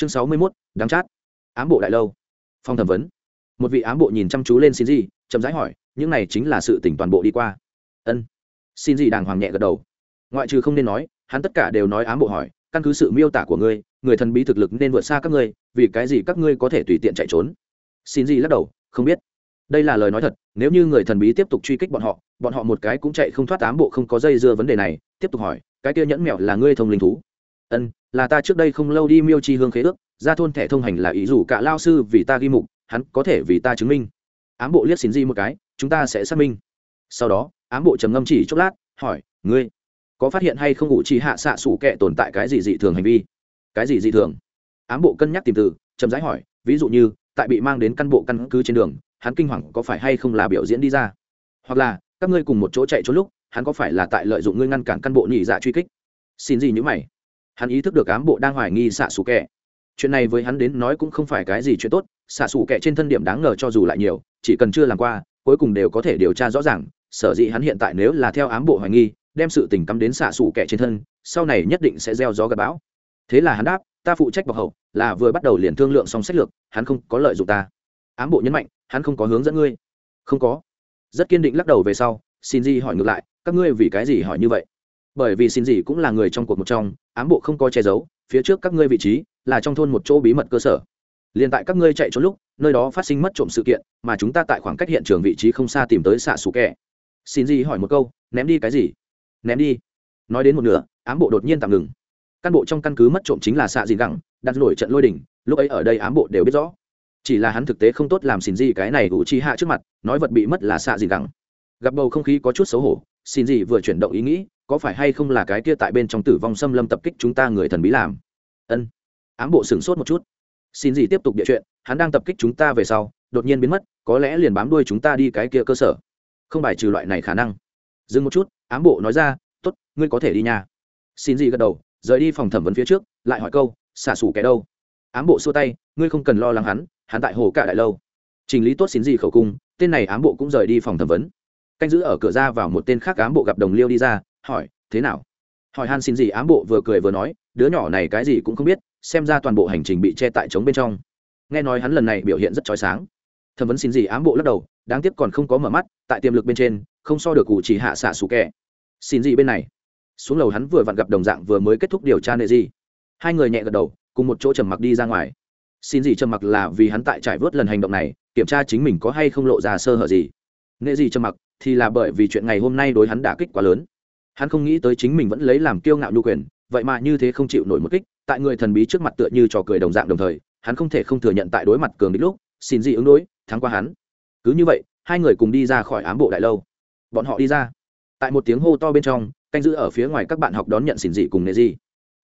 chương sáu mươi mốt đáng chát. Ám bộ đại lâu. Phong thẩm vấn. Một vị ám bộ nhìn chăm chú lên xin gì chậm rãi hỏi, những này chính là sự tỉnh toàn bộ đi qua? Ân. Xin gì đàng hoàng nhẹ gật đầu. Ngoại trừ không nên nói, hắn tất cả đều nói ám bộ hỏi, căn cứ sự miêu tả của ngươi, người thần bí thực lực nên vượt xa các ngươi, vì cái gì các ngươi có thể tùy tiện chạy trốn? Xin gì lắc đầu, không biết. Đây là lời nói thật, nếu như người thần bí tiếp tục truy kích bọn họ bọn họ một cái cũng chạy không thoát ám bộ không có dây dưa vấn đề này, tiếp tục hỏi, cái kia nhẫn mẹo là ngươi thông linh thú? Ân là ta trước đây không lâu đi miêu chi hương khế ước, ra thôn thẻ thông hành là ý dù cả lao sư vì ta ghi mục, hắn có thể vì ta chứng minh. Ám bộ liếc xin di một cái, chúng ta sẽ xác minh. Sau đó, ám bộ trầm ngâm chỉ chốc lát, hỏi, ngươi, có phát hiện hay không ngụ chỉ hạ xạ sủ kệ tồn tại cái gì dị thường hành vi? Cái gì dị thường? Ám bộ cân nhắc tìm từ, chậm rãi hỏi, ví dụ như, tại bị mang đến căn bộ căn cứ trên đường, hắn kinh hoàng có phải hay không là biểu diễn đi ra? Hoặc là, các ngươi cùng một chỗ chạy trốn lúc, hắn có phải là tại lợi dụng ngươi ngăn cản căn bộ nhị dạ truy kích? Xin gì nhữ mày hắn ý thức được ám bộ đang hoài nghi xạ xù kẻ. Chuyện này với hắn đến nói cũng không phải cái gì chuyện tốt, xạ xù kẻ trên thân điểm đáng ngờ cho dù lại nhiều, chỉ cần chưa làm qua, cuối cùng đều có thể điều tra rõ ràng, sở dĩ hắn hiện tại nếu là theo ám bộ hoài nghi, đem sự tình cắm đến xạ xù kẻ trên thân, sau này nhất định sẽ gieo gió gặp bão. Thế là hắn đáp, ta phụ trách bọc hậu, là vừa bắt đầu liền thương lượng xong sách lược, hắn không có lợi dụng ta. Ám bộ nhấn mạnh, hắn không có hướng dẫn ngươi. Không có. Rất kiên định lắc đầu về sau xin di hỏi ngược lại, các ngươi vì cái gì hỏi như vậy? Bởi vì xin gì cũng là người trong cuộc một trong, ám bộ không có che giấu, phía trước các ngươi vị trí là trong thôn một chỗ bí mật cơ sở. Liền tại các ngươi chạy trốn lúc, nơi đó phát sinh mất trộm sự kiện, mà chúng ta tại khoảng cách hiện trường vị trí không xa tìm tới xạ xù kẹ xin gì hỏi một câu, ném đi cái gì? Ném đi. Nói đến một nửa, ám bộ đột nhiên tạm ngừng. Căn bộ trong căn cứ mất trộm chính là xạ gì gẳng, đặt nổi trận lôi đỉnh, lúc ấy ở đây ám bộ đều biết rõ. Chỉ là hắn thực tế không tốt làm xin gì cái này ủ chi hạ trước mặt, nói vật bị mất là xạ gì gẳng. Gặp bầu không khí có chút xấu hổ, xin gì vừa chuyển động ý nghĩ có phải hay không là cái kia tại bên trong tử vong xâm lâm tập kích chúng ta người thần bí làm? Ân. Ám bộ sửng sốt một chút. Xin gì tiếp tục địa chuyện, hắn đang tập kích chúng ta về sau, đột nhiên biến mất, có lẽ liền bám đuôi chúng ta đi cái kia cơ sở. Không bài trừ loại này khả năng. Dừng một chút, ám bộ nói ra t ố t ngươi có thể đi nhà xin gì gật đầu, rời đi phòng thẩm vấn phía trước, lại hỏi câu, xả sủ kẻ đâu? Ám bộ xua tay, ngươi không cần lo lắng hắn hắn tại hồ cả đại lâu. Trình lý tốt xin gì khẩu cung, tên này ám bộ cũng rời đi phòng thẩm vấn. Canh giữ ở cửa ra vào một tên khác ám bộ gặp đồng liêu đi ra hỏi, thế nào? Hỏi han xin gì ám bộ vừa cười vừa nói, đứa nhỏ này cái gì cũng không biết, xem ra toàn bộ hành trình bị che tại trống bên trong. Nghe nói hắn lần này biểu hiện rất trói sáng. Thẩm vấn xin gì ám bộ lắc đầu, đáng tiếc còn không có mở mắt, tại tiềm lực bên trên, không so được cụ chỉ hạ xạ sủ kẻ. Xin gì bên này, xuống lầu hắn vừa vặn gặp đồng dạng vừa mới kết thúc điều tra nệ gì. Hai người nhẹ gật đầu, cùng một chỗ trầm mặc đi ra ngoài. Xin gì trầm mặc là vì hắn tại trải vớt lần hành động này, kiểm tra chính mình có hay không lộ ra sơ hở gì. Nệ gì trầm mặc thì là bởi vì chuyện ngày hôm nay đối hắn đả kích quá lớn hắn không nghĩ tới chính mình vẫn lấy làm kiêu ngạo nhu quyền, vậy mà như thế không chịu nổi một kích, tại người thần bí trước mặt tựa như trò cười đồng dạng đồng thời, hắn không thể không thừa nhận tại đối mặt cường đích lúc, xin gì ứng đối, thắng qua hắn. Cứ như vậy, hai người cùng đi ra khỏi ám bộ đại lâu. Bọn họ đi ra. Tại một tiếng hô to bên trong, canh giữ ở phía ngoài các bạn học đón nhận xỉn dị cùng nệ dị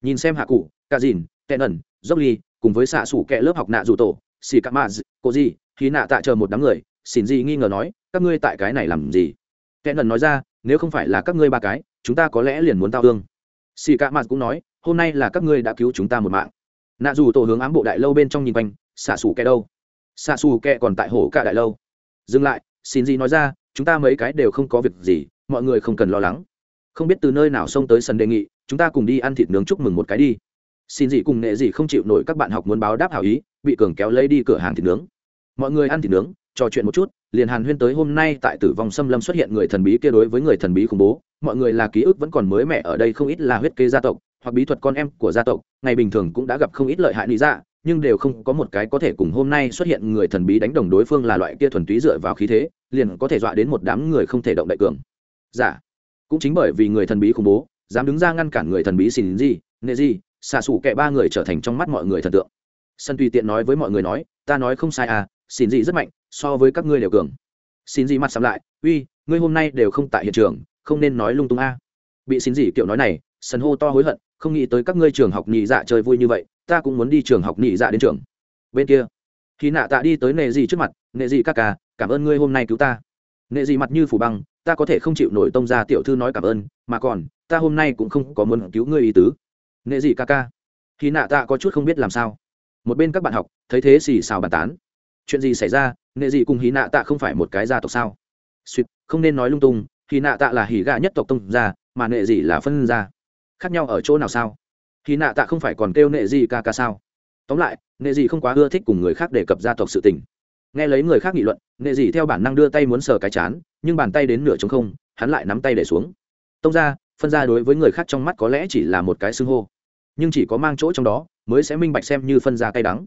nhìn xem hạ cụ, ca dìn, tệ ẩn dốc ly, cùng với xạ xủ kẹ lớp học nạ dù tổ xì cà ma cô gì khi nạ tạ chờ một đám người xỉn dị nghi ngờ nói, các ngươi tại cái này làm gì? Tệ ẩn nói ra nếu không phải là các ngươi ba cái, chúng ta có lẽ liền muốn tao thương. Xì cả mặt cũng nói, hôm nay là các ngươi đã cứu chúng ta một mạng. Nạ dù tổ hướng ám bộ đại lâu bên trong nhìn quanh, xạ xù kẹ đâu? Xạ xù kẹ còn tại hổ cả đại lâu. Dừng lại, xin gì nói ra, chúng ta mấy cái đều không có việc gì, mọi người không cần lo lắng. Không biết từ nơi nào xông tới sân đề nghị, chúng ta cùng đi ăn thịt nướng chúc mừng một cái đi. Xin gì cùng nệ gì không chịu nổi các bạn học muốn báo đáp hảo ý, bị cường kéo lấy đi cửa hàng thịt nướng. Mọi người ăn thịt nướng trò chuyện một chút, liền hàn huyên tới hôm nay tại tử vong xâm lâm xuất hiện người thần bí kia đối với người thần bí khủng bố, mọi người là ký ức vẫn còn mới mẻ ở đây không ít là huyết kê gia tộc, hoặc bí thuật con em của gia tộc, ngày bình thường cũng đã gặp không ít lợi hại lý dạ nhưng đều không có một cái có thể cùng hôm nay xuất hiện người thần bí đánh đồng đối phương là loại kia thuần túy dựa vào khí thế, liền có thể dọa đến một đám người không thể động đại cường giả dạ. cũng chính bởi vì người thần bí khủng bố, dám đứng ra ngăn cản người thần bí xin gì nghệ gì xả sủ kệ ba người trở thành trong mắt mọi người thần tượng sân tùy tiện nói với mọi người nói, ta nói không sai à xin gì rất mạnh, so với các ngươi đều cường. Xin gì mặt sắm lại, uy, ngươi hôm nay đều không tại hiện trường, không nên nói lung tung a. Bị xin gì kiểu nói này sân hô to hối hận, không nghĩ tới các ngươi trường học nhị dạ chơi vui như vậy, ta cũng muốn đi trường học nhị dạ đến trường. Bên kia khi nạ tạ đi tới nệ gì trước mặt, nệ gì ca ca, cảm ơn ngươi hôm nay cứu ta. Nệ gì mặt như phủ băng, ta có thể không chịu nổi tông ra tiểu thư nói cảm ơn, mà còn, ta hôm nay cũng không có muốn cứu ngươi ý tứ. Nệ gì ca ca khi nạ tạ có chút không biết làm sao. Một bên các bạn học, thấy thế xì xào bàn tán chuyện gì xảy ra, nghệ gì cùng hí nạ tạ không phải một cái gia tộc sao? Suýt, không nên nói lung tung hí nạ tạ là hỉ gà nhất tộc tông gia, mà nghệ gì là phân gia. Khác nhau ở chỗ nào sao? Hí nạ tạ không phải còn kêu nghệ gì ca ca sao? Tóm lại, nghệ dị không quá ưa thích cùng người khác đề cập gia tộc sự tình. Nghe lấy người khác nghị luận, nghệ dị theo bản năng đưa tay muốn sờ cái chán, nhưng bàn tay đến nửa trống không, hắn lại nắm tay để xuống. Tông ra phân ra đối với người khác trong mắt có lẽ chỉ là một cái xưng hô, nhưng chỉ có mang chỗ trong đó, mới sẽ minh bạch xem như phân ra cay đắng.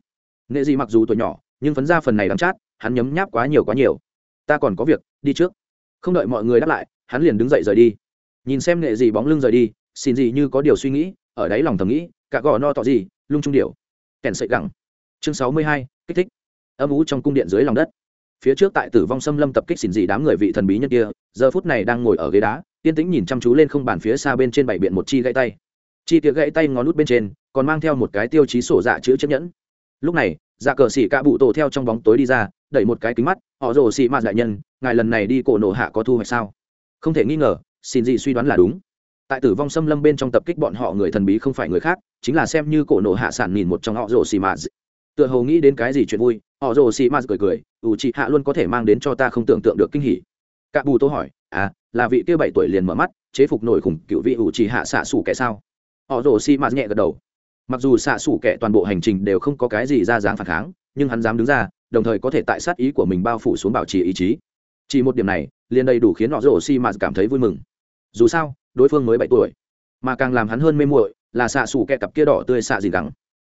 Nghệ dị mặc dù tuổi nhỏ nhưng phấn ra phần này đắng chát, hắn nhấm nháp quá nhiều quá nhiều. Ta còn có việc, đi trước. Không đợi mọi người đáp lại, hắn liền đứng dậy rời đi. Nhìn xem nghệ gì bóng lưng rời đi, xin gì như có điều suy nghĩ, ở đáy lòng thầm nghĩ, cả gò no tỏ gì, lung trung điệu kèn sợi gẳng. Chương sáu mươi hai, kích thích. Âm ú trong cung điện dưới lòng đất. Phía trước tại tử vong xâm lâm tập kích xỉn dị đám người vị thần bí nhân kia, giờ phút này đang ngồi ở ghế đá, yên tĩnh nhìn chăm chú lên không bàn phía xa bên trên bảy biện một chi gãy tay. Chi tiệc gãy tay ngón nút bên trên, còn mang theo một cái tiêu chí sổ dạ chữ chiếc nhẫn. Lúc này dạ cờ xỉ cạ bụ tổ theo trong bóng tối đi ra, đẩy một cái kính mắt, họ rồ xỉ mạt đại nhân, ngài lần này đi cổ nổ hạ có thu hoạch sao? Không thể nghi ngờ, xin gì suy đoán là đúng. Tại tử vong xâm lâm bên trong tập kích bọn họ người thần bí không phải người khác, chính là xem như cổ nổ hạ sản nhìn một trong họ rồ xỉ mạt tựa hồ nghĩ đến cái gì chuyện vui, họ rồ xỉ mạt cười cười, ủ chị hạ luôn có thể mang đến cho ta không tưởng tượng được kinh hỉ. Cạ bù tô hỏi à là vị kia bảy tuổi liền mở mắt, chế phục nổi khủng cựu vị ủ chị hạ xạ xủ kẻ sao? Họ rồ xỉ mạt nhẹ gật đầu mặc dù xạ xủ kẻ toàn bộ hành trình đều không có cái gì ra dáng phản kháng, nhưng hắn dám đứng ra, đồng thời có thể tại sát ý của mình bao phủ xuống bảo trì ý chí. Chỉ một điểm này, liền đầy đủ khiến họ rồ xi mạt cảm thấy vui mừng. Dù sao, đối phương mới bảy tuổi, mà càng làm hắn hơn mê muội là xạ xù kẹ cặp kia đỏ tươi xạ dìn gắng.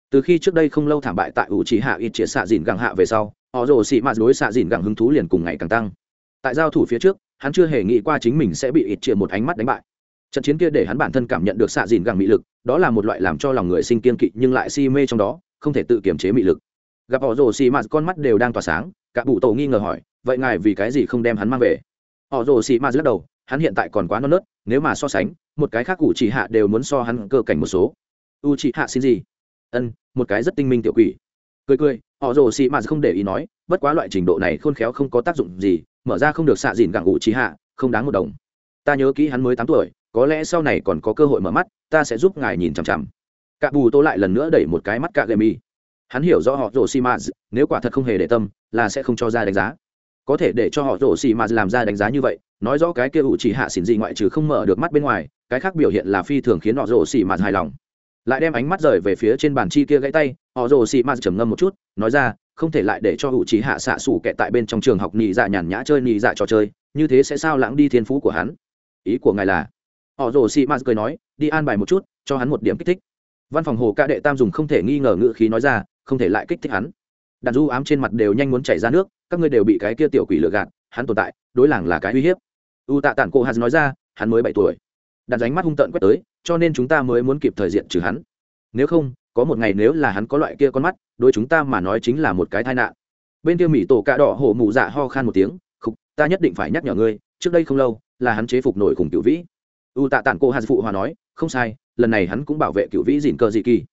Từ khi trước đây không lâu thảm bại tại ủ chỉ hạ ít triệt xạ dìn gắng hạ về sau, họ rồ xị mạt đối xạ dìn gắng hứng thú liền cùng ngày càng tăng. Tại giao thủ phía trước, hắn chưa hề nghĩ qua chính mình sẽ bị ít triệt một ánh mắt đánh bại trận chiến kia để hắn bản thân cảm nhận được xạ dìn gẳng mị lực, đó là một loại làm cho lòng người sinh kiên kỵ nhưng lại si mê trong đó, không thể tự kiềm chế mị lực. Gặp họ rồ xì mạt con mắt đều đang tỏa sáng, cả bụ tổ nghi ngờ hỏi, vậy ngài vì cái gì không đem hắn mang về? Họ rồ xì mạt lắc đầu, hắn hiện tại còn quá non nớt, nếu mà so sánh, một cái khác cụ chỉ hạ đều muốn so hắn cơ cảnh một số. U chỉ hạ xin gì? Ân, một cái rất tinh minh tiểu quỷ. Cười cười, họ rồ xì mạt không để ý nói, bất quá loại trình độ này khôn khéo không có tác dụng gì, mở ra không được xạ dìn gẳng ủ chỉ hạ không đáng một đồng. Ta nhớ kỹ hắn mới tám tuổi có lẽ sau này còn có cơ hội mở mắt, ta sẽ giúp ngài nhìn chằm chằm. Cả bù tô lại lần nữa đẩy một cái mắt cạ gậy mi hắn hiểu rõ họ rồ xì mạt nếu quả thật không hề để tâm, là sẽ không cho ra đánh giá. Có thể để cho họ rồ xì mạt làm ra đánh giá như vậy, nói rõ cái kia ủ chỉ hạ xỉn gì ngoại trừ không mở được mắt bên ngoài, cái khác biểu hiện là phi thường khiến họ rồ xì mạt hài lòng. Lại đem ánh mắt rời về phía trên bàn chi kia gãy tay, họ rồ xì mạt trầm ngâm một chút, nói ra, không thể lại để cho ủ chỉ hạ xạ xủ kẹt tại bên trong trường học nhị dạ nhàn nhã chơi nhị dạ trò chơi, như thế sẽ sao lãng đi thiên phú của hắn? Ý của ngài là họ rồ xì mạt cười nói, đi an bài một chút, cho hắn một điểm kích thích. Văn phòng hồ ca đệ tam dùng không thể nghi ngờ ngữ khí nói ra, không thể lại kích thích hắn. Đàn du ám trên mặt đều nhanh muốn chảy ra nước, các ngươi đều bị cái kia tiểu quỷ lừa gạt, hắn tồn tại, đối làng là cái uy hiếp. U tạ tản cô hắn nói ra, hắn mới bảy tuổi. Đặt ránh mắt hung tợn quét tới, cho nên chúng ta mới muốn kịp thời diện trừ hắn. Nếu không, có một ngày nếu là hắn có loại kia con mắt, đối chúng ta mà nói chính là một cái tai nạn. Bên kia mỹ tổ cạ đỏ hổ mụ dạ ho khan một tiếng, khục, ta nhất định phải nhắc nhở ngươi, trước đây không lâu, là hắn chế phục nổi khủng cựu vĩ u tạ tản cô hà phụ hòa nói, không sai, lần này hắn cũng bảo vệ cựu vĩ dìn cờ dị kỳ.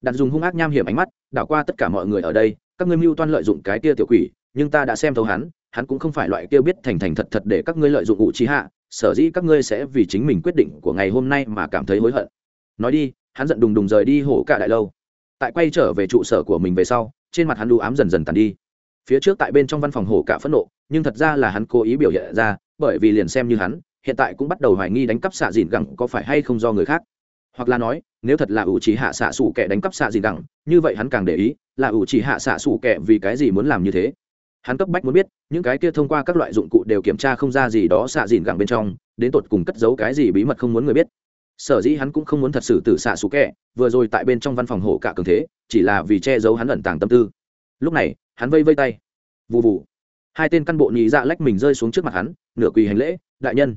Đặt dùng hung ác nham hiểm ánh mắt, đảo qua tất cả mọi người ở đây, các ngươi mưu toan lợi dụng cái kia tiểu quỷ, nhưng ta đã xem thấu hắn hắn cũng không phải loại kia biết thành thành thật thật để các ngươi lợi dụng ủ trí hạ, sở dĩ các ngươi sẽ vì chính mình quyết định của ngày hôm nay mà cảm thấy hối hận. Nói đi, hắn giận đùng đùng rời đi hổ cả đại lâu. Tại quay trở về trụ sở của mình về sau, trên mặt hắn đu ám dần dần tàn đi. Phía trước tại bên trong văn phòng hổ cả phẫn nộ, nhưng thật ra là hắn cố ý biểu hiện ra, bởi vì liền xem như hắn hiện tại cũng bắt đầu hoài nghi đánh cắp xạ dìn gẳng có phải hay không do người khác. Hoặc là nói, nếu thật là ủ chỉ hạ xạ xủ kẻ đánh cắp xạ dìn gẳng, như vậy hắn càng để ý là ủ chỉ hạ xạ xủ kẻ vì cái gì muốn làm như thế. Hắn cấp bách muốn biết, những cái kia thông qua các loại dụng cụ đều kiểm tra không ra gì đó xạ dìn gẳng bên trong, đến tột cùng cất giấu cái gì bí mật không muốn người biết. Sở dĩ hắn cũng không muốn thật sự từ xạ xù kẹ vừa rồi tại bên trong văn phòng hổ cả cường thế, chỉ là vì che giấu hắn ẩn tàng tâm tư. Lúc này, hắn vây vây tay. Vụ vụ hai tên căn bộ nhị dạ lách mình rơi xuống trước mặt hắn, nửa quỳ hành lễ, đại nhân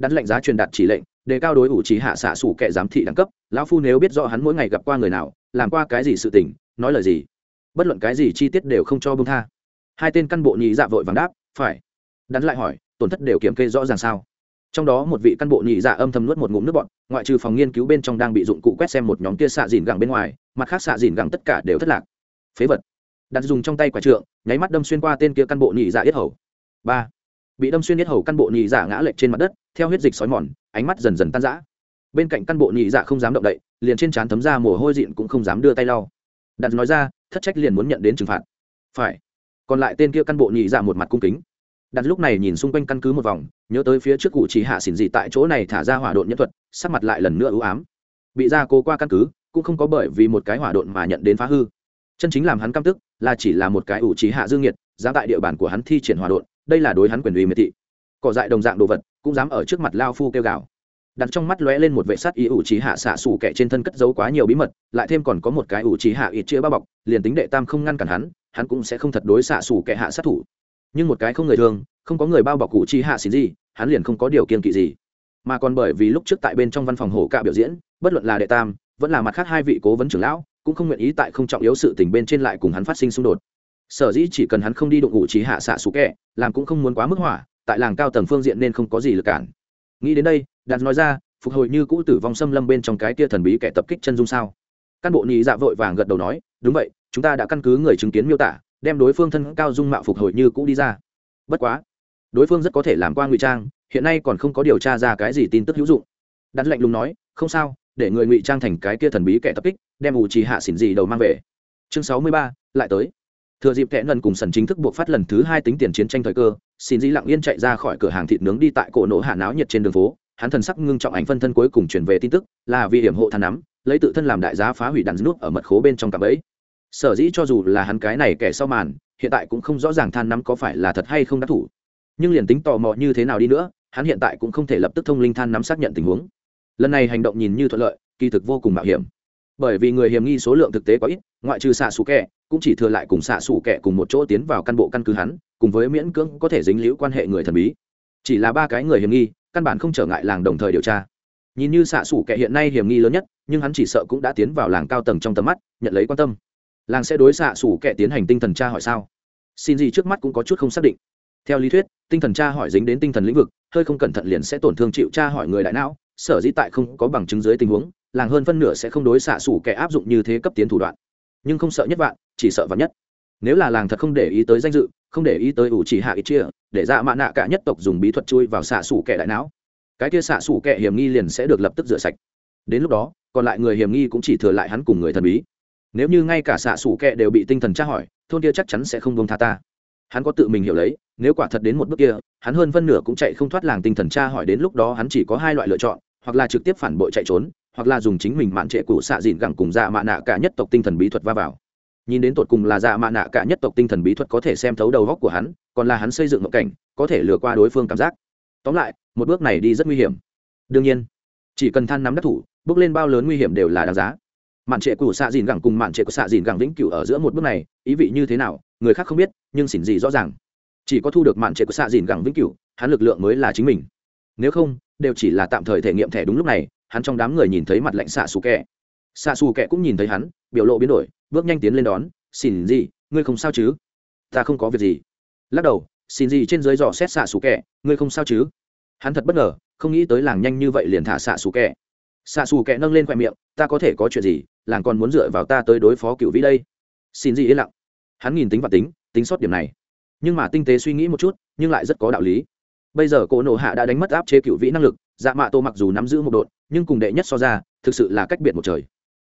đắn lệnh giá truyền đạt chỉ lệnh, đề cao đối ủ trí hạ xạ xủ kẻ giám thị đẳng cấp. Lão phu nếu biết rõ hắn mỗi ngày gặp qua người nào, làm qua cái gì sự tình, nói lời gì? Bất luận cái gì chi tiết đều không cho bông tha. Hai tên căn bộ nhị dạ vội vàng đáp, phải. Đắn lại hỏi, tổn thất đều kiểm kê rõ ràng sao? Trong đó một vị căn bộ nhị dạ âm thầm nuốt một ngụm nước bọn ngoại trừ phòng nghiên cứu bên trong đang bị dụng cụ quét xem một nhóm kia xạ dìn gẳng bên ngoài, mặt khác xạ dìn gẳng tất cả đều thất lạc. Phế vật. Đặt dùng trong tay quả trượng, nháy mắt đâm xuyên qua tên kia căn bộ nhị dạ yết hầu. Ba. Bị đâm xuyên yết hầu căn bộ nhị dạ ngã lệch trên mặt đất theo huyết dịch sói mòn, ánh mắt dần dần tan rã. Bên cạnh căn bộ nhị dạ không dám động đậy, liền trên trán thấm ra mồ hôi dịn cũng không dám đưa tay lau. Đặt nói ra, thất trách liền muốn nhận đến trừng phạt. Phải. Còn lại tên kia căn bộ nhị dạ một mặt cung kính. Đặt lúc này nhìn xung quanh căn cứ một vòng, nhớ tới phía trước cụ chỉ hạ xỉn dị tại chỗ này thả ra hỏa độn nhân thuật, sắc mặt lại lần nữa ưu ám. Bị ra cố qua căn cứ, cũng không có bởi vì một cái hỏa độn mà nhận đến phá hư. Chân chính làm hắn căm tức, là chỉ là một cái ủ trí hạ dương nhiệt giá tại địa bàn của hắn thi triển hỏa đột đây là đối hắn quyền uy miệt thị. Cỏ dại đồng dạng đồ vật cũng dám ở trước mặt lao phu kêu gào. Đặt trong mắt lóe lên một vệ sắt ý ủ trí hạ xạ xù kẻ trên thân cất giấu quá nhiều bí mật, lại thêm còn có một cái ủ trí hạ ít chia bao bọc, liền tính đệ tam không ngăn cản hắn hắn cũng sẽ không thật đối xạ xù kẻ hạ sát thủ. Nhưng một cái không người thường, không có người bao bọc ủ trí hạ xin gì, hắn liền không có điều kiên kỵ gì. Mà còn bởi vì lúc trước tại bên trong văn phòng hổ cạ biểu diễn, bất luận là đệ tam, vẫn là mặt khác hai vị cố vấn trưởng lão, cũng không nguyện ý tại không trọng yếu sự tình bên trên lại cùng hắn phát sinh xung đột. Sở dĩ chỉ cần hắn không đi đụng ủ trí hạ xạ xù kẻ, làm cũng không muốn quá mức hỏa tại làng cao tầng phương diện nên không có gì lực cản. Nghĩ đến đây, đạt nói ra, phục hồi như cũ tử vong xâm lâm bên trong cái kia thần bí kẻ tập kích chân dung sao? Cán bộ nhị dạ vội vàng gật đầu nói, đúng vậy, chúng ta đã căn cứ người chứng kiến miêu tả, đem đối phương thân cao dung mạo phục hồi như cũ đi ra. Bất quá, đối phương rất có thể làm qua ngụy trang, hiện nay còn không có điều tra ra cái gì tin tức hữu dụng. Đặt lệnh lùng nói, không sao, để người ngụy trang thành cái kia thần bí kẻ tập kích, đem ủ trì hạ xỉn gì đầu mang về. Chương sáu mươi ba, lại tới. Thừa dịp kẽ lần cùng sần chính thức buộc phát lần thứ hai tính tiền chiến tranh thời cơ xin dĩ lặng yên chạy ra khỏi cửa hàng thịt nướng đi tại cổ nổ hạ náo nhiệt trên đường phố. Hắn thần sắc ngưng trọng ảnh phân thân cuối cùng truyền về tin tức, là vì hiểm hộ than nắm, lấy tự thân làm đại giá phá hủy đàn nước ở mật khố bên trong cặp ấy sở dĩ cho dù là hắn cái này kẻ sau màn, hiện tại cũng không rõ ràng than nắm có phải là thật hay không đắc thủ. Nhưng liền tính tò mò như thế nào đi nữa, hắn hiện tại cũng không thể lập tức thông linh than nắm xác nhận tình huống. Lần này hành động nhìn như thuận lợi, kỳ thực vô cùng mạo hiểm. Bởi vì người hiểm nghi số lượng thực tế có ít, ngoại trừ xạ xù kẹ cũng chỉ thừa lại cùng xạ xủ kẹ cùng một chỗ tiến vào căn bộ căn cứ hắn, cùng với miễn cưỡng có thể dính liễu quan hệ người thần bí. Chỉ là ba cái người hiểm nghi, căn bản không trở ngại làng đồng thời điều tra. Nhìn như xạ xủ kẹ hiện nay hiểm nghi lớn nhất, nhưng hắn chỉ sợ cũng đã tiến vào làng cao tầng trong tầm mắt, nhận lấy quan tâm. Làng sẽ đối xạ xủ kẹ tiến hành tinh thần tra hỏi sao? Xin gì trước mắt cũng có chút không xác định. Theo lý thuyết, tinh thần tra hỏi dính đến tinh thần lĩnh vực, hơi không cẩn thận liền sẽ tổn thương chịu tra hỏi người đại não, sở dĩ tại không có bằng chứng dưới tình huống, làng hơn phân nửa sẽ không đối xạ xủ kẻ áp dụng như thế cấp tiến thủ đoạn. Nhưng không sợ nhất vạn chỉ sợ vạn nhất. Nếu là làng thật không để ý tới danh dự, không để ý tới ủ chỉ hạ ít chia, để ra mạ nạ cả nhất tộc dùng bí thuật chui vào xạ xủ kẻ đại não, cái kia xạ xủ kẻ hiểm nghi liền sẽ được lập tức rửa sạch. Đến lúc đó, còn lại người hiểm nghi cũng chỉ thừa lại hắn cùng người thần bí. Nếu như ngay cả xạ xủ kẻ đều bị tinh thần tra hỏi, thôn kia chắc chắn sẽ không bông tha ta. Hắn có tự mình hiểu lấy, nếu quả thật đến một bước kia, hắn hơn phân nửa cũng chạy không thoát làng tinh thần tra hỏi đến lúc đó hắn chỉ có hai loại lựa chọn, hoặc là trực tiếp phản bội chạy trốn, hoặc là dùng chính mình mạn trệ cụ xạ dịn gẳng cùng dạ mạ nạ cả nhất tộc tinh thần bí thuật va vào nhìn đến tột cùng là dạ mạ nạ cả nhất tộc tinh thần bí thuật có thể xem thấu đầu góc của hắn, còn là hắn xây dựng mộng cảnh, có thể lừa qua đối phương cảm giác. Tóm lại, một bước này đi rất nguy hiểm. Đương nhiên, chỉ cần than nắm đắc thủ, bước lên bao lớn nguy hiểm đều là đáng giá. Mạn trệ của xạ dìn gẳng cùng mạn trệ của xạ dìn gẳng vĩnh cửu ở giữa một bước này, ý vị như thế nào, người khác không biết, nhưng xỉn gì rõ ràng. Chỉ có thu được mạn trệ của xạ dìn gẳng vĩnh cửu, hắn lực lượng mới là chính mình. Nếu không, đều chỉ là tạm thời thể nghiệm thẻ đúng lúc này, hắn trong đám người nhìn thấy mặt lạnh xạ xù kẹ xạ xù kẹ cũng nhìn thấy hắn biểu lộ biến đổi, bước nhanh tiến lên đón, xin gì, ngươi không sao chứ? Ta không có việc gì. Lắc đầu, xin gì trên dưới dò xét xạ xù kẹ ngươi không sao chứ? Hắn thật bất ngờ, không nghĩ tới làng nhanh như vậy liền thả xạ xù kẹ xạ xù kẹ nâng lên khoe miệng, ta có thể có chuyện gì, làng còn muốn dựa vào ta tới đối phó cựu vĩ đây? Xin gì yên lặng. Hắn nhìn tính và tính tính sót điểm này. Nhưng mà tinh tế suy nghĩ một chút, nhưng lại rất có đạo lý. Bây giờ cổ nổ hạ đã đánh mất áp chế cựu vĩ năng lực dạ mạ tô mặc dù nắm giữ một đội nhưng cùng đệ nhất so ra, thực sự là cách biệt một trời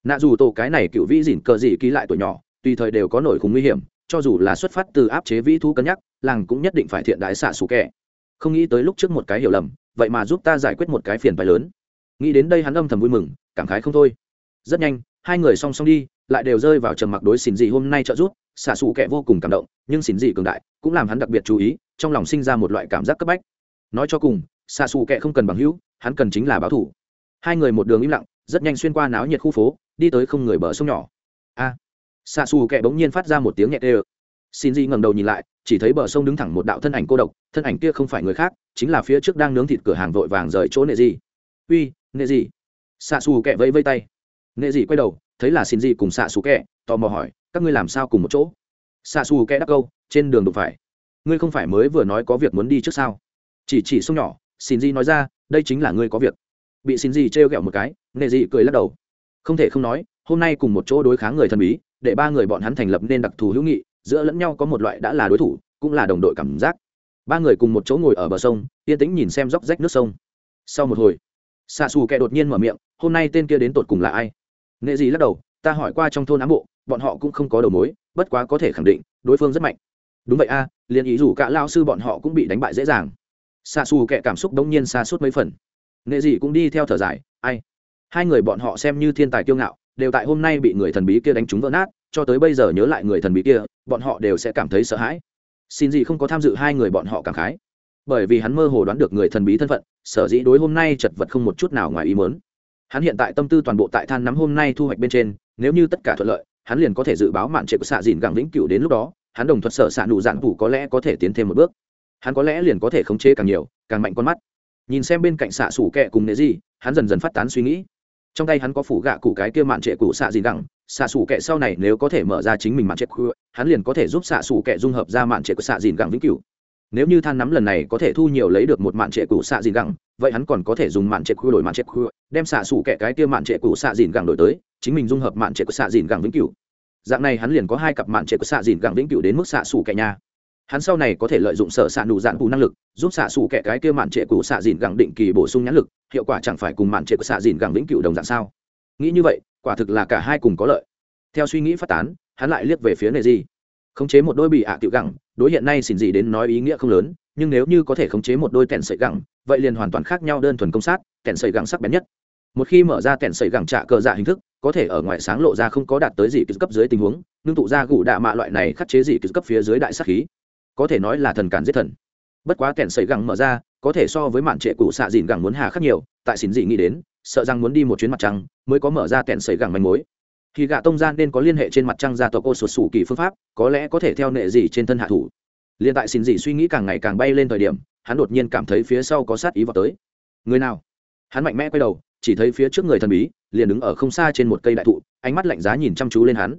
nạ dù tổ cái này cựu vĩ dỉn cờ dị ký lại tuổi nhỏ, tùy thời đều có nổi khủng nguy hiểm, cho dù là xuất phát từ áp chế vĩ thu cân nhắc, làng cũng nhất định phải thiện đại xạ xù kẻ. Không nghĩ tới lúc trước một cái hiểu lầm, vậy mà giúp ta giải quyết một cái phiền phái lớn. Nghĩ đến đây hắn âm thầm vui mừng, cảm khái không thôi. Rất nhanh, hai người song song đi, lại đều rơi vào trầm mặc đối xỉn dị hôm nay trợ giúp, xạ xù kẻ vô cùng cảm động, nhưng xỉn dị cường đại, cũng làm hắn đặc biệt chú ý, trong lòng sinh ra một loại cảm giác cấp bách. Nói cho cùng, xạ xù kẻ không cần bằng hữu, hắn cần chính là báo thủ. Hai người một đường im lặng, rất nhanh xuyên qua náo nhiệt khu phố đi tới không người bờ sông nhỏ. A. À, xạ xù kẻ bỗng nhiên phát ra một tiếng nhẹ tê ơ. Xin di ngẩng đầu nhìn lại chỉ thấy bờ sông đứng thẳng một đạo thân ảnh cô độc thân ảnh kia không phải người khác chính là phía trước đang nướng thịt cửa hàng vội vàng rời chỗ nệ gì uy nệ gì xạ xù kẹ vẫy vây tay. Nệ gì quay đầu thấy là xin di cùng xạ xù kẹ tò mò hỏi các ngươi làm sao cùng một chỗ? Xạ xù kẹ đắc câu trên đường đụng phải. Ngươi không phải mới vừa nói có việc muốn đi trước sao? Chỉ chỉ sông nhỏ. Xin di nói ra đây chính là ngươi có việc. Bị xin Di trêu ghẹo một cái nệ di cười lắc đầu không thể không nói hôm nay cùng một chỗ đối kháng người thần bí để ba người bọn hắn thành lập nên đặc thù hữu nghị giữa lẫn nhau có một loại đã là đối thủ cũng là đồng đội cảm giác. Ba người cùng một chỗ ngồi ở bờ sông yên tĩnh nhìn xem róc rách nước sông. Sau một hồi xạ xù kẹ đột nhiên mở miệng hôm nay tên kia đến tột cùng là ai? Nghệ gì lắc đầu ta hỏi qua trong thôn ám bộ bọn họ cũng không có đầu mối bất quá có thể khẳng định đối phương rất mạnh. Đúng vậy a à, liền ý dù cả lao sư bọn họ cũng bị đánh bại dễ dàng. Xạ xù kẹ cảm xúc đống nhiên xa suốt mấy phần. Nghệ dị cũng đi theo thở dài ai? Hai người bọn họ xem như thiên tài kiêu ngạo, đều tại hôm nay bị người thần bí kia đánh trúng vỡ nát, cho tới bây giờ nhớ lại người thần bí kia, bọn họ đều sẽ cảm thấy sợ hãi. Xin gì không có tham dự hai người bọn họ cảm khái. Bởi vì hắn mơ hồ đoán được người thần bí thân phận, sở dĩ đối hôm nay chật vật không một chút nào ngoài ý mớn hắn hiện tại tâm tư toàn bộ tại than nắm hôm nay thu hoạch bên trên, nếu như tất cả thuận lợi, hắn liền có thể dự báo mạn trệ của xạ dìn gẳng vĩnh cửu đến lúc đó, hắn đồng thuật sở xạ nụ dạng phủ có lẽ có thể tiến thêm một bước. Hắn có lẽ liền có thể khống chế càng nhiều, càng mạnh con mắt. Nhìn xem bên cạnh xạ sủ kẹ cùng nệ gì, hắn dần dần phát tán suy nghĩ trong tay hắn có phủ gạ cụ cái kia mạn trệ cụ xạ dìn gẳng xạ sủ kệ sau này nếu có thể mở ra chính mình mạn trệ cụ hắn liền có thể giúp xạ sủ kệ dung hợp ra mạn trệ của xạ dìn gẳng vĩnh cửu nếu như than nắm lần này có thể thu nhiều lấy được một mạn trệ cụ xạ dìn gẳng vậy hắn còn có thể dùng mạn trệ cụ đổi mạn trệ cụ đem xạ sủ kệ cái kia mạn trệ cụ xạ dìn gẳng đổi tới chính mình dung hợp mạn trệ của xạ dìn gẳng vĩnh cửu dạng này hắn liền có hai cặp mạn trệ của xạ dìn gẳng vĩnh cửu đến mức xạ sủ kệ nhà hắn sau này có thể lợi dụng sở xạ nụ dạn cụ năng lực giúp xạ sủ kệ cái kia mạn trệ cụ xạ dìn gẳng định kỳ bổ sung nhãn lực hiệu quả chẳng phải cùng mạn trệ của xạ dìn gẳng vĩnh cửu đồng dạng sao? Nghĩ như vậy, quả thực là cả hai cùng có lợi. Theo suy nghĩ phát tán, hắn lại liếc về phía nệ gì khống chế một đôi bị ạ à tiểu gẳng, đối hiện nay xin gì đến nói ý nghĩa không lớn, nhưng nếu như có thể khống chế một đôi tèn sợi gẳng, vậy liền hoàn toàn khác nhau đơn thuần công sát tèn sợi gẳng sắc bén nhất. Một khi mở ra tèn sợi gẳng trả cờ dạ hình thức, có thể ở ngoài sáng lộ ra không có đạt tới gì cấp dưới tình huống nhưng tụ ra gủ đạ mạ loại này khắc chế gì cấp phía dưới đại sắc khí. Có thể nói là thần cản giết thần. Bất quá tèn sợi gẳng mở ra có thể so với mạn trệ cụ xạ dìn gẳng muốn hà khắc nhiều, tại xin dị nghĩ đến, sợ rằng muốn đi một chuyến mặt trăng, mới có mở ra kẹn xảy gẳng manh mối. Khi gạ tông gian nên có liên hệ trên mặt trăng gia tộc ô sụt sủ kỳ phương pháp, có lẽ có thể theo nệ gì trên thân hạ thủ. Liền tại xin dị suy nghĩ càng ngày càng bay lên thời điểm, hắn đột nhiên cảm thấy phía sau có sát ý vào tới. Người nào? Hắn mạnh mẽ quay đầu, chỉ thấy phía trước người thần bí, liền đứng ở không xa trên một cây đại thụ, ánh mắt lạnh giá nhìn chăm chú lên hắn.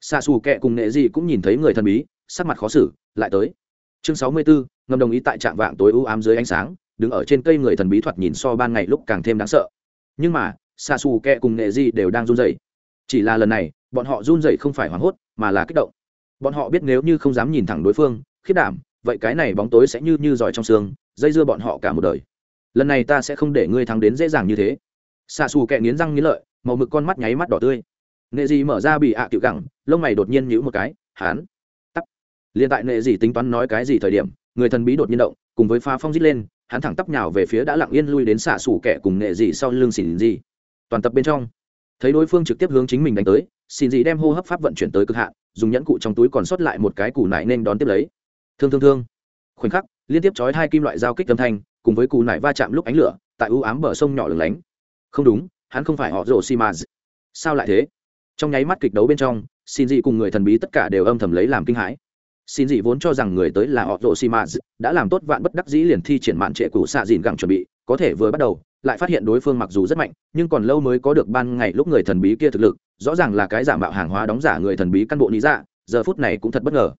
Xa xù kẹ cùng nệ dị cũng nhìn thấy người thần bí, sắc mặt khó xử, lại tới chương sáu mươi bốn ngầm đồng ý tại trạm vạng tối u ám dưới ánh sáng, đứng ở trên cây người thần bí thoạt nhìn so ban ngày lúc càng thêm đáng sợ. Nhưng mà xa xù kẹ cùng nệ Di đều đang run rẩy. Chỉ là lần này, bọn họ run rẩy không phải hoảng hốt, mà là kích động. Bọn họ biết nếu như không dám nhìn thẳng đối phương khiết đảm, vậy cái này bóng tối sẽ như như giỏi trong xương, dây dưa bọn họ cả một đời. Lần này ta sẽ không để ngươi thắng đến dễ dàng như thế. Xạ xù kẹ nghiến răng nghiến lợi, màu mực con mắt nháy mắt đỏ tươi. Nệ Di mở ra bị ạ à tiểu gẳng, lông mày đột nhiên nhíu một cái, hán liền liên tại nệ gì tính toán nói cái gì thời điểm, người thần bí đột nhiên động, cùng với pha phong dít lên, hắn thẳng tắp nhào về phía đã lặng yên lui đến xả sủ kẻ cùng nệ gì sau lưng xỉn gì toàn tập bên trong, thấy đối phương trực tiếp hướng chính mình đánh tới xỉn gì đem hô hấp pháp vận chuyển tới cực hạn, dùng nhẫn cụ trong túi còn sót lại một cái củ nải nên đón tiếp lấy. Thương thương thương. Khoảnh khắc, liên tiếp chói hai kim loại giao kích âm thanh, cùng với củ nải va chạm lúc ánh lửa, tại ưu ám bờ sông nhỏ lửng lánh. Không đúng, hắn không phải họ rồ xi mã sao lại thế? Trong nháy mắt kịch đấu bên trong, xin dị cùng người thần bí tất cả đều âm thầm lấy làm kinh hãi xin dị vốn cho rằng người tới là họ rộ xi mã đã làm tốt vạn bất đắc dĩ liền thi triển mạn trệ cũ xạ dìn gẳng chuẩn bị, có thể vừa bắt đầu, lại phát hiện đối phương mặc dù rất mạnh, nhưng còn lâu mới có được ban ngày lúc người thần bí kia thực lực, rõ ràng là cái giả mạo hàng hóa đóng giả người thần bí căn bộ lý dạ giờ phút này cũng thật bất ngờ.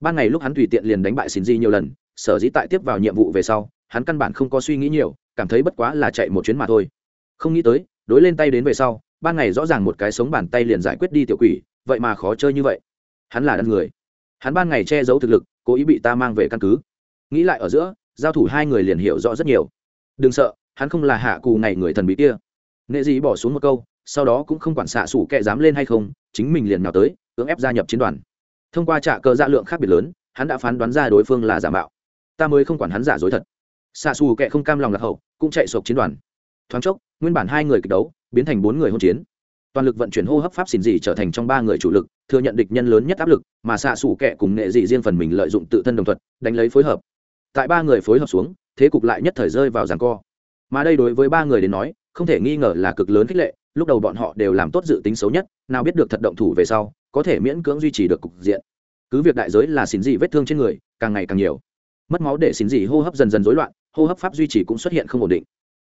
Ban ngày lúc hắn tùy tiện liền đánh bại xin di nhiều lần, sở dĩ tại tiếp vào nhiệm vụ về sau, hắn căn bản không có suy nghĩ nhiều, cảm thấy bất quá là chạy một chuyến mà thôi. Không nghĩ tới, đối lên tay đến về sau, ban ngày rõ ràng một cái sống bàn tay liền giải quyết đi tiểu quỷ, vậy mà khó chơi như vậy. Hắn là đàn người hắn ban ngày che giấu thực lực, cố ý bị ta mang về căn cứ. Nghĩ lại ở giữa, giao thủ hai người liền hiểu rõ rất nhiều. Đừng sợ, hắn không là hạ cù ngày người thần bí kia. Nệ dị bỏ xuống một câu, sau đó cũng không quản xạ sủ kệ dám lên hay không, chính mình liền nào tới, cưỡng ép gia nhập chiến đoàn. Thông qua trả cờ dạ lượng khác biệt lớn, hắn đã phán đoán ra đối phương là giả mạo. Ta mới không quản hắn giả dối thật. Xạ xù kệ không cam lòng lạc hậu, cũng chạy sộp chiến đoàn. Thoáng chốc, nguyên bản hai người kịch đấu, biến thành bốn người hôn chiến toàn lực vận chuyển hô hấp pháp xỉn dị trở thành trong ba người chủ lực, thừa nhận địch nhân lớn nhất áp lực, mà xạ xủ kẻ cùng nghệ dị riêng phần mình lợi dụng tự thân đồng thuận đánh lấy phối hợp. Tại ba người phối hợp xuống, thế cục lại nhất thời rơi vào ràng co. Mà đây đối với ba người đến nói, không thể nghi ngờ là cực lớn khích lệ, lúc đầu bọn họ đều làm tốt dự tính xấu nhất, nào biết được thật động thủ về sau, có thể miễn cưỡng duy trì được cục diện. Cứ việc đại giới là xỉn dị vết thương trên người, càng ngày càng nhiều. Mất máu để xỉn dị hô hấp dần dần rối loạn, hô hấp pháp duy trì cũng xuất hiện không ổn định.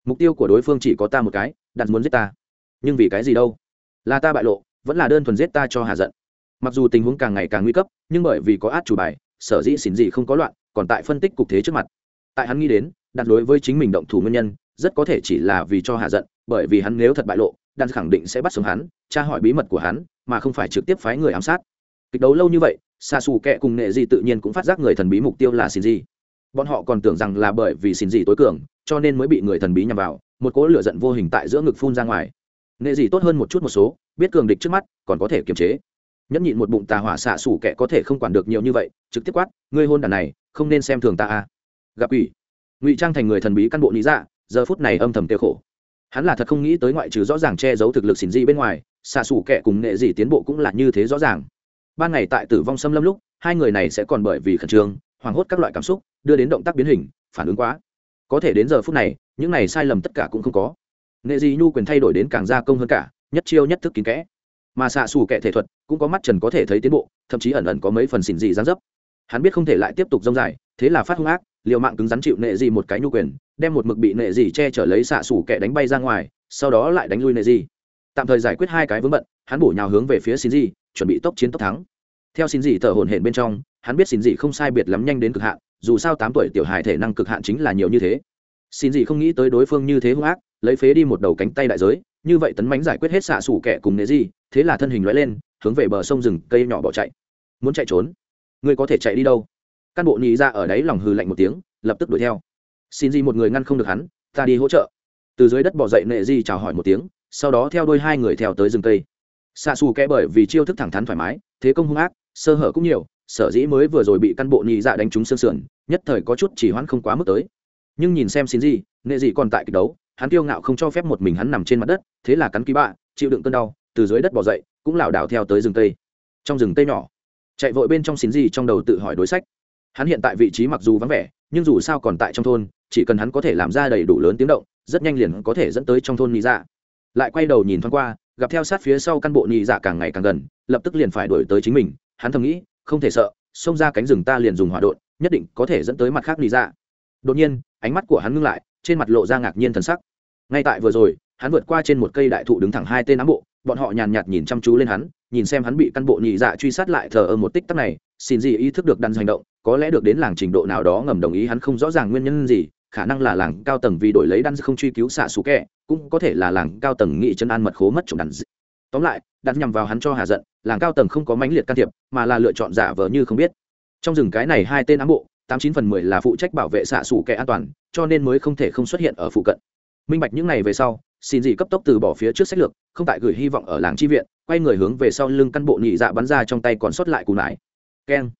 Mục tiêu của đối phương chỉ có ta một cái, đặt muốn giết ta. Nhưng vì cái gì đâu? Là ta bại lộ, vẫn là đơn thuần giết ta cho hà giận. Mặc dù tình huống càng ngày càng nguy cấp, nhưng bởi vì có át chủ bài, sở dĩ xỉn dị không có loạn, còn tại phân tích cục thế trước mặt. Tại hắn nghĩ đến, đặt đối với chính mình động thủ nguyên nhân, rất có thể chỉ là vì cho hạ giận, bởi vì hắn nếu thật bại lộ đan khẳng định sẽ bắt sống hắn, tra hỏi bí mật của hắn, mà không phải trực tiếp phái người ám sát. Kịch đấu lâu như vậy xa xù kệ cùng nệ gì tự nhiên cũng phát giác người thần bí mục tiêu là xin gì. Bọn họ còn tưởng rằng là bởi vì xin gì tối cường, cho nên mới bị người thần bí nhằm vào, một cỗ lửa giận vô hình tại giữa ngực phun ra ngoài nghệ gì tốt hơn một chút một số, biết cường địch trước mắt, còn có thể kiềm chế. Nhẫn nhịn một bụng tà hỏa xạ xủ kệ có thể không quản được nhiều như vậy, trực tiếp quát, ngươi hôn đàn này, không nên xem thường ta à. Gặp ủy ngụy trang thành người thần bí căn bộ lý dạ giờ phút này âm thầm tiêu khổ. Hắn là thật không nghĩ tới ngoại trừ rõ ràng che giấu thực lực xỉn di bên ngoài, xạ xủ kệ cùng nghệ gì tiến bộ cũng là như thế rõ ràng. Ban ngày tại tử vong xâm lâm lúc, hai người này sẽ còn bởi vì khẩn trương, hoảng hốt các loại cảm xúc, đưa đến động tác biến hình, phản ứng quá. Có thể đến giờ phút này, những này sai lầm tất cả cũng không có nghệ dị nhu quyền thay đổi đến càng gia công hơn cả, nhất chiêu nhất thức kín kẽ. Mà xạ xù kệ thể thuật cũng có mắt trần có thể thấy tiến bộ, thậm chí ẩn ẩn có mấy phần xỉn dị gián dấp. Hắn biết không thể lại tiếp tục rông dài, thế là phát hung ác, liều mạng cứng rắn chịu nệ dị một cái nhu quyền, đem một mực bị nệ dị che chở lấy xạ xù kệ đánh bay ra ngoài, sau đó lại đánh lui nệ dị tạm thời giải quyết hai cái vướng bận, hắn bổ nhào hướng về phía xin dị chuẩn bị tốc chiến tốc thắng. Theo xin dị thở hổn hển bên trong, hắn biết xin dị không sai biệt lắm nhanh đến cực hạn, dù sao tám tuổi tiểu hài thể năng cực hạn chính là nhiều như thế. Xin dị không nghĩ tới đối phương như thế hung ác lấy phế đi một đầu cánh tay đại giới, như vậy tấn mánh giải quyết hết xạ xủ kẻ cùng nế di, thế là thân hình lóe lên, hướng về bờ sông rừng cây nhỏ bỏ chạy. Muốn chạy trốn? Ngươi có thể chạy đi đâu? Căn bộ nhị ra ở đấy lòng hừ lạnh một tiếng, lập tức đuổi theo. Xin gì một người ngăn không được hắn, ta đi hỗ trợ. Từ dưới đất bỏ dậy nệ di chào hỏi một tiếng, sau đó theo đôi hai người theo tới rừng cây. Xa xù kẽ bởi vì chiêu thức thẳng thắn thoải mái, thế công hung ác, sơ hở cũng nhiều, sở dĩ mới vừa rồi bị căn bộ nhị dạ đánh trúng sương sườn, nhất thời có chút chỉ hoãn không quá mức tới. Nhưng nhìn xem xin gì, nệ di còn tại kịch đấu hắn kiêu ngạo không cho phép một mình hắn nằm trên mặt đất, thế là cắn ký bạ, chịu đựng cơn đau, từ dưới đất bỏ dậy, cũng lảo đảo theo tới rừng tây. trong rừng tây nhỏ, chạy vội bên trong xin gì trong đầu tự hỏi đối sách. Hắn hiện tại vị trí mặc dù vắng vẻ, nhưng dù sao còn tại trong thôn, chỉ cần hắn có thể làm ra đầy đủ lớn tiếng động, rất nhanh liền có thể dẫn tới trong thôn nhị dạ. Lại quay đầu nhìn thoáng qua, gặp theo sát phía sau căn bộ nhị dạ càng ngày càng gần, lập tức liền phải đổi tới chính mình. Hắn thầm nghĩ, không thể sợ, xông ra cánh rừng ta liền dùng hỏa đột nhất định có thể dẫn tới mặt khác nhị dạ. Đột nhiên, ánh mắt của hắn ngưng lại trên mặt lộ ra ngạc nhiên thần sắc. Ngay tại vừa rồi, hắn vượt qua trên một cây đại thụ đứng thẳng hai tên ám bộ, bọn họ nhàn nhạt nhìn chăm chú lên hắn, nhìn xem hắn bị căn bộ nhị dạ truy sát lại thờ ơ một tích tắc này, xin gì ý thức được đan hành động, có lẽ được đến làng trình độ nào đó ngầm đồng ý hắn không rõ ràng nguyên nhân gì, khả năng là làng cao tầng vì đổi lấy đan không truy cứu xạ xú kẹ, cũng có thể là làng cao tầng nghị chân an mật khố mất trộm đàn tóm lại đan nhằm vào hắn cho hà giận, làng cao tầng không có mãnh liệt can thiệp, mà là lựa chọn giả vờ như không biết. Trong rừng cái này hai tên ám bộ tám chín phần mười là phụ trách bảo vệ xạ xù kẻ an toàn, cho nên mới không thể không xuất hiện ở phụ cận. Minh bạch những ngày về sau, xin gì cấp tốc từ bỏ phía trước sách lược, không tại gửi hy vọng ở làng tri viện, quay người hướng về sau lưng căn bộ nhị dạ bắn ra trong tay còn sót lại cù nải. Keng.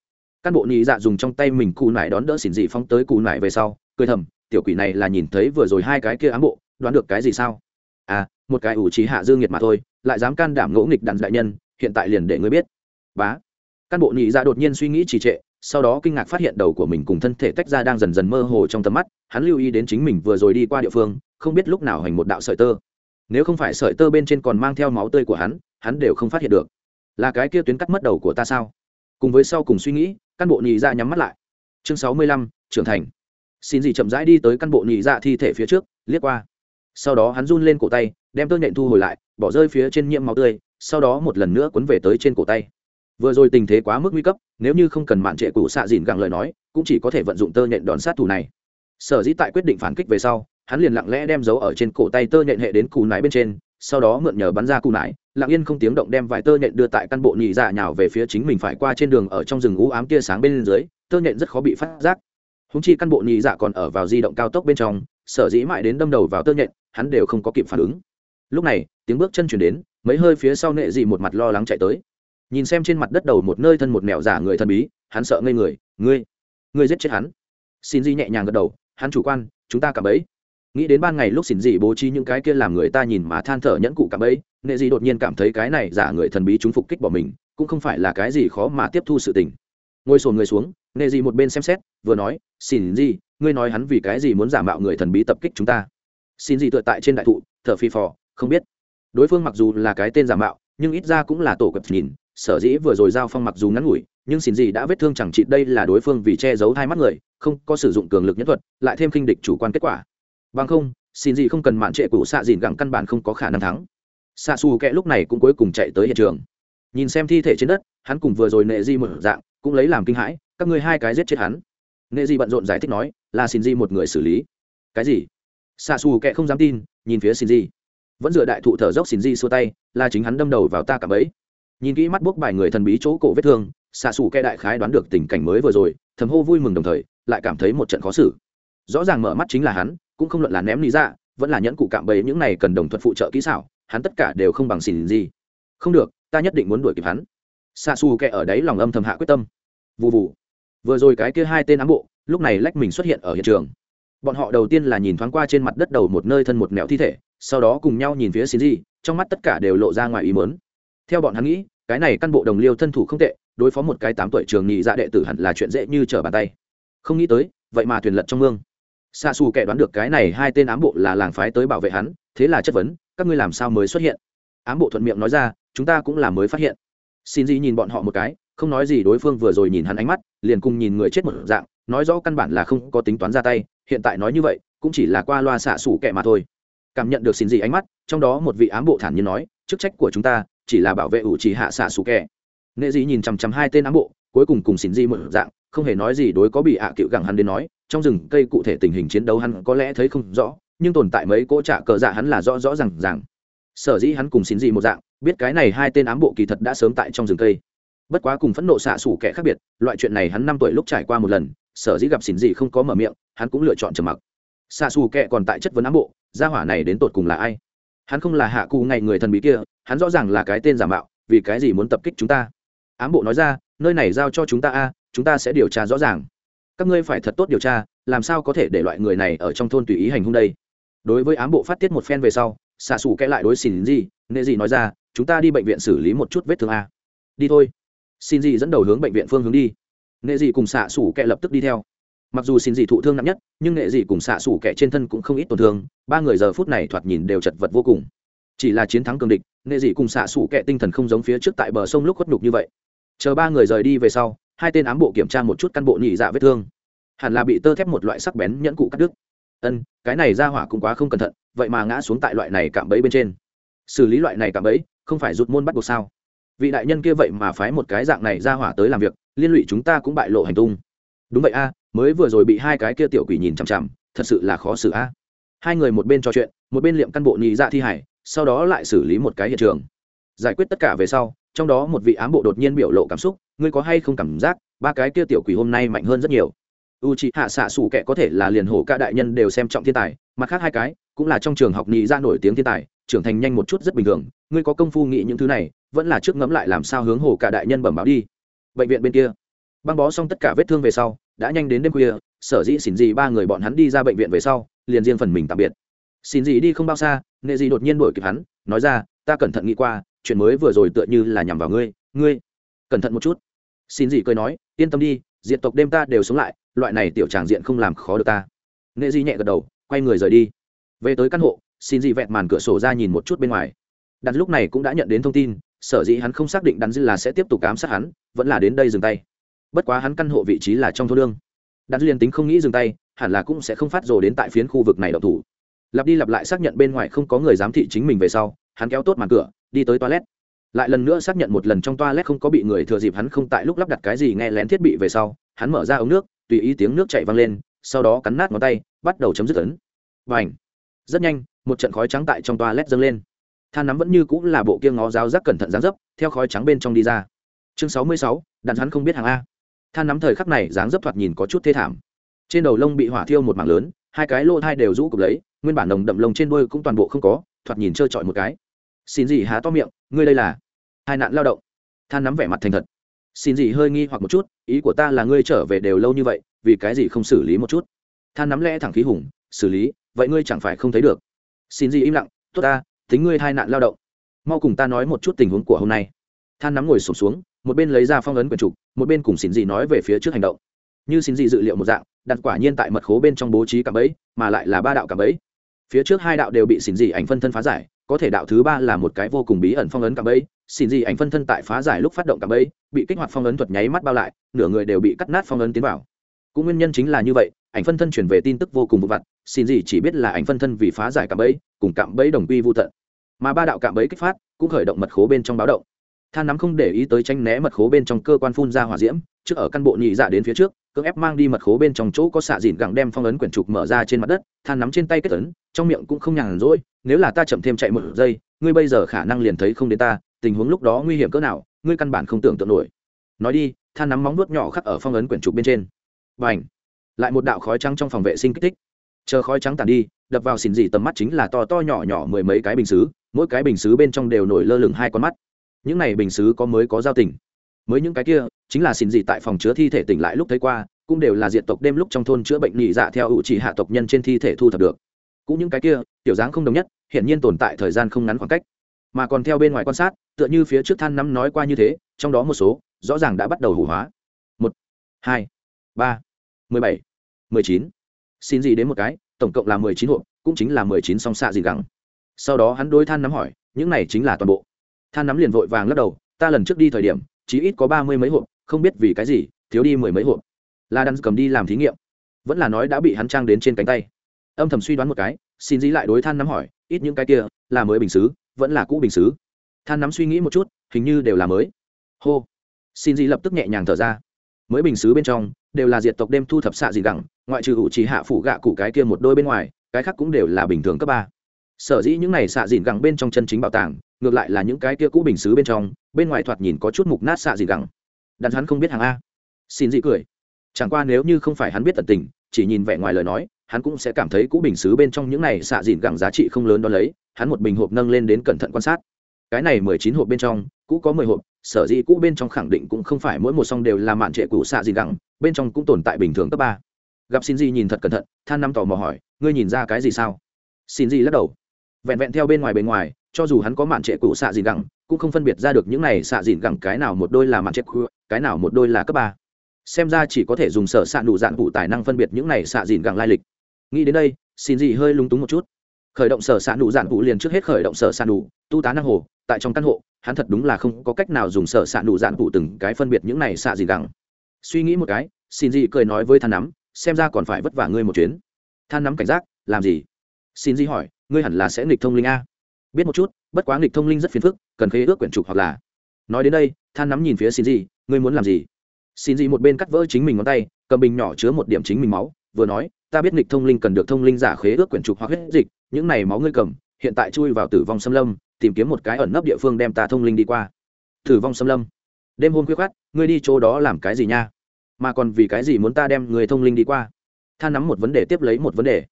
Căn bộ nhị dạ dùng trong tay mình cù nải đón đỡ xỉn dị phóng tới cù nải về sau, cười thầm, tiểu quỷ này là nhìn thấy vừa rồi hai cái kia ám bộ, đoán được cái gì sao? À một cái ủ trí hạ dương nhiệt mà thôi, lại dám can đảm ngỗ nghịch đàn đại nhân, hiện tại liền để ngươi biết. Bá căn bộ nhị dạ đột nhiên suy nghĩ trì trệ, sau đó kinh ngạc phát hiện đầu của mình cùng thân thể tách ra đang dần dần mơ hồ trong tầm mắt, hắn lưu ý đến chính mình vừa rồi đi qua địa phương, không biết lúc nào hành một đạo sợi tơ. Nếu không phải sợi tơ bên trên còn mang theo máu tươi của hắn hắn đều không phát hiện được. Là cái kia tuyến cắt mất đầu của ta sao? Cùng với sau cùng suy nghĩ, căn bộ nhị dạ nhắm mắt lại. Chương sáu mươi lăm, trưởng thành. Xin gì chậm rãi đi tới căn bộ nhị dạ thi thể phía trước, liếc qua. Sau đó hắn run lên cổ tay, đem tơ nhện thu hồi lại, bỏ rơi phía trên nhiễm máu tươi, sau đó một lần nữa quấn về tới trên cổ tay vừa rồi tình thế quá mức nguy cấp, nếu như không cần mạn trệ cụ xạ dìn gặng lời nói, cũng chỉ có thể vận dụng tơ nhện đòn sát thủ này. Sở dĩ tại quyết định phản kích về sau, hắn liền lặng lẽ đem dấu ở trên cổ tay tơ nhện hệ đến cù nải bên trên, sau đó mượn nhờ bắn ra cù nải, lặng yên không tiếng động đem vài tơ nhện đưa tại căn bộ nhị dạ nhào về phía chính mình phải qua trên đường ở trong rừng u ám tia sáng bên dưới, tơ nhện rất khó bị phát giác. Húng chi căn bộ nhị dạ còn ở vào di động cao tốc bên trong, sở dĩ mãi đến đâm đầu vào tơ nhện, hắn đều không có kịp phản ứng. Lúc này, tiếng bước chân chuyển đến, mấy hơi phía sau nệ dị một mặt lo lắng chạy tới nhìn xem trên mặt đất đầu một nơi thân một mẹo giả người thần bí, hắn sợ ngây người, ngươi ngươi giết chết hắn? Xin di nhẹ nhàng gật đầu, hắn chủ quan, chúng ta cả bấy nghĩ đến ban ngày lúc xin dị bố trí những cái kia làm người ta nhìn mà than thở nhẫn cụ cả bấy nệ dị đột nhiên cảm thấy cái này giả người thần bí chúng phục kích bỏ mình, cũng không phải là cái gì khó mà tiếp thu sự tình. Ngồi sồn người xuống, nệ dị một bên xem xét, vừa nói xin di ngươi nói hắn vì cái gì muốn giả mạo người thần bí tập kích chúng ta? Xin di tựa tại trên đại thụ, thở phi phò, không biết. Đối phương mặc dù là cái tên giả mạo, nhưng ít ra cũng là tổ cập nhìn sở dĩ vừa rồi giao phong mặc dù ngắn ngủi, nhưng xin gì đã vết thương chẳng trị đây là đối phương vì che giấu hai mắt người, không có sử dụng cường lực nhất thuật, lại thêm khinh địch chủ quan kết quả. Bằng không, xin gì không cần mạn trệ cụ xạ dìn gẳng căn bản không có khả năng thắng. Xạ xù kẹ lúc này cũng cuối cùng chạy tới hiện trường. Nhìn xem thi thể trên đất, hắn cùng vừa rồi nệ di một dạng, cũng lấy làm kinh hãi, các ngươi hai cái giết chết hắn. Nệ di bận rộn giải thích nói, là xin di một người xử lý. Cái gì? Xạ xù kẹ không dám tin, nhìn phía xin di vẫn dựa đại thụ thở dốc xin di xua tay, là chính hắn đâm đầu vào ta cả bấy nhìn kỹ mắt bốc bài người thần bí chỗ cổ vết thương, xạ xù kẻ đại khái đoán được tình cảnh mới vừa rồi, thầm hô vui mừng đồng thời, lại cảm thấy một trận khó xử. Rõ ràng mở mắt chính là hắn, cũng không luận là ném lý ra vẫn là nhẫn cụ cạm bẫy những này cần đồng thuận phụ trợ kỹ xảo, hắn tất cả đều không bằng xỉn gì. Không được, ta nhất định muốn đuổi kịp hắn. Xạ xù kẻ ở đấy lòng âm thầm hạ quyết tâm. Vụ vụ vừa rồi cái kia hai tên ám bộ, lúc này lách mình xuất hiện ở hiện trường. Bọn họ đầu tiên là nhìn thoáng qua trên mặt đất đầu một nơi thân một mẹo thi thể, sau đó cùng nhau nhìn phía xin gì, trong mắt tất cả đều lộ ra ngoài ý mớn theo bọn hắn nghĩ, cái này căn bộ đồng liêu thân thủ không tệ, đối phó một cái tám tuổi trường nhị dạ đệ tử hẳn là chuyện dễ như trở bàn tay. Không nghĩ tới, vậy mà thuyền lật trong mương. Xa xù kẻ đoán được cái này hai tên ám bộ là làng phái tới bảo vệ hắn, thế là chất vấn, các ngươi làm sao mới xuất hiện? Ám bộ thuận miệng nói ra, chúng ta cũng là mới phát hiện. Xin gì nhìn bọn họ một cái, không nói gì đối phương vừa rồi nhìn hắn ánh mắt, liền cùng nhìn người chết một dạng, nói rõ căn bản là không có tính toán ra tay, hiện tại nói như vậy, cũng chỉ là qua loa xạ xủ kẻ mà thôi. Cảm nhận được xin gì ánh mắt, trong đó một vị ám bộ thản nhiên nói, chức trách của chúng ta chỉ là bảo vệ ủ chỉ hạ xạ xù kẻ nghệ dị nhìn chằm chằm hai tên ám bộ, cuối cùng cùng xin gì một dạng, không hề nói gì đối có bị ạ cựu gẳng hắn đến nói, trong rừng cây cụ thể tình hình chiến đấu hắn có lẽ thấy không rõ, nhưng tồn tại mấy cỗ trạ cờ dạ hắn là rõ rõ rằng rằng sở dĩ hắn cùng xin gì một dạng, biết cái này hai tên ám bộ kỳ thật đã sớm tại trong rừng cây. Bất quá cùng phẫn nộ xạ xủ kẻ khác biệt, loại chuyện này hắn năm tuổi lúc trải qua một lần, sở dĩ gặp xin gì không có mở miệng, hắn cũng lựa chọn trầm mặc. Xạ xù kẻ còn tại chất vấn ám bộ, gia hỏa này đến tột cùng là ai? Hắn không là hạ cụ ngày người thần bí kia, hắn rõ ràng là cái tên giả mạo, vì cái gì muốn tập kích chúng ta? Ám bộ nói ra, nơi này giao cho chúng ta a, chúng ta sẽ điều tra rõ ràng. Các ngươi phải thật tốt điều tra, làm sao có thể để loại người này ở trong thôn tùy ý hành hung đây? Đối với ám bộ phát tiết một phen về sau, xạ xù kẽ lại đối xin gì nệ gì nói ra, chúng ta đi bệnh viện xử lý một chút vết thương a. Đi thôi. Xin gì dẫn đầu hướng bệnh viện phương hướng đi. Nệ gì cùng xạ xù kẽ lập tức đi theo mặc dù xin gì thụ thương nặng nhất, nhưng nệ gì cùng xạ xủ kẻ trên thân cũng không ít tổn thương, ba người giờ phút này thoạt nhìn đều chật vật vô cùng. Chỉ là chiến thắng cường địch nệ dị cùng xạ xủ kẹ tinh thần không giống phía trước tại bờ sông lúc khuất nhục như vậy. Chờ ba người rời đi về sau, hai tên ám bộ kiểm tra một chút căn bộ nhị dạ vết thương. Hẳn là bị tơ thép một loại sắc bén nhẫn cụ cắt đứt. Ân, cái này ra hỏa cũng quá không cẩn thận, vậy mà ngã xuống tại loại này cạm bẫy bên trên. Xử lý loại này cạm bẫy, không phải rụt môn bắt buộc sao? Vị đại nhân kia vậy mà phái một cái dạng này ra hỏa tới làm việc, liên lụy chúng ta cũng bại lộ hành tung. Đúng vậy a mới vừa rồi bị hai cái kia tiểu quỷ nhìn chằm chằm, thật sự là khó xử a. Hai người một bên trò chuyện, một bên liệm căn bộ nhị dạ thi hải, sau đó lại xử lý một cái hiện trường. Giải quyết tất cả về sau, trong đó một vị ám bộ đột nhiên biểu lộ cảm xúc, ngươi có hay không cảm giác, ba cái kia tiểu quỷ hôm nay mạnh hơn rất nhiều? U c h ị hạ xạ xủ kệ có thể là liền hổ ca đại nhân đều xem trọng thiên tài, mặt khác hai cái, cũng là trong trường học nhị ra nổi tiếng thiên tài, trưởng thành nhanh một chút rất bình thường, ngươi có công phu nghĩ những thứ này, vẫn là trước ngẫm lại làm sao hướng hổ ca đại nhân bẩm báo đi. Bệnh viện bên kia. Băng bó xong tất cả vết thương về sau đã nhanh đến đêm khuya, sở dĩ xin gì ba người bọn hắn đi ra bệnh viện về sau, liền riêng phần mình tạm biệt. Xin gì đi không bao xa, nệ gì đột nhiên đuổi kịp hắn, nói ra, ta cẩn thận nghĩ qua, chuyện mới vừa rồi tựa như là nhằm vào ngươi ngươi, cẩn thận một chút. Xin gì cười nói, yên tâm đi diện tộc đêm ta đều sống lại, loại này tiểu tràng diện không làm khó được ta. Nệ gì nhẹ gật đầu, quay người rời đi. Về tới căn hộ, xin gì vẹt màn cửa sổ ra nhìn một chút bên ngoài. Đặt lúc này cũng đã nhận đến thông tin, sở dĩ hắn không xác định đắn dư là sẽ tiếp tục ám sát hắn, vẫn là đến đây dừng tay bất quá hắn căn hộ vị trí là trong thôn lương. Đặt liền tính không nghĩ dừng tay, hẳn là cũng sẽ không phát rồ đến tại phiến khu vực này độc thủ. Lặp đi lặp lại xác nhận bên ngoài không có người giám thị chính mình về sau, hắn kéo tốt màn cửa, đi tới toilet. Lại lần nữa xác nhận một lần trong toilet không có bị người thừa dịp hắn không tại lúc lắp đặt cái gì nghe lén thiết bị về sau, hắn mở ra ống nước, tùy ý tiếng nước chạy văng lên, sau đó cắn nát ngón tay, bắt đầu chấm dứt ấn. Và ảnh rất nhanh, một trận khói trắng tại trong toilet dâng lên. Than nắm vẫn như cũng là bộ kia ngó giáo giác cẩn thận dáng dấp, theo khói trắng bên trong đi ra. Chương sáu mươi sáu đàn hắn không biết hàng a than nắm thời khắc này dáng dấp thoạt nhìn có chút thê thảm. Trên đầu lông bị hỏa thiêu một mảng lớn hai cái lô thai đều rũ cục lấy nguyên bản nồng đậm lông trên đuôi cũng toàn bộ không có thoạt nhìn trơ trọi một cái. Xin gì há to miệng ngươi đây là? Hai nạn lao động. Than nắm vẻ mặt thành thật. Xin gì hơi nghi hoặc một chút ý của ta là ngươi trở về đều lâu như vậy vì cái gì không xử lý một chút? Than nắm lẽ thẳng khí hùng xử lý? Vậy ngươi chẳng phải không thấy được? Xin gì im lặng tốt ta tính ngươi hai nạn lao động. Mau cùng ta nói một chút tình huống của hôm nay. Than nắm ngồi sụp xuống, xuống một bên lấy ra phong ấn quyển trục, một bên cùng xin dị nói về phía trước hành động. Như xin dị dự liệu một dạng, đặt quả nhiên tại mật khố bên trong bố trí cạm bẫy, mà lại là ba đạo cạm bẫy. Phía trước hai đạo đều bị xin dị ảnh phân thân phá giải, có thể đạo thứ ba là một cái vô cùng bí ẩn phong ấn cạm bẫy. Xin dị ảnh phân thân tại phá giải lúc phát động cạm bẫy, bị kích hoạt phong ấn thuật nháy mắt bao lại, nửa người đều bị cắt nát phong ấn tiến vào. Cũng nguyên nhân chính là như vậy, ảnh phân thân chuyển về tin tức vô cùng vụ vặt, xin dị chỉ biết là ảnh phân thân vì phá giải cạm bẫy, cùng cạm bẫy đồng quy vô tận. Mà ba đạo cạm bẫy kích phát, cũng khởi động mật khố bên trong báo động than nắm không để ý tới tranh né mật khố bên trong cơ quan phun ra hỏa diễm, trước ở căn bộ nhị dạ đến phía trước, cưỡng ép mang đi mật khố bên trong chỗ có xạ dìn gẳng đem phong ấn quyển trục mở ra trên mặt đất than nắm trên tay kết ấn, trong miệng cũng không nhàn rỗi, nếu là ta chậm thêm chạy một giây, ngươi bây giờ khả năng liền thấy không đến ta, tình huống lúc đó nguy hiểm cỡ nào, ngươi căn bản không tưởng tượng nổi. Nói đi than nắm móng vuốt nhỏ khắc ở phong ấn quyển trục bên trên. Và ảnh lại một đạo khói trắng trong phòng vệ sinh kích thích. Chờ khói trắng tàn đi, đập vào xỉn dị tầm mắt chính là to to nhỏ nhỏ mười mấy cái bình xứ, mỗi cái bình xứ bên trong đều nổi lơ lửng hai con mắt những này bình xứ có mới có giao tình. Mới những cái kia, chính là xin gì tại phòng chứa thi thể tỉnh lại lúc thấy qua, cũng đều là diện tộc đêm lúc trong thôn chữa bệnh nhị dạ theo ủ chỉ hạ tộc nhân trên thi thể thu thập được. Cũng những cái kia, tiểu dáng không đồng nhất hiện nhiên tồn tại thời gian không ngắn khoảng cách. Mà còn theo bên ngoài quan sát, tựa như phía trước than năm nói qua như thế, trong đó một số, rõ ràng đã bắt đầu hủ hóa. Một, hai, ba, mười bảy, mười chín. Xin gì đến một cái, tổng cộng là mười chín hộp, cũng chính là mười chín song xạ gì gắng sau đó hắn đối than nắm hỏi, những này chính là toàn bộ than nắm liền vội vàng lắc đầu, ta lần trước đi thời điểm chỉ ít có ba mươi mấy hộp, không biết vì cái gì, thiếu đi mười mấy hộp. La đắn cầm đi làm thí nghiệm. Vẫn là nói đã bị hắn trang đến trên cánh tay. Âm thầm suy đoán một cái, xin dĩ lại đối than nắm hỏi, ít những cái kia, là mới bình xứ, vẫn là cũ bình xứ? Than nắm suy nghĩ một chút, hình như đều là mới. Hô. Xin dĩ lập tức nhẹ nhàng thở ra. Mới bình xứ bên trong, đều là diệt tộc đêm thu thập xạ gì gẳng, ngoại trừ ủ chỉ hạ phủ gạ cụ cái kia một đôi bên ngoài, cái khác cũng đều là bình thường cấp ba. Sở dĩ những này xạ dịn gẳng bên trong chân chính bảo tàng ngược lại là những cái kia cũ bình xứ bên trong, bên ngoài thoạt nhìn có chút mục nát xạ gì gẳng. Đàn hắn không biết hàng a. Xin dị cười. Chẳng qua nếu như không phải hắn biết tận tình, chỉ nhìn vẻ ngoài lời nói, hắn cũng sẽ cảm thấy cũ bình xứ bên trong những này xạ dịn gẳng giá trị không lớn đo lấy, hắn một bình hộp nâng lên đến cẩn thận quan sát. Cái này mười chín hộp bên trong, cũ có mười hộp, sở dĩ cũ bên trong khẳng định cũng không phải mỗi một song đều là mạn trệ cũ xạ dịn gẳng, bên trong cũng tồn tại bình thường cấp ba. Gặp xin dị nhìn thật cẩn thận, than năm tò mò hỏi, ngươi nhìn ra cái gì sao? Xin dị lắc đầu. Vẹn vẹn theo bên ngoài bên ngoài cho dù hắn có mạn trệ cũ xạ dìn gẳng, cũng không phân biệt ra được những này xạ dìn gẳng cái nào một đôi là mạn trệ cũ, cái nào một đôi là cấp ba. Xem ra chỉ có thể dùng sở xạ đủ dạn vụ tài năng phân biệt những này xạ dìn gẳng lai lịch. Nghĩ đến đây, xin gì hơi lúng túng một chút. Khởi động sở xạ đủ dạn vụ liền trước hết khởi động sở xạ đủ tu tá năng hồ, tại trong căn hộ, hắn thật đúng là không có cách nào dùng sở xạ đủ dạn vụ từng cái phân biệt những này xạ dìn gẳng. Suy nghĩ một cái, xin gì cười nói với than nắm, xem ra còn phải vất vả ngươi một chuyến. Than nắm cảnh giác, làm gì? Xin gì hỏi, ngươi hẳn là sẽ nghịch thông linh a? Biết một chút, bất quá nghịch thông linh rất phiền phức, cần khế ước quyển trục hoặc là. Nói đến đây, than nắm nhìn phía xin gì ngươi muốn làm gì? Xin gì một bên cắt vỡ chính mình ngón tay, cầm bình nhỏ chứa một điểm chính mình máu, vừa nói, ta biết nghịch thông linh cần được thông linh giả khế ước quyển trục hoặc huyết dịch, những này máu ngươi cầm, hiện tại chui vào tử vong xâm lâm, tìm kiếm một cái ẩn nấp địa phương đem ta thông linh đi qua. Tử vong xâm lâm. Đêm hôm khuya khát ngươi đi chỗ đó làm cái gì nha? Mà còn vì cái gì muốn ta đem người thông linh đi qua? Than nắm một vấn đề tiếp lấy một vấn đề.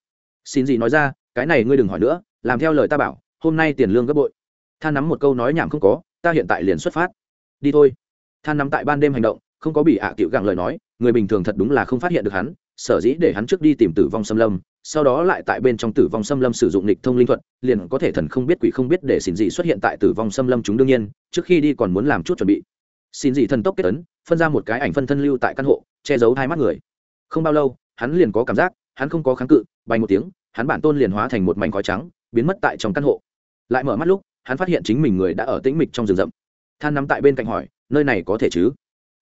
Xin gì nói ra, cái này ngươi đừng hỏi nữa, làm theo lời ta bảo hôm nay tiền lương gấp bội. Than nắm một câu nói nhảm không có, ta hiện tại liền xuất phát. Đi thôi. Than nắm tại ban đêm hành động, không có bị ạ à tiểu gặng lời nói, người bình thường thật đúng là không phát hiện được hắn, sở dĩ để hắn trước đi tìm tử vong xâm lâm, sau đó lại tại bên trong tử vong xâm lâm sử dụng lịch thông linh thuật, liền có thể thần không biết quỷ không biết để xin dị xuất hiện tại tử vong xâm lâm chúng đương nhiên, trước khi đi còn muốn làm chút chuẩn bị. Xin dị thần tốc kết ấn, phân ra một cái ảnh phân thân lưu tại căn hộ, che giấu hai mắt người. Không bao lâu, hắn liền có cảm giác, hắn không có kháng cự, bay một tiếng, hắn bản tôn liền hóa thành một mảnh khói trắng, biến mất tại trong căn hộ lại mở mắt lúc, hắn phát hiện chính mình người đã ở tĩnh mịch trong rừng rậm. Than nắm tại bên cạnh hỏi, nơi này có thể chứ?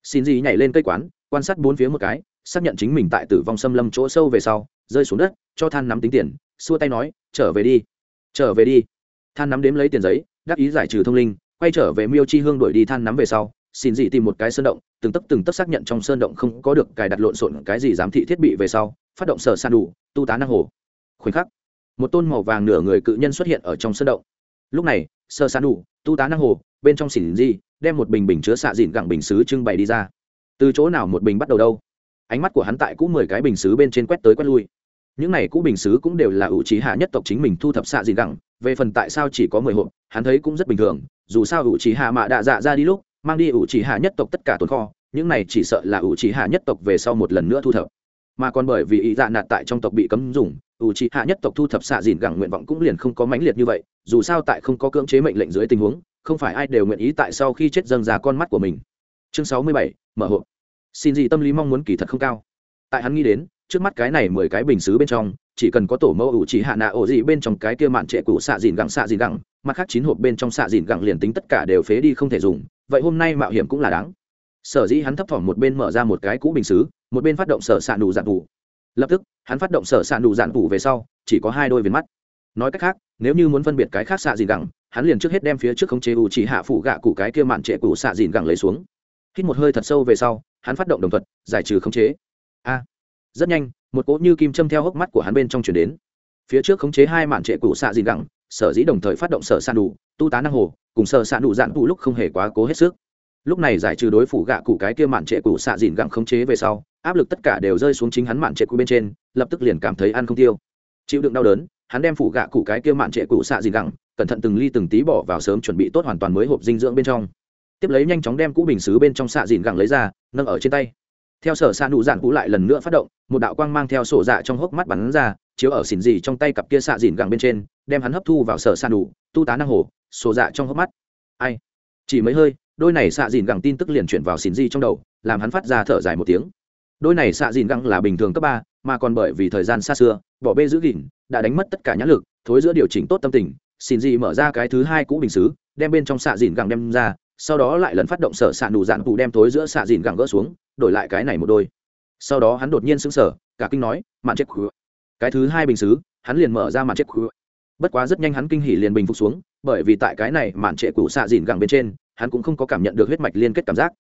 Xin gì nhảy lên cây quán, quan sát bốn phía một cái, xác nhận chính mình tại tử vong xâm lâm chỗ sâu về sau, rơi xuống đất, cho than nắm tính tiền, xua tay nói, trở về đi. Trở về đi. Than nắm đếm lấy tiền giấy đắc ý giải trừ thông linh, quay trở về miêu chi hương đuổi đi than nắm về sau, xin dị tìm một cái sơn động, từng tấc từng tấc xác nhận trong sơn động không có được cài đặt lộn xộn cái gì giám thị thiết bị về sau, phát động sở san đủ, tu tá năng hồ. Khoảnh khắc, một tôn màu vàng nửa người cự nhân xuất hiện ở trong sơn động lúc này, sơ san đủ tu tá năng hồ, bên trong xỉn di đem một bình bình chứa xạ dịn gặng bình xứ trưng bày đi ra. Từ chỗ nào một bình bắt đầu đâu? Ánh mắt của hắn tại cũ mười cái bình xứ bên trên quét tới quét lui. Những này cũ bình xứ cũng đều là ủ trí hạ nhất tộc chính mình thu thập xạ dịn gặng, về phần tại sao chỉ có mười hộp, hắn thấy cũng rất bình thường, dù sao ủ trí hạ mạ đạ dạ ra đi lúc, mang đi ủ chỉ hạ nhất tộc tất cả tồn kho, những này chỉ sợ là ủ chỉ hạ nhất tộc về sau một lần nữa thu thập mà còn bởi vì ý dạ nạt tại trong tộc bị cấm dùng, ủ chỉ hạ nhất tộc thu thập xạ dìn gẳng nguyện vọng cũng liền không có mãnh liệt như vậy, dù sao tại không có cưỡng chế mệnh lệnh dưới tình huống, không phải ai đều nguyện ý tại sau khi chết dâng ra con mắt của mình. Chương sáu mươi bảy, mở hộp. Xin gì tâm lý mong muốn kỳ thật không cao. Tại hắn nghĩ đến, trước mắt cái này mười cái bình xứ bên trong, chỉ cần có tổ mẫu ủ chỉ hạ nạ ổ gì bên trong cái kia mạn trệ cũ xạ dìn gẳng xạ dìn gẳng, mặt khác chín hộp bên trong xạ dìn gẳng liền tính tất cả đều phế đi không thể dùng, vậy hôm nay mạo hiểm cũng là đáng. Sở dĩ hắn thấp thỏm một bên mở ra một cái cũ bình xứ một bên phát động sở s ạ nụ dạn vụ lập tức, hắn phát động sở s ạ nụ dạn vụ về sau, chỉ có hai đôi viền mắt. Nói cách khác, nếu như muốn phân biệt cái khác xạ dìn gẳng, hắn liền trước hết đem phía trước khống chế ủ chỉ hạ phủ gạ cụ cái kia mạn trệ cụ xạ dìn gẳng lấy xuống. Hít một hơi thật sâu về sau, hắn phát động đồng thuật, giải trừ khống chế. A! Rất nhanh, một cỗ như kim châm theo hốc mắt của hắn bên trong chuyển đến. Phía trước khống chế hai mạn trệ cụ xạ dìn gẳng, sở dĩ đồng thời phát động sở xạ đủ tu tá năng hồ, cùng sở xạ đủ dạn vụ lúc không hề quá cố hết sức. Lúc này giải trừ đối phủ gạ cụ cái kia mạn trệ cụ xạ dìn gẳng khống chế về sau áp lực tất cả đều rơi xuống chính hắn mạn trệ cụ bên trên lập tức liền cảm thấy ăn không tiêu. Chịu đựng đau đớn hắn đem phủ gạ cụ cái kia mạn trệ cụ xạ dìn gẳng, cẩn thận từng ly từng tí bỏ vào sớm chuẩn bị tốt hoàn toàn mới hộp dinh dưỡng bên trong. Tiếp lấy nhanh chóng đem cũ bình xứ bên trong xạ dìn gẳng lấy ra nâng ở trên tay. Theo sở xạ nụ dạn cũ lại lần nữa phát động một đạo quang mang theo sổ dạ trong hốc mắt bắn ra chiếu ở xỉn gì trong tay cặp kia xạ dìn gẳng bên trên đem hắn hấp thu vào sở xạ nụ tu tá năng hồ sổ dạ trong hốc mắt. Ai? Chỉ mấy hơi đôi này xạ dìn gẳng tin tức liền chuyển vào xỉn dì trong đầu làm hắn phát ra thở dài một tiếng đôi này xạ dìn gẳng là bình thường cấp ba, mà còn bởi vì thời gian xa xưa, bỏ bê giữ gìn, đã đánh mất tất cả nhãn lực, thối giữa điều chỉnh tốt tâm tình, xin dị mở ra cái thứ hai cũ bình xứ, đem bên trong xạ dìn gẳng đem ra, sau đó lại lần phát động sở xạ nụ dạn cụ đem thối giữa xạ dìn gẳng gỡ xuống, đổi lại cái này một đôi. Sau đó hắn đột nhiên sững sờ, cả kinh nói, mạn chết khứa cái thứ hai bình xứ, hắn liền mở ra mạn chết khứa bất quá rất nhanh hắn kinh hỉ liền bình phục xuống, bởi vì tại cái này mạn trệ cụ xạ dìn gẳng bên trên, hắn cũng không có cảm nhận được huyết mạch liên kết cảm giác.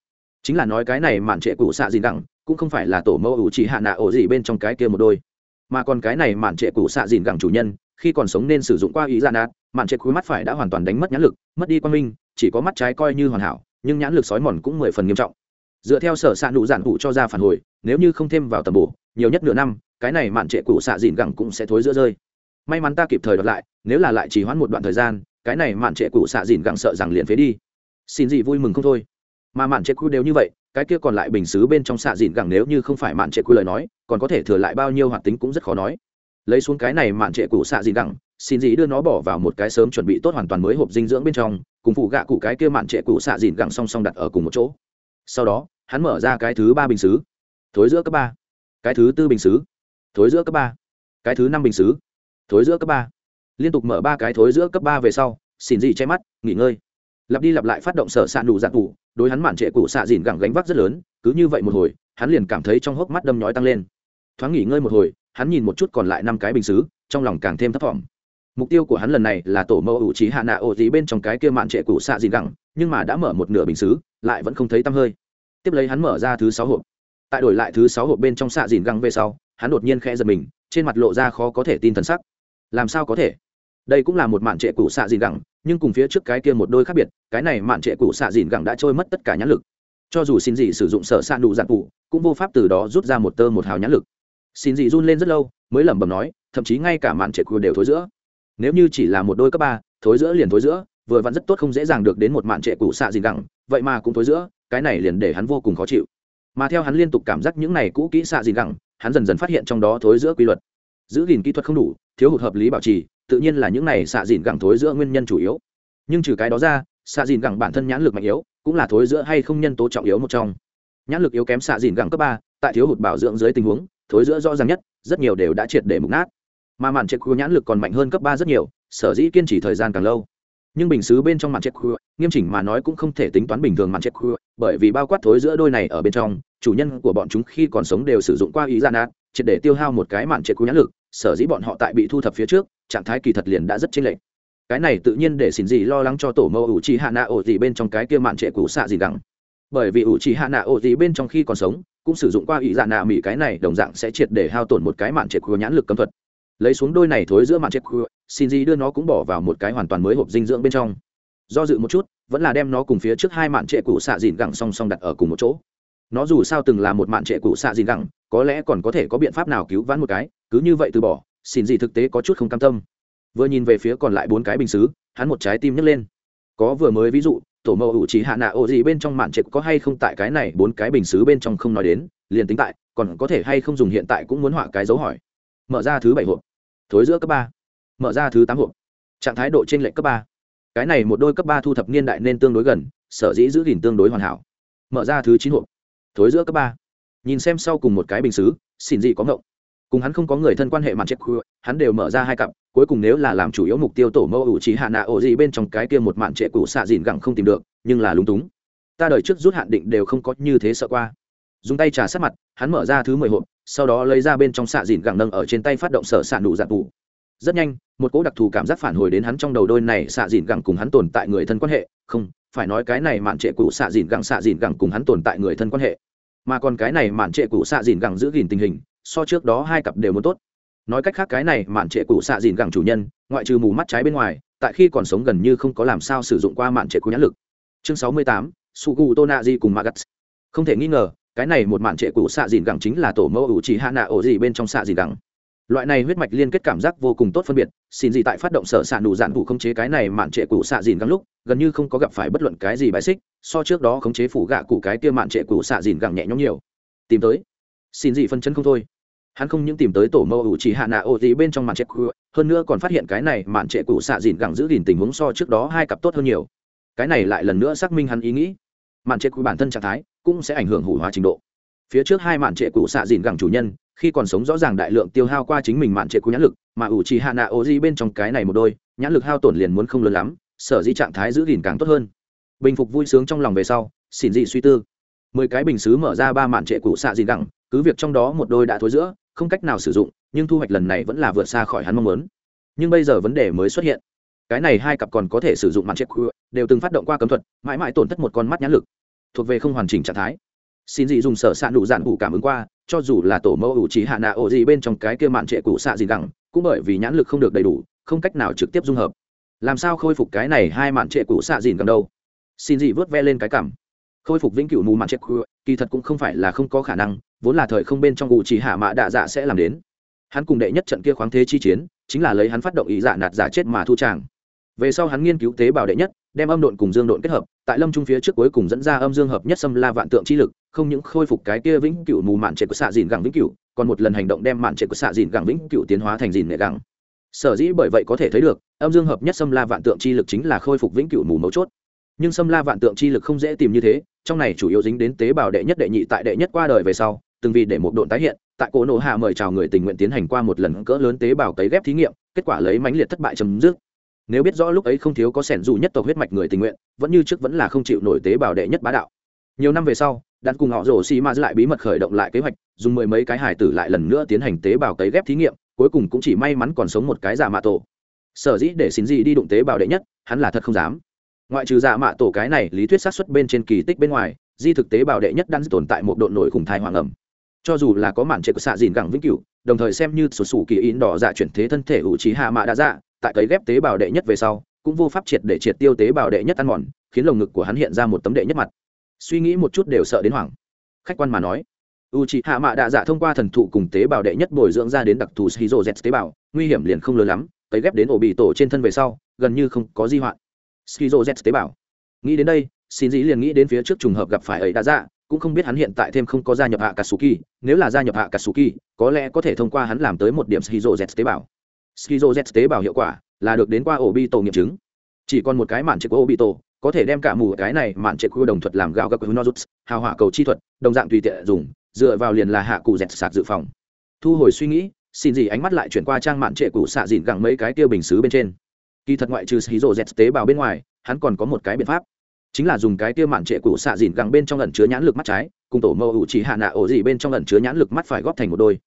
Chính là nói cái này mạn trệ cụ xạ dìn gẳng cũng không phải là tổ mẫu ủ chỉ hạ nạ ổ gì bên trong cái kia một đôi. Mà còn cái này mạn trệ cũ xạ dìn gẳng chủ nhân, khi còn sống nên sử dụng qua ý dạ ra nạt mạn trệ cuối mắt phải đã hoàn toàn đánh mất nhãn lực, mất đi quan minh, chỉ có mắt trái coi như hoàn hảo, nhưng nhãn lực sói mòn cũng mười phần nghiêm trọng. Dựa theo sở xạ nụ giản cụ cho ra phản hồi, nếu như không thêm vào tầm bổ, nhiều nhất nửa năm, cái này mạn trệ cũ xạ dìn gẳng cũng sẽ thối giữa rơi. May mắn ta kịp thời đọc lại, nếu là lại chỉ hoãn một đoạn thời gian, cái này mạn trệ cũ xạ dìn gẳng sợ rằng liền phế đi. Xin gì vui mừng không thôi. Mà mạn trệ cũ đều như vậy cái kia còn lại bình xứ bên trong xạ dìn gẳng nếu như không phải mạn trệ cụ lời nói, còn có thể thừa lại bao nhiêu hoạt tính cũng rất khó nói. Lấy xuống cái này mạn trệ cụ xạ dìn gẳng, xin gì đưa nó bỏ vào một cái sớm chuẩn bị tốt hoàn toàn mới hộp dinh dưỡng bên trong, cùng phụ gạ cụ cái kia mạn trệ cụ xạ dìn gẳng song song đặt ở cùng một chỗ. Sau đó, hắn mở ra cái thứ ba bình xứ. Thối giữa cấp ba. Cái thứ tư bình xứ. Thối giữa cấp ba. Cái thứ năm bình xứ. Thối giữa cấp ba. Liên tục mở ba cái thối giữa cấp ba về sau, xin gì che mắt, nghỉ ngơi lặp đi lặp lại phát động sở s ạ nụ dạng cụ đối hắn mạn trệ cụ xạ dìn gẳng gánh vác rất lớn, cứ như vậy một hồi, hắn liền cảm thấy trong hốc mắt đâm nhói tăng lên. Thoáng nghỉ ngơi một hồi, hắn nhìn một chút còn lại năm cái bình xứ, trong lòng càng thêm thấp t mục tiêu của hắn lần này là tổ mẫu ủ trí hạ nạ ổ dí bên trong cái kia mạn trệ cụ xạ dìn gẳng, nhưng mà đã mở một nửa bình xứ, lại vẫn không thấy tăm hơi. Tiếp lấy hắn mở ra thứ sáu hộp. Tại đổi lại thứ sáu hộp bên trong xạ dìn găng về sau, hắn đột nhiên khẽ giật mình, trên mặt lộ ra khó có thể tin thần sắc. Làm sao có thể? Đây cũng là một mạn trệ cũ xạ dìn gẳng, nhưng cùng phía trước cái kia một đôi khác biệt, cái này mạn trệ cũ xạ dìn gẳng đã trôi mất tất cả nhãn lực. Cho dù xin dị sử dụng sở xạ nụ dạng cụ cũng vô pháp từ đó rút ra một tơ một hào nhãn lực. Xin dị run lên rất lâu, mới lẩm bẩm nói, thậm chí ngay cả mạn trệ cũ đều thối giữa. Nếu như chỉ là một đôi cấp ba, thối giữa liền thối giữa, vừa vặn rất tốt không dễ dàng được đến một mạn trệ cũ xạ dìn gẳng, vậy mà cũng thối giữa, cái này liền để hắn vô cùng khó chịu. Mà theo hắn liên tục cảm giác những này cũ kỹ xạ dìn gẳng, hắn dần dần phát hiện trong đó thối giữa quy luật. Giữ gìn kỹ thuật không đủ, thiếu hụt hợp lý bảo trì tự nhiên là những này xạ dìn gẳng thối giữa nguyên nhân chủ yếu. Nhưng trừ cái đó ra, xạ dìn gẳng bản thân nhãn lực mạnh yếu, cũng là thối giữa hay không nhân tố trọng yếu một trong. Nhãn lực yếu kém xạ dìn gẳng cấp ba, tại thiếu hụt bảo dưỡng dưới tình huống, thối giữa rõ ràng nhất, rất nhiều đều đã triệt để mục nát. Mà màn trệ khu nhãn lực còn mạnh hơn cấp ba rất nhiều, sở dĩ kiên trì thời gian càng lâu. Nhưng bình xứ bên trong màn trệ khu, nghiêm chỉnh mà nói cũng không thể tính toán bình thường màn trệ khu, bởi vì bao quát thối giữa đôi này ở bên trong, chủ nhân của bọn chúng khi còn sống đều sử dụng qua ý gian nát, triệt để tiêu hao một cái màn trệ khu nhãn lực, sở dĩ bọn họ tại bị thu thập phía trước trạng thái kỳ thật liền đã rất chênh lệch. Cái này tự nhiên để xin gì lo lắng cho tổ mẫu ủ trì hạ nạ ổ gì bên trong cái kia mạn trệ cũ xạ gì gắng. Bởi vì ủ trì hạ nạ ổ gì bên trong khi còn sống, cũng sử dụng qua ý dạ nạ mỹ cái này, đồng dạng sẽ triệt để hao tổn một cái mạn trệ cũ nhãn lực cấm thuật. Lấy xuống đôi này thối giữa mạn chết cũ xin gì đưa nó cũng bỏ vào một cái hoàn toàn mới hộp dinh dưỡng bên trong. Do dự một chút, vẫn là đem nó cùng phía trước hai mạn trệ cũ xạ dìn gẳng song song đặt ở cùng một chỗ. Nó dù sao từng là một mạn trệ cũ xạ dìn gẳng có lẽ còn có thể có biện pháp nào cứu vãn một cái, cứ như vậy từ bỏ xin gì thực tế có chút không cam tâm. Vừa nhìn về phía còn lại bốn cái bình xứ, hắn một trái tim nhấc lên. Có vừa mới ví dụ, tổ mẫu ủ trí hạ nạ ô gì bên trong mạn trệ có hay không tại cái này bốn cái bình xứ bên trong không nói đến, liền tính tại, còn có thể hay không dùng hiện tại cũng muốn họa cái dấu hỏi. Mở ra thứ bảy hộp. Thối giữa cấp ba. Mở ra thứ tám hộp. Trạng thái độ trên lệnh cấp ba. Cái này một đôi cấp ba thu thập niên đại nên tương đối gần, sở dĩ giữ gìn tương đối hoàn hảo. Mở ra thứ chín hộp. Thối giữa cấp ba. Nhìn xem sau cùng một cái bình xứ, xin gì có ngộng cùng hắn không có người thân quan hệ mặt chết khuya, hắn đều mở ra hai cặp, cuối cùng nếu là làm chủ yếu mục tiêu tổ mẫu ủ trí hạ nạ ổ gì bên trong cái kia một mạn trệ cũ xạ dìn gẳng không tìm được, nhưng là lúng túng. Ta đợi trước rút hạn định đều không có như thế sợ qua. Dùng tay trà sát mặt, hắn mở ra thứ mười hộp, sau đó lấy ra bên trong xạ dìn gẳng nâng ở trên tay phát động sở xạ nụ dạng tù. Rất nhanh, một cỗ đặc thù cảm giác phản hồi đến hắn trong đầu đôi này xạ dìn gẳng cùng hắn tồn tại người thân quan hệ. Không, phải nói cái này mạn trệ cũ xạ dìn gẳng xạ dìn gẳng cùng hắn tồn tại người thân quan hệ. Mà còn cái này mạn trệ cũ xạ dìn gẳng giữ gìn tình hình so trước đó hai cặp đều muốn tốt. Nói cách khác cái này mạn trệ cụ xạ dìn gẳng chủ nhân, ngoại trừ mù mắt trái bên ngoài, tại khi còn sống gần như không có làm sao sử dụng qua mạn trệ cụ nhãn lực. Chương sáu mươi tám su gu tô nạ di cùng magas không thể nghi ngờ, cái này một mạn trệ cụ xạ dìn gẳng chính là tổ mẫu ủ chỉ hạ nạ ổ gì bên trong xạ dìn gẳng. Loại này huyết mạch liên kết cảm giác vô cùng tốt phân biệt, xin gì tại phát động sở xạ nụ dạn vụ khống chế cái này mạn trệ cụ xạ dìn gắng lúc, gần như không có gặp phải bất luận cái gì bài xích, so trước đó khống chế phủ gạ cụ cái kia mạn trệ cụ xạ dìn gẳng nhẹ nhõm nhiều. Tìm tới. Xin gì phân chân không thôi hắn không những tìm tới tổ mẫu ủ chỉ hạ nạ ô gì bên trong màn trệ cụ hơn nữa còn phát hiện cái này màn trệ cụ xạ dìn gẳng giữ gìn tình huống so trước đó hai cặp tốt hơn nhiều. Cái này lại lần nữa xác minh hắn ý nghĩ. Màn trệ cụ bản thân trạng thái cũng sẽ ảnh hưởng hủ hóa trình độ. Phía trước hai màn trệ cụ xạ dìn gẳng chủ nhân, khi còn sống rõ ràng đại lượng tiêu hao qua chính mình màn trệ cụ nhãn lực, mà ủ chỉ hạ nạ ô gì bên trong cái này một đôi, nhãn lực hao tổn liền muốn không lớn lắm, sở dĩ trạng thái giữ gìn càng tốt hơn. Bình phục vui sướng trong lòng về sau, xỉn dị suy tư. Mười cái bình xứ mở ra ba màn trệ cụ xạ dìn gẳng, cứ việc trong đó một đôi đã thối giữa không cách nào sử dụng, nhưng thu hoạch lần này vẫn là vượt xa khỏi hắn mong muốn. Nhưng bây giờ vấn đề mới xuất hiện. Cái này hai cặp còn có thể sử dụng mặt trệ khuya, đều từng phát động qua cấm thuật, mãi mãi tổn thất một con mắt nhãn lực. Thuộc về không hoàn chỉnh trạng thái. Xin dị dùng sở s ạ nụ dạn cụ cảm ứng qua, cho dù là tổ mẫu ủ trí hạ nạ ổ gì bên trong cái kia mạn trệ cụ xạ gì gẳng, cũng bởi vì nhãn lực không được đầy đủ, không cách nào trực tiếp dung hợp. Làm sao khôi phục cái này hai mạn trệ cụ xạ dìn gần đâu? Xin dị vớt ve lên cái cảm. Khôi phục vĩnh cửu mù mạn trệ cụ kỳ thật cũng không phải là không có khả năng vốn là thời không bên trong ủ chỉ hạ mạ đạ dạ sẽ làm đến. Hắn cùng đệ nhất trận kia khoáng thế chi chiến, chính là lấy hắn phát động ý dạ nạt giả chết mà thu tràng. Về sau hắn nghiên cứu tế bào đệ nhất, đem âm độn cùng dương độn kết hợp, tại lâm trung phía trước cuối cùng dẫn ra âm dương hợp nhất xâm la vạn tượng chi lực, không những khôi phục cái kia vĩnh cửu mù mạn trệ của xạ dìn gẳng vĩnh cửu, còn một lần hành động đem mạn trệ của xạ dìn gẳng vĩnh cửu tiến hóa thành dìn nghệ gẳng. Sở dĩ bởi vậy có thể thấy được, âm dương hợp nhất xâm la vạn tượng chi lực chính là khôi phục vĩnh cửu mù mấu chốt. Nhưng xâm la vạn tượng chi lực không dễ tìm như thế, trong này chủ yếu dính đến tế bào đệ nhất đệ nhị tại đệ nhất qua đời về sau từng vì để một độn tái hiện, tại cổ nộ hạ mời chào người tình nguyện tiến hành qua một lần cỡ lớn tế bào cấy ghép thí nghiệm, kết quả lấy mãnh liệt thất bại chấm dứt. Nếu biết rõ lúc ấy không thiếu có sẻn dù nhất tộc huyết mạch người tình nguyện, vẫn như trước vẫn là không chịu nổi tế bào đệ nhất bá đạo. Nhiều năm về sau đạn cùng họ rổ xì ma lại bí mật khởi động lại kế hoạch, dùng mười mấy cái hải tử lại lần nữa tiến hành tế bào cấy ghép thí nghiệm, cuối cùng cũng chỉ may mắn còn sống một cái giả mạ tổ. Sở dĩ để xin gì đi đụng tế bào đệ nhất, hắn là thật không dám. Ngoại trừ giả mạ tổ cái này lý thuyết sát xuất bên trên kỳ tích bên ngoài, di thực tế bào đệ nhất đang tồn tại một độ nổi khủng thai hoàng ẩm cho dù là có màn trệ của xạ dìn gẳng vĩnh cửu, đồng thời xem như sổ sủ kỳ in đỏ dạ chuyển thế thân thể ủ trí hạ mạ đã dạ tại cấy ghép tế bào đệ nhất về sau, cũng vô pháp triệt để triệt tiêu tế bào đệ nhất ăn mòn, khiến lồng ngực của hắn hiện ra một tấm đệ nhất mặt. Suy nghĩ một chút đều sợ đến hoảng. Khách quan mà nói u c h ị hạ mạ đạ dạ thông qua thần thụ cùng tế bào đệ nhất bồi dưỡng ra đến đặc thù shizu z tế bào, nguy hiểm liền không lớn lắm, cấy ghép đến ổ bị tổ trên thân về sau, gần như không có di hoạn. Shizu z tế bào. Nghĩ đến đây, xin dĩ liền nghĩ đến phía trước trùng hợp gặp phải ấy đã dạ cũng không biết hắn hiện tại thêm không có gia nhập hạ katsuki nếu là gia nhập hạ katsuki có lẽ có thể thông qua hắn làm tới một điểm skizo z tế bào. Skizo z tế bào hiệu quả là được đến qua ổ bi tổ nghiệm chứng. Chỉ còn một cái màn trệ của ổ bi tổ có thể đem cả mù cái này màn trệ của đồng thuật làm gạo các nozuts, hào hỏa cầu chi thuật, đồng dạng tùy tiện dùng, dựa vào liền là hạ cụ dẹt sạc dự phòng. Thu hồi suy nghĩ, xin gì ánh mắt lại chuyển qua trang mạn trệ cụ xạ dịn gẳng mấy cái tiêu bình xứ bên trên. Kỳ thật ngoại trừ skizo z tế bào bên ngoài, hắn còn có một cái biện pháp chính là dùng cái kia mạn trệ cũ xạ dìn gẳng bên trong lần chứa nhãn lực mắt trái, cùng tổ mẫu ủ chỉ hạ nạ ổ gì bên trong lần chứa nhãn lực mắt phải góp thành một đôi.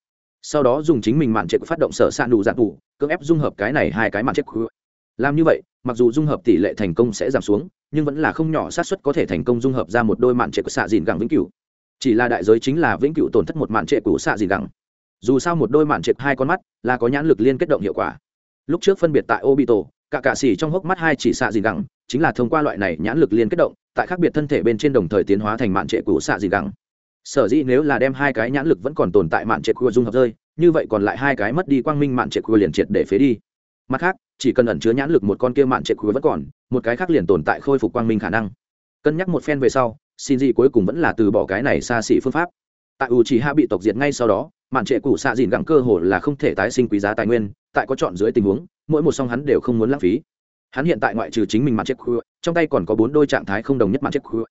Sau đó dùng chính mình mạn trệ phát động sở xạ nụ dạng tủ, cưỡng ép dung hợp cái này hai cái mạn trệ làm như vậy, mặc dù dung hợp tỷ lệ thành công sẽ giảm xuống, nhưng vẫn là không nhỏ xác suất có thể thành công dung hợp ra một đôi mạn trệ của xạ dìn gẳng vĩnh cửu. Chỉ là đại giới chính là vĩnh cửu tổn thất một mạn trệ của xạ dìn gẳng. Dù sao một đôi mạn trệ hai con mắt là có nhãn lực liên kết động hiệu quả. Lúc trước phân biệt tại obito cả cạ xỉ trong hốc mắt hai chỉ xạ dìn gẳng chính là thông qua loại này nhãn lực liên kết động, tại khác biệt thân thể bên trên đồng thời tiến hóa thành mạn trệ của xạ dị gẳng. Sở dĩ nếu là đem hai cái nhãn lực vẫn còn tồn tại mạn trệ cua dung hợp rơi, như vậy còn lại hai cái mất đi quang minh mạn trệ cua liền triệt để phế đi. Mặt khác, chỉ cần ẩn chứa nhãn lực một con kia mạn trệ cua vẫn còn, một cái khác liền tồn tại khôi phục quang minh khả năng. Cân nhắc một phen về sau, xin gì cuối cùng vẫn là từ bỏ cái này xa xỉ phương pháp. Tại u chỉ hạ bị tộc diệt ngay sau đó, mạn trệ cũ xạ dìn gẳng cơ hồ là không thể tái sinh quý giá tài nguyên, tại có chọn dưới tình huống, mỗi một song hắn đều không muốn lãng phí hắn hiện tại ngoại trừ chính mình mạn chết cũ trong tay còn có bốn đôi trạng thái không đồng nhất mạn chết cũ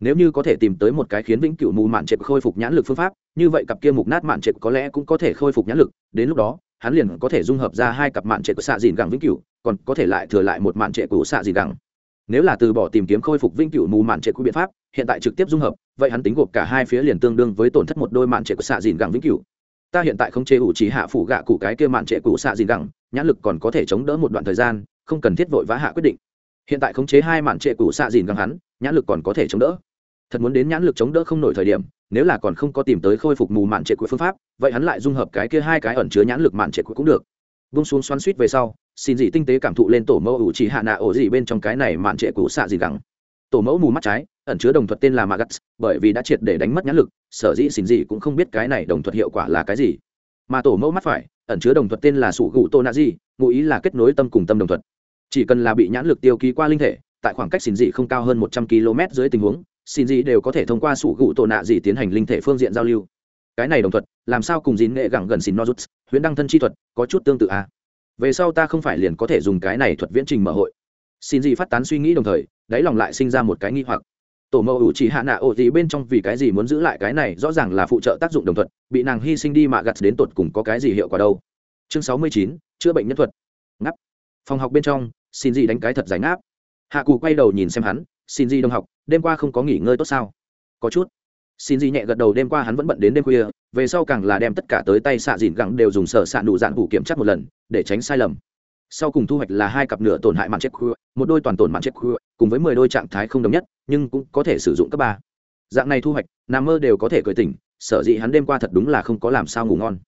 nếu như có thể tìm tới một cái khiến vĩnh cửu mù mạn trệp khôi phục nhãn lực phương pháp, như vậy cặp kia mục nát mạn trệp có lẽ cũng có thể khôi phục nhãn lực, đến lúc đó, hắn liền có thể dung hợp ra hai cặp mạn trệp của xạ dìn gẳng vĩnh cửu, còn có thể lại thừa lại một mạn trệp của xạ dìn gẳng. Nếu là từ bỏ tìm kiếm khôi phục vĩnh cửu mù mạn trệp của biện pháp, hiện tại trực tiếp dung hợp, vậy hắn tính gộp cả hai phía liền tương đương với tổn thất một đôi mạn trệp của xạ dìn gẳng vĩnh cửu. Ta hiện tại không chế ủ chỉ hạ phủ gạ cụ cái kia mạn trệ của xạ dìn gẳng, nhãn lực còn có thể chống đỡ một đoạn thời gian không cần thiết vội vã hạ quyết định. Hiện tại khống chế hai mạn trệ cũ xạ dìn găng hắn, nhãn lực còn có thể chống đỡ. Thật muốn đến nhãn lực chống đỡ không nổi thời điểm, nếu là còn không có tìm tới khôi phục mù mạn trệ của phương pháp, vậy hắn lại dung hợp cái kia hai cái ẩn chứa nhãn lực mạn trệ cũ cũng được. Vung xuống xoắn suýt về sau, xin dị tinh tế cảm thụ lên tổ mẫu ủ chỉ hạ nạ ổ gì bên trong cái này mạn trệ cũ xạ dìn găng. Tổ mẫu mù mắt trái, ẩn chứa đồng thuật tên là magas bởi vì đã triệt để đánh mất nhãn lực, sở dĩ xin dị cũng không biết cái này đồng thuật hiệu quả là cái gì. Mà tổ mẫu mắt phải, ẩn chứa đồng thuật tên là sủ gụ tô nạ di ngụ ý là kết nối tâm cùng tâm đồng thuận, chỉ cần là bị nhãn lực tiêu ký qua linh thể tại khoảng cách xin dị không cao hơn một trăm km dưới tình huống xin dị đều có thể thông qua sủ gụ tổ nạ dị tiến hành linh thể phương diện giao lưu. Cái này đồng thuận, làm sao cùng dín nghệ gẳng gần xin nozuts huyễn đăng thân chi thuật có chút tương tự à? về sau ta không phải liền có thể dùng cái này thuật viễn trình mở hội. Xin dị phát tán suy nghĩ đồng thời đáy lòng lại sinh ra một cái nghi hoặc. Tổ mẫu ủ chỉ hạ nạ ổ gì bên trong vì cái gì muốn giữ lại cái này rõ ràng là phụ trợ tác dụng đồng thuận bị nàng hy sinh đi mà gặt đến tột cùng có cái gì hiệu quả đâu. Chương sáu mươi chín chữa bệnh nhân thuật. Ngắp phòng học bên trong, xin gì đánh cái thật giải ngáp. Hạ cù quay đầu nhìn xem hắn, xin gì đồng học, đêm qua không có nghỉ ngơi tốt sao? Có chút. Xin gì nhẹ gật đầu, đêm qua hắn vẫn bận đến đêm khuya, về sau càng là đem tất cả tới tay xạ dìn gẳng đều dùng sở xạ đủ dạn vụ kiểm tra một lần, để tránh sai lầm. Sau cùng thu hoạch là hai cặp nửa tổn hại mạn chết khuya, một đôi toàn tổn mạn chết khuya, cùng với mười đôi trạng thái không đồng nhất, nhưng cũng có thể sử dụng cấp ba. Dạng này thu hoạch, nằm mơ đều có thể cười tỉnh, sở dĩ hắn đêm qua thật đúng là không có làm sao ngủ ngon.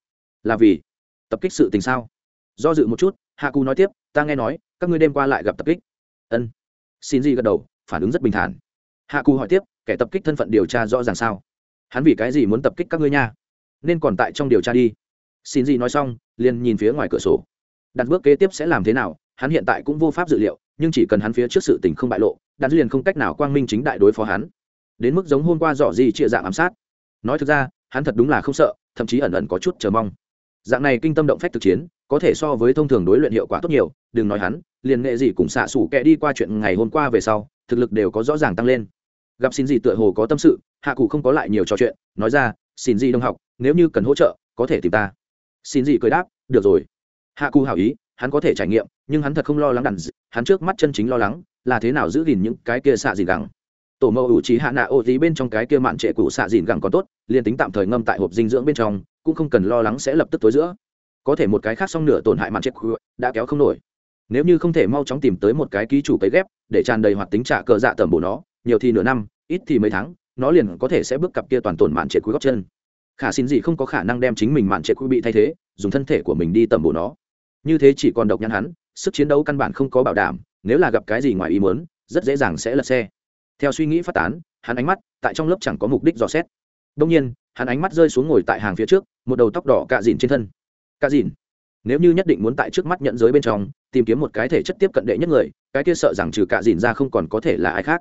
Là vì tập kích sự tình sao? Do dự một chút, hạ cù nói tiếp, ta nghe nói, các ngươi đêm qua lại gặp tập kích. Ân. Xin gì gật đầu, phản ứng rất bình thản. Hạ cù hỏi tiếp, kẻ tập kích thân phận điều tra rõ ràng sao? Hắn vì cái gì muốn tập kích các ngươi nha? Nên còn tại trong điều tra đi. Xin gì nói xong, liền nhìn phía ngoài cửa sổ. Đặt bước kế tiếp sẽ làm thế nào, hắn hiện tại cũng vô pháp dự liệu, nhưng chỉ cần hắn phía trước sự tình không bại lộ, đặt liền không cách nào quang minh chính đại đối phó hắn. Đến mức giống hôm qua dọ gì trịa dạng ám sát. Nói thực ra, hắn thật đúng là không sợ, thậm chí ẩn ẩn có chút chờ mong. Dạng này kinh tâm động phách thực chiến có thể so với thông thường đối luyện hiệu quả tốt nhiều, đừng nói hắn, liền nghệ gì cũng xạ xủ kẹ đi qua chuyện ngày hôm qua về sau, thực lực đều có rõ ràng tăng lên. Gặp xin gì tựa hồ có tâm sự, hạ cụ không có lại nhiều trò chuyện, nói ra, xin gì đông học, nếu như cần hỗ trợ, có thể tìm ta. Xin gì cười đáp, được rồi. Hạ cụ hảo ý, hắn có thể trải nghiệm, nhưng hắn thật không lo lắng đàn hắn trước mắt chân chính lo lắng là thế nào giữ gìn những cái kia xạ dìn gẳng. Tổ mẫu ủ trí hạ nạ ô tí bên trong cái kia mạn trệ cụ xạ dìn gẳng còn tốt, liền tính tạm thời ngâm tại hộp dinh dưỡng bên trong, cũng không cần lo lắng sẽ lập tức tối giữa có thể một cái khác xong nửa tổn hại màn chết cụ đã kéo không nổi. Nếu như không thể mau chóng tìm tới một cái ký chủ cấy ghép để tràn đầy hoạt tính trả cờ dạ tẩm bổ nó, nhiều thì nửa năm, ít thì mấy tháng, nó liền có thể sẽ bước cặp kia toàn tổn mạn trệ cụ góc chân. Khả xin gì không có khả năng đem chính mình mạn trệ cụ bị thay thế, dùng thân thể của mình đi tẩm bổ nó. Như thế chỉ còn độc nhãn hắn, sức chiến đấu căn bản không có bảo đảm, nếu là gặp cái gì ngoài ý muốn, rất dễ dàng sẽ lật xe. Theo suy nghĩ phát tán, hắn ánh mắt tại trong lớp chẳng có mục đích dò xét. Đông nhiên, hắn ánh mắt rơi xuống ngồi tại hàng phía trước, một đầu tóc đỏ cạ dìn trên thân. Cả dìn. Nếu như nhất định muốn tại trước mắt nhận giới bên trong, tìm kiếm một cái thể chất tiếp cận đệ nhất người, cái kia sợ rằng trừ cả dìn ra không còn có thể là ai khác.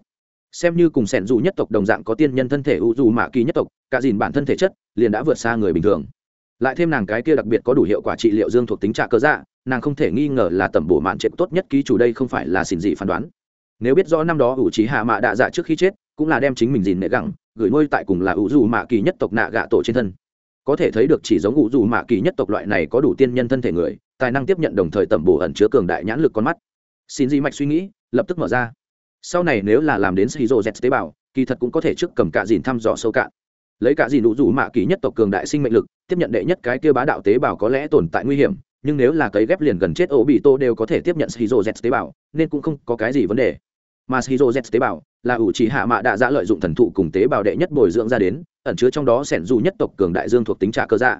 Xem như cùng sẻn dù nhất tộc đồng dạng có tiên nhân thân thể u dù mạ kỳ nhất tộc, cả dìn bản thân thể chất liền đã vượt xa người bình thường. Lại thêm nàng cái kia đặc biệt có đủ hiệu quả trị liệu dương thuộc tính trạ cơ dạ nàng không thể nghi ngờ là tẩm bổ mạn trệ tốt nhất ký chủ đây không phải là xin gì phán đoán. Nếu biết rõ năm đó ủ trí hạ mạ đạ dạ trước khi chết, cũng là đem chính mình dìn nệ gẳng, gửi nuôi tại cùng là ủ dù mạ kỳ nhất tộc nạ gạ tổ trên thân có thể thấy được chỉ giống ngụ dù mạ kỳ nhất tộc loại này có đủ tiên nhân thân thể người, tài năng tiếp nhận đồng thời tẩm bổ ẩn chứa cường đại nhãn lực con mắt. Xin di mạch suy nghĩ, lập tức mở ra. Sau này nếu là làm đến shizu z tế bào, kỳ thật cũng có thể trước cầm cả dìn thăm dò sâu cạn. Lấy cả dìn ngụ dù mạ kỳ nhất tộc cường đại sinh mệnh lực, tiếp nhận đệ nhất cái kia bá đạo tế bào có lẽ tồn tại nguy hiểm, nhưng nếu là cấy ghép liền gần chết ổ bị tô đều có thể tiếp nhận shizu z tế bào, nên cũng không có cái gì vấn đề. Mà shizu z tế bào là ủ chỉ hạ mạ đã ra dạ lợi dụng thần thụ cùng tế bào đệ nhất bồi dưỡng ra đến ẩn chứa trong đó sẻn dù nhất tộc cường đại dương thuộc tính trả cơ dạ.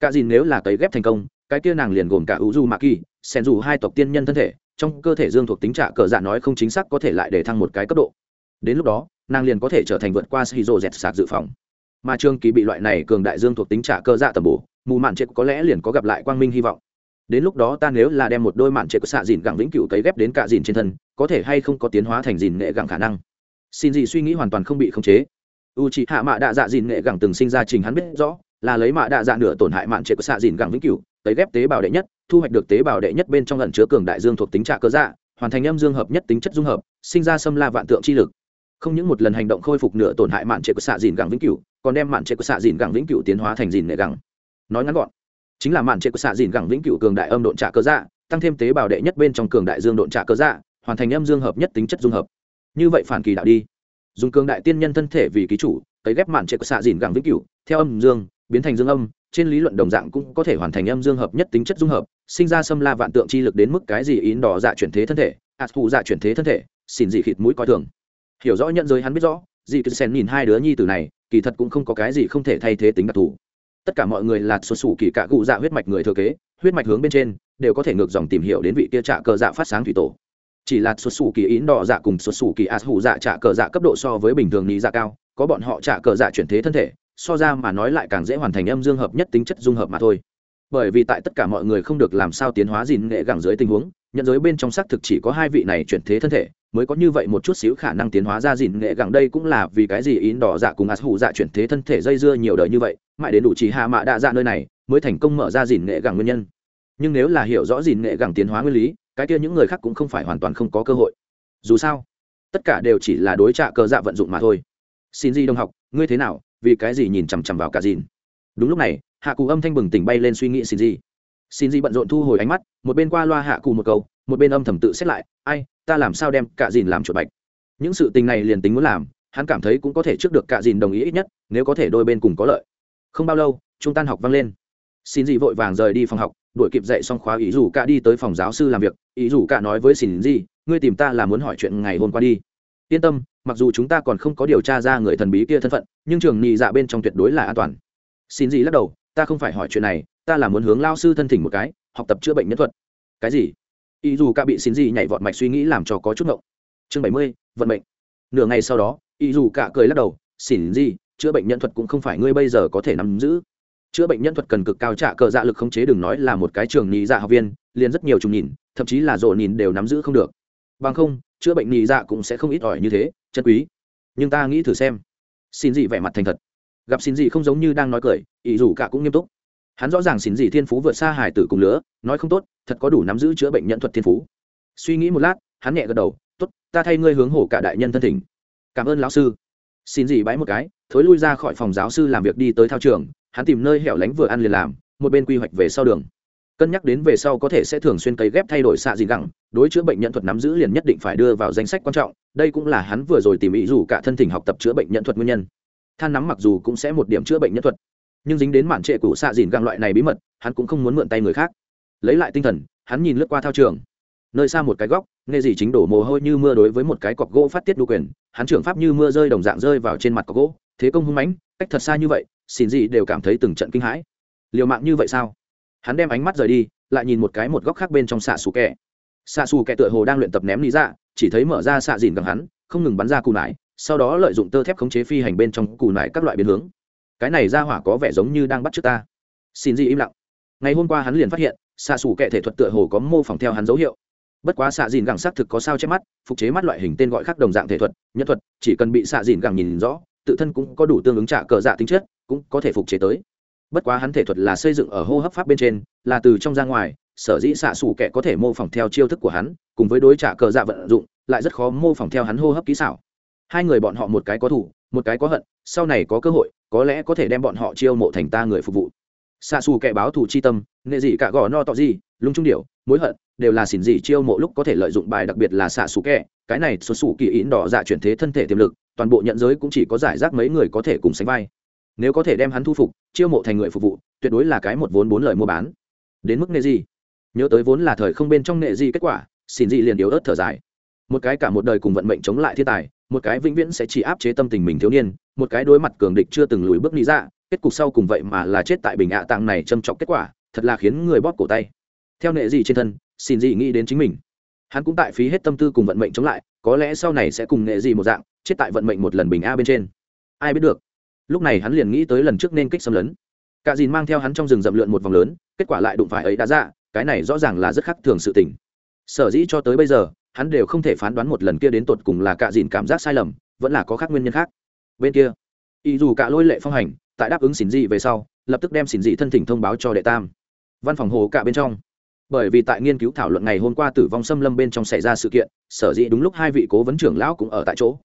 Cả dìn nếu là cấy ghép thành công, cái kia nàng liền gồm cả U du mạ kỳ sẻn dù hai tộc tiên nhân thân thể, trong cơ thể dương thuộc tính trả cờ dạ nói không chính xác có thể lại để thăng một cái cấp độ. Đến lúc đó, nàng liền có thể trở thành vượt qua shizu dẹt sạc dự phòng. Mà trương kỳ bị loại này cường đại dương thuộc tính trả cơ dạ tầm bổ, mù mạn chết có lẽ liền có gặp lại quang minh hy vọng. Đến lúc đó ta nếu là đem một đôi mạn trệ của xạ dìn gẳng vĩnh cửu cấy ghép đến cả dìn trên thân, có thể hay không có tiến hóa thành dìn nghệ gẳng khả năng? Xin gì suy nghĩ hoàn toàn không bị khống chế u c hạ mạ đạ dạ dìn nghệ gẳng từng sinh ra trình hắn biết rõ, là lấy mạ đạ dạ nửa tổn hại mạn trệ của xạ dìn gẳng vĩnh cửu tới ghép tế bào đệ nhất, thu hoạch được tế bào đệ nhất bên trong lần chứa cường đại dương thuộc tính trạ cơ dạ hoàn thành âm dương hợp nhất tính chất dung hợp, sinh ra xâm la vạn tượng chi lực. Không những một lần hành động khôi phục nửa tổn hại mạn trệ của xạ dìn gẳng vĩnh cửu, còn đem mạn trệ của xạ dìn gẳng vĩnh cửu tiến hóa thành dìn nghệ gẳng. Nói ngắn gọn, chính là mạn trệ của xạ dìn gẳng vĩnh cửu cường đại âm độn trạ cơ dạ tăng thêm tế bào đệ nhất bên trong cường đại dương độn trạ cơ dạ hoàn thành âm dương hợp nhất tính chất dung hợp. Như vậy phản kỳ đạo đi dùng cường đại tiên nhân thân thể vì ký chủ, cấy ghép mạn trệ của xạ dìn gẳng vĩnh cửu, theo âm dương, biến thành dương âm, trên lý luận đồng dạng cũng có thể hoàn thành âm dương hợp nhất tính chất dung hợp, sinh ra xâm la vạn tượng chi lực đến mức cái gì ín đỏ dạ chuyển thế thân thể, ạt phụ dạ chuyển thế thân thể xin dị khịt mũi coi thường. Hiểu rõ nhận giới hắn biết rõ, dị cứ sen nhìn hai đứa nhi tử này, kỳ thật cũng không có cái gì không thể thay thế tính đặc thù. Tất cả mọi người là xuất xù kỳ cạ cụ dạ huyết mạch người thừa kế, huyết mạch hướng bên trên, đều có thể ngược dòng tìm hiểu đến vị kia trạ cờ dạ phát sáng thủy tổ chỉ là xuất xù kỳ ín đỏ dạ cùng xuất xù kỳ ạt hủ dạ trả cờ dạ cấp độ so với bình thường lý dạ cao, có bọn họ trả cờ dạ chuyển thế thân thể, so ra mà nói lại càng dễ hoàn thành âm dương hợp nhất tính chất dung hợp mà thôi. Bởi vì tại tất cả mọi người không được làm sao tiến hóa gìn nghệ gẳng dưới tình huống, nhận giới bên trong xác thực chỉ có hai vị này chuyển thế thân thể, mới có như vậy một chút xíu khả năng tiến hóa ra gìn nghệ gẳng đây cũng là vì cái gì ín đỏ dạ cùng ạt hủ dạ chuyển thế thân thể dây dưa nhiều đời như vậy, mãi đến đủ chỉ hạ mạ đạ dạ nơi này, mới thành công mở ra gìn nghệ gẳng nguyên nhân. Nhưng nếu là hiểu rõ gìn nghệ gẳng tiến hóa nguyên lý cái kia những người khác cũng không phải hoàn toàn không có cơ hội. Dù sao, tất cả đều chỉ là đối trạ cờ dạ vận dụng mà thôi. Xin di đồng học, ngươi thế nào? Vì cái gì nhìn chằm chằm vào cả dìn? Đúng lúc này, hạ cù âm thanh bừng tỉnh bay lên suy nghĩ xin di. Xin di bận rộn thu hồi ánh mắt, một bên qua loa hạ cù một câu, một bên âm thầm tự xét lại, ai, ta làm sao đem cả dìn làm chuột bạch? Những sự tình này liền tính muốn làm, hắn cảm thấy cũng có thể trước được cả dìn đồng ý ít nhất, nếu có thể đôi bên cùng có lợi. Không bao lâu, trung tan học vang lên xin gì vội vàng rời đi phòng học, đuổi kịp dậy xong khóa ý dù cả đi tới phòng giáo sư làm việc. Ý dù cả nói với xin gì, ngươi tìm ta là muốn hỏi chuyện ngày hôm qua đi. Yên tâm, mặc dù chúng ta còn không có điều tra ra người thần bí kia thân phận, nhưng trường nhị dạ bên trong tuyệt đối là an toàn. Xin gì lắc đầu, ta không phải hỏi chuyện này, ta là muốn hướng lao sư thân thỉnh một cái, học tập chữa bệnh nhân thuật. Cái gì? Ý dù cả bị xin gì nhảy vọt mạch suy nghĩ làm cho có chút ngộng. Chương bảy mươi, vận mệnh. Nửa ngày sau đó, ý dù cả cười lắc đầu, xin gì, chữa bệnh nhân thuật cũng không phải ngươi bây giờ có thể nắm giữ chữa bệnh nhân thuật cần cực cao, trả cờ dạ lực khống chế đừng nói là một cái trường nhị dạ học viên, liền rất nhiều chúng nhìn, thậm chí là rộ nhìn đều nắm giữ không được. Bằng không, chữa bệnh nhị dạ cũng sẽ không ít ỏi như thế, chân quý. Nhưng ta nghĩ thử xem. Xin gì vẻ mặt thành thật. Gặp xin gì không giống như đang nói cười ý dù cả cũng nghiêm túc. Hắn rõ ràng xin gì thiên phú vượt xa hải tử cùng lứa, nói không tốt, thật có đủ nắm giữ chữa bệnh nhân thuật thiên phú. Suy nghĩ một lát, hắn nhẹ gật đầu, tốt, ta thay ngươi hướng hổ cả đại nhân thân thỉnh. Cảm ơn lão sư xin gì bãi một cái, thối lui ra khỏi phòng giáo sư làm việc đi tới thao trường, hắn tìm nơi hẻo lánh vừa ăn liền làm, một bên quy hoạch về sau đường. Cân nhắc đến về sau có thể sẽ thường xuyên cấy ghép thay đổi xạ gì gẳng, đối chữa bệnh nhận thuật nắm giữ liền nhất định phải đưa vào danh sách quan trọng, đây cũng là hắn vừa rồi tìm ý dù cả thân thỉnh học tập chữa bệnh nhận thuật nguyên nhân. Than nắm mặc dù cũng sẽ một điểm chữa bệnh nhân thuật, nhưng dính đến mản trệ của xạ dìn găng loại này bí mật, hắn cũng không muốn mượn tay người khác. Lấy lại tinh thần, hắn nhìn lướt qua thao trường. Nơi xa một cái góc, nghe gì chính đổ mồ hôi như mưa đối với một cái cọc gỗ phát tiết đu quyền hắn trưởng pháp như mưa rơi đồng dạng rơi vào trên mặt có gỗ, thế công hung mãnh, cách thật xa như vậy, xin gì đều cảm thấy từng trận kinh hãi. Liều mạng như vậy sao? Hắn đem ánh mắt rời đi, lại nhìn một cái một góc khác bên trong xạ xù kẹ xạ xù kẹ tựa hồ đang luyện tập ném lý dạ chỉ thấy mở ra xạ dìn gần hắn, không ngừng bắn ra cù nải, sau đó lợi dụng tơ thép khống chế phi hành bên trong cù nải các loại biến hướng. Cái này ra hỏa có vẻ giống như đang bắt trước ta. Xin gì im lặng. Ngày hôm qua hắn liền phát hiện, xạ xù kẹ thể thuật tựa hồ có mô phỏng theo hắn dấu hiệu bất quá xạ dìn gẳng xác thực có sao che mắt, phục chế mắt loại hình tên gọi khác đồng dạng thể thuật nhất thuật, chỉ cần bị xạ dìn gẳng nhìn rõ, tự thân cũng có đủ tương ứng trả cờ dạ tính chất, cũng có thể phục chế tới. Bất quá hắn thể thuật là xây dựng ở hô hấp pháp bên trên, là từ trong ra ngoài, sở dĩ xạ xù kẻ có thể mô phỏng theo chiêu thức của hắn, cùng với đối trả cờ dạ vận dụng, lại rất khó mô phỏng theo hắn hô hấp kỹ xảo. Hai người bọn họ một cái có thủ, một cái có hận, sau này có cơ hội, có lẽ có thể đem bọn họ chiêu mộ thành ta người phục vụ. Xạ xù kẻ báo thủ chi tâm nghệ dị cả gò no tọ gì, lung trung điệu mối hận đều là xỉn gì chiêu mộ lúc có thể lợi dụng bài đặc biệt là xạ xù kẹ. Cái này xuất xù kỳ ý đỏ dạ chuyển thế thân thể tiềm lực, toàn bộ nhận giới cũng chỉ có giải rác mấy người có thể cùng sánh vai. Nếu có thể đem hắn thu phục, chiêu mộ thành người phục vụ, tuyệt đối là cái một vốn bốn lời mua bán. Đến mức nệ gì nhớ tới vốn là thời không bên trong nệ gì kết quả, xỉn gì liền yếu ớt thở dài. Một cái cả một đời cùng vận mệnh chống lại thiên tài, một cái vĩnh viễn sẽ chỉ áp chế tâm tình mình thiếu niên, một cái đối mặt cường địch chưa từng lùi bước lý ra dạ, kết cục sau cùng vậy mà là chết tại bình ạ tàng này châm trọng kết quả, thật là khiến người bóp cổ tay. Theo nệ gì trên thân xin gì nghĩ đến chính mình. Hắn cũng tại phí hết tâm tư cùng vận mệnh chống lại, có lẽ sau này sẽ cùng nghệ gì một dạng, chết tại vận mệnh một lần bình a bên trên. Ai biết được, lúc này hắn liền nghĩ tới lần trước nên kích xâm lấn. Cả dìn mang theo hắn trong rừng rậm lượn một vòng lớn, kết quả lại đụng phải ấy đã ra, cái này rõ ràng là rất khác thường sự tình. Sở dĩ cho tới bây giờ, hắn đều không thể phán đoán một lần kia đến tột cùng là cả dìn cảm giác sai lầm, vẫn là có khác nguyên nhân khác. Bên kia ý dù cả lôi lệ phong hành, tại đáp ứng xỉn dị về sau, lập tức đem xỉn dị thân thỉnh thông báo cho đệ tam. Văn phòng hồ cả bên trong bởi vì tại nghiên cứu thảo luận ngày hôm qua tử vong xâm lâm bên trong xảy ra sự kiện, sở dĩ đúng lúc hai vị cố vấn trưởng lão cũng ở tại chỗ.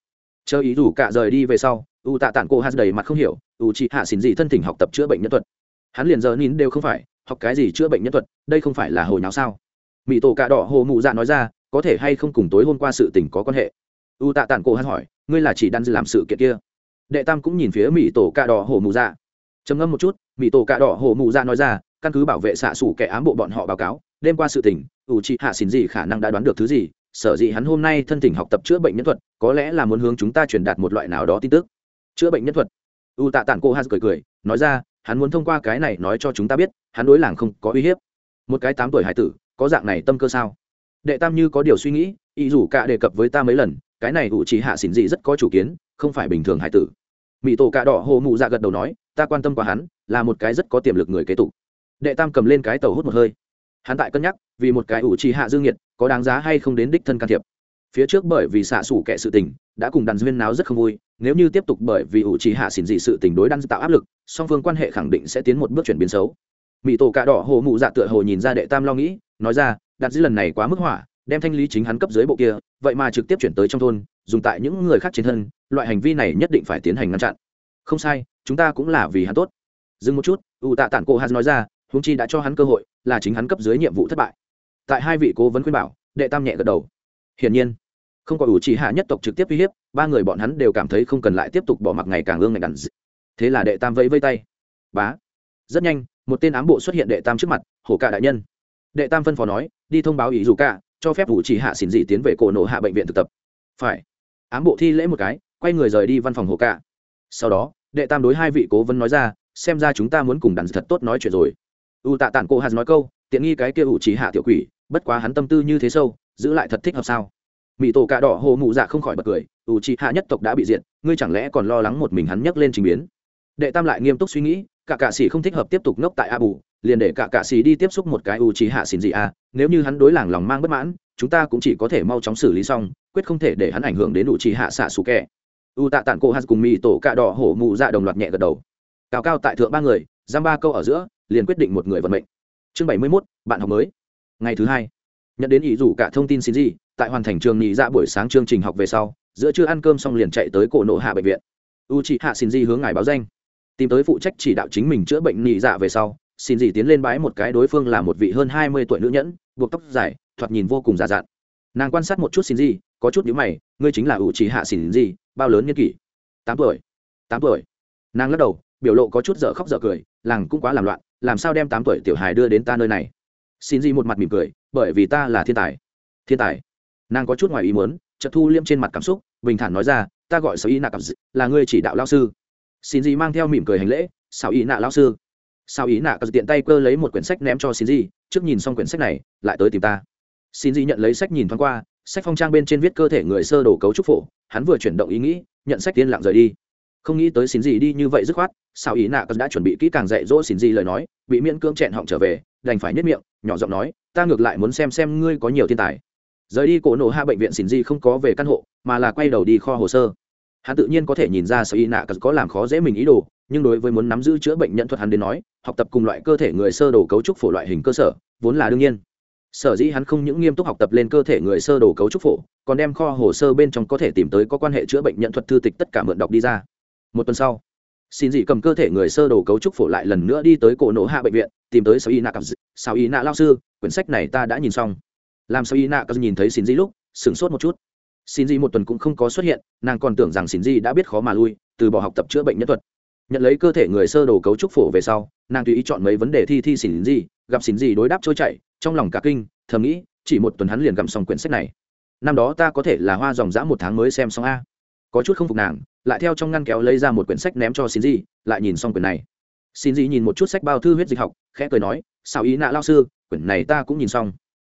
Chờ ý dù cả rời đi về sau, u tạ tản cô hát đầy mặt không hiểu, u chị hạ xin gì thân thỉnh học tập chữa bệnh nhân thuật. Hắn liền giờ nín đều không phải, học cái gì chữa bệnh nhân thuật, đây không phải là hồi nào sao? Mỹ tổ cạ đỏ hồ mụ dạ nói ra, có thể hay không cùng tối hôm qua sự tình có quan hệ? U tạ tản cô hát hỏi, ngươi là chỉ đan dư làm sự kiện kia? Đệ tam cũng nhìn phía mỹ tổ cạ đỏ hồ mụ dạ. Trầm ngâm một chút mỹ tổ cạ đỏ hồ mụ dạ nói ra, căn cứ bảo vệ xạ xủ kẻ ám bộ bọn họ báo cáo đêm qua sự tình u chị hạ xỉn gì khả năng đã đoán được thứ gì, sở dĩ hắn hôm nay thân thỉnh học tập chữa bệnh nhân thuật, có lẽ là muốn hướng chúng ta truyền đạt một loại nào đó tin tức. Chữa bệnh nhân thuật. U tạ tản cô hát cười cười, nói ra, hắn muốn thông qua cái này nói cho chúng ta biết, hắn đối làng không có uy hiếp. Một cái tám tuổi hải tử, có dạng này tâm cơ sao? Đệ tam như có điều suy nghĩ ý dù cả đề cập với ta mấy lần, cái này ủ chỉ hạ xỉn dị rất có chủ kiến, không phải bình thường hải tử. Mỹ tổ cạ đỏ hồ mụ dạ gật đầu nói, ta quan tâm qua hắn, là một cái rất có tiềm lực người kế tục. Đệ tam cầm lên cái tàu hút một hơi hắn tại cân nhắc, vì một cái ủ trì hạ dương nhiệt, có đáng giá hay không đến đích thân can thiệp. Phía trước bởi vì xạ xủ kệ sự tình, đã cùng đàn duyên náo rất không vui, nếu như tiếp tục bởi vì ủ trì hạ xỉn dị sự tình đối đan tạo áp lực, song phương quan hệ khẳng định sẽ tiến một bước chuyển biến xấu. Mỹ tổ cạ đỏ hồ mụ dạ tựa hồ nhìn ra đệ tam lo nghĩ, nói ra đặt Dĩ lần này quá mức hỏa, đem thanh lý chính hắn cấp dưới bộ kia, vậy mà trực tiếp chuyển tới trong thôn, dùng tại những người khác trên thân, loại hành vi này nhất định phải tiến hành ngăn chặn. Không sai, chúng ta cũng là vì hắn tốt. Dừng một chút u tạ tản cô hắn nói ra huống chi đã cho hắn cơ hội, là chính hắn cấp dưới nhiệm vụ thất bại. Tại hai vị cố vấn khuyên bảo, đệ tam nhẹ gật đầu. Hiển nhiên, không có ủ trì hạ nhất tộc trực tiếp uy hiếp, ba người bọn hắn đều cảm thấy không cần lại tiếp tục bỏ mặc ngày càng ương ngày đàn thế là đệ tam vẫy vây tay. Bá. Rất nhanh, một tên ám bộ xuất hiện đệ tam trước mặt, hổ cả đại nhân. Đệ tam phân phó nói, đi thông báo ý dù cả, cho phép ủ trì hạ xỉn dị tiến về cổ nổ hạ bệnh viện thực tập. Phải. Ám bộ thi lễ một cái, quay người rời đi văn phòng hổ cả sau đó, đệ tam đối hai vị cố vấn nói ra, xem ra chúng ta muốn cùng đàn thật tốt nói chuyện rồi u tạ tản cô hạt nói câu, tiện nghi cái kia ủ trí hạ tiểu quỷ, bất quá hắn tâm tư như thế sâu, giữ lại thật thích hợp sao? Mỹ tổ cà đỏ hồ mụ dạ không khỏi bật cười, ủ trí hạ nhất tộc đã bị diệt, ngươi chẳng lẽ còn lo lắng một mình hắn nhấc lên trình biến? Đệ tam lại nghiêm túc suy nghĩ, cả cạ sĩ không thích hợp tiếp tục ngốc tại a bù, liền để cả cạ sĩ đi tiếp xúc một cái u trí hạ xin gì a, nếu như hắn đối làng lòng mang bất mãn, chúng ta cũng chỉ có thể mau chóng xử lý xong, quyết không thể để hắn ảnh hưởng đến u trí hạ xạ xù kẹ u tạ tản cô hát cùng mỹ tổ cà đỏ hổ mụ dạ đồng loạt nhẹ gật đầu. Cao cao tại thượng ba người, giam ba câu ở giữa liền quyết định một người vận mệnh. Chương bảy mươi mốt, bạn học mới. Ngày thứ hai, nhận đến ý rủ cả thông tin xin gì, tại hoàn thành trường nghỉ dạ buổi sáng chương trình học về sau, giữa trưa ăn cơm xong liền chạy tới cổ nộ hạ bệnh viện. U chị hạ xin gì hướng ngài báo danh. Tìm tới phụ trách chỉ đạo chính mình chữa bệnh nghỉ dạ về sau, xin gì tiến lên bái một cái đối phương là một vị hơn hai mươi tuổi nữ nhẫn, buộc tóc dài, thoạt nhìn vô cùng già dặn. Nàng quan sát một chút xin gì, có chút nhíu mày, ngươi chính là u chị hạ xin gì, bao lớn nhân kỷ? Tám tuổi. Tám tuổi. Nàng lắc đầu, biểu lộ có chút dở khóc dở cười, làng cũng quá làm loạn làm sao đem tám tuổi tiểu hài đưa đến ta nơi này? Xin gì một mặt mỉm cười, bởi vì ta là thiên tài. Thiên tài? Nàng có chút ngoài ý muốn, chợt thu liêm trên mặt cảm xúc, bình thản nói ra, ta gọi sở y nạ cặp là ngươi chỉ đạo lao sư. Xin gì mang theo mỉm cười hành lễ sao y nạ lao sư. Sao ý nạ cặp tiện tay cơ lấy một quyển sách ném cho xin gì trước nhìn xong quyển sách này, lại tới tìm ta. Xin gì nhận lấy sách nhìn thoáng qua, sách phong trang bên trên viết cơ thể người sơ đồ cấu trúc phổ, hắn vừa chuyển động ý nghĩ, nhận sách tiên lặng rời đi. Không nghĩ tới xin gì đi như vậy dứt khoát sao ý nạ cặp đã chuẩn bị kỹ càng dạy dỗ xin gì lời nói, bị miễn cưỡng chẹn họng trở về, đành phải nhất miệng, nhỏ giọng nói, ta ngược lại muốn xem xem ngươi có nhiều thiên tài. Rời đi cổ nổ hạ bệnh viện xin di không có về căn hộ, mà là quay đầu đi kho hồ sơ. Hắn tự nhiên có thể nhìn ra sở y nạ có làm khó dễ mình ý đồ, nhưng đối với muốn nắm giữ chữa bệnh nhận thuật hắn đến nói, học tập cùng loại cơ thể người sơ đồ cấu trúc phổ loại hình cơ sở, vốn là đương nhiên. Sở dĩ hắn không những nghiêm túc học tập lên cơ thể người sơ đồ cấu trúc phổ, còn đem kho hồ sơ bên trong có thể tìm tới có quan hệ chữa bệnh nhận thuật thư tịch tất cả mượn đọc đi ra. Một tuần sau xin dị cầm cơ thể người sơ đồ cấu trúc phổ lại lần nữa đi tới cổ nổ hạ bệnh viện, tìm tới sao y nạ cặp sao y nạ lao sư, quyển sách này ta đã nhìn xong. Làm sao y nạ cặp nhìn thấy xin dị lúc, sửng sốt một chút. Xin dị một tuần cũng không có xuất hiện, nàng còn tưởng rằng xin dị đã biết khó mà lui, từ bỏ học tập chữa bệnh nhân thuật. Nhận lấy cơ thể người sơ đồ cấu trúc phổ về sau, nàng tùy ý chọn mấy vấn đề thi thi xin dị gặp xin dị đối đáp trôi chảy, trong lòng cả kinh, thầm nghĩ, chỉ một tuần hắn liền gặm xong quyển sách này. Năm đó ta có thể là hoa dòng dã một tháng mới xem xong a. Có chút không phục nàng lại theo trong ngăn kéo lấy ra một quyển sách ném cho xin gì lại nhìn xong quyển này. Xin gì nhìn một chút sách bao thư huyết dịch học, khẽ cười nói sao ý nạ lao sư, quyển này ta cũng nhìn xong.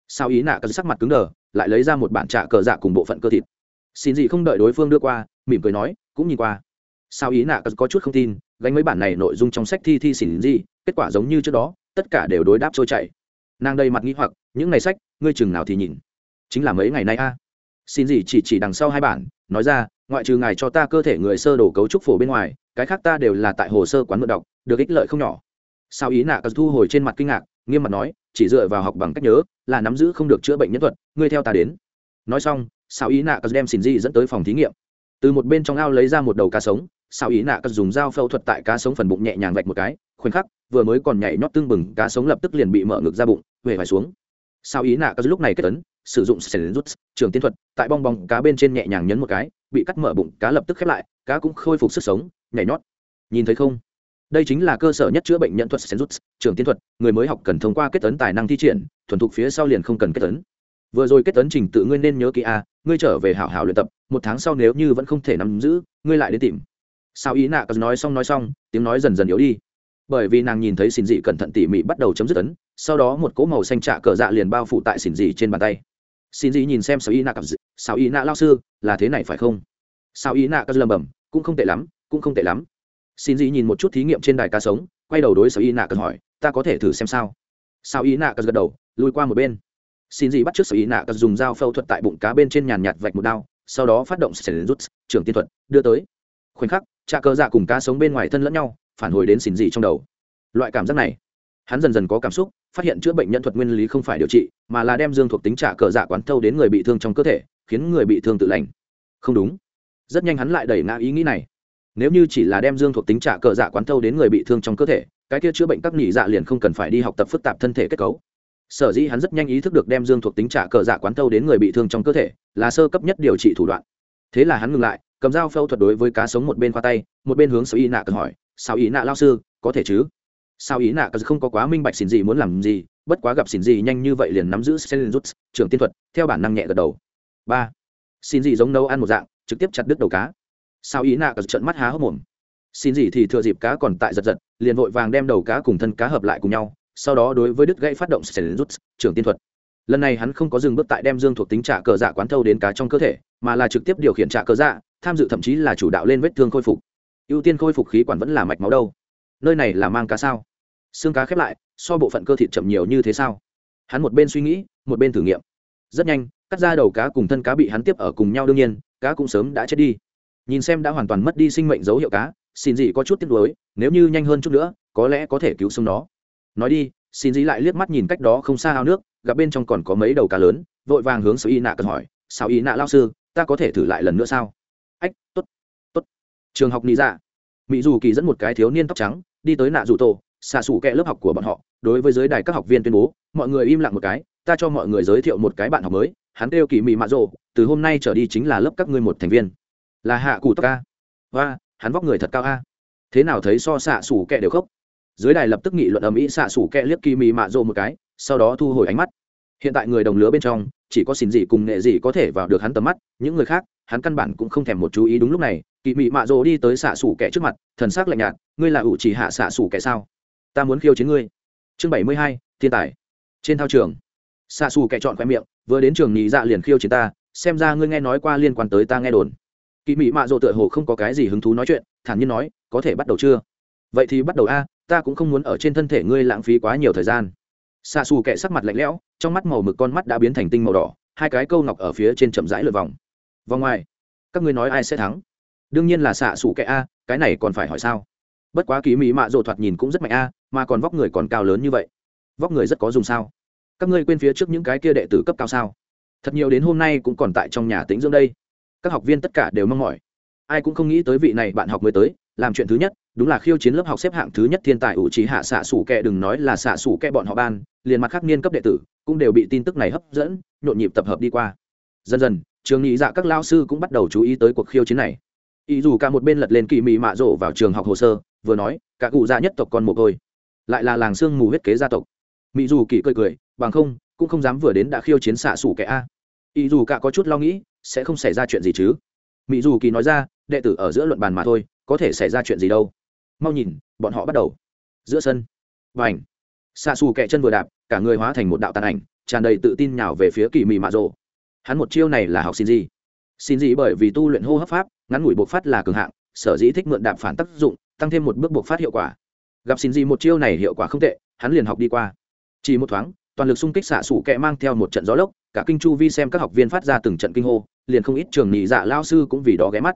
Sao ý nạ cờ sắc mặt cứng đờ, lại lấy ra một bản trạ cờ dạ cùng bộ phận cơ thịt. Xin gì không đợi đối phương đưa qua, mỉm cười nói, cũng nhìn qua. Sao ý nạ cờ có chút không tin, gánh mấy bản này nội dung trong sách thi thi xin gì kết quả giống như trước đó, tất cả đều đối đáp trôi chảy. Nàng đầy mặt nghĩ hoặc, những ngày sách, ngươi chừng nào thì nhìn? Chính là mấy ngày nay a. Xin gì chỉ chỉ đằng sau hai bản, nói ra ngoại trừ ngài cho ta cơ thể người sơ đồ cấu trúc phổ bên ngoài, cái khác ta đều là tại hồ sơ quán mượn đọc, được ích lợi không nhỏ. Sao ý nạ cờ thu hồi trên mặt kinh ngạc, nghiêm mặt nói, chỉ dựa vào học bằng cách nhớ, là nắm giữ không được chữa bệnh nhân thuật, ngươi theo ta đến. Nói xong, sao ý nạ cờ đem xin di dẫn tới phòng thí nghiệm. Từ một bên trong ao lấy ra một đầu cá sống, sao ý nạ cờ dùng dao phẫu thuật tại cá sống phần bụng nhẹ nhàng vạch một cái, khoảnh khắc, vừa mới còn nhảy nhót tưng bừng, cá sống lập tức liền bị mở ngực ra bụng huệ phải xuống. Sao ý nạ cờ lúc này kết tấn sử dụng sèn rút trường tiên thuật, tại bong bóng cá bên trên nhẹ nhàng nhấn một cái bị cắt mở bụng, cá lập tức khép lại, cá cũng khôi phục sức sống, nhảy nhót. Nhìn thấy không? Đây chính là cơ sở nhất chữa bệnh nhận thuật sền rút trường tiên thuật, người mới học cần thông qua kết tấn tài năng thi triển, thuần thục phía sau liền không cần kết tấn. Vừa rồi kết tấn trình tự ngươi nên nhớ kỹ a ngươi trở về hảo hảo luyện tập, một tháng sau nếu như vẫn không thể nắm giữ, ngươi lại đến tìm. Sao ý nạ nói xong nói xong, tiếng nói dần dần yếu đi. Bởi vì nàng nhìn thấy xin dị cẩn thận tỉ mỉ bắt đầu chấm dứt ấn sau đó một cỗ màu xanh trạ cờ dạ liền bao phủ tại xin dị trên bàn tay xin dị nhìn xem sao y nạ cặp sao y nạ lao sư, là thế này phải không? Sao y nạ cặp lầm bầm cũng không tệ lắm, cũng không tệ lắm. Xin dị nhìn một chút thí nghiệm trên đài cá sống, quay đầu đối sao y nạ cặp hỏi, ta có thể thử xem sao? Sao y nạ cặp gật đầu, lùi qua một bên. Xin dị bắt trước sao y nạ cặp dùng dao phẫu thuật tại bụng cá bên trên nhàn nhạt vạch một đao, sau đó phát động sển rút trưởng tiên thuật, đưa tới. Khoảnh khắc trà cờ dạ cùng cá sống bên ngoài thân lẫn nhau, phản hồi đến xin dị trong đầu. Loại cảm giác này hắn dần dần có cảm xúc, phát hiện chữa bệnh nhân thuật nguyên lý không phải điều trị, mà là đem dương thuộc tính trả cờ dạ quán thâu đến người bị thương trong cơ thể, khiến người bị thương tự lành. Không đúng. Rất nhanh hắn lại đẩy ngã ý nghĩ này. Nếu như chỉ là đem dương thuộc tính trả cờ dạ quán thâu đến người bị thương trong cơ thể, cái kia chữa bệnh các nghỉ dạ liền không cần phải đi học tập phức tạp thân thể kết cấu. Sở dĩ hắn rất nhanh ý thức được đem dương thuộc tính trả cờ dạ quán thâu đến người bị thương trong cơ thể, là sơ cấp nhất điều trị thủ đoạn. Thế là hắn ngừng lại, cầm dao phẫu thuật đối với cá sống một bên khoa tay, một bên hướng sở y nạ cần hỏi sao ý nạ lao sư, có thể chứ? Sao ý nạ cờ không có quá minh bạch xin gì muốn làm gì, bất quá gặp xin gì nhanh như vậy liền nắm giữ selin rút trưởng tiên thuật, theo bản năng nhẹ gật đầu. Ba. Xin gì giống nấu ăn một dạng, trực tiếp chặt đứt đầu cá. Sao ý nạ cờ trận mắt há hốc mồm. Xin gì thì thừa dịp cá còn tại giật giật, liền vội vàng đem đầu cá cùng thân cá hợp lại cùng nhau, sau đó đối với đứt gãy phát động selin rút trưởng tiên thuật. Lần này hắn không có dừng bước tại đem dương thuộc tính trả cờ dạ quán thâu đến cá trong cơ thể, mà là trực tiếp điều khiển trả cờ dạ tham dự thậm chí là chủ đạo lên vết thương khôi phục. Ưu tiên khôi phục khí quản vẫn là mạch máu đâu nơi này là mang cá sao? Xương cá khép lại, so bộ phận cơ thịt chậm nhiều như thế sao? Hắn một bên suy nghĩ, một bên thử nghiệm. Rất nhanh, cắt ra đầu cá cùng thân cá bị hắn tiếp ở cùng nhau đương nhiên, cá cũng sớm đã chết đi. Nhìn xem đã hoàn toàn mất đi sinh mệnh dấu hiệu cá, xin gì có chút tiếc nuối, nếu như nhanh hơn chút nữa, có lẽ có thể cứu sống nó. Nói đi, xin gì lại liếc mắt nhìn cách đó không xa ao nước, gặp bên trong còn có mấy đầu cá lớn, vội vàng hướng sở y nạ cần hỏi sao y nạ lao sư, ta có thể thử lại lần nữa sao? Ách t ố t t ố t trường học nghĩ dạ mỹ dù kỳ dẫn một cái thiếu niên tóc trắng đi tới nạ dù tổ xạ xủ kẹ lớp học của bọn họ. Đối với giới đài các học viên tuyên bố mọi người im lặng một cái ta cho mọi người giới thiệu một cái bạn học mới hắn kêu kỳ mỹ mạ rộ từ hôm nay trở đi chính là lớp các ngươi một thành viên. Là hạ cụ tóc A, và hắn vóc người thật cao a. Thế nào thấy so xạ xủ kẹ đều khóc dưới đài lập tức nghị luận ầm ĩ xạ xủ kẹ liếc kỳ mỹ mạ rộ một cái sau đó thu hồi ánh mắt. Hiện tại người đồng lứa bên trong chỉ có xin gì cùng nghệ gì có thể vào được hắn tầm mắt những người khác hắn căn bản cũng không thèm một chú ý đúng lúc này kỳ mị mạ rồ đi tới xạ xủ kẻ trước mặt, thần s ắ c lạnh nhạt, ngươi là ủ chỉ hạ xạ xủ kẻ sao? Ta muốn khiêu chiến ngươi. Chương bảy mươi hai, thiên tài. Trên thao trường, xạ xù kẻ chọn khoe miệng, vừa đến trường nhị dạ liền khiêu chiến ta, xem ra ngươi nghe nói qua liên quan tới ta nghe đồn. Kỳ mị mạ rồ tựa hồ không có cái gì hứng thú nói chuyện, thản nhiên nói, có thể bắt đầu chưa? Vậy thì bắt đầu a, ta cũng không muốn ở trên thân thể ngươi lãng phí quá nhiều thời gian. Xạ xù kẻ sắc mặt lạnh lẽo, trong mắt màu mực con mắt đã biến thành tinh màu đỏ, hai cái câu ngọc ở phía trên chậm rãi lượt vòng. Vòng ngoài, các ngươi nói ai sẽ thắng? Đương nhiên là xạ xù kệ a, cái này còn phải hỏi sao? Bất quá kỳ mỹ mạ dồ thoạt nhìn cũng rất mạnh a, mà còn vóc người còn cao lớn như vậy. Vóc người rất có dùng sao? Các ngươi quên phía trước những cái kia đệ tử cấp cao sao? Thật nhiều đến hôm nay cũng còn tại trong nhà tính dưỡng đây. Các học viên tất cả đều mong mỏi. Ai cũng không nghĩ tới vị này bạn học mới tới, làm chuyện thứ nhất, đúng là khiêu chiến lớp học xếp hạng thứ nhất thiên tài ủ trí hạ xạ xủ kẹ đừng nói là xạ xủ kẹ bọn họ ban, liền mặt khác niên cấp đệ tử cũng đều bị tin tức này hấp dẫn, nhộn nhịp tập hợp đi qua. Dần dần, trường nghị dạ các lao sư cũng bắt đầu chú ý tới cuộc khiêu chiến này ý dù cả một bên lật lên kỳ mị mạ rộ vào trường học hồ sơ, vừa nói, cả cụ già nhất tộc con một thôi lại là làng sương mù huyết kế gia tộc. Mỹ dù kỳ cười cười, bằng không, cũng không dám vừa đến đã khiêu chiến xạ xủ kẻ a. Ý dù cả có chút lo nghĩ, sẽ không xảy ra chuyện gì chứ? Mỹ dù kỳ nói ra, đệ tử ở giữa luận bàn mà thôi, có thể xảy ra chuyện gì đâu. Mau nhìn, bọn họ bắt đầu. Giữa sân. Và ảnh xạ xù kẹ chân vừa đạp, cả người hóa thành một đạo tàn ảnh, tràn đầy tự tin nhào về phía kỳ mị mạ rộ hắn một chiêu này là học xin gì? Xin gì bởi vì tu luyện hô hấp pháp ngắn ngủi bộc phát là cường hạng, sở dĩ thích mượn đạp phản tác dụng, tăng thêm một bước bộc phát hiệu quả. Gặp xin gì một chiêu này hiệu quả không tệ, hắn liền học đi qua. Chỉ một thoáng, toàn lực xung kích xạ sủ kẹ mang theo một trận gió lốc, cả kinh chu vi xem các học viên phát ra từng trận kinh hô, liền không ít trường nhị dạ lao sư cũng vì đó ghé mắt.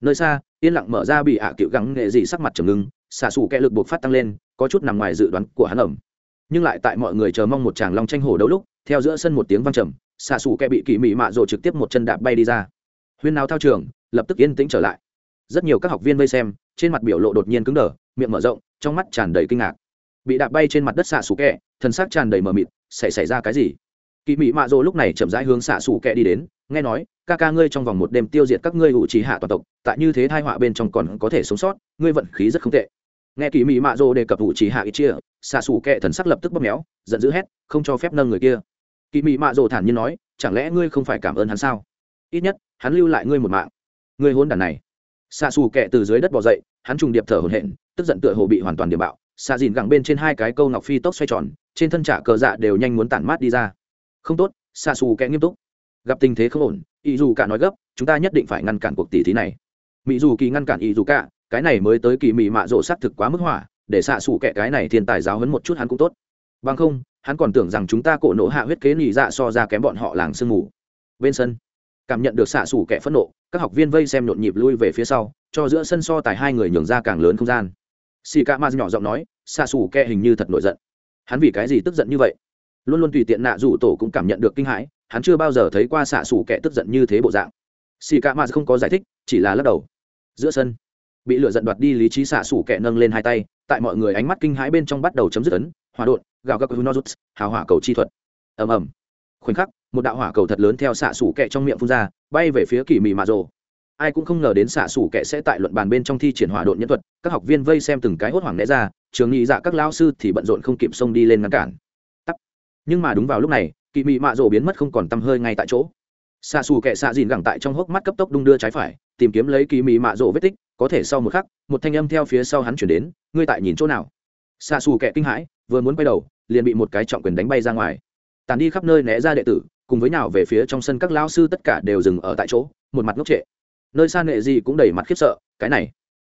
Nơi xa, yên lặng mở ra bị ạ à cựu gắng nghệ dị sắc mặt trầm ngưng, xạ sủ kẹ lực buộc phát tăng lên, có chút nằm ngoài dự đoán của hắn ẩm. Nhưng lại tại mọi người chờ mong một chàng long tranh hổ đấu lúc, theo giữa sân một tiếng vang trầm, xạ sủ kẹ bị kỳ mị mạ rồi trực tiếp một chân đạp bay đi ra. Huyên nào thao trường lập tức yên tĩnh trở lại. Rất nhiều các học viên vây xem, trên mặt biểu lộ đột nhiên cứng đờ, miệng mở rộng, trong mắt tràn đầy kinh ngạc. Bị đạp bay trên mặt đất xạ xù kẹ thân xác tràn đầy mờ mịt, xảy xảy ra cái gì? Kỳ mị mạ rồ lúc này chậm rãi hướng xạ xù kẹ đi đến, nghe nói, ca ca ngươi trong vòng một đêm tiêu diệt các ngươi ủ trì hạ toàn tộc, tại như thế thai họa bên trong còn có thể sống sót, ngươi vận khí rất không tệ. Nghe kỳ mị mạ rồ đề cập ủ trì hạ ít chia, xạ xù kẹ thần sắc lập tức bóp méo, giận dữ hét, không cho phép nâng người kia. Kỳ mị mạ rồ thản nhiên nói, chẳng lẽ ngươi không phải cảm ơn hắn sao? Ít nhất, hắn lưu lại ngươi một mạng ngươi hôn đàn này. Xa xù kẹ từ dưới đất bỏ dậy, hắn trùng điệp thở hổn hển, tức giận tựa hồ bị hoàn toàn điểm bạo. Xa dìn gẳng bên trên hai cái câu ngọc phi tốc xoay tròn, trên thân trả cờ dạ đều nhanh muốn tản mát đi ra. Không tốt xa xù kẹ nghiêm túc. Gặp tình thế không ổn ý dù cả nói gấp, chúng ta nhất định phải ngăn cản cuộc tỷ thí này. Mỹ dù kỳ ngăn cản ý dù cả, cái này mới tới kỳ mỹ mạ rộ xác thực quá mức hỏa, để xạ xù kẹ cái này thiên tài giáo hấn một chút hắn cũng tốt. Bằng không, hắn còn tưởng rằng chúng ta cổ nộ hạ huyết kế nhị dạ so ra kém bọn họ làng sương mù. Bên sân cảm nhận được xạ xủ kẻ phẫn nộ các học viên vây xem nhộn nhịp lui về phía sau cho giữa sân so tài hai người nhường ra càng lớn không gian xì ca ma nhỏ giọng nói xạ xủ kẻ hình như thật nổi giận hắn vì cái gì tức giận như vậy luôn luôn tùy tiện nạ rủ tổ cũng cảm nhận được kinh hãi hắn chưa bao giờ thấy qua xạ xủ kẻ tức giận như thế bộ dạng xì ca ma không có giải thích chỉ là lắc đầu giữa sân bị lựa giận đoạt đi lý trí xạ xủ kẻ nâng lên hai tay tại mọi người ánh mắt kinh hãi bên trong bắt đầu chấm dứt ấn hòa đột gào gác nozuts hào hỏa cầu chi thuật ầm ầm khoảnh khắc một đạo hỏa cầu thật lớn theo xạ xủ kẹ trong miệng phun ra, bay về phía kỳ mị mạ rồ. Ai cũng không ngờ đến xạ xủ kẹ sẽ tại luận bàn bên trong thi triển hỏa độn nhân thuật, các học viên vây xem từng cái hốt hoảng né ra, trường nghị dạ các lao sư thì bận rộn không kịp xông đi lên ngăn cản. Tắc. nhưng mà đúng vào lúc này, kỳ mị mạ rồ biến mất không còn tăm hơi ngay tại chỗ. Xạ xù kẹ xạ dìn gẳng tại trong hốc mắt cấp tốc đung đưa trái phải, tìm kiếm lấy kỳ mị mạ rồ vết tích, có thể sau một khắc, một thanh âm theo phía sau hắn chuyển đến, ngươi tại nhìn chỗ nào? Xạ xù kẹ kinh hãi, vừa muốn quay đầu, liền bị một cái trọng quyền đánh bay ra ngoài. Tàn đi khắp nơi né ra đệ tử cùng với nào về phía trong sân các lao sư tất cả đều dừng ở tại chỗ, một mặt ngốc trệ. Nơi xa nệ gì cũng đầy mặt khiếp sợ, cái này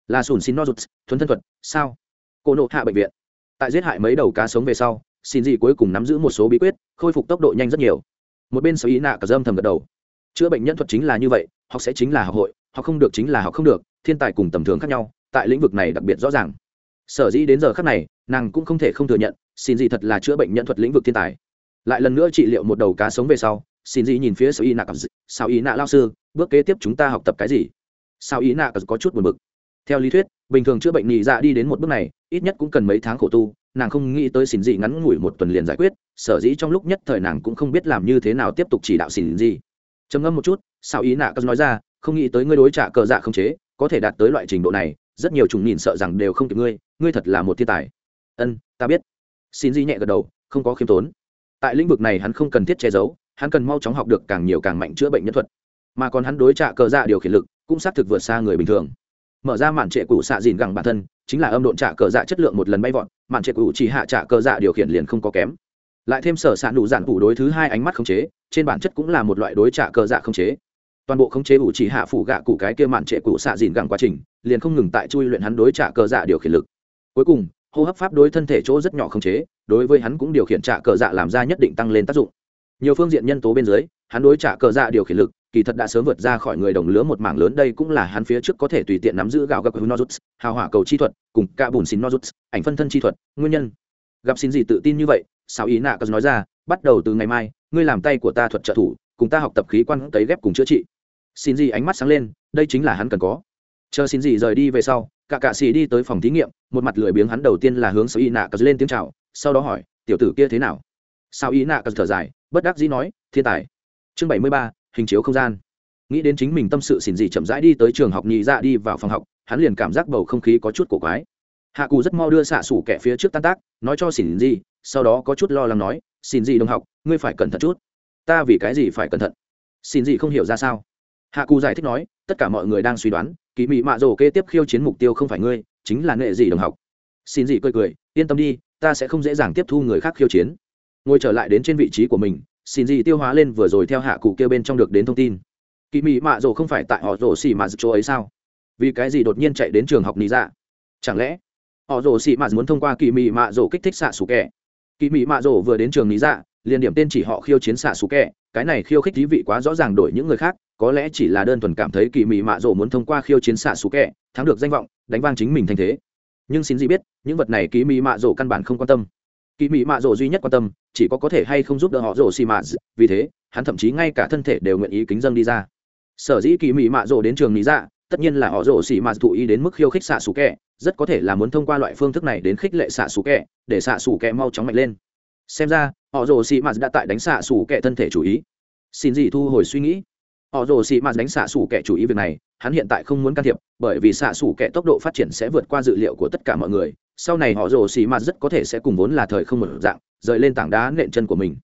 là sùn xin nozuts, thuấn thân thuật, sao? Cô nộ hạ bệnh viện. Tại giết hại mấy đầu cá sống về sau, xin gì cuối cùng nắm giữ một số bí quyết, khôi phục tốc độ nhanh rất nhiều. Một bên sở ý nạ cả dâm thầm gật đầu. Chữa bệnh nhân thuật chính là như vậy, học sẽ chính là học hội, học không được chính là học không được, thiên tài cùng tầm thường khác nhau, tại lĩnh vực này đặc biệt rõ ràng. Sở dĩ đến giờ khác này, nàng cũng không thể không thừa nhận, xin gì thật là chữa bệnh nhân thuật lĩnh vực thiên tài lại lần nữa trị liệu một đầu cá sống về sau, xin gì nhìn phía sao y nạ sao y nạ lao sư, bước kế tiếp chúng ta học tập cái gì? Sao y nạ có chút buồn bực. Theo lý thuyết, bình thường chữa bệnh nhị dạ đi đến một bước này, ít nhất cũng cần mấy tháng khổ tu, nàng không nghĩ tới xin gì ngắn ngủi một tuần liền giải quyết, sở dĩ trong lúc nhất thời nàng cũng không biết làm như thế nào tiếp tục chỉ đạo xin gì trầm ngâm một chút sao ý nạ nói ra, không nghĩ tới ngươi đối trả cờ dạ không chế, có thể đạt tới loại trình độ này, rất nhiều trùng nhìn sợ rằng đều không kịp ngươi ngươi thật là một thiên tài. Ân, ta biết. Xin gì nhẹ gật đầu, không có khiêm tốn tại lĩnh vực này hắn không cần thiết che giấu, hắn cần mau chóng học được càng nhiều càng mạnh chữa bệnh nhân thuật. Mà còn hắn đối trạ cờ dạ điều khiển lực, cũng xác thực vượt xa người bình thường. Mở ra màn trệ cũ xạ dìn gẳng bản thân, chính là âm độn trạ cờ dạ chất lượng một lần bay vọt màn trệ cũ chỉ hạ trạ cờ dạ điều khiển liền không có kém. Lại thêm sở xạ đủ giản phủ đối thứ hai ánh mắt khống chế, trên bản chất cũng là một loại đối trạ cờ dạ khống chế. Toàn bộ khống chế ủ chỉ hạ phủ gạ cụ cái kia màn trệ cụ xạ dìn gẳng quá trình, liền không ngừng tại chui luyện hắn đối trạ cờ dạ điều khiển lực. Cuối cùng hô hấp pháp đối thân thể chỗ rất nhỏ không chế, đối với hắn cũng điều khiển trả cờ dạ làm ra nhất định tăng lên tác dụng. Nhiều phương diện nhân tố bên dưới, hắn đối trả cờ dạ điều khiển lực, kỳ thật đã sớm vượt ra khỏi người đồng lứa một mảng lớn, đây cũng là hắn phía trước có thể tùy tiện nắm giữ gạo gặp nozuts hào hỏa cầu chi thuật, cùng cả bùn xin nozuts, ảnh phân thân chi thuật, nguyên nhân. Gặp xin gì tự tin như vậy sao ý nạ cờ nói ra, bắt đầu từ ngày mai, ngươi làm tay của ta thuật trợ thủ, cùng ta học tập khí quan cấy ghép cùng chữa trị. Xin gì ánh mắt sáng lên, đây chính là hắn cần có. Chờ xin gì rời đi về sau cả cạ xì đi tới phòng thí nghiệm, một mặt lười biếng hắn đầu tiên là hướng sao y nạ cờ lên tiếng chào, sau đó hỏi, tiểu tử kia thế nào? Sao y nạ cờ thở dài, bất đắc dĩ nói, thiên tài. Chương bảy mươi ba, hình chiếu không gian. Nghĩ đến chính mình tâm sự xỉn gì chậm rãi đi tới trường học nhị dạ đi vào phòng học, hắn liền cảm giác bầu không khí có chút cổ quái. Hạ cù rất mau đưa xạ xủ kẻ phía trước tan tác, nói cho xỉn gì sau đó có chút lo lắng nói, xỉn gì đồng học, ngươi phải cẩn thận chút. Ta vì cái gì phải cẩn thận? Xỉn gì không hiểu ra sao. Hạ cù giải thích nói tất cả mọi người đang suy đoán, kỳ mị mạ rồ kế tiếp khiêu chiến mục tiêu không phải ngươi, chính là nghệ gì đồng học. Xin gì cười cười, yên tâm đi, ta sẽ không dễ dàng tiếp thu người khác khiêu chiến. Ngồi trở lại đến trên vị trí của mình, xin gì tiêu hóa lên vừa rồi theo hạ cụ kêu bên trong được đến thông tin. Kỳ mị mạ rồ không phải tại họ rồ xì mà chỗ ấy sao? Vì cái gì đột nhiên chạy đến trường học lý dạ? Chẳng lẽ họ rồ xì mà muốn thông qua kỳ mị mạ rồ kích thích xạ xù kẻ? Kỳ mị mạ rồ vừa đến trường lý dạ liền điểm tên chỉ họ khiêu chiến xạ xù kẻ, cái này khiêu khích thí vị quá rõ ràng đổi những người khác có lẽ chỉ là đơn thuần cảm thấy kỳ mị mạ rỗ muốn thông qua khiêu chiến xạ xù kẹ, thắng được danh vọng, đánh vang chính mình thành thế. Nhưng xin gì biết, những vật này kỳ mị mạ rỗ căn bản không quan tâm. Kỳ mị mạ rỗ duy nhất quan tâm, chỉ có có thể hay không giúp đỡ họ rỗ xì mạ vì thế, hắn thậm chí ngay cả thân thể đều nguyện ý kính dâng đi ra. Sở dĩ kỳ mị mạ rỗ đến trường lý dạ tất nhiên là họ rỗ xì mạ thụ ý đến mức khiêu khích xạ xù kẹ, rất có thể là muốn thông qua loại phương thức này đến khích lệ xạ xù kẹ, để xạ xù kẹ mau chóng mạnh lên. Xem ra, họ rỗ xì mạ đã tại đánh xạ xù kẹ thân thể chủ ý. Xin gì thu hồi suy nghĩ họ rồ xì mạt đánh xạ xủ kẻ chủ ý việc này, hắn hiện tại không muốn can thiệp, bởi vì xạ xủ kẻ tốc độ phát triển sẽ vượt qua dự liệu của tất cả mọi người. Sau này họ rồ xì mạt rất có thể sẽ cùng vốn là thời không một dạng, rời lên tảng đá nện chân của mình.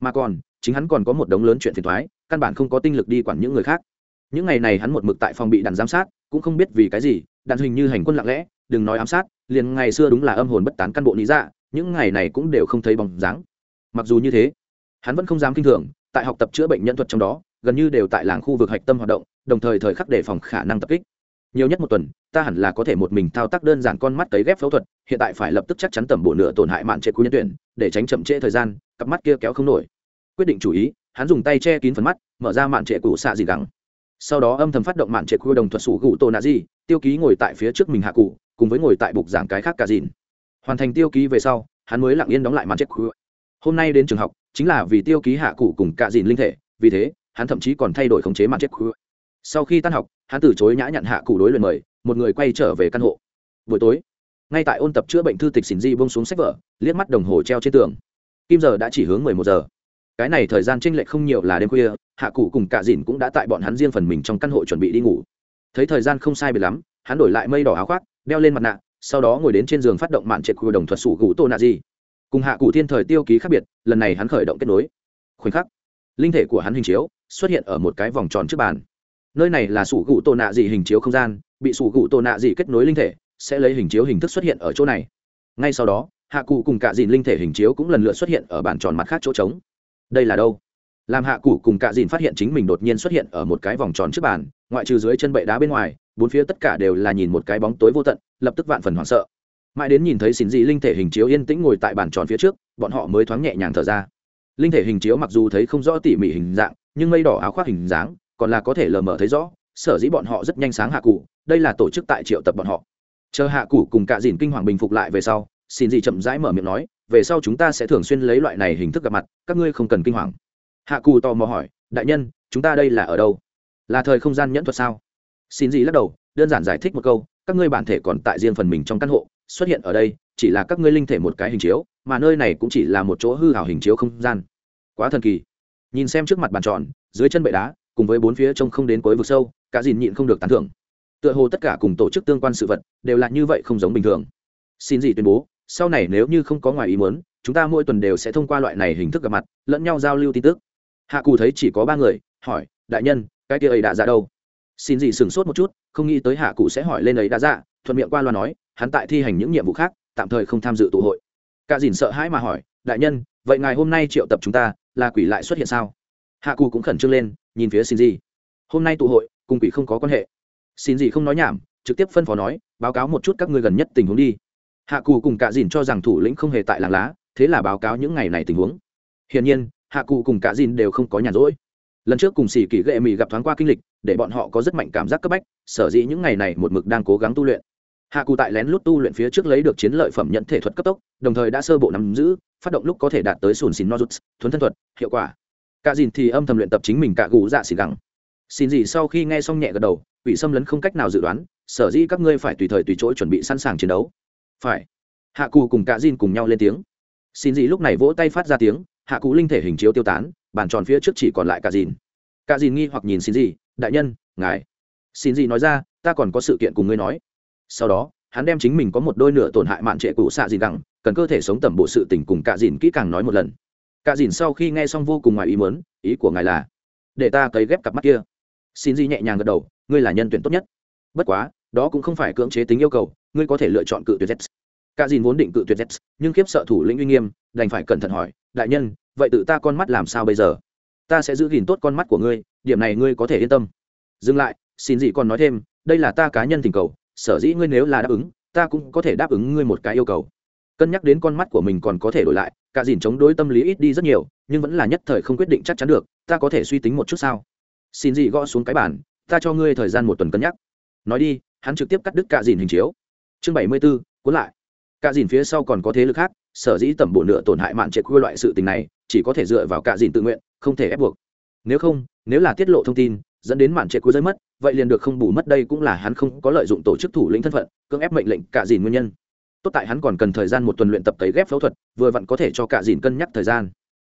Mà còn, chính hắn còn có một đống lớn chuyện phiền thoái căn bản không có tinh lực đi quản những người khác. Những ngày này hắn một mực tại phòng bị đàn giám sát, cũng không biết vì cái gì, đàn hình như hành quân lặng lẽ, đừng nói ám sát, liền ngày xưa đúng là âm hồn bất tán căn bộ lý dạ những ngày này cũng đều không thấy bóng dáng. Mặc dù như thế, hắn vẫn không dám kinh thường, tại học tập chữa bệnh nhân thuật trong đó gần như đều tại làng khu vực hạch tâm hoạt động đồng thời thời khắc đề phòng khả năng tập kích. Nhiều nhất một tuần ta hẳn là có thể một mình thao tác đơn giản con mắt cấy ghép phẫu thuật hiện tại phải lập tức chắc chắn tầm bộ nửa tổn hại mạn trệ khu nhân tuyển để tránh chậm trễ thời gian cặp mắt kia kéo không nổi. Quyết định chủ ý hắn dùng tay che kín phần mắt mở ra mạn trệ cũ xạ gì gắng. Sau đó âm thầm phát động mạn trệ khu đồng thuật sủ gụ tô nạ gì, tiêu ký ngồi tại phía trước mình hạ cụ cùng với ngồi tại bục giảng cái khác cả dìn. Hoàn thành tiêu ký về sau hắn mới lặng yên đóng lại mạn trệ khu hôm nay đến trường học chính là vì tiêu ký hạ cụ cùng cả dìn linh thể vì thế hắn thậm chí còn thay đổi khống chế màn chết khu sau khi tan học, hắn từ chối nhã nhận hạ cụ đối lời mời, một người quay trở về căn hộ. Buổi tối, ngay tại ôn tập chữa bệnh thư tịch xỉn di bông xuống sách vở, liếc mắt đồng hồ treo trên tường. Kim giờ đã chỉ hướng mười một giờ. Cái này thời gian tranh lệch không nhiều là đêm khuya, hạ cụ cùng cạ dìn cũng đã tại bọn hắn riêng phần mình trong căn hộ chuẩn bị đi ngủ. Thấy thời gian không sai biệt lắm, hắn đổi lại mây đỏ áo khoác, đeo lên mặt nạ, sau đó ngồi đến trên giường phát động mạn trệt khu đồng thuật sủ gù tô nạ di. Cùng hạ cụ thiên thời tiêu ký khác biệt, lần này hắn khởi động kết nối. Khoảnh khắc linh thể của hắn hình chiếu xuất hiện ở một cái vòng tròn trước bàn. Nơi này là sủ gụ tổ nạ dị hình chiếu không gian, bị sủ gụ tổ nạ dị kết nối linh thể, sẽ lấy hình chiếu hình thức xuất hiện ở chỗ này. Ngay sau đó, hạ cụ cùng cả dìn linh thể hình chiếu cũng lần lượt xuất hiện ở bàn tròn mặt khác chỗ trống. Đây là đâu? Làm hạ cụ cùng cả dìn phát hiện chính mình đột nhiên xuất hiện ở một cái vòng tròn trước bàn, ngoại trừ dưới chân bệ đá bên ngoài, bốn phía tất cả đều là nhìn một cái bóng tối vô tận, lập tức vạn phần hoảng sợ. Mãi đến nhìn thấy xin dị linh thể hình chiếu yên tĩnh ngồi tại bàn tròn phía trước, bọn họ mới thoáng nhẹ nhàng thở ra linh thể hình chiếu mặc dù thấy không rõ tỉ mỉ hình dạng, nhưng mây đỏ áo khoác hình dáng còn là có thể lờ mờ thấy rõ, sở dĩ bọn họ rất nhanh sáng hạ cụ, đây là tổ chức tại triệu tập bọn họ. Chờ hạ cụ cùng cả dìn kinh hoàng bình phục lại về sau, xin gì chậm rãi mở miệng nói, về sau chúng ta sẽ thường xuyên lấy loại này hình thức gặp mặt, các ngươi không cần kinh hoàng. Hạ cụ tò mò hỏi, đại nhân, chúng ta đây là ở đâu? Là thời không gian nhẫn thuật sao? Xin gì lắc đầu, đơn giản giải thích một câu, các ngươi bản thể còn tại riêng phần mình trong căn hộ, xuất hiện ở đây, chỉ là các ngươi linh thể một cái hình chiếu, mà nơi này cũng chỉ là một chỗ hư hảo hình chiếu không gian quá thần kỳ. Nhìn xem trước mặt bàn tròn, dưới chân bệ đá, cùng với bốn phía trông không đến cuối vực sâu, cả dìn nhịn không được tán thưởng. Tựa hồ tất cả cùng tổ chức tương quan sự vật đều là như vậy không giống bình thường. Xin gì tuyên bố, sau này nếu như không có ngoài ý muốn, chúng ta mỗi tuần đều sẽ thông qua loại này hình thức gặp mặt, lẫn nhau giao lưu tin tức. Hạ cù thấy chỉ có ba người, hỏi, đại nhân, cái kia ấy đã ra đâu? Xin gì sửng sốt một chút, không nghĩ tới hạ cụ sẽ hỏi lên ấy đã ra thuận miệng qua loa nói, hắn tại thi hành những nhiệm vụ khác, tạm thời không tham dự tụ hội. Cả dìn sợ hãi mà hỏi đại nhân, vậy ngài hôm nay triệu tập chúng ta, là quỷ lại xuất hiện sao? Hạ cù cũng khẩn trương lên, nhìn phía xin gì hôm nay tụ hội, cùng quỷ không có quan hệ. Xin gì không nói nhảm, trực tiếp phân phó nói, báo cáo một chút các ngươi gần nhất tình huống đi. Hạ cù cùng cả dìn cho rằng thủ lĩnh không hề tại làng lá, thế là báo cáo những ngày này tình huống. Hiển nhiên, hạ cụ cùng cả dìn đều không có nhàn rỗi. Lần trước cùng xỉ kỳ ghệ mì gặp thoáng qua kinh lịch, để bọn họ có rất mạnh cảm giác cấp bách, sở dĩ những ngày này một mực đang cố gắng tu luyện hạ cụ tại lén lút tu luyện phía trước lấy được chiến lợi phẩm nhận thể thuật cấp tốc, đồng thời đã sơ bộ nắm giữ, phát động lúc có thể đạt tới sùn xìn nozuts, thuấn thân thuật, hiệu quả. Cả dìn thì âm thầm luyện tập chính mình cả gù dạ xì gẳng. Xin gì sau khi nghe xong nhẹ gật đầu ủy xâm lấn không cách nào dự đoán, sở dĩ các ngươi phải tùy thời tùy chỗ chuẩn bị sẵn sàng chiến đấu. Phải. Hạ cụ cùng cả dìn cùng nhau lên tiếng. Xin gì lúc này vỗ tay phát ra tiếng, hạ cụ linh thể hình chiếu tiêu tán, bàn tròn phía trước chỉ còn lại cả dìn. Cả dìn nghi hoặc nhìn xin gì, đại nhân, ngài. Xin gì nói ra, ta còn có sự kiện cùng ngươi nói sau đó, hắn đem chính mình có một đôi nửa tổn hại mạn trệ cụ xạ dìn gẳng, cần cơ thể sống tầm bộ sự tình cùng cạ dìn kỹ càng nói một lần. Cạ dìn sau khi nghe xong vô cùng ngoài ý muốn, ý của ngài là, để ta cấy ghép cặp mắt kia. Xin di nhẹ nhàng gật đầu, ngươi là nhân tuyển tốt nhất. Bất quá, đó cũng không phải cưỡng chế tính yêu cầu, ngươi có thể lựa chọn cự tuyệt z cạ dìn vốn định cự tuyệt z nhưng kiếp sợ thủ lĩnh uy nghiêm, đành phải cẩn thận hỏi, đại nhân, vậy tự ta con mắt làm sao bây giờ? Ta sẽ giữ gìn tốt con mắt của ngươi, điểm này ngươi có thể yên tâm. Dừng lại, xin dị còn nói thêm, đây là ta cá nhân tình cầu sở dĩ ngươi nếu là đáp ứng, ta cũng có thể đáp ứng ngươi một cái yêu cầu. Cân nhắc đến con mắt của mình còn có thể đổi lại, cả dìn chống đối tâm lý ít đi rất nhiều, nhưng vẫn là nhất thời không quyết định chắc chắn được, ta có thể suy tính một chút sao? Xin gì gõ xuống cái bản ta cho ngươi thời gian một tuần cân nhắc. Nói đi, hắn trực tiếp cắt đứt cả dìn hình chiếu. Chương bảy mươi b ố cuốn lại. Cả dìn phía sau còn có thế lực khác, sở dĩ tẩm bổ nửa tổn hại mạn triệt quy loại sự tình này, chỉ có thể dựa vào cả dìn tự nguyện, không thể ép buộc. Nếu không, nếu là tiết lộ thông tin, dẫn đến mạn triệt quy rơi mất vậy liền được không bù mất đây cũng là hắn không có lợi dụng tổ chức thủ lĩnh thân phận, cưỡng ép mệnh lệnh cả dìn nguyên nhân. Tốt tại hắn còn cần thời gian một tuần luyện tập cấy ghép phẫu thuật, vừa vặn có thể cho cả dìn cân nhắc thời gian.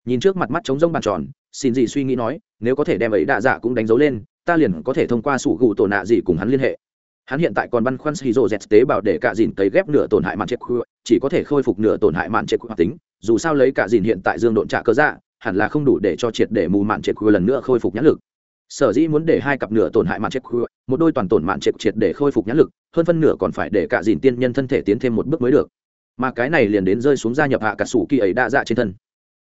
Nhìn trước mặt mắt trống rông bàn tròn, xin gì suy nghĩ nói, nếu có thể đem ấy đạ dạ cũng đánh dấu lên, ta liền có thể thông qua sủ gù tổ nạ gì cùng hắn liên hệ. Hắn hiện tại còn băn khoăn xì hydro z tế bào để cả dìn cấy ghép nửa tổn hại mạn chết khu, chỉ có thể khôi phục nửa tổn hại mạn chết khu tính, dù sao lấy cả dìn hiện tại dương độn trả cơ dạ hẳn là không đủ để cho triệt để mù mạn chết khu lần nữa khôi phục nhãn lực sở dĩ muốn để hai cặp nửa tổn hại mạn chết khu một đôi toàn tổn mạn chết triệt để khôi phục nhãn lực, hơn phân nửa còn phải để cả dìn tiên nhân thân thể tiến thêm một bước mới được. Mà cái này liền đến rơi xuống gia nhập hạ cả sủ kỳ ấy đa dạ trên thân.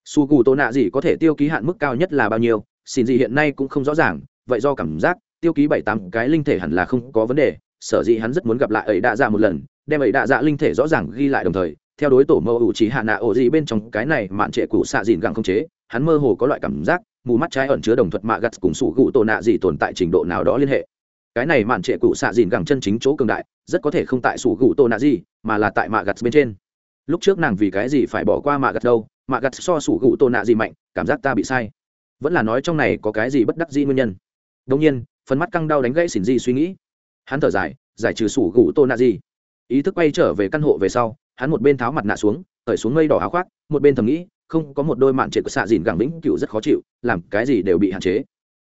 Su cù tô nạ gì có thể tiêu ký hạn mức cao nhất là bao nhiêu, xin gì hiện nay cũng không rõ ràng, vậy do cảm giác, tiêu ký bảy tám cái linh thể hẳn là không có vấn đề, sở dĩ hắn rất muốn gặp lại ấy đa dạ một lần, đem ấy đa dạ linh thể rõ ràng ghi lại đồng thời, theo đối tổ mơ ủ trí hạ nạ ổ gì bên trong cái này mạn trệ cũ xạ dìn gặng không chế, hắn mơ hồ có loại cảm giác mù mắt trái ẩn chứa đồng thuật mạ gặt cùng sủ gụ tổ nạ gì tồn tại trình độ nào đó liên hệ. Cái này mạn trệ cụ xạ dìn gẳng chân chính chỗ cường đại, rất có thể không tại sủ gụ tổ nạ gì, mà là tại mạ gặt bên trên. Lúc trước nàng vì cái gì phải bỏ qua mạ gặt đâu, mạ gặt so sủ gụ tô nạ gì mạnh, cảm giác ta bị sai. Vẫn là nói trong này có cái gì bất đắc dĩ nguyên nhân. Đông nhiên, phần mắt căng đau đánh gãy xỉn di suy nghĩ. Hắn thở dài, giải trừ sủ gụ tô nạ gì. Ý thức quay trở về căn hộ về sau, hắn một bên tháo mặt nạ xuống, cởi xuống mây đỏ áo khoác, một bên thầm nghĩ không có một đôi mạn trệ của xạ dìn gẳng vĩnh cựu rất khó chịu, làm cái gì đều bị hạn chế.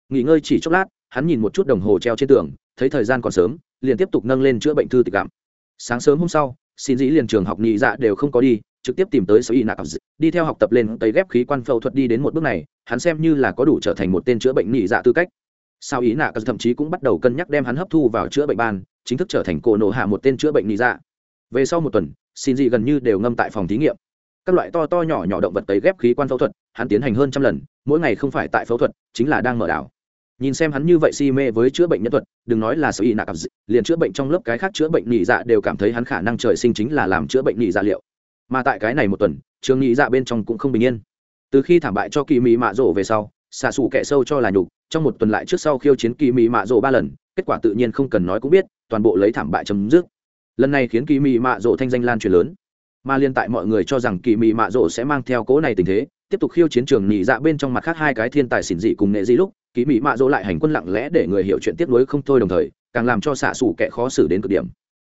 Nghỉ ngơi chỉ chốc lát, hắn nhìn một chút đồng hồ treo trên tường, thấy thời gian còn sớm, liền tiếp tục nâng lên chữa bệnh thư tịch cảm. sáng sớm hôm sau, xin dĩ liền trường học nhị dạ đều không có đi, trực tiếp tìm tới sở y nạc đi theo học tập lên tấy ghép khí quan phẫu thuật đi đến một bước này, hắn xem như là có đủ trở thành một tên chữa bệnh nhị dạ tư cách. Sao ý nạc thậm chí cũng bắt đầu cân nhắc đem hắn hấp thu vào chữa bệnh ban, chính thức trở thành cổ nộ hạ một tên chữa bệnh nhị dạ. Về sau một tuần, xin dị gần như đều ngâm tại phòng thí nghiệm các loại to to nhỏ nhỏ động vật tấy ghép khí quan phẫu thuật, hắn tiến hành hơn trăm lần, mỗi ngày không phải tại phẫu thuật, chính là đang mở đảo. Nhìn xem hắn như vậy si mê với chữa bệnh nhân thuật, đừng nói là sở y nạc liền chữa bệnh trong lớp cái khác chữa bệnh nhị dạ đều cảm thấy hắn khả năng trời sinh chính là làm chữa bệnh nhị dạ liệu. Mà tại cái này một tuần, trường nhị dạ bên trong cũng không bình yên. Từ khi thảm bại cho kỳ mỹ mạ rổ về sau, xạ xù kẻ sâu cho là nhục, trong một tuần lại trước sau khiêu chiến kỳ mỹ mạ rổ ba lần, kết quả tự nhiên không cần nói cũng biết, toàn bộ lấy thảm bại chấm dứt. Lần này khiến kỳ mỹ mạ rổ thanh danh lan truyền lớn mà liên tại mọi người cho rằng kỳ mỹ mạ rỗ sẽ mang theo cố này tình thế, tiếp tục khiêu chiến trường nhị dạ bên trong mặt khác hai cái thiên tài xỉn dị cùng nghệ dị lúc, kỳ mỹ mạ rỗ lại hành quân lặng lẽ để người hiểu chuyện tiếp nối không thôi đồng thời, càng làm cho xạ xù kẻ khó xử đến cực điểm.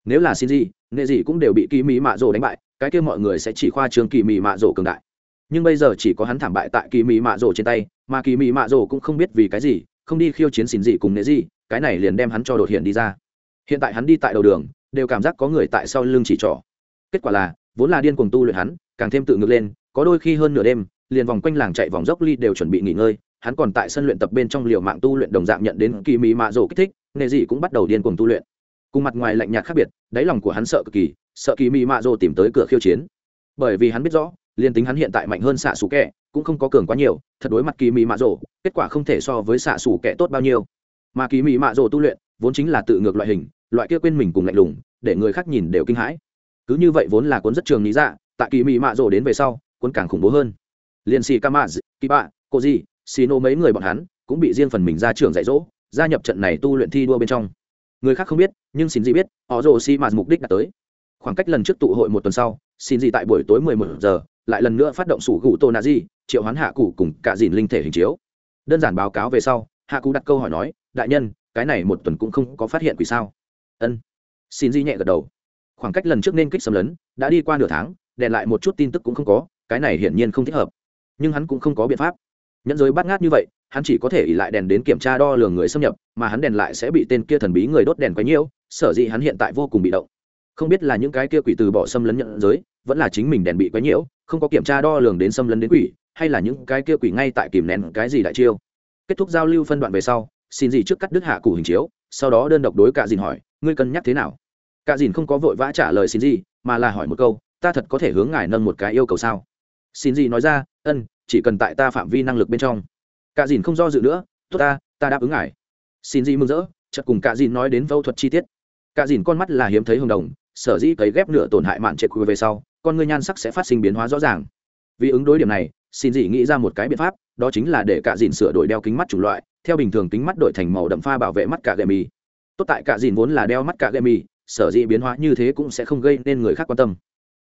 Nếu là xin gì nghệ dị cũng đều bị kỳ mỹ mạ rỗ đánh bại, cái kia mọi người sẽ chỉ khoa trường kỳ mỹ mạ rỗ cường đại. Nhưng bây giờ chỉ có hắn thảm bại tại kỳ mỹ mạ rỗ trên tay, mà kỳ mỹ mạ rỗ cũng không biết vì cái gì, không đi khiêu chiến xỉn dị cùng nghệ dị, cái này liền đem hắn cho đột hiện đi ra. Hiện tại hắn đi tại đầu đường, đều cảm giác có người tại sau lưng chỉ trỏ. Kết quả là vốn là điên cuồng tu luyện hắn, càng thêm tự ngược lên, có đôi khi hơn nửa đêm, liền vòng quanh làng chạy vòng dốc ly đều chuẩn bị nghỉ ngơi, hắn còn tại sân luyện tập bên trong liều mạng tu luyện đồng dạng nhận đến kỳ mỹ mạ rổ kích thích nghề gì cũng bắt đầu điên cuồng tu luyện. Cùng mặt ngoài lạnh nhạt khác biệt, đáy lòng của hắn sợ cực kỳ, sợ kỳ mỹ mạ rổ tìm tới cửa khiêu chiến. Bởi vì hắn biết rõ, liên tính hắn hiện tại mạnh hơn xạ xù kẹ cũng không có cường quá nhiều, thật đối mặt kỳ mỹ mạ rổ kết quả không thể so với xạ xù kẹ tốt bao nhiêu. Mà kỳ mỹ mạ rổ tu luyện, vốn chính là tự ngược loại hình, loại kia quên mình cùng lạnh lùng, để người khác nhìn đều kinh hãi cứ như vậy vốn là cuốn rất trường lý dạ tại kỳ mỹ mạ rổ đến về sau, cuốn càng khủng bố hơn. Liền xì kamaz, kỳ bạ, cô gì xì nô mấy người bọn hắn cũng bị riêng phần mình ra trường dạy dỗ, gia nhập trận này tu luyện thi đua bên trong. Người khác không biết, nhưng xin gì biết, họ rồ xì mạt mục đích đã tới. Khoảng cách lần trước tụ hội một tuần sau, xin gì tại buổi tối 11 giờ, lại lần nữa phát động sủ gụ tô nạ di, triệu hoán hạ cụ cùng cả dìn linh thể hình chiếu. Đơn giản báo cáo về sau, hạ cụ đặt câu hỏi nói, đại nhân, cái này một tuần cũng không có phát hiện quỷ sao? Ân. Xin di nhẹ gật đầu khoảng cách lần trước nên kích xâm lấn, đã đi qua nửa tháng, đèn lại một chút tin tức cũng không có, cái này hiển nhiên không thích hợp. Nhưng hắn cũng không có biện pháp. Nhẫn giới bắt ngát như vậy, hắn chỉ có thể ỉ lại đèn đến kiểm tra đo lường người xâm nhập, mà hắn đèn lại sẽ bị tên kia thần bí người đốt đèn quấy nhiễu, sở dĩ hắn hiện tại vô cùng bị động. Không biết là những cái kia quỷ từ bỏ xâm lấn nhận giới, vẫn là chính mình đèn bị quấy nhiễu, không có kiểm tra đo lường đến xâm lấn đến quỷ, hay là những cái kia quỷ ngay tại kìm nén cái gì đại chiêu. Kết thúc giao lưu phân đoạn về sau, xin gì trước cắt đứt hạ củ hình chiếu, sau đó đơn độc đối cả dìn hỏi, ngươi cân nhắc thế nào? Cả dìn không có vội vã trả lời xin gì mà là hỏi một câu, ta thật có thể hướng ngài nâng một cái yêu cầu sao? Xin gì nói ra, ân, chỉ cần tại ta phạm vi năng lực bên trong. Cả dìn không do dự nữa, tốt ta ta đáp ứng ngài. Xin gì mừng rỡ, chợt cùng cả dìn nói đến phẫu thuật chi tiết. Cả dìn con mắt là hiếm thấy hồng đồng, sở dĩ cấy ghép nửa tổn hại mạn trệ quy về sau, con ngươi nhan sắc sẽ phát sinh biến hóa rõ ràng. Vì ứng đối điểm này xin dị nghĩ ra một cái biện pháp, đó chính là để cả dìn sửa đổi đeo kính mắt chủng loại, theo bình thường kính mắt đổi thành màu đậm pha bảo vệ mắt cả gậy mì tốt tại cả dìn vốn là đeo mắt cả gậy mì sở dĩ biến hóa như thế cũng sẽ không gây nên người khác quan tâm.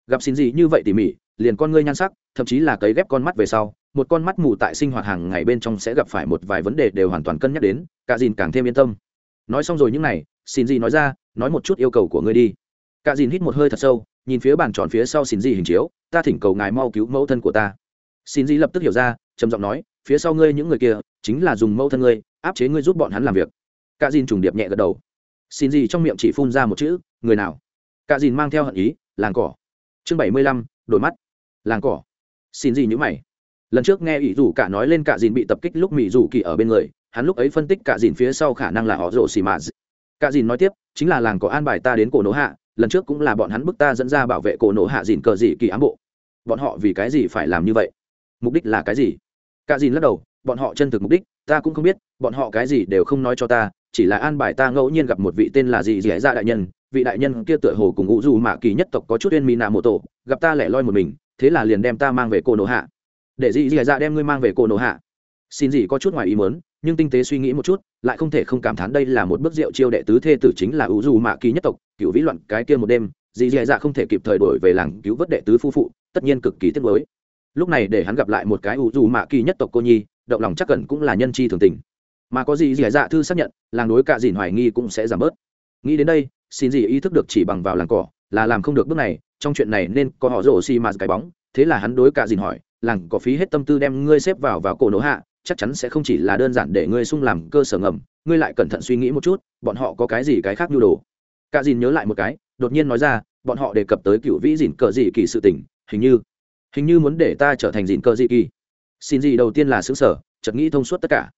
Gặp xin gì như vậy tỉ mỉ, liền con ngươi nhan sắc, thậm chí là cấy ghép con mắt về sau, một con mắt mù tại sinh hoạt hàng ngày bên trong sẽ gặp phải một vài vấn đề đều hoàn toàn cân nhắc đến, cả dìn càng thêm yên tâm. Nói xong rồi những này, xin gì nói ra, nói một chút yêu cầu của ngươi đi. Cả dìn hít một hơi thật sâu, nhìn phía bàn tròn phía sau xin gì hình chiếu, ta thỉnh cầu ngài mau cứu mẫu thân của ta. Xin gì lập tức hiểu ra, trầm giọng nói, phía sau ngươi những người kia, chính là dùng mẫu thân ngươi, áp chế ngươi giúp bọn hắn làm việc. Cả dìn trùng điệp nhẹ gật đầu xin gì trong miệng chỉ phun ra một chữ, người nào? Cả dìn mang theo hận ý, làng cỏ. Chương bảy mươi lăm, đổi mắt. Làng cỏ. Xin gì nhữ mày. Lần trước nghe ỷ rủ cả nói lên cả dìn bị tập kích lúc mỹ rủ kỳ ở bên người, hắn lúc ấy phân tích cả dìn phía sau khả năng là họ rộ xì mà cả dìn nói tiếp, chính là làng cỏ an bài ta đến cổ nổ hạ, lần trước cũng là bọn hắn bức ta dẫn ra bảo vệ cổ nổ hạ dìn cờ dị kỳ ám bộ. Bọn họ vì cái gì phải làm như vậy? Mục đích là cái gì? Cả dìn lắc đầu, bọn họ chân thực mục đích, ta cũng không biết, bọn họ cái gì đều không nói cho ta chỉ là an bài ta ngẫu nhiên gặp một vị tên là gì dì ra dạ đại nhân, vị đại nhân kia tựa hồ cùng ngũ dù mạ kỳ nhất tộc có chút uyên mỹ nạ mộ tổ gặp ta lẻ loi một mình, thế là liền đem ta mang về cô nổ hạ để dì dì dạ đem ngươi mang về cô nổ hạ xin gì có chút ngoài ý mớn nhưng tinh tế suy nghĩ một chút, lại không thể không cảm thán đây là một bước rượu chiêu đệ tứ thê tử chính là ủ dù mạ kỳ nhất tộc cựu vĩ loạn cái kia một đêm dì dì dạ không thể kịp thời đổi về làng cứu vớt đệ tứ phu phụ, tất nhiên cực kỳ tiếc mới lúc này để hắn gặp lại một cái ủ dù mạ kỳ nhất tộc cô nhi, động lòng chắc cần cũng là nhân chi thường tình mà có gì dì dạ thư xác nhận, làng đối cạ dìn hoài nghi cũng sẽ giảm bớt. Nghĩ đến đây, xin gì ý thức được chỉ bằng vào làng cỏ, là làm không được bước này, trong chuyện này nên có họ rổ xi mà cái bóng, thế là hắn đối cạ dìn hỏi, làng có phí hết tâm tư đem ngươi xếp vào vào cổ nổ hạ, chắc chắn sẽ không chỉ là đơn giản để ngươi sung làm cơ sở ngầm, ngươi lại cẩn thận suy nghĩ một chút, bọn họ có cái gì cái khác nhu đồ. Cạ dìn nhớ lại một cái, đột nhiên nói ra, bọn họ đề cập tới cựu vĩ dìn cờ dị kỳ sự tình, hình như hình như muốn để ta trở thành dìn cờ dị kỳ. Xin gì đầu tiên là xứng sở, chợt nghĩ thông suốt tất cả.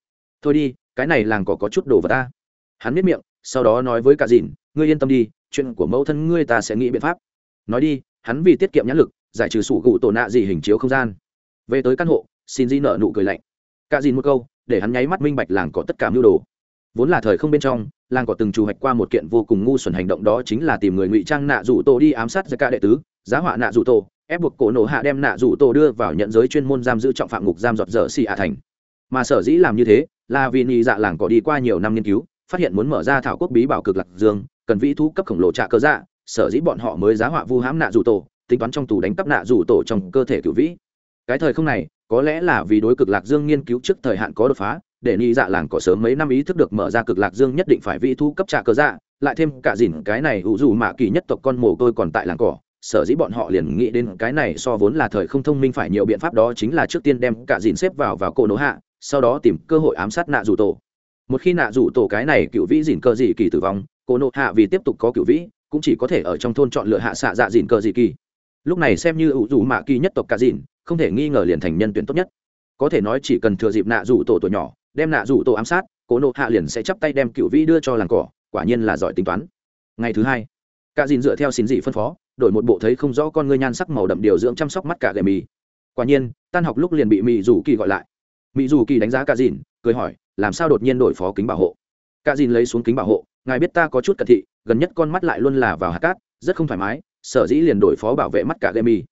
Thôi đi cái này làng có có chút đồ vào ta. Hắn biết miệng, sau đó nói với cả dìn, ngươi yên tâm đi, chuyện của mẫu thân ngươi ta sẽ nghĩ biện pháp. Nói đi, hắn vì tiết kiệm nhãn lực, giải trừ sủ gụ tổ nạ gì hình chiếu không gian. Về tới căn hộ, xin di nợ nụ cười lạnh. Cả dìn một câu, để hắn nháy mắt minh bạch làng có tất cả mưu đồ. Vốn là thời không bên trong, làng có từng trù hoạch qua một kiện vô cùng ngu xuẩn hành động đó chính là tìm người ngụy trang nạ rủ tổ đi ám sát ra cả đệ tứ, giá họa nạ rủ tổ, ép buộc cổ nổ hạ đem nạ rủ tổ đưa vào nhận giới chuyên môn giam giữ trọng phạm ngục giam giọt dở xì hạ thành. Mà sở dĩ làm như thế là vì nhị dạ làng có đi qua nhiều năm nghiên cứu, phát hiện muốn mở ra thảo quốc bí bảo cực lạc dương, cần vĩ thu cấp khổng lồ trạ cơ dạ sở dĩ bọn họ mới giá họa vu hãm nạ dù tổ, tính toán trong tù đánh cắp nạ dù tổ trong cơ thể cựu vĩ. Cái thời không này, có lẽ là vì đối cực lạc dương nghiên cứu trước thời hạn có đột phá, để nhị dạ làng có sớm mấy năm ý thức được mở ra cực lạc dương nhất định phải vĩ thu cấp trạ cơ dạ lại thêm cả dìn cái này ủ dù mạ kỳ nhất tộc con mồ tôi còn tại làng cỏ, sở dĩ bọn họ liền nghĩ đến cái này so vốn là thời không thông minh phải nhiều biện pháp đó chính là trước tiên đem cả dìn xếp vào vào cỗ nỗ hạ sau đó tìm cơ hội ám sát nạ rủ tổ. Một khi nạ rủ tổ cái này cựu vĩ dìn cơ dị kỳ tử vong cổ nộ hạ vì tiếp tục có cựu vĩ, cũng chỉ có thể ở trong thôn chọn lựa hạ xạ dạ dìn cơ dị kỳ. Lúc này xem như ủ rủ mạ kỳ nhất tộc cả dìn không thể nghi ngờ liền thành nhân tuyển tốt nhất. Có thể nói chỉ cần thừa dịp nạ rủ tổ tuổi nhỏ, đem nạ rủ tổ ám sát cổ nộ hạ liền sẽ chắp tay đem cựu vĩ đưa cho làng cỏ, quả nhiên là giỏi tính toán. Ngày thứ hai, cả dìn dựa theo xin dị phân phó, đổi một bộ thấy không rõ con ngươi nhan sắc màu đậm điều dưỡng chăm sóc mắt cả gầy mì. Quả nhiên, tan học lúc liền bị mì rủ kỳ gọi lại mỹ dù kỳ đánh giá cả dìn, cười hỏi, làm sao đột nhiên đổi phó kính bảo hộ? Cả dìn lấy xuống kính bảo hộ, ngài biết ta có chút cận thị, gần nhất con mắt lại luôn là vào hạt cát, rất không thoải mái, sở dĩ liền đổi phó bảo vệ mắt cả gây mì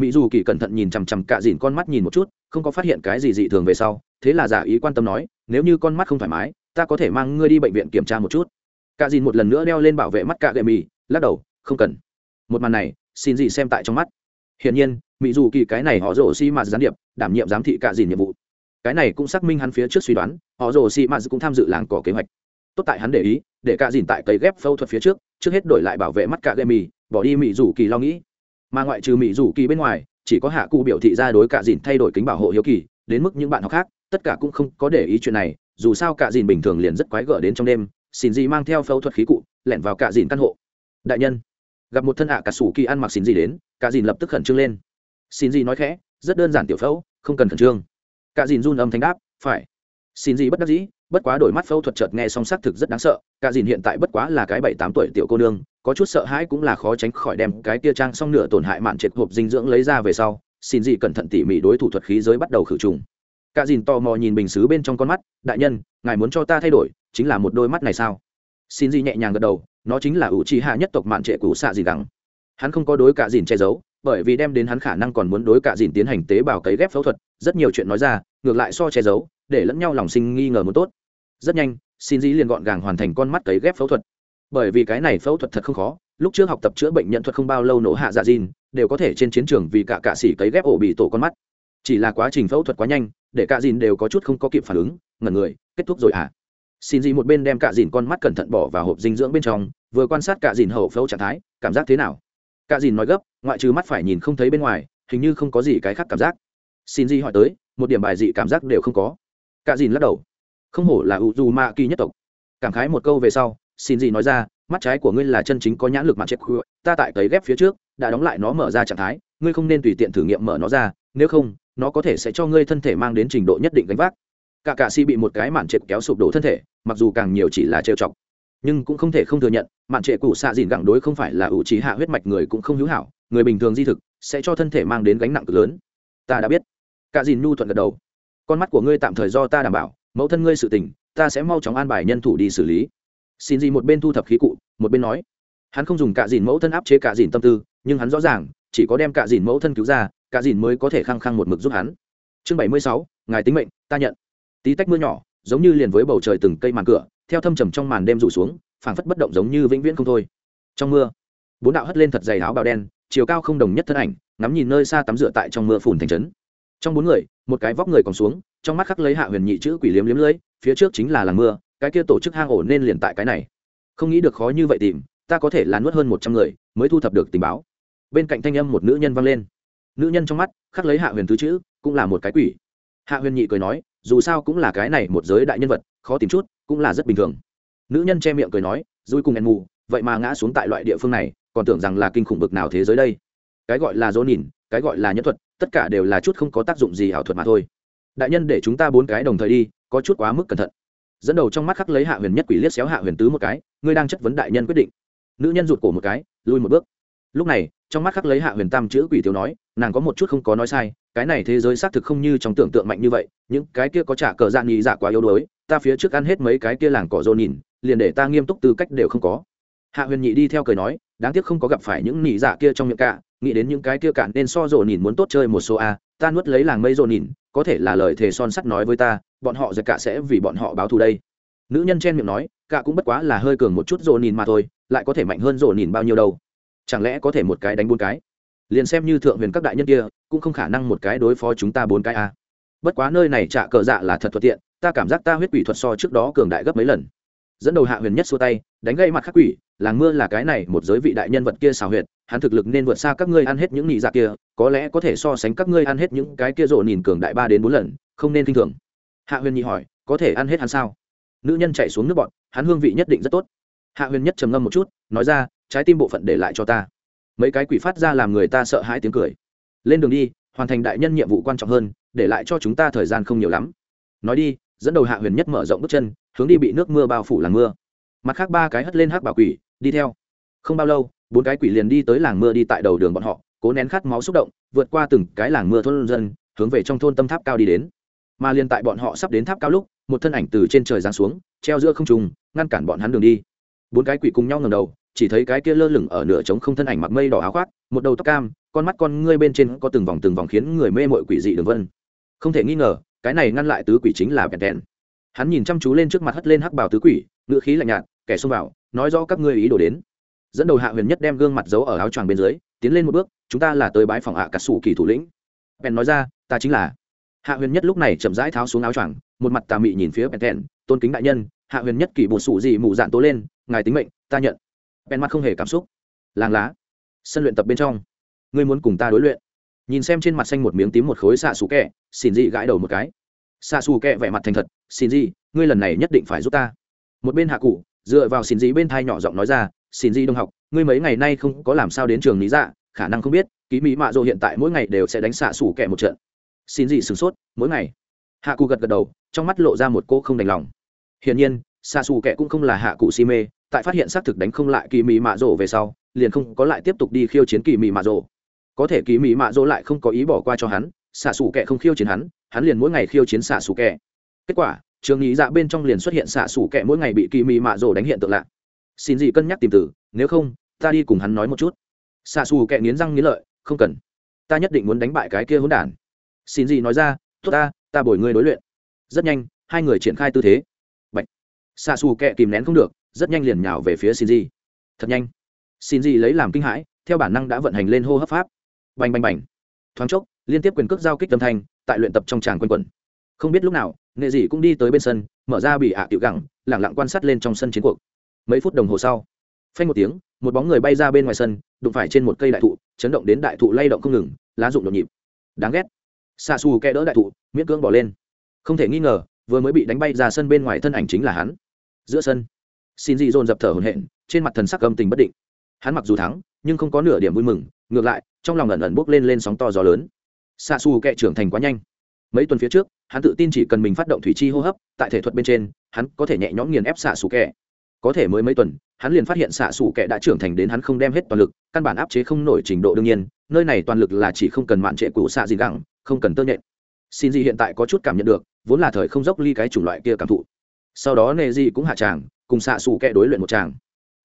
mỹ dù kỳ cẩn thận nhìn chằm chằm cả dìn con mắt nhìn một chút, không có phát hiện cái gì dị thường về sau, thế là giả ý quan tâm nói, nếu như con mắt không thoải mái, ta có thể mang ngươi đi bệnh viện kiểm tra một chút. Cả dìn một lần nữa đeo lên bảo vệ mắt cả gây mì lắc đầu, không cần. Một màn này, xin gì xem tại trong mắt. Hiển nhiên mỹ dù kỳ cái này họ rổ xi mà gián điệp, đảm nhiệm giám thị cả dìn nhiệm vụ cái này cũng xác minh hắn phía trước suy đoán, họ rồ xi mạt cũng tham dự làng cỏ kế hoạch. Tốt tại hắn để ý, để cả dìn tại cây ghép phẫu thuật phía trước trước hết đổi lại bảo vệ mắt cả gây mì, bỏ đi mỹ rủ kỳ lo nghĩ. Mà ngoại trừ mỹ rủ kỳ bên ngoài, chỉ có hạ cụ biểu thị ra đối cả dìn thay đổi kính bảo hộ hiếu kỳ, đến mức những bạn học khác, tất cả cũng không có để ý chuyện này, dù sao cả dìn bình thường liền rất quái gở đến trong đêm, xin gì mang theo phẫu thuật khí cụ, lẻn vào cả dìn căn hộ. Đại nhân, gặp một thân ạ cả sủ kỳ ăn mặc xin gì đến, cả dìn lập tức khẩn trương lên. Xin gì nói khẽ, rất đơn giản tiểu phẫu, không cần khẩn trương cả dìn run âm thanh đáp, phải. Xin gì bất đắc dĩ, bất quá đổi mắt phẫu thuật chợt nghe song xác thực rất đáng sợ. Cả dìn hiện tại bất quá là cái bảy tám tuổi tiểu cô nương, có chút sợ hãi cũng là khó tránh khỏi đem cái tia trang xong nửa tổn hại mạn triệt hộp dinh dưỡng lấy ra về sau, xin gì cẩn thận tỉ mỉ đối thủ thuật khí giới bắt đầu khử trùng. Cả dìn tò mò nhìn bình xứ bên trong con mắt, đại nhân, ngài muốn cho ta thay đổi, chính là một đôi mắt này sao? Xin gì nhẹ nhàng gật đầu, nó chính là ủ trì hạ nhất tộc mạn trệ cũ xạ gì đắng hắn không có đối cả dìn che giấu bởi vì đem đến hắn khả năng còn muốn đối cả dìn tiến hành tế bào cấy ghép phẫu thuật, rất nhiều chuyện nói ra, ngược lại so che giấu, để lẫn nhau lòng sinh nghi ngờ muốn tốt. Rất nhanh, xin dĩ liền gọn gàng hoàn thành con mắt cấy ghép phẫu thuật. Bởi vì cái này phẫu thuật thật không khó, lúc trước học tập chữa bệnh nhận thuật không bao lâu nổ hạ dạ dìn, đều có thể trên chiến trường vì cả cạ sĩ cấy ghép ổ bị tổ con mắt. Chỉ là quá trình phẫu thuật quá nhanh, để cạ dìn đều có chút không có kịp phản ứng, ngẩn người, kết thúc rồi à? Xin dĩ một bên đem cạ dìn con mắt cẩn thận bỏ vào hộp dinh dưỡng bên trong, vừa quan sát cạ dìn hậu phẫu trạng thái, cảm giác thế nào? Cạ dìn nói gấp, ngoại trừ mắt phải nhìn không thấy bên ngoài, hình như không có gì cái khác cảm giác. Xin di hỏi tới, một điểm bài dị cảm giác đều không có. Cạ dìn lắc đầu. Không hổ là u dù ma kỳ nhất tộc. Cảm khái một câu về sau, xin di nói ra, mắt trái của ngươi là chân chính có nhãn lực mặt chết khuya ta tại cấy ghép phía trước, đã đóng lại nó mở ra trạng thái, ngươi không nên tùy tiện thử nghiệm mở nó ra, nếu không, nó có thể sẽ cho ngươi thân thể mang đến trình độ nhất định gánh vác. Cả cạ si bị một cái mạn trệt kéo sụp đổ thân thể, mặc dù càng nhiều chỉ là trêu chọc, nhưng cũng không thể không thừa nhận mạn trệ cụ xạ dìn gẳng đối không phải là ủ trí hạ huyết mạch người cũng không hữu hảo, người bình thường di thực, sẽ cho thân thể mang đến gánh nặng cực lớn. Ta đã biết. Cả dìn nhu thuận gật đầu. Con mắt của ngươi tạm thời do ta đảm bảo, mẫu thân ngươi sự tình, ta sẽ mau chóng an bài nhân thủ đi xử lý. Xin gì một bên thu thập khí cụ, một bên nói. Hắn không dùng cả dìn mẫu thân áp chế cả dìn tâm tư, nhưng hắn rõ ràng, chỉ có đem cả dìn mẫu thân cứu ra, cả dìn mới có thể khăng khăng một mực giúp hắn. Chương bảy mươi sáu, ngài tính mệnh, ta nhận. Tí tách mưa nhỏ, giống như liền với bầu trời từng cây màn cửa, theo thâm trầm trong màn đêm rủ xuống phảng phất bất động giống như vĩnh viễn không thôi. Trong mưa bốn đạo hất lên thật dày áo bào đen chiều cao không đồng nhất thân ảnh ngắm nhìn nơi xa tắm rửa tại trong mưa phùn thành trấn. Trong bốn người một cái vóc người còn xuống trong mắt khắc lấy hạ huyền nhị chữ quỷ liếm liếm lưỡi, phía trước chính là làng mưa cái kia tổ chức hang ổ nên liền tại cái này. Không nghĩ được khó như vậy tìm ta có thể là nuốt hơn một trăm người mới thu thập được tình báo. Bên cạnh thanh âm một nữ nhân vang lên. Nữ nhân trong mắt khắc lấy hạ huyền tứ chữ cũng là một cái quỷ. Hạ huyền nhị cười nói dù sao cũng là cái này một giới đại nhân vật khó tìm chút cũng là rất bình thường nữ nhân che miệng cười nói dùi cùng en mù vậy mà ngã xuống tại loại địa phương này, còn tưởng rằng là kinh khủng bực nào thế giới đây. Cái gọi là dỗ nhìn, cái gọi là nhân thuật, tất cả đều là chút không có tác dụng gì ảo thuật mà thôi. Đại nhân để chúng ta bốn cái đồng thời đi, có chút quá mức cẩn thận. Dẫn đầu trong mắt khắc lấy hạ huyền nhất quỷ liếc xéo hạ huyền tứ một cái, ngươi đang chất vấn đại nhân quyết định. Nữ nhân rụt cổ một cái lui một bước. Lúc này, trong mắt khắc lấy hạ huyền tam chữ quỷ tiểu nói, nàng có một chút không có nói sai, cái này thế giới xác thực không như trong tưởng tượng mạnh như vậy, những cái kia có trả cờ dạng nghĩ dạ quá yếu đuối, ta phía trước ăn hết mấy cái kia làng cỏ rô nhìn liền để ta nghiêm túc tư cách đều không có. Hạ huyền nhị đi theo cười nói, đáng tiếc không có gặp phải những nỉ giả dạ kia trong miệng cả, nghĩ đến những cái kia cạn nên so rộ nhìn muốn tốt chơi một số a, ta nuốt lấy làng mây rộ nhìn có thể là lời thề son sắt nói với ta, bọn họ giật cả sẽ vì bọn họ báo thù đây. Nữ nhân chen miệng nói, cả cũng bất quá là hơi cường một chút rộ nhìn mà thôi, lại có thể mạnh hơn rộ nhìn bao nhiêu đâu. Chẳng lẽ có thể một cái đánh bốn cái? Liền xem như thượng huyền các đại nhân kia, cũng không khả năng một cái đối phó chúng ta bốn cái a. Bất quá nơi này trả cờ dạ là thật thuận tiện, ta cảm giác ta huyết quỷ thuật so trước đó cường đại gấp mấy lần dẫn đầu hạ huyền nhất xua tay, đánh gây mặt khắc quỷ, làng mưa là cái này, một giới vị đại nhân vật kia xào huyệt, hắn thực lực nên vượt xa các ngươi ăn hết những nị dạ kia, có lẽ có thể so sánh các ngươi ăn hết những cái kia rộ nhìn cường đại ba đến bốn lần, không nên kinh thường. Hạ huyền nhị hỏi, có thể ăn hết hắn sao? Nữ nhân chạy xuống nước bọn, hắn hương vị nhất định rất tốt. Hạ huyền nhất trầm ngâm một chút, nói ra, trái tim bộ phận để lại cho ta. Mấy cái quỷ phát ra làm người ta sợ hãi tiếng cười. Lên đường đi, hoàn thành đại nhân nhiệm vụ quan trọng hơn, để lại cho chúng ta thời gian không nhiều lắm. Nói đi dẫn đầu hạ huyền nhất mở rộng bước chân, hướng đi bị nước mưa bao phủ làng mưa. Mặt khác ba cái hất lên hắc bảo quỷ, đi theo. Không bao lâu, bốn cái quỷ liền đi tới làng mưa đi tại đầu đường bọn họ, cố nén khát máu xúc động, vượt qua từng cái làng mưa thôn dân, hướng về trong thôn tâm tháp cao đi đến. Mà liền tại bọn họ sắp đến tháp cao lúc, một thân ảnh từ trên trời giáng xuống, treo giữa không trùng ngăn cản bọn hắn đường đi. Bốn cái quỷ cùng nhau ngầm đầu, chỉ thấy cái kia lơ lửng ở nửa trống không thân ảnh mặc mây đỏ áo khoác, một đầu tóc cam, con mắt con ngươi bên trên có từng vòng từng vòng khiến người mê mội quỷ dị đường vân. Không thể nghi ngờ cái này ngăn lại tứ quỷ chính là bèn đèn hắn nhìn chăm chú lên trước mặt hất lên hắc bào tứ quỷ ngựa khí lạnh nhạt, kẻ xông vào, nói rõ các ngươi ý đồ đến. Dẫn đầu hạ huyền nhất đem gương mặt giấu ở áo choàng bên dưới, tiến lên một bước, chúng ta là tới bái phòng hạ cả sủ kỳ thủ lĩnh. Bèn nói ra, ta chính là. Hạ huyền nhất lúc này chậm rãi tháo xuống áo choàng, một mặt tà mị nhìn phía bèn thẹn tôn kính đại nhân, hạ huyền nhất kỳ bột sủ gì mù dạn tố lên, ngài tính mệnh, ta nhận. Bèn mặt không hề cảm xúc. Làng lá. Sân luyện tập bên trong. Ngươi muốn cùng ta đối luyện nhìn xem trên mặt xanh một miếng tím một khối xạ xù kẹ, xin dị gãi đầu một cái. Xạ xù kẹ vẻ mặt thành thật, xin dị ngươi lần này nhất định phải giúp ta. Một bên hạ cụ, dựa vào xin dị bên thai nhỏ giọng nói ra, xin dị đông học, ngươi mấy ngày nay không có làm sao đến trường lý dạ khả năng không biết, ký mỹ mạ dô hiện tại mỗi ngày đều sẽ đánh xạ xù kẹ một trận. Xin dị sửng sốt, mỗi ngày? Hạ cụ gật gật đầu, trong mắt lộ ra một cô không đành lòng. Hiển nhiên, xạ xù kẹ cũng không là hạ cụ si mê, tại phát hiện xác thực đánh không lại kỳ mỹ mạ rổ về sau, liền không có lại tiếp tục đi khiêu chiến kỳ mỹ mạ rổ có thể kỳ mỹ mạ dỗ lại không có ý bỏ qua cho hắn xạ xù kẹ không khiêu chiến hắn hắn liền mỗi ngày khiêu chiến xạ xù kẹ kết quả trường nghĩ dạ bên trong liền xuất hiện xạ xù kẹ mỗi ngày bị kỳ mỹ mạ dỗ đánh hiện tượng lạ. Xin gì cân nhắc tìm từ, nếu không ta đi cùng hắn nói một chút. Xạ xù kẹ nghiến răng nghiến lợi không cần. Ta nhất định muốn đánh bại cái kia hỗn đản. Xin gì nói ra tốt ta ta bồi ngươi đối luyện. Rất nhanh hai người triển khai tư thế. Bạch. xạ xù kẹ kìm nén không được rất nhanh liền nhào về phía xin gì Thật nhanh. xin gì lấy làm kinh hãi, theo bản năng đã vận hành lên hô hấp pháp. Bành bành bành. Thoáng chốc, liên tiếp quyền cước giao kích tâm thanh, tại luyện tập trong tràng quân quẩn. Không biết lúc nào, nghệ dị cũng đi tới bên sân, mở ra bị hạ tiểu gẳng, lẳng lặng quan sát lên trong sân chiến cuộc. Mấy phút đồng hồ sau, phanh một tiếng, một bóng người bay ra bên ngoài sân, đụng phải trên một cây đại thụ, chấn động đến đại thụ lay động không ngừng, lá rụng nhộn nhịp. Đáng ghét. xa xù kẽ đỡ đại thụ, miễn cưỡng bỏ lên. Không thể nghi ngờ, vừa mới bị đánh bay ra sân bên ngoài thân ảnh chính là hắn. Giữa sân, xin dị dồn dập thở hổn hển trên mặt thần sắc âm tình bất định hắn mặc dù thắng nhưng không có nửa điểm vui mừng ngược lại, trong lòng ẩn ẩn bốc lên lên sóng to gió lớn. Xa xù kệ trưởng thành quá nhanh. Mấy tuần phía trước, hắn tự tin chỉ cần mình phát động thủy chi hô hấp, tại thể thuật bên trên, hắn có thể nhẹ nhõm nghiền ép xạ xù kệ có thể mới mấy tuần, hắn liền phát hiện xạ xù kệ đã trưởng thành đến hắn không đem hết toàn lực, căn bản áp chế không nổi trình độ đương nhiên, nơi này toàn lực là chỉ không cần mạn trệ cũ xạ gì gẳng, không cần tơ nhện. Xin gì hiện tại có chút cảm nhận được, vốn là thời không dốc ly cái chủng loại kia cảm thụ. Sau đó nệ gì cũng hạ tràng, cùng xạ xù kẹ đối luyện một tràng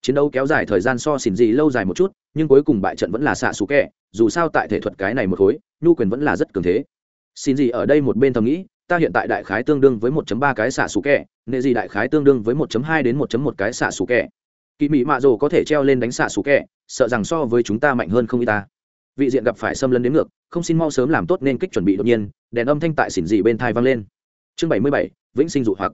chiến đấu kéo dài thời gian so xỉn gì lâu dài một chút, nhưng cuối cùng bại trận vẫn là xạ xù kẹ, dù sao tại thể thuật cái này một khối, nhu quyền vẫn là rất cường thế. Xin gì ở đây một bên thầm nghĩ, ta hiện tại đại khái tương đương với 1.3 cái xạ xù kẹ, nệ gì đại khái tương đương với 1.2 đến 1.1 cái xạ xù kẹ. Kỳ mỹ mạ rồ có thể treo lên đánh xạ xù kẹ, sợ rằng so với chúng ta mạnh hơn không y ta. Vị diện gặp phải xâm lấn đến ngược, không xin mau sớm làm tốt nên kích chuẩn bị đột nhiên, đèn âm thanh tại xỉn dị bên thai vang lên. Chương bảy mươi bảy, vĩnh sinh dụ hoặc.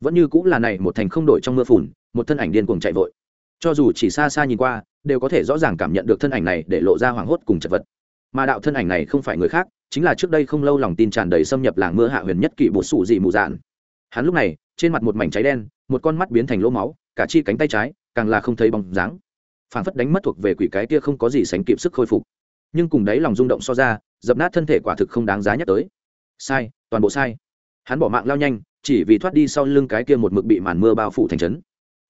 Vẫn như cũng là này, một thành không đổi trong mưa phùn, một thân ảnh điên cuồng chạy vội cho dù chỉ xa xa nhìn qua, đều có thể rõ ràng cảm nhận được thân ảnh này để lộ ra hoảng hốt cùng chật vật. Mà đạo thân ảnh này không phải người khác, chính là trước đây không lâu lòng tin tràn đầy xâm nhập làng mưa hạ huyền nhất kỵ bột sủ dị mù dạn. Hắn lúc này, trên mặt một mảnh cháy đen, một con mắt biến thành lỗ máu, cả chi cánh tay trái, càng là không thấy bóng dáng. Phản phất đánh mất thuộc về quỷ cái kia không có gì sánh kịp sức khôi phục. Nhưng cùng đấy lòng rung động so ra, dập nát thân thể quả thực không đáng giá nhắc tới. Sai, toàn bộ sai. Hắn bỏ mạng lao nhanh, chỉ vì thoát đi sau lưng cái kia một mực bị màn mưa bao phủ thành trấn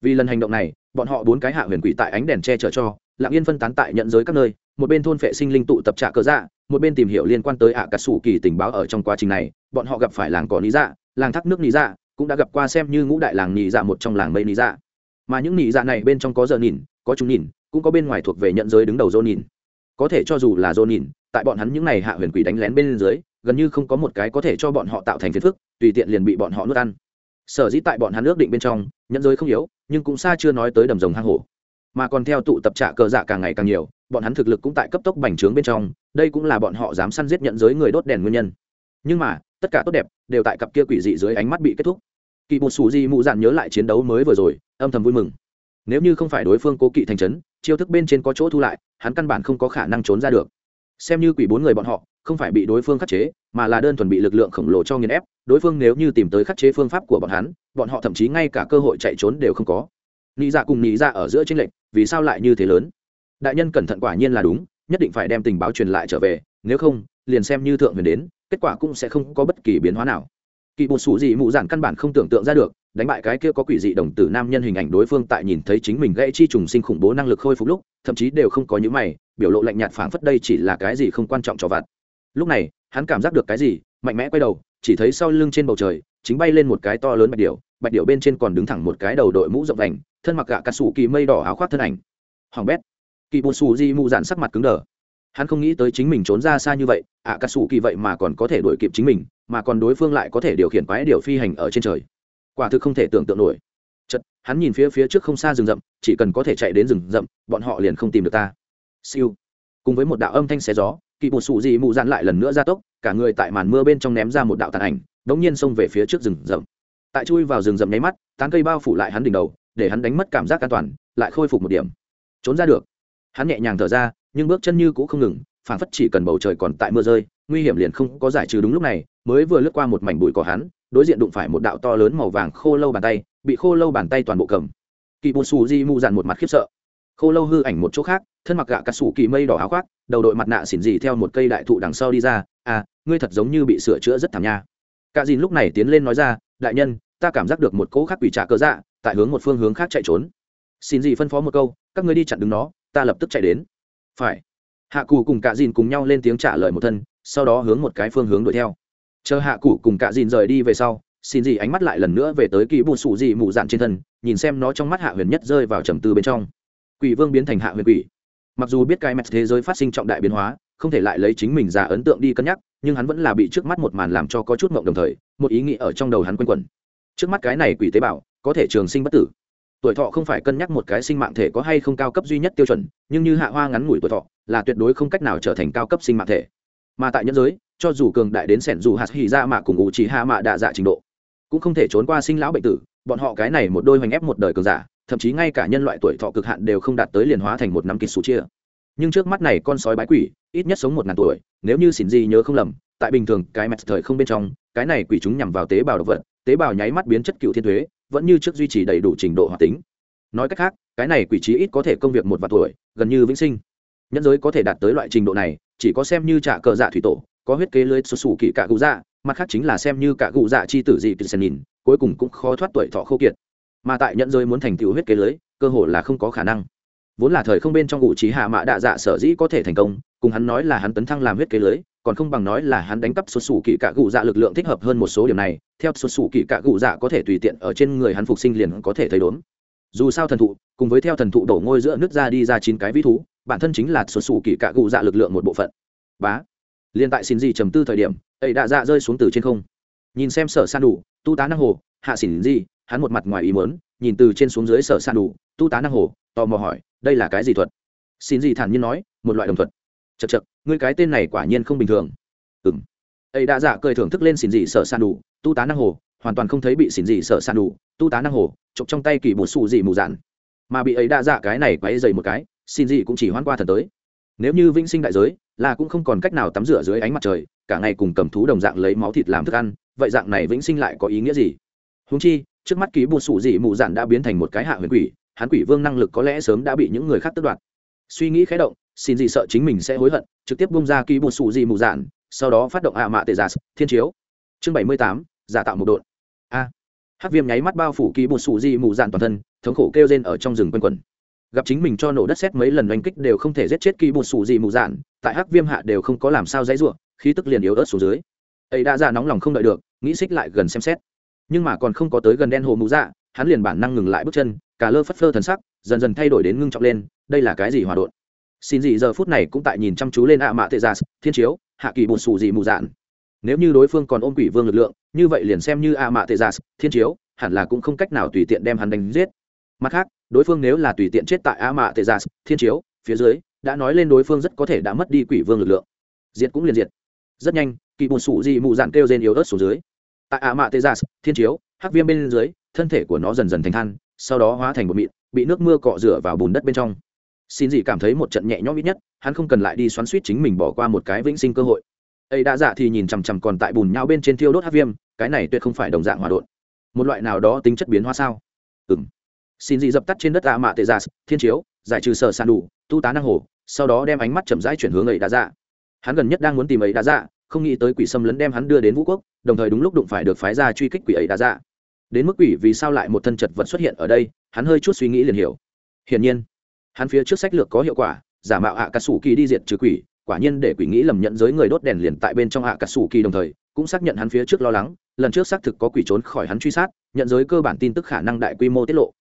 vì lần hành động này, bọn họ bốn cái hạ huyền quỷ tại ánh đèn che chở cho, lặng yên phân tán tại nhận giới các nơi, một bên thôn phệ sinh linh tụ tập trạ cờ dạ một bên tìm hiểu liên quan tới ạ à cà sủ kỳ tình báo ở trong quá trình này, bọn họ gặp phải làng cỏ lý dạ làng thác nước lý dạ cũng đã gặp qua xem như ngũ đại làng nhị dạ một trong làng mây lý dạ. Mà những nhị dạ này bên trong có giờ nhìn, có chúng nhìn, cũng có bên ngoài thuộc về nhận giới đứng đầu dô nhìn. Có thể cho dù là dô nhìn, tại bọn hắn những này hạ huyền quỷ đánh lén bên dưới, gần như không có một cái có thể cho bọn họ tạo thành phiền phức, tùy tiện liền bị bọn họ nuốt ăn. Sở dĩ tại bọn hắn ước định bên trong, nhận giới không yếu nhưng cũng xa chưa nói tới đầm rồng hang hổ. Mà còn theo tụ tập trạ cờ dạ càng ngày càng nhiều, bọn hắn thực lực cũng tại cấp tốc bành trướng bên trong, đây cũng là bọn họ dám săn giết nhận giới người đốt đèn nguyên nhân. Nhưng mà, tất cả tốt đẹp, đều tại cặp kia quỷ dị dưới ánh mắt bị kết thúc. Kỳ bột xù di mụ dạn nhớ lại chiến đấu mới vừa rồi, âm thầm vui mừng. Nếu như không phải đối phương cố kỵ thành trấn, chiêu thức bên trên có chỗ thu lại, hắn căn bản không có khả năng trốn ra được. Xem như quỷ bốn người bọn họ, không phải bị đối phương khắc chế, mà là đơn thuần bị lực lượng khổng lồ cho nghiền ép, đối phương nếu như tìm tới khắc chế phương pháp của bọn hắn bọn họ thậm chí ngay cả cơ hội chạy trốn đều không có. Nghĩ dạ cùng nghĩ dạ ở giữa tranh lệch, vì sao lại như thế lớn? Đại nhân cẩn thận quả nhiên là đúng, nhất định phải đem tình báo truyền lại trở về, nếu không, liền xem như thượng huyền đến, kết quả cũng sẽ không có bất kỳ biến hóa nào. Kỳ bột sủ gì mụ giản căn bản không tưởng tượng ra được, đánh bại cái kia có quỷ dị đồng tử nam nhân hình ảnh đối phương tại nhìn thấy chính mình gãy chi trùng sinh khủng bố năng lực khôi phục lúc, thậm chí đều không có những mày, biểu lộ lạnh nhạt phảng phất đây chỉ là cái gì không quan trọng cho vặt. Lúc này, hắn cảm giác được cái gì, mạnh mẽ quay đầu, chỉ thấy sau lưng trên bầu trời, chính bay lên một cái to lớn bạch điệu bạch điệu bên trên còn đứng thẳng một cái đầu đội mũ rộng vành, thân mặc gạ cà sủ kỳ mây đỏ áo khoác thân ảnh. Hoàng bét. Kỳ bù sù di mù dạn sắc mặt cứng đờ. Hắn không nghĩ tới chính mình trốn ra xa như vậy, ạ cà sủ kỳ vậy mà còn có thể đuổi kịp chính mình, mà còn đối phương lại có thể điều khiển quái điều phi hành ở trên trời. Quả thực không thể tưởng tượng nổi. Chật hắn nhìn phía phía trước không xa rừng rậm, chỉ cần có thể chạy đến rừng rậm, bọn họ liền không tìm được ta. Siêu. Cùng với một đạo âm thanh xé gió, kỳ bù sù di mù dạn lại lần nữa ra tốc, cả người tại màn mưa bên trong ném ra một đạo tàn ảnh, đống nhiên xông về phía trước rừng rậm tại chui vào rừng rậm nháy mắt, tán cây bao phủ lại hắn đỉnh đầu, để hắn đánh mất cảm giác an toàn, lại khôi phục một điểm. Trốn ra được. Hắn nhẹ nhàng thở ra, nhưng bước chân như cũ không ngừng phản phất chỉ cần bầu trời còn tại mưa rơi, nguy hiểm liền không có giải trừ đúng lúc này, mới vừa lướt qua một mảnh bụi cỏ hắn, đối diện đụng phải một đạo to lớn màu vàng khô lâu bàn tay, bị khô lâu bàn tay toàn bộ cầm. Kỳ bù xù di mù dàn một mặt khiếp sợ. Khô lâu hư ảnh một chỗ khác, thân mặc gạ cà sủ kỳ mây đỏ áo khoác, đầu đội mặt nạ xỉn dị theo một cây đại thụ đằng sau đi ra. À ngươi thật giống như bị sửa chữa rất thảm nha. Cả dìn lúc này tiến lên nói ra, đại nhân ta cảm giác được một cỗ khác quỷ trà cơ dạ tại hướng một phương hướng khác chạy trốn. Xin gì phân phó một câu, các ngươi đi chặn đứng nó, ta lập tức chạy đến. Phải. Hạ cù cùng cả dìn cùng nhau lên tiếng trả lời một thân, sau đó hướng một cái phương hướng đuổi theo. Chờ hạ cù cùng cả dìn rời đi về sau, xin gì ánh mắt lại lần nữa về tới kỳ bù sụ dị mù dạn trên thân, nhìn xem nó trong mắt hạ huyền nhất rơi vào trầm tư bên trong. Quỷ vương biến thành hạ huyền quỷ. Mặc dù biết cái mặt thế giới phát sinh trọng đại biến hóa, không thể lại lấy chính mình ra ấn tượng đi cân nhắc, nhưng hắn vẫn là bị trước mắt một màn làm cho có chút mộng đồng thời, một ý nghĩ ở trong đầu hắn quanh quẩn trước mắt cái này quỷ tế bào, có thể trường sinh bất tử. Tuổi thọ không phải cân nhắc một cái sinh mạng thể có hay không cao cấp duy nhất tiêu chuẩn, nhưng như hạ hoa ngắn ngủi tuổi thọ, là tuyệt đối không cách nào trở thành cao cấp sinh mạng thể. Mà tại nhân giới, cho dù cường đại đến sẻn dù hạt hỉ ra mạ cùng ủ chỉ hạ mạ đạ dạ trình độ, cũng không thể trốn qua sinh lão bệnh tử, bọn họ cái này một đôi hoành ép một đời cường giả, thậm chí ngay cả nhân loại tuổi thọ cực hạn đều không đạt tới liền hóa thành một năm kịch sủ chia. Nhưng trước mắt này con sói bái quỷ, ít nhất sống một ngàn tuổi, nếu như xỉn gì nhớ không lầm, tại bình thường cái mẹt thời không bên trong, cái này quỷ chúng nhằm vào tế bào động vật tế bào nháy mắt biến chất cựu thiên thuế, vẫn như trước duy trì đầy đủ trình độ hoạt tính. Nói cách khác, cái này quỷ trí ít có thể công việc một vạn tuổi, gần như vĩnh sinh. Nhân giới có thể đạt tới loại trình độ này, chỉ có xem như trả cờ dạ thủy tổ, có huyết kế lưới xuất xù kỳ cả cụ dạ mặt khác chính là xem như cả cụ dạ chi tử dị từ sen nhìn, cuối cùng cũng khó thoát tuổi thọ khô kiệt. Mà tại nhận giới muốn thành tựu huyết kế lưới, cơ hội là không có khả năng vốn là thời không bên trong ngụ trí hạ mã đạ dạ sở dĩ có thể thành công, cùng hắn nói là hắn tấn thăng làm huyết kế lưới, còn không bằng nói là hắn đánh cắp xuất xù kỳ cạ gụ dạ lực lượng thích hợp hơn một số điều này, theo xuất xù kỳ cạ gụ dạ có thể tùy tiện ở trên người hắn phục sinh liền có thể thấy đốn. Dù sao thần thụ, cùng với theo thần thụ đổ ngôi giữa nước ra đi ra chín cái vĩ thú, bản thân chính là xuất xù kỳ cạ gụ dạ lực lượng một bộ phận. Bá. Liền tại xin gì trầm tư thời điểm, ấy đã dạ rơi xuống từ trên không. Nhìn xem sở san đủ, tu tá năng hồ, hạ xỉn gì hắn một mặt ngoài ý mớn nhìn từ trên xuống dưới sở san đủ, tu tá năng hồ, tò mò hỏi đây là cái gì thuật? Xin gì thản nhiên nói, một loại đồng thuật. Chật chật ngươi cái tên này quả nhiên không bình thường. Ừng ấy đã dạ cười thưởng thức lên xin gì sợ san đủ, tu tá năng hồ, hoàn toàn không thấy bị xin gì sợ san đủ, tu tá năng hồ, chụp trong tay kỳ bột xù gì mù dạn. Mà bị ấy đã dạ cái này quấy dày một cái, xin gì cũng chỉ hoan qua thần tới. Nếu như vĩnh sinh đại giới, là cũng không còn cách nào tắm rửa dưới ánh mặt trời, cả ngày cùng cầm thú đồng dạng lấy máu thịt làm thức ăn, vậy dạng này vĩnh sinh lại có ý nghĩa gì? Húng chi, trước mắt ký bột sủ dị mù dạn đã biến thành một cái hạ huyền quỷ hắn quỷ vương năng lực có lẽ sớm đã bị những người khác tước đoạt. Suy nghĩ khẽ động, xin gì sợ chính mình sẽ hối hận, trực tiếp bung ra ký bột sủ dị mù dạn, sau đó phát động ạ mạ tệ giả thiên chiếu. Chương bảy mươi tám, giả tạo một độn. A. Hắc viêm nháy mắt bao phủ ký bột sủ dị mù dạn toàn thân, thống khổ kêu rên ở trong rừng quanh quẩn. Gặp chính mình cho nổ đất xét mấy lần oanh kích đều không thể giết chết kỳ bột sủ dị mù dạn, tại hắc viêm hạ đều không có làm sao dãy ruộng khí tức liền yếu ớt xuống dưới. Ấy đã ra nóng lòng không đợi được, nghĩ xích lại gần xem xét. Nhưng mà còn không có tới gần đen hồ mù dạ hắn liền bản năng ngừng lại bước chân, cả lơ phất phơ thần sắc, dần dần thay đổi đến ngưng trọng lên, đây là cái gì hòa đột xin gì giờ phút này cũng tại nhìn chăm chú lên ạ mạ tệ giả thiên chiếu, hạ kỳ bùn xù gì mù dạn. Nếu như đối phương còn ôm quỷ vương lực lượng, như vậy liền xem như ạ mạ tệ giả thiên chiếu, hẳn là cũng không cách nào tùy tiện đem hắn đánh giết. Mặt khác, đối phương nếu là tùy tiện chết tại ạ mạ tệ giả thiên chiếu, phía dưới, đã nói lên đối phương rất có thể đã mất đi quỷ vương lực lượng. Diệt cũng liền diệt. Rất nhanh, kỳ bùn xù gì mù dạn kêu rên yếu ớt xuống dưới. Tại ạ mạ tê gia thiên chiếu, hắc viêm bên dưới thân thể của nó dần dần thành than, sau đó hóa thành một mịn, bị nước mưa cọ rửa vào bùn đất bên trong. Xin gì cảm thấy một trận nhẹ nhõm ít nhất, hắn không cần lại đi xoắn suýt chính mình bỏ qua một cái vĩnh sinh cơ hội. Ấy đã dạ thì nhìn chằm chằm còn tại bùn nhau bên trên thiêu đốt hắc viêm, cái này tuyệt không phải đồng dạng hòa đột một loại nào đó tính chất biến hóa sao? Ừng xin dị dập tắt trên đất ạ mạ tệ giả thiên chiếu, giải trừ sở sàn đủ, tu tá năng hồ sau đó đem ánh mắt chậm rãi chuyển hướng ấy đã dạ. Hắn gần nhất đang muốn tìm ấy đã dạ không nghĩ tới quỷ xâm lấn đem hắn đưa đến vũ quốc, đồng thời đúng lúc đụng phải được phái ra truy kích quỷ ấy đã dạ đến mức quỷ vì sao lại một thân chật vật xuất hiện ở đây, hắn hơi chút suy nghĩ liền hiểu. Hiển nhiên, hắn phía trước sách lược có hiệu quả, giả mạo hạ cà sủ kỳ đi diệt trừ quỷ, quả nhiên để quỷ nghĩ lầm nhận giới người đốt đèn liền tại bên trong hạ cà sủ kỳ đồng thời, cũng xác nhận hắn phía trước lo lắng, lần trước xác thực có quỷ trốn khỏi hắn truy sát, nhận giới cơ bản tin tức khả năng đại quy mô tiết lộ.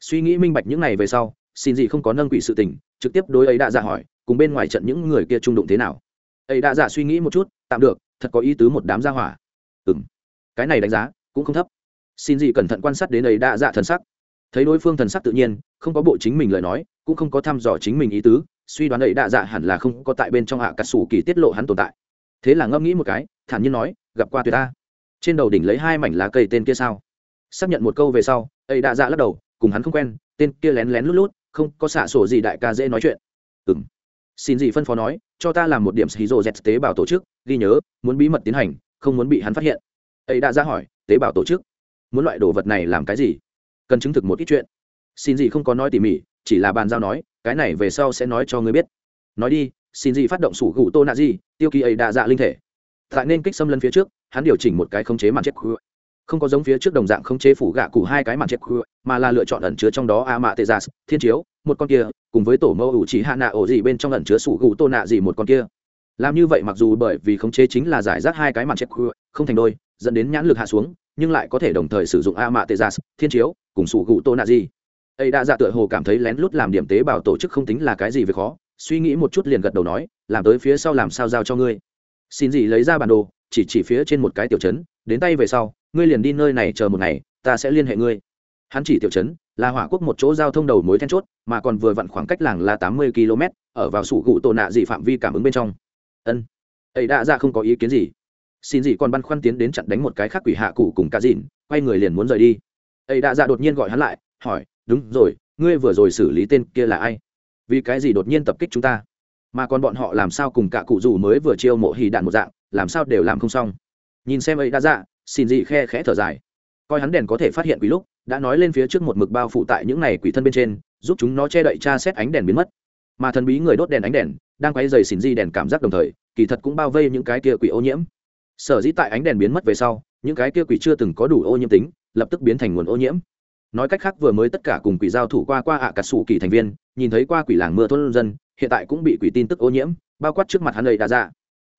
Suy nghĩ minh bạch những này về sau, xin gì không có nâng quỷ sự tình, trực tiếp đối ấy đã ra hỏi, cùng bên ngoài trận những người kia trung đụng thế nào? Ấy đã giả suy nghĩ một chút, tạm được, thật có ý tứ một đám gia hỏa. Ừm, cái này đánh giá cũng không thấp xin gì cẩn thận quan sát đến ấy đã dạ thần sắc. Thấy đối phương thần sắc tự nhiên, không có bộ chính mình lời nói, cũng không có thăm dò chính mình ý tứ, suy đoán ấy đã dạ hẳn là không có tại bên trong hạ cắt xù kỳ tiết lộ hắn tồn tại. Thế là ngẫm nghĩ một cái, thản nhiên nói, gặp qua tuyệt ta trên đầu đỉnh lấy hai mảnh lá cây tên kia sao? Xác nhận một câu về sau, ấy đã dạ lắc đầu, cùng hắn không quen, tên kia lén lén lút lút, không có xạ sổ gì đại ca dễ nói chuyện. Ừng xin gì phân phó nói, cho ta làm một điểm hí rô z tế bào tổ chức, ghi nhớ, muốn bí mật tiến hành, không muốn bị hắn phát hiện. Ấy đã ra hỏi, tế bào tổ chức? Muốn loại đồ vật này làm cái gì? Cần chứng thực một ít chuyện. Xin gì không có nói tỉ mỉ, chỉ là bàn giao nói, cái này về sau sẽ nói cho ngươi biết. Nói đi, xin gì phát động sủ gụ tô nạ gì tiêu kỳ ấy đã dạ linh thể. Tại nên kích xâm lấn phía trước, hắn điều chỉnh một cái khống chế màn chết không có giống phía trước đồng dạng khống chế phủ gạ cụ hai cái màn chết mà là lựa chọn ẩn chứa trong đó a mạ tê gia thiên chiếu, một con kia, cùng với tổ mẫu ủ chỉ hạ nạ ổ gì bên trong ẩn chứa sủ gụ tô nạ gì một con kia. Làm như vậy mặc dù bởi vì khống chế chính là giải rác hai cái màn chết không thành đôi, dẫn đến nhãn lực hạ xuống nhưng lại có thể đồng thời sử dụng a mạ tê gia thiên chiếu, cùng sủ gụ tô nạ gì ấy đã dạ tựa hồ cảm thấy lén lút làm điểm tế bào tổ chức không tính là cái gì về khó, suy nghĩ một chút liền gật đầu nói, làm tới phía sau làm sao giao cho ngươi? Xin gì lấy ra bản đồ, chỉ chỉ phía trên một cái tiểu chấn đến tay về sau, ngươi liền đi nơi này chờ một ngày, ta sẽ liên hệ ngươi. Hắn chỉ tiểu chấn là hỏa quốc một chỗ giao thông đầu mối then chốt, mà còn vừa vặn khoảng cách làng là tám mươi km, ở vào sủ gụ tổ nạ dị phạm vi cảm ứng bên trong. Ân. Ấy đã ra dạ không có ý kiến gì xin gì còn băn khoăn tiến đến chặn đánh một cái khác quỷ hạ cụ cùng cá dìn, quay người liền muốn rời đi. Ấy đã ra dạ đột nhiên gọi hắn lại, hỏi, đúng rồi, ngươi vừa rồi xử lý tên kia là ai? Vì cái gì đột nhiên tập kích chúng ta? Mà còn bọn họ làm sao cùng cả cụ dù mới vừa chiêu mộ hì đạn một dạng, làm sao đều làm không xong? Nhìn xem ấy đã dạ xin gì khe khẽ thở dài. Coi hắn đèn có thể phát hiện quỷ lúc, đã nói lên phía trước một mực bao phủ tại những này quỷ thân bên trên, giúp chúng nó che đậy tra xét ánh đèn biến mất. Mà thần bí người đốt đèn ánh đèn, đang quay dày xin di đèn cảm giác đồng thời, kỳ thật cũng bao vây những cái kia quỷ ô nhiễm sở dĩ tại ánh đèn biến mất về sau, những cái kia quỷ chưa từng có đủ ô nhiễm tính, lập tức biến thành nguồn ô nhiễm. Nói cách khác vừa mới tất cả cùng quỷ giao thủ qua qua ạ à cà sủ kỳ thành viên, nhìn thấy qua quỷ làng mưa thôn dân, hiện tại cũng bị quỷ tin tức ô nhiễm, bao quát trước mặt hắn ấy đã ra.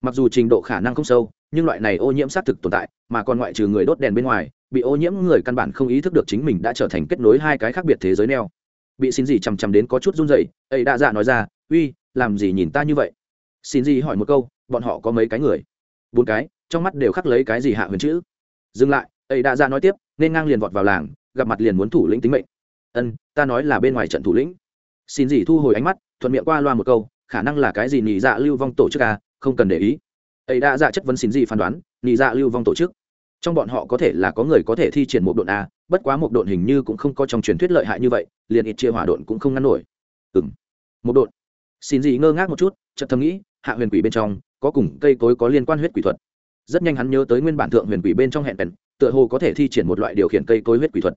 Mặc dù trình độ khả năng không sâu, nhưng loại này ô nhiễm xác thực tồn tại, mà còn ngoại trừ người đốt đèn bên ngoài, bị ô nhiễm người căn bản không ý thức được chính mình đã trở thành kết nối hai cái khác biệt thế giới neo. Bị xin gì chằm chằm đến có chút run rẩy, ấy đã dạ nói ra, uy, làm gì nhìn ta như vậy? Xin gì hỏi một câu, bọn họ có mấy cái người? Bốn cái trong mắt đều khắc lấy cái gì hạ huyền chữ. Dừng lại, ấy đã dạ nói tiếp, nên ngang liền vọt vào làng, gặp mặt liền muốn thủ lĩnh tính mệnh. Ân, ta nói là bên ngoài trận thủ lĩnh. Xin gì thu hồi ánh mắt, thuận miệng qua loa một câu, khả năng là cái gì nhị dạ lưu vong tổ chức à không cần để ý. Ấy đã dạ chất vấn xin gì phán đoán, nhị dạ lưu vong tổ chức. Trong bọn họ có thể là có người có thể thi triển một độn a bất quá một độn hình như cũng không có trong truyền thuyết lợi hại như vậy, liền ít chia hỏa độn cũng không ngăn nổi. Ừng một độn. Xin gì ngơ ngác một chút, chợt thầm nghĩ, hạ huyền quỷ bên trong, có cùng cây cối có liên quan huyết quỷ thuật rất nhanh hắn nhớ tới nguyên bản thượng huyền quỷ bên trong hẹn bèn tựa hồ có thể thi triển một loại điều khiển cây cối huyết quỷ thuật.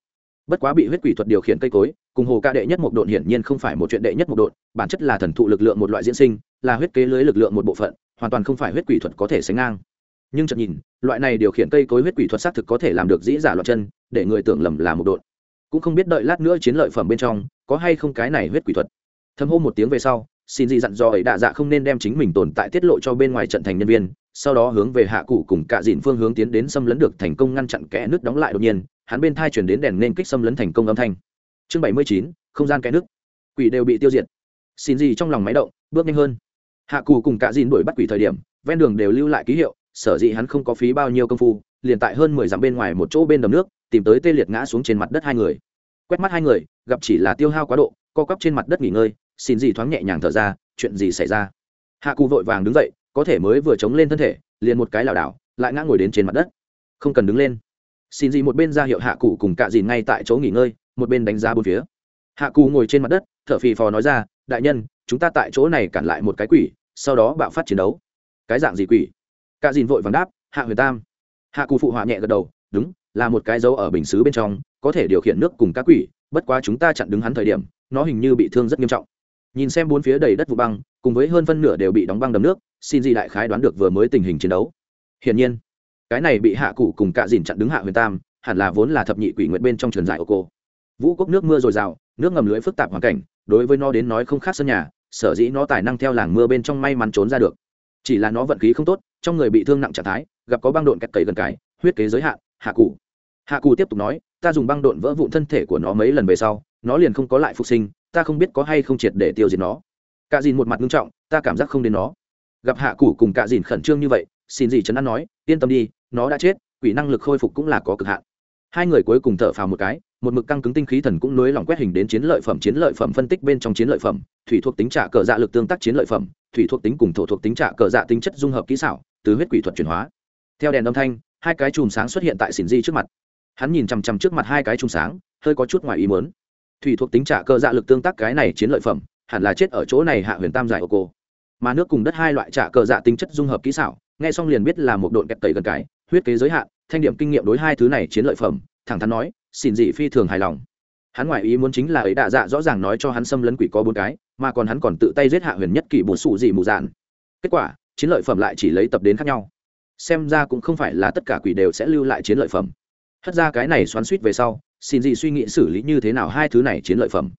Bất quá bị huyết quỷ thuật điều khiển cây cối, cùng hồ ca đệ nhất một độn hiển nhiên không phải một chuyện đệ nhất một độn, bản chất là thần thụ lực lượng một loại diễn sinh, là huyết kế lưới lực lượng một bộ phận, hoàn toàn không phải huyết quỷ thuật có thể sánh ngang. Nhưng chợt nhìn, loại này điều khiển cây cối huyết quỷ thuật xác thực có thể làm được dĩ giả loạt chân, để người tưởng lầm là một độn. Cũng không biết đợi lát nữa chiến lợi phẩm bên trong, có hay không cái này huyết quỷ thuật. Thâm hô một tiếng về sau, xin gì dặn dò ấy đạ dạ không nên đem chính mình tồn tại tiết lộ cho bên ngoài trận thành nhân viên sau đó hướng về hạ cụ cùng cạ dìn phương hướng tiến đến xâm lấn được thành công ngăn chặn kẽ nước đóng lại đột nhiên, hắn bên thai chuyển đến đèn nên kích xâm lấn thành công âm thanh. Chương bảy mươi chín, không gian kẽ nước. Quỷ đều bị tiêu diệt. Xin gì trong lòng máy động, bước nhanh hơn. Hạ cụ cùng cạ dìn đuổi bắt quỷ thời điểm, ven đường đều lưu lại ký hiệu, sở dĩ hắn không có phí bao nhiêu công phu, liền tại hơn mười dặm bên ngoài một chỗ bên đầm nước, tìm tới tê liệt ngã xuống trên mặt đất hai người. Quét mắt hai người, gặp chỉ là tiêu hao quá độ, co quắp trên mặt đất nghỉ ngơi, xin gì thoáng nhẹ nhàng thở ra, chuyện gì xảy ra? Hạ cụ vội vàng đứng dậy có thể mới vừa chống lên thân thể, liền một cái lảo đảo, lại ngã ngồi đến trên mặt đất. Không cần đứng lên. Xin gì một bên ra hiệu hạ cụ cùng cạ dìn ngay tại chỗ nghỉ ngơi, một bên đánh giá bốn phía. Hạ cụ ngồi trên mặt đất, thở phì phò nói ra, đại nhân, chúng ta tại chỗ này cản lại một cái quỷ, sau đó bạo phát chiến đấu. Cái dạng gì quỷ? Cạ dìn vội vàng đáp, hạ huyền tam. Hạ cụ phụ họa nhẹ gật đầu, đúng, là một cái dấu ở bình xứ bên trong, có thể điều khiển nước cùng các quỷ, bất quá chúng ta chặn đứng hắn thời điểm, nó hình như bị thương rất nghiêm trọng. Nhìn xem bốn phía đầy đất vụ băng, cùng với hơn phân nửa đều bị đóng băng đầm nước xin gì đại khái đoán được vừa mới tình hình chiến đấu. Hiển nhiên, cái này bị hạ cụ cùng cạ dìn chặn đứng hạ huyền tam, hẳn là vốn là thập nhị quỷ nguyện bên trong truyền giải ô cô. Vũ cốc nước mưa dồi dào, nước ngầm lưới phức tạp hoàn cảnh, đối với nó đến nói không khác sân nhà, sở dĩ nó tài năng theo làng mưa bên trong may mắn trốn ra được. Chỉ là nó vận khí không tốt, trong người bị thương nặng trạng thái, gặp có băng độn kẹt cấy gần cái, huyết kế giới hạn, hạ cụ. Hạ cụ tiếp tục nói, ta dùng băng độn vỡ vụn thân thể của nó mấy lần về sau, nó liền không có lại phục sinh, ta không biết có hay không triệt để tiêu diệt nó. Cạ dìn một mặt nghiêm trọng, ta cảm giác không đến nó gặp hạ cụ cùng cạ dìn khẩn trương như vậy, xin gì chấn an nói, yên tâm đi, nó đã chết, quỷ năng lực khôi phục cũng là có cực hạn. Hai người cuối cùng thở phào một cái, một mực căng cứng tinh khí thần cũng nối lòng quét hình đến chiến lợi phẩm, chiến lợi phẩm phân tích bên trong chiến lợi phẩm, thủy thuộc tính trả cờ dạ lực tương tác chiến lợi phẩm, thủy thuộc tính cùng thổ thuộc tính trả cờ dạ tính chất dung hợp kỹ xảo, từ huyết quỷ thuật chuyển hóa. Theo đèn âm thanh, hai cái chùm sáng xuất hiện tại xỉn di trước mặt. Hắn nhìn chằm chằm trước mặt hai cái chùm sáng, hơi có chút ngoài ý mớn thủy thuộc tính trả cờ dạ lực tương tác cái này chiến lợi phẩm, hẳn là chết ở chỗ này hạ huyền tam giải ô cô mà nước cùng đất hai loại trả cờ dạ tính chất dung hợp kỹ xảo, nghe xong liền biết là một độn kẹp tẩy gần cái, huyết kế giới hạn, thanh điểm kinh nghiệm đối hai thứ này chiến lợi phẩm, thẳng thắn nói xin dị phi thường hài lòng. Hắn ngoại ý muốn chính là ấy đạ dạ rõ ràng nói cho hắn xâm lấn quỷ có bốn cái, mà còn hắn còn tự tay giết hạ huyền nhất kỷ bổ sụ dị mù dạn. Kết quả, chiến lợi phẩm lại chỉ lấy tập đến khác nhau. Xem ra cũng không phải là tất cả quỷ đều sẽ lưu lại chiến lợi phẩm. Hất ra cái này xoắn suýt về sau xin dị suy nghĩ xử lý như thế nào hai thứ này chiến lợi phẩm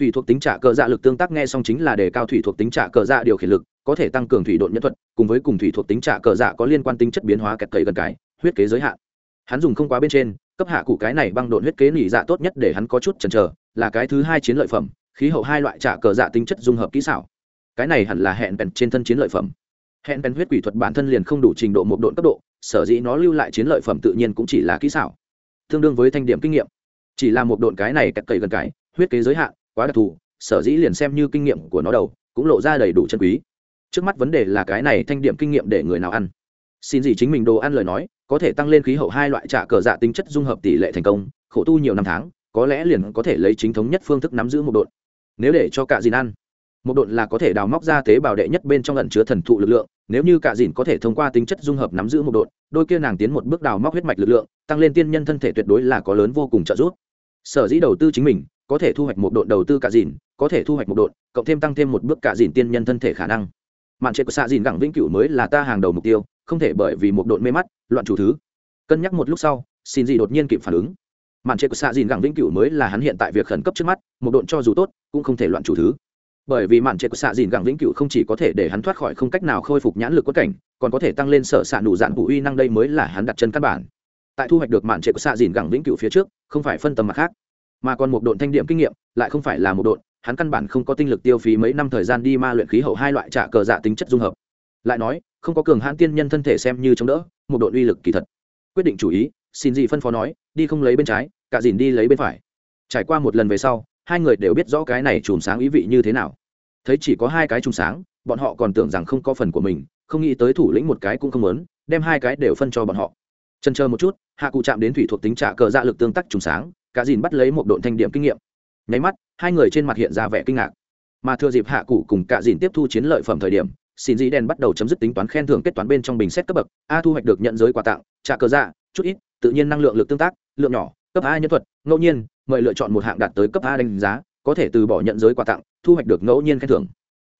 thủy thuộc tính trả cờ dạ lực tương tác nghe xong chính là đề cao thủy thuộc tính trả cờ dạ điều khiển lực, có thể tăng cường thủy độn nhân thuật, cùng với cùng thủy thuộc tính trả cờ dạ có liên quan tính chất biến hóa kẹt cầy gần cái, huyết kế giới hạn. Hắn dùng không quá bên trên, cấp hạ cụ cái này băng độn huyết kế nỉ dạ tốt nhất để hắn có chút chần chờ, là cái thứ hai chiến lợi phẩm, khí hậu hai loại trả cờ dạ tính chất dung hợp kỹ xảo. Cái này hẳn là hẹn bèn trên thân chiến lợi phẩm. Hẹn bèn huyết quỷ thuật bản thân liền không đủ trình độ một độn cấp độ, sở dĩ nó lưu lại chiến lợi phẩm tự nhiên cũng chỉ là kỹ xảo. Tương đương với thanh điểm kinh nghiệm. Chỉ là một độn cái này kẹt cầy gần cái, huyết kế giới hạn quá đặc thù, sở dĩ liền xem như kinh nghiệm của nó đầu, cũng lộ ra đầy đủ chân quý. Trước mắt vấn đề là cái này thanh điểm kinh nghiệm để người nào ăn. Xin gì chính mình đồ ăn lời nói, có thể tăng lên khí hậu hai loại trả cờ dạ tính chất dung hợp tỷ lệ thành công, khổ tu nhiều năm tháng, có lẽ liền có thể lấy chính thống nhất phương thức nắm giữ một độn. Nếu để cho cả dìn ăn, một độn là có thể đào móc ra tế bào đệ nhất bên trong ẩn chứa thần thụ lực lượng, nếu như cả dìn có thể thông qua tính chất dung hợp nắm giữ một độn, đôi kia nàng tiến một bước đào móc huyết mạch lực lượng, tăng lên tiên nhân thân thể tuyệt đối là có lớn vô cùng trợ giúp. Sở dĩ đầu tư chính mình có thể thu hoạch một độn đầu tư cả dìn, có thể thu hoạch một độn cộng thêm tăng thêm một bước cả dìn tiên nhân thân thể khả năng. Mạn trệ của xạ dìn gẳng vĩnh cửu mới là ta hàng đầu mục tiêu, không thể bởi vì một độn mê mắt, loạn chủ thứ. Cân nhắc một lúc sau, xin gì đột nhiên kịp phản ứng. Mạn trệ của xạ dìn gẳng vĩnh cửu mới là hắn hiện tại việc khẩn cấp trước mắt, một độn cho dù tốt, cũng không thể loạn chủ thứ. Bởi vì mạn trệ của xạ dìn gẳng vĩnh cửu không chỉ có thể để hắn thoát khỏi không cách nào khôi phục nhãn lực quất cảnh, còn có thể tăng lên sở xạ đủ dạn vũ uy năng đây mới là hắn đặt chân căn bản. Tại thu hoạch được mạn trệ của xạ dìn gẳng vĩnh cửu phía trước, không phải phân tâm mặt khác mà còn một độn thanh điểm kinh nghiệm, lại không phải là một độn, hắn căn bản không có tinh lực tiêu phí mấy năm thời gian đi ma luyện khí hậu hai loại trả cờ dạ tính chất dung hợp. Lại nói, không có cường hãn tiên nhân thân thể xem như chống đỡ, một độn uy lực kỳ thật. Quyết định chủ ý, xin gì phân phó nói, đi không lấy bên trái, cả dìn đi lấy bên phải. Trải qua một lần về sau, hai người đều biết rõ cái này chùm sáng ý vị như thế nào. Thấy chỉ có hai cái trùng sáng, bọn họ còn tưởng rằng không có phần của mình, không nghĩ tới thủ lĩnh một cái cũng không muốn, đem hai cái đều phân cho bọn họ. Chân chờ một chút, hạ cụ chạm đến thủy thuộc tính trả cờ dạ lực tương tác trùng sáng cả dìn bắt lấy một độn thanh điểm kinh nghiệm. Nháy mắt, hai người trên mặt hiện ra vẻ kinh ngạc. Mà thừa dịp hạ cụ cùng cả dìn tiếp thu chiến lợi phẩm thời điểm, xin dĩ đen bắt đầu chấm dứt tính toán khen thưởng kết toán bên trong bình xét cấp bậc, a thu hoạch được nhận giới quà tặng, trả cờ dạ chút ít, tự nhiên năng lượng lực tương tác, lượng nhỏ, cấp a nhân thuật, ngẫu nhiên, mời lựa chọn một hạng đạt tới cấp a đánh giá, có thể từ bỏ nhận giới quà tặng, thu hoạch được ngẫu nhiên khen thưởng.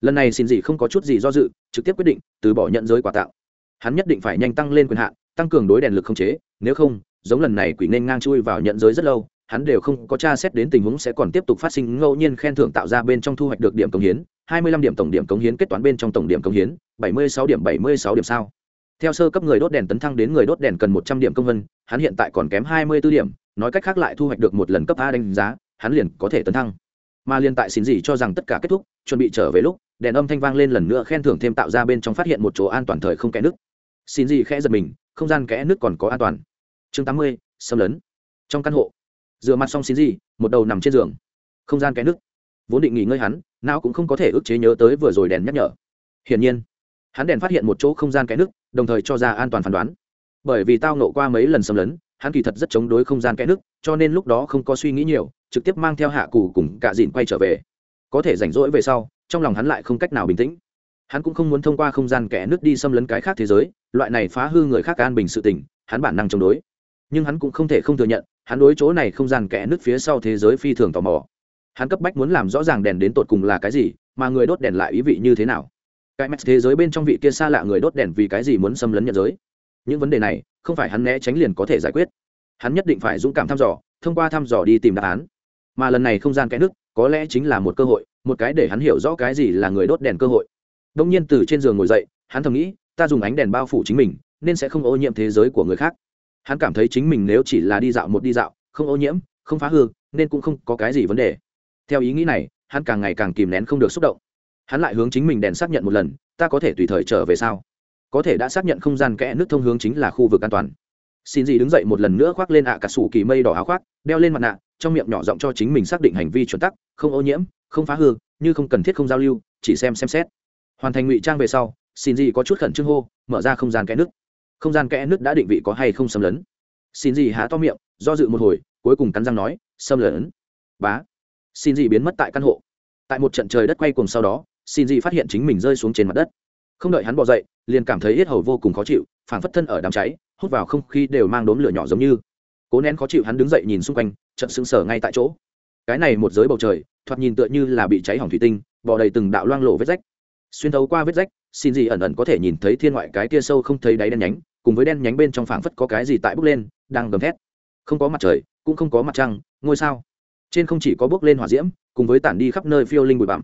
Lần này xin dĩ không có chút gì do dự, trực tiếp quyết định, từ bỏ nhận giới quà tặng. Hắn nhất định phải nhanh tăng lên quyền hạn, tăng cường đối đèn lực không chế, nếu không, giống lần này quỷ nên ngang chui vào nhận giới rất lâu hắn đều không có tra xét đến tình huống sẽ còn tiếp tục phát sinh ngẫu nhiên khen thưởng tạo ra bên trong thu hoạch được điểm công hiến 25 điểm tổng điểm công hiến kết toán bên trong tổng điểm công hiến 76 điểm 76 điểm sao. Theo sơ cấp người đốt đèn tấn thăng đến người đốt đèn cần 100 điểm công văn, hắn hiện tại còn kém 24 điểm nói cách khác lại thu hoạch được một lần cấp a đánh giá hắn liền có thể tấn thăng. Mà liên tại xin gì cho rằng tất cả kết thúc chuẩn bị trở về lúc đèn âm thanh vang lên lần nữa khen thưởng thêm tạo ra bên trong phát hiện một chỗ an toàn thời không kẽ nước xin gì khẽ giật mình không gian kẽ nước còn có an toàn. Chương 80, xâm lấn. Trong căn hộ rửa mặt xong xin gì, một đầu nằm trên giường. Không gian kẽ nước vốn định nghỉ ngơi hắn nào cũng không có thể ức chế nhớ tới vừa rồi đèn nhắc nhở. Hiển nhiên, hắn đèn phát hiện một chỗ không gian kẽ nước đồng thời cho ra an toàn phán đoán. Bởi vì tao nộ qua mấy lần xâm lấn, hắn kỳ thật rất chống đối không gian kẽ nước cho nên lúc đó không có suy nghĩ nhiều, trực tiếp mang theo hạ cù cùng cả dìn quay trở về. Có thể rảnh rỗi về sau, trong lòng hắn lại không cách nào bình tĩnh. Hắn cũng không muốn thông qua không gian kẽ nước đi xâm lấn cái khác thế giới, loại này phá hư người khác an bình sự tình, hắn bản năng chống đối. Nhưng hắn cũng không thể không thừa nhận hắn đối chỗ này không gian kẽ nước phía sau thế giới phi thường tò mò. Hắn cấp bách muốn làm rõ ràng đèn đến tột cùng là cái gì, mà người đốt đèn lại ý vị như thế nào. Cái mẹt thế giới bên trong vị kia xa lạ người đốt đèn vì cái gì muốn xâm lấn nhận giới? Những vấn đề này, không phải hắn né tránh liền có thể giải quyết. Hắn nhất định phải dũng cảm thăm dò, thông qua thăm dò đi tìm đáp án. Mà lần này không gian kẽ nước có lẽ chính là một cơ hội, một cái để hắn hiểu rõ cái gì là người đốt đèn cơ hội. Đông nhiên từ trên giường ngồi dậy, hắn thầm nghĩ, ta dùng ánh đèn bao phủ chính mình, nên sẽ không ô nhiễm thế giới của người khác hắn cảm thấy chính mình nếu chỉ là đi dạo một đi dạo, không ô nhiễm, không phá hư, nên cũng không có cái gì vấn đề. Theo ý nghĩ này, hắn càng ngày càng kìm nén không được xúc động. Hắn lại hướng chính mình đèn xác nhận một lần, ta có thể tùy thời trở về sao? Có thể đã xác nhận không gian kẽ nước thông hướng chính là khu vực an toàn. Xin gì đứng dậy một lần nữa khoác lên ạ cả sủ kỳ mây đỏ áo khoác, đeo lên mặt nạ, trong miệng nhỏ giọng cho chính mình xác định hành vi chuẩn tắc, không ô nhiễm, không phá hư, như không cần thiết không giao lưu, chỉ xem xem xét. Hoàn thành ngụy trang về sau, xin gì có chút khẩn trương hô, mở ra không gian kẽ nước không gian kẽ nước đã định vị có hay không xâm lấn. Xin gì há to miệng, do dự một hồi, cuối cùng cắn răng nói, xâm lấn. Bá. Xin gì biến mất tại căn hộ. Tại một trận trời đất quay cùng sau đó, xin gì phát hiện chính mình rơi xuống trên mặt đất. Không đợi hắn bỏ dậy, liền cảm thấy yết hầu vô cùng khó chịu, phảng phất thân ở đám cháy, hút vào không khí đều mang đốm lửa nhỏ giống như. Cố nén khó chịu hắn đứng dậy nhìn xung quanh trận sững sờ ngay tại chỗ. Cái này một giới bầu trời, thoạt nhìn tựa như là bị cháy hỏng thủy tinh bỏ đầy từng đạo loang lộ vết rách. Xuyên thấu qua vết rách, xin gì ẩn ẩn có thể nhìn thấy thiên ngoại cái kia sâu không thấy đáy đen nhánh cùng với đen nhánh bên trong phảng phất có cái gì tại bốc lên, đang gầm thét. Không có mặt trời, cũng không có mặt trăng, ngôi sao. Trên không chỉ có bốc lên hỏa diễm, cùng với tản đi khắp nơi phiêu linh bụi bặm.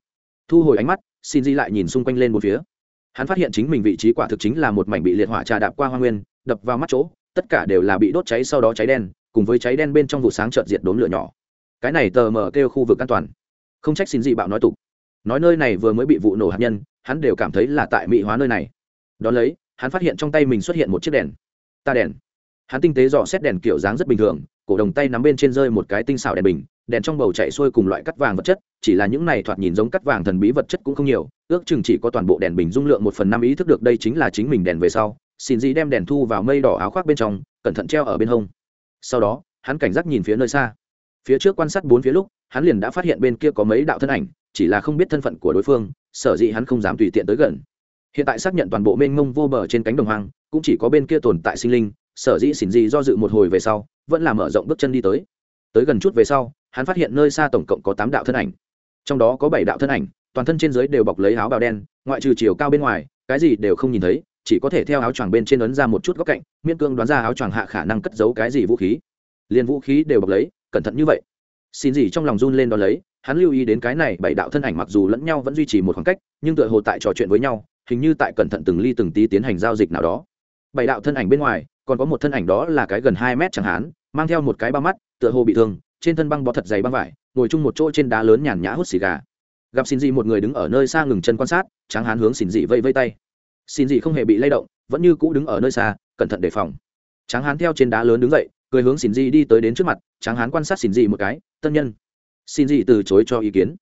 Thu hồi ánh mắt, xin di lại nhìn xung quanh lên một phía. Hắn phát hiện chính mình vị trí quả thực chính là một mảnh bị liệt hỏa trà đạp qua hoa nguyên, đập vào mắt chỗ, tất cả đều là bị đốt cháy sau đó cháy đen, cùng với cháy đen bên trong vụ sáng trợt diệt đốn lửa nhỏ. Cái này tờ mờ kêu khu vực an toàn. Không trách xin dị bạo nói tục. Nói nơi này vừa mới bị vụ nổ hạt nhân, hắn đều cảm thấy là tại mỹ hóa nơi này. Đón lấy hắn phát hiện trong tay mình xuất hiện một chiếc đèn. Ta đèn. Hắn tinh tế dò xét đèn kiểu dáng rất bình thường, cổ đồng tay nắm bên trên rơi một cái tinh xảo đèn bình, đèn trong bầu chạy xuôi cùng loại cắt vàng vật chất, chỉ là những này thoạt nhìn giống cắt vàng thần bí vật chất cũng không nhiều, ước chừng chỉ có toàn bộ đèn bình dung lượng một phần năm ý thức được đây chính là chính mình đèn về sau, xin dĩ đem đèn thu vào mây đỏ áo khoác bên trong, cẩn thận treo ở bên hông. Sau đó, hắn cảnh giác nhìn phía nơi xa. Phía trước quan sát bốn phía lúc, hắn liền đã phát hiện bên kia có mấy đạo thân ảnh, chỉ là không biết thân phận của đối phương, sở dĩ hắn không dám tùy tiện tới gần hiện tại xác nhận toàn bộ mênh mông vô bờ trên cánh đồng hoang, cũng chỉ có bên kia tồn tại sinh linh, sở dĩ xỉn gì do dự một hồi về sau, vẫn là mở rộng bước chân đi tới. Tới gần chút về sau, hắn phát hiện nơi xa tổng cộng có tám đạo thân ảnh. Trong đó có bảy đạo thân ảnh, toàn thân trên dưới đều bọc lấy áo bào đen, ngoại trừ chiều cao bên ngoài, cái gì đều không nhìn thấy, chỉ có thể theo áo choàng bên trên ấn ra một chút góc cạnh miên cương đoán ra áo choàng hạ khả năng cất giấu cái gì vũ khí. Liền vũ khí đều bọc lấy, cẩn thận như vậy. Xin gì trong lòng run lên đón lấy hắn lưu ý đến cái này, bảy đạo thân ảnh mặc dù lẫn nhau vẫn duy trì một khoảng cách, nhưng tựa hồ tại trò chuyện với nhau, hình như tại cẩn thận từng ly từng tí tiến hành giao dịch nào đó. Bảy đạo thân ảnh bên ngoài, còn có một thân ảnh đó là cái gần hai mét chẳng hán, mang theo một cái ba mắt, tựa hồ bị thương, trên thân băng bó thật dày băng vải, ngồi chung một chỗ trên đá lớn nhàn nhã hút xì gà. Gặp xin dị một người đứng ở nơi xa ngừng chân quan sát tráng hán hướng xin dị vây vây tay. Xin dị không hề bị lay động, vẫn như cũ đứng ở nơi xa, cẩn thận đề phòng. Tráng hán theo trên đá lớn đứng dậy, cười hướng xin dị đi tới đến trước mặt tráng hán quan sát xin dị một cái, tân nhân xin gì từ chối cho ý kiến.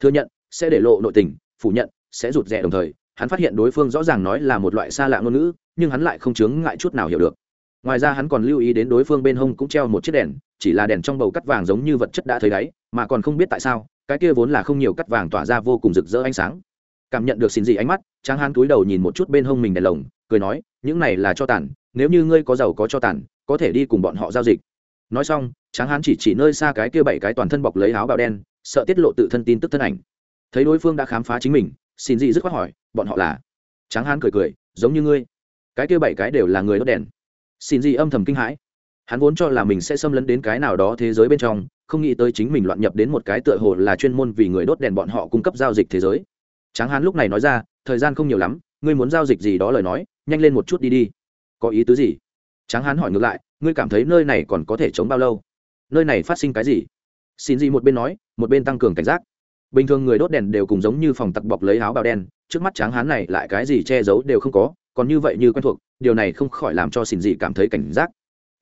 Thừa nhận, sẽ để lộ nội tình, phủ nhận, sẽ rụt rè đồng thời, hắn phát hiện đối phương rõ ràng nói là một loại xa lạ ngôn ngữ, nhưng hắn lại không chướng ngại chút nào hiểu được. Ngoài ra hắn còn lưu ý đến đối phương bên hông cũng treo một chiếc đèn, chỉ là đèn trong bầu cắt vàng giống như vật chất đã thấy đáy, mà còn không biết tại sao, cái kia vốn là không nhiều cắt vàng tỏa ra vô cùng rực rỡ ánh sáng. Cảm nhận được xin gì ánh mắt, tráng hắn túi đầu nhìn một chút bên hông mình đèn lồng, cười nói, những này là cho tàn, nếu như ngươi có giàu có cho tàn, có thể đi cùng bọn họ giao dịch nói xong, tráng hán chỉ chỉ nơi xa cái kia bảy cái toàn thân bọc lấy áo bào đen, sợ tiết lộ tự thân tin tức thân ảnh. Thấy đối phương đã khám phá chính mình, xin dị dứt khoát hỏi, bọn họ là? Tráng hán cười cười, giống như ngươi. Cái kia bảy cái đều là người đốt đèn. Xin dị âm thầm kinh hãi. Hắn vốn cho là mình sẽ xâm lấn đến cái nào đó thế giới bên trong, không nghĩ tới chính mình loạn nhập đến một cái tựa hồ là chuyên môn vì người đốt đèn bọn họ cung cấp giao dịch thế giới. Tráng hán lúc này nói ra, thời gian không nhiều lắm, ngươi muốn giao dịch gì đó lời nói, nhanh lên một chút đi đi. Có ý tứ gì? Tráng hán hỏi ngược lại, ngươi cảm thấy nơi này còn có thể chống bao lâu? Nơi này phát sinh cái gì? Xin gì một bên nói, một bên tăng cường cảnh giác. Bình thường người đốt đèn đều cùng giống như phòng tặc bọc lấy áo bào đen, trước mắt tráng hán này lại cái gì che giấu đều không có, còn như vậy như quen thuộc, điều này không khỏi làm cho xin dị cảm thấy cảnh giác.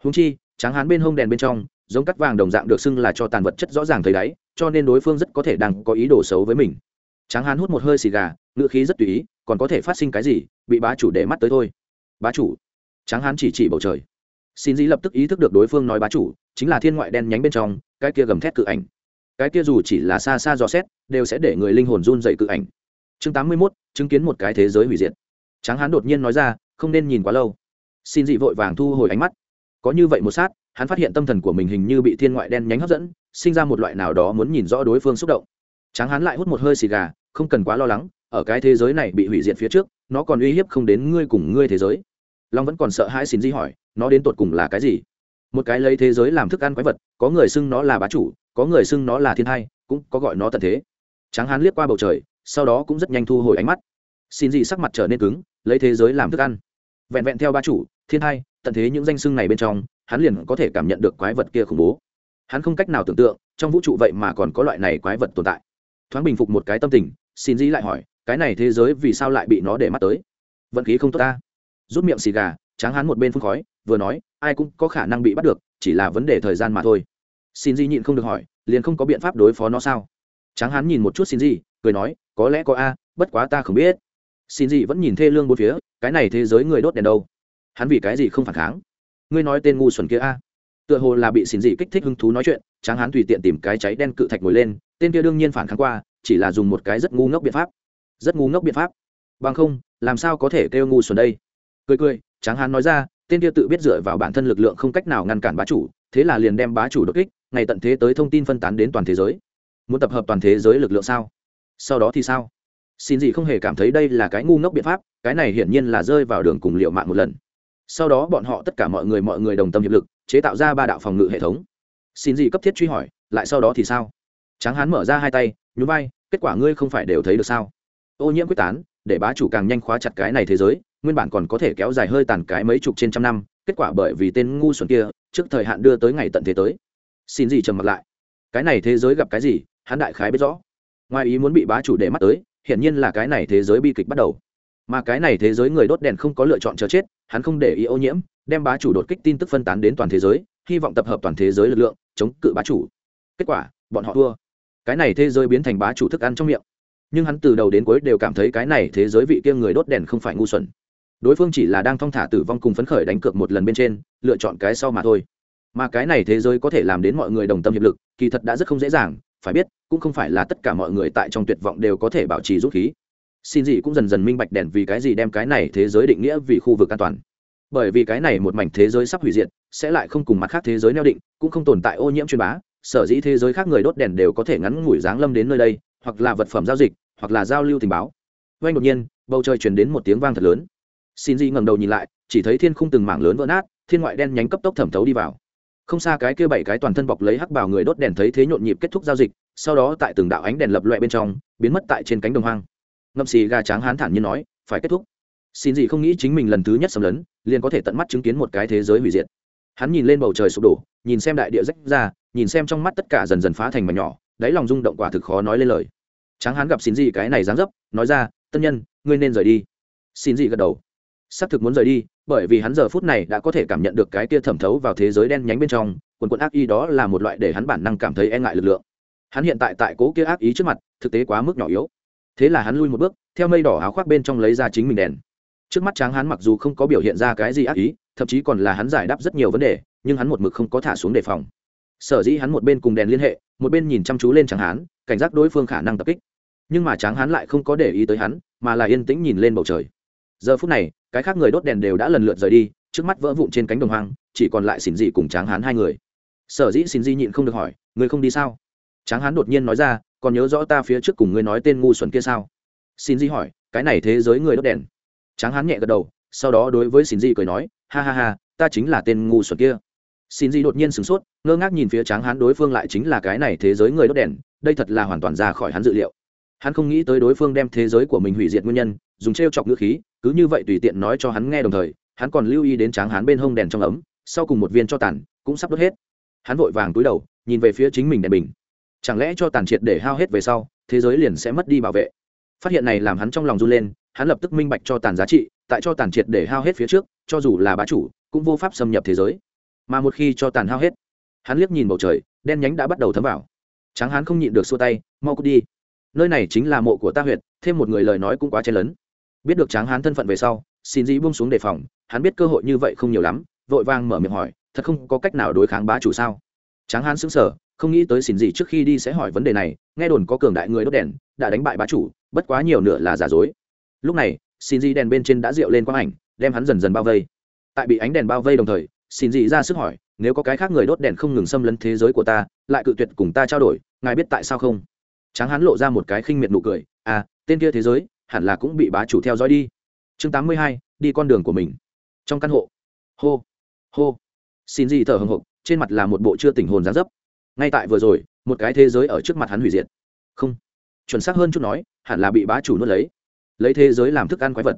Húng chi, tráng hán bên hông đèn bên trong, giống cắt vàng đồng dạng được xưng là cho tàn vật chất rõ ràng thấy đáy, cho nên đối phương rất có thể đang có ý đồ xấu với mình. Tráng hán hút một hơi xì gà ngựa khí rất tùy ý, còn có thể phát sinh cái gì? Bị bá chủ để mắt tới thôi. Bá chủ? Tráng hán chỉ chỉ bầu trời. Xin dĩ lập tức ý thức được đối phương nói bá chủ, chính là thiên ngoại đen nhánh bên trong, cái kia gầm thét cự ảnh. Cái kia dù chỉ là xa xa dò xét, đều sẽ để người linh hồn run dậy cự ảnh. Chương tám mươi mốt, chứng kiến một cái thế giới hủy diệt. Tráng hán đột nhiên nói ra, không nên nhìn quá lâu. Xin dị vội vàng thu hồi ánh mắt. Có như vậy một sát, hắn phát hiện tâm thần của mình hình như bị thiên ngoại đen nhánh hấp dẫn, sinh ra một loại nào đó muốn nhìn rõ đối phương xúc động. Tráng hán lại hút một hơi xì gà, không cần quá lo lắng, ở cái thế giới này bị hủy diệt phía trước, nó còn uy hiếp không đến ngươi cùng ngươi thế giới long vẫn còn sợ hãi xin di hỏi, nó đến tột cùng là cái gì? Một cái lấy thế giới làm thức ăn quái vật, có người xưng nó là bá chủ, có người xưng nó là thiên thai, cũng có gọi nó tận thế. Tráng hán liếc qua bầu trời, sau đó cũng rất nhanh thu hồi ánh mắt. Xin gì sắc mặt trở nên cứng, lấy thế giới làm thức ăn. Vẹn vẹn theo ba chủ, thiên hai tận thế những danh xưng này bên trong, hắn liền có thể cảm nhận được quái vật kia khủng bố. Hắn không cách nào tưởng tượng, trong vũ trụ vậy mà còn có loại này quái vật tồn tại. Thoáng bình phục một cái tâm tình, xin dĩ lại hỏi, cái này thế giới vì sao lại bị nó để mắt tới? Vận khí không tốt ta rút miệng xì gà, tráng Hán một bên phun khói, vừa nói, ai cũng có khả năng bị bắt được, chỉ là vấn đề thời gian mà thôi. Xin di nhịn không được hỏi, liền không có biện pháp đối phó nó sao? Tráng Hán nhìn một chút xin di, cười nói, có lẽ có a, bất quá ta không biết. Xin Di vẫn nhìn thê lương bốn phía, cái này thế giới người đốt đèn đâu? Hắn vì cái gì không phản kháng? Ngươi nói tên ngu xuẩn kia a. Tựa hồ là bị xin Di kích thích hứng thú nói chuyện, tráng Hán tùy tiện tìm cái cháy đen cự thạch ngồi lên, tên kia đương nhiên phản kháng qua, chỉ là dùng một cái rất ngu ngốc biện pháp. Rất ngu ngốc biện pháp. Bằng không, làm sao có thể kêu ngu xuẩn đây? Cười cười, tráng hán nói ra, tên kia tự biết dựa vào bản thân lực lượng không cách nào ngăn cản bá chủ, thế là liền đem bá chủ đột kích, ngày tận thế tới thông tin phân tán đến toàn thế giới. Muốn tập hợp toàn thế giới lực lượng sao? Sau đó thì sao? Xin gì không hề cảm thấy đây là cái ngu ngốc biện pháp, cái này hiển nhiên là rơi vào đường cùng liệu mạng một lần. Sau đó bọn họ tất cả mọi người mọi người đồng tâm hiệp lực, chế tạo ra ba đạo phòng ngự hệ thống. Xin gì cấp thiết truy hỏi, lại sau đó thì sao? Tráng hán mở ra hai tay, nhún vai, kết quả ngươi không phải đều thấy được sao? Ô nhiễm quyết tán, để bá chủ càng nhanh khóa chặt cái này thế giới nguyên bản còn có thể kéo dài hơi tàn cái mấy chục trên trăm năm, kết quả bởi vì tên ngu xuẩn kia trước thời hạn đưa tới ngày tận thế tới. Xin gì trầm mặt lại. Cái này thế giới gặp cái gì, hắn đại khái biết rõ. Ngoài ý muốn bị bá chủ để mắt tới, hiển nhiên là cái này thế giới bi kịch bắt đầu. Mà cái này thế giới người đốt đèn không có lựa chọn chờ chết, hắn không để ý ô nhiễm, đem bá chủ đột kích tin tức phân tán đến toàn thế giới, hy vọng tập hợp toàn thế giới lực lượng, chống cự bá chủ. Kết quả, bọn họ thua. Cái này thế giới biến thành bá chủ thức ăn trong miệng. Nhưng hắn từ đầu đến cuối đều cảm thấy cái này thế giới vị kia người đốt đèn không phải ngu xuẩn đối phương chỉ là đang thong thả tử vong cùng phấn khởi đánh cược một lần bên trên, lựa chọn cái sau mà thôi. Mà cái này thế giới có thể làm đến mọi người đồng tâm hiệp lực, kỳ thật đã rất không dễ dàng, phải biết, cũng không phải là tất cả mọi người tại trong tuyệt vọng đều có thể bảo trì rút khí. Xin gì cũng dần dần minh bạch đèn vì cái gì đem cái này thế giới định nghĩa vì khu vực an toàn. Bởi vì cái này một mảnh thế giới sắp hủy diệt, sẽ lại không cùng mặt khác thế giới neo định, cũng không tồn tại ô nhiễm truyền bá, sở dĩ thế giới khác người đốt đèn đều có thể ngắn ngủi dáng lâm đến nơi đây, hoặc là vật phẩm giao dịch, hoặc là giao lưu tình báo. Oanh đột nhiên, bầu trời truyền đến một tiếng vang thật lớn xin dị ngẩng đầu nhìn lại, chỉ thấy thiên khung từng mảng lớn vỡ nát, thiên ngoại đen nhánh cấp tốc thẩm thấu đi vào. Không xa cái kia bảy cái toàn thân bọc lấy hắc bảo người đốt đèn thấy thế nhộn nhịp kết thúc giao dịch, sau đó tại từng đạo ánh đèn lập loẹ bên trong, biến mất tại trên cánh đồng hoang. Ngậm xì gà tráng hán thản nhiên nói, phải kết thúc. Xin gì không nghĩ chính mình lần thứ nhất xâm lấn, liền có thể tận mắt chứng kiến một cái thế giới hủy diệt. Hắn nhìn lên bầu trời sụp đổ, nhìn xem đại địa rách ra, nhìn xem trong mắt tất cả dần dần phá thành mà nhỏ, đáy lòng rung động quả thực khó nói lên lời. Tráng hán gặp xin gì cái này dáng dấp, nói ra, tân nhân, ngươi nên rời đi. Xin gì gật đầu xác thực muốn rời đi, bởi vì hắn giờ phút này đã có thể cảm nhận được cái kia thẩm thấu vào thế giới đen nhánh bên trong, quần quận ác ý đó là một loại để hắn bản năng cảm thấy e ngại lực lượng. Hắn hiện tại tại cố kia ác ý trước mặt, thực tế quá mức nhỏ yếu. Thế là hắn lui một bước, theo mây đỏ áo khoác bên trong lấy ra chính mình đèn. Trước mắt tráng hắn mặc dù không có biểu hiện ra cái gì ác ý, thậm chí còn là hắn giải đáp rất nhiều vấn đề, nhưng hắn một mực không có thả xuống đề phòng. Sở dĩ hắn một bên cùng đèn liên hệ, một bên nhìn chăm chú lên tráng hán cảnh giác đối phương khả năng tập kích. Nhưng mà tráng hán lại không có để ý tới hắn, mà là yên tĩnh nhìn lên bầu trời giờ phút này, cái khác người đốt đèn đều đã lần lượt rời đi, trước mắt vỡ vụn trên cánh đồng hoang, chỉ còn lại xỉn dị cùng tráng hán hai người. Sở dĩ xỉn dị nhịn không được hỏi người không đi sao? Tráng hán đột nhiên nói ra, còn nhớ rõ ta phía trước cùng ngươi nói tên ngu xuẩn kia sao? Xin di hỏi, cái này thế giới người đốt đèn? Tráng hán nhẹ gật đầu, sau đó đối với xin di cười nói, ha ha ha, ta chính là tên ngu xuẩn kia. Xin di đột nhiên sửng sốt, ngơ ngác nhìn phía tráng hán đối phương lại chính là cái này thế giới người đốt đèn, đây thật là hoàn toàn ra khỏi hắn dự liệu. Hắn không nghĩ tới đối phương đem thế giới của mình hủy diệt nguyên nhân, dùng t r e o chọc ngữ khí cứ như vậy tùy tiện nói cho hắn nghe đồng thời, hắn còn lưu ý đến tráng hắn bên hông đèn trong ấm, sau cùng một viên cho tàn, cũng sắp đốt hết. Hắn vội vàng túi đầu, nhìn về phía chính mình đèn bình. Chẳng lẽ cho tàn triệt để hao hết về sau, thế giới liền sẽ mất đi bảo vệ? Phát hiện này làm hắn trong lòng run lên, hắn lập tức minh bạch cho tàn giá trị, tại cho tàn triệt để hao hết phía trước, cho dù là bá chủ, cũng vô pháp xâm nhập thế giới. Mà một khi cho tàn hao hết, hắn liếc nhìn bầu trời, đen nhánh đã bắt đầu thấm vào. Tráng hắn không nhịn được xua tay, mau cút đi. Nơi này chính là mộ của ta huyệt, thêm một người lời nói cũng quá chen lấn biết được tráng hán thân phận về sau, xin dĩ buông xuống đề phòng, hắn biết cơ hội như vậy không nhiều lắm, vội vàng mở miệng hỏi, thật không có cách nào đối kháng bá chủ sao? Tráng hán sững sờ, không nghĩ tới xin gì trước khi đi sẽ hỏi vấn đề này, nghe đồn có cường đại người đốt đèn, đã đánh bại bá chủ, bất quá nhiều nửa là giả dối. Lúc này, xin gì đèn bên trên đã rượu lên quang ảnh, đem hắn dần dần bao vây. Tại bị ánh đèn bao vây đồng thời, xin gì ra sức hỏi, nếu có cái khác người đốt đèn không ngừng xâm lấn thế giới của ta, lại cự tuyệt cùng ta trao đổi, ngài biết tại sao không? Tráng hắn lộ ra một cái khinh miệt nụ cười à tên kia thế giới hẳn là cũng bị bá chủ theo dõi đi. Chương tám mươi hai, đi con đường của mình. Trong căn hộ. Hô. Hô. Xin gì thở hồng hộc trên mặt là một bộ chưa tỉnh hồn gián dấp. Ngay tại vừa rồi, một cái thế giới ở trước mặt hắn hủy diệt. Không. Chuẩn xác hơn chút nói, hẳn là bị bá chủ nuốt lấy. Lấy thế giới làm thức ăn quái vật.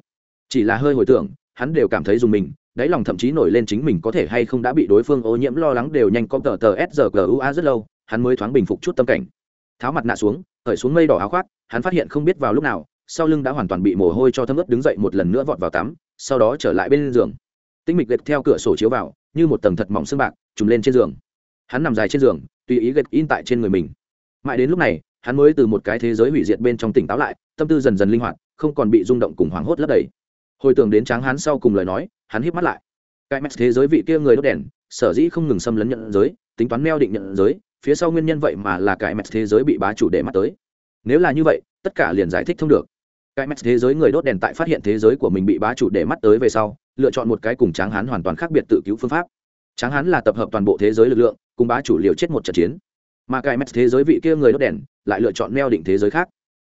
Chỉ là hơi hồi tưởng, hắn đều cảm thấy dùng mình, đáy lòng thậm chí nổi lên chính mình có thể hay không đã bị đối phương ô nhiễm lo lắng đều nhanh con tờ tờ s a rất lâu, hắn mới thoáng bình phục chút tâm cảnh. Tháo mặt nạ xuống khởi xuống mây đỏ áo khoác, hắn phát hiện không biết vào lúc nào sau lưng đã hoàn toàn bị mồ hôi cho thấm ướt đứng dậy một lần nữa vọt vào tắm, sau đó trở lại bên giường. Tinh mịch gật theo cửa sổ chiếu vào, như một tầng thật mỏng xương bạc, trùm lên trên giường. Hắn nằm dài trên giường, tùy ý gật in tại trên người mình. Mãi đến lúc này, hắn mới từ một cái thế giới hủy diệt bên trong tỉnh táo lại, tâm tư dần dần linh hoạt, không còn bị rung động cùng hoảng hốt lấp đầy. Hồi tưởng đến tráng hắn sau cùng lời nói, hắn hít mắt lại. Cái mẹt thế giới vị kia người đốt đèn, sở dĩ không ngừng xâm lấn nhận giới, tính toán meo định nhận giới, phía sau nguyên nhân vậy mà là cái mẹt thế giới bị bá chủ để mắt tới. Nếu là như vậy, tất cả liền giải thích thông được cái mẹt thế giới người đốt đèn tại phát hiện thế giới của mình bị bá chủ để mắt tới về sau, lựa chọn một cái cùng tráng hán hoàn toàn khác biệt tự cứu phương pháp. Tráng hán là tập hợp toàn bộ thế giới lực lượng, cùng bá chủ liều chết một trận chiến. Mà cái mẹt thế giới vị kia người đốt đèn lại lựa chọn neo định thế giới khác.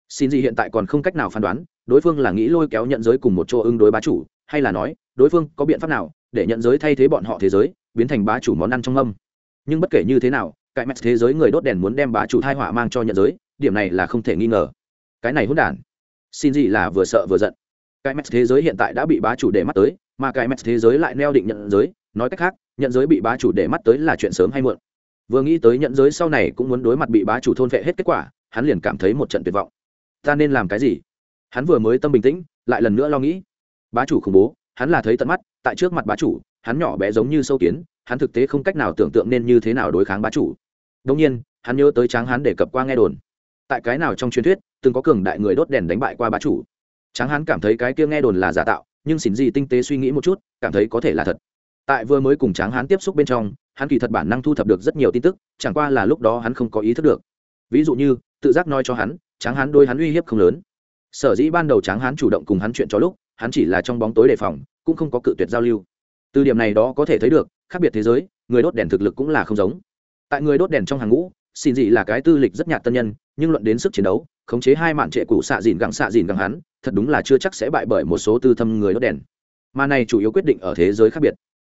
Xin gì hiện tại còn không cách nào phán đoán, đối phương là nghĩ lôi kéo nhận giới cùng một chỗ ứng đối bá chủ, hay là nói, đối phương có biện pháp nào để nhận giới thay thế bọn họ thế giới, biến thành bá chủ món ăn trong âm nhưng bất kể như thế nào, cái mẹt thế giới người đốt đèn muốn đem bá chủ thai hỏa mang cho nhận giới, điểm này là không thể nghi ngờ. Cái này hỗn đản xin gì là vừa sợ vừa giận. Cái mẹt thế giới hiện tại đã bị bá chủ để mắt tới, mà cái mẹt thế giới lại neo định nhận giới. Nói cách khác, nhận giới bị bá chủ để mắt tới là chuyện sớm hay muộn. Vừa nghĩ tới nhận giới sau này cũng muốn đối mặt bị bá chủ thôn vệ hết kết quả, hắn liền cảm thấy một trận tuyệt vọng. Ta nên làm cái gì? Hắn vừa mới tâm bình tĩnh, lại lần nữa lo nghĩ. Bá chủ khủng bố, hắn là thấy tận mắt, tại trước mặt bá chủ, hắn nhỏ bé giống như sâu kiến, hắn thực tế không cách nào tưởng tượng nên như thế nào đối kháng bá chủ. Đông nhiên, hắn nhớ tới tráng hắn để cập qua nghe đồn. Tại cái nào trong truyền thuyết từng có cường đại người đốt đèn đánh bại qua bá chủ. Tráng hắn cảm thấy cái kia nghe đồn là giả tạo, nhưng xin gì tinh tế suy nghĩ một chút, cảm thấy có thể là thật. Tại vừa mới cùng tráng hắn tiếp xúc bên trong, hắn kỳ thật bản năng thu thập được rất nhiều tin tức, chẳng qua là lúc đó hắn không có ý thức được. Ví dụ như, tự giác nói cho hắn, tráng hắn đôi hắn uy hiếp không lớn. Sở dĩ ban đầu tráng hắn chủ động cùng hắn chuyện cho lúc, hắn chỉ là trong bóng tối đề phòng, cũng không có cự tuyệt giao lưu. Từ điểm này đó có thể thấy được, khác biệt thế giới, người đốt đèn thực lực cũng là không giống. Tại người đốt đèn trong hàng ngũ xin dị là cái tư lịch rất nhạt tân nhân nhưng luận đến sức chiến đấu, khống chế hai mạn trệ cụ xạ dìn gặng xạ dìn gặng hắn, thật đúng là chưa chắc sẽ bại bởi một số tư thâm người đốt đèn. Mà này chủ yếu quyết định ở thế giới khác biệt.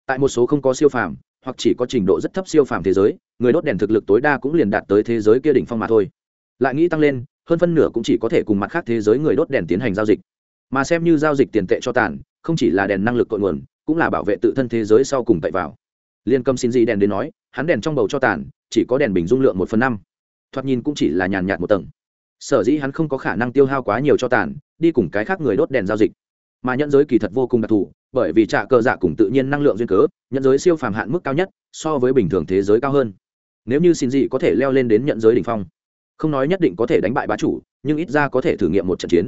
Tại một số không có siêu phàm, hoặc chỉ có trình độ rất thấp siêu phàm thế giới, người đốt đèn thực lực tối đa cũng liền đạt tới thế giới kia đỉnh phong mà thôi. Lại nghĩ tăng lên, hơn phân nửa cũng chỉ có thể cùng mặt khác thế giới người đốt đèn tiến hành giao dịch. Mà xem như giao dịch tiền tệ cho tàn, không chỉ là đèn năng lực cội nguồn, cũng là bảo vệ tự thân thế giới sau cùng tậy vào. Liên cầm xin gì đèn đến nói, hắn đèn trong bầu cho tàn, chỉ có đèn bình dung lượng một phần năm thoạt nhìn cũng chỉ là nhàn nhạt một tầng. Sở dĩ hắn không có khả năng tiêu hao quá nhiều cho tàn, đi cùng cái khác người đốt đèn giao dịch. Mà nhận giới kỳ thật vô cùng đặc thù, bởi vì trả cờ dạ cùng tự nhiên năng lượng duyên cớ nhận giới siêu phàm hạn mức cao nhất, so với bình thường thế giới cao hơn. Nếu như xin dị có thể leo lên đến nhận giới đ ỉ n h phong, không nói nhất định có thể đánh bại bá chủ, nhưng ít ra có thể thử nghiệm một trận chiến.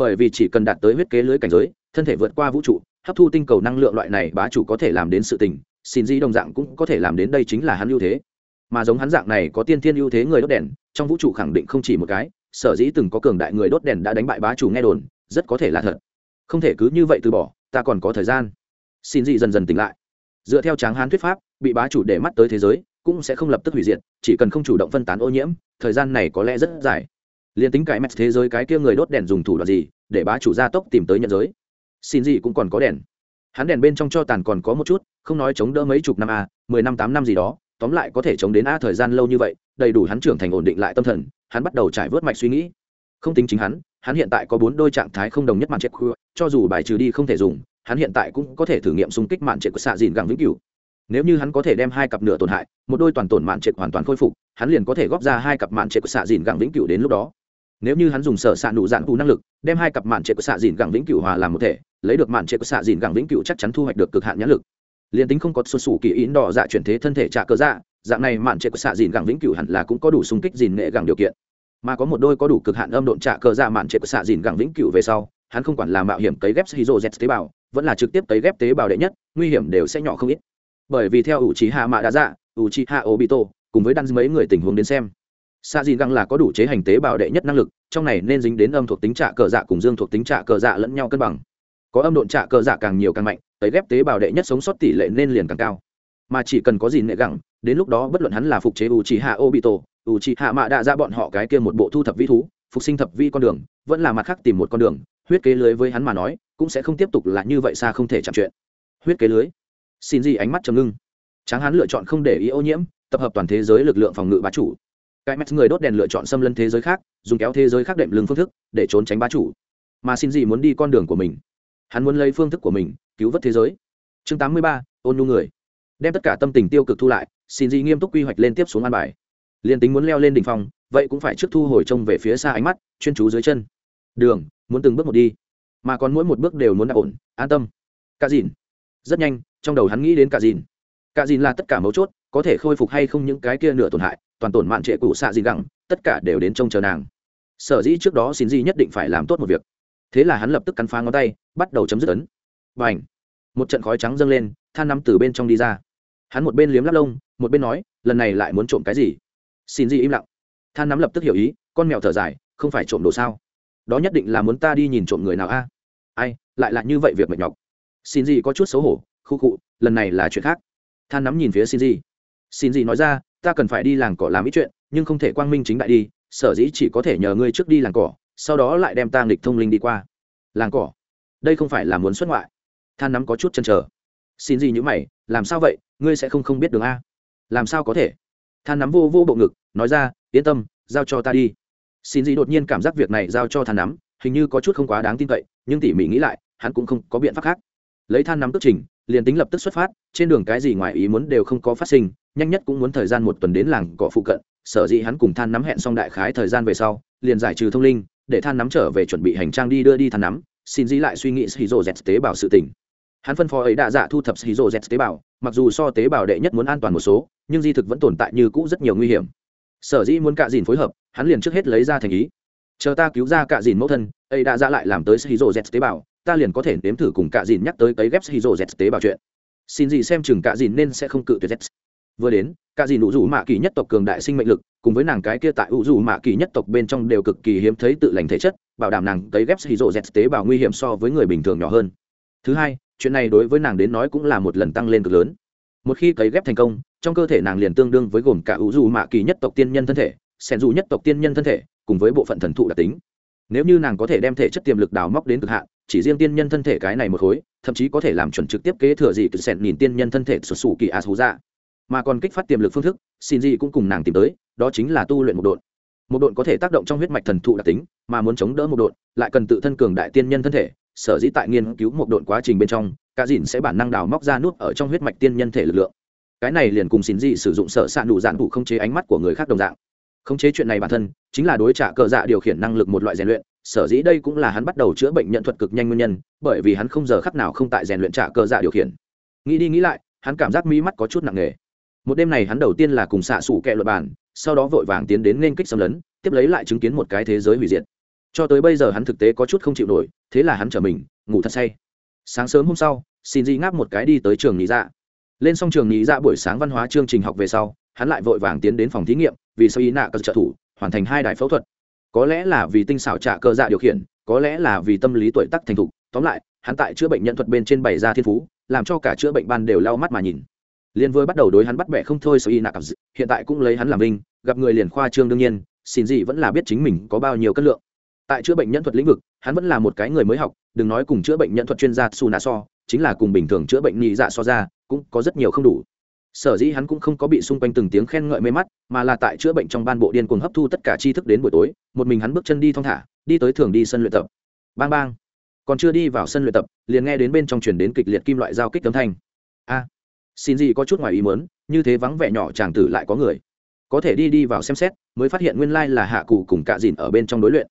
Bởi vì chỉ cần đạt tới huyết kế lưới cảnh giới, thân thể vượt qua vũ trụ, hấp thu tinh cầu năng lượng loại này bá chủ có thể làm đến sự tình, xin dị đồng dạng cũng có thể làm đến đây chính là hắn ưu thế mà giống hắn dạng này có tiên thiên ưu thế người đốt đèn, trong vũ trụ khẳng định không chỉ một cái, sở dĩ từng có cường đại người đốt đèn đã đánh bại bá chủ nghe đồn, rất có thể là thật. Không thể cứ như vậy từ bỏ, ta còn có thời gian. Xin dị dần dần tỉnh lại. Dựa theo tráng hán thuyết pháp, bị bá chủ để mắt tới thế giới, cũng sẽ không lập tức hủy diệt, chỉ cần không chủ động phân tán ô nhiễm, thời gian này có lẽ rất dài. Liền tính cái mẹt thế giới cái kia người đốt đèn dùng thủ đoạn gì, để bá chủ gia tốc tìm tới nhận giới, xin gì cũng còn có đèn. Hắn đèn bên trong cho tàn còn có một chút, không nói chống đỡ mấy chục năm à mười năm tám năm gì đó tóm lại có thể chống đến a thời gian lâu như vậy, đầy đủ hắn trưởng thành ổn định lại tâm thần, hắn bắt đầu trải vớt mạch suy nghĩ. Không tính chính hắn hắn hiện tại có bốn đôi trạng thái không đồng nhất màn trệ khua cho dù bài trừ đi không thể dùng, hắn hiện tại cũng có thể thử nghiệm xung kích màn trệ của xạ dìn gẳng vĩnh cửu. Nếu như hắn có thể đem hai cặp nửa tổn hại, một đôi toàn tổn mạn trệ hoàn toàn khôi phục, hắn liền có thể góp ra hai cặp mạn trệ của xạ dìn gẳng vĩnh cửu đến lúc đó. Nếu như hắn dùng sở xạ nụ dạn phụ năng lực, đem hai cặp mạn trệ của xạ dìn gẳng vĩnh cửu hòa làm một thể, lấy được mạn trệ của xạ dìn gẳng vĩnh cửu chắc chắn thu hoạch được cực hạn nhãn lực liền tính không có xuất xù kỳ ý đỏ dạ chuyển thế thân thể trả cơ dạ dạng này mạn trệ của xạ dìn gẳng vĩnh cửu hẳn là cũng có đủ xung kích dìn nghệ gẳng điều kiện. Mà có một đôi có đủ cực hạn âm độn trả cơ dạ mạn trệ của xạ dìn gẳng vĩnh cửu về sau, hắn không quản là mạo hiểm cấy ghép hydro z tế bào, vẫn là trực tiếp cấy ghép tế bào đệ nhất, nguy hiểm đều sẽ nhỏ không ít. Bởi vì theo ủ trí hạ mạ đã dạ ủ trí hạ obito, cùng với đan mấy người tình huống đến xem, xạ dìn gẳng là có đủ chế hành tế bào đệ nhất năng lực, trong này nên dính đến âm thuộc tính trạ cờ dạ cùng dương thuộc tính trạ cờ dạ lẫn nhau cân bằng. Có âm độn trạ cờ dạ càng nhiều càng mạnh tấy ghép tế bào đệ nhất sống sót tỷ lệ nên liền càng cao. Mà chỉ cần có gì nệ gẳng, đến lúc đó bất luận hắn là phục chế u trí hạ obito u trí hạ mạ đạ ra bọn họ cái kia một bộ thu thập vi thú, phục sinh thập vi con đường, vẫn là mặt khác tìm một con đường, huyết kế lưới với hắn mà nói, cũng sẽ không tiếp tục là như vậy xa không thể chạm chuyện. Huyết kế lưới? Xin gì ánh mắt trầm ngưng. Tráng hắn lựa chọn không để ý ô nhiễm, tập hợp toàn thế giới lực lượng phòng ngự bá chủ. Cái mắt người đốt đèn lựa chọn xâm lấn thế giới khác, dùng kéo thế giới khác đệm lưng phương thức, để trốn tránh bá chủ. Mà xin gì muốn đi con đường của mình? Hắn muốn lấy phương thức của mình cứu vớt thế giới. Chương tám mươi ba, ôn nhu người. Đem tất cả tâm tình tiêu cực thu lại, xin dị nghiêm túc quy hoạch lên tiếp xuống an bài. Liền tính muốn leo lên đỉnh phong, vậy cũng phải trước thu hồi trông về phía xa ánh mắt, chuyên chú dưới chân. Đường, muốn từng bước một đi. Mà còn mỗi một bước đều muốn đạt ổn, an tâm. Cả dìn. Rất nhanh, trong đầu hắn nghĩ đến cả dìn. Cả dìn là tất cả mấu chốt, có thể khôi phục hay không những cái kia nửa tổn hại, toàn tổn mạn trệ cụ xạ dìn gẳng, tất cả đều đến trông chờ nàng. Sở dĩ trước đó xin di nhất định phải làm tốt một việc. Thế là hắn lập tức cắn phá ngón tay, bắt đầu chấm dứt ấn và n một trận khói trắng dâng lên, than nắm từ bên trong đi ra. Hắn một bên liếm lắp lông, một bên nói, lần này lại muốn trộm cái gì? Xin gì im lặng. Than nắm lập tức hiểu ý, con mèo thở dài, không phải trộm đồ sao? Đó nhất định là muốn ta đi nhìn trộm người nào a? Ai, lại là như vậy việc mệt nhọc. Xin gì có chút xấu hổ, khu khụ lần này là chuyện khác. Than nắm nhìn phía xin gì xin gì nói ra, ta cần phải đi làng cỏ làm ít chuyện, nhưng không thể quang minh chính đại đi, sở dĩ chỉ có thể nhờ ngươi trước đi làng cỏ, sau đó lại đem ta nghịch thông linh đi qua. Làng cỏ? Đây không phải là muốn xuất ngoại than nắm có chút chân trở xin gì như mày, làm sao vậy? Ngươi sẽ không không biết đường a. Làm sao có thể? Than nắm vô vô bộ ngực, nói ra, yên tâm, giao cho ta đi. Xin gì đột nhiên cảm giác việc này giao cho than nắm, hình như có chút không quá đáng tin cậy, nhưng tỉ mỉ nghĩ lại, hắn cũng không có biện pháp khác. Lấy than nắm tức trình, liền tính lập tức xuất phát, trên đường cái gì ngoài ý muốn đều không có phát sinh, nhanh nhất cũng muốn thời gian một tuần đến làng cọ phụ cận, sở dĩ hắn cùng than nắm hẹn xong đại khái thời gian về sau, liền giải trừ thông linh, để than nắm trở về chuẩn bị hành trang đi đưa đi than nắm, xin dĩ lại suy nghĩ shizu z tế bào sự tỉnh hắn phân phó ấy đã dạ thu thập shizu z tế bào, mặc dù so tế bào đệ nhất muốn an toàn một số, nhưng di thực vẫn tồn tại như cũ rất nhiều nguy hiểm. Sở dĩ muốn cạ dìn phối hợp, hắn liền trước hết lấy ra thành ý. Chờ ta cứu ra cạ dìn mẫu thân, ấy đã dạ lại làm tới shizu z tế bào, ta liền có thể nếm thử cùng cạ dìn nhắc tới cấy ghép shizu z tế bào chuyện. Xin gì xem chừng cạ dìn nên sẽ không cự tuyệt z. Vừa đến cả dì nụ rủ mạ kỳ nhất tộc cường đại sinh mệnh lực, cùng với nàng cái kia tại ủ rủ mạ kỳ nhất tộc bên trong đều cực kỳ hiếm thấy tự lành thể chất, bảo đảm nàng cấy ghép hì rộ z tế bào nguy hiểm so với người bình thường nhỏ hơn. Thứ hai chuyện này đối với nàng đến nói cũng là một lần tăng lên cực lớn. Một khi cấy ghép thành công, trong cơ thể nàng liền tương đương với gồm cả ủ dù mạ kỳ nhất tộc tiên nhân thân thể, xẻn dù nhất tộc tiên nhân thân thể, cùng với bộ phận thần thụ đặc tính. Nếu như nàng có thể đem thể chất tiềm lực đào móc đến cực hạn, chỉ riêng tiên nhân thân thể cái này một khối, thậm chí có thể làm chuẩn trực tiếp kế thừa dị từ sẹn nhìn tiên nhân thân thể sụt sù kỳ a thú ra mà còn kích phát tiềm lực phương thức, xin gì cũng cùng nàng tìm tới, đó chính là tu luyện một độn. Một độn có thể tác động trong huyết mạch thần thụ đặc tính, mà muốn chống đỡ một độn, lại cần tự thân cường đại tiên nhân thân thể sở dĩ tại nghiên cứu một độn quá trình bên trong cá dìn sẽ bản năng đào móc ra nút ở trong huyết mạch tiên nhân thể lực lượng. Cái này liền cùng xin dị sử dụng sở s ạ đủ dạn vụ không chế ánh mắt của người khác đồng dạng. Khống chế chuyện này bản thân, chính là đối trả cờ dạ điều khiển năng lực một loại rèn luyện, sở dĩ đây cũng là hắn bắt đầu chữa bệnh nhận thuật cực nhanh nguyên nhân, bởi vì hắn không giờ khắc nào không tại rèn luyện trả cờ dạ điều khiển. Nghĩ đi nghĩ lại, hắn cảm giác mi mắt có chút nặng nề. Một đêm này hắn đầu tiên là cùng xạ xủ kẹ luật bản sau đó vội vàng tiến đến nên kích xâm lấn, tiếp lấy lại chứng kiến một cái thế giới hủy diệt cho tới bây giờ hắn thực tế có chút không chịu nổi, thế là hắn trở mình, ngủ thật say. Sáng sớm hôm sau, xin di ngáp một cái đi tới trường nhị dạ. Lên xong trường nhị dạ buổi sáng văn hóa chương trình học về sau, hắn lại vội vàng tiến đến phòng thí nghiệm, vì sao ý nạ cờ trợ thủ, hoàn thành hai đài phẫu thuật. Có lẽ là vì tinh xảo trạ cơ dạ điều khiển, có lẽ là vì tâm lý tuổi tắc thành thục, tóm lại, hắn tại chữa bệnh nhân thuật bên trên bày ra thiên phú, làm cho cả chữa bệnh ban đều lau mắt mà nhìn. Liền vừa bắt đầu đối hắn bắt bẻ không thôi sở y nạc hiện tại cũng lấy hắn làm vinh, gặp người liền khoa trương đương nhiên, xin gì vẫn là biết chính mình có bao nhiêu cân lượng tại chữa bệnh nhân thuật lĩnh vực, hắn vẫn là một cái người mới học, đừng nói cùng chữa bệnh nhân thuật chuyên gia su nà so chính là cùng bình thường chữa bệnh nhị dạ so ra, cũng có rất nhiều không đủ. Sở dĩ hắn cũng không có bị xung quanh từng tiếng khen ngợi mê mắt, mà là tại chữa bệnh trong ban bộ điên cuồng hấp thu tất cả tri thức đến buổi tối, một mình hắn bước chân đi thong thả, đi tới thường đi sân luyện tập. Bang bang. Còn chưa đi vào sân luyện tập, liền nghe đến bên trong chuyển đến kịch liệt kim loại giao kích tấm thanh. A. À, xin gì có chút ngoài ý muốn, như thế vắng vẻ nhỏ chàng tử lại có người. Có thể đi đi vào xem xét, mới phát hiện nguyên lai là hạ cụ cùng cạ dìn ở bên trong đối luyện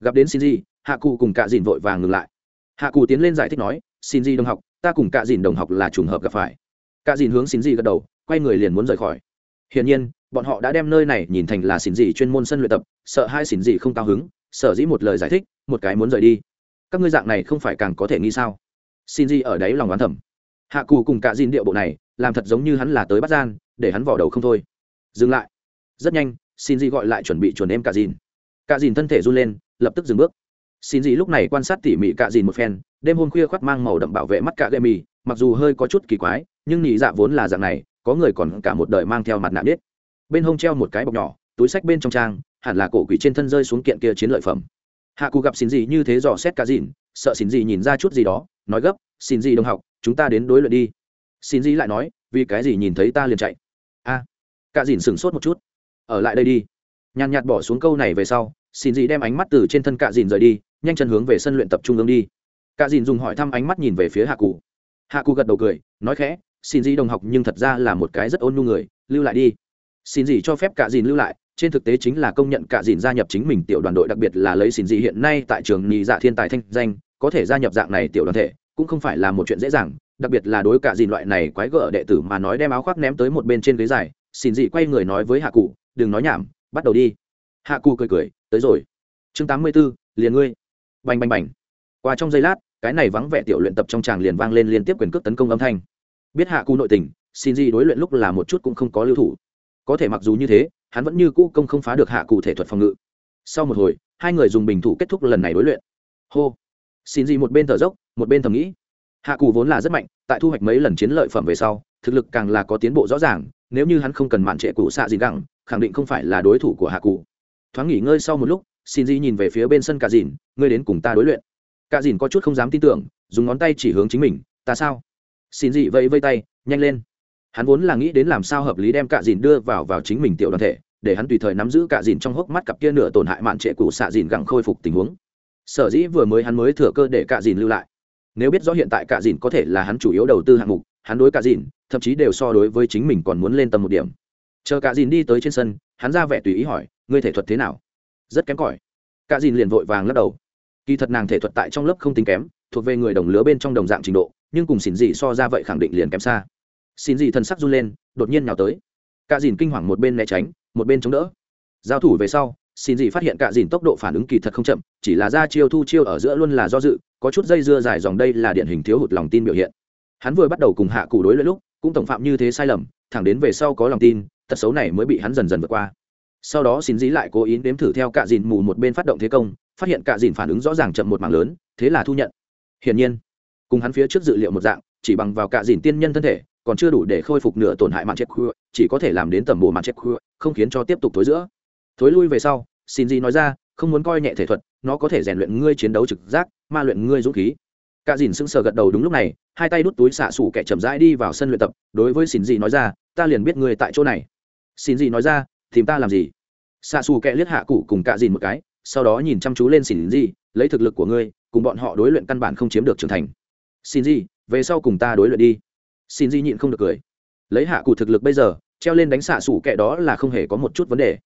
gặp đến xin gì hạ cụ cùng cạ dìn vội vàng ngừng lại. Hạ cụ tiến lên giải thích nói xin gì đồng học, ta cùng cạ dìn đồng học là trùng hợp gặp phải. Cạ dìn hướng xin gì gật đầu, quay người liền muốn rời khỏi. Hiển nhiên, bọn họ đã đem nơi này nhìn thành là xin gì chuyên môn sân luyện tập, sợ hai xin gì không cao hứng, sở dĩ một lời giải thích, một cái muốn rời đi. Các ngươi dạng này không phải càng có thể nghĩ sao? Xin gì ở đấy lòng oán thẩm hạ cù cùng cạ dìn điệu bộ này, làm thật giống như hắn là tới bắt gian, để hắn vỏ đầu không thôi. Dừng lại. Rất nhanh xin gì gọi lại chuẩn bị chuẩn em cạ dìn. Cạ dìn thân thể run lên lập tức dừng bước. Xin dị lúc này quan sát tỉ mỉ cạ dìn một phen đêm hôm khuya khoác mang màu đậm bảo vệ mắt cạ gậy mì mặc dù hơi có chút kỳ quái nhưng nhị dạ vốn là dạng này có người còn cả một đời mang theo mặt nạ biết bên hông treo một cái bọc nhỏ túi sách bên trong trang hẳn là cổ quỷ trên thân rơi xuống kiện kia chiến lợi phẩm. Hạ cụ gặp xin dị như thế dò xét cả dìn sợ xin dị nhìn ra chút gì đó nói gấp xin dị đồng học chúng ta đến đối luận đi. Xin dị lại nói vì cái gì nhìn thấy ta liền chạy? A à, cả dìn sửng sốt một chút. Ở lại đây đi. Nhàn nhạt bỏ xuống câu này về sau xin dị đem ánh mắt từ trên thân cạ dìn rời đi, nhanh chân hướng về sân luyện tập trung ương đi. Cạ dìn dùng hỏi thăm ánh mắt nhìn về phía hạ cụ hạ cụ gật đầu cười, nói khẽ, xin dị đồng học nhưng thật ra là một cái rất ôn nhu người, lưu lại đi. Xin dị cho phép cạ dìn lưu lại, trên thực tế chính là công nhận cạ dìn gia nhập chính mình tiểu đoàn đội, đặc biệt là lấy xin dị hiện nay tại trường nhị dạ thiên tài thanh danh, có thể gia nhập dạng này tiểu đoàn thể, cũng không phải là một chuyện dễ dàng, đặc biệt là đối cạ dìn loại này quái gở đệ tử mà nói đem áo khoác ném tới một bên trên ghế dài, xin dị quay người nói với hạ cụ đừng nói nhảm, bắt đầu đi. Hạ cụ cười cười tới rồi. Chương tám mươi 84, liền ngươi. Bành bành bành. Qua trong giây lát cái này vắng vẻ tiểu luyện tập trong tràng liền vang lên liên tiếp quyền cước tấn công âm thanh. Biết hạ cụ nội tình xin di đối luyện lúc là một chút cũng không có lưu thủ. Có thể mặc dù như thế hắn vẫn như cũ công không phá được hạ cụ thể thuật phòng ngự. Sau một hồi hai người dùng bình thủ kết thúc lần này đối luyện. Hô. Xin di một bên thở dốc một bên thầm nghĩ. Hạ cụ vốn là rất mạnh tại thu hoạch mấy lần chiến lợi phẩm về sau thực lực càng là có tiến bộ rõ ràng nếu như hắn không cần mạn trệ cụ xạ gì gẳng khẳng định không phải là đối thủ của hạ cụ thoáng nghỉ ngơi sau một lúc, xin di nhìn về phía bên sân cà dìn, ngươi đến cùng ta đối luyện. Cà dìn có chút không dám tin tưởng, dùng ngón tay chỉ hướng chính mình, ta sao? Xin di vẫy vây tay, nhanh lên. Hắn vốn là nghĩ đến làm sao hợp lý đem cà dìn đưa vào vào chính mình tiểu đoàn thể, để hắn tùy thời nắm giữ cà dìn trong hốc mắt cặp kia nửa tổn hại mạn trệ cụ xạ dìn gặng khôi phục tình huống. Sở dĩ vừa mới hắn mới thừa cơ để cà dìn lưu lại. Nếu biết rõ hiện tại cà dìn có thể là hắn chủ yếu đầu tư hạng mục, hắn đối cà dìn, thậm chí đều so đối với chính mình còn muốn lên tầm một điểm chờ cả dìn đi tới trên sân, hắn ra vẻ tùy ý hỏi, ngươi thể thuật thế nào? Rất kém cỏi. Cả dìn liền vội vàng lắc đầu. Kỳ thật nàng thể thuật tại trong lớp không tính kém, thuộc về người đồng lứa bên trong đồng dạng trình độ, nhưng cùng xin dị so ra vậy khẳng định liền kém xa. Xin Dị thần sắc run lên, đột nhiên nhào tới. Cả dìn kinh hoàng một bên né tránh, một bên chống đỡ. Giao thủ về sau xin Dị phát hiện cả dìn tốc độ phản ứng kỳ thật không chậm, chỉ là ra chiêu thu chiêu ở giữa luôn là do dự, có chút dây dưa dài dòng đây là điển hình thiếu hụt lòng tin biểu hiện. Hắn vừa bắt đầu cùng hạ cụ đối lẫn lúc, cũng tổng phạm như thế sai lầm, thẳng đến về sau có lòng tin tật xấu này mới bị hắn dần dần vượt qua. Sau đó xin dí lại cố ý đếm thử theo cả dìn mù một bên phát động thế công, phát hiện cả dìn phản ứng rõ ràng chậm một mảng lớn, thế là thu nhận. Hiển nhiên, cùng hắn phía trước dự liệu một dạng, chỉ bằng vào cả dìn tiên nhân thân thể, còn chưa đủ để khôi phục nửa tổn hại mạng chết khua chỉ có thể làm đến tầm bồ mạng chết khua không khiến cho tiếp tục thối giữa. Thối lui về sau, xin dí nói ra, không muốn coi nhẹ thể thuật, nó có thể rèn luyện ngươi chiến đấu trực giác, ma luyện ngươi dũng khí. Cả dìn sững sờ gật đầu đúng lúc này, hai tay đút túi xạ xủ kẻ chậm rãi đi vào sân luyện tập, đối với xin dí nói ra, ta liền biết ngươi tại chỗ này xin gì nói ra, tìm ta làm gì? Xạ xù kẹ liếc hạ cụ cùng cả dìn một cái, sau đó nhìn chăm chú lên xin gì, lấy thực lực của ngươi, cùng bọn họ đối luyện căn bản không chiếm được trưởng thành. Xin gì, về sau cùng ta đối luyện đi. Xin gì nhịn không được cười. Lấy hạ cụ thực lực bây giờ, treo lên đánh xạ xù kẹ đó là không hề có một chút vấn đề.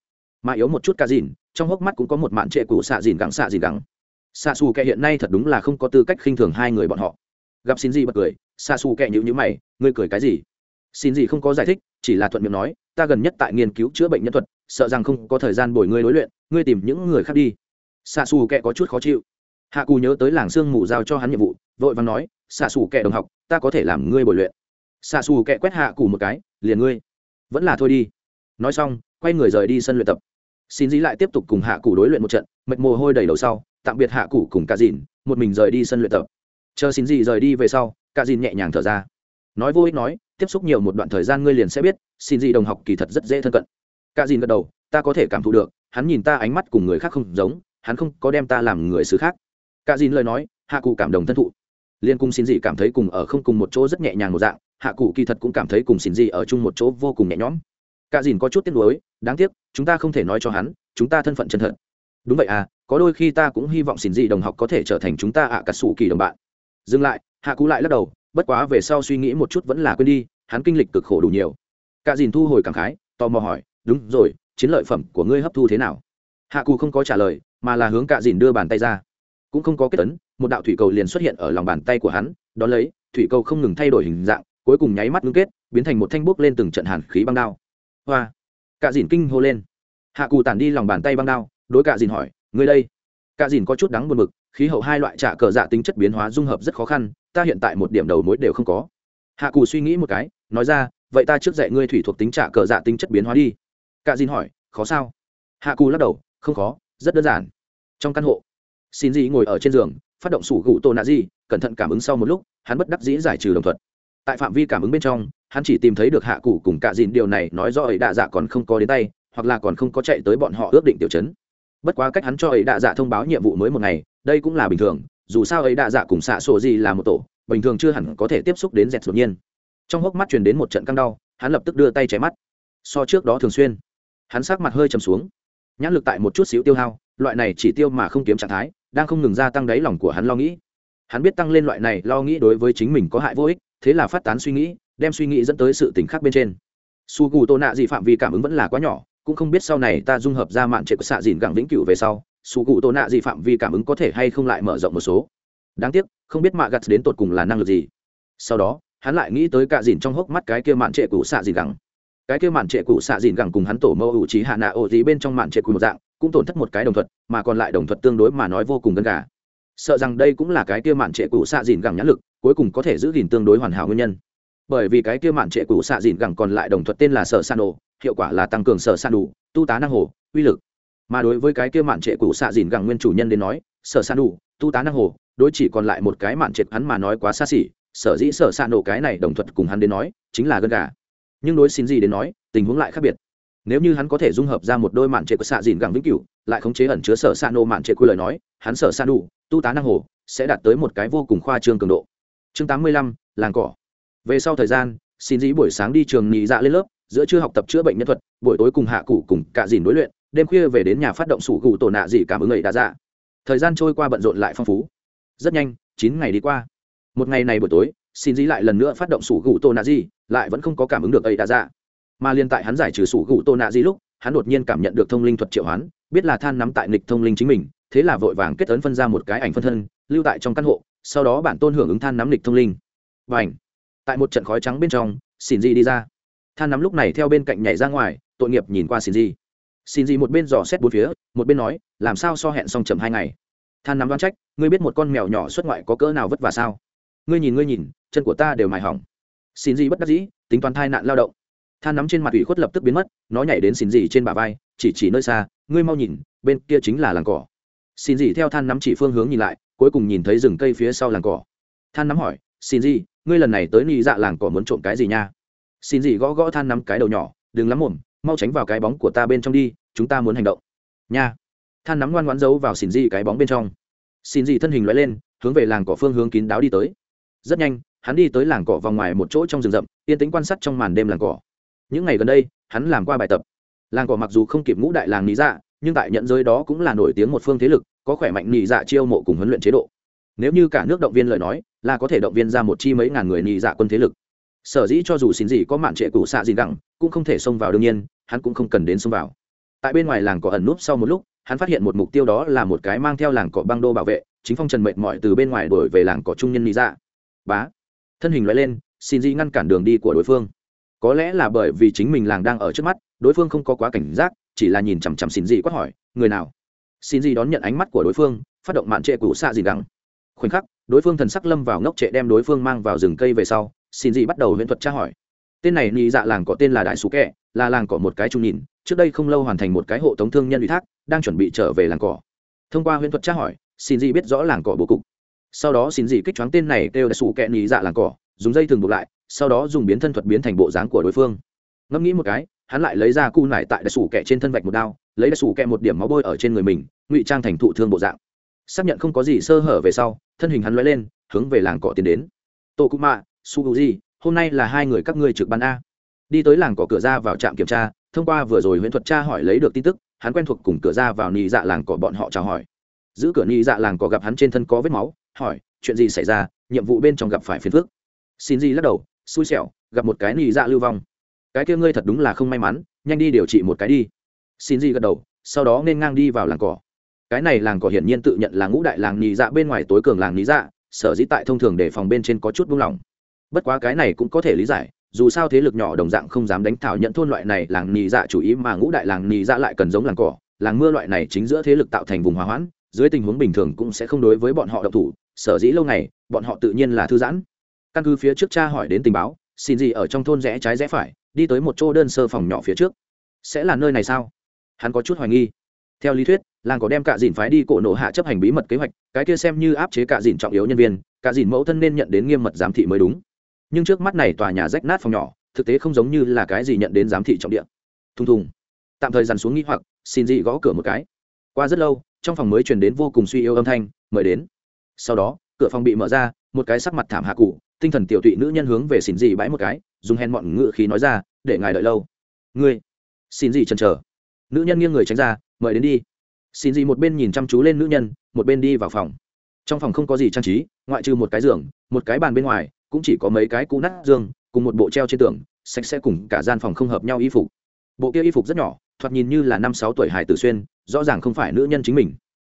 Mà yếu một chút cạ dìn, trong hốc mắt cũng có một mạn trệ cụ xạ dìn gắng xạ dìn gắng. Xạ xù kẹ hiện nay thật đúng là không có tư cách khinh thường hai người bọn họ. Gặp xin gì bật cười xạ xù kẹ nhữ nhữ mày, ngươi cười cái gì? Xin gì không có giải thích, chỉ là thuận miệng nói ta gần nhất tại nghiên cứu chữa bệnh nhân thuật, sợ rằng không có thời gian bồi ngươi đối luyện, ngươi tìm những người khác đi. Xạ xù kệ có chút khó chịu. Hạ cù nhớ tới làng sương mù giao cho hắn nhiệm vụ, vội vàng nói, xạ xù kệ đồng học, ta có thể làm ngươi bồi luyện. Xạ xù kệ quét hạ cù một cái, liền ngươi. Vẫn là thôi đi. Nói xong, quay người rời đi sân luyện tập. Xin dĩ lại tiếp tục cùng hạ cù đối luyện một trận, mệt mồ hôi đầy đầu sau, tạm biệt hạ cù cùng cả dìn, một mình rời đi sân luyện tập. Chờ xin dĩ rời đi về sau, cả dìn nhẹ nhàng thở ra. Nói vô ích nói tiếp xúc nhiều một đoạn thời gian ngươi liền sẽ biết, xin gì đồng học kỳ thật rất dễ thân cận. Cả dìn gật đầu, ta có thể cảm thụ được, hắn nhìn ta ánh mắt cùng người khác không giống, hắn không có đem ta làm người xứ khác. Cả dìn lời nói, hạ cụ cảm đồng thân thụ. Liên cung xin dị cảm thấy cùng ở không cùng một chỗ rất nhẹ nhàng một dạng, hạ cụ kỳ thật cũng cảm thấy cùng xin dị ở chung một chỗ vô cùng nhẹ nhõm. Cả dìn có chút tiếc nuối, đáng tiếc, chúng ta không thể nói cho hắn, chúng ta thân phận chân thật. Đúng vậy à có đôi khi ta cũng hy vọng xin dị đồng học có thể trở thành chúng ta ạ à cà sủ kỳ đồng bạn. Dừng lại, hạ cụ lại lắc đầu bất quá về sau suy nghĩ một chút vẫn là quên đi, hắn kinh lịch cực khổ đủ nhiều. Cả dìn thu hồi cảm khái, tò mò hỏi, đúng rồi, chiến lợi phẩm của ngươi hấp thu thế nào? Hạ cù không có trả lời, mà là hướng cả dìn đưa bàn tay ra. Cũng không có kết tấn một đạo thủy cầu liền xuất hiện ở lòng bàn tay của hắn, đón lấy, thủy cầu không ngừng thay đổi hình dạng, cuối cùng nháy mắt ngưng kết, biến thành một thanh bốc lên từng trận hàn khí băng đao. Hoa! Cạ dìn kinh hô lên. Hạ cù tản đi lòng bàn tay băng đao, đối cạ dìn hỏi người đây? Cạ dìn có chút đắng buồn mực khí hậu hai loại trả cờ dạ tính chất biến hóa dung hợp rất khó khăn, ta hiện tại một điểm đầu mối đều không có. Hạ cù suy nghĩ một cái, nói ra, vậy ta trước dạy ngươi thủy thuộc tính trả cờ dạ tính chất biến hóa đi. Cạ dìn hỏi, khó sao? Hạ cù lắc đầu, không khó, rất đơn giản. Trong căn hộ, xin dị ngồi ở trên giường, phát động sủ gụ tôn nạ di, cẩn thận cảm ứng sau một lúc, hắn bất đắc dĩ giải trừ đồng thuận. Tại phạm vi cảm ứng bên trong, hắn chỉ tìm thấy được hạ cụ cùng cạ dìn điều này nói do ấy đạ dạ còn không có đến tay, hoặc là còn không có chạy tới bọn họ ước định tiểu chấn. Bất quá cách hắn cho ấy đạ dạ thông báo nhiệm vụ mới một ngày đây cũng là bình thường, dù sao ấy đã dạ cùng xạ sổ gì là một tổ, bình thường chưa hẳn có thể tiếp xúc đến dẹt đột nhiên. Trong hốc mắt truyền đến một trận căng đau, hắn lập tức đưa tay chém mắt. So trước đó thường xuyên, hắn sắc mặt hơi trầm xuống. Nhãn lực tại một chút xíu tiêu hao, loại này chỉ tiêu mà không kiếm trạng thái, đang không ngừng gia tăng đáy lòng của hắn lo nghĩ. Hắn biết tăng lên loại này lo nghĩ đối với chính mình có hại vô ích, thế là phát tán suy nghĩ, đem suy nghĩ dẫn tới sự tỉnh khác bên trên. Su gù tô nạ gì phạm vi cảm ứng vẫn là quá nhỏ, cũng không biết sau này ta dung hợp ra mạng trệ của xạ dìn gẳng vĩnh cửu về sau su cụ tổ nạ gì phạm vi cảm ứng có thể hay không lại mở rộng một số. Đáng tiếc, không biết mạ gặt đến tột cùng là năng lực gì. Sau đó, hắn lại nghĩ tới cả dìn trong hốc mắt cái kia mạn trệ cụ xạ dìn gẳng. Cái kia mạn trệ cụ xạ dìn gẳng cùng hắn tổ mẫu ủ trí hạ nạ ô gì bên trong mạn trệ cụ một dạng, cũng tổn thất một cái đồng thuật, mà còn lại đồng thuật tương đối mà nói vô cùng gần gà. Sợ rằng đây cũng là cái kia mạn trệ cụ xạ dìn gẳng nhãn lực, cuối cùng có thể giữ gìn tương đối hoàn hảo nguyên nhân. Bởi vì cái kia mạn trệ cụ xạ dìn gẳng còn lại đồng thuật tên là sở san đồ hiệu quả là tăng cường sở san đủ tu tá năng hồ, uy lực mà đối với cái kia mạn trệ cũ xạ dìn gẳng nguyên chủ nhân đến nói, sở san đủ tu tá năng hồ, đối chỉ còn lại một cái mạn trệ hắn mà nói quá xa xỉ, sở dĩ sở san nổ cái này đồng thuận cùng hắn đến nói, chính là gân gà. Nhưng đối xin gì đến nói, tình huống lại khác biệt. Nếu như hắn có thể dung hợp ra một đôi mạn trệ của xạ dìn gẳng vĩnh cửu, lại khống chế ẩn chứa sở san nổ mạn trệ quy lời nói, hắn sở san đủ tu tá năng hồ, sẽ đạt tới một cái vô cùng khoa trương cường độ. Chương tám mươi lăm, làng cỏ. Về sau thời gian, xin dĩ buổi sáng đi trường nhị dạ lên lớp, giữa trưa học tập chữa bệnh nhân thuật, buổi tối cùng hạ cụ cùng cả dìn đối luyện đêm khuya về đến nhà phát động sủ gù tổ nạ dị cảm ứng ấy đã dạ thời gian trôi qua bận rộn lại phong phú. Rất nhanh, chín ngày đi qua. Một ngày này buổi tối, xin dĩ lại lần nữa phát động sủ gù tổ nạ dị lại vẫn không có cảm ứng được ấy đã dạ mà liên tại hắn giải trừ sủ gù tổ nạ dị lúc, hắn đột nhiên cảm nhận được thông linh thuật triệu hoán, biết là than nắm tại nghịch thông linh chính mình, thế là vội vàng kết ấn phân ra một cái ảnh phân thân, lưu tại trong căn hộ, sau đó bản tôn hưởng ứng than nắm lịch thông linh. Và ảnh tại một trận khói trắng bên trong, xin dị đi ra. Than nắm lúc này theo bên cạnh nhảy ra ngoài, tội nghiệp nhìn qua xin dị xin gì một bên dò xét bốn phía, một bên nói, làm sao so hẹn xong chậm hai ngày? Than nắm đoán trách, ngươi biết một con mèo nhỏ xuất ngoại có cỡ nào vất vả sao? Ngươi nhìn ngươi nhìn, chân của ta đều mài hỏng. Xin gì bất đắc dĩ, tính toán thai nạn lao động. Than nắm trên mặt ủy khuất lập tức biến mất, nó nhảy đến xin gì trên bả vai, chỉ chỉ nơi xa, ngươi mau nhìn, bên kia chính là làng cỏ. Xin gì theo than nắm chỉ phương hướng nhìn lại, cuối cùng nhìn thấy rừng cây phía sau làng cỏ. Than nắm hỏi, xin gì, ngươi lần này tới nị dạ làng cỏ muốn trộm cái gì nha? Xin gì gõ gõ than nắm cái đầu nhỏ, đừng lắm mồm mau tránh vào cái bóng của ta bên trong đi chúng ta muốn hành động. Nha. Than nắm ngoan ngoãn giấu vào xin gì cái bóng bên trong. Xin gì thân hình loại lên hướng về làng cỏ phương hướng kín đáo đi tới. Rất nhanh hắn đi tới làng cỏ vòng ngoài một chỗ trong rừng rậm yên tĩnh quan sát trong màn đêm làng cỏ. Những ngày gần đây hắn làm qua bài tập. Làng cỏ mặc dù không kịp ngũ đại làng lý dạ nhưng tại nhận giới đó cũng là nổi tiếng một phương thế lực có khỏe mạnh nhị dạ chiêu mộ cùng huấn luyện chế độ. Nếu như cả nước động viên lời nói là có thể động viên ra một chi mấy ngàn người nhị dạ quân thế lực. Sở dĩ cho dù xin gì có mạn trệ cũ xạ gì gặng, cũng không thể xông vào đương nhiên hắn cũng không cần đến xông vào. Tại bên ngoài làng cỏ ẩn núp sau một lúc, hắn phát hiện một mục tiêu đó là một cái mang theo làng cỏ băng đô bảo vệ, chính phong trần mệt mỏi từ bên ngoài đổi về làng cỏ trung nhân lý ra dạ. bá. Thân hình loại lên, xin di ngăn cản đường đi của đối phương. Có lẽ là bởi vì chính mình làng đang ở trước mắt, đối phương không có quá cảnh giác, chỉ là nhìn chằm chằm xin di quát hỏi, người nào? Xin di đón nhận ánh mắt của đối phương, phát động mạn trệ cũ xạ gì đắng khoảnh khắc, đối phương thần sắc lâm vào ngốc trệ đem đối phương mang vào rừng cây về sau, xin di bắt đầu huyễn thuật tra hỏi tên này nhị dạ làng có tên là đại sú kẹ, là làng cỏ một cái trung nhìn, trước đây không lâu hoàn thành một cái hộ tống thương nhân ủy thác, đang chuẩn bị trở về làng cỏ. Thông qua huyễn thuật tra hỏi, xin Dị biết rõ làng cỏ bố cục. Sau đó xin Dị kích choáng tên này kêu đại sú kẹ nhị dạ làng cỏ, dùng dây thường buộc lại, sau đó dùng biến thân thuật biến thành bộ dáng của đối phương. Ngẫm nghĩ một cái, hắn lại lấy ra cu nải tại đại sủ kẹ trên thân vạch một đao, lấy đại sủ kẹ một điểm máu bôi ở trên người mình, ngụy trang thành thụ thương bộ dạng. Xác nhận không có gì sơ hở về sau, thân hình hắn lóe lên, hướng về làng cỏ tiến đến. Tô cụ mạ su u di hôm nay là hai người các ngươi trực ban a. Đi tới làng cỏ cửa ra vào trạm kiểm tra, thông qua vừa rồi huyễn thuật cha hỏi lấy được tin tức, hắn quen thuộc cùng cửa ra vào nị dạ làng cỏ bọn họ chào hỏi. Giữ cửa nị dạ làng cỏ gặp hắn trên thân có vết máu, hỏi, chuyện gì xảy ra? Nhiệm vụ bên trong gặp phải phiền phức? Xin gì lắc đầu, xui xẻo, gặp một cái nị dạ lưu vong. Cái kia ngươi thật đúng là không may mắn, nhanh đi điều trị một cái đi. Xin gì gật đầu, sau đó nên ngang đi vào làng cỏ. Cái này làng cỏ hiển nhiên tự nhận là ngũ đại làng nị dạ bên ngoài tối cường làng nị dạ sở dĩ tại thông thường để phòng bên trên có chút buông lỏng bất quá cái này cũng có thể lý giải, dù sao thế lực nhỏ đồng dạng không dám đánh thảo nhận thôn loại này làng nhị dạ chủ ý mà ngũ đại làng nhị dạ lại cần giống làng cỏ, làng mưa loại này chính giữa thế lực tạo thành vùng hòa hoãn, dưới tình huống bình thường cũng sẽ không đối với bọn họ độc thủ, sở dĩ lâu ngày, bọn họ tự nhiên là thư giãn. Căn cứ phía trước cha hỏi đến tình báo, xin gì ở trong thôn rẽ trái rẽ phải, đi tới một chỗ đơn sơ phòng nhỏ phía trước. Sẽ là nơi này sao? Hắn có chút hoài nghi. Theo lý thuyết, làng có đem cả dìn phái đi cổ nổ hạ chấp hành bí mật kế hoạch, cái kia xem như áp chế cả dìn trọng yếu nhân viên cả dìn mẫu thân nên nhận đến nghiêm mật giám thị mới đúng nhưng trước mắt này tòa nhà rách nát phòng nhỏ, thực tế không giống như là cái gì nhận đến giám thị trọng địa. Thùng thùng. Tạm thời dằn xuống nghĩ hoặc, xin dị gõ cửa một cái. Qua rất lâu, trong phòng mới truyền đến vô cùng suy yếu âm thanh, mời đến. Sau đó, cửa phòng bị mở ra, một cái sắc mặt thảm hạ cụ, tinh thần tiểu tụy nữ nhân hướng về xin dị bãi một cái, dùng hèn mọn ngự khí nói ra, để ngài đợi lâu. Ngươi? Xin dị chần chờ. Nữ nhân nghiêng người tránh ra, mời đến đi. Xin dị một bên nhìn chăm chú lên nữ nhân, một bên đi vào phòng. Trong phòng không có gì trang trí, ngoại trừ một cái giường, một cái bàn bên ngoài cũng chỉ có mấy cái cũ nát dương, cùng một bộ treo trên tường, sạch sẽ cùng cả gian phòng không hợp nhau y phục. Bộ kia y phục rất nhỏ, thoạt nhìn như là năm sáu tuổi hải tử xuyên, rõ ràng không phải nữ nhân chính mình.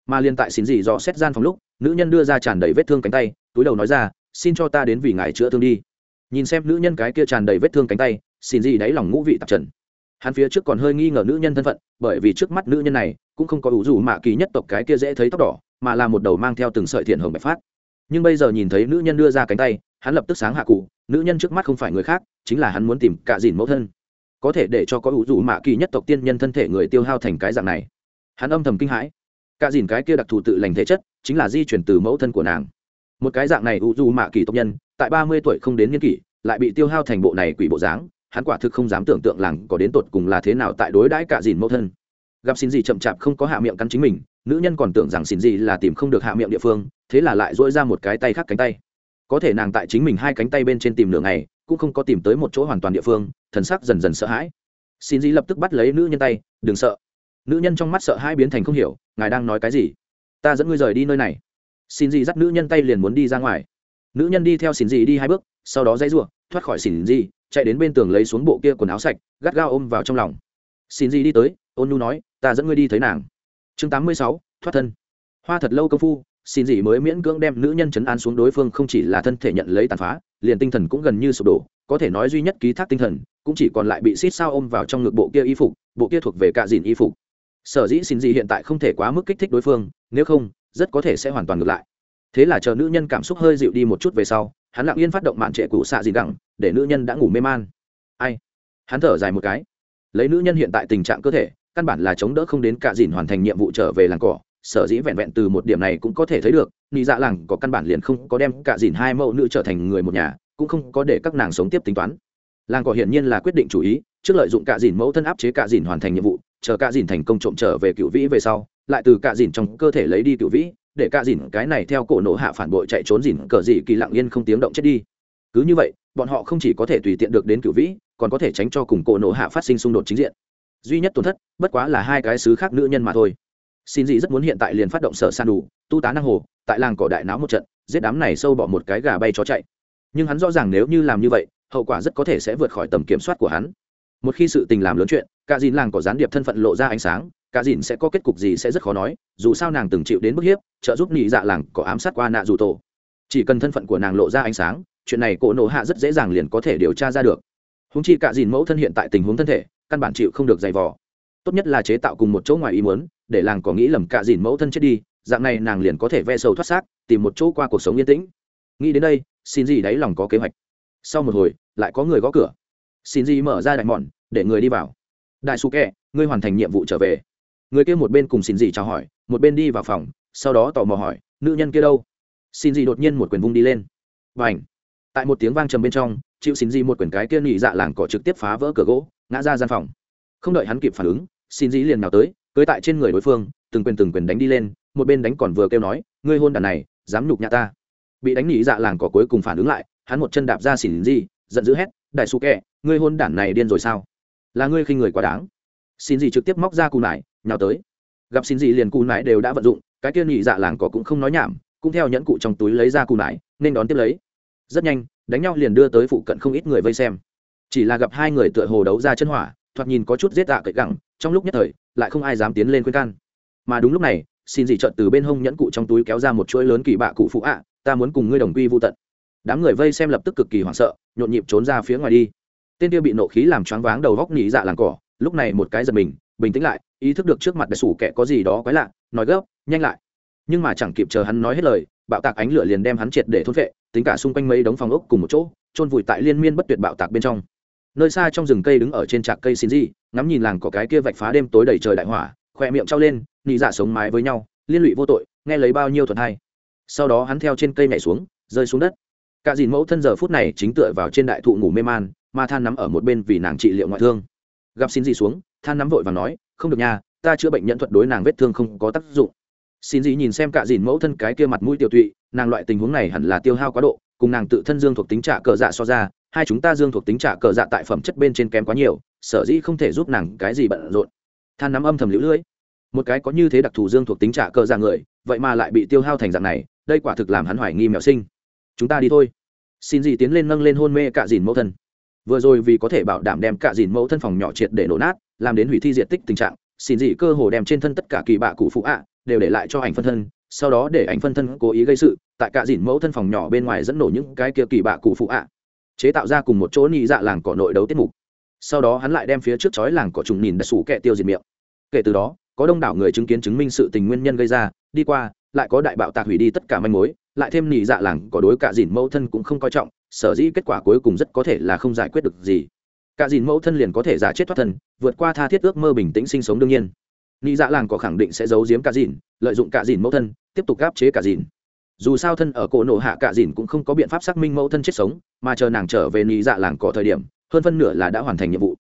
Mà liên tại xin gì dò xét gian phòng lúc, nữ nhân đưa ra tràn đầy vết thương cánh tay, túi đầu nói ra, xin cho ta đến vì ngài chữa thương đi. Nhìn xem nữ nhân cái kia tràn đầy vết thương cánh tay xin gì đáy lòng ngũ vị tạp trần. Hắn phía trước còn hơi nghi ngờ nữ nhân thân phận, bởi vì trước mắt nữ nhân này cũng không có ủ rủ mạ kỳ nhất tộc cái kia dễ thấy tóc đỏ, mà là một đầu mang theo từng sợi thiện hồng bạch phát. Nhưng bây giờ nhìn thấy nữ nhân đưa ra cánh tay hắn lập tức sáng hạ cụ, nữ nhân trước mắt không phải người khác, chính là hắn muốn tìm cạ dìn mẫu thân. Có thể để cho có ủ rủ mạ kỳ nhất tộc tiên nhân thân thể người tiêu hao thành cái dạng này. Hắn âm thầm kinh hãi. Cạ dìn cái kia đặc thù tự lành thể chất, chính là di chuyển từ mẫu thân của nàng. Một cái dạng này ủ rủ mạ kỳ tộc nhân, tại ba mươi tuổi không đến niên kỷ, lại bị tiêu hao thành bộ này quỷ bộ dáng, hắn quả thực không dám tưởng tượng làng có đến tột cùng là thế nào tại đối đãi cạ dìn mẫu thân. Gặp xin gì chậm chạp không có hạ miệng cắn chính mình, nữ nhân còn tưởng rằng xin gì là tìm không được hạ miệng địa phương, thế là lại dỗi ra một cái tay khác cánh tay có thể nàng tại chính mình hai cánh tay bên trên tìm nửa ngày, cũng không có tìm tới một chỗ hoàn toàn địa phương, thần sắc dần dần sợ hãi. Xin dĩ lập tức bắt lấy nữ nhân tay, đừng sợ. Nữ nhân trong mắt sợ hãi biến thành không hiểu, ngài đang nói cái gì? Ta dẫn ngươi rời đi nơi này. Xin dĩ dắt nữ nhân tay liền muốn đi ra ngoài. Nữ nhân đi theo xin dĩ đi hai bước, sau đó dãy n thoát khỏi xin dĩ, chạy đến bên tường lấy xuống bộ kia quần áo sạch, gắt gao ôm vào trong lòng. Xin dĩ đi tới, ôn nu nói, ta dẫn ngươi đi thấy nàng. Chương tám mươi sáu, thoát thân. Hoa thật lâu công phu xin gì mới miễn cưỡng đem nữ nhân chấn an xuống đối phương không chỉ là thân thể nhận lấy tàn phá, liền tinh thần cũng gần như sụp đổ, có thể nói duy nhất ký thác tinh thần, cũng chỉ còn lại bị xít sao ôm vào trong ngực bộ kia y phục, bộ kia thuộc về cạ dìn y phục. Sở dĩ xin gì hiện tại không thể quá mức kích thích đối phương, nếu không, rất có thể sẽ hoàn toàn ngược lại. Thế là chờ nữ nhân cảm xúc hơi dịu đi một chút về sau, hắn lặng yên phát động mạn trệ cụ xạ dìn gẳng, để nữ nhân đã ngủ mê man. Ai? Hắn thở dài một cái. Lấy nữ nhân hiện tại tình trạng cơ thể, căn bản là chống đỡ không đến cả dìn hoàn thành nhiệm vụ trở về làng cỏ sở dĩ vẹn vẹn từ một điểm này cũng có thể thấy được, nị dạ làng có căn bản liền không có đem cả dìn hai mẫu nữ trở thành người một nhà, cũng không có để các nàng sống tiếp tính toán. Làng cỏ hiển nhiên là quyết định chủ ý, trước lợi dụng cả dìn mẫu thân áp chế cả dìn hoàn thành nhiệm vụ, chờ cả dìn thành công trộm trở về cựu vĩ về sau, lại từ cả dìn trong cơ thể lấy đi cựu vĩ, để cả dìn cái này theo cổ nổ hạ phản bội chạy trốn dìn cờ dị kỳ lặng yên không tiếng động chết đi. Cứ như vậy, bọn họ không chỉ có thể tùy tiện được đến cựu vĩ, còn có thể tránh cho cùng cổ nổ hạ phát sinh xung đột chính diện. Duy nhất tổn thất, bất quá là hai cái xứ khác nữ nhân mà thôi xin dị rất muốn hiện tại liền phát động sở san đủ, tu tá năng hồ, tại làng cỏ đại náo một trận, giết đám này sâu bỏ một cái gà bay chó chạy. Nhưng hắn rõ ràng nếu như làm như vậy, hậu quả rất có thể sẽ vượt khỏi tầm kiểm soát của hắn. Một khi sự tình làm lớn chuyện, cả dìn làng có gián điệp thân phận lộ ra ánh sáng, cả dìn sẽ có kết cục gì sẽ rất khó nói, dù sao nàng từng chịu đến bức hiếp, trợ giúp nhị dạ làng có ám sát qua nạ dù tổ. Chỉ cần thân phận của nàng lộ ra ánh sáng, chuyện này cổ nổ hạ rất dễ dàng liền có thể điều tra ra được. Húng chi cả dìn mẫu thân hiện tại tình huống thân thể, căn bản chịu không được dày vò. Tốt nhất là chế tạo cùng một chỗ ngoài ý muốn để làng có nghĩ lầm cả dìn mẫu thân chết đi, dạng này nàng liền có thể ve sầu thoát xác, tìm một chỗ qua cuộc sống yên tĩnh. Nghĩ đến đây, xin gì đáy lòng có kế hoạch. Sau một hồi, lại có người gõ cửa. Xin gì mở ra đại mòn để người đi vào. Đại su kẹ, ngươi hoàn thành nhiệm vụ trở về. Người kia một bên cùng xin gì chào hỏi, một bên đi vào phòng, sau đó tò mò hỏi, nữ nhân kia đâu? Xin gì đột nhiên một quyền vung đi lên. Và ảnh tại một tiếng vang trầm bên trong, chịu xin gì một quyển cái kia nhị dạ làng cỏ trực tiếp phá vỡ cửa gỗ, ngã ra gian phòng. Không đợi hắn kịp phản ứng, xin dĩ liền nào tới cưới tại trên người đối phương, từng quyền từng quyền đánh đi lên, một bên đánh còn vừa kêu nói, ngươi hôn đàn này, dám nhục nhã ta. Bị đánh nỉ dạ làng cỏ cuối cùng phản ứng lại, hắn một chân đạp ra xỉn gì, giận dữ hét, đại su kẹ ngươi hôn đản này điên rồi sao? Là ngươi khi người quá đáng. Xin gì trực tiếp móc ra cù nải, nhào tới. Gặp xin gì liền cù nải đều đã vận dụng, cái kia nhị dạ làng cỏ cũng không nói nhảm, cũng theo nhẫn cụ trong túi lấy ra cù nải, nên đón tiếp lấy. Rất nhanh, đánh nhau liền đưa tới phụ cận không ít người vây xem. Chỉ là gặp hai người tựa hồ đấu ra chân hỏa, thoạt nhìn có chút giết dạ cậy gẳng trong lúc nhất thời, lại không ai dám tiến lên khuyên can. Mà đúng lúc này, xin dị trợn từ bên hông nhẫn cụ trong túi kéo ra một chuỗi lớn kỳ bạ cụ phụ ạ, ta muốn cùng ngươi đồng quy vô tận. Đám người vây xem lập tức cực kỳ hoảng sợ, nhộn nhịp trốn ra phía ngoài đi. Tên kia bị nộ khí làm choáng váng đầu góc nhị dạ làng cỏ, lúc này một cái giật mình, bình tĩnh lại, ý thức được trước mặt đại sủ kẻ có gì đó quái lạ, nói gấp, nhanh lại. Nhưng mà chẳng kịp chờ hắn nói hết lời, bạo tạc ánh lửa liền đem hắn triệt để thốt vệ tính cả xung quanh mấy đống phòng ốc cùng một chỗ trôn vùi tại liên miên bất tuyệt bạo tạc bên trong nơi xa trong rừng cây đứng ở trên trạc cây xin di ngắm nhìn làng có cái kia vạch phá đêm tối đầy trời đại hỏa, khỏe miệng trao lên, nị dạ sống mái với nhau, liên lụy vô tội, nghe lấy bao nhiêu thuận hay. Sau đó hắn theo trên cây nhảy xuống, rơi xuống đất. Cả dìn mẫu thân giờ phút này chính tựa vào trên đại thụ ngủ mê man, mà than nắm ở một bên vì nàng trị liệu ngoại thương. Gặp xin gì xuống, than nắm vội và nói, không được nha, ta chữa bệnh nhận thuật đối nàng vết thương không có tác dụng. Xin gì nhìn xem cả dìn mẫu thân cái kia mặt mũi tiêu tụy, nàng loại tình huống này hẳn là tiêu hao quá độ cùng nàng tự thân dương thuộc tính trả cờ dạ so ra, hai chúng ta dương thuộc tính trả cờ dạ tại phẩm chất bên trên kém quá nhiều, sở dĩ không thể giúp nàng cái gì bận rộn. Than nắm âm thầm lũ lưỡi. Một cái có như thế đặc thù dương thuộc tính trả cờ dạ người, vậy mà lại bị tiêu hao thành dạng này, đây quả thực làm hắn hoài nghi mèo sinh. Chúng ta đi thôi. Xin gì tiến lên nâng lên hôn mê cả dìn mẫu thân. Vừa rồi vì có thể bảo đảm đem cả dìn mẫu thân phòng nhỏ triệt để nổ nát, làm đến hủy thi diện tích tình trạng, xin gì cơ hồ đem trên thân tất cả kỳ bạ cụ phụ ạ, đều để lại cho ảnh phân thân sau đó để ảnh phân thân cố ý gây sự, tại cạ dìn mẫu thân phòng nhỏ bên ngoài dẫn nổ những cái kia kỳ bạ cụ phụ ạ. Chế tạo ra cùng một chỗ nị dạ làng cỏ nội đấu tiết mục. Sau đó hắn lại đem phía trước chói làng cỏ trùng nhìn đã sủ kẹ tiêu diệt miệng. Kể từ đó, có đông đảo người chứng kiến chứng minh sự tình nguyên nhân gây ra, đi qua, lại có đại bạo tạc hủy đi tất cả manh mối, lại thêm nị dạ làng có đối cạ dìn mẫu thân cũng không coi trọng, sở dĩ kết quả cuối cùng rất có thể là không giải quyết được gì. Cạ dìn mẫu thân liền có thể giả chết thoát thân, vượt qua tha thiết ước mơ bình tĩnh sinh sống đương nhiên nhị dạ làng có khẳng định sẽ giấu giếm cả dìn, lợi dụng cả dìn mẫu thân, tiếp tục gáp chế cả dìn. Dù sao thân ở cổ nổ hạ cả dìn cũng không có biện pháp xác minh mẫu thân chết sống, mà chờ nàng trở về nhị dạ làng có thời điểm, hơn phân nửa là đã hoàn thành nhiệm vụ.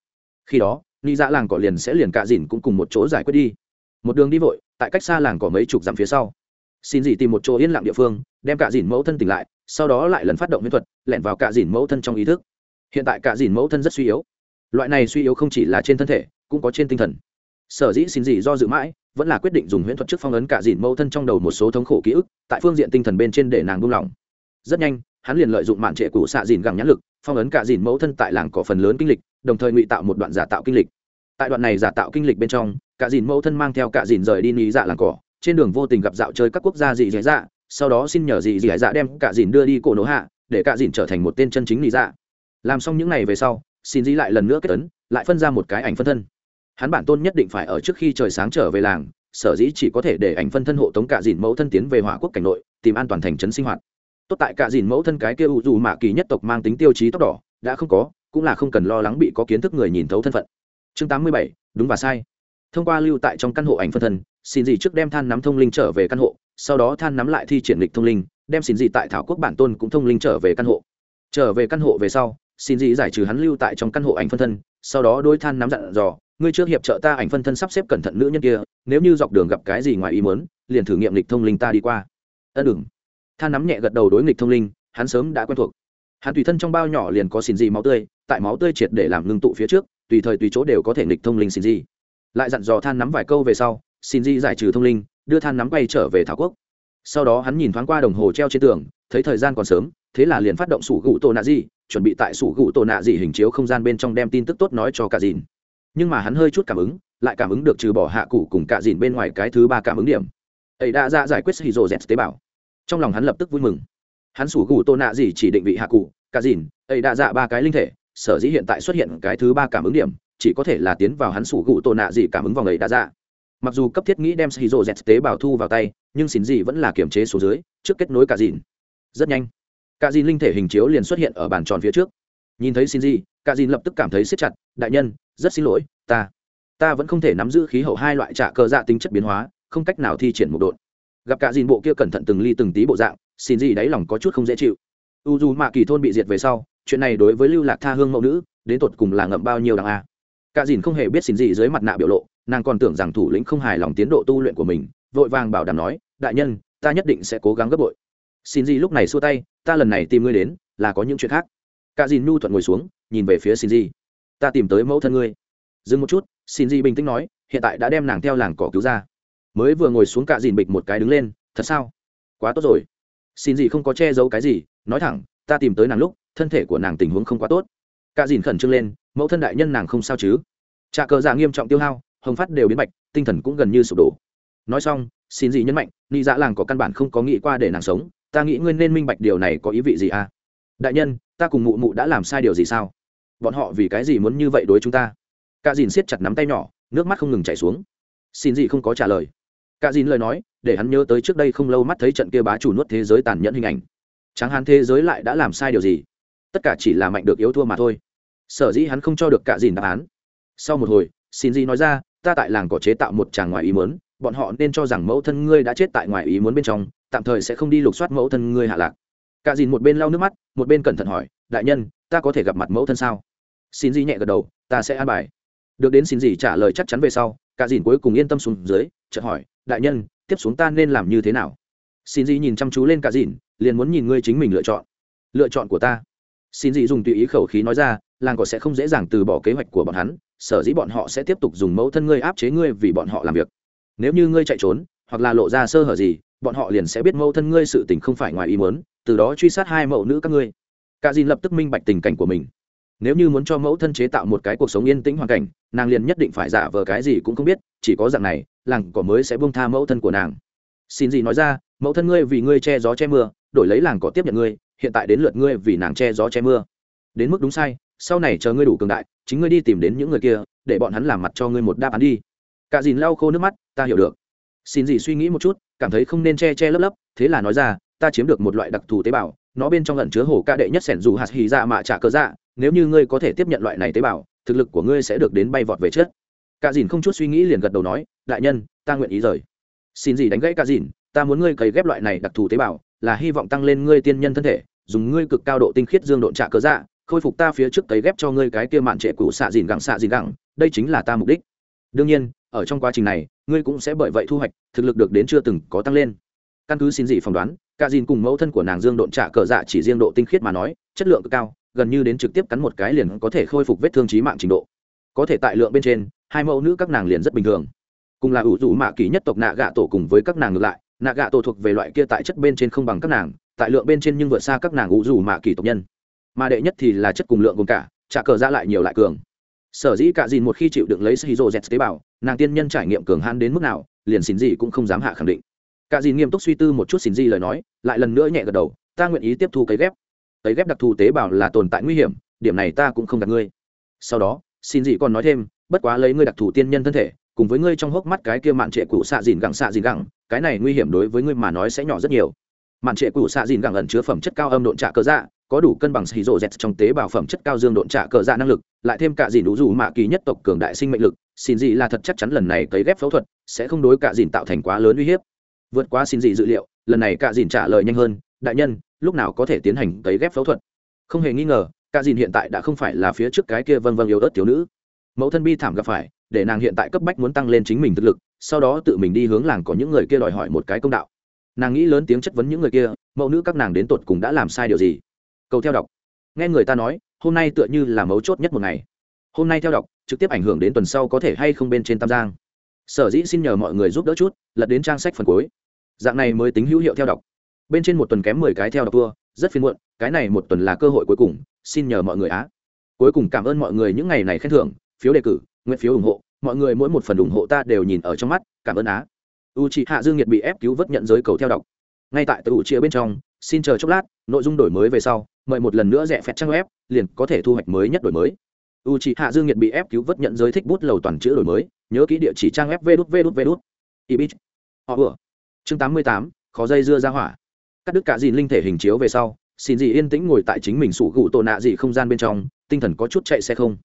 Khi đó nhị dạ làng cỏ liền sẽ liền cả dìn cũng cùng một chỗ giải quyết đi. Một đường đi vội, tại cách xa làng cỏ mấy chục dặm phía sau. Xin dị tìm một chỗ yên lặng địa phương, đem cả dìn mẫu thân tỉnh lại, sau đó lại lần phát động miễn thuật, lẻn vào cả dìn mẫu thân trong ý thức. Hiện tại cả dìn mẫu thân rất suy yếu. Loại này suy yếu không chỉ là trên thân thể, cũng có trên tinh thần sở dĩ xin gì do dự mãi, vẫn là quyết định dùng huyễn thuật trước phong ấn cả dìn mẫu thân trong đầu một số thống khổ ký ức, tại phương diện tinh thần bên trên để nàng buông lỏng. Rất nhanh, hắn liền lợi dụng mạn trệ cũ xạ dìn gẳng nhãn lực, phong ấn cả dìn mẫu thân tại làng có phần lớn kinh lịch, đồng thời ngụy tạo một đoạn giả tạo kinh lịch. Tại đoạn này giả tạo kinh lịch bên trong, cả dìn mẫu thân mang theo cả dìn rời đi ní dạ làng cỏ, trên đường vô tình gặp dạo chơi các quốc gia dị dạy dạ sau đó xin nhờ dị dị dạ đem cả dìn đưa đi cổ nổ hạ, để cả dìn trở thành một tên chân chính lý dạ. Làm xong những n à y về sau, xin dĩ lại lần nữa kết tấn lại phân ra một cái ảnh phân thân hắn bản tôn nhất định phải ở trước khi trời sáng trở về làng, sở dĩ chỉ có thể để ảnh phân thân hộ tống cả dìn mẫu thân tiến về hỏa quốc cảnh nội, tìm an toàn thành trấn sinh hoạt. Tốt tại cả dìn mẫu thân cái kia ủ dù mạ kỳ nhất tộc mang tính tiêu chí tóc đỏ đã không có, cũng là không cần lo lắng bị có kiến thức người nhìn thấu thân phận. Chương tám mươi bảy, đúng và sai. Thông qua lưu tại trong căn hộ ảnh phân thân, xin gì trước đem than nắm thông linh trở về căn hộ, sau đó than nắm lại thi triển lịch thông linh, đem xin gì tại thảo quốc bản tôn cũng thông linh trở về căn hộ. Trở về căn hộ về sau, xin gì giải trừ hắn lưu tại trong căn hộ ảnh phân thân, sau đó đôi than nắm dặn dò ngươi trước hiệp trợ ta ảnh phân thân sắp xếp cẩn thận nữ nhân kia, nếu như dọc đường gặp cái gì ngoài ý muốn, liền thử nghiệm lịch thông linh ta đi qua. Ân đừng than nắm nhẹ gật đầu đối nghịch thông linh, hắn sớm đã quen thuộc. Hắn tùy thân trong bao nhỏ liền có xin gì máu tươi, tại máu tươi triệt để làm ngưng tụ phía trước, tùy thời tùy chỗ đều có thể nghịch thông linh xin gì. Lại dặn dò than nắm vài câu về sau xin di giải trừ thông linh, đưa than nắm quay trở về thảo quốc. Sau đó hắn nhìn thoáng qua đồng hồ treo trên tường, thấy thời gian còn sớm, thế là liền phát động sủ gụ tổ nạ di chuẩn bị tại sủ gụ tổ nạ di hình chiếu không gian bên trong đem tin tức tốt nói cho cả dìn nhưng mà hắn hơi chút cảm ứng, lại cảm ứng được trừ bỏ hạ cụ cùng cả dìn bên ngoài cái thứ ba cảm ứng điểm. Ấy đã ra giải quyết hydro z tế bào. Trong lòng hắn lập tức vui mừng. Hắn sủ gù tô nạ gì chỉ định vị hạ cụ, cả dìn, ấy đã dạ ba cái linh thể, sở dĩ hiện tại xuất hiện cái thứ ba cảm ứng điểm, chỉ có thể là tiến vào hắn sủ gù tôn nạ gì cảm ứng vào Ấy đã ra. Mặc dù cấp thiết nghĩ đem shizu z tế bào thu vào tay, nhưng xin gì vẫn là kiểm chế số dưới, trước kết nối cả dìn. Rất nhanh, cả dìn linh thể hình chiếu liền xuất hiện ở bàn tròn phía trước. Nhìn thấy xin gì, cả dìn lập tức cảm thấy siết chặt, đại nhân rất xin lỗi, ta ta vẫn không thể nắm giữ khí hậu hai loại trả cơ dạ tính chất biến hóa, không cách nào thi triển một đột. gặp cả dìn bộ kia cẩn thận từng ly từng tí bộ dạng, xin gì đáy lòng có chút không dễ chịu. U dù mạ kỳ thôn bị diệt về sau, chuyện này đối với lưu lạc tha hương mẫu nữ, đến tột cùng là ngậm bao nhiêu đằng a? Cả dìn không hề biết xin gì dưới mặt nạ biểu lộ, nàng còn tưởng rằng thủ lĩnh không hài lòng tiến độ tu luyện của mình, vội vàng bảo đảm nói, đại nhân, ta nhất định sẽ cố gắng gấp bội. Xin gì lúc này xua tay, ta lần này tìm ngươi đến, là có những chuyện khác. Cả dìn nhu thuận ngồi xuống, nhìn về phía xin gì ta tìm tới mẫu thân ngươi. Dừng một chút, xin gì bình tĩnh nói, hiện tại đã đem nàng theo làng cỏ cứu ra. Mới vừa ngồi xuống cạ dìn bịch một cái đứng lên, thật sao? Quá tốt rồi. Xin gì không có che giấu cái gì, nói thẳng, ta tìm tới nàng lúc, thân thể của nàng tình huống không quá tốt. Cạ dìn khẩn trương lên, mẫu thân đại nhân nàng không sao chứ? Trà cờ giả nghiêm trọng tiêu hao, hồng phát đều biến bạch tinh thần cũng gần như sụp đổ. Nói xong, xin gì nhấn mạnh nghĩ dã dạ làng có căn bản không có nghĩ qua để nàng sống, ta nghĩ ngươi nên minh bạch điều này có ý vị gì à? Đại nhân, ta cùng mụ mụ đã làm sai điều gì sao? Bọn họ vì cái gì muốn như vậy đối chúng ta? Cả dìn siết chặt nắm tay nhỏ, nước mắt không ngừng chảy xuống. Xin gì không có trả lời. Cả dìn lời nói, để hắn nhớ tới trước đây không lâu mắt thấy trận kia bá chủ nuốt thế giới tàn nhẫn hình ảnh. Tráng hắn thế giới lại đã làm sai điều gì? Tất cả chỉ là mạnh được yếu thua mà thôi. Sở dĩ hắn không cho được cả dìn đáp án. Sau một hồi, xin gì nói ra, ta tại làng có chế tạo một tràng ngoài ý muốn, bọn họ nên cho rằng mẫu thân ngươi đã chết tại ngoài ý muốn bên trong, tạm thời sẽ không đi lục soát mẫu thân ngươi hạ lạc. Cả dìn một bên lau nước mắt, một bên cẩn thận hỏi, đại nhân, ta có thể gặp mặt mẫu thân sao? Xin gì nhẹ gật đầu, ta sẽ an bài. Được đến xin gì trả lời chắc chắn về sau, cả dìn cuối cùng yên tâm xuống dưới, chợt hỏi, đại nhân, tiếp xuống ta nên làm như thế nào? Xin gì nhìn chăm chú lên cả dìn, liền muốn nhìn ngươi chính mình lựa chọn. Lựa chọn của ta. Xin gì dùng tùy ý khẩu khí nói ra, làng cỏ sẽ không dễ dàng từ bỏ kế hoạch của bọn hắn, sở dĩ bọn họ sẽ tiếp tục dùng mẫu thân ngươi áp chế ngươi vì bọn họ làm việc. Nếu như ngươi chạy trốn, hoặc là lộ ra sơ hở gì, bọn họ liền sẽ biết mẫu thân ngươi sự tình không phải ngoài ý muốn, từ đó truy sát hai mẫu nữ các ngươi. Cả dìn lập tức minh bạch tình cảnh của mình nếu như muốn cho mẫu thân chế tạo một cái cuộc sống yên tĩnh hoàn cảnh, nàng liền nhất định phải giả vờ cái gì cũng không biết, chỉ có dạng này, làng cỏ mới sẽ buông tha mẫu thân của nàng. Xin gì nói ra, mẫu thân ngươi vì ngươi che gió che mưa, đổi lấy làng cỏ tiếp nhận ngươi, hiện tại đến lượt ngươi vì nàng che gió che mưa. Đến mức đúng sai, sau này chờ ngươi đủ cường đại, chính ngươi đi tìm đến những người kia, để bọn hắn làm mặt cho ngươi một đáp án đi. Cả dìn lau khô nước mắt, ta hiểu được. Xin gì suy nghĩ một chút, cảm thấy không nên che che lấp lấp, thế là nói ra, ta chiếm được một loại đặc thù tế bào, nó bên trong lẩn chứa hổ ca đệ nhất sẻn dù hạt hì dạ mạ trả cơ dạ nếu như ngươi có thể tiếp nhận loại này tế bào, thực lực của ngươi sẽ được đến bay vọt về trước. Cả dìn không chút suy nghĩ liền gật đầu nói, đại nhân, ta nguyện ý rời. Xin gì đánh gãy cả dìn, ta muốn ngươi cấy ghép loại này đặc thù tế bào, là hy vọng tăng lên ngươi tiên nhân thân thể, dùng ngươi cực cao độ tinh khiết dương độn trạ cơ dạ khôi phục ta phía trước cấy ghép cho ngươi cái kia mạn trệ cũ xạ dìn gẳng xạ dìn gẳng, đây chính là ta mục đích. Đương nhiên, ở trong quá trình này, ngươi cũng sẽ bởi vậy thu hoạch, thực lực được đến chưa từng có tăng lên. Căn cứ xin gì phỏng đoán, cả dìn cùng mẫu thân của nàng dương độn trạ cờ dạ chỉ riêng độ tinh khiết mà nói, chất lượng cực cao gần như đến trực tiếp cắn một cái liền có thể khôi phục vết thương trí mạng trình độ. Có thể tại lượng bên trên, hai mẫu nữ các nàng liền rất bình thường. Cùng là ủ rủ mạ kỳ nhất tộc nạ gạ tổ cùng với các nàng ngược lại, nạ gạ tổ thuộc về loại kia tại chất bên trên không bằng các nàng, tại lượng bên trên nhưng vượt xa các nàng ủ rủ mạ kỳ tộc nhân. Mà đệ nhất thì là chất cùng lượng gồm cả, trả cờ ra lại nhiều lại cường. Sở dĩ cả dìn một khi chịu đựng lấy shizu z tế bào, nàng tiên nhân trải nghiệm cường hãn đến mức nào, liền xin gì cũng không dám hạ khẳng định. Cả dìn nghiêm túc suy tư một chút xin gì lời nói, lại lần nữa nhẹ gật đầu, ta nguyện ý tiếp thu cấy ghép cấy ghép đặc thù tế bào là tồn tại nguy hiểm, điểm này ta cũng không đặt ngươi. Sau đó, xin dị còn nói thêm, bất quá lấy ngươi đặc thù tiên nhân thân thể, cùng với ngươi trong hốc mắt cái kia mạn trệ cụ xạ dìn gẳng xạ dìn gẳng, cái này nguy hiểm đối với ngươi mà nói sẽ nhỏ rất nhiều. Mạn trệ cụ xạ dìn gẳng ẩn chứa phẩm chất cao âm độn trạ cơ dạ có đủ cân bằng xì rộ dẹt trong tế bào phẩm chất cao dương độn trạ cờ dạ năng lực, lại thêm cả dìn đủ dù mạ kỳ nhất tộc cường đại sinh mệnh lực, xin dị là thật chắc chắn lần này cấy ghép phẫu thuật sẽ không đối cả dìn tạo thành quá lớn uy hiếp. Vượt quá xin dị dự liệu, lần này cả dìn trả lời nhanh hơn đại nhân, lúc nào có thể tiến hành cấy ghép phẫu thuật? Không hề nghi ngờ, cả dìn hiện tại đã không phải là phía trước cái kia vân vân yếu ớt thiếu nữ. Mẫu thân bi thảm gặp phải, để nàng hiện tại cấp bách muốn tăng lên chính mình thực lực, sau đó tự mình đi hướng làng có những người kia đòi hỏi một cái công đạo. Nàng nghĩ lớn tiếng chất vấn những người kia, mẫu nữ các nàng đến tột cùng đã làm sai điều gì? Cầu theo đọc. Nghe người ta nói, hôm nay tựa như là mấu chốt nhất một ngày. Hôm nay theo đọc, trực tiếp ảnh hưởng đến tuần sau có thể hay không bên trên tam giang. Sở dĩ xin nhờ mọi người giúp đỡ chút, lật đến trang sách phần cuối. Dạng này mới tính hữu hiệu theo đọc bên trên một tuần kém mười cái theo đọc tour rất phiền muộn, cái này một tuần là cơ hội cuối cùng, xin nhờ mọi người á. Cuối cùng cảm ơn mọi người những ngày này khen thưởng, phiếu đề cử, nguyện phiếu ủng hộ, mọi người mỗi một phần ủng hộ ta đều nhìn ở trong mắt, cảm ơn á. U chị hạ dương nhiệt bị ép cứu vớt nhận giới cầu theo đọc. Ngay tại từ chia bên trong, xin chờ chốc lát, nội dung đổi mới về sau, mời một lần nữa rẻ phẹt trang web, liền có thể thu hoạch mới nhất đổi mới. U c hạ dương nhiệt bị ép cứu vớt nhận giới thích bút lầu toàn chữ đổi mới, nhớ kỹ địa chỉ trang web vê đút vê đút vê đút ibit họ vừa chương tám mươi tám, khó dây dưa ra hỏa cắt đứt cả dìn linh thể hình chiếu về sau, xin gì yên tĩnh ngồi tại chính mình sủ gụ tổ nạ dị không gian bên trong, tinh thần có chút chạy xe không.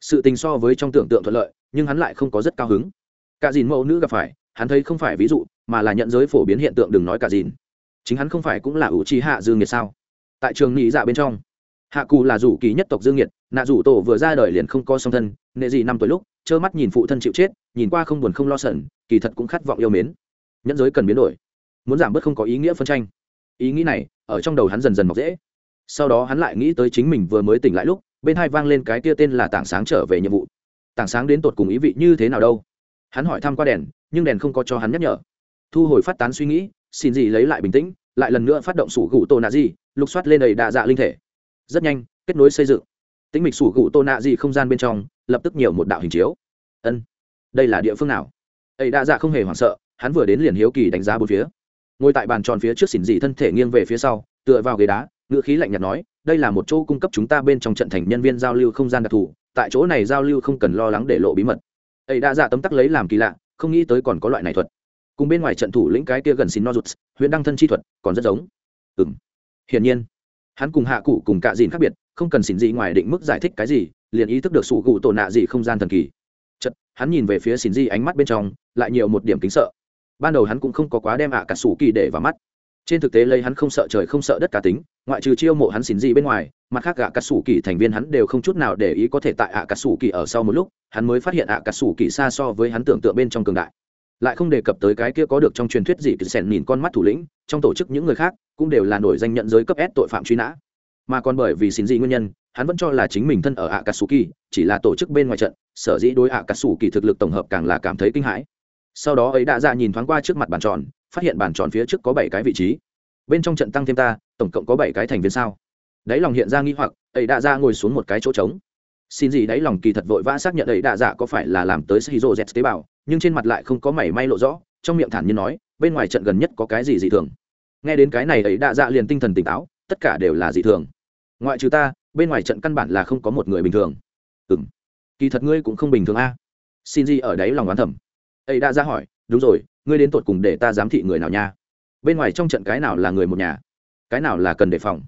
Sự tình so với trong tưởng tượng thuận lợi, nhưng hắn lại không có rất cao hứng. Cả dìn mẫu nữ gặp phải, hắn thấy không phải ví dụ, mà là nhận giới phổ biến hiện tượng đừng nói cả dìn. Chính hắn không phải cũng là ủ trí hạ dương nhiệt sao? Tại trường nghĩ dạ bên trong, hạ cù là rủ kỳ nhất tộc dương nhiệt nạ rủ tổ vừa ra đời liền không có song thân, nệ dị năm tuổi lúc, trơ mắt nhìn phụ thân chịu chết, nhìn qua không buồn không lo sẩn, kỳ thật cũng khát vọng yêu mến. Nhẫn giới cần biến đổi, muốn giảm bớt không có ý nghĩa phân tranh ý nghĩ này, ở trong đầu hắn dần dần mọc dễ. Sau đó hắn lại nghĩ tới chính mình vừa mới tỉnh lại lúc, bên hai vang lên cái kia tên là tảng sáng trở về nhiệm vụ. Tảng sáng đến tột cùng ý vị như thế nào đâu? Hắn hỏi thăm qua đèn, nhưng đèn không có cho hắn nhắc nhở. Thu hồi phát tán suy nghĩ, xin gì lấy lại bình tĩnh, lại lần nữa phát động sủ gụ tô nạ gì lục soát lên đầy đa dạ linh thể. Rất nhanh, kết nối xây dựng. Tính mịch sủ gụ tô nạ gì không gian bên trong, lập tức nhiều một đạo hình chiếu. Ân, đây là địa phương nào? Ấy đa dạ không hề hoảng sợ, hắn vừa đến liền hiếu kỳ đánh giá bốn phía ngồi tại bàn tròn phía trước xỉn dị thân thể nghiêng về phía sau, tựa vào ghế đá ngựa khí lạnh nhạt nói, đây là một chỗ cung cấp chúng ta bên trong trận thành nhân viên giao lưu không gian đặc thù, tại chỗ này giao lưu không cần lo lắng để lộ bí mật. Ấy đã dạ tấm tắc lấy làm kỳ lạ, không nghĩ tới còn có loại này thuật. Cùng bên ngoài trận thủ lĩnh cái kia gần xin nozuts, huyện đăng thân chi thuật, còn rất giống. Ừ m hiển nhiên, hắn cùng hạ cụ cùng cạ dìn khác biệt, không cần xin gì ngoài định mức giải thích cái gì, liền ý thức được sủ cụ tổ nạ gì không gian thần kỳ. Chật hắn nhìn về phía xin gì ánh mắt bên trong, lại nhiều một điểm kính sợ ban đầu hắn cũng không có quá đem ạ cả sủ kỳ để vào mắt. Trên thực tế lấy hắn không sợ trời không sợ đất cá tính, ngoại trừ chiêu mộ hắn xin gì bên ngoài, mặt khác ạ cả sủ kỳ thành viên hắn đều không chút nào để ý có thể tại ạ cả sủ kỳ ở sau một lúc, hắn mới phát hiện ạ cả sủ kỳ xa so với hắn tưởng tượng bên trong cường đại. Lại không đề cập tới cái kia có được trong truyền thuyết gì cứ sèn nhìn con mắt thủ lĩnh, trong tổ chức những người khác cũng đều là nổi danh nhận giới cấp s tội phạm truy nã. Mà còn bởi vì xin gì nguyên nhân, hắn vẫn cho là chính mình thân ở ạ cà sủ kỳ, chỉ là tổ chức bên ngoài trận, sở dĩ đối ạ cà sủ kỳ thực lực tổng hợp càng là cảm thấy kinh hãi sau đó ấy đã ra nhìn thoáng qua trước mặt bàn tròn, phát hiện bàn tròn phía trước có bảy cái vị trí. Bên trong trận tăng thêm ta, tổng cộng có bảy cái thành viên sao? Đáy lòng hiện ra nghi hoặc, ấy đã ra ngồi xuống một cái chỗ trống. Xin gì đáy lòng kỳ thật vội vã xác nhận ấy đã dạ có phải là làm tới shizu z tế bào, nhưng trên mặt lại không có mảy may lộ rõ, trong miệng thản nhiên nói, bên ngoài trận gần nhất có cái gì dị thường? Nghe đến cái này ấy đã dạ liền tinh thần tỉnh táo, tất cả đều là dị thường. Ngoại trừ ta, bên ngoài trận căn bản là không có một người bình thường. Ừ m kỳ thật ngươi cũng không bình thường a. Xin gì ở đấy lòng oán thẩm ấy đã ra hỏi, đúng rồi, ngươi đến tột cùng để ta giám thị người nào nha? Bên ngoài trong trận cái nào là người một nhà? Cái nào là cần đề phòng?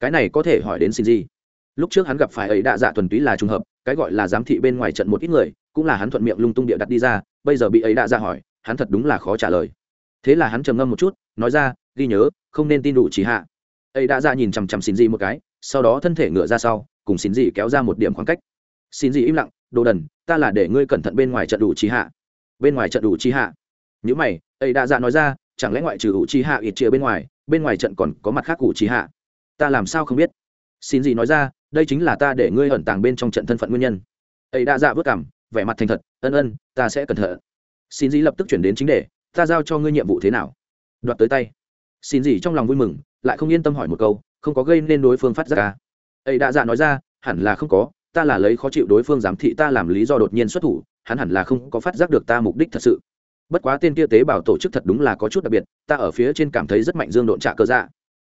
Cái này có thể hỏi đến xin gì lúc trước hắn gặp phải ấy đã dạ thuần túy là trùng hợp, cái gọi là giám thị bên ngoài trận một ít người, cũng là hắn thuận miệng lung tung địa đặt đi ra, bây giờ bị ấy đã dạ hỏi, hắn thật đúng là khó trả lời. Thế là hắn trầm ngâm một chút, nói ra, ghi nhớ, không nên tin đủ chỉ hạ. Ấy đã dạ nhìn chằm chằm xin gì một cái, sau đó thân thể ngựa ra sau, cùng xin gì kéo ra một điểm khoảng cách. Xin gì im lặng, đồ đần, ta là để ngươi cẩn thận bên ngoài trận đủ trí hạ bên ngoài trận đủ chi hạ. Nhữ mày, ấy đã dạ nói ra, chẳng lẽ ngoại trừ ủ chi hạ ít chia bên ngoài bên ngoài trận còn có mặt khác ủ chi hạ? Ta làm sao không biết? Xin gì nói ra, đây chính là ta để ngươi ẩn tàng bên trong trận thân phận nguyên nhân. Ấy đã dạ vất cảm, vẻ mặt thành thật, ân ân, ta sẽ cẩn thận. Xin gì lập tức chuyển đến chính đề, ta giao cho ngươi nhiệm vụ thế nào? Đoạt tới tay. Xin gì trong lòng vui mừng, lại không yên tâm hỏi một câu, không có gây nên đối phương phát ra ca à? ấy đã dạ nói ra, hẳn là không có, ta là lấy khó chịu đối phương giám thị ta làm lý do đột nhiên xuất thủ hắn hẳn là không có phát giác được ta mục đích thật sự. Bất quá tên kia tế bào tổ chức thật đúng là có chút đặc biệt, ta ở phía trên cảm thấy rất mạnh dương độn trạ cơ dạ.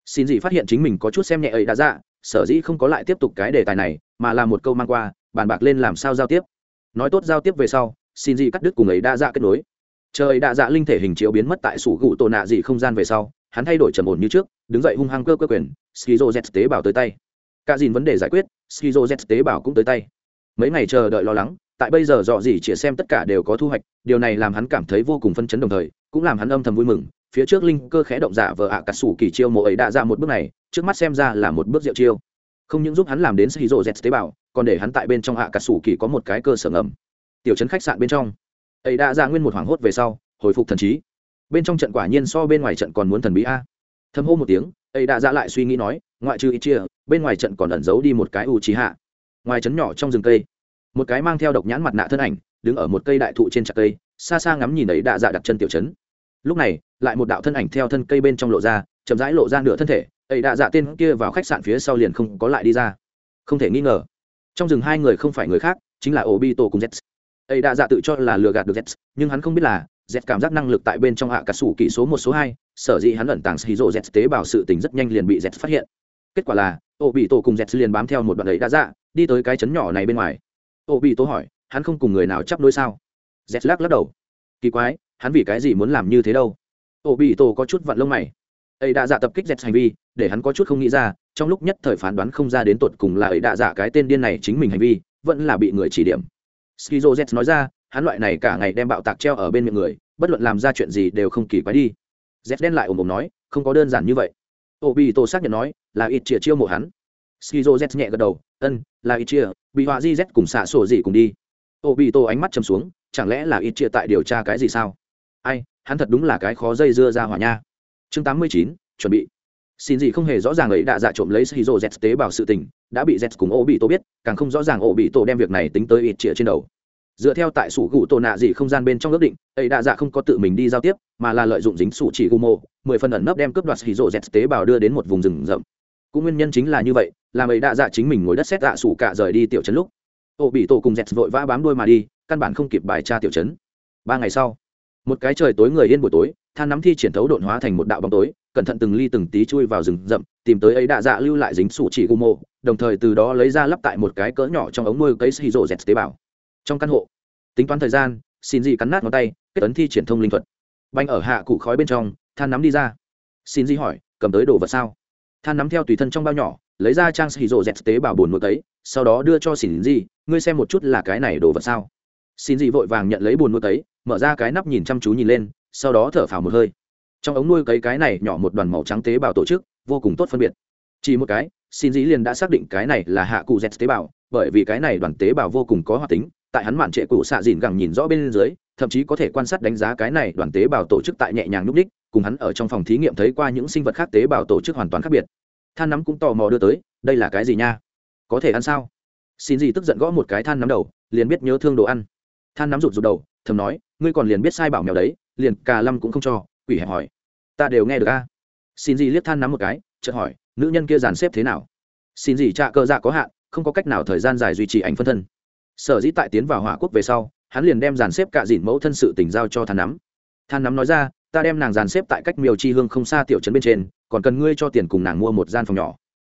Xin gì phát hiện chính mình có chút xem nhẹ ấy đã dạ sở dĩ không có lại tiếp tục cái đề tài này, mà là một câu mang qua, bàn bạc lên làm sao giao tiếp. Nói tốt giao tiếp về sau, xin gì cắt đứt cùng ấy đa dạ kết nối. Trời đã đa dạ linh thể hình chiếu biến mất tại sủ gụ tổ nạ dị không gian về sau, hắn thay đổi trầm ổn như trước, đứng dậy hung hăng cơ cơ quyền, skizo z tế bào tới tay. Cả dìn vấn đề giải quyết, skizo z tế bào cũng tới tay. Mấy ngày chờ đợi lo lắng tại bây giờ dọ gì chỉ xem tất cả đều có thu hoạch, điều này làm hắn cảm thấy vô cùng phân chấn đồng thời, cũng làm hắn âm thầm vui mừng. Phía trước linh cơ khẽ động giả vờ ạ à cà sủ kỳ chiêu mộ ấy đã ra một bước này, trước mắt xem ra là một bước diệu chiêu. Không những giúp hắn làm đến skizo z tế bào, còn để hắn tại bên trong ạ à cà sủ kỳ có một cái cơ sở ngầm. Tiểu trấn khách sạn bên trong. Ấy đã ra nguyên một hoảng hốt về sau, hồi phục thần trí. Bên trong trận quả nhiên so bên ngoài trận còn muốn thần bí a. Thâm hô một tiếng, ấy đã ra lại suy nghĩ nói, ngoại trừ ít chia bên ngoài trận còn ẩn giấu đi một cái u trí hạ ngoài trấn nhỏ trong rừng cây một cái mang theo độc nhãn mặt nạ thân ảnh, đứng ở một cây đại thụ trên trạc cây, xa xa ngắm nhìn ấy đã dạ đặt chân tiểu chấn. lúc này, lại một đạo thân ảnh theo thân cây bên trong lộ ra, chậm rãi lộ ra nửa thân thể, ấy đã dạ tên kia vào khách sạn phía sau liền không có lại đi ra. Không thể nghi ngờ, trong rừng hai người không phải người khác, chính là obito cùng z ấy đã dạ tự cho là lừa gạt được z nhưng hắn không biết là z cảm giác năng lực tại bên trong hạ cả sủ kỹ số một số hai, sở dĩ hắn ẩn tàng hí rộ z tế bào sự tình rất nhanh liền bị z phát hiện. Kết quả là ô bị tổ cùng z liền bám theo một đoạn ấy đã dạ đi tới cái chấn nhỏ này bên ngoài ô bị tổ hỏi, hắn không cùng người nào chấp đối sao? Z lắc lắc đầu. Kỳ quái, hắn vì cái gì muốn làm như thế đâu? Ô bị tổ có chút vặn lông mày. Ấy đã dạ tập kích z hành vi, để hắn có chút không nghĩ ra, trong lúc nhất thời phán đoán không ra đến tột cùng là ấy đã dạ cái tên điên này chính mình hành vi, vẫn là bị người chỉ điểm. Skizo z nói ra, hắn loại này cả ngày đem bạo tạc treo ở bên miệng người, bất luận làm ra chuyện gì đều không kỳ quái đi. Z đen lại ồm ồm nói, không có đơn giản như vậy. Ô bị tổ xác nhận nói, là ít chĩa chiêu mộ hắn skizo z nhẹ gật đầu, ân, là ít chia bị họa di z cùng xạ sổ gì cùng đi. Ô bị ánh mắt chầm xuống, chẳng lẽ là ít chia tại điều tra cái gì sao? Ai, hắn thật đúng là cái khó dây dưa ra hỏa nha. Chương tám mươi chín, chuẩn bị. Xin gì không hề rõ ràng ấy đã dạ trộm lấy skizo z tế bào sự tình, đã bị z cùng ô bị biết, càng không rõ ràng ô bị đem việc này tính tới ít trên đầu. Dựa theo tại sủ gụ tổ nạ gì không gian bên trong ước định, ấy đã dạ không có tự mình đi giao tiếp, mà là lợi dụng dính sủ chỉ gu mô mười phần ẩn nấp đem cướp đoạt shizu z tế bào đưa đến một vùng rừng rậm cũng nguyên nhân chính là như vậy, làm ấy đã dạ chính mình ngồi đất xét dạ sủ cả rời đi tiểu trấn lúc. Ô, bị tổ cùng dẹt vội vã bám đuôi mà đi, căn bản không kịp bài tra tiểu trấn. Ba ngày sau, một cái trời tối người yên buổi tối, than nắm thi triển thấu độn hóa thành một đạo bóng tối, cẩn thận từng ly từng tí chui vào rừng rậm, tìm tới ấy đạ dạ lưu lại dính sủ chỉ gu mô đồng thời từ đó lấy ra lắp tại một cái cỡ nhỏ trong ống nuôi cấy xì rộ dẹt tế bào. Trong căn hộ, tính toán thời gian, xin dị cắn nát ngón tay, kết tấn thi triển thông linh thuật. Banh ở hạ cụ khói bên trong, than nắm đi ra. Xin dị hỏi, cầm tới đồ vật sao? Than nắm theo tùy thân trong bao nhỏ, lấy ra trang xì rộ dẹt tế bào bồn một cấy sau đó đưa cho xin gì ngươi xem một chút là cái này đồ vật sao? Xin gì vội vàng nhận lấy bồn một cấy mở ra cái nắp nhìn chăm chú nhìn lên, sau đó thở phào một hơi. Trong ống nuôi cấy cái này nhỏ một đoàn màu trắng tế bào tổ chức, vô cùng tốt phân biệt. Chỉ một cái, xin dĩ liền đã xác định cái này là hạ cụ z tế bào, bởi vì cái này đoàn tế bào vô cùng có hoạt tính, tại hắn mạn trệ cụ xạ dìn gẳng nhìn rõ bên dưới, thậm chí có thể quan sát đánh giá cái này đoàn tế bào tổ chức tại nhẹ nhàng núp đích cùng hắn ở trong phòng thí nghiệm thấy qua những sinh vật khác tế bào tổ chức hoàn toàn khác biệt. Than nắm cũng tò mò đưa tới, đây là cái gì nha? Có thể ăn sao? Xin gì tức giận gõ một cái than nắm đầu, liền biết nhớ thương đồ ăn. Than nắm rụt rụt đầu, thầm nói, ngươi còn liền biết sai bảo mèo đấy, liền cà lâm cũng không cho, quỷ hẹp hỏi. Ta đều nghe được a. Xin gì liếc than nắm một cái, chợt hỏi, nữ nhân kia dàn xếp thế nào? Xin gì trạ cơ dạ có hạn, không có cách nào thời gian dài duy trì ảnh phân thân. Sở dĩ tại tiến vào hỏa quốc về sau, hắn liền đem dàn xếp cả dìn mẫu thân sự tỉnh giao cho than nắm. Than nắm nói ra ta đem nàng dàn xếp tại cách miều chi hương không xa tiểu trấn bên trên còn cần ngươi cho tiền cùng nàng mua một gian phòng nhỏ.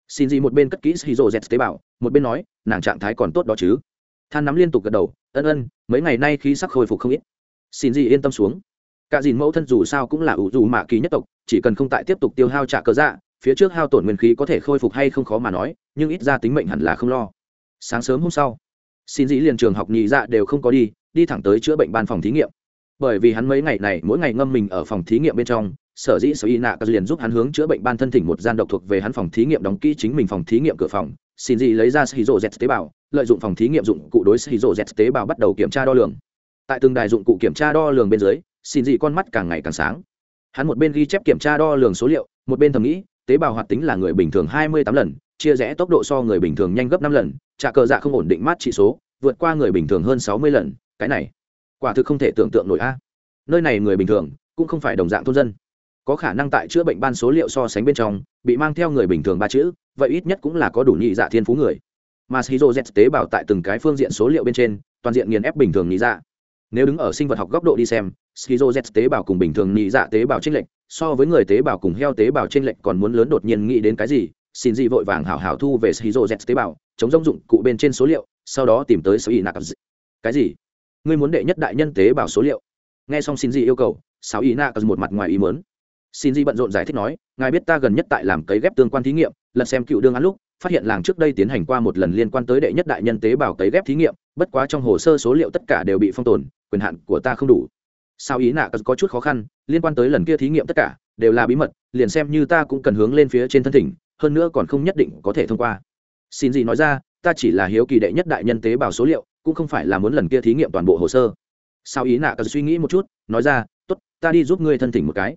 Xin gì một bên cất kỹ shizu z tế bào, một bên nói nàng trạng thái còn tốt đó chứ. Than nắm liên tục gật đầu ân ân mấy ngày nay khí sắc khôi phục không ít. Xin gì yên tâm xuống. Cả dìn mẫu thân dù sao cũng là ủ dù mạ kỳ nhất tộc chỉ cần không tại tiếp tục tiêu hao trả cớ dạ phía trước hao tổn nguyên khí có thể khôi phục hay không khó mà nói nhưng ít ra tính mệnh hẳn là không lo. Sáng sớm hôm sau xin dĩ liền trường học nhị dạ đều không có đi đi thẳng tới chữa bệnh ban phòng thí nghiệm bởi vì hắn mấy ngày này, mỗi ngày ngâm mình ở phòng thí nghiệm bên trong, sở dĩ sở y nạ liền giúp hắn hướng chữa bệnh ban thân thỉnh một gian độc thuộc về hắn phòng thí nghiệm đóng kỹ chính mình phòng thí nghiệm cửa phòng, xin gì lấy ra shizu z tế bào, lợi dụng phòng thí nghiệm dụng cụ đối shizu z tế bào bắt đầu kiểm tra đo lường. Tại từng đài dụng cụ kiểm tra đo lường bên dưới, xin dị con mắt càng ngày càng sáng. Hắn một bên ghi chép kiểm tra đo lường số liệu, một bên thầm nghĩ, tế bào hoạt tính là người bình thường hai mươi tám lần, chia rẽ tốc độ so người bình thường nhanh gấp năm lần, trả cờ dạ không ổn định mát trị số, vượt qua người bình thường hơn sáu mươi lần, cái này quả thực không thể tưởng tượng nổi a. Nơi này người bình thường cũng không phải đồng dạng thôn dân. Có khả năng tại chữa bệnh ban số liệu so sánh bên trong, bị mang theo người bình thường ba chữ, vậy ít nhất cũng là có đủ nhị dạ thiên phú người. Mà shizu z tế bào tại từng cái phương diện số liệu bên trên, toàn diện nghiền ép bình thường nhị dạ. Nếu đứng ở sinh vật học góc độ đi xem skizo z tế bào cùng bình thường nhị dạ tế bào tranh lệch, so với người tế bào cùng heo tế bào tranh lệch còn muốn lớn đột nhiên nghĩ đến cái gì, xin gì vội vàng hảo hảo thu về skizo z tế bào, chống rông dụng cụ bên trên số liệu, sau đó tìm tới số nạc cái gì? Ngươi muốn đệ nhất đại nhân tế bào số liệu. Nghe xong xin gì yêu cầu sáu y nạc một mặt ngoài ý mớn xin gì bận rộn giải thích nói, ngài biết ta gần nhất tại làm cấy ghép tương quan thí nghiệm, lần xem cựu đương án lúc, phát hiện làng trước đây tiến hành qua một lần liên quan tới đệ nhất đại nhân tế bào cấy ghép thí nghiệm, bất quá trong hồ sơ số liệu tất cả đều bị phong tồn, quyền hạn của ta không đủ. Sao ý nạ có chút khó khăn, liên quan tới lần kia thí nghiệm tất cả, đều là bí mật, liền xem như ta cũng cần hướng lên phía trên thân thỉnh, hơn nữa còn không nhất định có thể thông qua. Xin gì nói ra ta chỉ là hiếu kỳ đệ nhất đại nhân tế bào số liệu, cũng không phải là muốn lần kia thí nghiệm toàn bộ hồ sơ. Sao ý nạ cần suy nghĩ một chút, nói ra, tốt, ta đi giúp ngươi thân thỉnh một cái.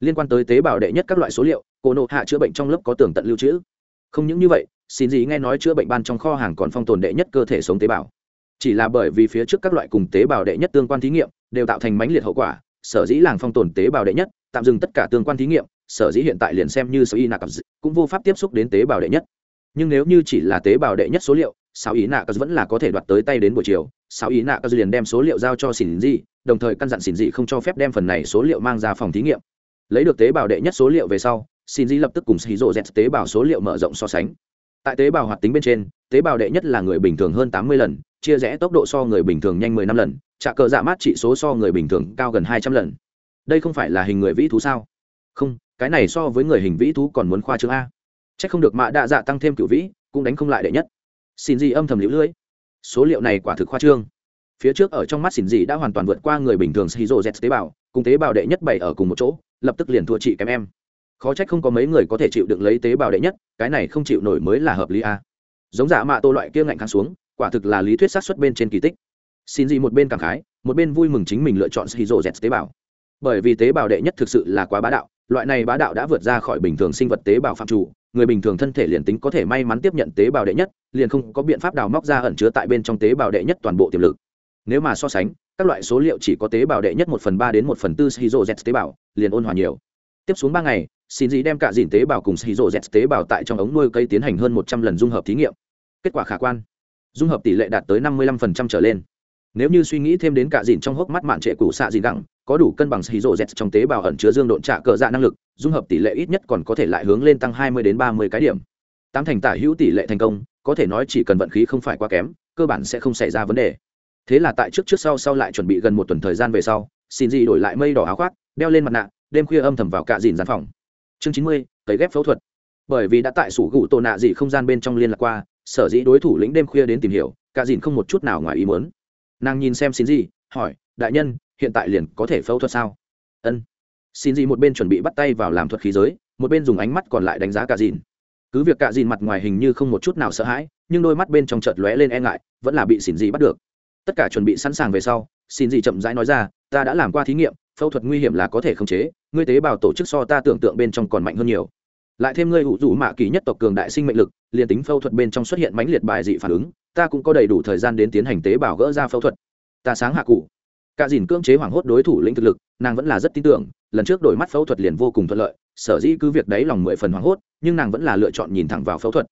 Liên quan tới tế bào đệ nhất các loại số liệu, cô nộ hạ chữa bệnh trong lớp có tường tận lưu trữ. Không những như vậy, xin gì nghe nói chữa bệnh ban trong kho hàng còn phong tồn đệ nhất cơ thể sống tế bào. Chỉ là bởi vì phía trước các loại cùng tế bào đệ nhất tương quan thí nghiệm, đều tạo thành mãnh liệt hậu quả, sở dĩ làng phong tồn tế bào đệ nhất, tạm dừng tất cả tương quan thí nghiệm, sở dĩ hiện tại liền xem như sở y nạc cũng vô pháp tiếp xúc đến tế bào đệ nhất nhưng nếu như chỉ là tế bào đệ nhất số liệu sao ý nạc vẫn là có thể đoạt tới tay đến buổi chiều. Sao ý nạc liền đem số liệu giao cho xỉn dị, đồng thời căn dặn xỉn dị không cho phép đem phần này số liệu mang ra phòng thí nghiệm. Lấy được tế bào đệ nhất số liệu về sau xin dị lập tức cùng xí rộ z tế bào số liệu mở rộng so sánh. Tại tế bào hoạt tính bên trên, tế bào đệ nhất là người bình thường hơn tám mươi lần, chia rẽ tốc độ so người bình thường nhanh mười năm lần trả cờ dạ mát trị số so người bình thường cao gần hai trăm lần. Đây không phải là hình người vĩ thú sao? Không, cái này so với người hình vĩ thú còn muốn khoa trương a c h ắ c không được mạ đa dạ tăng thêm cựu vĩ, cũng đánh không lại đệ nhất. Xin gì âm thầm lũ lưỡi số liệu này quả thực khoa trương. Phía trước ở trong mắt xin gì đã hoàn toàn vượt qua người bình thường shizu z tế bào, cùng tế bào đệ nhất bảy ở cùng một chỗ, lập tức liền thua chị kém em. Khó trách không có mấy người có thể chịu đựng lấy tế bào đệ nhất, cái này không chịu nổi mới là hợp lý a. Giống giả mạ tô loại kia ngạnh kháng xuống, quả thực là lý thuyết sát xuất bên trên kỳ tích. Xin gì một bên cảm khái, một bên vui mừng chính mình lựa chọn shizu z tế bào. Bởi vì tế bào đệ nhất thực sự là quá bá đạo, loại này bá đạo đã vượt ra khỏi bình thường sinh vật tế bào phạm chủ người bình thường thân thể liền tính có thể may mắn tiếp nhận tế bào đệ nhất, liền không có biện pháp đào móc ra ẩn chứa tại bên trong tế bào đệ nhất toàn bộ tiềm lực. Nếu mà so sánh, các loại số liệu chỉ có tế bào đệ nhất một phần ba đến một phần tư shizu z tế bào, liền ôn hòa nhiều. Tiếp xuống ba ngày xin gì đem cả dìn tế bào cùng shizu z tế bào tại trong ống nuôi cây tiến hành hơn một trăm lần dung hợp thí nghiệm. Kết quả khả quan. Dung hợp tỷ lệ đạt tới năm mươi lăm phần trăm trở lên. Nếu như suy nghĩ thêm đến cả dìn trong hốc mắt mạn trệ cũ xạ dìn gẳng có đủ cân bằng hydro z trong tế bào ẩn chứa dương độn trả cờ dạ năng lực, dung hợp tỷ lệ ít nhất còn có thể lại hướng lên tăng hai mươi đến ba mươi cái điểm. Tám thành tả hữu tỷ lệ thành công, có thể nói chỉ cần vận khí không phải quá kém, cơ bản sẽ không xảy ra vấn đề. Thế là tại trước trước sau sau lại chuẩn bị gần một tuần thời gian về sau xin gì đổi lại mây đỏ áo khoác, đeo lên mặt nạ, đêm khuya âm thầm vào cạ dìn gian phòng. Chương chín mươi, cấy ghép phẫu thuật. Bởi vì đã tại sủ gụ tổ nạ gì không gian bên trong liên lạc qua, sở dĩ đối thủ lĩnh đêm khuya đến tìm hiểu, cạ dìn không một chút nào ngoài ý muốn. Nàng nhìn xem xin gì hỏi, đại nhân hiện tại liền có thể phẫu thuật sao? Ân. Xin gì một bên chuẩn bị bắt tay vào làm thuật khí giới, một bên dùng ánh mắt còn lại đánh giá cả dìn. Cứ việc cả dìn mặt ngoài hình như không một chút nào sợ hãi, nhưng đôi mắt bên trong chợt lóe lên e ngại, vẫn là bị xin gì bắt được. Tất cả chuẩn bị sẵn sàng về sau, xin gì chậm rãi nói ra, ta đã làm qua thí nghiệm, phẫu thuật nguy hiểm là có thể khống chế, ngươi tế bào tổ chức so ta tưởng tượng bên trong còn mạnh hơn nhiều. Lại thêm ngươi hữu dụ mạ kỳ nhất tộc cường đại sinh mệnh lực, liền tính phẫu thuật bên trong xuất hiện mãnh liệt bài dị phản ứng, ta cũng có đầy đủ thời gian đến tiến hành tế bào gỡ ra phẫu thuật. Ta sáng hạ cụ cả dìn cưỡng chế hoảng hốt đối thủ lĩnh thực lực, nàng vẫn là rất tin tưởng, lần trước đổi mắt phẫu thuật liền vô cùng thuận lợi, sở dĩ cứ việc đấy lòng mười phần hoảng hốt, nhưng nàng vẫn là lựa chọn nhìn thẳng vào phẫu thuật.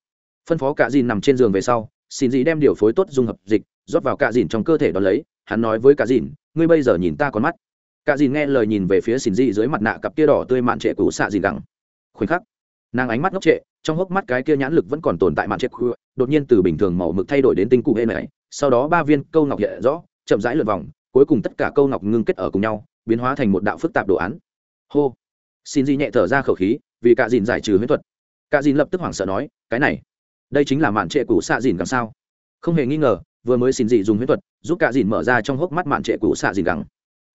Phân phó cả dìn nằm trên giường về sau, xin dĩ đem điều phối tốt dung hợp dịch, rót vào cả dìn trong cơ thể đó lấy, hắn nói với cả dìn, ngươi bây giờ nhìn ta con mắt. Cả dìn nghe lời nhìn về phía xin dĩ dưới mặt nạ cặp kia đỏ tươi mạn trệ cũ xạ dìn gẳng khoảnh khắc, nàng ánh mắt ngốc trệ, trong hốc mắt cái kia nhãn lực vẫn còn tồn tại mạn trệ cũ, đột nhiên từ bình thường màu mực thay đổi đến tinh cụ hệ này, sau đó ba viên câu ngọc hiện rõ, chậm rãi lượt vòng cuối cùng tất cả câu ngọc ngưng kết ở cùng nhau, biến hóa thành một đạo phức tạp đồ án. Hô. Xin di nhẹ thở ra khẩu khí, vì cạ dìn giải trừ huyễn thuật. Cạ dìn lập tức hoảng sợ nói, cái này, đây chính là mạn trệ cũ xạ dìn gắng sao? Không hề nghi ngờ, vừa mới xin dị dùng huyễn thuật, giúp cạ dìn mở ra trong hốc mắt mạn trệ cũ xạ dìn gắng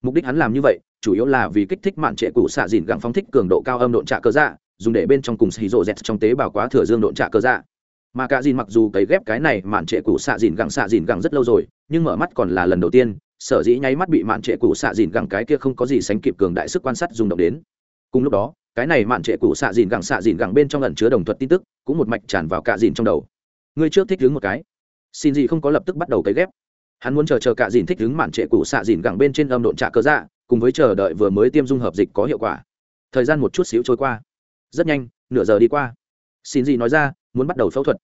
mục đích hắn làm như vậy, chủ yếu là vì kích thích mạn trệ cũ xạ dìn gắng phóng thích cường độ cao âm độn trạ cơ dạ dùng để bên trong cùng xì rộ dẹt trong tế bào quá thừa dương độn trạ cơ dạ. Mà cả dìn mặc dù cấy ghép cái này mạn trệ cũ xạ dìn gắng xạ dìn gắng rất lâu rồi, nhưng mở mắt còn là lần đầu tiên sở dĩ nháy mắt bị mạn trệ cũ xạ dìn gẳng cái kia không có gì sánh kịp cường đại sức quan sát rung động đến. Cùng lúc đó, cái này mạn trệ cũ xạ dìn gẳng xạ dìn gẳng bên trong lần chứa đồng thuật tin tức, cũng một mạch tràn vào cạ dìn trong đầu. Ngươi trước thích đứng một cái. Xin gì không có lập tức bắt đầu cấy ghép. Hắn muốn chờ chờ cạ dìn thích đứng mạn trệ cũ xạ dìn gẳng bên trên âm độn trạ cơ dạ cùng với chờ đợi vừa mới tiêm dung hợp dịch có hiệu quả. Thời gian một chút xíu trôi qua. Rất nhanh, nửa giờ đi qua. Xin gì nói ra, muốn bắt đầu phẫu thuật.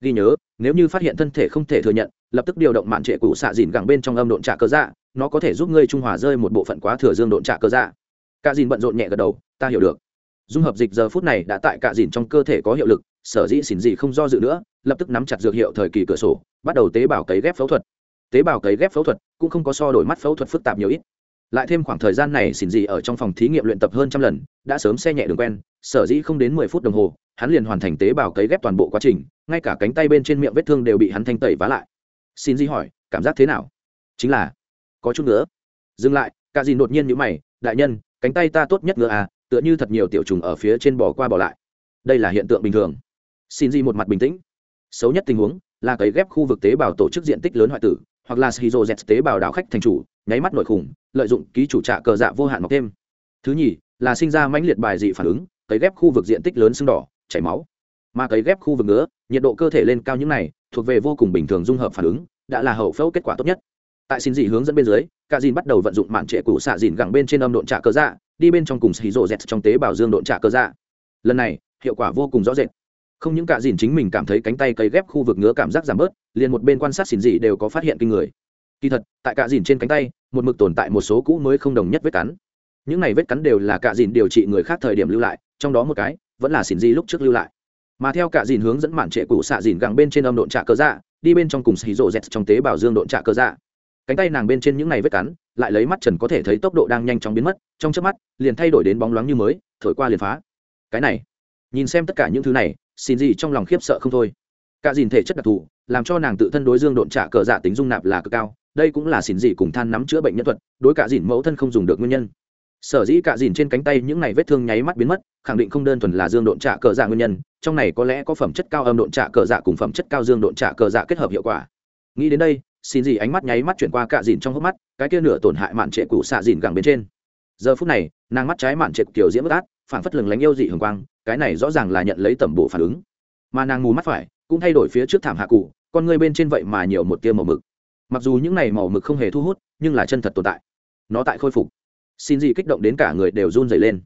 Ghi nhớ, nếu như phát hiện thân thể không thể thừa nhận lập tức điều động mạn trệ cũ xạ dìn gẳng bên trong âm độn trả cơ dạ nó có thể giúp ngươi trung hòa rơi một bộ phận quá thừa dương độn trả cơ dạ. Cả dìn bận rộn nhẹ gật đầu, ta hiểu được. Dung hợp dịch giờ phút này đã tại cả dìn trong cơ thể có hiệu lực, sở dĩ xỉn gì không do dự nữa, lập tức nắm chặt dược hiệu thời kỳ cửa sổ, bắt đầu tế bào cấy ghép phẫu thuật. Tế bào cấy ghép phẫu thuật cũng không có so đổi mắt phẫu thuật phức tạp nhiều ít. Lại thêm khoảng thời gian này xỉn gì ở trong phòng thí nghiệm luyện tập hơn trăm lần, đã sớm xe nhẹ đường quen, sở dĩ không đến mười phút đồng hồ, hắn liền hoàn thành tế bào cấy ghép toàn bộ quá trình, ngay cả cánh tay bên trên miệng vết thương đều bị hắn thanh tẩy vá lại xin di hỏi, cảm giác thế nào? Chính là, có chút nữa dừng lại, cả gì đột nhiên như mày, đại nhân, cánh tay ta tốt nhất nữa à tựa như thật nhiều tiểu trùng ở phía trên bò qua bỏ lại. Đây là hiện tượng bình thường. Xin di một mặt bình tĩnh. Xấu nhất tình huống là cấy ghép khu vực tế bào tổ chức diện tích lớn hoại tử, hoặc là shizu z tế bào đảo khách thành chủ, nháy mắt nội khủng, lợi dụng ký chủ trạ cờ dạ vô hạn mọc thêm. Thứ nhì, là sinh ra mãnh liệt bài dị phản ứng, cấy ghép khu vực diện tích lớn sưng đỏ, chảy máu. Mà cấy ghép khu vực ngứa, nhiệt độ cơ thể lên cao những này thuộc về vô cùng bình thường dung hợp phản ứng, đã là hậu phẫu kết quả tốt nhất. Tại xin dị hướng dẫn bên dưới, cả dìn bắt đầu vận dụng mạn trệ cụ xạ dìn gẳng bên trên âm độn trả cơ dạ đi bên trong cùng xì rộ dẹt trong tế bào dương độn trả cơ dạ. Lần này, hiệu quả vô cùng rõ rệt. Không những cả dìn chính mình cảm thấy cánh tay cấy ghép khu vực ngứa cảm giác giảm bớt, liền một bên quan sát xin dị đều có phát hiện kinh người. Kỳ thật, tại cả dìn trên cánh tay, một mực tồn tại một số cũ mới không đồng nhất vết cắn. Những này vết cắn đều là cả dìn điều trị người khác thời điểm lưu lại, trong đó một cái, vẫn là xin dị lúc trước lưu lại mà theo cả dìn hướng dẫn mạn trệ cũ xạ dìn gẳng bên trên âm độn trạ cơ dạ đi bên trong cùng xì rộ dẹt trong tế bào dương độn trạ cơ dạ. Cánh tay nàng bên trên những ngày vết cắn, lại lấy mắt trần có thể thấy tốc độ đang nhanh chóng biến mất, trong chớp mắt, liền thay đổi đến bóng loáng như mới, thổi qua liền phá. Cái này, nhìn xem tất cả những thứ này, xin gì trong lòng khiếp sợ không thôi. Cả dìn thể chất đặc thù, làm cho nàng tự thân đối dương độn trả cờ dạ tính dung nạp là cực cao, đây cũng là xin gì cùng than nắm chữa bệnh nhân thuật, đối cả dìn mẫu thân không dùng được nguyên nhân sở dĩ cả dìn trên cánh tay những này vết thương nháy mắt biến mất, khẳng định không đơn thuần là dương độn trạ cờ dạ nguyên nhân, trong này có lẽ có phẩm chất cao âm độn trạ cờ dạ cùng phẩm chất cao dương độn trạ cờ dạ kết hợp hiệu quả. Nghĩ đến đây, xin gì ánh mắt nháy mắt chuyển qua cả dìn trong hốc mắt, cái kia nửa tổn hại mạn trệ cũ xạ dìn gẳng bên trên. Giờ phút này, nàng mắt trái mạn trệ kiểu diễm bất át phản phất lừng lánh yêu dị hường quang, cái này rõ ràng là nhận lấy tẩm bộ phản ứng. Mà nàng mù mắt phải, cũng thay đổi phía trước thảm hạ cụ con người bên trên vậy mà nhiều một tia màu mực. Mặc dù những này màu mực không hề thu hút, nhưng là chân thật tồn tại. Nó tại khôi phục xin gì kích động đến cả người đều run dày lên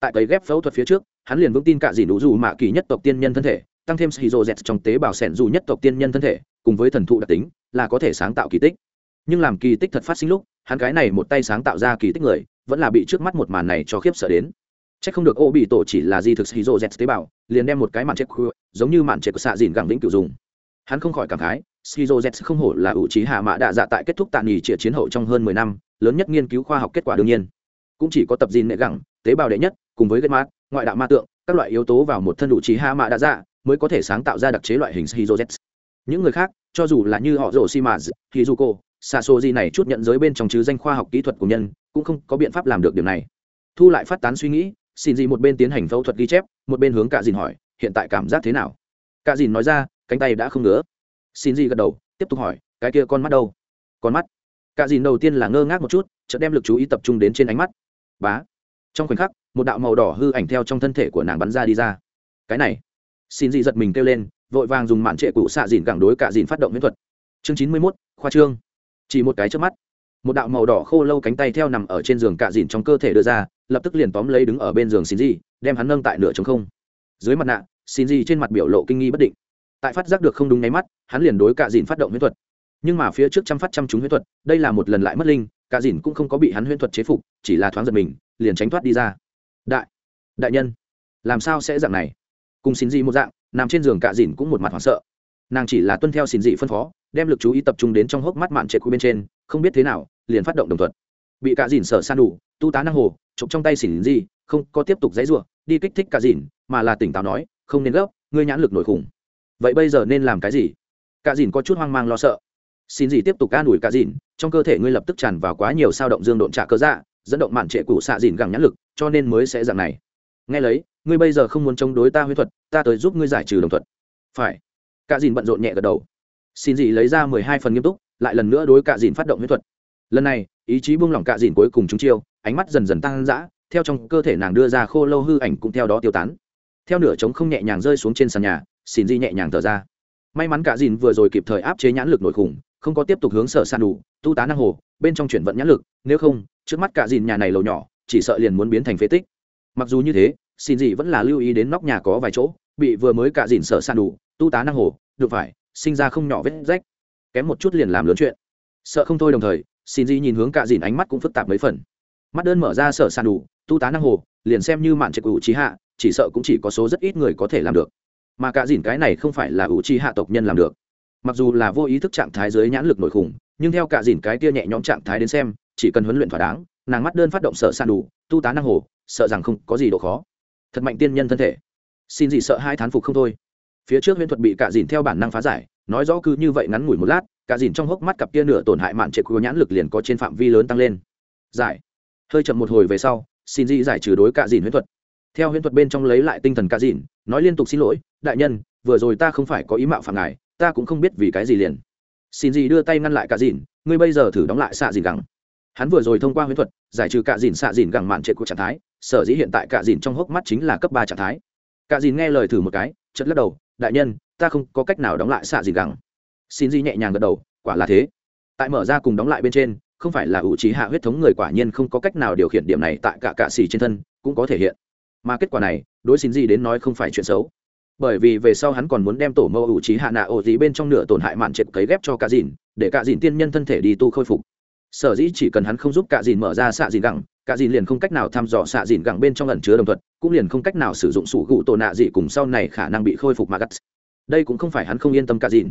tại cấy ghép phẫu thuật phía trước hắn liền vững tin cả gì đủ dù mạ kỳ nhất tộc tiên nhân thân thể tăng thêm shizu z trong tế bào sẻn dù nhất tộc tiên nhân thân thể cùng với thần thụ đặc tính là có thể sáng tạo kỳ tích nhưng làm kỳ tích thật phát sinh lúc hắn cái này một tay sáng tạo ra kỳ tích người vẫn là bị trước mắt một màn này cho khiếp sợ đến Chắc không được ô bị tổ chỉ là di thực Shizo Z tế bào, liền đem một cái màn chết khu, giống như màn chết của xạ dìn gẳng lĩnh cửu dùng. Hắn không khỏi cảm khái, Shizo Z không hổ là ủ trí hạ mã đạ dạ tại kết thúc tạ nghỉ triệt chiến hậu trong hơn mười năm, lớn nhất nghiên cứu khoa học kết quả đương nhiên. Cũng chỉ có tập gìn nệ gẳng, tế bào đệ nhất, cùng với gây mát, ngoại đạo ma tượng, các loại yếu tố vào một thân đủ trí ha mạ đã ra mới có thể sáng tạo ra đặc chế loại hình hydro Z. Những người khác, cho dù là như họ rồ Shimaz, Hizuko, Sasoji này chút nhận giới bên trong chứ danh khoa học kỹ thuật của nhân, cũng không có biện pháp làm được điều này. Thu lại phát tán suy nghĩ, xin gì một bên tiến hành phẫu thuật ghi chép một bên hướng cả dìn hỏi hiện tại cảm giác thế nào? Cả dìn nói ra cánh tay đã không ngứa. Xin gì gật đầu tiếp tục hỏi cái kia con mắt đâu? Con mắt. Cả dìn đầu tiên là ngơ ngác một chút chợt đem lực chú ý tập trung đến trên ánh mắt bá. Trong khoảnh khắc, một đạo màu đỏ hư ảnh theo trong thân thể của nàng bắn ra đi ra. Cái này, xin dị giật mình kêu lên, vội vàng dùng mạn trệ cụ xạ dìn gẳng đối cả dìn phát động miễn thuật. Chương chín mươi mốt, khoa trương. Chỉ một cái trước mắt, một đạo màu đỏ khô lâu cánh tay theo nằm ở trên giường cạ dìn trong cơ thể đưa ra, lập tức liền tóm lấy đứng ở bên giường xin dị, đem hắn nâng tại nửa trống không. Dưới mặt nạ, xin dị trên mặt biểu lộ kinh nghi bất định. Tại phát giác được không đúng nháy mắt, hắn liền đối cạ dìn phát động huyễn thuật. Nhưng mà phía trước chăm phát chăm chúng huyễn thuật, đây là một lần lại mất linh Cả dìn cũng không có bị hắn huyễn thuật chế phục, chỉ là thoáng giật mình, liền tránh thoát đi ra. Đại đại nhân, làm sao sẽ dạng này? Cùng xin dị một dạng, nằm trên giường cả dìn cũng một mặt hoảng sợ. Nàng chỉ là tuân theo xin dị phân phó, đem lực chú ý tập trung đến trong hốc mắt mạn trệ của bên trên, không biết thế nào, liền phát động đồng thuận bị cả dìn sở san đủ, tu tá năng hồ, chụp trong tay xỉn gì không có tiếp tục dãy ruộng đi kích thích cả dìn, mà là tỉnh táo nói, không nên gấp, ngươi nhãn lực nổi khủng. Vậy bây giờ nên làm cái gì? Cả dìn có chút hoang mang lo sợ xin gì tiếp tục ca đuổi cả dìn, trong cơ thể ngươi lập tức tràn vào quá nhiều sao động dương độn trả cơ dạ dẫn động mạn trệ cũ xạ dìn gẳng nhãn lực, cho nên mới sẽ dạng này. Nghe lấy, ngươi bây giờ không muốn chống đối ta huyết thuật, ta tới giúp ngươi giải trừ đồng thuật. phải. Cả dìn bận rộn nhẹ gật đầu. Xin gì lấy ra mười hai phần nghiêm túc, lại lần nữa đối cả dìn phát động huyết thuật. Lần này, ý chí buông lỏng cả dìn cuối cùng chúng chiêu, ánh mắt dần dần tăng dã, theo trong cơ thể nàng đưa ra khô lâu hư ảnh cũng theo đó tiêu tán. Theo nửa trống không nhẹ nhàng rơi xuống trên sàn nhà, xin di nhẹ nhàng thở ra. May mắn cả dìn vừa rồi kịp thời áp chế nhãn lực nổi khủng không có tiếp tục hướng sở san đủ, tu tá năng hồ, bên trong chuyển vận nhãn lực, nếu không, trước mắt cả dìn nhà này lầu nhỏ, chỉ sợ liền muốn biến thành phế tích. Mặc dù như thế, xin dị vẫn là lưu ý đến nóc nhà có vài chỗ, bị vừa mới cả dìn sở san đủ, tu tá năng hồ, được phải, sinh ra không nhỏ vết rách. Kém một chút liền làm lớn chuyện. Sợ không thôi đồng thời, xin gì nhìn hướng cạ dìn ánh mắt cũng phức tạp mấy phần. Mắt đơn mở ra sở san đủ, tu tá năng hồ, liền xem như mạn trịch ủ trí hạ, chỉ sợ cũng chỉ có số rất ít người có thể làm được. Mà cạ dìn cái này không phải là ủ trí hạ tộc nhân làm được mặc dù là vô ý thức trạng thái dưới nhãn lực nổi khủng, nhưng theo Cả dìn cái tia nhẹ nhõm trạng thái đến xem, chỉ cần huấn luyện thỏa đáng, nàng mắt đơn phát động sở sàn đủ, tu tá năng hồ, sợ rằng không có gì độ khó. Thật mạnh tiên nhân thân thể. Xin gì sợ hai thán phục không thôi. Phía trước huyễn thuật bị Cả dìn theo bản năng phá giải, nói rõ cứ như vậy ngắn ngủi một lát, cả dìn trong hốc mắt cặp kia nửa tổn hại mạn trệ của nhãn lực liền có trên phạm vi lớn tăng lên. Giải. Hơi chậm một hồi về sau, xin gì giải trừ đối cả dìn huyễn thuật. Theo huyễn thuật bên trong lấy lại tinh thần cả dìn, nói liên tục xin lỗi, đại nhân, vừa rồi ta không phải có ý mạo phạm ngài ta cũng không biết vì cái gì liền. Xin gì đưa tay ngăn lại cả dìn, ngươi bây giờ thử đóng lại xạ dìn gẳng. Hắn vừa rồi thông qua huyễn thuật, giải trừ cả dìn xạ dìn gẳng mạn trệ của trạng thái, sở dĩ hiện tại cả dìn trong hốc mắt chính là cấp ba trạng thái. Cả dìn nghe lời thử một cái chật lắc đầu, đại nhân, ta không có cách nào đóng lại xạ dìn gẳng. Xin gì nhẹ nhàng gật đầu, quả là thế. Tại mở ra cùng đóng lại bên trên, không phải là ủ trí hạ huyết thống người quả nhiên không có cách nào điều khiển điểm này tại cả cạ xì trên thân, cũng có thể hiện. Mà kết quả này, đối xin gì đến nói không phải chuyện xấu bởi vì về sau hắn còn muốn đem tổ mẫu ủ trí hạ nạ ổ gì bên trong nửa tổn hại mạn trệt cấy ghép cho cả dìn, để cả dìn tiên nhân thân thể đi tu khôi phục. Sở dĩ chỉ cần hắn không giúp cả dìn mở ra xạ dìn gẳng, cả dìn liền không cách nào thăm dò xạ dìn gẳng bên trong ẩn chứa đồng thuật, cũng liền không cách nào sử dụng sủ gụ tổ nạ gì cùng sau này khả năng bị khôi phục mà gắt. Đây cũng không phải hắn không yên tâm cả dìn.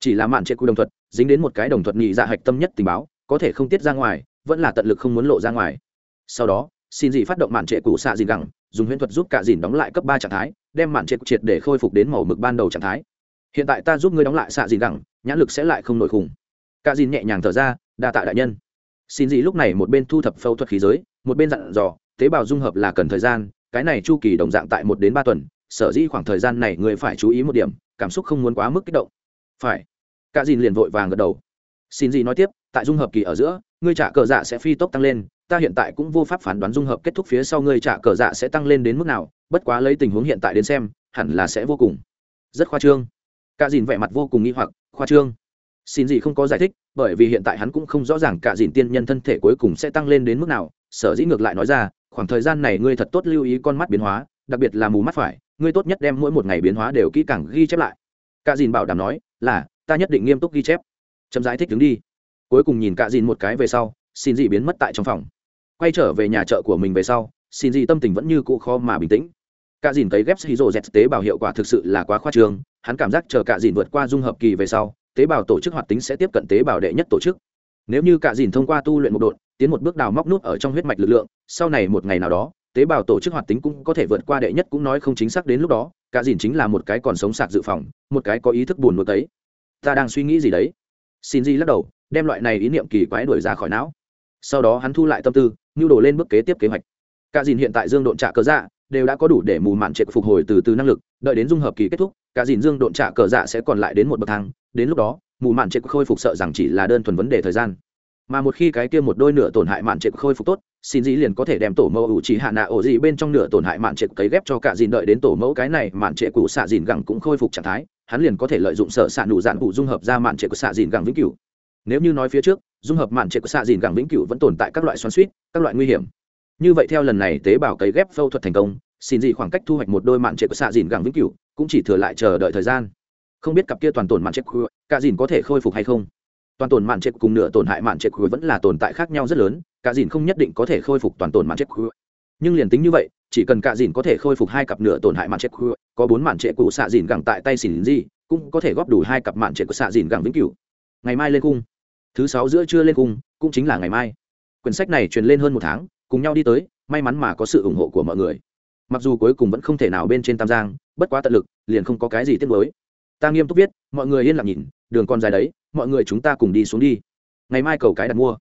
Chỉ là mạn triệt cụ đồng thuật, dính đến một cái đồng thuật nhị dạ hạch tâm nhất tình báo, có thể không tiết ra ngoài, vẫn là tận lực không muốn lộ ra ngoài. Sau đó xin dị phát động màn trệ cũ xạ dìn gẳng, dùng huyễn thuật giúp cả dìn đóng lại cấp ba trạng thái, đem màn trệ triệt để khôi phục đến màu mực ban đầu trạng thái. Hiện tại ta giúp ngươi đóng lại xạ dìn gẳng, nhãn lực sẽ lại không nổi khủng. Cả dìn nhẹ nhàng thở ra, đa tạ đại nhân. Xin dị lúc này một bên thu thập phẫu thuật khí giới, một bên dặn dò, tế bào dung hợp là cần thời gian, cái này chu kỳ đồng dạng tại một đến ba tuần, sở dĩ khoảng thời gian này người phải chú ý một điểm, cảm xúc không muốn quá mức kích động. Phải. Cả dìn liền vội vàng gật đầu. Xin gì nói tiếp, tại dung hợp kỳ ở giữa, ngươi trả cờ dạ sẽ phi tốc tăng lên ta hiện tại cũng vô pháp phán đoán dung hợp kết thúc phía sau ngươi trả cờ dạ sẽ tăng lên đến mức nào, bất quá lấy tình huống hiện tại đến xem, hẳn là sẽ vô cùng. Rất khoa trương. Cả dìn vẻ mặt vô cùng nghi hoặc, khoa trương. Xin gì không có giải thích, bởi vì hiện tại hắn cũng không rõ ràng cả dìn tiên nhân thân thể cuối cùng sẽ tăng lên đến mức nào, sở dĩ ngược lại nói ra, khoảng thời gian này ngươi thật tốt lưu ý con mắt biến hóa, đặc biệt là mù mắt phải, ngươi tốt nhất đem mỗi một ngày biến hóa đều kỹ càng ghi chép lại. Cả dìn bảo đảm nói, là, ta nhất định nghiêm túc ghi chép. Chậm giải thích đứng đi. Cuối cùng nhìn cả dìn một cái về sau, xin dị biến mất tại trong phòng quay trở về nhà chợ của mình về sau, xin gì tâm tình vẫn như cũ khó mà bình tĩnh. Cả dìn thấy ghép hydro z tế bào hiệu quả thực sự là quá khoa trương, hắn cảm giác chờ cả dìn vượt qua dung hợp kỳ về sau, tế bào tổ chức hoạt tính sẽ tiếp cận tế bào đệ nhất tổ chức. Nếu như cả dìn thông qua tu luyện một đột tiến một bước đào móc nút ở trong huyết mạch lực lượng, sau này một ngày nào đó, tế bào tổ chức hoạt tính cũng có thể vượt qua đệ nhất cũng nói không chính xác đến lúc đó, cả dìn chính là một cái còn sống sạc dự phòng, một cái có ý thức buồn một ấy. Ta đang suy nghĩ gì đấy? Xin di lắc đầu, đem loại này ý niệm kỳ quái đuổi ra khỏi não sau đó hắn thu lại tâm tư, nhu đổ lên bước kế tiếp kế hoạch. Cả dìn hiện tại dương độn trả cờ dạ đều đã có đủ để mù mạn trệ phục hồi từ từ năng lực, đợi đến dung hợp kỳ kết thúc, cả dìn dương độn trả cờ dạ sẽ còn lại đến một bậc thang, đến lúc đó, mù mạn trệ khôi phục sợ rằng chỉ là đơn thuần vấn đề thời gian. Mà một khi cái kia một đôi nửa tổn hại mạn trệ khôi phục tốt, xin dĩ liền có thể đem tổ mẫu ủ chỉ hạ nạ ổ gì bên trong nửa tổn hại mạn trệ cấy ghép cho cả dìn đợi đến tổ mẫu cái này mạn trệ cụ xạ dìn gẳng cũng khôi phục trạng thái, hắn liền có thể lợi dụng sở xạ nụ dạn cụ dung hợp ra mạn trệ của xạ dìn gẳng vĩnh cửu nếu như nói phía trước, dung hợp mạn trệ của xạ dìn gẳng vĩnh cửu vẫn tồn tại các loại xoắn suýt các loại nguy hiểm. Như vậy theo lần này tế bào cấy ghép phẫu thuật thành công, xin gì khoảng cách thu hoạch một đôi mạn trệ của xạ dìn gẳng vĩnh cửu cũng chỉ thừa lại chờ đợi thời gian. Không biết cặp kia toàn tổn mạn trệ của cả dìn có thể khôi phục hay không? Toàn tổn mạn trệ cùng nửa tổn hại mạn trệ của vẫn là tồn tại khác nhau rất lớn cả dìn không nhất định có thể khôi phục toàn tổn mạn trệ của nhưng liền tính như vậy, chỉ cần cả dìn có thể khôi phục hai cặp nửa tổn hại mạn trệ của có bốn mạn trệ của xạ dìn gẳng tại tay xỉn gì, cũng có thể góp đủ hai cặp mạn trệ của xạ dìn gẳng vĩnh cửu. Ngày mai lên cung thứ sáu giữa trưa lên cung, cũng chính là ngày mai. Quyển sách này truyền lên hơn một tháng, cùng nhau đi tới, may mắn mà có sự ủng hộ của mọi người. Mặc dù cuối cùng vẫn không thể nào bên trên tam giang, bất quá tận lực, liền không có cái gì tiếc nuối. Ta nghiêm túc viết, mọi người yên lặng nhìn, đường còn dài đấy, mọi người chúng ta cùng đi xuống đi. Ngày mai cầu cái đặt mua.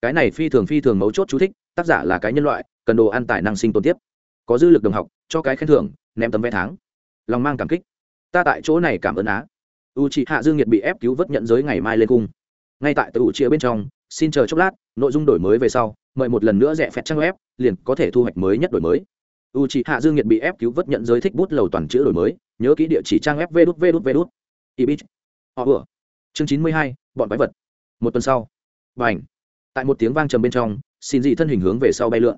Cái này phi thường phi thường mấu chốt chú thích, tác giả là cái nhân loại, cần đồ ăn tài năng sinh tồn tiếp. Có dư lực đồng học, cho cái khen thưởng, ném tấm vé tháng. Lòng mang cảm kích. Ta tại chỗ này cảm ơn á. U chị hạ dương nhiệt bị ép cứu vớt nhận giới ngày mai lên cung ngay tại tờ ủ chia bên trong, xin chờ chốc lát, nội dung đổi mới về sau, mời một lần nữa rẻ phẹt trang web, liền có thể thu hoạch mới nhất đổi mới. U chị hạ dương nhiệt bị ép cứu vớt nhận giới thích bút lầu toàn chữ đổi mới, nhớ kỹ địa chỉ trang web vê đút vê đút vê đút ibit họ vừa. Chương chín mươi hai, bọn quái vật. Một tuần sau. B à n h tại một tiếng vang trầm bên trong, xin dị thân hình hướng về sau bay lượn.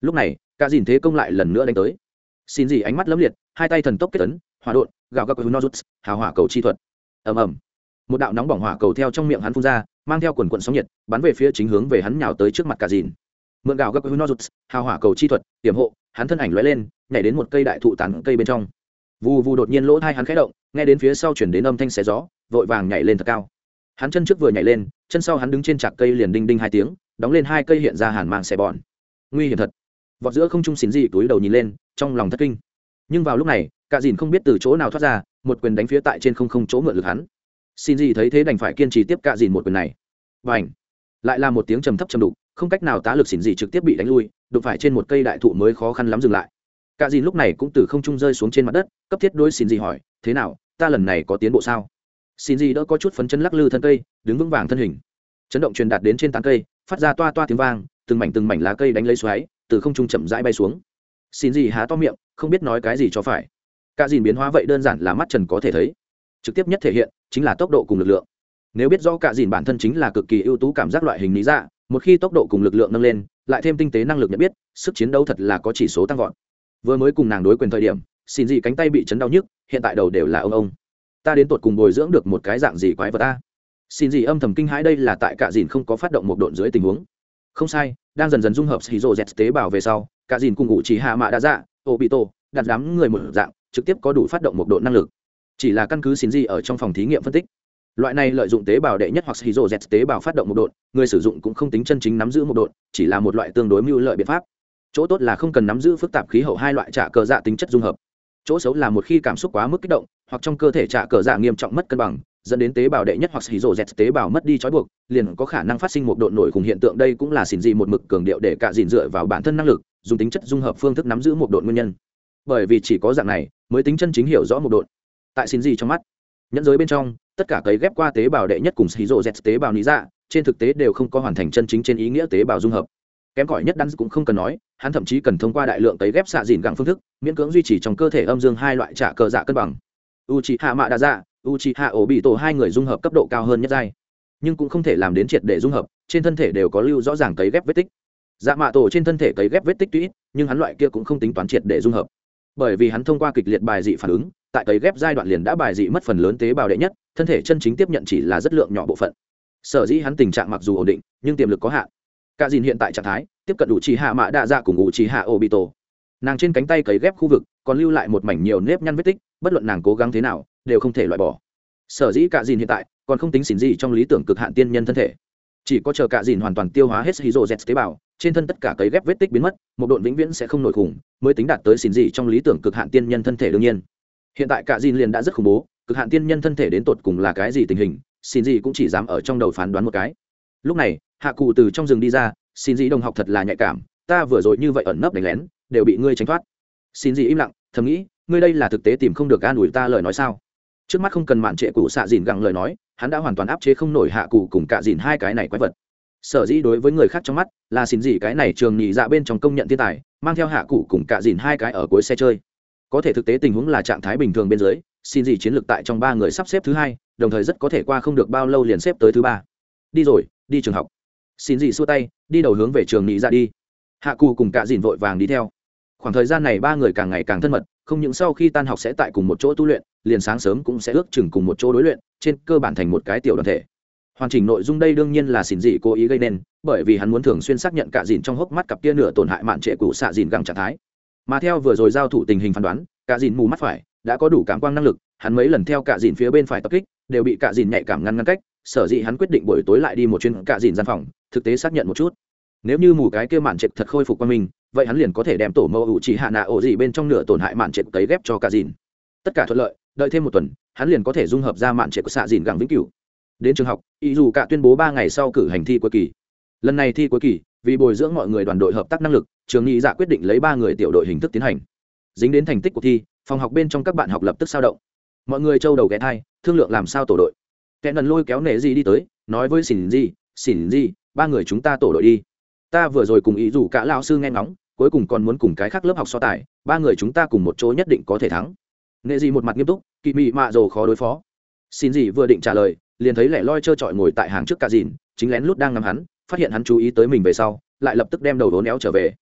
Lúc này, cả dìn thế công lại lần nữa đánh tới. Xin dị ánh mắt lấm liệt, hai tay thần tốc kết tấn hỏa đột gạo gạo nozuts, hào hỏa cầu chi thuật. Ầm ầm một đạo nóng bỏng hỏa cầu theo trong miệng hắn phun ra mang theo quần quận sóng nhiệt bắn về phía chính hướng về hắn nhào tới trước mặt cả dìn. Mượn gạo gạo nozuts hào hỏa cầu chi thuật tiềm hộ hắn thân ảnh lóe lên nhảy đến một cây đại thụ tán cây bên trong. Vù vù đột nhiên lỗ thai hắn khẽ động nghe đến phía sau chuyển đến âm thanh xé gió vội vàng nhảy lên thật cao. Hắn chân trước vừa nhảy lên chân sau hắn đứng trên trạc cây liền đinh đinh hai tiếng đóng lên hai cây hiện ra hàn mang xe bòn nguy hiểm thật. Vọt giữa không trung xín gì, túi đầu nhìn lên trong lòng thất kinh. Nhưng vào lúc này cả dìn không biết từ chỗ nào thoát ra một quyền đánh phía tại trên không không chỗ mượn lực hắn xin gì thấy thế đành phải kiên trì tiếp cạ dìn một quyền này. Và ảnh lại là một tiếng trầm thấp trầm đục, không cách nào tá lực xỉn gì trực tiếp bị đánh lui, đụng phải trên một cây đại thụ mới khó khăn lắm dừng lại. Cạ dìn lúc này cũng từ không trung rơi xuống trên mặt đất, cấp thiết đối xin gì hỏi, thế nào, ta lần này có tiến bộ sao? Xin gì đỡ có chút phấn chân lắc lư thân cây, đứng vững vàng thân hình. Chấn động truyền đạt đến trên tán cây, phát ra toa toa tiếng vang, từng mảnh từng mảnh lá cây đánh lấy xoáy, từ không trung chậm rãi bay xuống. Xin gì há to miệng, không biết nói cái gì cho phải. Cả dìn biến hóa vậy đơn giản là mắt trần có thể thấy. Trực tiếp nhất thể hiện chính là tốc độ cùng lực lượng. Nếu biết rõ cả dìn bản thân chính là cực kỳ ưu tú cảm giác loại hình lý dạ một khi tốc độ cùng lực lượng nâng lên, lại thêm tinh tế năng lực nhận biết, sức chiến đấu thật là có chỉ số tăng vọt. Vừa mới cùng nàng đối quyền thời điểm, xin gì cánh tay bị chấn đau nhức, hiện tại đầu đều là ông ông. Ta đến tột cùng bồi dưỡng được một cái dạng gì quái vật ta? Xin gì âm thầm kinh hãi đây là tại cả dìn không có phát động một độn dưới tình huống. Không sai, đang dần dần dung hợp hydro z tế bào về sau, cả dìn cùng ngụ chỉ hạ mạ đã dạ ô bị tổ đặt đám người một dạng, trực tiếp có đủ phát động một độn năng lực chỉ là căn cứ xin gì ở trong phòng thí nghiệm phân tích. Loại này lợi dụng tế bào đệ nhất hoặc hydro z tế bào phát động một đột người sử dụng cũng không tính chân chính nắm giữ một đột chỉ là một loại tương đối mưu lợi biện pháp. Chỗ tốt là không cần nắm giữ phức tạp khí hậu hai loại trả cờ dạ tính chất dung hợp. Chỗ xấu là một khi cảm xúc quá mức kích động, hoặc trong cơ thể trả cờ dạ nghiêm trọng mất cân bằng, dẫn đến tế bào đệ nhất hoặc hydro z tế bào mất đi trói buộc, liền có khả năng phát sinh một đột nổi cùng hiện tượng đây cũng là xin gì một mực cường điệu để cả dìn dựa vào bản thân năng lực, dùng tính chất dung hợp phương thức nắm giữ một đột nguyên nhân. Bởi vì chỉ có dạng này, mới tính chân chính hiểu rõ một đột tại xin gì trong mắt. Nhẫn giới bên trong, tất cả cấy ghép qua tế bào đệ nhất cùng xí rộ z tế bào lý dạ trên thực tế đều không có hoàn thành chân chính trên ý nghĩa tế bào dung hợp. Kém cỏi nhất đắn cũng không cần nói, hắn thậm chí cần thông qua đại lượng cấy ghép xạ dìn gặng phương thức, miễn cưỡng duy trì trong cơ thể âm dương hai loại trả cờ dạ cân bằng. U c hạ mạ đa dạ u c hạ ổ bị tổ hai người dung hợp cấp độ cao hơn nhất giai. Nhưng cũng không thể làm đến triệt để dung hợp, trên thân thể đều có lưu rõ ràng cấy ghép vết tích. Dạ mạ tổ trên thân thể cấy ghép vết tích tuy ít, nhưng hắn loại kia cũng không tính toán triệt để dung hợp bởi vì hắn thông qua kịch liệt bài dị phản ứng, tại cấy ghép giai đoạn liền đã bài dị mất phần lớn tế bào đệ nhất, thân thể chân chính tiếp nhận chỉ là rất lượng nhỏ bộ phận. Sở dĩ hắn tình trạng mặc dù ổn định, nhưng tiềm lực có hạn. Cả dìn hiện tại trạng thái, tiếp cận đủ chỉ hạ mã đa dạ cùng ngụ chỉ hạ ồ bị tổ. nàng trên cánh tay cấy ghép khu vực, còn lưu lại một mảnh nhiều nếp nhăn vết tích, bất luận nàng cố gắng thế nào, đều không thể loại bỏ. Sở dĩ cả dìn hiện tại còn không tính xỉn gì trong lý tưởng cực hạn tiên nhân thân thể. Chỉ có chờ cả dìn hoàn toàn tiêu hóa hết hydro z tế bào trên thân tất cả cấy ghép vết tích biến mất, một độn vĩnh viễn sẽ không nổi khủng, mới tính đạt tới xin gì trong lý tưởng cực hạn tiên nhân thân thể đương nhiên. Hiện tại cả dìn liền đã rất khủng bố, cực hạn tiên nhân thân thể đến tột cùng là cái gì tình hình xin gì cũng chỉ dám ở trong đầu phán đoán một cái. Lúc này, hạ cụ từ trong rừng đi ra xin gì đồng học thật là nhạy cảm, ta vừa rồi như vậy ẩn nấp đánh lén, đều bị ngươi tránh thoát. Xin gì im lặng, thầm nghĩ, ngươi đây là thực tế tìm không được an ủi ta lời nói sao? Trước mắt không cần mạn trệ cụ xạ dìn gặng lời nói, hắn đã hoàn toàn áp chế không nổi hạ cụ cùng cả dìn hai cái này quái vật sở dĩ đối với người khác trong mắt là xin gì cái này trường nhị dạ bên trong công nhận thiên tài, mang theo hạ cụ cùng cả dìn hai cái ở cuối xe chơi. Có thể thực tế tình huống là trạng thái bình thường bên dưới, xin gì chiến lược tại trong ba người sắp xếp thứ hai, đồng thời rất có thể qua không được bao lâu liền xếp tới thứ ba. Đi rồi, đi trường học. Xin gì xua tay, đi đầu hướng về trường nhị dạ đi. Hạ cụ cùng cả dìn vội vàng đi theo. Khoảng thời gian này ba người càng ngày càng thân mật, không những sau khi tan học sẽ tại cùng một chỗ tu luyện, liền sáng sớm cũng sẽ ước chừng cùng một chỗ đối luyện, trên cơ bản thành một cái tiểu đoàn thể hoàn chỉnh nội dung đây đương nhiên là xỉn dị cố ý gây nên, bởi vì hắn muốn thường xuyên xác nhận cả dìn trong hốc mắt cặp kia nửa tổn hại mạn trệ cũ xạ dìn găng trạng thái. Mà theo vừa rồi giao thủ tình hình phán đoán, cả dìn mù mắt phải đã có đủ cảm quang năng lực, hắn mấy lần theo cả dìn phía bên phải tập kích đều bị cả dìn nhạy cảm ngăn ngăn cách, sở dĩ hắn quyết định buổi tối lại đi một chuyến cả dìn gian phòng, thực tế xác nhận một chút. Nếu như mù cái kia mạn trệ thật khôi phục qua mình vậy hắn liền có thể đem tổ mẫu ủ chỉ hạ nạ ổ gì bên trong nửa tổn hại mạn trệ cấy ghép cho cả dìn tất cả thuận lợi, đợi thêm một tuần, hắn liền có thể dung hợp ra mạn trệ của xạ dìn gẳng vĩnh cửu đến trường học, ý dù cả tuyên bố ba ngày sau cử hành thi cuối kỳ. Lần này thi cuối kỳ, vì bồi dưỡng mọi người đoàn đội hợp tác năng lực, trường nghị dạ quyết định lấy ba người tiểu đội hình thức tiến hành. Dính đến thành tích cuộc thi, phòng học bên trong các bạn học lập tức sao động. Mọi người trâu đầu ghé thai, thương lượng làm sao tổ đội. Kẻ nần lôi kéo nể gì đi tới, nói với xỉn gì xỉn gì ba người chúng ta tổ đội đi. Ta vừa rồi cùng ý dù cả lao sư nghe ngóng, cuối cùng còn muốn cùng cái khác lớp học so tài, ba người chúng ta cùng một chỗ nhất định có thể thắng. Nghệ gì một mặt nghiêm túc kỵ mị mạ dồ khó đối phó xin gì vừa định trả lời, liền thấy lẻ loi trơ trọi ngồi tại hàng trước cả dìn, chính lén lút đang ngắm hắn, phát hiện hắn chú ý tới mình về sau, lại lập tức đem đầu vốn éo trở về.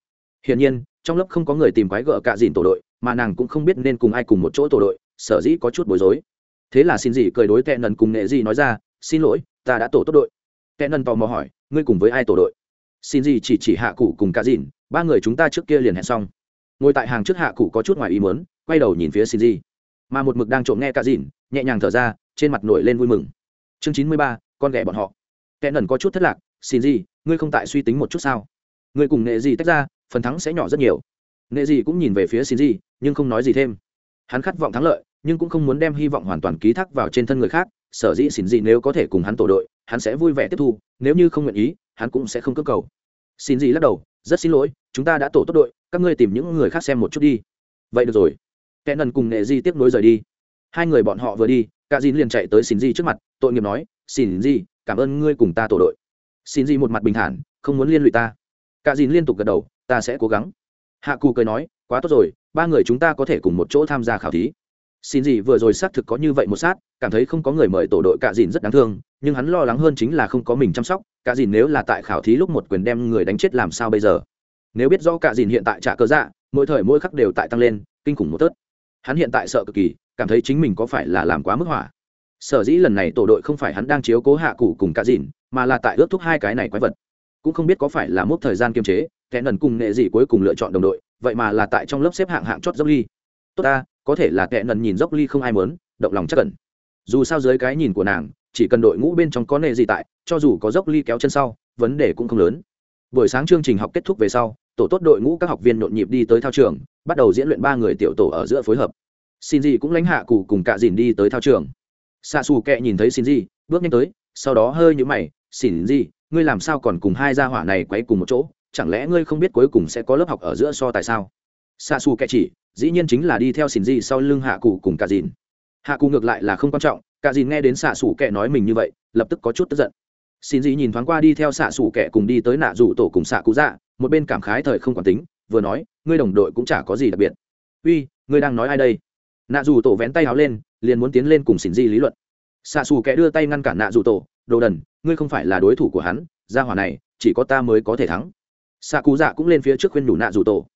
Hiển nhiên, trong lớp không có người tìm quái gợ cả dìn tổ đội, mà nàng cũng không biết nên cùng ai cùng một chỗ tổ đội, sở dĩ có chút bối rối. Thế là xin gì cười đối tệ nần cùng nghệ gì nói ra, xin lỗi, ta đã tổ tốt đội. Tệ nần tò mò hỏi, ngươi cùng với ai tổ đội? Xin gì chỉ chỉ hạ cụ cùng cả dìn, ba người chúng ta trước kia liền hẹn xong. Ngồi tại hàng trước hạ cụ có chút ngoài ý muốn, quay đầu nhìn phía xin gì. Mà một mực đang trộm nghe cả dìn, nhẹ nhàng thở ra trên mặt nổi lên vui mừng. Chương chín mươi ba, con ghẻ bọn họ. Kẻ nần có chút thất lạc, xin gì, ngươi không tại suy tính một chút sao? Ngươi cùng nghệ gì tách ra, phần thắng sẽ nhỏ rất nhiều. Nghệ gì cũng nhìn về phía xin gì, nhưng không nói gì thêm. Hắn khát vọng thắng lợi, nhưng cũng không muốn đem hy vọng hoàn toàn ký thác vào trên thân người khác, sở dĩ xin gì nếu có thể cùng hắn tổ đội, hắn sẽ vui vẻ tiếp thu, nếu như không nguyện ý, hắn cũng sẽ không cơ cầu. Xin gì lắc đầu, rất xin lỗi, chúng ta đã tổ tốt đội, các ngươi tìm những người khác xem một chút đi. Vậy được rồi. Kẻ nần cùng nghệ di tiếp nối rời đi. Hai người bọn họ vừa đi cả dìn liền chạy tới xin di trước mặt, tội nghiệp nói xin di cảm ơn ngươi cùng ta tổ đội. Xin di một mặt bình thản, không muốn liên lụy ta. Cả dìn liên tục gật đầu, ta sẽ cố gắng. Hạ cù cười nói, quá tốt rồi, ba người chúng ta có thể cùng một chỗ tham gia khảo thí. Xin gì vừa rồi xác thực có như vậy một sát, cảm thấy không có người mời tổ đội cả dìn rất đáng thương, nhưng hắn lo lắng hơn chính là không có mình chăm sóc, cả dìn nếu là tại khảo thí lúc một quyền đem người đánh chết làm sao bây giờ? Nếu biết rõ cả dìn hiện tại trả cơ dạ mỗi thời mỗi khắc đều tại tăng lên, kinh khủng một tớt. Hắn hiện tại sợ cực kỳ cảm thấy chính mình có phải là làm quá mức hỏa. Sở dĩ lần này tổ đội không phải hắn đang chiếu cố hạ cụ cùng cả dìn mà là tại ước thúc hai cái này quái vật. Cũng không biết có phải là mốc thời gian kiềm chế, kẻ nần cùng nghệ dị cuối cùng lựa chọn đồng đội, vậy mà là tại trong lớp xếp hạng hạng chót dốc ly. Tốt ta, có thể là kẻ nần nhìn dốc ly không ai mớn động lòng chắc cần dù sao dưới cái nhìn của nàng, chỉ cần đội ngũ bên trong có nệ gì tại, cho dù có dốc ly kéo chân sau, vấn đề cũng không lớn. Buổi sáng chương trình học kết thúc về sau, tổ tốt đội ngũ các học viên nhộn nhịp đi tới thao trường, bắt đầu diễn luyện ba người tiểu tổ ở giữa phối hợp xin gì cũng lãnh hạ cụ cùng cạ dìn đi tới thao trường. Xạ xù Kệ nhìn thấy xin gì bước nhanh tới, sau đó hơi nhũ mày xin gì ngươi làm sao còn cùng hai gia hỏa này quấy cùng một chỗ? Chẳng lẽ ngươi không biết cuối cùng sẽ có lớp học ở giữa so tại sao? Xạ xù Kệ chỉ, dĩ nhiên chính là đi theo xin gì sau lưng hạ cụ cùng cạ dìn. Hạ cụ ngược lại là không quan trọng, cạ dìn nghe đến xạ xù Kệ nói mình như vậy, lập tức có chút tức giận. Xin gì nhìn thoáng qua đi theo xạ xù Kệ cùng đi tới nạ rủ tổ cùng xạ cụ dạ một bên cảm khái thời không quản tính, vừa nói, ngươi đồng đội cũng chả có gì đặc biệt. Uy, ngươi đang nói ai đây? Nạ dù tổ vén tay háo lên, liền muốn tiến lên cùng xin di lý luận. Xạ xù kẻ đưa tay ngăn cản nạ dù tổ, đồ đần, ngươi không phải là đối thủ của hắn ra hỏa này, chỉ có ta mới có thể thắng. Xạ cú dạ cũng lên phía trước khuyên đủ nạ dù tổ.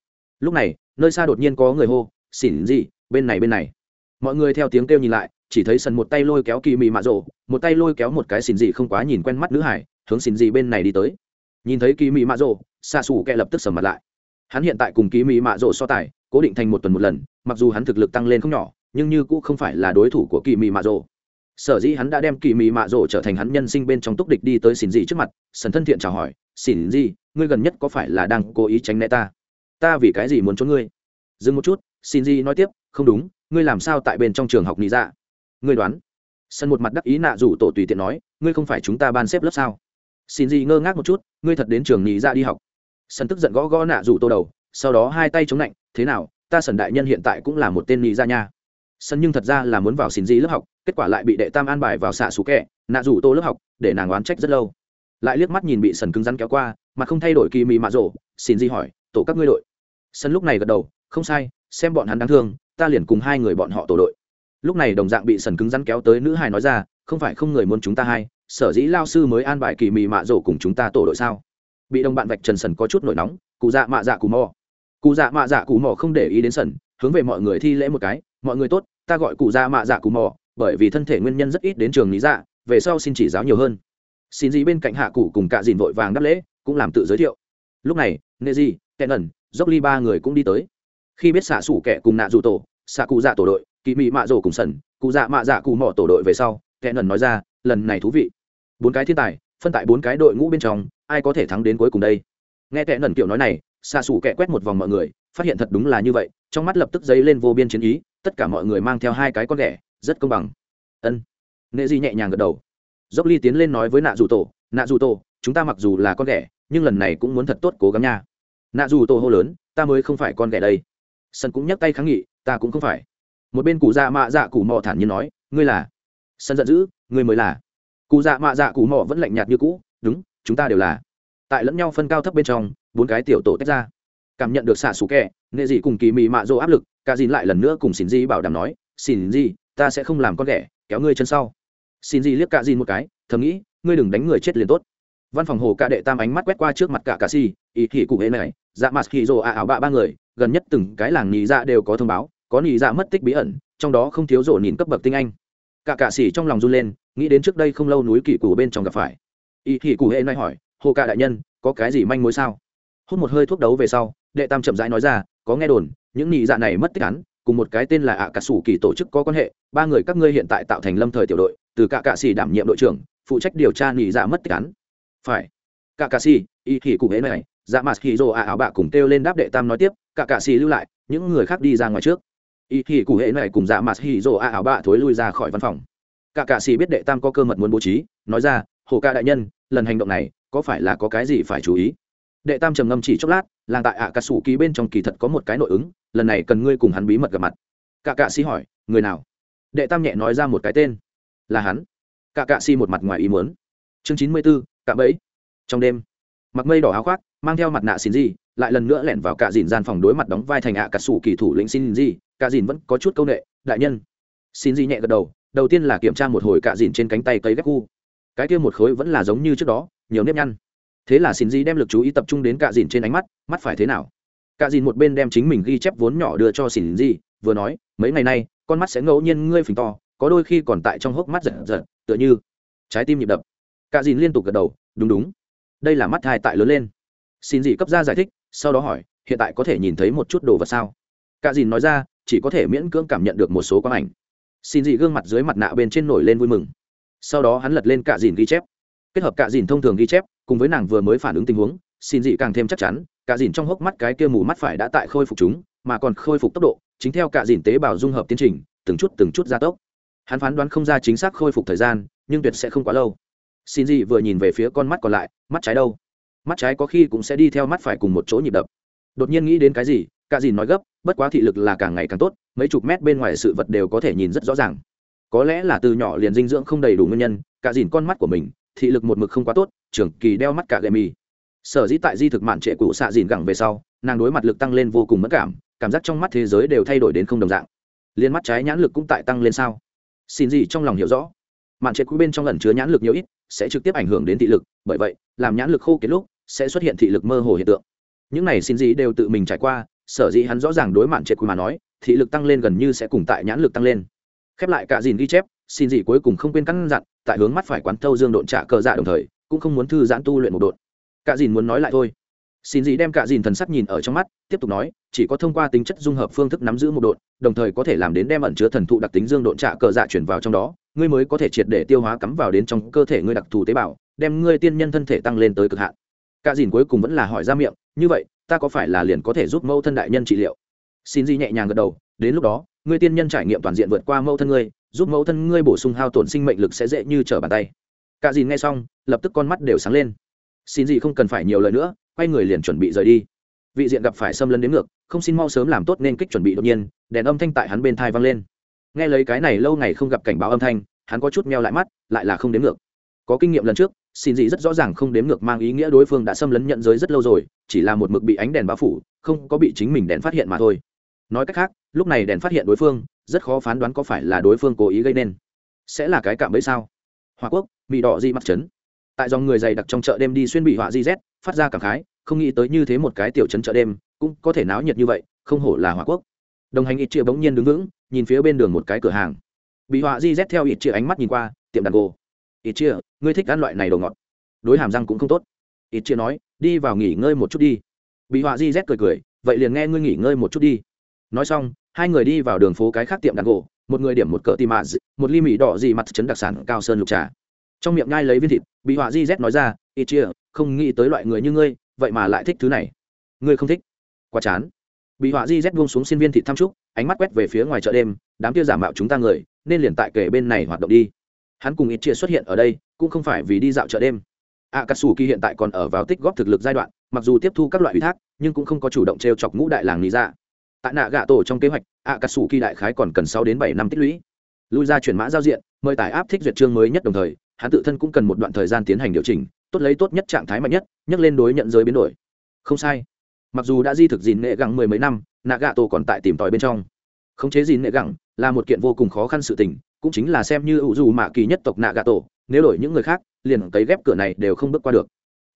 Lúc này, nơi xa đột nhiên có người hô xỉn gì bên này bên này. Mọi người theo tiếng kêu nhìn lại, chỉ thấy sần một tay lôi kéo kỳ mị mạ rộ một tay lôi kéo một cái xỉn gì không quá nhìn quen mắt nữ hải, hướng xỉn gì bên này đi tới. Nhìn thấy kỳ mị mạ rộ xạ xù kẹ lập tức sầm mặt lại. Hắn hiện tại cùng kỳ mị mạ rộ so tài, cố định thành một tuần một lần mặc dù hắn thực lực tăng lên không nhỏ, nhưng như cũng không phải là đối thủ của kỳ mị mạ rộ sở dĩ hắn đã đem kỳ mị mạ rộ trở thành hắn nhân sinh bên trong túc địch đi tới xỉn gì trước mặt, sần thân thiện chào hỏi xỉn gì ngươi gần nhất có phải là đang cố ý tránh né ta? Ta vì cái gì muốn trốn ngươi? Dừng một chút xin gì nói tiếp, không đúng, ngươi làm sao tại bên trong trường học nghỉ dạ? Ngươi đoán? Sân một mặt đắc ý nạ rủ tổ tùy tiện nói, ngươi không phải chúng ta ban xếp lớp sao? Xin gì ngơ ngác một chút, ngươi thật đến trường nghỉ dạ đi học. Sân tức giận gõ gõ nạ rủ tô đầu, sau đó hai tay chống lạnh thế nào ta sần đại nhân hiện tại cũng là một tên nghĩ ra nha. Sân nhưng thật ra là muốn vào xin di lớp học, kết quả lại bị đệ tam an bài vào xạ xú kẹ, nạ rủ tô lớp học, để nàng oán trách rất lâu. Lại liếc mắt nhìn bị sần cứng rắn kéo qua, mà không thay đổi kỳ mị mạ rổ, xin di hỏi, tổ các ngươi đội? Sân lúc này gật đầu, không sai, xem bọn hắn đáng thương, ta liền cùng hai người bọn họ tổ đội. Lúc này đồng dạng bị sần cứng rắn kéo tới nữ hài nói ra, không phải không người muốn chúng ta hai, sở dĩ lao sư mới an bài kỳ mị mạ rổ cùng chúng ta tổ đội sao? Bị đồng bạn vạch trần sần có chút nổi nóng, cụ dạ mạ dạ cù mò cụ dạ mạ dạ cụ mò không để ý đến sần, hướng về mọi người thi lễ một cái, mọi người tốt, ta gọi cụ dạ mạ dạ cụ mò, bởi vì thân thể nguyên nhân rất ít đến trường lý dạ về sau xin chỉ giáo nhiều hơn. Xin gì bên cạnh hạ cụ cùng cạ dìn vội vàng đáp lễ, cũng làm tự giới thiệu. Lúc này, nê di, Kẹn ẩn, dốc ly ba người cũng đi tới. Khi biết xạ xủ kẻ cùng nạ dù tổ, xạ cụ dạ tổ đội kỳ mị mạ rổ cùng sần, cụ dạ mạ dạ cụ mỏ tổ đội về sau, Kẹn ẩn nói ra, lần này thú vị. Bốn cái thiên tài, phân tại bốn cái đội ngũ bên trong, ai có thể thắng đến cuối cùng đây? Nghe Kẹn ẩn kiểu nói này xa xù kẹ quét một vòng mọi người, phát hiện thật đúng là như vậy, trong mắt lập tức dấy lên vô biên chiến ý, tất cả mọi người mang theo hai cái con ghẻ rất công bằng. Ân. Nệ di nhẹ nhàng gật đầu. Dốc ly tiến lên nói với nạ dù tổ, nạ dù tổ, chúng ta mặc dù là con ghẻ nhưng lần này cũng muốn thật tốt cố gắng nha. Nạ dù tổ hô lớn, ta mới không phải con ghẻ đây. Sân cũng nhắc tay kháng nghị, ta cũng không phải. Một bên cụ dạ mạ dạ cụ mò thản nhiên nói, ngươi là? Sân giận dữ, ngươi mới là. Cụ dạ mạ dạ cụ mò vẫn lạnh nhạt như cũ, đúng, chúng ta đều là. Tại lẫn nhau phân cao thấp bên trong bốn cái tiểu tổ tách ra. Cảm nhận được xạ xù kẹ, nghệ dị cùng kỳ mị mạ dỗ áp lực, ca dìn lại lần nữa cùng xin di bảo đảm nói, xin di, ta sẽ không làm con ghẻ, kéo ngươi chân sau. Xin di liếc ca dìn một cái, thầm nghĩ, ngươi đừng đánh người chết liền tốt. Văn phòng hồ ca đệ tam ánh mắt quét qua trước mặt cả cà si, ý thị cụ hệ này dạ mặt khi rồ à ảo bạ ba người, gần nhất từng cái làng nhì dạ đều có thông báo, có nhì dạ mất tích bí ẩn, trong đó không thiếu rổ nhìn cấp bậc tinh anh. Cả cà xỉ trong lòng run lên, nghĩ đến trước đây không lâu núi kỳ cụ bên trong gặp phải. Ý thị cụ hệ này hỏi, hồ ca đại nhân, có cái gì manh mối sao? Hút một hơi thuốc đấu về sau, đệ tam chậm rãi nói ra, có nghe đồn, những nhị dạ này mất tích án, cùng một cái tên là ạ à cà sủ kỳ tổ chức có quan hệ, ba người các ngươi hiện tại tạo thành lâm thời tiểu đội, từ cả cạ xỉ đảm nhiệm đội trưởng, phụ trách điều tra nhị dạ mất tích án. Phải. Cả cạ xỉ y thì cụ hễ này dạ mặt khi rồ ạ áo bạ cùng kêu lên đáp đệ tam nói tiếp, cả cạ xỉ lưu lại, những người khác đi ra ngoài trước. Y thì cụ hệ này cùng dạ mặt khi rồ ạ áo bạ thối lui ra khỏi văn phòng. Cả cạ xỉ biết đệ tam có cơ mật muốn bố trí, nói ra, hồ ca đại nhân, lần hành động này, có phải là có cái gì phải chú ý? Đệ tam trầm ngâm chỉ chốc lát, làng tại ạ cà sủ ký bên trong kỳ thật có một cái nội ứng, lần này cần ngươi cùng hắn bí mật gặp mặt. Cả cạ sĩ hỏi, người nào? Đệ tam nhẹ nói ra một cái tên, là hắn. Cả cạ sĩ một mặt ngoài ý muốn. Chương chín mươi b ố cạm bẫy. Trong đêm, mặc mây đỏ áo khoác, mang theo mặt nạ xin gì lại lần nữa lẻn vào cả dìn gian phòng đối mặt đóng vai thành ạ cà sủ kỳ thủ lĩnh xin gì cả dìn vẫn có chút c â u n ệ đại nhân. Xin gì nhẹ gật đầu đầu tiên là kiểm tra một hồi cả dìn trên cánh tay cây ghép khu cái kia một khối vẫn là giống như trước đó, nhiều nếp nhăn thế là xin gì đem lực chú ý tập trung đến cạ dìn trên ánh mắt mắt phải thế nào? Cạ dìn một bên đem chính mình ghi chép vốn nhỏ đưa cho xin gì vừa nói, mấy ngày nay, con mắt sẽ ngẫu nhiên ngươi phình to, có đôi khi còn tại trong hốc mắt giật giật, tựa như trái tim nhịp đập. Cạ dìn liên tục gật đầu, đúng đúng. Đây là mắt thai tại lớn lên. Xin gì cấp ra giải thích, sau đó hỏi, hiện tại có thể nhìn thấy một chút đồ vật sao? Cả dìn nói ra, chỉ có thể miễn cưỡng cảm nhận được một số quang ảnh. Xin gì gương mặt dưới mặt nạ bên trên nổi lên vui mừng. Sau đó hắn lật lên cả dìn ghi chép. Kết hợp cả dìn thông thường ghi chép cùng với nàng vừa mới phản ứng tình huống, xin dị càng thêm chắc chắn, cả dìn trong hốc mắt cái kia mù mắt phải đã tại khôi phục chúng, mà còn khôi phục tốc độ, chính theo cả dìn tế bào dung hợp tiến trình, từng chút từng chút gia tốc. Hắn phán đoán không ra chính xác khôi phục thời gian, nhưng tuyệt sẽ không quá lâu. Xin dị vừa nhìn về phía con mắt còn lại, mắt trái đâu? Mắt trái có khi cũng sẽ đi theo mắt phải cùng một chỗ nhịp đập. Đột nhiên nghĩ đến cái gì, cả dìn nói gấp, bất quá thị lực là càng ngày càng tốt, mấy chục mét bên ngoài sự vật đều có thể nhìn rất rõ ràng. Có lẽ là từ nhỏ liền dinh dưỡng không đầy đủ nguyên nhân, cả dìn con mắt của mình thị lực một mực không quá tốt trường kỳ đeo mắt cả gậy mì. Sở dĩ tại di thực mạn trệ cụ xạ dìn gẳng về sau, nàng đối mặt lực tăng lên vô cùng mất cảm cảm giác trong mắt thế giới đều thay đổi đến không đồng dạng. Liên mắt trái nhãn lực cũng tại tăng lên sao? Xin gì trong lòng hiểu rõ. Mạn trệ cụ bên trong lần chứa nhãn lực nhiều ít, sẽ trực tiếp ảnh hưởng đến thị lực, bởi vậy, làm nhãn lực khô kiệt lúc, sẽ xuất hiện thị lực mơ hồ hiện tượng. Những này xin gì đều tự mình trải qua, sở dĩ hắn rõ ràng đối mạn trệ cụ mà nói, thị lực tăng lên gần như sẽ cùng tại nhãn lực tăng lên. Khép lại cả dìn ghi chép, xin gì cuối cùng không quên căn dặn tại hướng mắt phải quán thâu dương độn trả cờ dạ đồng thời, cũng không muốn thư giãn tu luyện một độn. Cả dìn muốn nói lại thôi. Xin gì đem cả dìn thần sắc nhìn ở trong mắt, tiếp tục nói, chỉ có thông qua tính chất dung hợp phương thức nắm giữ một độn, đồng thời có thể làm đến đem ẩn chứa thần thụ đặc tính dương độn trả cờ dạ chuyển vào trong đó, ngươi mới có thể triệt để tiêu hóa cắm vào đến trong cơ thể ngươi đặc thù tế bào, đem ngươi tiên nhân thân thể tăng lên tới cực hạn. Cả dìn cuối cùng vẫn là hỏi ra miệng, như vậy, ta có phải là liền có thể giúp mẫu thân đại nhân trị liệu? Xin gì nhẹ nhàng gật đầu, đến lúc đó, ngươi tiên nhân trải nghiệm toàn diện vượt qua mẫu thân ngươi giúp mẫu thân ngươi bổ sung hao tổn sinh mệnh lực sẽ dễ như trở bàn tay. Cả dìn nghe xong, lập tức con mắt đều sáng lên. Xin gì không cần phải nhiều lời nữa, quay người liền chuẩn bị rời đi. Vị diện gặp phải xâm lấn đến ngược, không xin mau sớm làm tốt nên kích chuẩn bị đột nhiên, đèn âm thanh tại hắn bên thai vang lên. Nghe lấy cái này lâu ngày không gặp cảnh báo âm thanh, hắn có chút meo lại mắt, lại là không đếm ngược. Có kinh nghiệm lần trước, xin gì rất rõ ràng không đếm ngược mang ý nghĩa đối phương đã xâm lấn nhận giới rất lâu rồi, chỉ là một mực bị ánh đèn bao phủ, không có bị chính mình đèn phát hiện mà thôi. Nói cách khác, lúc này đèn phát hiện đối phương rất khó phán đoán có phải là đối phương cố ý gây nên. Sẽ là cái cạm bẫy sao? Hòa quốc bị đỏ di mặt trấn. Tại dòng người dày đặc trong chợ đêm đi xuyên bị họa di z phát ra cảm khái, không nghĩ tới như thế một cái tiểu trấn chợ đêm, cũng có thể náo nhiệt như vậy, không hổ là hòa quốc. Đồng hành ít chia bỗng nhiên đứng vững, nhìn phía bên đường một cái cửa hàng. Bị họa di z theo ít chia ánh mắt nhìn qua, tiệm đàn gồ. Ít chia, ngươi thích ăn loại này đồ ngọt. Đối hàm răng cũng không tốt. Ít chia nói, đi vào nghỉ ngơi một chút đi. Bị họa di z cười cười, vậy liền nghe ngươi nghỉ ngơi một chút đi. Nói xong hai người đi vào đường phố cái khác tiệm đàn gỗ, một người điểm một cỡ tim mạ một ly mì đỏ gì mặt chấn đặc sản cao sơn lục trà. Trong miệng ngai lấy viên thịt bị họa di z nói ra ít chia không nghĩ tới loại người như ngươi, vậy mà lại thích thứ này. Ngươi không thích? Quá chán. Bị họa di z buông xuống xin viên thịt thăm trúc, ánh mắt quét về phía ngoài chợ đêm, đám kia giả mạo chúng ta người, nên liền tại kể bên này hoạt động đi. Hắn cùng ít chia xuất hiện ở đây, cũng không phải vì đi dạo chợ đêm. A cà sù kỳ hiện tại còn ở vào tích góp thực lực giai đoạn, mặc dù tiếp thu các loại ủy thác, nhưng cũng không có chủ động t r e o chọc ngũ đại làng lý ra tại nạ gạ tổ trong kế hoạch ạ cà sù kỳ đại khái còn cần sáu đến bảy năm tích lũy. Lui ra chuyển mã giao diện, mời tải áp thích duyệt chương mới nhất đồng thời, hắn tự thân cũng cần một đoạn thời gian tiến hành điều chỉnh, tốt lấy tốt nhất trạng thái mạnh nhất nhắc lên đối nhận giới biến đổi. Không sai. Mặc dù đã di thực dìn nệ gẳng mười mấy năm, nạ gạ tổ còn tại tìm tòi bên trong. Khống chế dìn nệ gẳng là một kiện vô cùng khó khăn sự tình, cũng chính là xem như ủ dù mạ kỳ nhất tộc nạ gạ tổ, nếu đổi những người khác, liền cấy ghép cửa này đều không bước qua được.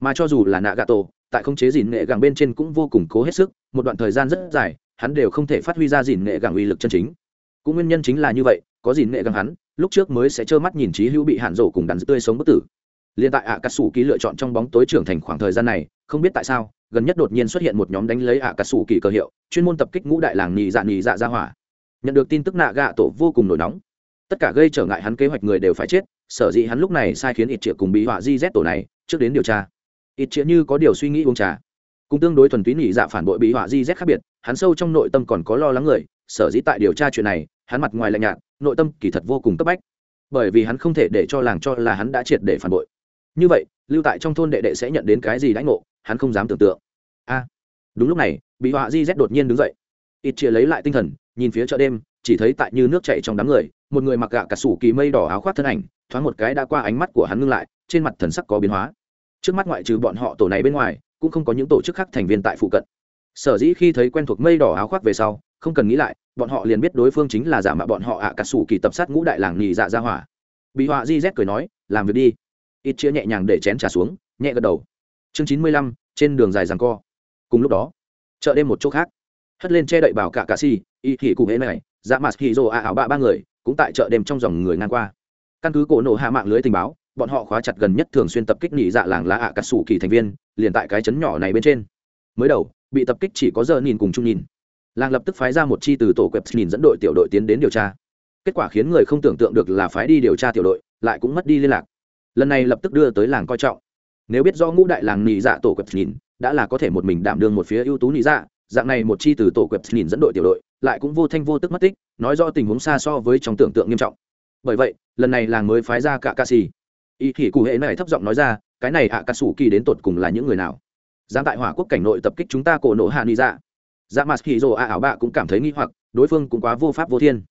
Mà cho dù là nạ gạ tổ, tại khống chế dìn nệ gẳng bên trên cũng vô cùng cố hết sức, một đoạn thời gian rất dài hắn đều không thể phát huy ra dìn nệ gẳng uy lực chân chính. Cũng nguyên nhân chính là như vậy, có dìn nệ gẳng hắn, lúc trước mới sẽ trơ mắt nhìn trí hữu bị hạn rổ cùng đàn tươi sống bất tử. Liên tại ạ cà sủ kỳ lựa chọn trong bóng tối trưởng thành khoảng thời gian này, không biết tại sao, gần nhất đột nhiên xuất hiện một nhóm đánh lấy ạ cà sủ kỳ cờ hiệu, chuyên môn tập kích ngũ đại làng nhì dạ nhì dạ ra hỏa. Nhận được tin tức nạ gạ tổ vô cùng nổi nóng. Tất cả gây trở ngại hắn kế hoạch người đều phải chết, sở dĩ hắn lúc này sai khiến ít triệu cùng bị họa di z tổ này, trước đến điều tra. Ít triệu như có điều suy nghĩ uống trà cùng tương đối thuần túy nhị dạ phản bội bị họa di z khác biệt, hắn sâu trong nội tâm còn có lo lắng người, sở dĩ tại điều tra chuyện này, hắn mặt ngoài lạnh nhạt, nội tâm kỳ thật vô cùng cấp bách. Bởi vì hắn không thể để cho làng cho là hắn đã triệt để phản bội. Như vậy, lưu tại trong thôn đệ đệ sẽ nhận đến cái gì đãi ngộ, hắn không dám tưởng tượng. A, đúng lúc này, bị họa di z đột nhiên đứng dậy. Ít chia lấy lại tinh thần, nhìn phía chợ đêm, chỉ thấy tại như nước chảy trong đám người, một người mặc gạ cả sủ kỳ mây đỏ áo khoác thân ảnh, thoáng một cái đã qua ánh mắt của hắn ngưng lại, trên mặt thần sắc có biến hóa. Trước mắt ngoại trừ bọn họ tổ này bên ngoài cũng không có những tổ chức khác thành viên tại phụ cận. Sở dĩ khi thấy quen thuộc mây đỏ áo khoác về sau, không cần nghĩ lại, bọn họ liền biết đối phương chính là giả mạo bọn họ ạ à cả sủ kỳ tập sát ngũ đại làng nhì dạ ra hỏa. Bị họa di z cười nói, làm việc đi. Ít chĩa nhẹ nhàng để chén trà xuống, nhẹ gật đầu. Chương chín mươi lăm, trên đường dài rằng co. Cùng lúc đó, chợ đêm một chỗ khác. Hất lên che đậy bảo cả cà si, y thị cụ hễ này dạ mặt hì rồ ạ ảo bạ ba người, cũng tại chợ đêm trong dòng người ngang qua. Căn cứ cổ nổ hạ mạng lưới tình báo bọn họ khóa chặt gần nhất thường xuyên tập kích nhị dạ làng lá ạ cà sủ kỳ thành viên, liền tại cái chấn nhỏ này bên trên. Mới đầu, bị tập kích chỉ có giờ nhìn cùng chung nhìn. Làng lập tức phái ra một chi từ tổ quẹp nhìn dẫn đội tiểu đội tiến đến điều tra. Kết quả khiến người không tưởng tượng được là phái đi điều tra tiểu đội, lại cũng mất đi liên lạc. Lần này lập tức đưa tới làng coi trọng. Nếu biết do ngũ đại làng nhị dạ tổ quẹp nhìn, đã là có thể một mình đảm đương một phía ưu tú nhị dạ dạng này một chi từ tổ quẹp nhìn dẫn đội tiểu đội, lại cũng vô thanh vô tức mất tích, nói rõ tình huống xa so với trong tưởng tượng nghiêm trọng. Bởi vậy, lần này làng mới phái ra cả ca xì y thì cụ hệ này thấp giọng nói ra cái này ạ à, cà sủ kỳ đến tột cùng là những người nào? Dám tại hỏa quốc cảnh nội tập kích chúng ta cổ nổ hạ ni dạ? Dạ mặt khi rồ ạ ảo bạ cũng cảm thấy nghi hoặc đối phương cũng quá vô pháp vô thiên.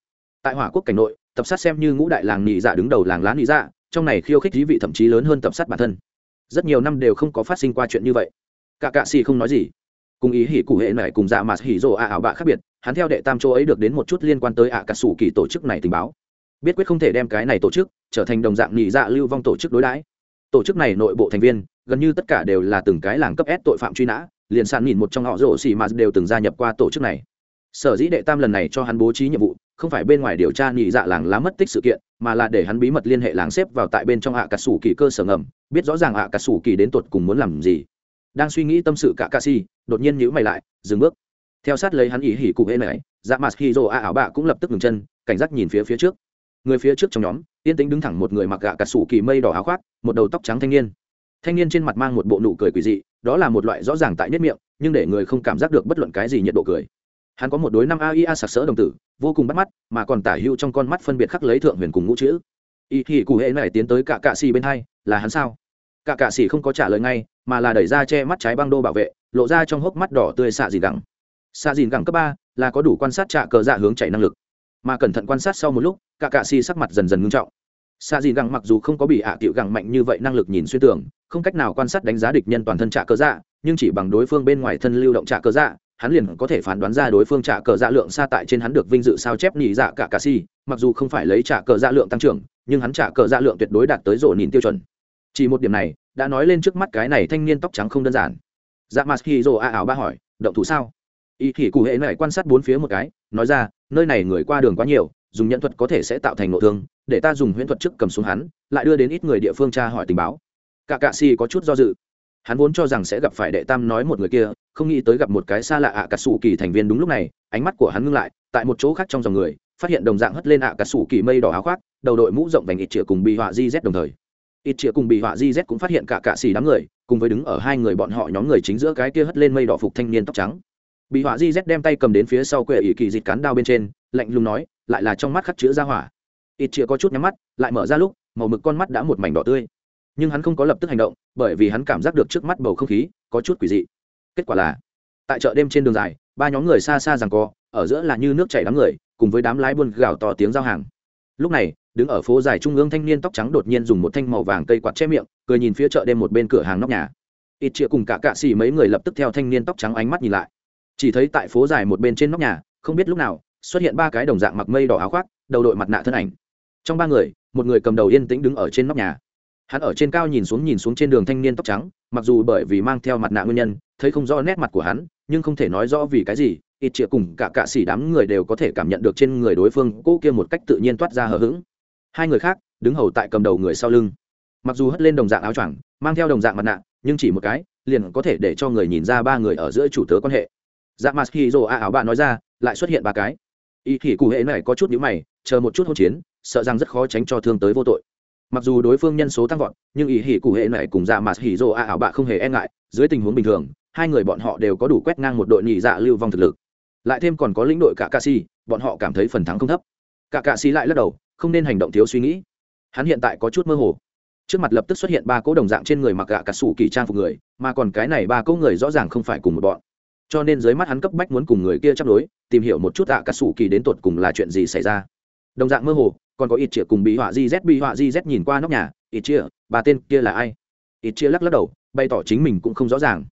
Tại hỏa quốc cảnh nội tập sát xem như ngũ đại làng nị dạ đứng đầu làng lá nị dạ trong này khiêu khích thí vị thậm chí lớn hơn tập sát bản thân. Rất nhiều năm đều không có phát sinh qua chuyện như vậy. Cả cạ xì không nói gì. Cùng ý hỉ cụ hệ này cùng dạ mặt hỉ rồ ạ ảo bạ khác biệt hắn theo đệ tam châu ấy được đến một chút liên quan tới ạ cà sủ kỳ tổ chức này tình báo biết quyết không thể đem cái này tổ chức trở thành đồng dạng nhị dạ lưu vong tổ chức đối đãi. Tổ chức này nội bộ thành viên, gần như tất cả đều là từng cái làng cấp S tội phạm truy nã, liền sàn nhìn một trong họ rổ xì mà đều từng gia nhập qua tổ chức này. Sở dĩ đệ tam lần này cho hắn bố trí nhiệm vụ, không phải bên ngoài điều tra nhị dạ làng lá mất tích sự kiện, mà là để hắn bí mật liên hệ làng xếp vào tại bên trong hạ cà sủ kỳ cơ sở ngầm, biết rõ ràng hạ cà sủ kỳ đến tột cùng muốn làm gì. Đang suy nghĩ tâm sự cả ca si, đột nhiên nhữ mày lại, dừng bước. Theo sát lấy hắn ý hỉ cụ hễ này dạ mặt khi rồ a ảo bạ cũng lập tức ngừng chân, cảnh giác nhìn phía phía trước người phía trước trong nhóm, yên tĩnh đứng thẳng một người mặc gạ cà sủ kỳ mây đỏ áo khoác, một đầu tóc trắng thanh niên. Thanh niên trên mặt mang một bộ nụ cười quỳ dị, đó là một loại rõ ràng tại nhất miệng, nhưng để người không cảm giác được bất luận cái gì nhiệt độ cười. Hắn có một đối năm aia sặc sỡ đồng tử, vô cùng bắt mắt, mà còn tả hưu trong con mắt phân biệt khắc lấy thượng huyền cùng ngũ chữ. Y thì cụ hệ này tiến tới cả cạ xì bên hai, là hắn sao? Cả cạ xì không có trả lời ngay, mà là đẩy ra che mắt trái băng đô bảo vệ, lộ ra trong hốc mắt đỏ tươi xạ dìn gẳng. Xạ dìn gẳng cấp ba là có đủ quan sát trạ cờ dạ hướng chạy năng lực mà cẩn thận quan sát sau một lúc, cả cạ xì sắc mặt dần dần ngưng trọng. Xạ dìn gẳng mặc dù không có bị ạ à tiểu gẳng mạnh như vậy năng lực nhìn xuyên tưởng không cách nào quan sát đánh giá địch nhân toàn thân trạ cờ dạ nhưng chỉ bằng đối phương bên ngoài thân lưu động trạ cờ dạ hắn liền có thể phán đoán ra đối phương trả cờ dạ lượng xa tại trên hắn được vinh dự sao chép nhị dạ cả cà si, mặc dù không phải lấy trả cờ dạ lượng tăng trưởng, nhưng hắn trả cờ dạ lượng tuyệt đối đạt tới rổ nhìn tiêu chuẩn. Chỉ một điểm này, đã nói lên trước mắt cái này thanh niên tóc trắng không đơn giản. Dạ mặt khi rổ a ảo ba hỏi, động thủ sao? Y thì cụ hệ này quan sát bốn phía một cái, nói ra nơi này người qua đường quá nhiều, dùng nhận thuật có thể sẽ tạo thành nội thương, để ta dùng huyễn thuật trước cầm xuống hắn, lại đưa đến ít người địa phương tra hỏi tình báo. Cả cạ si có chút do dự. Hắn vốn cho rằng sẽ gặp phải đệ tam nói một người kia, không nghĩ tới gặp một cái xa lạ ạ à cà sủ kỳ thành viên đúng lúc này, ánh mắt của hắn ngưng lại, tại một chỗ khác trong dòng người, phát hiện đồng dạng hất lên ạ à cà sủ kỳ mây đỏ áo khoác, đầu đội mũ rộng vành ít chĩa cùng bị họa di z đồng thời. Ít chĩa cùng bị họa di z cũng phát hiện cả cạ xì đám người, cùng với đứng ở hai người bọn họ nhóm người chính giữa cái kia hất lên mây đỏ phục thanh niên tóc trắng bị họa di z đem tay cầm đến phía sau quệ ỷ kỳ dịt cán đao bên trên, lạnh lùng nói, lại là trong mắt khắc chữ ra hỏa. Ít chĩa có chút nhắm mắt, lại mở ra lúc, màu mực con mắt đã một mảnh đỏ tươi. Nhưng hắn không có lập tức hành động, bởi vì hắn cảm giác được trước mắt bầu không khí có chút quỷ dị. Kết quả là, tại chợ đêm trên đường dài, ba nhóm người xa xa rằng co, ở giữa là như nước chảy đám người, cùng với đám lái buôn gào to tiếng giao hàng. Lúc này, đứng ở phố dài trung ương thanh niên tóc trắng đột nhiên dùng một thanh màu vàng cây quạt che miệng, cười nhìn phía chợ đêm một bên cửa hàng nóc nhà. Ít chĩa cùng cả cạ xì mấy người lập tức theo thanh niên tóc trắng ánh mắt nhìn lại chỉ thấy tại phố dài một bên trên nóc nhà, không biết lúc nào, xuất hiện ba cái đồng dạng mặc mây đỏ áo khoác, đầu đội mặt nạ thân ảnh. Trong ba người, một người cầm đầu yên tĩnh đứng ở trên nóc nhà. Hắn ở trên cao nhìn xuống nhìn xuống trên đường thanh niên tóc trắng, mặc dù bởi vì mang theo mặt nạ nguyên nhân, thấy không rõ nét mặt của hắn, nhưng không thể nói rõ vì cái gì, ít chĩa cùng cả cạ xỉ đám người đều có thể cảm nhận được trên người đối phương, cô kia một cách tự nhiên toát ra hờ hững. Hai người khác, đứng hầu tại cầm đầu người sau lưng. Mặc dù hất lên đồng dạng áo choàng, mang theo đồng dạng mặt nạ, nhưng chỉ một cái, liền có thể để cho người nhìn ra ba người ở giữa chủ tớ quan hệ dạ mặt khi rồ a áo bạn nói ra, lại xuất hiện ba cái. Y thì cụ hệ này có chút nhữ mày, chờ một chút hỗn chiến, sợ rằng rất khó tránh cho thương tới vô tội. Mặc dù đối phương nhân số tăng vọt, nhưng ý hỉ cụ hệ này cùng dạ mặt hỉ rồ a ảo bạ không hề e ngại, dưới tình huống bình thường, hai người bọn họ đều có đủ quét ngang một đội nhị dạ lưu vong thực lực. Lại thêm còn có lĩnh đội cả ca si, bọn họ cảm thấy phần thắng không thấp. Cả ca si lại lắc đầu, không nên hành động thiếu suy nghĩ. Hắn hiện tại có chút mơ hồ. Trước mặt lập tức xuất hiện ba cỗ đồng dạng trên người mặc gạ cả sủ kỳ trang phục người, mà còn cái này ba cỗ người rõ ràng không phải cùng một bọn cho nên dưới mắt hắn cấp bách muốn cùng người kia chấp đối, tìm hiểu một chút à cả sủ kỳ đến tột cùng là chuyện gì xảy ra. Đồng dạng mơ hồ, còn có ít chĩa cùng bị họa di z, bị họa di z nhìn qua nóc nhà, ít chĩa bà tên kia là ai? Ít chĩa lắc lắc đầu, bày tỏ chính mình cũng không rõ ràng.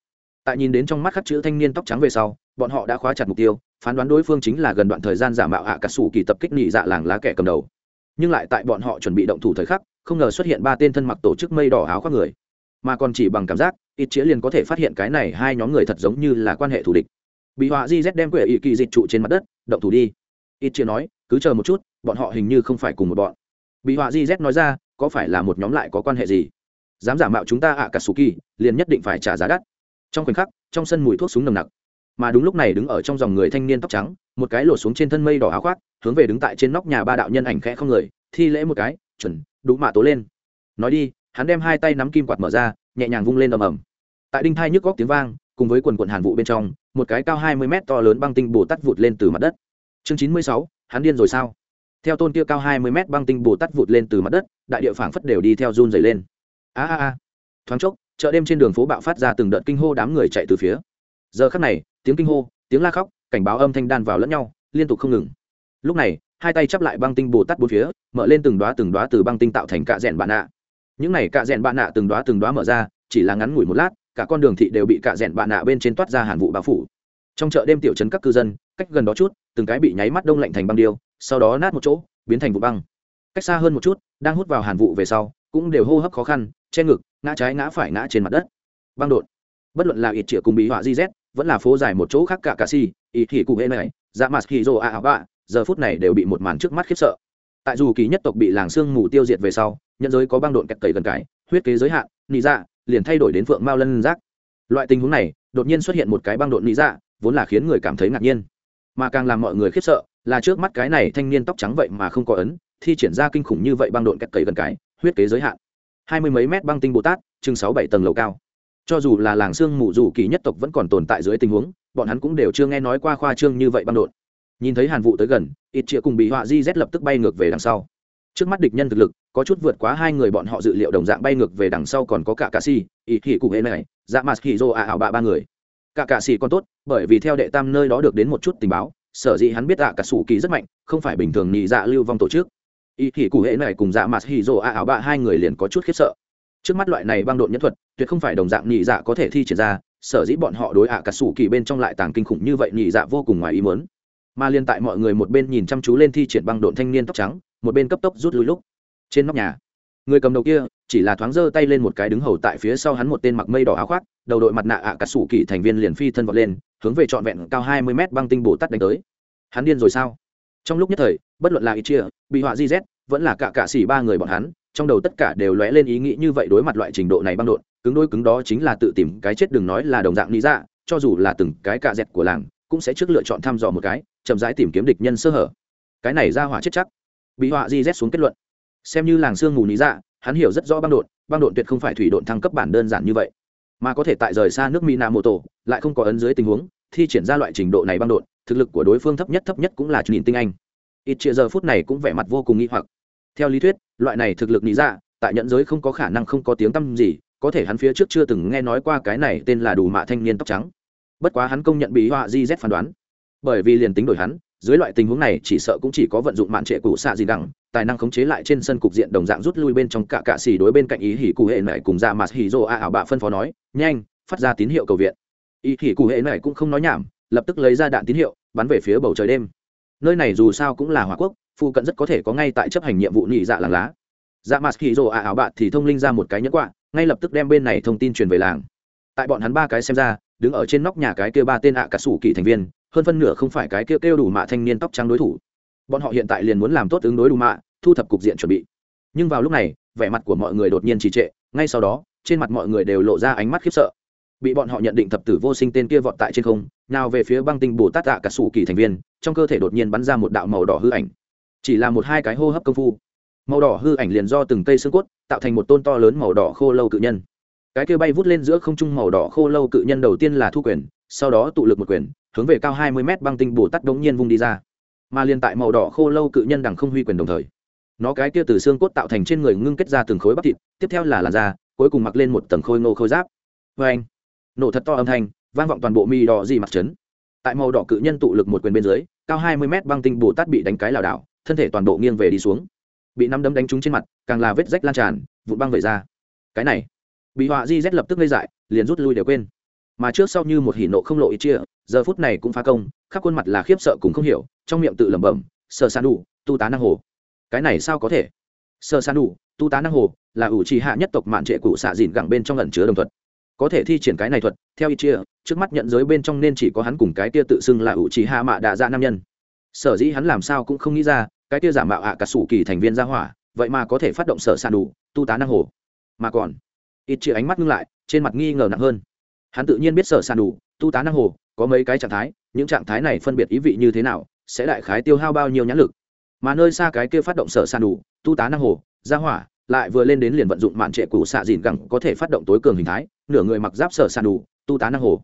Tại nhìn đến trong mắt khắc chữ thanh niên tóc trắng về sau, bọn họ đã khóa chặt mục tiêu, phán đoán đối phương chính là gần đoạn thời gian giả mạo hạ cả sủ kỳ tập kích nhị dạ làng lá kẻ cầm đầu. Nhưng lại tại bọn họ chuẩn bị động thủ thời khắc, không ngờ xuất hiện ba tên thân mặc tổ chức mây đỏ áo khoác người, mà còn chỉ bằng cảm giác ít chĩa liền có thể phát hiện cái này hai nhóm người thật giống như là quan hệ thù địch. Bị họa di z đem quệ ỵ kỳ dịch trụ trên mặt đất, động thủ đi. Ít chĩa nói, cứ chờ một chút, bọn họ hình như không phải cùng một bọn. Bị họa di z nói ra, có phải là một nhóm lại có quan hệ gì? Dám giả mạo chúng ta ạ cả sù kỳ liền nhất định phải trả giá đắt. Trong khoảnh khắc, trong sân mùi thuốc súng nồng nặc. Mà đúng lúc này đứng ở trong dòng người thanh niên tóc trắng, một cái lổ xuống trên thân mây đỏ áo khoác, hướng về đứng tại trên nóc nhà ba đạo nhân ảnh khẽ không người, thi lễ một cái, chuẩn đủ mạ tố lên. Nói đi, hắn đem hai tay nắm kim quạt mở ra nhẹ nhàng vung lên ầm ầm. Tại đinh thai nhức góc tiếng vang, cùng với quần quần hàn vụ bên trong, một cái cao hai mươi mét to lớn băng tinh bồ tát vụt lên từ mặt đất. Chương chín mươi sáu, hắn điên rồi sao? Theo tôn kia cao hai mươi mét băng tinh bồ tát vụt lên từ mặt đất, đại địa phảng phất đều đi theo run dày lên. A a a. Thoáng chốc, chợ đêm trên đường phố bạo phát ra từng đợt kinh hô đám người chạy từ phía. Giờ khắc này, tiếng kinh hô, tiếng la khóc, cảnh báo âm thanh đan vào lẫn nhau, liên tục không ngừng. Lúc này, hai tay chắp lại băng tinh bồ tát bốn phía, mở lên từng đoá từng đoá từ băng tinh tạo thành cạ rẽn bạn ạ những này cạ rẽn bạn nạ từng đoá từng đoá mở ra, chỉ là ngắn ngủi một lát, cả con đường thị đều bị cạ rẽn bạn nạ bên trên toát ra hàn vụ bao phủ. Trong chợ đêm tiểu trấn các cư dân, cách gần đó chút, từng cái bị nháy mắt đông lạnh thành băng điêu, sau đó nát một chỗ, biến thành vụ băng. Cách xa hơn một chút, đang hút vào hàn vụ về sau, cũng đều hô hấp khó khăn, che ngực, ngã trái ngã phải ngã trên mặt đất. Băng đột. Bất luận là ít chĩa cùng bị họa di z vẫn là phố dài một chỗ khác cả cà si ít thì cụ hệ này dạ mặt khi rô a ảo bạ, giờ phút này đều bị một màn trước mắt khiếp sợ. Tại dù kỳ nhất tộc bị làng sương mù tiêu diệt về sau nhân giới có băng độn kẹt cầy gần cải huyết kế giới hạn, nị dạ liền thay đổi đến phượng mao lân giác. Loại tình huống này, đột nhiên xuất hiện một cái băng độn nị dạ vốn là khiến người cảm thấy ngạc nhiên. Mà càng làm mọi người khiếp sợ, là trước mắt cái này thanh niên tóc trắng vậy mà không có ấn, thi triển ra kinh khủng như vậy băng độn kẹt cầy gần cái, huyết kế giới hạn. Hai mươi mấy mét băng tinh bồ tát, chừng sáu bảy tầng lầu cao. Cho dù là làng sương mù dù kỳ nhất tộc vẫn còn tồn tại dưới tình huống, bọn hắn cũng đều chưa nghe nói qua khoa trương như vậy băng đột nhìn thấy hàn vụ tới gần ít chĩa cùng bị họa di rét lập tức bay ngược về đằng sau trước mắt địch nhân thực lực, có chút vượt quá hai người bọn họ dự liệu đồng dạng bay ngược về đằng sau còn có cả cà si ý thì cụ hệ này dạ mặt hỉ dô ạ ảo bạ ba người. Cả cà si còn tốt, bởi vì theo đệ tam nơi đó được đến một chút tình báo, sở dĩ hắn biết ạ cả sủ kỳ rất mạnh, không phải bình thường nhị dạ lưu vong tổ chức. Ý thì cụ hệ này cùng dạ mặt hỉ dô ạ ảo bạ hai người liền có chút khiếp sợ. Trước mắt loại này băng độn nhân thuật, tuyệt không phải đồng dạng nhị dạ có thể thi triển ra, sở dĩ bọn họ đối ạ cả sủ kỳ bên trong lại tàng kinh khủng như vậy nhị dạ vô cùng ngoài ý muốn. Mà liên tại mọi người một bên nhìn chăm chú lên thi triển băng độn thanh niên tóc trắng một bên cấp tốc rút lui lúc, trên nóc nhà, người cầm đầu kia chỉ là thoáng giơ tay lên một cái đứng hầu tại phía sau hắn một tên mặc mây đỏ áo khoác, đầu đội mặt nạ ạ cả sủ kỳ thành viên liền phi thân vọt lên, hướng về trọn vẹn cao hai mươi mét băng tinh bồ tát đánh tới. Hắn điên rồi sao? Trong lúc nhất thời, bất luận là ít chia bị họa di z, vẫn là cả cả xỉ ba người bọn hắn, trong đầu tất cả đều lóe lên ý nghĩ như vậy đối mặt loại trình độ này băng đột cứng đôi cứng đó chính là tự tìm cái chết đừng nói là đồng dạng lý dạ cho dù là từng cái cạ dẹt của làng, cũng sẽ trước lựa chọn thăm dò một cái, chậm rãi tìm kiếm địch nhân sơ hở. Cái này ra hỏa chết chắc bị họa di z xuống kết luận. Xem như làng sương mù lý dạ hắn hiểu rất rõ băng đột băng đột tuyệt không phải thủy đột thăng cấp bản đơn giản như vậy, mà có thể tại rời xa nước mỹ nạ mô tổ lại không có ấn dưới tình huống, thi triển ra loại trình độ này băng đột thực lực của đối phương thấp nhất thấp nhất cũng là nhìn tinh anh. Ít chia giờ phút này cũng vẻ mặt vô cùng nghi hoặc. Theo lý thuyết, loại này thực lực lý dạ tại nhận giới không có khả năng không có tiếng tăm gì, có thể hắn phía trước chưa từng nghe nói qua cái này tên là đủ mạ thanh niên tóc trắng. Bất quá hắn công nhận bị họa di z phán đoán. Bởi vì liền tính đổi hắn dưới loại tình huống này, chỉ sợ cũng chỉ có vận dụng mạn trệ cũ xạ gì đẳng tài năng khống chế lại trên sân cục diện đồng dạng rút lui bên trong cả cạ xì đối bên cạnh ý hỉ cụ hệ này cùng ra dạ mặt hỉ rô a ảo bạ phân phó nói, nhanh, phát ra tín hiệu cầu viện. Ý hỉ cụ hệ này cũng không nói nhảm, lập tức lấy ra đạn tín hiệu, bắn về phía bầu trời đêm. Nơi này dù sao cũng là hòa quốc, phụ cận rất có thể có ngay tại chấp hành nhiệm vụ nhị dạ làng lá. Dạ mặt hỉ rô a ảo bạ thì thông linh ra một cái nhẫn quạ, ngay lập tức đem bên này thông tin truyền về làng. Tại bọn hắn ba cái xem ra, đứng ở trên nóc nhà cái kia ba tên ạ cả sủ kỳ thành viên hơn phân nửa không phải cái kia kêu đủ mạ thanh niên tóc trắng đối thủ. Bọn họ hiện tại liền muốn làm tốt ứng đối đủ mạ, thu thập cục diện chuẩn bị. Nhưng vào lúc này, vẻ mặt của mọi người đột nhiên trì trệ, ngay sau đó, trên mặt mọi người đều lộ ra ánh mắt khiếp sợ. Bị bọn họ nhận định thập tử vô sinh tên kia vọt tại trên không, nào về phía băng tinh bồ tát tạ cả sủ kỳ thành viên, trong cơ thể đột nhiên bắn ra một đạo màu đỏ hư ảnh. Chỉ là một hai cái hô hấp công phu. Màu đỏ hư ảnh liền do từng cây xương cốt, tạo thành một tôn to lớn màu đỏ khô lâu cự nhân. Cái kia bay vút lên giữa không trung màu đỏ khô lâu cự nhân đầu tiên là thu quyền, sau đó tụ lực một quyền hướng về cao hai mươi mét băng tinh bồ tát đống nhiên vung đi ra. Mà liên tại màu đỏ khô lâu cự nhân đằng không huy quyền đồng thời, nó cái kia từ xương cốt tạo thành trên người ngưng kết ra từng khối bắp thịt, tiếp theo là làn da, cuối cùng mặc lên một tầng khôi ngô khôi giáp. Vê anh, nổ thật to âm thanh, vang vọng toàn bộ mi đỏ gì mặt trấn. Tại màu đỏ cự nhân tụ lực một quyền bên dưới, cao hai mươi mét băng tinh bồ tát bị đánh cái lảo đảo, thân thể toàn bộ nghiêng về đi xuống. Bị năm đấm đánh trúng trên mặt, càng là vết rách lan tràn, vụn băng vẩy ra. Cái này, bị họa di rét lập tức gây dại, liền rút lui đều quên mà trước sau như một hỉ nộ không lộ ý chia, giờ phút này cũng phá công, khắp khuôn mặt là khiếp sợ cũng không hiểu, trong miệng tự lẩm bẩm sợ san đủ tu tá năng hồ. Cái này sao có thể? Sợ san đủ tu tá năng hồ là ủ trì hạ nhất tộc mạn trệ cụ xạ dìn gẳng bên trong ẩn chứa đồng thuật. Có thể thi triển cái này thuật, theo ý chia, trước mắt nhận giới bên trong nên chỉ có hắn cùng cái tia tự xưng là ủ trì hạ mạ đạ dạ nam nhân. Sở dĩ hắn làm sao cũng không nghĩ ra, cái tia giả mạo ạ cả sủ kỳ thành viên gia hỏa, vậy mà có thể phát động sở san đủ tu tá năng hồ. Mà còn, ít chia ánh mắt ngưng lại, trên mặt nghi ngờ nặng hơn hắn tự nhiên biết sở sàn đủ, tu tá năng hồ, có mấy cái trạng thái, những trạng thái này phân biệt ý vị như thế nào, sẽ đại khái tiêu hao bao nhiêu nhãn lực. Mà nơi xa cái kia phát động sở sàn đủ, tu tá năng hồ ra hỏa, lại vừa lên đến liền vận dụng mạn trệ cũ xạ dìn gẳng có thể phát động tối cường hình thái, nửa người mặc giáp sở sàn đủ, tu tá năng hồ.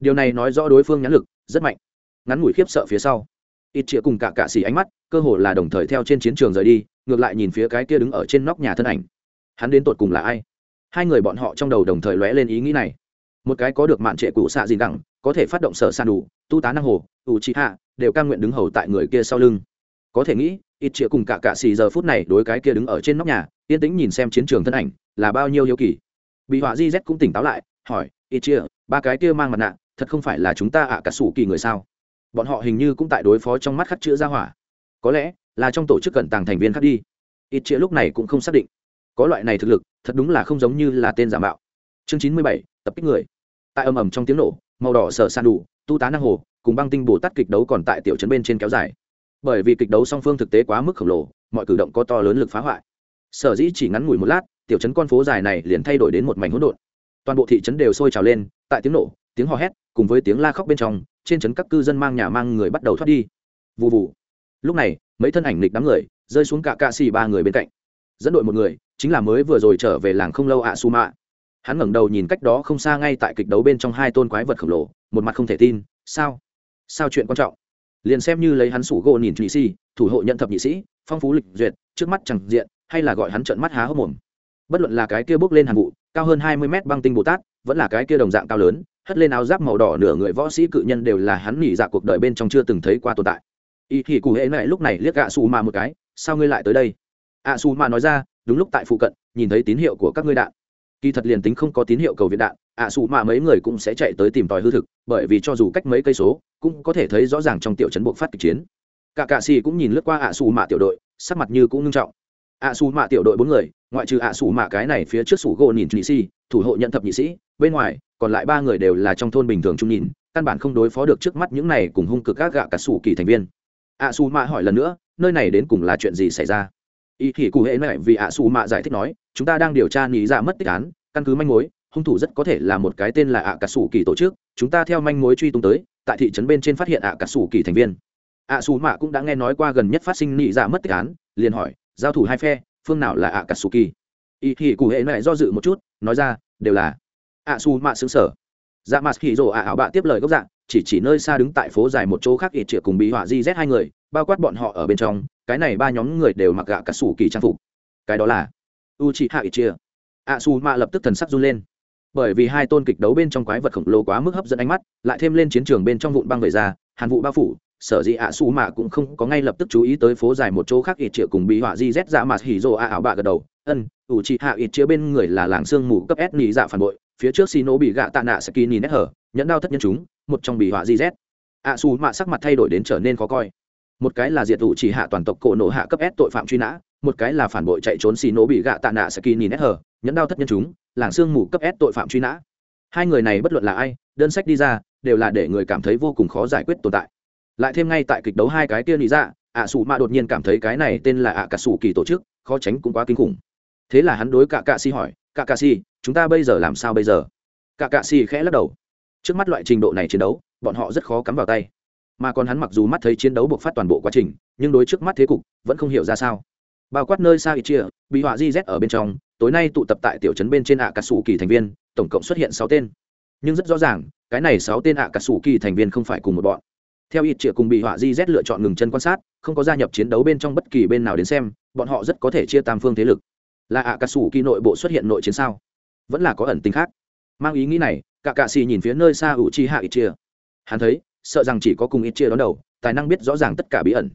Điều này nói rõ đối phương nhãn lực rất mạnh. Ngắn ngủi khiếp sợ phía sau, ít chĩa cùng cả cạ xỉ ánh mắt, cơ hồ là đồng thời theo trên chiến trường rời đi, ngược lại nhìn phía cái kia đứng ở trên nóc nhà thân ảnh. Hắn đến tột cùng là ai? Hai người bọn họ trong đầu đồng thời lóe lên ý nghĩ này một cái có được mạn trệ cụ xạ dìn đẳng, có thể phát động sở san đủ tu tá năng hồ ủ trị hạ đều cam nguyện đứng hầu tại người kia sau lưng. Có thể nghĩ ít chĩa cùng cả cạ xì giờ phút này đối cái kia đứng ở trên nóc nhà yên tĩnh nhìn xem chiến trường thân ảnh là bao nhiêu yêu kỳ. Bị họa di z cũng tỉnh táo lại hỏi ít triệu ba cái kia mang mặt nạ thật không phải là chúng ta ạ cả sủ kỳ người sao? Bọn họ hình như cũng tại đối phó trong mắt khắc chữa ra hỏa. Có lẽ là trong tổ chức cận tàng thành viên khác đi. Ít triệu lúc này cũng không xác định. Có loại này thực lực thật đúng là không giống như là tên giả mạo. Chương chín mươi bảy tập kích người. Tại ầm ầm trong tiếng nổ, màu đỏ sở san đủ, tu tá năng hồ, cùng băng tinh bồ tát kịch đấu còn tại tiểu trấn bên trên kéo dài. Bởi vì kịch đấu song phương thực tế quá mức khổng lồ, mọi cử động có to lớn lực phá hoại. Sở dĩ chỉ ngắn ngủi một lát, tiểu trấn con phố dài này liền thay đổi đến một mảnh hỗn độn. Toàn bộ thị trấn đều sôi trào lên, tại tiếng nổ, tiếng hò hét, cùng với tiếng la khóc bên trong, trên trấn các cư dân mang nhà mang người bắt đầu thoát đi. Vụ vụ lúc này, mấy thân ảnh lịch đám người rơi xuống cả cạ xì ba người bên cạnh. Dẫn đội một người, chính là mới vừa rồi trở về làng không lâu ạ su mạ hắn ngẩng đầu nhìn cách đó không xa ngay tại kịch đấu bên trong hai tôn quái vật khổng lồ, một mặt không thể tin, sao? Sao chuyện quan trọng? Liền xem như lấy hắn sủ gỗ nhìn nhị si thủ hộ nhận thập nhị sĩ, phong phú lịch duyệt, trước mắt chẳng diện, hay là gọi hắn trợn mắt há hốc mồm. Bất luận là cái kia bước lên hàng vụ, cao hơn hai mươi mét băng tinh bồ tát, vẫn là cái kia đồng dạng cao lớn, hất lên áo giáp màu đỏ nửa người võ sĩ cự nhân đều là hắn nghỉ dạ cuộc đời bên trong chưa từng thấy qua tồn tại. Y thì cụ hệ này lúc này liếc gạ xù mà một cái, sao ngươi lại tới đây? ạ xù mà nói ra, đúng lúc tại phụ cận, nhìn thấy tín hiệu của các ngươi đạn kỳ thật liền tính không có tín hiệu cầu viện đạn, ạ xù mạ mấy người cũng sẽ chạy tới tìm tòi hư thực, bởi vì cho dù cách mấy cây số, cũng có thể thấy rõ ràng trong tiểu trấn buộc phát kịch chiến. Cả cạ xì cũng nhìn lướt qua ạ xù mạ tiểu đội, sắc mặt như cũng ngưng trọng. Ạ xù mạ tiểu đội bốn người, ngoại trừ ạ xù mạ cái này phía trước sủ gỗ nhìn nhị sĩ thủ hộ nhận thập nhị sĩ, bên ngoài, còn lại ba người đều là trong thôn bình thường trung nhìn, căn bản không đối phó được trước mắt những này cùng hung cực các gạ cả sủ kỳ thành viên. Ạ xù mạ hỏi lần nữa, nơi này đến cùng là chuyện gì xảy ra? Y thì cụ hệ này vì ạ xù mạ giải thích nói chúng ta đang điều tra nghĩ dạ mất tích án, căn cứ manh mối, hung thủ rất có thể là một cái tên là ạ cà sủ kỳ tổ chức, chúng ta theo manh mối truy tung tới, tại thị trấn bên trên phát hiện ạ cà sủ kỳ thành viên. Ạ xù mạ cũng đã nghe nói qua gần nhất phát sinh nghĩ dạ mất tích án, liền hỏi, giao thủ hai phe, phương nào là ạ cà sủ kỳ y thì cụ hệ mẹ do dự một chút, nói ra, đều là ạ xù mạ xứng sở. Dạ mặt hỉ rồ ạ ảo bạ tiếp lời gốc dạng, chỉ chỉ nơi xa đứng tại phố dài một chỗ khác ít triệu cùng bị họa di z hai người, bao quát bọn họ ở bên trong, cái này ba nhóm người đều mặc gạ cả sủ kỳ trang phục. Cái đó là u chị hạ ít chia ạ xù mạ lập tức thần sắc run lên. Bởi vì hai tôn kịch đấu bên trong quái vật khổng lồ quá mức hấp dẫn ánh mắt, lại thêm lên chiến trường bên trong vụn băng về ra, hàn vụ bao phủ, sở dĩ ạ xù mạ cũng không có ngay lập tức chú ý tới phố dài một chỗ khác ít chia cùng bị họa di z dạ mà hỉ rộ ạ ảo bạ gật đầu. Ân ủ chị hạ ít chia bên người là làng sương mù cấp s nỉ dạ phản bội, phía trước xì nổ bị gạ tạ nạ saki nỉ nét hở nhẫn đao thất nhân chúng, một trong bị họa gz ạ xù mạ sắc mặt thay đổi đến trở nên khó coi. Một cái là diệt tụ chỉ hạ toàn tộc cổ nổ hạ cấp s tội phạm truy nã một cái là phản bội chạy trốn xì nổ bị gạ tạ nạ saki nhìn nét nhẫn đao thất nhân chúng, làng xương mù cấp s tội phạm truy nã. Hai người này bất luận là ai, đơn sách đi ra, đều là để người cảm thấy vô cùng khó giải quyết tồn tại. Lại thêm ngay tại kịch đấu hai cái kia lý ra dạ, ạ sủ mạ đột nhiên cảm thấy cái này tên là ạ cả sủ kỳ tổ chức, khó tránh cũng quá kinh khủng. Thế là hắn đối cả cạ si hỏi, cả cạ si, chúng ta bây giờ làm sao bây giờ? Cả cạ si khẽ lắc đầu. Trước mắt loại trình độ này chiến đấu, bọn họ rất khó cắm vào tay. Mà còn hắn mặc dù mắt thấy chiến đấu buộc phát toàn bộ quá trình, nhưng đối trước mắt thế cục, vẫn không hiểu ra sao bao quát nơi xa ít chia, bị họa di z ở bên trong, tối nay tụ tập tại tiểu trấn bên trên ạ cà sủ kỳ thành viên, tổng cộng xuất hiện sáu tên. Nhưng rất rõ ràng, cái này sáu tên ạ cà sủ kỳ thành viên không phải cùng một bọn. Theo ít chia cùng bị họa di z lựa chọn ngừng chân quan sát, không có gia nhập chiến đấu bên trong bất kỳ bên nào đến xem, bọn họ rất có thể chia tam phương thế lực. Là ạ cà sủ kỳ nội bộ xuất hiện nội chiến sao? Vẫn là có ẩn tính khác. Mang ý nghĩ này cả cạ xì nhìn phía nơi xa ủ chi hạ ít chia hắn thấy, sợ rằng chỉ có cùng ít chia đón đầu, tài năng biết rõ ràng tất cả bí ẩn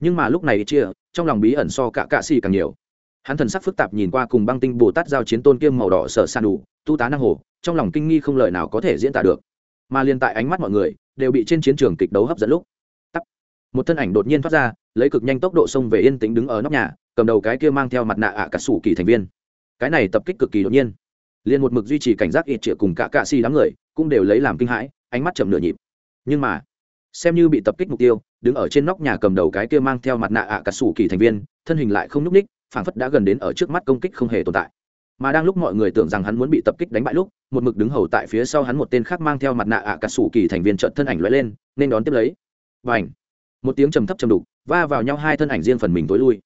nhưng mà lúc này ít chia, trong lòng bí ẩn so cả cạ xì càng nhiều. Hắn thần sắc phức tạp nhìn qua cùng băng tinh bồ tát giao chiến tôn kiêm màu đỏ sợ san đủ, tu tá năng hồ, trong lòng kinh nghi không lời nào có thể diễn tả được. Mà liên tại ánh mắt mọi người, đều bị trên chiến trường kịch đấu hấp dẫn lúc. Tắc. một thân ảnh đột nhiên thoát ra, lấy cực nhanh tốc độ xông về yên tĩnh đứng ở nóc nhà, cầm đầu cái kia mang theo mặt nạ ạ cả sủ kỳ thành viên. Cái này tập kích cực kỳ đột nhiên. Liền một mực duy trì cảnh giác ít triệu cùng cả cạ xì đám người, cũng đều lấy làm kinh hãi, ánh mắt chậm nửa nhịp. Nhưng mà, xem như bị tập kích mục tiêu đứng ở trên nóc nhà cầm đầu cái kia mang theo mặt nạ ạ cà sủ kỳ thành viên, thân hình lại không nhúc ních phảng phất đã gần đến ở trước mắt công kích không hề tồn tại. Mà đang lúc mọi người tưởng rằng hắn muốn bị tập kích đánh bại lúc, một mực đứng hầu tại phía sau hắn một tên khác mang theo mặt nạ ạ à cà sủ kỳ thành viên trợn thân ảnh lóe lên, nên đón tiếp lấy. Và ảnh một tiếng trầm thấp trầm đục, va vào nhau hai thân ảnh riêng phần mình tối lui.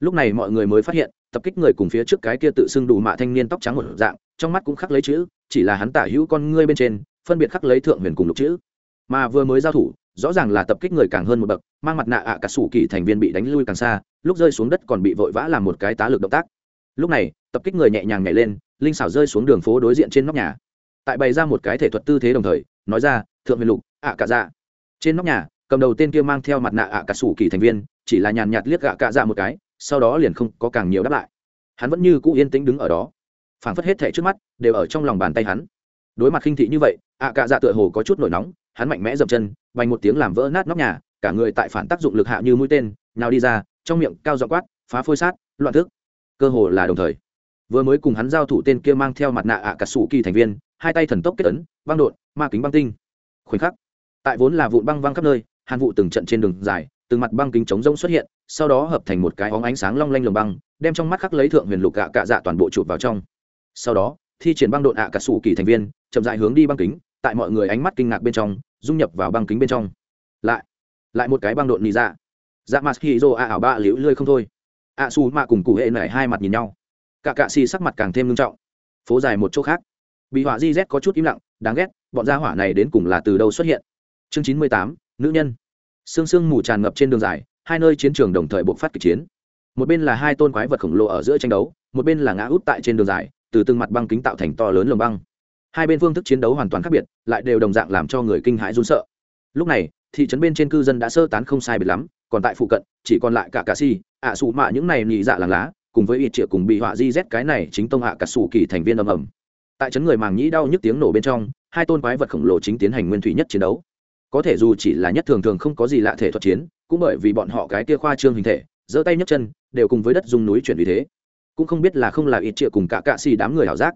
Lúc này mọi người mới phát hiện, tập kích người cùng phía trước cái kia tự xưng đủ mạ thanh niên tóc trắng một dạng, trong mắt cũng khắc lấy chữ, chỉ là hắn tả hữu con ngươi bên trên, phân biệt khắc lấy thượng huyền cùng lục chữ. Mà vừa mới giao thủ rõ ràng là tập kích người càng hơn một bậc, mang mặt nạ ạ à cả sủ kỳ thành viên bị đánh lui càng xa, lúc rơi xuống đất còn bị vội vã làm một cái tá lực động tác. Lúc này, tập kích người nhẹ nhàng nhảy lên, linh xảo rơi xuống đường phố đối diện trên nóc nhà. Tại bày ra một cái thể thuật tư thế đồng thời, nói ra, thượng huyền lục, ạ cả dạ. Trên nóc nhà, cầm đầu tên kia mang theo mặt nạ ạ cả sủ kỳ thành viên, chỉ là nhàn nhạt liếc gạ cạ dạ một cái, sau đó liền không có càng nhiều đáp lại. Hắn vẫn như cũ yên tĩnh đứng ở đó, phảng phất hết thể trước mắt đều ở trong lòng bàn tay hắn đối mặt khinh thị như vậy, ạ cạ dạ tựa hồ có chút nổi nóng, hắn mạnh mẽ dậm chân vành một tiếng làm vỡ nát nóc nhà, cả người tại phản tác dụng lực hạ như mũi tên, nào đi ra, trong miệng cao dọ quát, phá phôi sát, loạn thức. Cơ hồ là đồng thời. Vừa mới cùng hắn giao thủ tên kia mang theo mặt nạ ạ à cà sủ kỳ thành viên, hai tay thần tốc kết ấn, băng đột ma kính băng tinh. Khoảnh khắc, tại vốn là vụn băng văng khắp nơi, hàn vụ từng trận trên đường dài, từng mặt băng kính chống rông xuất hiện, sau đó hợp thành một cái óng ánh sáng long lanh lồng băng, đem trong mắt khắc lấy thượng huyền lục gạ cạ dạ toàn bộ chụp vào trong. Sau đó thi triển băng đột ạ à sủ kỳ thành viên, chậm dại hướng đi băng kính, tại mọi người ánh mắt kinh ngạc bên trong, dung nhập vào băng kính bên trong. Lại lại một cái băng đột nì ra dạ, dạ mặt khi dô a ảo ba liễu lươi không thôi. A su mạ cùng cụ hệ nảy hai mặt nhìn nhau. Cả cạ xì sắc mặt càng thêm nghiêm trọng. Phố dài một chỗ khác. Bị họa di z có chút im lặng, đáng ghét, bọn gia hỏa này đến cùng là từ đâu xuất hiện? Chương chín mươi tám, nữ nhân. Sương sương mù tràn ngập trên đường dài, hai nơi chiến trường đồng thời buộc phát kịch chiến. Một bên là hai tôn quái vật khổng lồ ở giữa tranh đấu, một bên là ngã út tại trên đường dài từ từng mặt băng kính tạo thành to lớn lồng băng. Hai bên phương thức chiến đấu hoàn toàn khác biệt, lại đều đồng dạng làm cho người kinh hãi run sợ. Lúc này, thị trấn bên trên cư dân đã sơ tán không sai biệt lắm, còn tại phụ cận, chỉ còn lại cả cà si ạ sụ mạ những này nhị dạ làng lá, cùng với ít triệu cùng bị họa di z cái này chính tông hạ cả sủ kỳ thành viên ầm ầm. Tại trấn người màng nhĩ đau nhức tiếng nổ bên trong, hai tôn quái vật khổng lồ chính tiến hành nguyên thủy nhất chiến đấu. Có thể dù chỉ là nhất thường thường không có gì lạ thể thuật chiến, cũng bởi vì bọn họ cái kia khoa trương hình thể, giơ tay nhấc chân, đều cùng với đất dùng núi chuyển vì thế cũng không biết là không là ít triệu cùng cả cạ xì đám người hảo giác.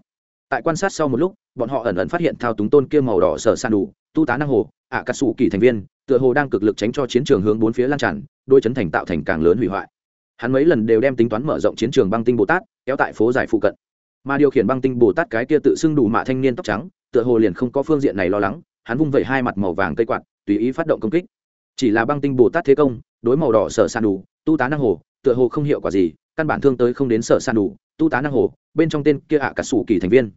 Tại quan sát sau một lúc, bọn họ ẩn ẩn phát hiện thao túng tôn kia màu đỏ sở san đủ, tu tá năng hồ, ạ cà sủ kỳ thành viên, tựa hồ đang cực lực tránh cho chiến trường hướng bốn phía lan tràn, đôi chấn thành tạo thành càng lớn hủy hoại. Hắn mấy lần đều đem tính toán mở rộng chiến trường băng tinh bồ tát, kéo tại phố giải phụ cận. Mà điều khiển băng tinh bồ tát cái kia tự xưng đủ mạ thanh niên tóc trắng, tựa hồ liền không có phương diện này lo lắng, hắn vung vẩy hai mặt màu vàng cây quạt, tùy ý phát động công kích. Chỉ là băng tinh bồ tát thế công, đối màu đỏ sở san đủ, tu tá năng hồ, tựa hồ không hiệu quả gì căn bản thương tới không đến sở san đủ, tu tá năng hồ, bên trong tên kia ạ cả sủ kỳ thành viên.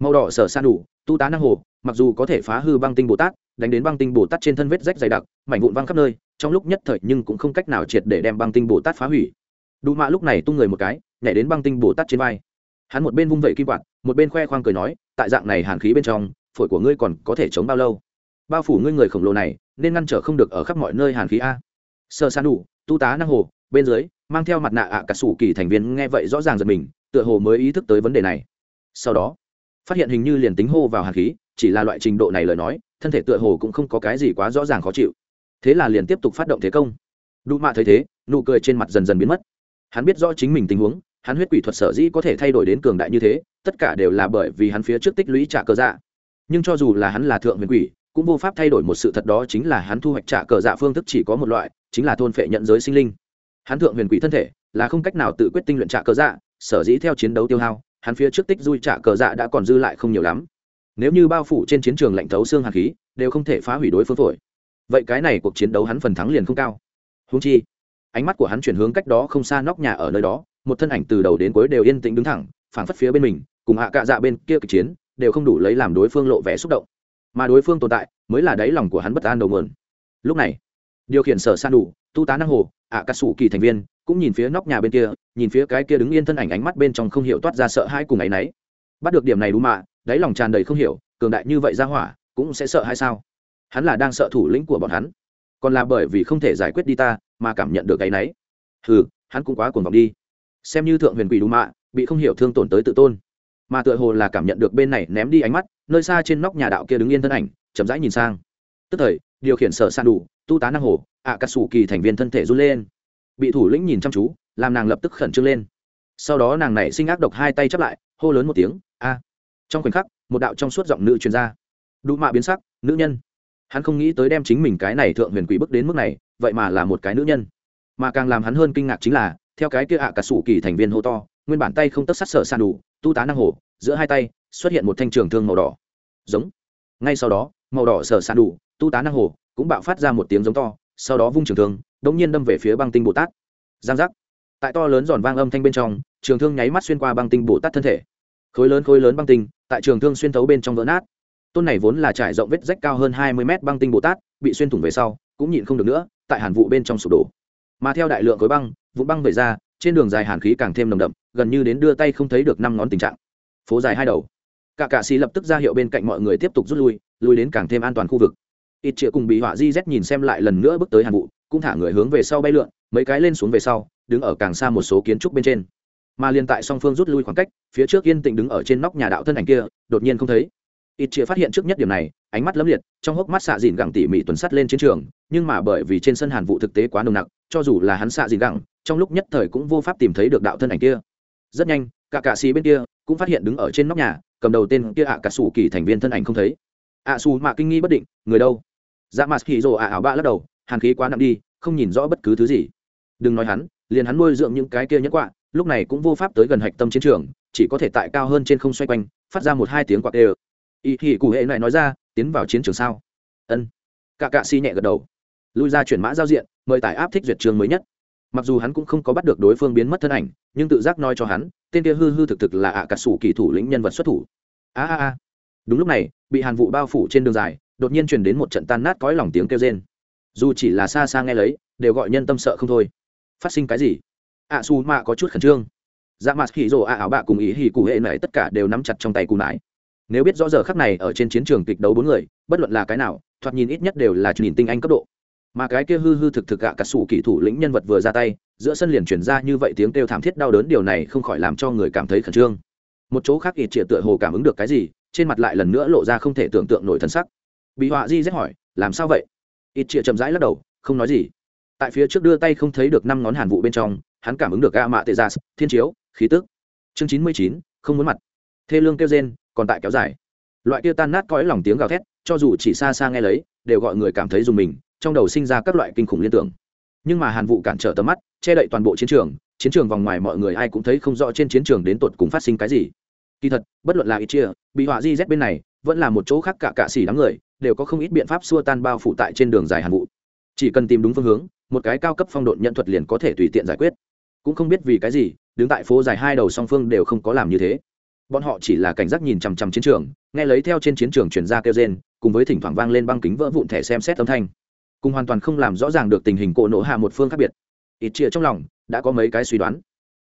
Màu đỏ sở san đủ, tu tá năng hồ, mặc dù có thể phá hư băng tinh bồ tát, đánh đến băng tinh bồ tát trên thân vết rách dày đặc, mảnh vụn văng khắp nơi, trong lúc nhất thời nhưng cũng không cách nào triệt để đem băng tinh bồ tát phá hủy. Đủ mạ lúc này tung người một cái, nhảy đến băng tinh bồ tát trên vai. Hắn một bên vung vẩy kim quạt, một bên khoe khoang cười nói, tại dạng này hàn khí bên trong, phổi của ngươi còn có thể chống bao lâu? Bao phủ ngươi người khổng lồ này, nên ngăn trở không được ở khắp mọi nơi hàn khí a. Sơ san đủ, tu tá năng hồ, bên dưới mang theo mặt nạ ạ cả sủ kỳ thành viên nghe vậy rõ ràng giật mình, tựa hồ mới ý thức tới vấn đề này. Sau đó, phát hiện hình như liền tính hô vào hàn khí, chỉ là loại trình độ này lời nói, thân thể tựa hồ cũng không có cái gì quá rõ ràng khó chịu. Thế là liền tiếp tục phát động thế công. Đủ mạ thấy thế, nụ cười trên mặt dần dần biến mất. Hắn biết rõ chính mình tình huống, hắn huyết quỷ thuật sở dĩ có thể thay đổi đến cường đại như thế, tất cả đều là bởi vì hắn phía trước tích lũy trả cờ dạ. Nhưng cho dù là hắn là thượng huyền quỷ, cũng vô pháp thay đổi một sự thật đó chính là hắn thu hoạch trả cờ dạ phương thức chỉ có một loại, chính là thôn phệ nhận giới sinh linh hắn thượng huyền quỷ thân thể, là không cách nào tự quyết tinh luyện trả cờ dạ sở dĩ theo chiến đấu tiêu hao, hắn phía trước tích dui trả cờ dạ đã còn dư lại không nhiều lắm. Nếu như bao phủ trên chiến trường lạnh thấu xương hạt khí, đều không thể phá hủy đối phương phổi. Vậy cái này cuộc chiến đấu hắn phần thắng liền không cao. Húng chi, ánh mắt của hắn chuyển hướng cách đó không xa nóc nhà ở nơi đó, một thân ảnh từ đầu đến cuối đều yên tĩnh đứng thẳng, phảng phất phía bên mình, cùng hạ cạ dạ bên kia kịch chiến, đều không đủ lấy làm đối phương lộ vẻ xúc động. Mà đối phương tồn tại, mới là đáy lòng của hắn bất an đầu mượn lúc này, điều khiển sở san đủ tu tá năng hồ ạ cà sủ kỳ thành viên cũng nhìn phía nóc nhà bên kia nhìn phía cái kia đứng yên thân ảnh ánh mắt bên trong không hiểu toát ra sợ hai cùng ấ y náy. Bắt được điểm này đúng mạ đáy lòng tràn đầy không hiểu cường đại như vậy ra hỏa cũng sẽ sợ hay sao? Hắn là đang sợ thủ lĩnh của bọn hắn. Còn là bởi vì không thể giải quyết đi ta mà cảm nhận được cái náy. Hừ, hắn cũng quá cuồng vọng đi. Xem như thượng huyền quỷ đúng mạ bị không hiểu thương tổn tới tự tôn. Mà tựa hồ là cảm nhận được bên này ném đi ánh mắt nơi xa trên nóc nhà đạo kia đứng yên thân ảnh chậm rãi nhìn sang. Tức thời điều khiển sở san đủ tu tá năng hồ ạ cà sủ kỳ thành viên thân thể run lên. Bị thủ lĩnh nhìn chăm chú, làm nàng lập tức khẩn trương lên. Sau đó nàng này sinh ác độc hai tay chắp lại, hô lớn một tiếng, a! Trong khoảnh khắc, một đạo trong suốt giọng nữ truyền ra. Đủ mạ biến sắc, nữ nhân. Hắn không nghĩ tới đem chính mình cái này thượng huyền quỷ bước đến mức này, vậy mà là một cái nữ nhân. Mà càng làm hắn hơn kinh ngạc chính là, theo cái kia ạ cà sủ kỳ thành viên hô to, nguyên bản tay không tất sát sở sàn đủ, tu tá năng hồ giữa hai tay xuất hiện một thanh trường thương màu đỏ. Giống. Ngay sau đó, màu đỏ sở sàn đủ, tu tá năng hồ cũng bạo phát ra một tiếng giống to sau đó vung trường thương, đống nhiên đâm về phía băng tinh bồ tát. Giang giác. Tại to lớn giòn vang âm thanh bên trong, trường thương nháy mắt xuyên qua băng tinh bồ tát thân thể. Khối lớn khối lớn băng tinh, tại trường thương xuyên thấu bên trong vỡ nát. Tôn này vốn là trải rộng vết rách cao hơn hai mươi mét băng tinh bồ tát, bị xuyên thủng về sau, cũng nhịn không được nữa, tại hàn vụ bên trong sụp đổ. Mà theo đại lượng khối băng vụ băng về ra, trên đường dài hàn khí càng thêm nồng đậm, gần như đến đưa tay không thấy được năm ngón tình trạng. Phố dài hai đầu. Cả cạ xì lập tức ra hiệu bên cạnh mọi người tiếp tục rút lui lui đến càng thêm an toàn khu vực ít chĩa cùng bị họa di z nhìn xem lại lần nữa bước tới hàn vụ cũng thả người hướng về sau bay lượn, mấy cái lên xuống về sau, đứng ở càng xa một số kiến trúc bên trên. Mà liên tại song phương rút lui khoảng cách, phía trước yên tĩnh đứng ở trên nóc nhà đạo thân ảnh kia, đột nhiên không thấy. Ít chĩa phát hiện trước nhất điểm này, ánh mắt lấm liệt, trong hốc mắt xạ dìn gẳng tỉ mỉ tuần sắt lên chiến trường, nhưng mà bởi vì trên sân hàn vụ thực tế quá nồng nặc, cho dù là hắn xạ dìn gẳng, trong lúc nhất thời cũng vô pháp tìm thấy được đạo thân ảnh kia. Rất nhanh, cả cạ xì bên kia cũng phát hiện đứng ở trên nóc nhà, cầm đầu tên kia ạ à cả sủ kỳ thành viên thân ảnh không thấy. Ạ à xù mạ kinh nghi bất định, người đâu? Dạ mặt kỳ rồ ạ ảo ba lắc đầu, hàn khí quá nặng đi, không nhìn rõ bất cứ thứ gì. Đừng nói hắn, liền hắn nuôi dưỡng những cái kia nhẫn quạ, lúc này cũng vô pháp tới gần hạch tâm chiến trường, chỉ có thể tại cao hơn trên không xoay quanh, phát ra một hai tiếng quạt đều. ý thì cụ hệ này nói ra, tiến vào chiến trường sao? Ân. Cả cạ si nhẹ gật đầu. Lui ra chuyển mã giao diện, mời tải áp thích duyệt trường mới nhất. Mặc dù hắn cũng không có bắt được đối phương biến mất thân ảnh, nhưng tự giác nói cho hắn, tên kia hư hư thực thực là ạ cả sủ kỳ thủ lĩnh nhân vật xuất thủ. A a a. Đúng lúc này, bị hàn vụ bao phủ trên đường dài đột nhiên truyền đến một trận tan nát cõi lòng tiếng kêu rên. Dù chỉ là xa xa nghe lấy, đều gọi nhân tâm sợ không thôi. Phát sinh cái gì? Ạ su mạ có chút khẩn trương. Dạ mặt hỉ rồ ạ ảo bạ cùng ý hỉ cụ hệ này tất cả đều nắm chặt trong tay cù nải nếu biết rõ giờ khắc này ở trên chiến trường kịch đấu bốn người, bất luận là cái nào, thoạt nhìn ít nhất đều là nhìn tinh anh cấp độ. Mà cái kia hư hư thực thực gạ cả sủ kỳ thủ lĩnh nhân vật vừa ra tay, giữa sân liền chuyển ra như vậy tiếng kêu thảm thiết đau đớn, điều này không khỏi làm cho người cảm thấy khẩn trương. Một chỗ khác ít triệt tựa hồ cảm ứng được cái gì, trên mặt lại lần nữa lộ ra không thể tưởng tượng nổi thân sắc bị họa di rét hỏi, làm sao vậy? Ít chĩa chậm rãi lắc đầu, không nói gì. Tại phía trước đưa tay không thấy được năm ngón hàn vụ bên trong, hắn cảm ứng được ga mạ tệ gia thiên chiếu, khí tức. Chương chín mươi chín, không muốn mặt. Thê lương kêu rên, còn tại kéo dài. Loại kia tan nát cõi lòng tiếng gào thét, cho dù chỉ xa xa nghe lấy, đều gọi người cảm thấy dùng mình, trong đầu sinh ra các loại kinh khủng liên tưởng. Nhưng mà hàn vụ cản trở tầm mắt, che đậy toàn bộ chiến trường chiến trường vòng ngoài mọi người ai cũng thấy không rõ trên chiến trường đến tột cùng phát sinh cái gì. Kỳ thật, bất luận là ít chia bị họa di z bên này vẫn là một chỗ khác cả cạ xỉ đám người, đều có không ít biện pháp xua tan bao phủ tại trên đường dài hàn vụ. Chỉ cần tìm đúng phương hướng, một cái cao cấp phong độn nhận thuật liền có thể tùy tiện giải quyết. Cũng không biết vì cái gì, đứng tại phố dài hai đầu song phương đều không có làm như thế. Bọn họ chỉ là cảnh giác nhìn chằm chằm chiến trường, nghe lấy theo trên chiến trường chuyển ra kêu rên, cùng với thỉnh thoảng vang lên băng kính vỡ vụn thẻ xem xét âm thanh. Cùng hoàn toàn không làm rõ ràng được tình hình cộ nổ hạ một phương khác biệt. Ít chia trong lòng, đã có mấy cái suy đoán.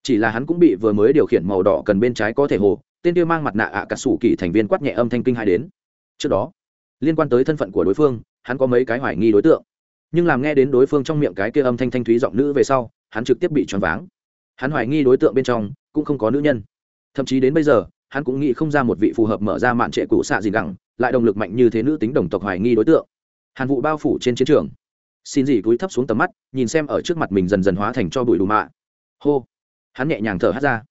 Chỉ là hắn cũng bị vừa mới điều khiển màu đỏ cần bên trái có thể hồ tên kia mang mặt nạ ạ cả sủ kỳ thành viên quát nhẹ âm thanh kinh hai đến. Trước đó, liên quan tới thân phận của đối phương, hắn có mấy cái hoài nghi đối tượng. Nhưng làm nghe đến đối phương trong miệng cái kia âm thanh thanh thúy giọng nữ về sau, hắn trực tiếp bị choáng váng. Hắn hoài nghi đối tượng bên trong cũng không có nữ nhân. Thậm chí đến bây giờ, hắn cũng nghĩ không ra một vị phù hợp mở ra mạn trệ cũ xạ gì gẳng, lại động lực mạnh như thế nữ tính đồng tộc hoài nghi đối tượng. Hàn vụ bao phủ trên chiến trường. Xin gì cúi thấp xuống tầm mắt, nhìn xem ở trước mặt mình dần dần hóa thành cho bụi đủ mạ. Hô. Hắn nhẹ nhàng thở hát ra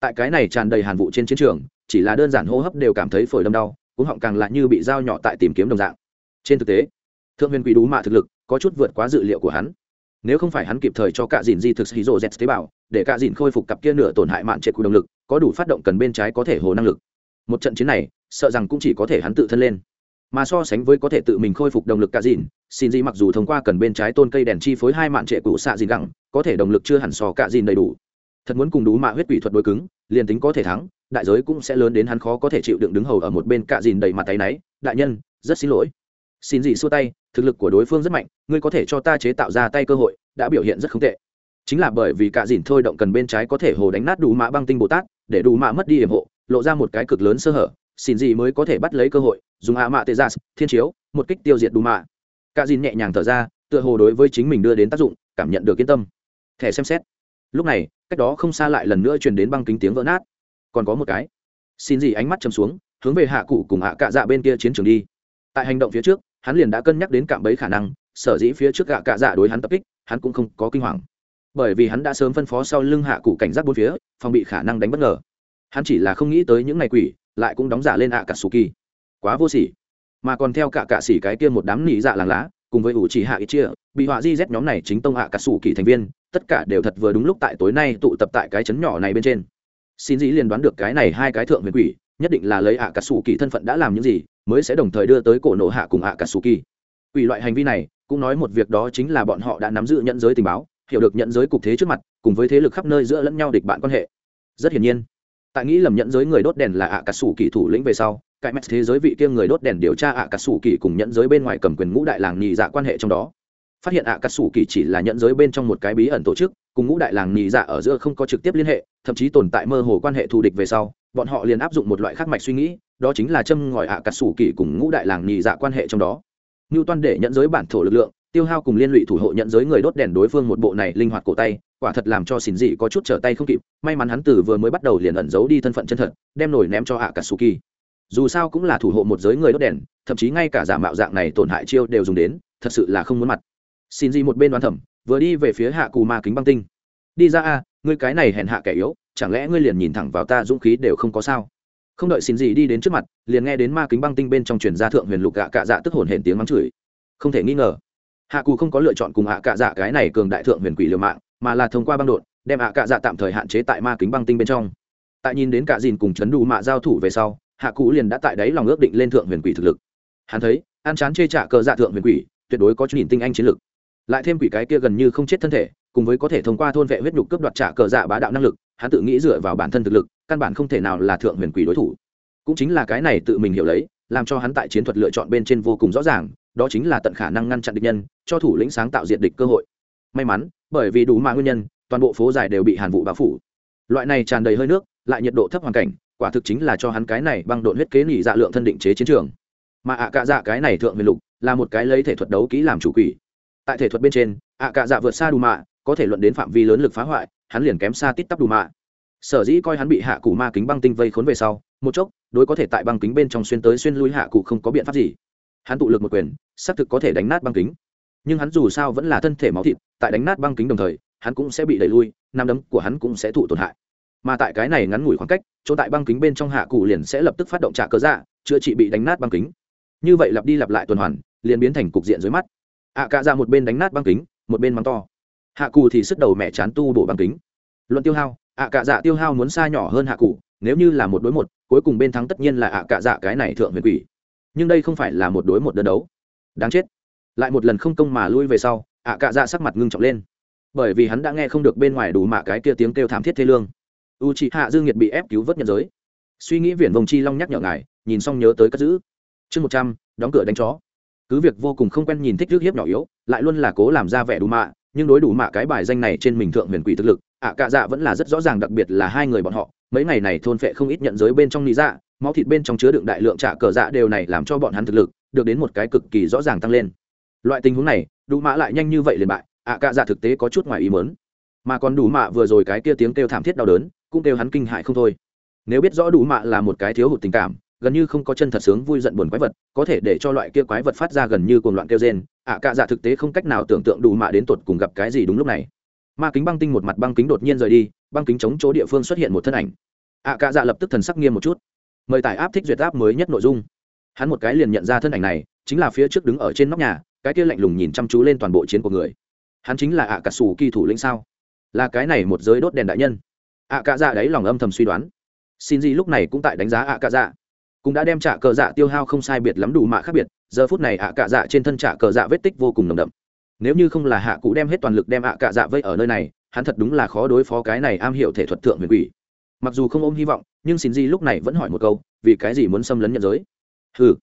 tại cái này tràn đầy hàn vụ trên chiến trường, chỉ là đơn giản hô hấp đều cảm thấy phổi đâm đau cũng họng càng lại như bị dao nhỏ tại tìm kiếm đồng dạng. Trên thực tế, thượng huyền quỷ đú mạ thực lực có chút vượt quá dự liệu của hắn. Nếu không phải hắn kịp thời cho cả dìn di thực hí rô z tế bào, để cả dìn khôi phục cặp kia nửa tổn hại mạn trệ của động lực, có đủ phát động cần bên trái có thể hồ năng lực. Một trận chiến này, sợ rằng cũng chỉ có thể hắn tự thân lên. Mà so sánh với có thể tự mình khôi phục động lực cả dìn, xin di mặc dù thông qua cần bên trái tôn cây đèn chi phối hai mạn trệ cũ xạ dìn gẳng có thể động lực chưa hẳn so cả dìn đầy đủ thật muốn cùng đủ mạ huyết quỷ thuật đối cứng, liền tính có thể thắng, đại giới cũng sẽ lớn đến hắn khó có thể chịu đựng đứng hầu ở một bên cạ dìn đầy mặt tay náy. Đại nhân, rất xin lỗi. Xin gì xua tay, thực lực của đối phương rất mạnh, ngươi có thể cho ta chế tạo ra tay cơ hội, đã biểu hiện rất không tệ. Chính là bởi vì cạ dìn thôi động cần bên trái có thể hồ đánh nát đủ mạ băng tinh bồ tát, để đủ mạ mất đi hiểm hộ, lộ ra một cái cực lớn sơ hở, xin gì mới có thể bắt lấy cơ hội, dùng hạ mạ tê gia dạ, thiên chiếu, một kích tiêu diệt đủ mạ. Cạ dìn nhẹ nhàng thở ra, tựa hồ đối với chính mình đưa đến tác dụng, cảm nhận được yên tâm. Thẻ xem xét lúc này, cách đó không xa lại lần nữa truyền đến băng kính tiếng vỡ nát. Còn có một cái. Xin gì ánh mắt chầm xuống, hướng về hạ cụ cùng hạ cạ dạ bên kia chiến trường đi. Tại hành động phía trước, hắn liền đã cân nhắc đến cạm bẫy khả năng, sở dĩ phía trước gạ cạ dạ đối hắn tập kích, hắn cũng không có kinh hoàng. Bởi vì hắn đã sớm phân phó sau lưng hạ cụ cảnh giác bốn phía, phòng bị khả năng đánh bất ngờ. Hắn chỉ là không nghĩ tới những ngày quỷ, lại cũng đóng giả lên hạ cả sù kỳ. Quá vô sỉ. Mà còn theo cả cạ xỉ cái kia một đám nỉ dạ làng lá cùng với ủ chỉ hạ ít chia, bị họa di z nhóm này chính tông hạ cả sủ kỳ thành viên, tất cả đều thật vừa đúng lúc tại tối nay tụ tập tại cái chấn nhỏ này bên trên. Xin dĩ liền đoán được cái này hai cái thượng huyền quỷ, nhất định là lấy hạ cả sủ kỳ thân phận đã làm những gì, mới sẽ đồng thời đưa tới cổ nộ hạ cùng hạ cả sủ kỳ. Quỷ loại hành vi này, cũng nói một việc đó chính là bọn họ đã nắm giữ nhận giới tình báo, hiểu được nhận giới cục thế trước mặt, cùng với thế lực khắp nơi giữa lẫn nhau địch bạn quan hệ. Rất hiển nhiên tại nghĩ lầm nhận giới người đốt đèn là ạ cà sủ kỳ thủ lĩnh về sau cái mẹt thế giới vị kia người đốt đèn điều tra ạ cà sủ kỳ cùng nhận giới bên ngoài cầm quyền ngũ đại làng nhị dạ quan hệ trong đó. Phát hiện ạ cà sủ kỳ chỉ là nhận giới bên trong một cái bí ẩn tổ chức, cùng ngũ đại làng nhị dạ ở giữa không có trực tiếp liên hệ, thậm chí tồn tại mơ hồ quan hệ thù địch về sau, bọn họ liền áp dụng một loại khác mạch suy nghĩ, đó chính là châm ngòi ạ cà sủ kỳ cùng ngũ đại làng nhị dạ quan hệ trong đó. Ngưu toan để nhận giới bản thổ lực lượng, tiêu hao cùng liên lụy thủ hộ nhận giới người đốt đèn đối phương một bộ này linh hoạt cổ tay quả thật làm cho xin dị có chút trở tay không kịp, may mắn hắn từ vừa mới bắt đầu liền ẩn giấu đi thân phận chân thật, đem nổi ném cho hạ cả suki dù sao cũng là thủ hộ một giới người đốt đèn, thậm chí ngay cả giả mạo dạng này tổn hại chiêu đều dùng đến, thật sự là không muốn mặt. Xin dị một bên đoán thẩm vừa đi về phía hạ cù ma kính băng tinh. Đi ra a, ngươi cái này hèn hạ kẻ yếu, chẳng lẽ ngươi liền nhìn thẳng vào ta dũng khí đều không có sao? Không đợi xin dị đi đến trước mặt, liền nghe đến ma kính băng tinh bên trong truyền ra thượng huyền lục gạ cạ dạ tức hồn hển tiếng mắng chửi. Không thể nghi ngờ hạ cù không có lựa chọn cùng hạ cạ dạ cái này cường đại thượng huyền quỷ liều mạng mà là thông qua băng đột đem hạ cạ dạ tạm thời hạn chế tại ma kính băng tinh bên trong. Tại nhìn đến cả dìn cùng chấn đủ mạ giao thủ về sau, hạ cụ liền đã tại đấy lòng ước định lên thượng huyền quỷ thực lực. Hắn thấy an chán chê trả cờ dạ thượng huyền quỷ, tuyệt đối có chút nhìn tinh anh chiến lực. Lại thêm quỷ cái kia gần như không chết thân thể, cùng với có thể thông qua thôn vệ huyết nhục cướp đoạt trả cờ dạ bá đạo năng lực, hắn tự nghĩ dựa vào bản thân thực lực, căn bản không thể nào là thượng huyền quỷ đối thủ. Cũng chính là cái này tự mình hiểu lấy, làm cho hắn tại chiến thuật lựa chọn bên trên vô cùng rõ ràng, đó chính là tận khả năng ngăn chặn địch nhân, cho thủ lĩnh sáng tạo diện địch cơ hội may mắn, bởi vì đủ mạng nguyên nhân, toàn bộ phố dài đều bị hàn vụ bao phủ. Loại này tràn đầy hơi nước, lại nhiệt độ thấp hoàn cảnh, quả thực chính là cho hắn cái này băng độn huyết kế nghỉ dạ lượng thân định chế chiến trường. Mà ạ cạ dạ cái này thượng huyền lục, là một cái lấy thể thuật đấu kỹ làm chủ quỷ. Tại thể thuật bên trên, ạ cạ dạ vượt xa đủ mạ có thể luận đến phạm vi lớn lực phá hoại, hắn liền kém xa tít tắp đủ mạ sở dĩ coi hắn bị hạ cụ ma kính băng tinh vây khốn về sau, một chốc, đối có thể tại băng kính bên trong xuyên tới xuyên lui hạ cụ không có biện pháp gì. Hắn tụ lực một quyền, xác thực có thể đánh nát băng kính nhưng hắn dù sao vẫn là thân thể máu thịt tại đánh nát băng kính đồng thời hắn cũng sẽ bị đẩy lui nam đấm của hắn cũng sẽ thụ tổn hại. Mà tại cái này ngắn ngủi khoảng cách chỗ tại băng kính bên trong hạ cụ liền sẽ lập tức phát động trả cớ dạ chữa trị bị đánh nát băng kính. Như vậy lặp đi lặp lại tuần hoàn liền biến thành cục diện dưới mắt. Ạ à, cạ ra một bên đánh nát băng kính một bên mắng to. Hạ cụ thì sức đầu mẹ chán tu bổ băng kính. Luận tiêu hao ạ à, cạ dạ tiêu hao muốn xa nhỏ hơn hạ cụ nếu như là một đối một cuối cùng bên thắng tất nhiên là ạ à, cạ dạ cái này thượng huyền quỷ. Nhưng đây không phải là một đối một đơn đấu. Đáng chết lại một lần không công mà lui về sau, ạ cạ dạ sắc mặt ngưng trọng lên. Bởi vì hắn đã nghe không được bên ngoài đủ mạ cái kia tiếng kêu thảm thiết thê lương. U chị hạ dương nhiệt bị ép cứu vớt nhận giới. Suy nghĩ viển vồng chi long nhắc nhở ngài, nhìn xong nhớ tới cất giữ. Chương một trăm, đóng cửa đánh chó. Cứ việc vô cùng không quen nhìn thích rước hiếp nhỏ yếu, lại luôn là cố làm ra vẻ đủ mạ, nhưng đối đủ mạ cái bài danh này trên mình thượng huyền quỷ thực lực, ạ cạ dạ vẫn là rất rõ ràng đặc biệt là hai người bọn họ. Mấy ngày này thôn phệ không ít nhận giới bên trong lý dạ máu thịt bên trong chứa đựng đại lượng trả cờ dạ đều này làm cho bọn hắn thực lực, được đến một cái cực kỳ rõ ràng tăng lên loại tình huống này đủ mạ lại nhanh như vậy liền bại, ạ cạ dạ thực tế có chút ngoài ý mớn mà còn đủ mạ vừa rồi cái kia tiếng kêu thảm thiết đau đớn, cũng kêu hắn kinh hại không thôi. Nếu biết rõ đủ mạ là một cái thiếu hụt tình cảm, gần như không có chân thật sướng vui giận buồn quái vật, có thể để cho loại kia quái vật phát ra gần như cuồng loạn kêu rên, ạ cạ dạ thực tế không cách nào tưởng tượng đủ mạ đến tột cùng gặp cái gì đúng lúc này. Ma kính băng tinh một mặt băng kính đột nhiên rời đi, băng kính chống chỗ địa phương xuất hiện một thân ảnh. Ạ cạ dạ lập tức thần sắc nghiêm một chút. Mời tải áp thích duyệt áp mới nhất nội dung. Hắn một cái liền nhận ra thân ảnh này, chính là phía trước đứng ở trên nóc nhà cái kia lạnh lùng nhìn chăm chú lên toàn bộ chiến của người. Hắn chính là ạ cà sủ kỳ thủ lĩnh sao? Là cái này một giới đốt đèn đại nhân. Ạ cà dạ đấy lòng âm thầm suy đoán. Xin gì lúc này cũng tại đánh giá ạ cà dạ cũng đã đem trả cờ dạ tiêu hao không sai biệt lắm đủ mạ khác biệt. Giờ phút này ạ cà dạ trên thân trả cờ dạ vết tích vô cùng nồng đậm. Nếu như không là hạ cụ đem hết toàn lực đem ạ cà dạ vây ở nơi này, hắn thật đúng là khó đối phó cái này am hiểu thể thuật thượng huyền quỷ. Mặc dù không ôm hy vọng, nhưng xin gì lúc này vẫn hỏi một câu, vì cái gì muốn xâm lấn nhận giới? Hừ.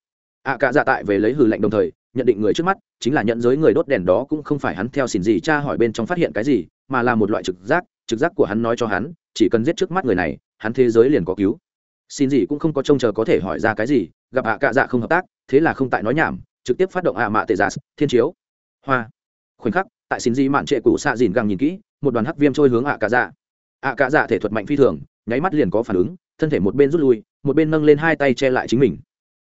Ạ cà dạ tại về lấy hừ lệnh đồng thời nhận định người trước mắt chính là nhận giới người đốt đèn đó cũng không phải hắn theo xin gì cha hỏi bên trong phát hiện cái gì, mà là một loại trực giác trực giác của hắn nói cho hắn, chỉ cần giết trước mắt người này, hắn thế giới liền có cứu. Xin gì cũng không có trông chờ có thể hỏi ra cái gì, gặp ạ cạ dạ không hợp tác, thế là không tại nói nhảm, trực tiếp phát động ạ mạ tệ giả thiên chiếu. Hoa. Khoảnh khắc, tại xin gì mạn trệ cũ xạ dìn găng nhìn kỹ, một đoàn hắc viêm trôi hướng ạ cạ dạ. Ạ cạ dạ thể thuật mạnh phi thường, nháy mắt liền có phản ứng, thân thể một bên rút lui, một bên nâng lên hai tay che lại chính mình.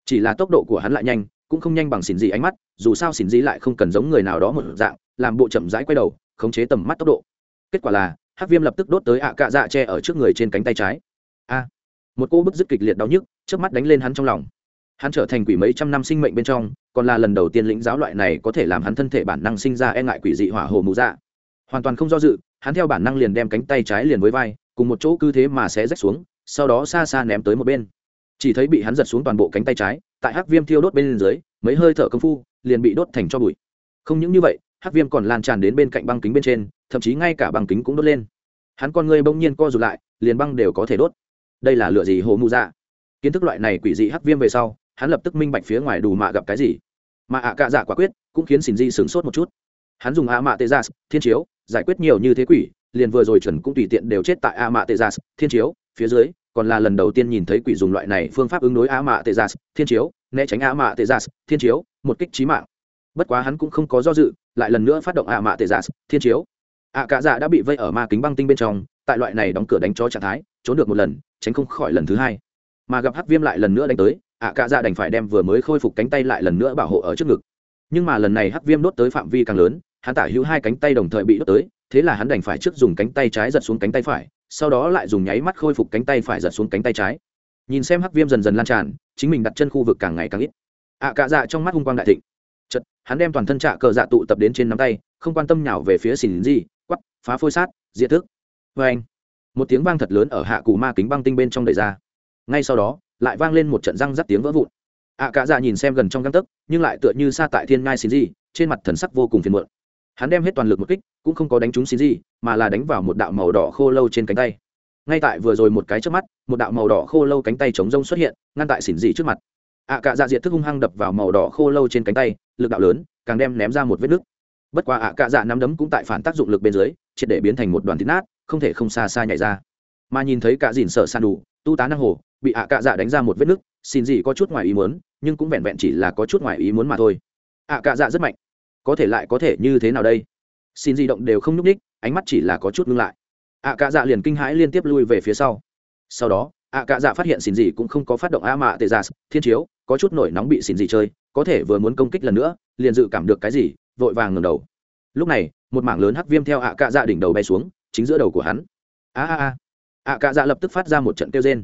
Chỉ là tốc độ của hắn lại nhanh cũng không nhanh bằng xỉn gì ánh mắt, dù sao xỉn gì lại không cần giống người nào đó một dạng, làm bộ chậm rãi quay đầu, khống chế tầm mắt tốc độ. Kết quả là, hắc viêm lập tức đốt tới ạ cạ dạ che ở trước người trên cánh tay trái. A! Một cô bức dứt kịch liệt đau nhức trước mắt đánh lên hắn trong lòng. Hắn trở thành quỷ mấy trăm năm sinh mệnh bên trong, còn là lần đầu tiên lĩnh giáo loại này có thể làm hắn thân thể bản năng sinh ra e ngại quỷ dị hỏa hồ mù dạ. Hoàn toàn không do dự, hắn theo bản năng liền đem cánh tay trái liền với vai, cùng một chỗ cứ thế mà sẽ rách xuống, sau đó xa xa ném tới một bên. Chỉ thấy bị hắn giật xuống toàn bộ cánh tay trái tại hắc viêm thiêu đốt bên dưới, mấy hơi thở công phu, liền bị đốt thành cho bụi. Không những như vậy, hắc viêm còn lan tràn đến bên cạnh băng kính bên trên, thậm chí ngay cả băng kính cũng đốt lên. Hắn con người bỗng nhiên co rụt lại, liền băng đều có thể đốt. Đây là lựa gì hồ mù dạ? Kiến thức loại này quỷ dị hắc viêm về sau, hắn lập tức minh bạch phía ngoài đủ mạ gặp cái gì. Mà ạ cạ dạ quả quyết, cũng khiến xin di sửng sốt một chút. Hắn dùng a mạ tê gia dạ, thiên chiếu, giải quyết nhiều như thế quỷ, liền vừa rồi chuẩn cũng tùy tiện đều chết tại a mạ tê gia dạ, thiên chiếu, phía dưới còn là lần đầu tiên nhìn thấy quỷ dùng loại này phương pháp ứng đối á mạ tê gia thiên chiếu, né tránh á mạ tê gia thiên chiếu, một kích trí mạng. Bất quá hắn cũng không có do dự, lại lần nữa phát động á mạ tê gia thiên chiếu. Ạ cả dạ đã bị vây ở ma kính băng tinh bên trong, tại loại này đóng cửa đánh chó trạng thái, trốn được một lần, tránh không khỏi lần thứ hai. Mà gặp hắc viêm lại lần nữa đánh tới, ạ cả dạ đành phải đem vừa mới khôi phục cánh tay lại lần nữa bảo hộ ở trước ngực. Nhưng mà lần này hắc viêm đốt tới phạm vi càng lớn, hắn tả hữu hai cánh tay đồng thời bị đốt tới, thế là hắn đành phải trước dùng cánh tay trái giật xuống cánh tay phải sau đó lại dùng nháy mắt khôi phục cánh tay phải giật xuống cánh tay trái. Nhìn xem hắc viêm dần dần lan tràn, chính mình đặt chân khu vực càng ngày càng ít. À, Ạ cạ dạ trong mắt hung quang đại thịnh. Chật hắn đem toàn thân trạ cờ dạ tụ tập đến trên nắm tay, không quan tâm nhào về phía xỉn gì quắp phá phôi sát diện thức. Vê anh, một tiếng vang thật lớn ở hạ cù ma kính băng tinh bên trong đầy ra. Ngay sau đó, lại vang lên một trận răng rắc tiếng vỡ vụn. À, Ạ cạ dạ nhìn xem gần trong găng tấc, nhưng lại tựa như xa tại thiên ngai xỉn gì trên mặt thần sắc vô cùng phiền muộn hắn đem hết toàn lực một kích, cũng không có đánh trúng xin gì mà là đánh vào một đạo màu đỏ khô lâu trên cánh tay. Ngay tại vừa rồi một cái trước mắt, một đạo màu đỏ khô lâu cánh tay chống rông xuất hiện, ngăn tại xỉn dị trước mặt. Ạ cạ dạ diệt thức hung hăng đập vào màu đỏ khô lâu trên cánh tay, lực đạo lớn, càng đem ném ra một vết nứt. Bất quá ạ cạ dạ nắm đấm cũng tại phản tác dụng lực bên dưới, triệt để biến thành một đoàn thịt nát, không thể không xa xa nhảy ra. Mà nhìn thấy cả dìn sợ san đủ, tu tá năng hồ, bị ạ cạ dạ đánh ra một vết nứt xin dị có chút ngoài ý muốn, nhưng cũng vẹn vẹn chỉ là có chút ngoài ý muốn mà thôi. Ạ cạ dạ rất mạnh có thể lại có thể như thế nào đây? Xin di động đều không nhúc ních ánh mắt chỉ là có chút ngưng lại. Ạ cạ dạ liền kinh hãi liên tiếp lui về phía sau. Sau đó, ạ cạ dạ phát hiện xin gì cũng không có phát động a mạ tê gia thiên chiếu, có chút nổi nóng bị xin gì chơi, có thể vừa muốn công kích lần nữa, liền dự cảm được cái gì, vội vàng ngầm đầu. Lúc này, một mảng lớn hắc viêm theo ạ cạ dạ đỉnh đầu bay xuống, chính giữa đầu của hắn. A a a. Ạ cạ dạ lập tức phát ra một trận kêu trên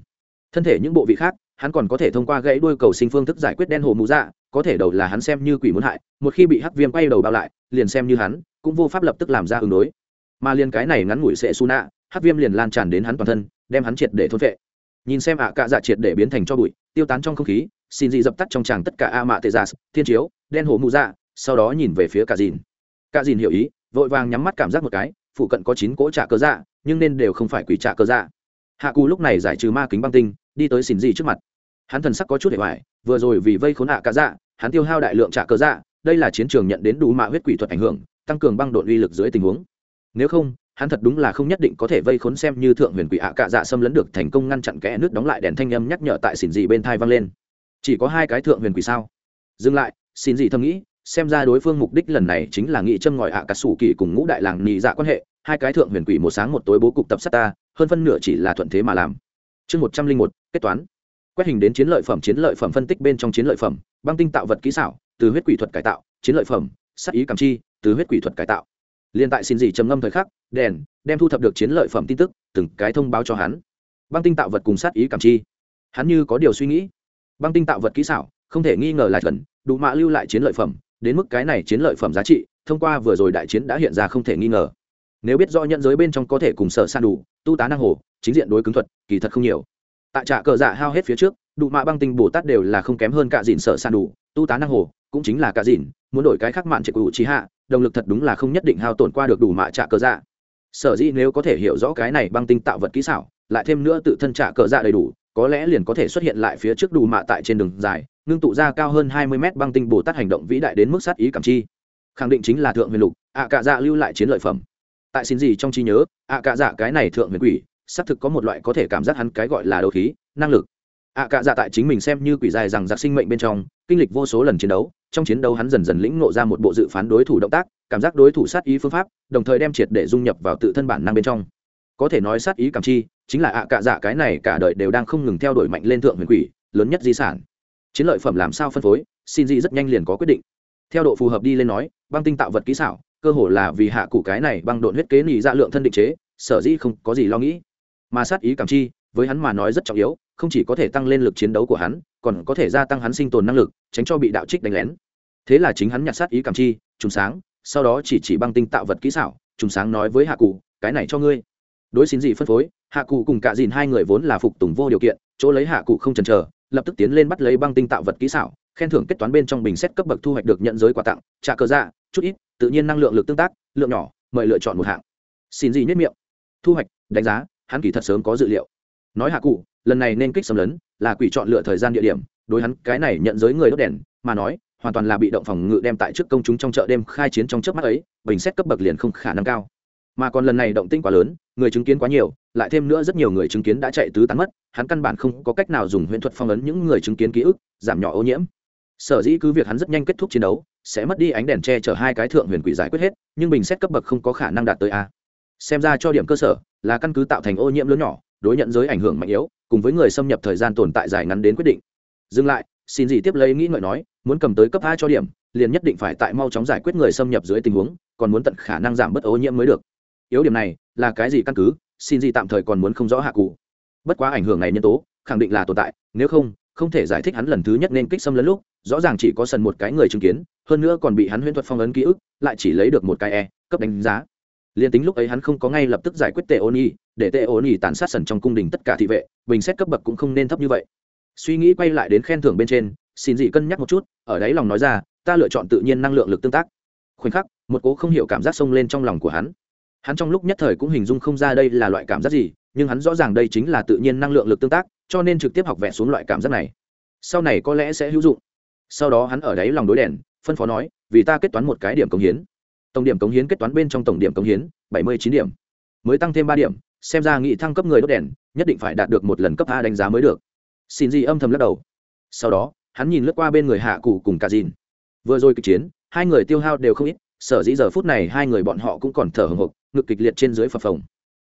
thân thể những bộ vị khác, hắn còn có thể thông qua gãy đuôi cầu sinh phương thức giải quyết đen hồ mũ dạ có thể đầu là hắn xem như quỷ muốn hại, một khi bị hắc viêm quay đầu bao lại, liền xem như hắn, cũng vô pháp lập tức làm ra ứng đối. Mà liền cái này ngắn ngủi sẽ su nạ, hắc viêm liền lan tràn đến hắn toàn thân, đem hắn triệt để thôn vệ nhìn xem ạ cạ dạ triệt để biến thành cho bụi, tiêu tán trong không khí, xin dị dập tắt trong tràng tất cả a mạ tệ giả thiên chiếu, đen hồ mụ dạ sau đó nhìn về phía cả dìn. Cả dìn hiểu ý, vội vàng nhắm mắt cảm giác một cái, phụ cận có chín cỗ trạ cơ dạ nhưng nên đều không phải quỷ trạ cơ dạ. Hạ cù lúc này giải trừ ma kính băng tinh, đi tới xin dị trước mặt. Hắn thần sắc có chút để hoài, vừa rồi vì vây khốn hạ cả dạ hắn tiêu hao đại lượng trả cơ dạ đây là chiến trường nhận đến đủ mạ huyết quỷ thuật ảnh hưởng, tăng cường băng đột uy lực dưới tình huống. Nếu không, hắn thật đúng là không nhất định có thể vây khốn xem như thượng huyền quỷ ạ cạ dạ xâm lấn được thành công ngăn chặn kẽ nước đóng lại đèn thanh âm nhắc nhở tại xỉn dị bên thai vang lên. Chỉ có hai cái thượng huyền quỷ sao? Dừng lại xin dị thầm nghĩ, xem ra đối phương mục đích lần này chính là nghị châm ngòi ạ cà sủ kỳ cùng ngũ đại làng nhị dạ quan hệ, hai cái thượng huyền quỷ một sáng một tối bố cục tập sát ta, hơn phân nửa chỉ là thuận thế mà làm. Chương một trăm linh một, kết toán quét hình đến chiến lợi phẩm, chiến lợi phẩm phân tích bên trong chiến lợi phẩm, băng tinh tạo vật kỹ xảo, từ huyết quỷ thuật cải tạo, chiến lợi phẩm, sắc ý cảm chi, từ huyết quỷ thuật cải tạo. Liên tại xin gì trầm ngâm thời khắc, đèn đem thu thập được chiến lợi phẩm tin tức, từng cái thông báo cho hắn. Băng tinh tạo vật cùng sát ý cảm chi. Hắn như có điều suy nghĩ. Băng tinh tạo vật kỹ xảo, không thể nghi ngờ là chuẩn, đủ mạ lưu lại chiến lợi phẩm, đến mức cái này chiến lợi phẩm giá trị, thông qua vừa rồi đại chiến đã hiện ra không thể nghi ngờ. Nếu biết do nhận giới bên trong có thể cùng sở san đủ, tu tá năng hồ, chính diện đối cứng thuật, kỳ thật không nhiều tại trạ cờ dạ hao hết phía trước đủ mạ băng tinh bồ tát đều là không kém hơn cả dìn sợ san đủ, tu tá năng hồ, cũng chính là cả dìn muốn đổi cái khác mạn trệ cụ trí hạ, động lực thật đúng là không nhất định hao tổn qua được đủ mạ trạ cờ dạ. Sở dĩ nếu có thể hiểu rõ cái này băng tinh tạo vật kỹ xảo, lại thêm nữa tự thân trạ cờ dạ đầy đủ, có lẽ liền có thể xuất hiện lại phía trước đủ mạ tại trên đường dài, ngưng tụ ra cao hơn hai mươi mét băng tinh bồ tát hành động vĩ đại đến mức sát ý cảm chi. Khẳng định chính là thượng huyền lục, ạ cạ dạ lưu lại chiến lợi phẩm. Tại xin gì trong trí nhớ, ạ cạ dạ cái này thượng huyền quỷ xác thực có một loại có thể cảm giác hắn cái gọi là đấu khí, năng lực. Ạ cạ dạ tại chính mình xem như quỷ dài rằng giặc sinh mệnh bên trong, kinh lịch vô số lần chiến đấu, trong chiến đấu hắn dần dần lĩnh ngộ ra một bộ dự phán đối thủ động tác, cảm giác đối thủ sát ý phương pháp, đồng thời đem triệt để dung nhập vào tự thân bản năng bên trong. Có thể nói sát ý cảm chi, chính là ạ cạ dạ cái này cả đời đều đang không ngừng theo đuổi mạnh lên thượng huyền quỷ, lớn nhất di sản. Chiến lợi phẩm làm sao phân phối, xin di rất nhanh liền có quyết định. Theo độ phù hợp đi lên nói, băng tinh tạo vật kỹ xảo, cơ hồ là vì hạ cụ cái này băng độn huyết kế nỉ ra lượng thân định chế, sở dĩ không có gì lo nghĩ mà sát ý cảm chi, với hắn mà nói rất trọng yếu, không chỉ có thể tăng lên lực chiến đấu của hắn, còn có thể gia tăng hắn sinh tồn năng lực, tránh cho bị đạo trích đánh lén. Thế là chính hắn nhặt sát ý cảm chi, trùng sáng, sau đó chỉ chỉ băng tinh tạo vật kỹ xảo, trùng sáng nói với hạ cụ, cái này cho ngươi. Đối xin gì phân phối, hạ cụ cùng cả dìn hai người vốn là phục tùng vô điều kiện, chỗ lấy hạ cụ không chần chờ, lập tức tiến lên bắt lấy băng tinh tạo vật kỹ xảo, khen thưởng kết toán bên trong bình xét cấp bậc thu hoạch được nhận giới quà tặng, trả cờ dạ chút ít, tự nhiên năng lượng lực tương tác, lượng nhỏ, mời lựa chọn một hạng. Xin gì nhất miệng. Thu hoạch, đánh giá hắn kỳ thật sớm có dự liệu. Nói hạ cụ, lần này nên kích xâm lấn là quỷ chọn lựa thời gian địa điểm, đối hắn cái này nhận giới người đốt đèn mà nói, hoàn toàn là bị động phòng ngự đem tại trước công chúng trong chợ đêm khai chiến trong chớp mắt ấy, bình xét cấp bậc liền không khả năng cao. Mà còn lần này động tinh quá lớn, người chứng kiến quá nhiều, lại thêm nữa rất nhiều người chứng kiến đã chạy tứ tán mất, hắn căn bản không có cách nào dùng huyễn thuật phong ấn những người chứng kiến ký ức, giảm nhỏ ô nhiễm. Sở dĩ cứ việc hắn rất nhanh kết thúc chiến đấu, sẽ mất đi ánh đèn che chở hai cái thượng huyền quỷ giải quyết hết, nhưng bình xét cấp bậc không có khả năng đạt tới a xem ra cho điểm cơ sở là căn cứ tạo thành ô nhiễm lớn nhỏ, đối nhận giới ảnh hưởng mạnh yếu, cùng với người xâm nhập thời gian tồn tại dài ngắn đến quyết định. Dừng lại, xin gì tiếp lấy nghĩ ngợi nói, muốn cầm tới cấp hai cho điểm, liền nhất định phải tại mau chóng giải quyết người xâm nhập dưới tình huống, còn muốn tận khả năng giảm bớt ô nhiễm mới được. Yếu điểm này là cái gì căn cứ, xin gì tạm thời còn muốn không rõ hạ cụ. Bất quá ảnh hưởng này nhân tố, khẳng định là tồn tại, nếu không không thể giải thích hắn lần thứ nhất nên kích xâm lấn lúc, rõ ràng chỉ có sần một cái người chứng kiến, hơn nữa còn bị hắn huyễn thuật phong ấn ký ức, lại chỉ lấy được một cái e cấp đánh giá liền tính lúc ấy hắn không có ngay lập tức giải quyết tệ ôn y để tệ ôn y tàn sát sần trong cung đình tất cả thị vệ, bình xét cấp bậc cũng không nên thấp như vậy. Suy nghĩ quay lại đến khen thưởng bên trên, xin dị cân nhắc một chút, ở đấy lòng nói ra, ta lựa chọn tự nhiên năng lượng lực tương tác. Khoảnh khắc, một cố không hiểu cảm giác xông lên trong lòng của hắn. Hắn trong lúc nhất thời cũng hình dung không ra đây là loại cảm giác gì, nhưng hắn rõ ràng đây chính là tự nhiên năng lượng lực tương tác, cho nên trực tiếp học vẽ xuống loại cảm giác này. Sau này có lẽ sẽ hữu dụng. Sau đó hắn ở đấy lòng đối đèn, phân phó nói, vì ta kết toán một cái điểm công hiến tổng điểm cống hiến kết toán bên trong tổng điểm cống hiến, bảy mươi chín điểm. Mới tăng thêm ba điểm, xem ra nghị thăng cấp người đốt đèn, nhất định phải đạt được một lần cấp a đánh giá mới được. Xin gì âm thầm lắc đầu. Sau đó, hắn nhìn lướt qua bên người hạ cụ cùng cả dìn. Vừa rồi kịch chiến, hai người tiêu hao đều không ít, sở dĩ giờ phút này hai người bọn họ cũng còn thở hồng hộc, ngực kịch liệt trên dưới phập phồng.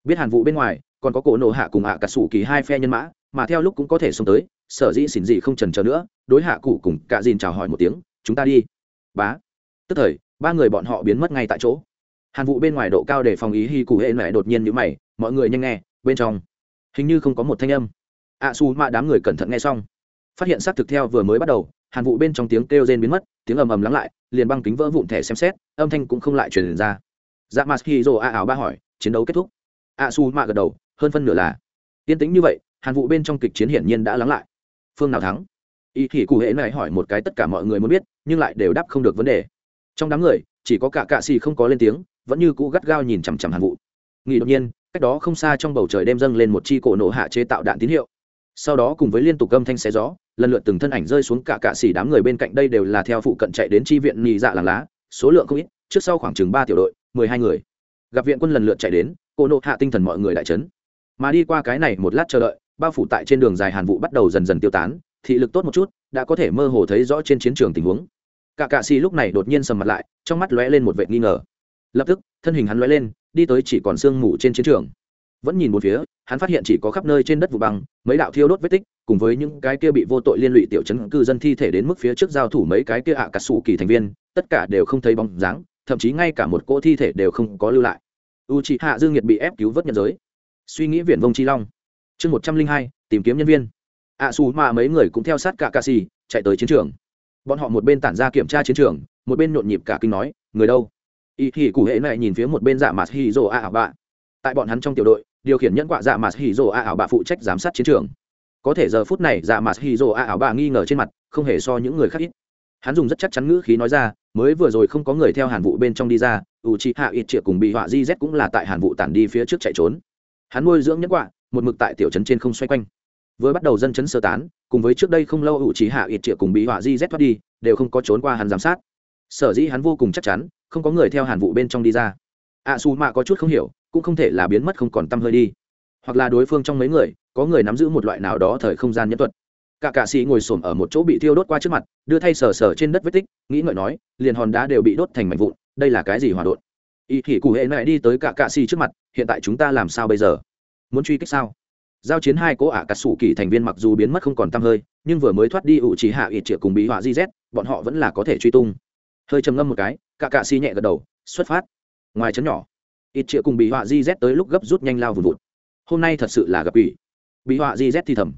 Biết hàn vụ bên ngoài, còn có cổ nổ hạ cùng hạ cả sủ kỳ hai phe nhân mã, mà theo lúc cũng có thể xông tới, sở dĩ xỉn gì không trần chờ nữa, đối hạ cụ cùng cả dìn chào hỏi một tiếng, chúng ta đi. Bá. Tức thời ba người bọn họ biến mất ngay tại chỗ. Hàn vụ bên ngoài độ cao để phòng ý hi cụ hệ mẹ đột nhiên nhữ mày mọi người nhanh nghe bên trong. Hình như không có một thanh âm. Ạ à, xù mạ đám người cẩn thận nghe xong. Phát hiện xác thực theo vừa mới bắt đầu hàn vụ bên trong tiếng kêu rên biến mất tiếng ầm ầm lắng lại liền băng kính vỡ vụn thẻ xem xét âm thanh cũng không lại truyền ra. Dạ mặt khi rồ a ảo ba hỏi chiến đấu kết thúc. A su mạ gật đầu hơn phân nửa là. Yên tĩnh như vậy hàn vụ bên trong kịch chiến hiển nhiên đã lắng lại. Phương nào thắng? Y thì cụ hệ này hỏi một cái tất cả mọi người muốn biết nhưng lại đều đáp không được vấn đề trong đám người, chỉ có cả cạ xì không có lên tiếng, vẫn như cũ gắt gao nhìn chằm chằm hàn vụ nghỉ đột nhiên, cách đó không xa trong bầu trời đêm dâng lên một chi cổ nổ hạ chế tạo đạn tín hiệu. Sau đó cùng với liên tục âm thanh xé gió, lần lượt từng thân ảnh rơi xuống cả cạ xỉ đám người bên cạnh đây đều là theo phụ cận chạy đến chi viện nhị dạ làng lá, số lượng không ít, trước sau khoảng chừng ba tiểu đội, mười hai người. Gặp viện quân lần lượt chạy đến cô nộ hạ tinh thần mọi người đại trấn mà đi qua cái này một lát chờ đợi, bao phủ tại trên đường dài hàn vụ bắt đầu dần dần tiêu tán, thị lực tốt một chút, đã có thể mơ hồ thấy rõ trên chiến trường tình huống cả cạ xì lúc này đột nhiên sầm mặt lại, trong mắt lóe lên một vệ nghi ngờ. Lập tức, thân hình hắn lóe lên, đi tới chỉ còn sương mù trên chiến trường. Vẫn nhìn một phía, hắn phát hiện chỉ có khắp nơi trên đất vụ băng, mấy đạo thiêu đốt vết tích, cùng với những cái kia bị vô tội liên lụy tiểu chấn cư dân thi thể đến mức phía trước giao thủ mấy cái kia ạ à cà sủ kỳ thành viên, tất cả đều không thấy bóng dáng, thậm chí ngay cả một cỗ thi thể đều không có lưu lại. U chị hạ dương nhiệt bị ép cứu vớt nhân giới. Suy nghĩ viển vông chi long. Chương một trăm linh hai, tìm kiếm nhân viên. Ạ xù mà mấy người cũng theo sát cả ca xì chạy tới chiến trường bọn họ một bên tản ra kiểm tra chiến trường, một bên nhộn nhịp cả kinh nói, người đâu? Y thì cụ hệ này nhìn phía một bên dạ mặt hì rồ a ảo bạ. Tại bọn hắn trong tiểu đội, điều khiển nhẫn quạ dạ mặt hì rồ a ảo bạ phụ trách giám sát chiến trường. Có thể giờ phút này dạ mặt hì rồ a ảo bạ nghi ngờ trên mặt, không hề so những người khác ít. Hắn dùng rất chắc chắn ngữ khí nói ra, mới vừa rồi không có người theo hàn vụ bên trong đi ra, u chi hạ ít triệu cùng bị họa di z cũng là tại hàn vụ tản đi phía trước chạy trốn. Hắn nuôi dưỡng nhẫn quạ, một mực tại tiểu trấn trên không xoay quanh vừa bắt đầu dân chấn sơ tán, cùng với trước đây không lâu hữu trí hạ ít triệu cùng bị họa di z thoát đi, đều không có trốn qua hắn giám sát. Sở dĩ hắn vô cùng chắc chắn, không có người theo hàn vụ bên trong đi ra. A su mạ có chút không hiểu, cũng không thể là biến mất không còn t hơi đi. Hoặc là đối phương trong mấy người, có người nắm giữ một loại nào đó thời không gian nhân thuật. Cả cạ sĩ ngồi xổm ở một chỗ bị thiêu đốt qua trước mặt, đưa thay sờ sờ trên đất vết tích, nghĩ ngợi nói, liền hòn đá đều bị đốt thành mảnh vụn, đây là cái gì hòa đột? Y thì cụ hệ mẹ đi tới cả cạ sĩ trước mặt, hiện tại chúng ta làm sao bây giờ? Muốn truy kích sao? Giao chiến hai cố ả cà sủ kỳ thành viên mặc dù biến mất không còn t hơi, nhưng vừa mới thoát đi ủ chỉ hạ ít triệu cùng bí họa di z, bọn họ vẫn là có thể truy tung. Hơi trầm ngâm một cái cả cạ si nhẹ gật đầu, xuất phát. Ngoài chấn nhỏ ít triệu cùng bí họa di z tới lúc gấp rút nhanh lao vùn vụt. Hôm nay thật sự là gặp ủy bí họa di z thì thầm.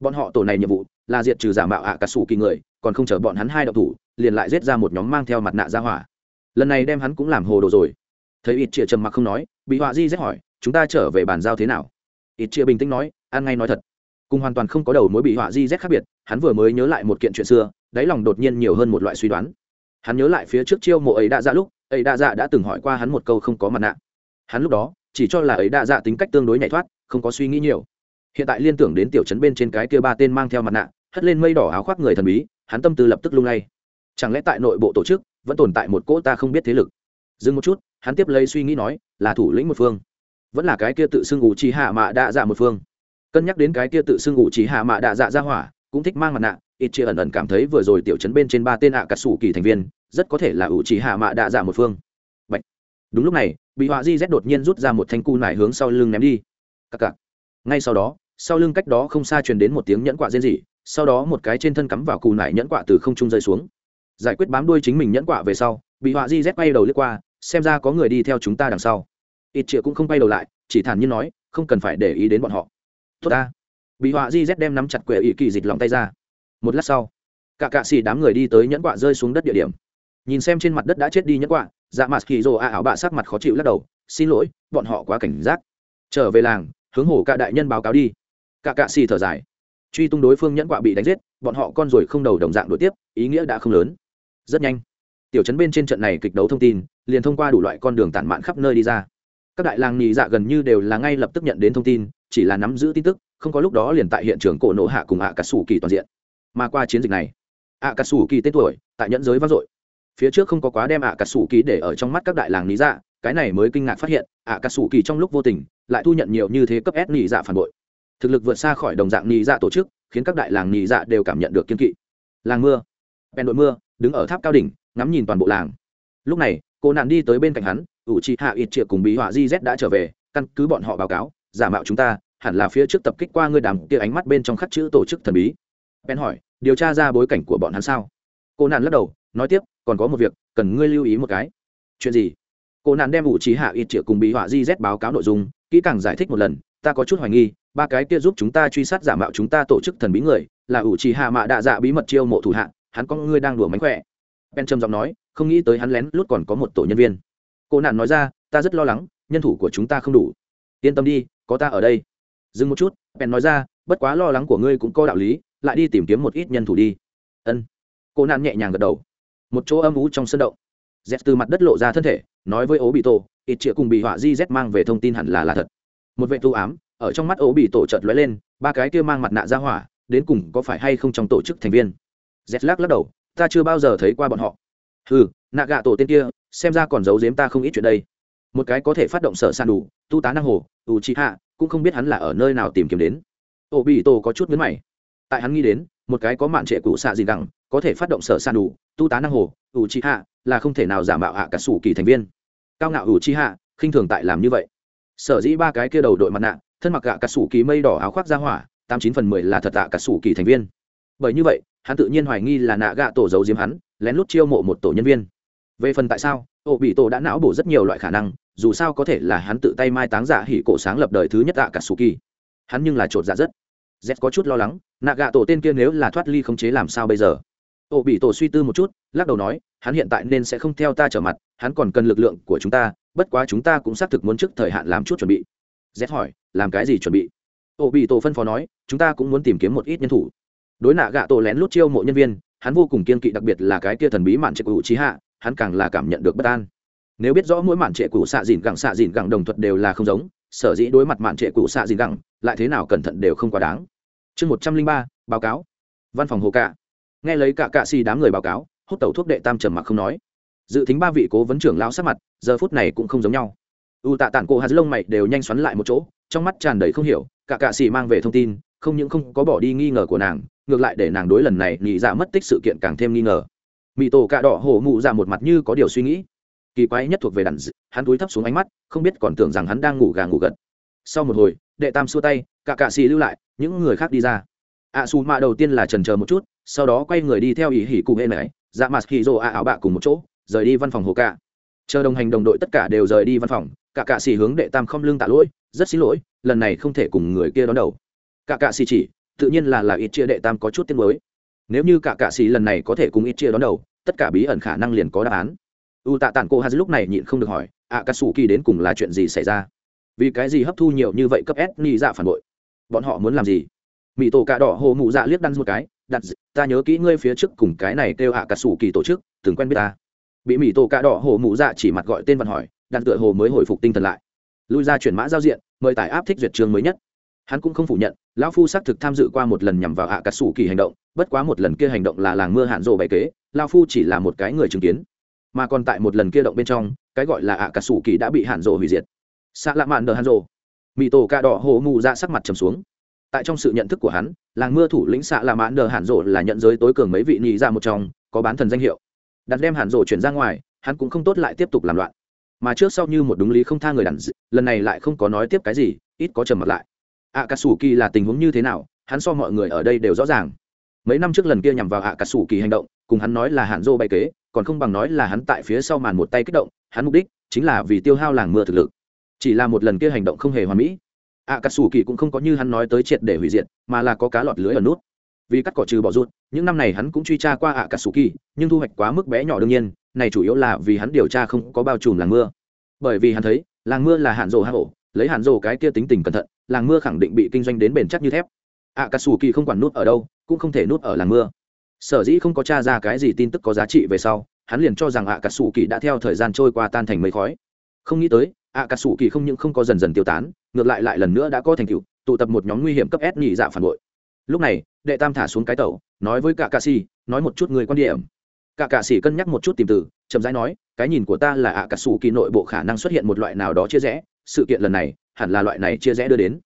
Bọn họ tổ này nhiệm vụ là diệt trừ giả mạo ạ cà sủ kỳ người, còn không chờ bọn hắn hai đậu thủ, liền lại giết ra một nhóm mang theo mặt nạ ra hỏa. Lần này đem hắn cũng làm hồ đồ rồi. Thấy ít Triệu trầm mặc không nói bị họa di rét hỏi, chúng ta trở về bàn giao thế nào? Ít chia bình tĩnh nói ăn ngay nói thật, cùng hoàn toàn không có đầu mối bị họa di z khác biệt, hắn vừa mới nhớ lại một kiện chuyện xưa, đáy lòng đột nhiên nhiều hơn một loại suy đoán. Hắn nhớ lại phía trước chiêu mộ ấy đã dạ lúc, ấy đã dạ đã từng hỏi qua hắn một câu không có mặt nạ. Hắn lúc đó, chỉ cho là ấy đã dạ tính cách tương đối nhảy thoát, không có suy nghĩ nhiều. Hiện tại liên tưởng đến tiểu trấn bên trên cái kia ba tên mang theo mặt nạ, hất lên mây đỏ áo khoác người thần bí, hắn tâm tư lập tức lung lay. Chẳng lẽ tại nội bộ tổ chức, vẫn tồn tại một cỗ ta không biết thế lực? Dừng một chút, hắn tiếp lấy suy nghĩ nói, là thủ lĩnh một phương vẫn là cái kia tự xưng ngụ trí hạ mạ đạ dạ một phương. Cân nhắc đến cái kia tự xưng ngụ trí hạ mạ đạ dạ ra hỏa, cũng thích mang mặt nạ, ít chia ẩn ẩn cảm thấy vừa rồi tiểu chấn bên trên ba tên ạ à cà sủ kỳ thành viên, rất có thể là ủ trí hạ mạ đạ dạ một phương. Bạch. đúng lúc này, bị họa di z đột nhiên rút ra một thanh cu nải hướng sau lưng ném đi. Cặc cặc. Ngay sau đó, sau lưng cách đó không xa truyền đến một tiếng nhẫn quạ rên rỉ, sau đó một cái trên thân cắm vào cù nải nhẫn quạ từ không trung rơi xuống. Giải quyết bám đuôi chính mình nhẫn quạ về sau, bị họa di z quay đầu lướt qua, xem ra có người đi theo chúng ta đằng sau ít triệu cũng không bay đầu lại, chỉ thản nhiên nói, không cần phải để ý đến bọn họ. Tốt ta. Bị họa di z đem nắm chặt quệ ỵ kỳ dịch lòng tay ra. Một lát sau, cả cạ xì đám người đi tới nhẫn quạ rơi xuống đất địa điểm. Nhìn xem trên mặt đất đã chết đi nhẫn quạ dạ mặt kỳ rồ a ảo bạ sắc mặt khó chịu lắc đầu, xin lỗi, bọn họ quá cảnh giác. Trở về làng, hướng hồ cả đại nhân báo cáo đi. Cả cạ xì thở dài. Truy tung đối phương nhẫn quạ bị đánh giết, bọn họ con rồi không đầu đồng dạng đối tiếp, ý nghĩa đã không lớn. Rất nhanh, tiểu chấn bên trên trận này kịch đấu thông tin, liền thông qua đủ loại con đường tản mạn khắp nơi đi ra các đại làng nhị dạ gần như đều là ngay lập tức nhận đến thông tin, chỉ là nắm giữ tin tức, không có lúc đó liền tại hiện trường cổ nộ hạ cùng ạ cà sủ kỳ toàn diện. Mà qua chiến dịch này ạ cà sủ kỳ tên tuổi, tại nhẫn giới vang dội. Phía trước không có quá đem ạ cà sủ kỳ để ở trong mắt các đại làng nhị dạ cái này mới kinh ngạc phát hiện ạ cà sủ kỳ trong lúc vô tình, lại thu nhận nhiều như thế cấp s nhị dạ phản bội. Thực lực vượt xa khỏi đồng dạng nhị dạ tổ chức, khiến các đại làng nhị dạ đều cảm nhận được kiên kỵ. Làng mưa, bèn đội mưa, đứng ở tháp cao đỉnh, ngắm nhìn toàn bộ làng. Lúc này, cô nạn đi tới bên cạnh hắn ủ trì hạ ít triệu cùng bí họa di z đã trở về, căn cứ bọn họ báo cáo, giả mạo chúng ta, hẳn là phía trước tập kích qua ngươi đàm kia ánh mắt bên trong khắc chữ tổ chức thần bí. Ben hỏi, điều tra ra bối cảnh của bọn hắn sao? Cô nạn lắc đầu, nói tiếp, còn có một việc, cần ngươi lưu ý một cái. Chuyện gì? Cô nạn đem ủ trì hạ ít triệu cùng bí họa di z báo cáo nội dung, kỹ càng giải thích một lần, ta có chút hoài nghi, ba cái kia giúp chúng ta truy sát giả mạo chúng ta tổ chức thần bí người, là ủ trì hạ mạ đạ dạ bí mật chiêu mộ thủ hạ, hắn có ngươi đang đùa mánh khỏe. Ben trầm giọng nói, không nghĩ tới hắn lén lút còn có một tổ nhân viên cô nạn nói ra, ta rất lo lắng, nhân thủ của chúng ta không đủ. Yên tâm đi, có ta ở đây. Dừng một chút, bèn nói ra, bất quá lo lắng của ngươi cũng có đạo lý, lại đi tìm kiếm một ít nhân thủ đi. Ân. Cô nạn nhẹ nhàng gật đầu. Một chỗ âm ú trong sân động. Z từ mặt đất lộ ra thân thể, nói với ố bị tổ ít chĩa cùng bị họa di z mang về thông tin hẳn là là thật. Một vệ tu ám, ở trong mắt ố bị tổ chợt lóe lên, ba cái kia mang mặt nạ ra hỏa, đến cùng có phải hay không trong tổ chức thành viên? Z lắc lắc đầu, ta chưa bao giờ thấy qua bọn họ. Ừ nạ gạ tổ tên kia xem ra còn giấu giếm ta không ít chuyện đây. Một cái có thể phát động sở san đủ, tu tá năng hồ u chi hạ, cũng không biết hắn là ở nơi nào tìm kiếm đến. Ô bị tổ có chút nhấn mày. Tại hắn nghĩ đến, một cái có mạn trệ cụ xạ gì đẳng có thể phát động sở san đủ, tu tá năng hồ u chi hạ, là không thể nào giả mạo hạ cả sủ kỳ thành viên. Cao ngạo u chi hạ, khinh thường tại làm như vậy. Sở dĩ ba cái kia đầu đội mặt nạ, thân mặc gạ cả sủ kỳ mây đỏ áo khoác ra hỏa, tám chín phần mười là thật tạ cả sủ kỳ thành viên. Bởi như vậy, hắn tự nhiên hoài nghi là nạ gạ tổ giấu diếm hắn, lén lút chiêu mộ một tổ nhân viên về phần tại sao ô bị tổ đã não bổ rất nhiều loại khả năng, dù sao có thể là hắn tự tay mai táng giả hỉ cổ sáng lập đời thứ nhất tạ cả su kỳ. Hắn nhưng là chột dạ rất. Z có chút lo lắng, nạ gạ tổ tên kia nếu là thoát ly không chế làm sao bây giờ? Ô bị tổ suy tư một chút, lắc đầu nói, hắn hiện tại nên sẽ không theo ta trở mặt, hắn còn cần lực lượng của chúng ta, bất quá chúng ta cũng xác thực muốn trước thời hạn làm chút chuẩn bị. Z hỏi, làm cái gì chuẩn bị? Ô bị tổ phân phó nói, chúng ta cũng muốn tìm kiếm một ít nhân thủ. Đối nạ gạ tổ lén lút chiêu mộ nhân viên, hắn vô cùng kiên kỵ, đặc biệt là cái kia thần bí mạn trệ cụ trí hạ hắn càng là cảm nhận được bất an. Nếu biết rõ mỗi mạn trệ cũ xạ dìn gẳng, xạ dìn gẳng đồng thuật đều là không giống, sở dĩ đối mặt mạn trệ cũ xạ dìn gẳng, lại thế nào cẩn thận đều không quá đáng. Chương một trăm linh ba, báo cáo. Văn phòng hồ cạ. Nghe lấy cả cạ xì đám người báo cáo, hút tẩu thuốc đệ tam trầm mặc không nói. Dự tính ba vị cố vấn trưởng lão sát mặt, giờ phút này cũng không giống nhau. U tạ tản cô hạt lông mày đều nhanh xoắn lại một chỗ, trong mắt tràn đầy không hiểu cả cạ xì mang về thông tin, không những không có bỏ đi nghi ngờ của nàng, ngược lại để nàng đối lần này nghĩ ra dạ mất tích sự kiện càng thêm nghi ngờ mỹ tổ cạ đỏ hổ mụ ra một mặt như có điều suy nghĩ. Kỳ quái nhất thuộc về đàn d... hắn túi thấp xuống ánh mắt, không biết còn tưởng rằng hắn đang ngủ gà ngủ gật. Sau một hồi, đệ tam xua tay, cả cạ xì lưu lại, những người khác đi ra. Ạ xù mạ đầu tiên là trần chờ một chút, sau đó quay người đi theo ý hỉ cụ hệ ấy dạ mặt hỉ rồ ạ ảo bạ cùng một chỗ, rời đi văn phòng hồ cạ. Chờ đồng hành đồng đội tất cả đều rời đi văn phòng, cả cạ xì hướng đệ tam không lưng tạ lỗi, rất xin lỗi, lần này không thể cùng người kia đón đầu. Cả cạ xì chỉ, tự nhiên là là ít chia đệ tam có chút tiếng mới nếu như cả cạ xì lần này có thể cùng ít chia đón đầu, tất cả bí ẩn khả năng liền có đáp án. U tạ tản cô hà lúc này nhịn không được hỏi ạ cà sủ kỳ đến cùng là chuyện gì xảy ra? Vì cái gì hấp thu nhiều như vậy cấp s ni dạ phản bội? Bọn họ muốn làm gì? Mỹ tổ cà đỏ hồ mụ dạ liếc đăn một cái, đặt ta nhớ kỹ ngươi phía trước cùng cái này kêu ạ cà sủ kỳ tổ chức, từng quen biết ta. Bị mỹ tổ cà đỏ hồ mụ dạ chỉ mặt gọi tên văn hỏi đàn tựa hồ mới hồi phục tinh thần lại. Lui ra chuyển mã giao diện, mời tải áp thích duyệt trường mới nhất hắn cũng không phủ nhận, lão phu xác thực tham dự qua một lần nhằm vào ạ cát sủ kỳ hành động, bất quá một lần kia hành động là làng mưa hạn rộ bày kế, lão phu chỉ là một cái người chứng kiến. Mà còn tại một lần kia động bên trong, cái gọi là ạ cát sủ kỳ đã bị hạn rộ hủy diệt. Xạ lạ mạn đờ hạn rộ mỹ tổ ca đỏ hồ mù ra sắc mặt trầm xuống. Tại trong sự nhận thức của hắn, làng mưa thủ lĩnh xạ lạ mạn đờ hạn rộ là nhận giới tối cường mấy vị nhị ra một trong, có bán thần danh hiệu. Đặt đem hạn rộ chuyển ra ngoài, hắn cũng không tốt lại tiếp tục làm loạn. Mà trước sau như một đúng lý không tha người đàn lần này lại không có nói tiếp cái gì, ít có trầm mặt lại ạ cà sủ kỳ là tình huống như thế nào, hắn so mọi người ở đây đều rõ ràng. Mấy năm trước lần kia nhằm vào ạ cà sủ kỳ hành động, cùng hắn nói là hạn dô bay kế, còn không bằng nói là hắn tại phía sau màn một tay kích động, hắn mục đích chính là vì tiêu hao làng mưa thực lực. Chỉ là một lần kia hành động không hề hoàn mỹ. Ạ cà sủ kỳ cũng không có như hắn nói tới triệt để hủy diệt, mà là có cá lọt lưới ở nút. Vì cắt cỏ trừ bỏ rút những năm này hắn cũng truy tra qua ạ cà sủ kỳ nhưng thu hoạch quá mức bé nhỏ đương nhiên, này chủ yếu là vì hắn điều tra không có bao trùm làng mưa. Bởi vì hắn thấy, làng mưa là hạn rồ hạ hổ, lấy hạn rồ cái kia tính tình cẩn thận làng mưa khẳng định bị kinh doanh đến bền chắc như thép. Ạ cà sù kỳ không quản nút ở đâu, cũng không thể nút ở làng mưa. Sở dĩ không có t r a ra cái gì tin tức có giá trị về sau, hắn liền cho rằng ạ cà sù kỳ đã theo thời gian trôi qua tan thành mây khói. Không nghĩ tới ạ cà sù kỳ không những không có dần dần tiêu tán, ngược lại lại lần nữa đã có thành tựu, tụ tập một nhóm nguy hiểm cấp s nhị dạ phản bội. Lúc này, đệ tam thả xuống cái tàu nói với cả cà xì nói một chút người quan điểm. Cả cà xì cân nhắc một chút tìm từ, chậm rãi nói, cái nhìn của ta là ạ cà sù kỳ nội bộ khả năng xuất hiện một loại nào đó chia rẽ sự kiện lần này hẳn là loại này chia rẽ đưa đến.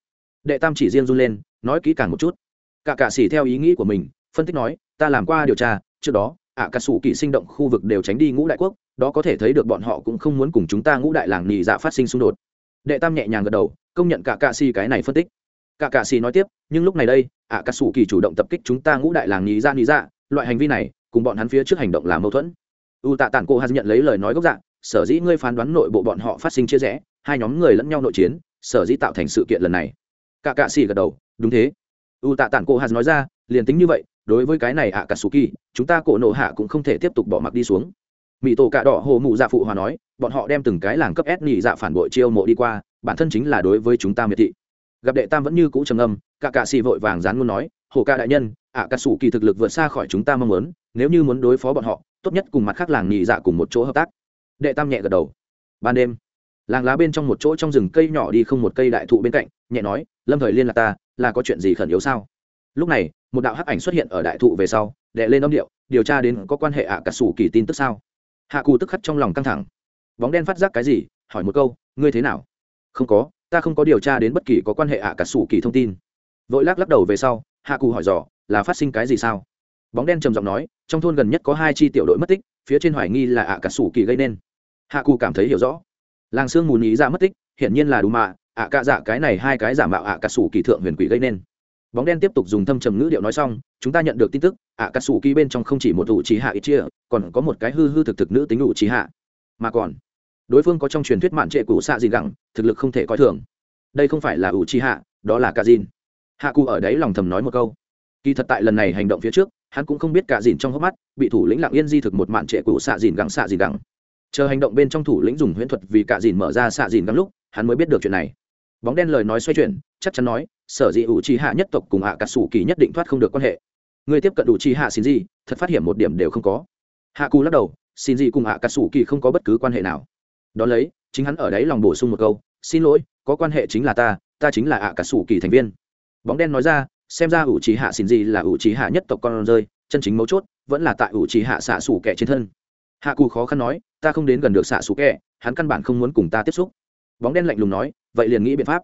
Đệ tam chỉ riêng run lên, nói kỹ càng một chút. Cả cạ xỉ theo ý nghĩ của mình, phân tích nói, ta làm qua điều tra, trước đó ạ cà sủ kỳ sinh động khu vực đều tránh đi ngũ đại quốc, đó có thể thấy được bọn họ cũng không muốn cùng chúng ta ngũ đại làng nhị dạ phát sinh xung đột. Đệ tam nhẹ nhàng gật đầu, công nhận cả cạ xỉ cái này phân tích. Cả cạ xỉ nói tiếp, nhưng lúc này đây ạ cà sủ kỳ chủ động tập kích chúng ta ngũ đại làng nhị dạ nhị dạ loại hành vi này, cùng bọn hắn phía trước hành động là mâu thuẫn. U tạ tản cô hắn nhận lấy lời nói gốc dạng sở dĩ ngươi phán đoán nội bộ bọn họ phát sinh chia rẽ, hai nhóm người lẫn nhau nội chiến, sở dĩ tạo thành sự kiện lần này. Cả cạ xỉ gật đầu, đúng thế. U tạ tản cô hạt nói ra, liền tính như vậy, đối với cái này ạ cà sù kỳ chúng ta cổ nộ hạ cũng không thể tiếp tục bỏ mặc đi xuống. Mỹ tổ cạ đỏ hồ mụ dạ phụ hòa nói, bọn họ đem từng cái làng cấp s nhị dạ phản bội chiêu mộ đi qua, bản thân chính là đối với chúng ta miệt thị. Gặp đệ tam vẫn như cũ trầm âm cả cạ xì vội vàng dán luôn nói, hồ ca đại nhân ạ cà sủ kỳ thực lực vượt xa khỏi chúng ta mong muốn, nếu như muốn đối phó bọn họ, tốt nhất cùng mặt khác làng nhị dạ cùng một chỗ hợp tác đệ tam nhẹ gật đầu. Ban đêm, làng lá bên trong một chỗ trong rừng cây nhỏ đi không một cây đại thụ bên cạnh, nhẹ nói, lâm thời liên lạc ta, là có chuyện gì khẩn yếu sao? Lúc này, một đạo hắc ảnh xuất hiện ở đại thụ về sau, đệ lên âm điệu, điều tra đến có quan hệ ạ à cả sủ kỳ tin tức sao? Hạ cù tức khắc trong lòng căng thẳng. Bóng đen phát giác cái gì, hỏi một câu, ngươi thế nào? Không có, ta không có điều tra đến bất kỳ có quan hệ ạ à cả sủ kỳ thông tin. Vội lắc lắc đầu về sau, hạ cù hỏi dò, là phát sinh cái gì sao? Bóng đen trầm giọng nói, trong thôn gần nhất có hai chi tiểu đội mất tích, phía trên hoài nghi là ạ à cả sủ kỳ gây nên hạ cụ cảm thấy hiểu rõ. Làng sương mù nhí ra mất tích, hiển nhiên là đủ mạ ạ cạ dạ cái này hai cái giả mạo ạ cà sủ kỳ thượng huyền quỷ gây nên. Bóng đen tiếp tục dùng thâm trầm ngữ điệu nói xong, chúng ta nhận được tin tức, ạ cà sủ kỳ bên trong không chỉ một ủ trí hạ ít chia, còn có một cái hư hư thực thực nữ tính ủ trí hạ. Mà còn, đối phương có trong truyền thuyết mạn trệ cũ xạ gì gẳng thực lực không thể coi thường. Đây không phải là ủ trí hạ, đó là cả dìn. Hạ cụ ở đấy lòng thầm nói một câu. Kỳ thật tại lần này hành động phía trước, hắn cũng không biết cả dìn trong hốc mắt, bị thủ lĩnh lặng yên di thực một mạn trệ cũ xạ dìn gẳng xạ dìn gẳng chờ hành động bên trong thủ lĩnh dùng huyễn thuật vì cả dìn mở ra xạ dìn găng lúc, hắn mới biết được chuyện này. Bóng đen lời nói xoay chuyển, chắc chắn nói, sở dĩ ủ trì hạ nhất tộc cùng hạ cà sủ kỳ nhất định thoát không được quan hệ. Người tiếp cận đủ trì hạ xin gì, thật phát hiện một điểm đều không có. Hạ cù lắc đầu, xin gì cùng hạ cà sủ kỳ không có bất cứ quan hệ nào. Đón lấy, chính hắn ở đấy lòng bổ sung một câu, xin lỗi, có quan hệ chính là ta ta chính là hạ cà sủ kỳ thành viên. Bóng đen nói ra, xem ra ủ trì hạ xin gì là ủ trì hạ nhất tộc con rơi, chân chính mấu chốt vẫn là tại ủ trì hạ xạ sủ kẻ trên thân hạ cù khó khăn nói, ta không đến gần được xạ sủ kẻ hắn căn bản không muốn cùng ta tiếp xúc. Bóng đen lạnh lùng nói, vậy liền nghĩ biện pháp.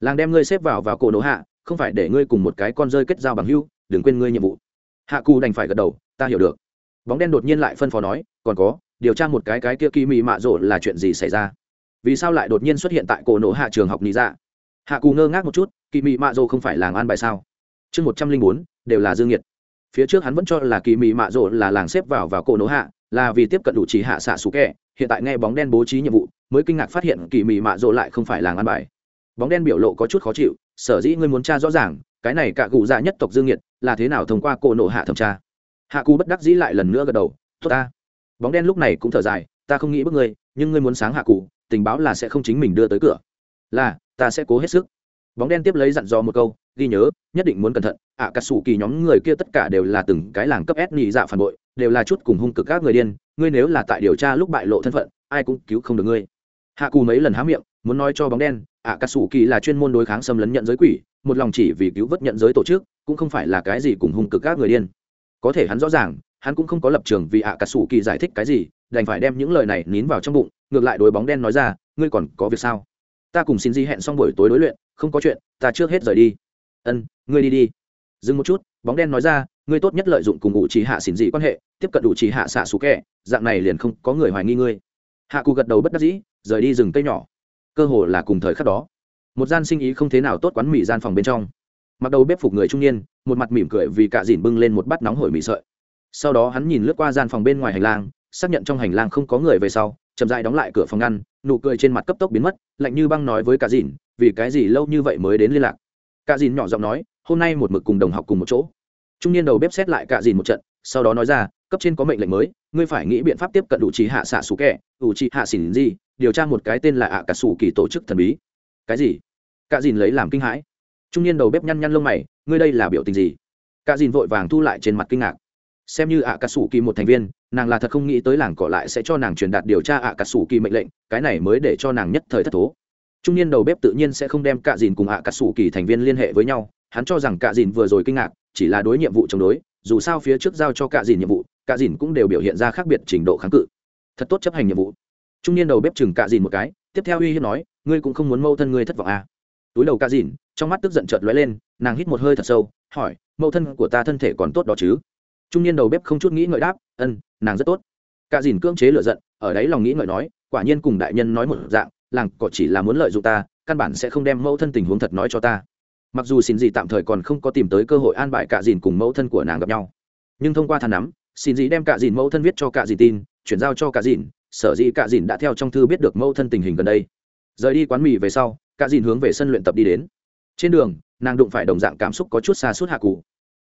Làng đem ngươi xếp vào vào cổ nổ hạ, không phải để ngươi cùng một cái con rơi kết giao bằng hưu đừng quên ngươi nhiệm vụ. Hạ cù đành phải gật đầu, ta hiểu được. Bóng đen đột nhiên lại phân phó nói, còn có, điều tra một cái cái kia kỳ mị mạ rỗ là chuyện gì xảy ra? Vì sao lại đột nhiên xuất hiện tại cổ nổ hạ trường học lý dạ? Hạ cù ngơ ngác một chút kỳ mị mạ rỗ không phải làng an bài sao? Chương một trăm linh bốn, đều là dương nhiệt. Phía trước hắn vẫn cho là kỳ mị mạ rỗ là làng xếp vào vào cổ nổ hạ là vì tiếp cận đủ chỉ hạ xạ sủ kẹ hiện tại nghe bóng đen bố trí nhiệm vụ mới kinh ngạc phát hiện kỳ mị mạ rộ lại không phải làng ăn bài. Bóng đen biểu lộ có chút khó chịu sở dĩ ngươi muốn tra rõ ràng cái này cả cụ già nhất tộc dương nhiệt là thế nào thông qua cổ nộ hạ thẩm tra? Hạ cú bất đắc dĩ lại lần nữa gật đầu tốt ta. Bóng đen lúc này cũng thở dài ta không nghĩ bức ngươi nhưng ngươi muốn sáng hạ cụ tình báo là sẽ không chính mình đưa tới cửa. Là ta sẽ cố hết sức. Bóng đen tiếp lấy dặn dò một câu ghi nhớ nhất định muốn cẩn thận ạ à, cà sủ kỳ nhóm người kia tất cả đều là từng cái làng cấp s nhị dạ phản bội đều là chút cùng hung cực các người điên, ngươi nếu là tại điều tra lúc bại lộ thân phận, ai cũng cứu không được ngươi. Hạ cù mấy lần há miệng, muốn nói cho bóng đen ạ cà sủ kỳ là chuyên môn đối kháng xâm lấn nhận giới quỷ, một lòng chỉ vì cứu vớt nhận giới tổ chức, cũng không phải là cái gì cùng hung cực các người điên. Có thể hắn rõ ràng, hắn cũng không có lập trường vì ạ cà sủ kỳ giải thích cái gì, đành phải đem những lời này nín vào trong bụng, ngược lại đối bóng đen nói ra, ngươi còn có việc sao? Ta cùng xin di hẹn xong buổi tối đối luyện, không có chuyện, ta trước hết rời đi. Ân, ngươi đi đi. Dừng một chút, bóng đen nói ra ngươi tốt nhất lợi dụng cùng ủ trì hạ xỉn dị quan hệ, tiếp cận ủ trì hạ xạ xú kẹ, dạng này liền không có người hoài nghi ngươi. Hạ cụ gật đầu bất đắc dĩ, rời đi rừng cây nhỏ. Cơ hồ là cùng thời khắc đó, một gian sinh ý không thế nào tốt quán mì gian phòng bên trong. Mặc đầu bếp phục người trung niên, một mặt mỉm cười vì cả dìn bưng lên một bát nóng hổi mì sợi. Sau đó hắn nhìn lướt qua gian phòng bên ngoài hành lang, xác nhận trong hành lang không có người về sau, chậm dại đóng lại cửa phòng ngăn, nụ cười trên mặt cấp tốc biến mất, lạnh như băng nói với cả dìn, vì cái gì lâu như vậy mới đến liên lạc? Cả dìn nhỏ giọng nói, hôm nay một mực cùng đồng học cùng một chỗ trung niên đầu bếp xét lại cả dìn một trận, sau đó nói ra, cấp trên có mệnh lệnh mới, ngươi phải nghĩ biện pháp tiếp cận đủ trí hạ xạ xù kẹ đủ trí hạ xỉn gì, điều tra một cái tên là ạ cả xù kỳ tổ chức thần bí. Cái gì? Cả dìn lấy làm kinh hãi. Trung niên đầu bếp nhăn nhăn lông mày, ngươi đây là biểu tình gì? Cả dìn vội vàng thu lại trên mặt kinh ngạc. Xem như ạ cả xù kỳ một thành viên, nàng là thật không nghĩ tới làng cỏ lại sẽ cho nàng truyền đạt điều tra ạ cả xù kỳ mệnh lệnh, cái này mới để cho nàng nhất thời thất thố. Trung niên đầu bếp tự nhiên sẽ không đem cả dìn cùng ạ cả xù kỳ thành viên liên hệ với nhau, hắn cho rằng cả dìn vừa rồi kinh ngạc chỉ là đối nhiệm vụ chống đối, dù sao phía trước giao cho cạ dìn nhiệm vụ, cạ dìn cũng đều biểu hiện ra khác biệt trình độ kháng cự. Thật tốt chấp hành nhiệm vụ. Trung niên đầu bếp chừng cạ dìn một cái, tiếp theo uy hiếp nói, ngươi cũng không muốn mâu thân ngươi thất vọng à. túi đầu cạ dìn, trong mắt tức giận chợt lóe lên, nàng hít một hơi thật sâu, hỏi mâu thân của ta thân thể còn tốt đó chứ? Trung niên đầu bếp không chút nghĩ ngợi đáp ân nàng rất tốt. Cạ dìn cưỡng chế lựa giận, ở đấy lòng nghĩ ngợi nói, quả nhiên cùng đại nhân nói một dạng, làng cọ chỉ là muốn lợi dụng ta, căn bản sẽ không đem mẫu thân tình huống thật nói cho ta mặc dù xin Dị tạm thời còn không có tìm tới cơ hội an bài cả dìn cùng mẫu thân của nàng gặp nhau. Nhưng thông qua thàn nắm, xin Dị đem cả dìn mẫu thân viết cho cả dìn tin, chuyển giao cho cả dìn. Sở dĩ cả dìn đã theo trong thư biết được mẫu thân tình hình gần đây. Rời đi quán mì về sau cả dìn hướng về sân luyện tập đi đến. Trên đường, nàng đụng phải đồng dạng cảm xúc có chút xa suốt hạ cụ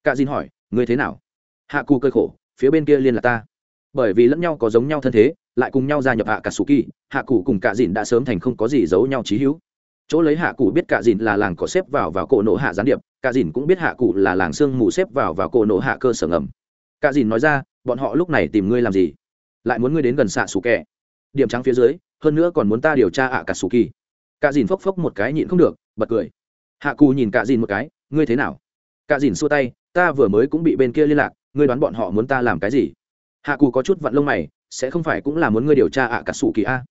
cả dìn hỏi, ngươi thế nào? Hạ cụ cơi khổ, phía bên kia liên là ta. Bởi vì lẫn nhau có giống nhau thân thế, lại cùng nhau gia nhập hạ cả sù kỳ, hạ cụ cùng cả dìn đã sớm thành không có gì giấu nhau trí hữu chỗ lấy hạ cụ biết cả dìn là làng có xếp vào vào cổ nổ hạ gián điệp, cả dìn cũng biết hạ cụ là làng sương mù xếp vào vào cổ nổ hạ cơ sở ngầm. Cả dìn nói ra, bọn họ lúc này tìm ngươi làm gì? Lại muốn ngươi đến gần xạ xù kẹ điểm trắng phía dưới, hơn nữa còn muốn ta điều tra ạ cả xù kỳ. Cả dìn phốc phốc một cái nhịn không được, bật cười. Hạ cụ nhìn cả dìn một cái, ngươi thế nào? Cả dìn xua tay, ta vừa mới cũng bị bên kia liên lạc, ngươi đoán bọn họ muốn ta làm cái gì? Hạ cụ có chút vặn lông mày, sẽ không phải cũng là muốn ngươi điều tra ạ cả sủ kỳ a?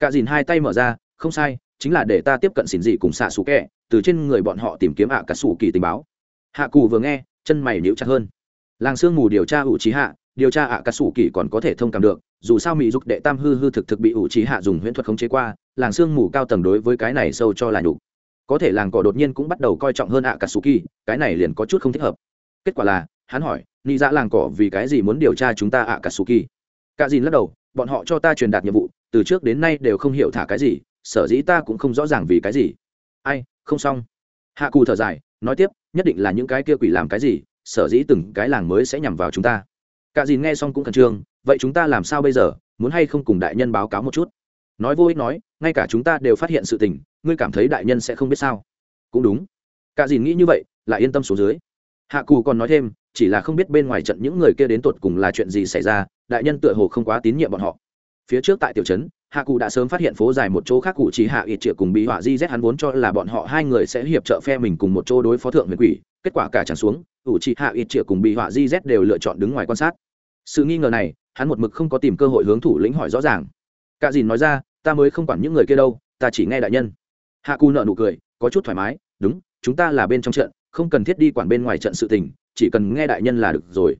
Cả dìn hai tay mở ra, không sai chính là để ta tiếp cận xỉn dị cùng xạ xù kẹ, từ trên người bọn họ tìm kiếm ạ cả xù kỳ tình báo. Hạ cù vừa nghe, chân mày níu chặt hơn. Làng sương mù điều tra ủ trí hạ, điều tra ạ cả xù kỳ còn có thể thông cảm được, dù sao mỹ dục đệ tam hư hư thực thực bị ủ trí hạ dùng huyễn thuật khống chế qua, làng sương mù cao tầng đối với cái này sâu cho là nhục. Có thể làng cỏ đột nhiên cũng bắt đầu coi trọng hơn ạ cả xù kỳ, cái này liền có chút không thích hợp. Kết quả là, hắn hỏi, nị dạ làng cỏ vì cái gì muốn điều tra chúng ta ạ cả xù kỳ? Cả dìn lắc đầu, bọn họ cho ta truyền đạt nhiệm vụ, từ trước đến nay đều không hiểu thả cái gì sở dĩ ta cũng không rõ ràng vì cái gì. Ai, không xong. Hạ cù thở dài, nói tiếp, nhất định là những cái kia quỷ làm cái gì, sở dĩ từng cái làng mới sẽ nhằm vào chúng ta. Cả dìn nghe xong cũng khẩn trương, vậy chúng ta làm sao bây giờ, muốn hay không cùng đại nhân báo cáo một chút? Nói vô ích nói, ngay cả chúng ta đều phát hiện sự tình, ngươi cảm thấy đại nhân sẽ không biết sao? Cũng đúng. Cả dìn nghĩ như vậy, lại yên tâm xuống dưới. Hạ cù còn nói thêm, chỉ là không biết bên ngoài trận những người kia đến tột cùng là chuyện gì xảy ra, đại nhân tựa hồ không quá tín nhiệm bọn họ. Phía trước tại tiểu trấn hạ cụ đã sớm phát hiện phố dài một chỗ khác cụ chỉ hạ ít triệu cùng bị họa di z hắn vốn cho là bọn họ hai người sẽ hiệp trợ phe mình cùng một chỗ đối phó thượng huyền quỷ, kết quả cả tràn xuống, cụ chỉ hạ ít triệu cùng bị họa di z đều lựa chọn đứng ngoài quan sát. Sự nghi ngờ này, hắn một mực không có tìm cơ hội hướng thủ lĩnh hỏi rõ ràng. Cả dìn nói ra, ta mới không quản những người kia đâu, ta chỉ nghe đại nhân. Hạ cụ nợ nụ cười, có chút thoải mái, đúng, chúng ta là bên trong trận, không cần thiết đi quản bên ngoài trận sự tình, chỉ cần nghe đại nhân là được rồi.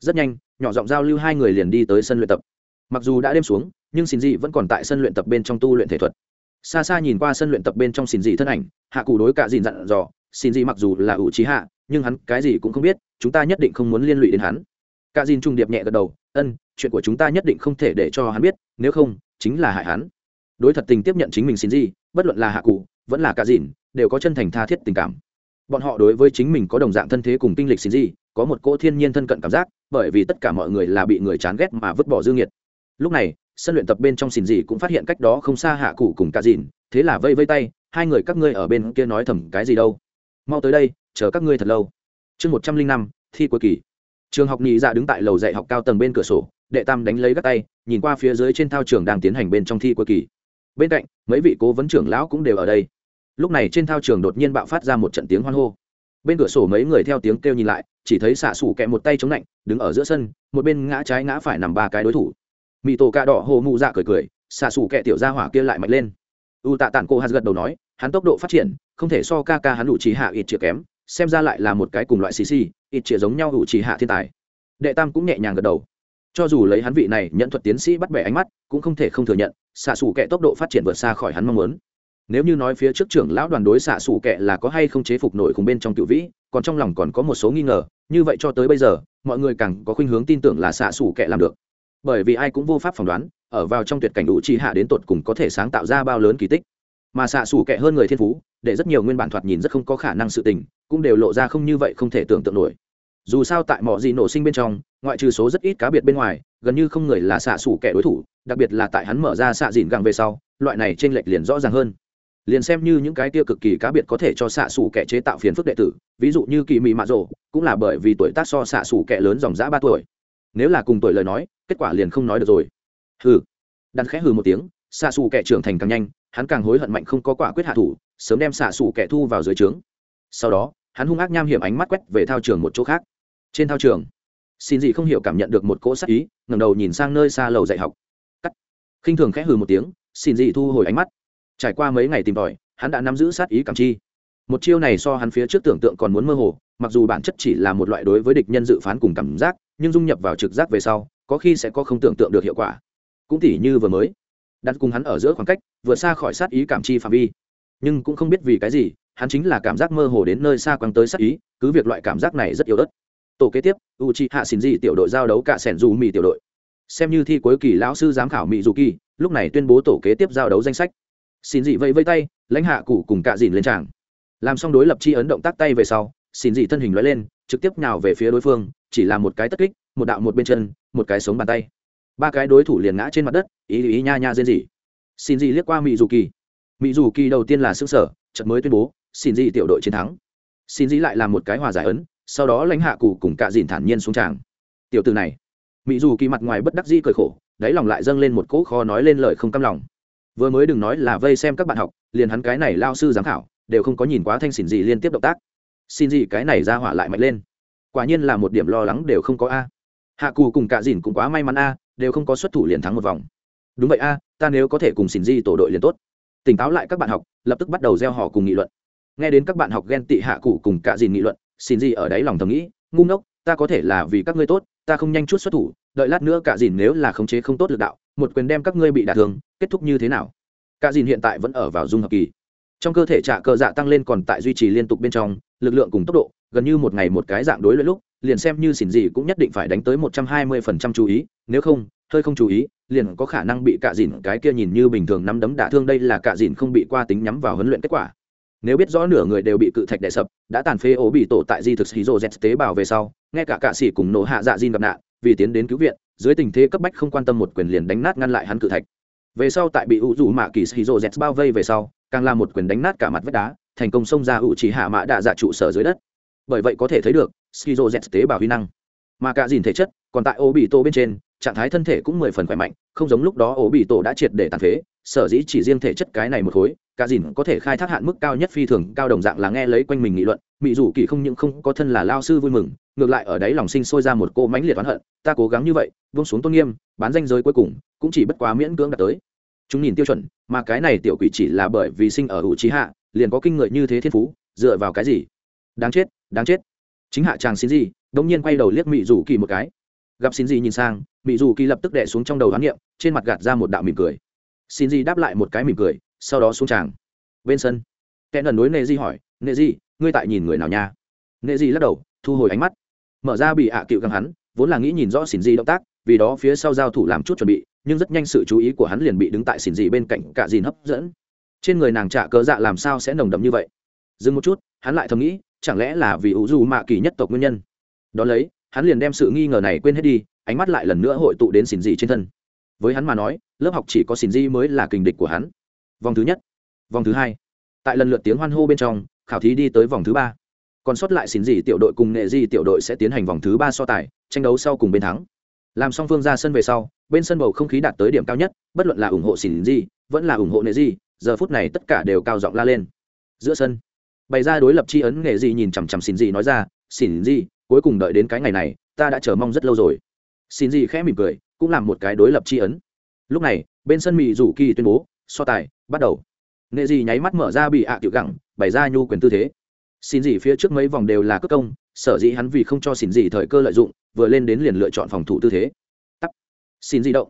Rất nhanh, nhỏ giọng giao lưu hai người liền đi tới sân luyện tập. Mặc dù đã đêm xuống nhưng xin dị vẫn còn tại sân luyện tập bên trong tu luyện thể thuật. Xa xa nhìn qua sân luyện tập bên trong xin dị thân ảnh, hạ cụ đối cả dìn dặn dò, xin dị mặc dù là ủ trí hạ, nhưng hắn cái gì cũng không biết, chúng ta nhất định không muốn liên lụy đến hắn. Cả dìn trung điệp nhẹ gật đầu, ân, chuyện của chúng ta nhất định không thể để cho hắn biết, nếu không, chính là hại hắn. Đối thật tình tiếp nhận chính mình xin dị bất luận là hạ cụ, vẫn là cả dìn, đều có chân thành tha thiết tình cảm. Bọn họ đối với chính mình có đồng dạng thân thế cùng kinh lịch xin gì, có một cỗ thiên nhiên thân cận cảm giác, bởi vì tất cả mọi người là bị người chán ghét mà vứt bỏ dương nhiệt. Lúc này sân luyện tập bên trong xin gì cũng phát hiện cách đó không xa hạ cụ cùng cả dìn, thế là vây vây tay, hai người các ngươi ở bên kia nói thầm cái gì đâu. Mau tới đây, chờ các ngươi thật lâu. Chương một trăm linh năm, thi cuối kỳ. Trường học nhị dạ đứng tại lầu dạy học cao tầng bên cửa sổ, đệ tam đánh lấy các tay, nhìn qua phía dưới trên thao trường đang tiến hành bên trong thi cuối kỳ. Bên cạnh, mấy vị cố vấn trưởng lão cũng đều ở đây. Lúc này trên thao trường đột nhiên bạo phát ra một trận tiếng hoan hô. Bên cửa sổ mấy người theo tiếng kêu nhìn lại, chỉ thấy xạ xủ kẹ một tay chống lạnh, đứng ở giữa sân, một bên ngã trái ngã phải nằm ba cái đối thủ mỹ tổ cạ đỏ hồ mụ dạ cười cười, xạ xù kẹ tiểu ra hỏa kia lại mạnh lên. U tạ tản cô hạt gật đầu nói, hắn tốc độ phát triển, không thể so ca ca hắn đủ trí hạ ít chĩa kém, xem ra lại là một cái cùng loại xì xì, ít chĩa giống nhau đủ trí hạ thiên tài. Đệ tam cũng nhẹ nhàng gật đầu. Cho dù lấy hắn vị này nhận thuật tiến sĩ bắt bẻ ánh mắt, cũng không thể không thừa nhận, xạ xù kẹ tốc độ phát triển vượt xa khỏi hắn mong muốn. Nếu như nói phía trước trưởng lão đoàn đối xạ xù kẹ là có hay không chế phục nổi cùng bên trong cựu vĩ, còn trong lòng còn có một số nghi ngờ, như vậy cho tới bây giờ, mọi người càng có khuynh hướng tin tưởng là xạ xù kẹ làm được bởi vì ai cũng vô pháp phỏng đoán, ở vào trong tuyệt cảnh đủ chi hạ đến tột cùng có thể sáng tạo ra bao lớn kỳ tích. Mà xạ xủ kệ hơn người thiên phú, để rất nhiều nguyên bản thoạt nhìn rất không có khả năng sự tình, cũng đều lộ ra không như vậy không thể tưởng tượng nổi. Dù sao tại mọi gì nổ sinh bên trong, ngoại trừ số rất ít cá biệt bên ngoài, gần như không người là xạ xủ kẻ đối thủ, đặc biệt là tại hắn mở ra xạ dìn gẳng về sau, loại này t r ê n lệch liền rõ ràng hơn. Liền xem như những cái kia cực kỳ cá biệt có thể cho xạ xủ kẻ chế tạo phiền phức đệ tử, ví dụ như kỳ mị mạ rộ cũng là bởi vì tuổi tác so xạ xủ kẻ lớn dòng giã ba tuổi nếu là cùng tuổi lời nói, kết quả liền không nói được rồi. Hừ. Đặt khẽ hừ một tiếng xạ xù kẻ trưởng thành càng nhanh, hắn càng hối hận mạnh không có quả quyết hạ thủ, sớm đem xạ xù kẻ thu vào dưới trướng. Sau đó, hắn hung ác nham hiểm ánh mắt quét về thao trường một chỗ khác. Trên thao trường, xin gì không hiểu cảm nhận được một cỗ sắc ý, ngẩng đầu nhìn sang nơi xa lầu dạy học. Cắt. Khinh thường khẽ hừ một tiếng, xin gì thu hồi ánh mắt. Trải qua mấy ngày tìm tòi, hắn đã nắm giữ sát ý cảm chi. Một chiêu này so hắn phía trước tưởng tượng còn muốn mơ hồ, mặc dù bản chất chỉ là một loại đối với địch nhân dự phán cùng cảm giác nhưng dung nhập vào trực giác về sau, có khi sẽ có không tưởng tượng được hiệu quả. Cũng tỉ như vừa mới, đặt cùng hắn ở giữa khoảng cách, vượt xa khỏi sát ý cảm chi phạm vi. Nhưng cũng không biết vì cái gì, hắn chính là cảm giác mơ hồ đến nơi xa quăng tới sát ý, cứ việc loại cảm giác này rất yếu ớt. Tổ kế tiếp u chi hạ xin dị tiểu đội giao đấu cả sẻn dù mì tiểu đội. Xem như thi cuối kỳ lão sư giám khảo mỹ dù kỳ lúc này tuyên bố tổ kế tiếp giao đấu danh sách. Xin dị vẫy vây tay, lãnh hạ cụ cùng cạ dìn lên tràng. Làm xong đối lập chi ấn động tác tay về sau xin dị thân hình lóe lên, trực tiếp nào về phía đối phương, chỉ là một cái tất kích, một đạo một bên chân, một cái sống bàn tay. Ba cái đối thủ liền ngã trên mặt đất, ý ý, nha nha, rên dị xin dị liếc qua mỹ dù kỳ. Mỹ dù kỳ đầu tiên là xương sở trận mới tuyên bố, xin dị tiểu đội chiến thắng. Xin dị lại làm một cái hòa giải ấn, sau đó lãnh hạ cụ cùng cạ dìn thản nhiên xuống tràng. Tiểu từ này. Mỹ dù kỳ mặt ngoài bất đắc dĩ cười khổ, đáy lòng lại dâng lên một cỗ kho nói lên lời không căm lòng. Vừa mới đừng nói là vây xem các bạn học, liền hắn cái này lao sư giám khảo, đều không có nhìn quá thanh xỉn gì liên tiếp động tác xin gì cái này ra hỏa lại mạnh lên. Quả nhiên là một điểm lo lắng đều không có a. Hạ cù cùng cạ dìn cũng quá may mắn a, đều không có xuất thủ liền thắng một vòng. Đúng vậy a, ta nếu có thể cùng xin di tổ đội liền tốt. Tỉnh táo lại các bạn học, lập tức bắt đầu gieo họ cùng nghị luận. Nghe đến các bạn học ghen tị hạ cụ cùng cạ dìn nghị luận, xin gì ở đấy lòng thầm nghĩ, ngu ngốc, ta có thể là vì các ngươi tốt, ta không nhanh chút xuất thủ, đợi lát nữa cả dìn nếu là khống chế không tốt lực đạo, một quyền đem các ngươi bị đả thương, kết thúc như thế nào? Cả dìn hiện tại vẫn ở vào dung hợp kỳ. Trong cơ thể trả cờ dạ tăng lên còn tại duy trì liên tục bên trong lực lượng cùng tốc độ, gần như một ngày một cái dạng đối lẫn lúc, liền xem như xỉn gì cũng nhất định phải đánh tới một trăm hai mươi phần trăm chú ý, nếu không, hơi không chú ý, liền có khả năng bị cạ dìn cái kia nhìn như bình thường nắm đấm đả thương đây là cạ dìn không bị qua tính nhắm vào huấn luyện kết quả. Nếu biết rõ nửa người đều bị cự thạch đè sập, đã tàn phế ố bị tổ tại di thực hydro z tế bào về sau, nghe cả cạ sĩ cùng nổ hạ dạ dìn gặp nạn, vì tiến đến cứu viện, dưới tình thế cấp bách không quan tâm một quyền liền đánh nát ngăn lại hắn cự thạch. Về sau tại bị ủ rủ mạ kỳ hydro z bao vây về sau, càng là một quyền đánh nát cả mặt vách đá thành công xông ra ủ chỉ hạ mã đạ dạ trụ sở dưới đất. Bởi vậy có thể thấy được, skizo z tế bào huy năng. Mà cả dìn thể chất, còn tại ô bị tổ bên trên, trạng thái thân thể cũng mười phần khỏe mạnh, không giống lúc đó ô bị tổ đã triệt để tàn phế, sở dĩ chỉ riêng thể chất cái này một khối, cả dìn có thể khai thác hạn mức cao nhất phi thường, cao đồng dạng là nghe lấy quanh mình nghị luận mỹ dù kỳ không những không có thân là lao sư vui mừng, ngược lại ở đấy lòng sinh sôi ra một cô mãnh liệt oán hận, ta cố gắng như vậy vung xuống tôn nghiêm, bán danh giới cuối cùng, cũng chỉ bất quá miễn cưỡng đạt tới chúng nhìn tiêu chuẩn, mà cái này tiểu quỷ chỉ là bởi vì sinh ở hữu trí hạ, liền có kinh người như thế thiên phú, dựa vào cái gì? Đáng chết đáng chết. Chính hạ chàng xin gì đông nhiên quay đầu liếc mỹ dù kỳ một cái. Gặp xin gì nhìn sang mỹ dù kỳ lập tức đẻ xuống trong đầu hoán niệm, trên mặt gạt ra một đạo mỉm cười. Xin gì đáp lại một cái mỉm cười, sau đó xuống tràng bên sân, kẻ nần đối nệ di hỏi, nệ di, ngươi tại nhìn người nào nha? Nệ di lắc đầu, thu hồi ánh mắt. Mở ra bị hạ cựu găng hắn, vốn là nghĩ nhìn rõ xin gì động tác, vì đó phía sau giao thủ làm chút chuẩn bị nhưng rất nhanh sự chú ý của hắn liền bị đứng tại xỉn dị bên cạnh cả dìn hấp dẫn. Trên người nàng trả cớ dạ làm sao sẽ nồng đậm như vậy? Dừng một chút, hắn lại thầm nghĩ, chẳng lẽ là vì ủ dù mạ kỳ nhất tộc nguyên nhân? Đón lấy, hắn liền đem sự nghi ngờ này quên hết đi, ánh mắt lại lần nữa hội tụ đến xỉn dị trên thân. Với hắn mà nói, lớp học chỉ có xỉn dị mới là kình địch của hắn. Vòng thứ nhất, vòng thứ hai. Tại lần lượt tiếng hoan hô bên trong, khảo thí đi tới vòng thứ ba. Còn sót lại xỉn dị tiểu đội cùng nghệ dị tiểu đội sẽ tiến hành vòng thứ ba so tài, tranh đấu sau cùng bên thắng. Làm song phương ra sân về sau bên sân bầu không khí đạt tới điểm cao nhất bất luận là ủng hộ xỉn gì vẫn là ủng hộ nghệ gì, giờ phút này tất cả đều cao giọng la lên. Giữa sân bày ra đối lập chi ấn nghệ gì nhìn chằm chằm xỉn gì nói ra xỉn gì cuối cùng đợi đến cái ngày này ta đã chờ mong rất lâu rồi. Xỉn gì khẽ mỉm cười cũng làm một cái đối lập chi ấn. Lúc này bên sân mỹ rủ kỳ tuyên bố so tài bắt đầu. Nghệ gì nháy mắt mở ra bị ạ à tiểu gẳng bày ra nhu quyền tư thế. Xin gì phía trước mấy vòng đều là cất công sở dĩ hắn vì không cho xin gì thời cơ lợi dụng vừa lên đến liền lựa chọn phòng thủ tư thế xin dị động.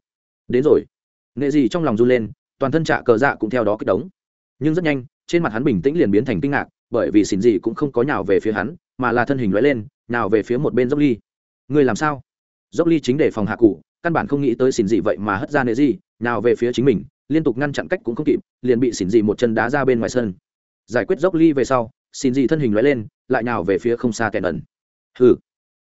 Đến rồi. Nghệ dị trong lòng run lên, toàn thân trạ cờ dạ cũng theo đó kích đống nhưng rất nhanh, trên mặt hắn bình tĩnh liền biến thành kinh ngạc, bởi vì xin dị cũng không có nhào về phía hắn, mà là thân hình lóe lên nào về phía một bên dốc ly. Người làm sao? Dốc ly chính để phòng hạ cụ, căn bản không nghĩ tới xin dị vậy mà hất ra nệ gì nào về phía chính mình, liên tục ngăn chặn cách cũng không kịp, liền bị xin dị một chân đá ra bên ngoài sân. Giải quyết dốc ly về sau, xin dị thân hình lóe lên, lại nào về phía không xa kẹn ẩn hừ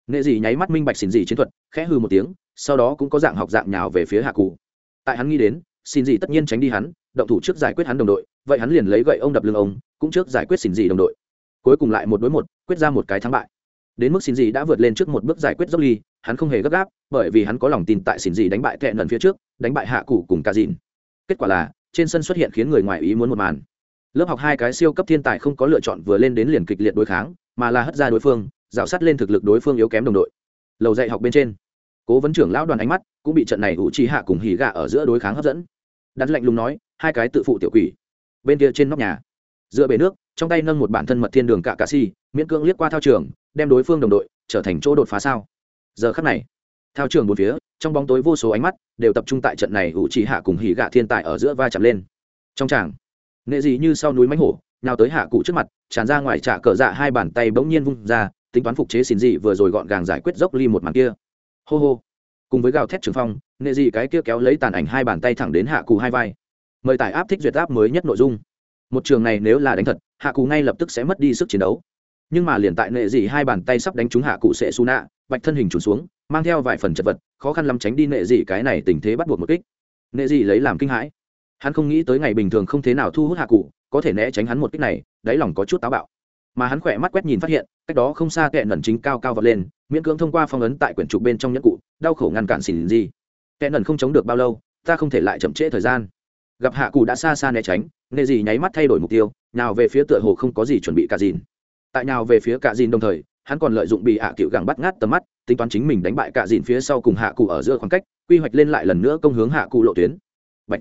nệ dị nháy mắt minh bạch xin dị chiến thuật, khẽ hừ một tiếng, sau đó cũng có dạng học dạng nhào về phía hạ cụ. Tại hắn nghĩ đến, xin dị tất nhiên tránh đi hắn, động thủ trước giải quyết hắn đồng đội, vậy hắn liền lấy gậy ông đập lưng ông, cũng trước giải quyết xin dị đồng đội. Cuối cùng lại một đối một, quyết ra một cái thắng bại. Đến mức xin dị đã vượt lên trước một bước giải quyết dốc ly, hắn không hề gấp gáp, bởi vì hắn có lòng tin tại xin dị đánh bại tệ lần phía trước, đánh bại hạ cụ cùng cả dìn. Kết quả là, trên sân xuất hiện khiến người ngoài ý muốn một màn. Lớp học hai cái siêu cấp thiên tài không có lựa chọn vừa lên đến liền kịch liệt đối kháng, mà là hất ra đối phương dạo sát lên thực lực đối phương yếu kém đồng đội. Lầu dạy học bên trên, cố vấn trưởng lão đoàn ánh mắt cũng bị trận này ủ trì hạ cùng hỉ gạ ở giữa đối kháng hấp dẫn. Đặt lạnh lùng nói, hai cái tự phụ tiểu quỷ. Bên kia trên nóc nhà dựa bể nước, trong tay nâng một bản thân mật thiên đường cạ cà si, miễn cưỡng liếc qua thao trường, đem đối phương đồng đội trở thành chỗ đột phá sao? Giờ khắc này, thao trường một phía, trong bóng tối vô số ánh mắt đều tập trung tại trận này ủ trì hạ cùng hỉ gạ thiên tài ở giữa va chạm lên. Trong tràng, nệ gì như sau núi mánh hổ nào tới hạ cụ trước mặt, tràn ra ngoài trả cờ dạ hai bàn tay bỗng nhiên vung ra tính toán phục chế xin dị vừa rồi gọn gàng giải quyết dốc ly một màn kia. Hô hô. Cùng với gào thét trường phong, nệ dị cái kia kéo lấy tàn ảnh hai bàn tay thẳng đến hạ cù hai vai. Mời tải áp thích duyệt áp mới nhất nội dung. Một trường này nếu là đánh thật, hạ cù ngay lập tức sẽ mất đi sức chiến đấu. Nhưng mà liền tại nệ dị hai bàn tay sắp đánh trúng hạ cụ sẽ su nạ bạch thân hình trùn xuống, mang theo vài phần chật vật, khó khăn lắm tránh đi nệ dị cái này tình thế bắt buộc một kích. Nệ dị lấy làm kinh hãi. Hắn không nghĩ tới ngày bình thường không thế nào thu hút hạ cụ có thể né tránh hắn một kích này, đáy lòng có chút táo bạo mà hắn khỏe mắt quét nhìn phát hiện, cách đó không xa kẹ nẩn chính cao cao vọt lên, miễn cưỡng thông qua phong ấn tại quyển trục bên trong nhẫn cụ, đau khổ ngăn cản xỉn gì. Kẹ nẩn không chống được bao lâu, ta không thể lại chậm trễ thời gian. Gặp hạ cụ đã xa xa né tránh, nệ gì nháy mắt thay đổi mục tiêu, nào về phía tựa hồ không có gì chuẩn bị cả dìn. Tại nào về phía cả dìn đồng thời, hắn còn lợi dụng bị hạ cựu gẳng bắt ngát tầm mắt, tính toán chính mình đánh bại cả dìn phía sau cùng hạ cụ ở giữa khoảng cách, quy hoạch lên lại lần nữa công hướng hạ cụ lộ tuyến. Bạch.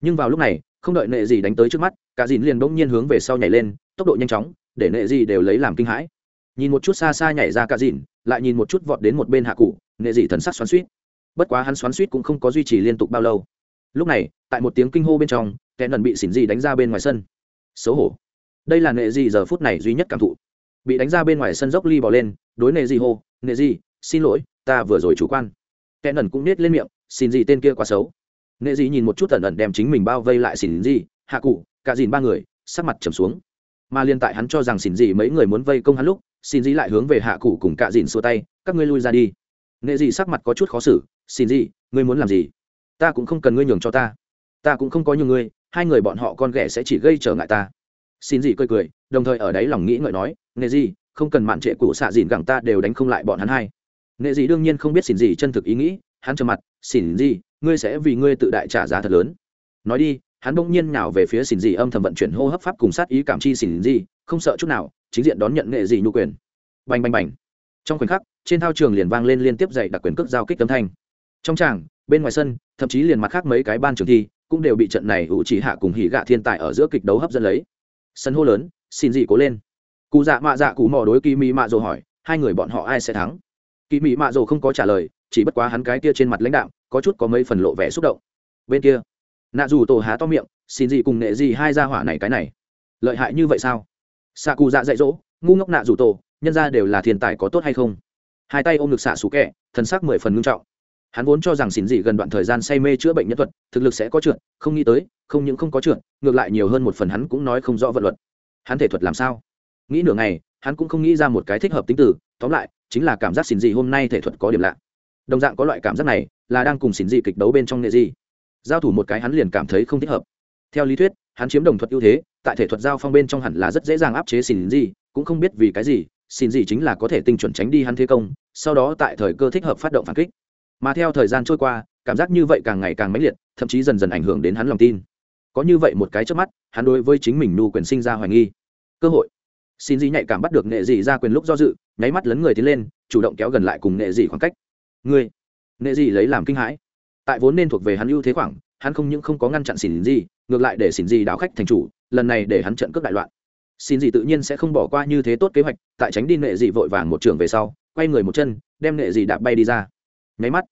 nhưng vào lúc này, không đợi nệ gì đánh tới trước mắt, cả dìn liền bỗng nhiên hướng về sau nhảy lên, tốc độ nhanh chóng để nệ gì đều lấy làm kinh hãi. Nhìn một chút xa xa nhảy ra cả dìn lại nhìn một chút vọt đến một bên hạ cụ, nệ gì thần sắc xoắn suýt bất quá hắn xoắn suýt cũng không có duy trì liên tục bao lâu. Lúc này, tại một tiếng kinh hô bên trong, kẻ nần bị xỉn gì đánh ra bên ngoài sân. Xấu hổ. Đây là nệ gì giờ phút này duy nhất cảm thụ. Bị đánh ra bên ngoài sân dốc ly bỏ lên, đối nệ gì hô, nệ gì, xin lỗi, ta vừa rồi chủ quan. Kẻ nần cũng nết lên miệng xin gì tên kia quá xấu. Nệ gì nhìn một chút ẩn ẩn đem chính mình bao vây lại xỉn gì, hạ cụ, cả dìn ba người, sắc mặt trầm xuống mà liên tại hắn cho rằng xỉn gì mấy người muốn vây công hắn lúc, xin gì lại hướng về hạ cụ cùng cả dìn xua tay, các ngươi lui ra đi. Nghệ gì sắc mặt có chút khó xử, xin gì, ngươi muốn làm gì? Ta cũng không cần ngươi nhường cho ta. Ta cũng không có nhiều ngươi, hai người bọn họ con ghẻ sẽ chỉ gây trở ngại ta. Xin gì cười cười, đồng thời ở đấy lòng nghĩ ngợi nói, nghệ gì không cần mạn trệ cụ xạ dìn gẳng ta đều đánh không lại bọn hắn hai. Nghệ gì đương nhiên không biết xin gì chân thực ý nghĩ, hắn trầm mặt, xin gì, ngươi sẽ vì ngươi tự đại trả giá thật lớn. Nói đi hắn bỗng nhiên nào về phía xỉn dị âm thầm vận chuyển hô hấp pháp cùng sát ý cảm chi xỉn dị, không sợ chút nào chính diện đón nhận nghệ dị nhu quyền. Bành bành bành. Trong khoảnh khắc trên thao trường liền vang lên liên tiếp dạy đặc quyền cước giao kích tấm thanh. Trong tràng bên ngoài sân thậm chí liền mặt khác mấy cái ban trường thi cũng đều bị trận này ủ chỉ hạ cùng hỉ gạ thiên tài ở giữa kịch đấu hấp dẫn lấy. Sân hô lớn xin dị cố lên. Cụ dạ mạ dạ cụ mò đối kỳ mỹ mạ dồ hỏi hai người bọn họ ai sẽ thắng? Kỳ mỹ mạ dồ không có trả lời chỉ bất quá hắn cái kia trên mặt lãnh đạo có chút có mấy phần lộ vẻ xúc động. Bên kia nạ dù tổ há to miệng, xin gì cùng nệ gì hai gia hỏa này cái này? Lợi hại như vậy sao? Xạ cụ dạ dạy dỗ, ngu ngốc nạ dù tổ, nhân ra đều là thiên tài có tốt hay không? Hai tay ôm ngực xạ xú kẹ thân xác mười phần ngưng trọng. Hắn vốn cho rằng xỉn dị gần đoạn thời gian say mê chữa bệnh nhân thuật, thực lực sẽ có trượt, không nghĩ tới, không những không có trượt, ngược lại nhiều hơn một phần hắn cũng nói không rõ vận luật. Hắn thể thuật làm sao? Nghĩ nửa ngày, hắn cũng không nghĩ ra một cái thích hợp tính từ, tóm lại, chính là cảm giác xỉn dị hôm nay thể thuật có điểm lạ. Đồng dạng có loại cảm giác này, là đang cùng xỉn dị kịch đấu bên trong nghệ dị giao thủ một cái hắn liền cảm thấy không thích hợp. Theo lý thuyết hắn chiếm đồng thuật ưu thế tại thể thuật giao phong bên trong hẳn là rất dễ dàng áp chế xin gì, cũng không biết vì cái gì xin gì chính là có thể tinh chuẩn tránh đi hắn thế công sau đó tại thời cơ thích hợp phát động phản kích. Mà theo thời gian trôi qua cảm giác như vậy càng ngày càng mãnh liệt thậm chí dần dần ảnh hưởng đến hắn lòng tin. Có như vậy một cái trước mắt hắn đối với chính mình nu quyền sinh ra hoài nghi. Cơ hội. Xin gì nhạy cảm bắt được nghệ dị ra quyền lúc do dự nháy mắt lấn người tiến lên chủ động kéo gần lại cùng nghệ dị khoảng cách. Ngươi. Nghệ dị lấy làm kinh hãi tại vốn nên thuộc về hắn ưu thế khoảng, hắn không những không có ngăn chặn xỉn gì ngược lại để xỉn gì đảo khách thành chủ, lần này để hắn trận cướp đại loạn. Xin gì tự nhiên sẽ không bỏ qua như thế tốt kế hoạch, tại tránh đi nệ dị vội vàng một trường về sau, quay người một chân, đem nệ dị đạp bay đi ra. Nháy mắt,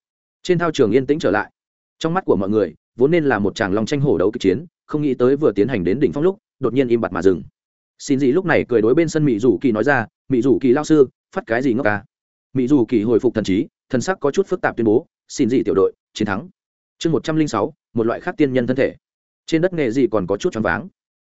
trên thao trường yên tĩnh trở lại. Trong mắt của mọi người, vốn nên là một chàng long tranh hổ đấu kịch chiến, không nghĩ tới vừa tiến hành đến đỉnh phong lúc, đột nhiên im bặt mà dừng. Xin gì lúc này cười đối bên sân mỹ dù kỳ nói ra mỹ dù kỳ lao sư, phát cái gì ngốc à? ca mỹ dù kỳ hồi phục thần trí, thần sắc có chút phức tạp tuyên bố xin gì tiểu đội chiến thắng. Chương một trăm linh sáu, một loại khác tiên nhân thân thể. Trên đất nghề gì còn có chút choáng váng.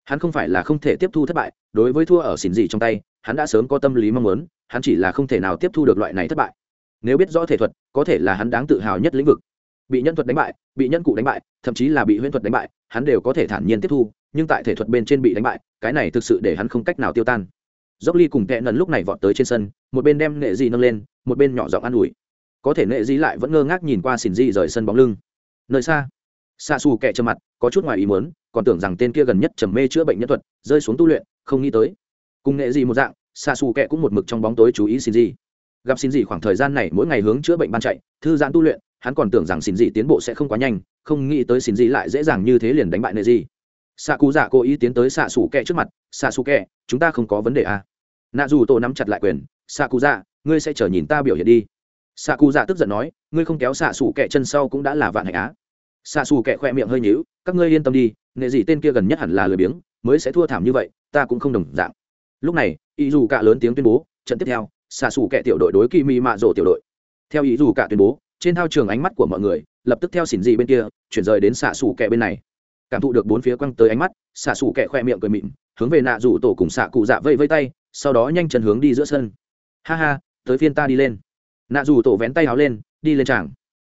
Hắn không phải là không thể tiếp thu thất bại, đối với thua ở xỉn gì trong tay, hắn đã sớm có tâm lý mong muốn, hắn chỉ là không thể nào tiếp thu được loại này thất bại. Nếu biết rõ thể thuật, có thể là hắn đáng tự hào nhất lĩnh vực. Bị nhân thuật đánh bại, bị nhân cụ đánh bại, thậm chí là bị huyễn thuật đánh bại, hắn đều có thể thản nhiên tiếp thu, nhưng tại thể thuật bên trên bị đánh bại, cái này thực sự để hắn không cách nào tiêu tan. Dốc ly cùng tệ nần lúc này vọt tới trên sân, một bên đem nghệ dị nâng lên, một bên nhỏ giọng an ủi có thể nệ dĩ lại vẫn ngơ ngác nhìn qua xin dị rời sân bóng lưng. Nơi xa xa xù kẹ trầm mặt, có chút ngoài ý muốn, còn tưởng rằng tên kia gần nhất trầm mê chữa bệnh nhân thuật, rơi xuống tu luyện, không nghĩ tới. Cùng nệ di một dạng xa xù kẹ cũng một mực trong bóng tối chú ý xin dị gặp xin dị khoảng thời gian này mỗi ngày hướng chữa bệnh ban chạy, thư giãn tu luyện, hắn còn tưởng rằng xin dị tiến bộ sẽ không quá nhanh, không nghĩ tới xin dị lại dễ dàng như thế liền đánh bại nệ dị xạ cụ dạ cố ý tiến tới xạ xù kẹ trước mặt xạ xù kẹ chúng ta không có vấn đề à. nạ dù tổ nắm chặt lại quyền xạ cụ dạ ngươi sẽ chờ nhìn ta biểu hiện đi xạ cụ dạ tức giận nói, ngươi không kéo xạ xù kẹ chân sau cũng đã là vạn hạnh á. Xạ xù kẹ khoe miệng hơi nhíu, các ngươi yên tâm đi nghệ gì tên kia gần nhất hẳn là lười biếng, mới sẽ thua thảm như vậy, ta cũng không đồng dạng. Lúc này Ý dù cả lớn tiếng tuyên bố, trận tiếp theo, xạ xù kẹ tiểu đội đối kỳ mi mạ rổ tiểu đội. Theo ý dù cả tuyên bố, trên thao trường ánh mắt của mọi người lập tức theo xỉn gì bên kia, chuyển rời đến xạ xù kẹ bên này. Cảm thụ được bốn phía quăng tới ánh mắt, xạ xù kẹ khoe miệng cười mịn, hướng về nạ rủ tổ cùng xạ cụ dạ vây vây tay, sau đó nhanh chân hướng đi giữa sân. Ha ha, tới phiên ta đi lên nạ dù tổ vén tay áo lên, đi lên tràng.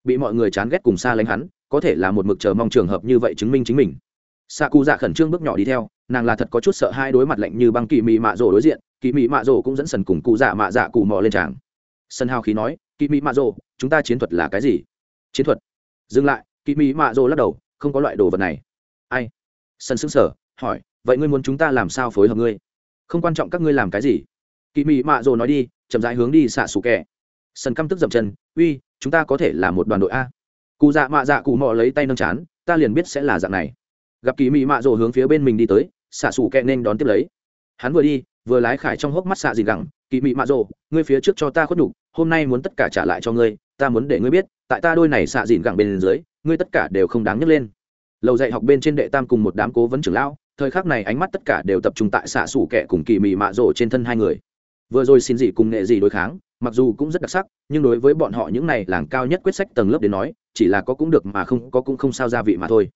Bị mọi người chán ghét cùng xa lánh hắn, có thể là một mực chờ mong trường hợp như vậy chứng minh chính mình. Xạ cụ dạ khẩn trương bước nhỏ đi theo, nàng là thật có chút sợ hai đối mặt lạnh như băng kỳ mị mạ rổ đối diện kỳ mị mạ rổ cũng dẫn sần cùng cụ dạ mạ dạ cụ mò lên tràng. Sân hào khí nói kỳ mị mạ rổ chúng ta chiến thuật là cái gì? Chiến thuật? Dừng lại. Kỳ mị mạ rổ lắc đầu, không có loại đồ vật này. Ai? Sân xứng sở hỏi, vậy ngươi muốn chúng ta làm sao phối hợp ngươi? Không quan trọng các ngươi làm cái gì. Kỳ mị mạ rổ nói đi, chậm rãi hướng đi xạ xù kẹ sân căm tức dậm chân, uy, chúng ta có thể là một đoàn đội a. Cụ dạ mạ dạ cụ mò lấy tay nâng chán, ta liền biết sẽ là dạng này. Gặp kỳ mị mạ rồ hướng phía bên mình đi tới, xạ xù kẹ nên đón tiếp lấy. Hắn vừa đi, vừa lái khải trong hốc mắt xạ gì gẳng, kỳ mị mạ rồ, ngươi phía trước cho ta khuất đủ. hôm nay muốn tất cả trả lại cho ngươi, ta muốn để ngươi biết, tại ta đôi này xạ dìn gẳng bên dưới, ngươi tất cả đều không đáng nhấc lên. Lầu dạy học bên trên đệ tam cùng một đám cố vấn trưởng lão, thời khắc này ánh mắt tất cả đều tập trung tại xạ xù kẹ cùng kỳ mị mạ rồ trên thân hai người vừa rồi xin gì cùng nghệ gì đối kháng, mặc dù cũng rất đặc sắc, nhưng đối với bọn họ những này làng cao nhất quyết sách tầng lớp đến nói, chỉ là có cũng được mà không, có cũng không sao gia vị mà thôi.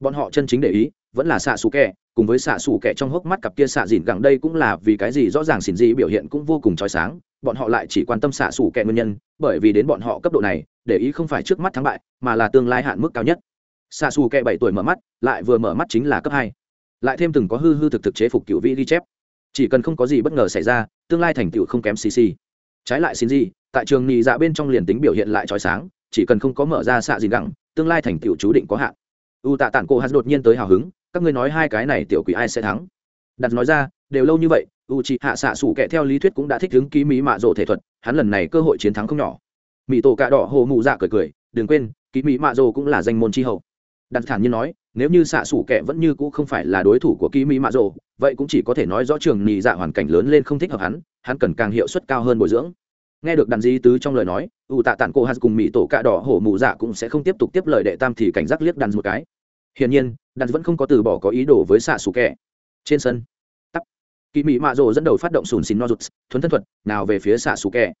Bọn họ chân chính để ý, vẫn là xạ xù kẹ cùng với xạ xù kẹ trong hốc mắt cặp kia xạ dìn gẳng đây cũng là vì cái gì rõ ràng xỉn gì biểu hiện cũng vô cùng trói sáng, bọn họ lại chỉ quan tâm xạ xù kẹ nguyên nhân, bởi vì đến bọn họ cấp độ này, để ý không phải trước mắt thắng bại, mà là tương lai hạn mức cao nhất. Xạ xù kẹ bảy tuổi mở mắt, lại vừa mở mắt chính là cấp hai. Lại thêm từng có hư hư thực thực chế phục cựu vị ghi chép chỉ cần không có gì bất ngờ xảy ra, tương lai thành tựu không kém cc trái lại xin gì, tại trường nhị dạ bên trong liền tính biểu hiện lại trói sáng, chỉ cần không có mở ra xạ gì gẳng, tương lai thành tựu chú định có hạn. U tạ tản cổ hát đột nhiên tới hào hứng, các ngươi nói hai cái này tiểu quỷ ai sẽ thắng? Đặt nói ra, đều lâu như vậy, u chị hạ xạ sủ kệ theo lý thuyết cũng đã thích hứng ký mỹ mạ rộ thể thuật, hắn lần này cơ hội chiến thắng không nhỏ. Mỹ tổ cạ đỏ hồ mụ dạ cười cười, đừng quên, ký mỹ mạ rộ cũng là danh môn tri hậu. Đặt thản nhiên nói nếu như xạ xủ kệ vẫn như cũ không phải là đối thủ của kỳ mỹ mạ rộ vậy cũng chỉ có thể nói rõ trường nhị dạ hoàn cảnh lớn lên không thích hợp hắn hắn cần càng hiệu suất cao hơn bồi dưỡng. Nghe được đàn di tứ trong lời nói, u tạ tản cô hát cùng mỹ tổ cạ đỏ hổ mù dạ cũng sẽ không tiếp tục tiếp lời đệ tam thì cảnh giác liếc đàn một cái. Hiển nhiên đàn vẫn không có từ bỏ có ý đồ với xạ xù kẹ trên sân tắt kỳ mỹ mạ rồ dẫn đầu phát động sùn xin no rụt thuấn thân thuật, nào về phía xạ xù kẹ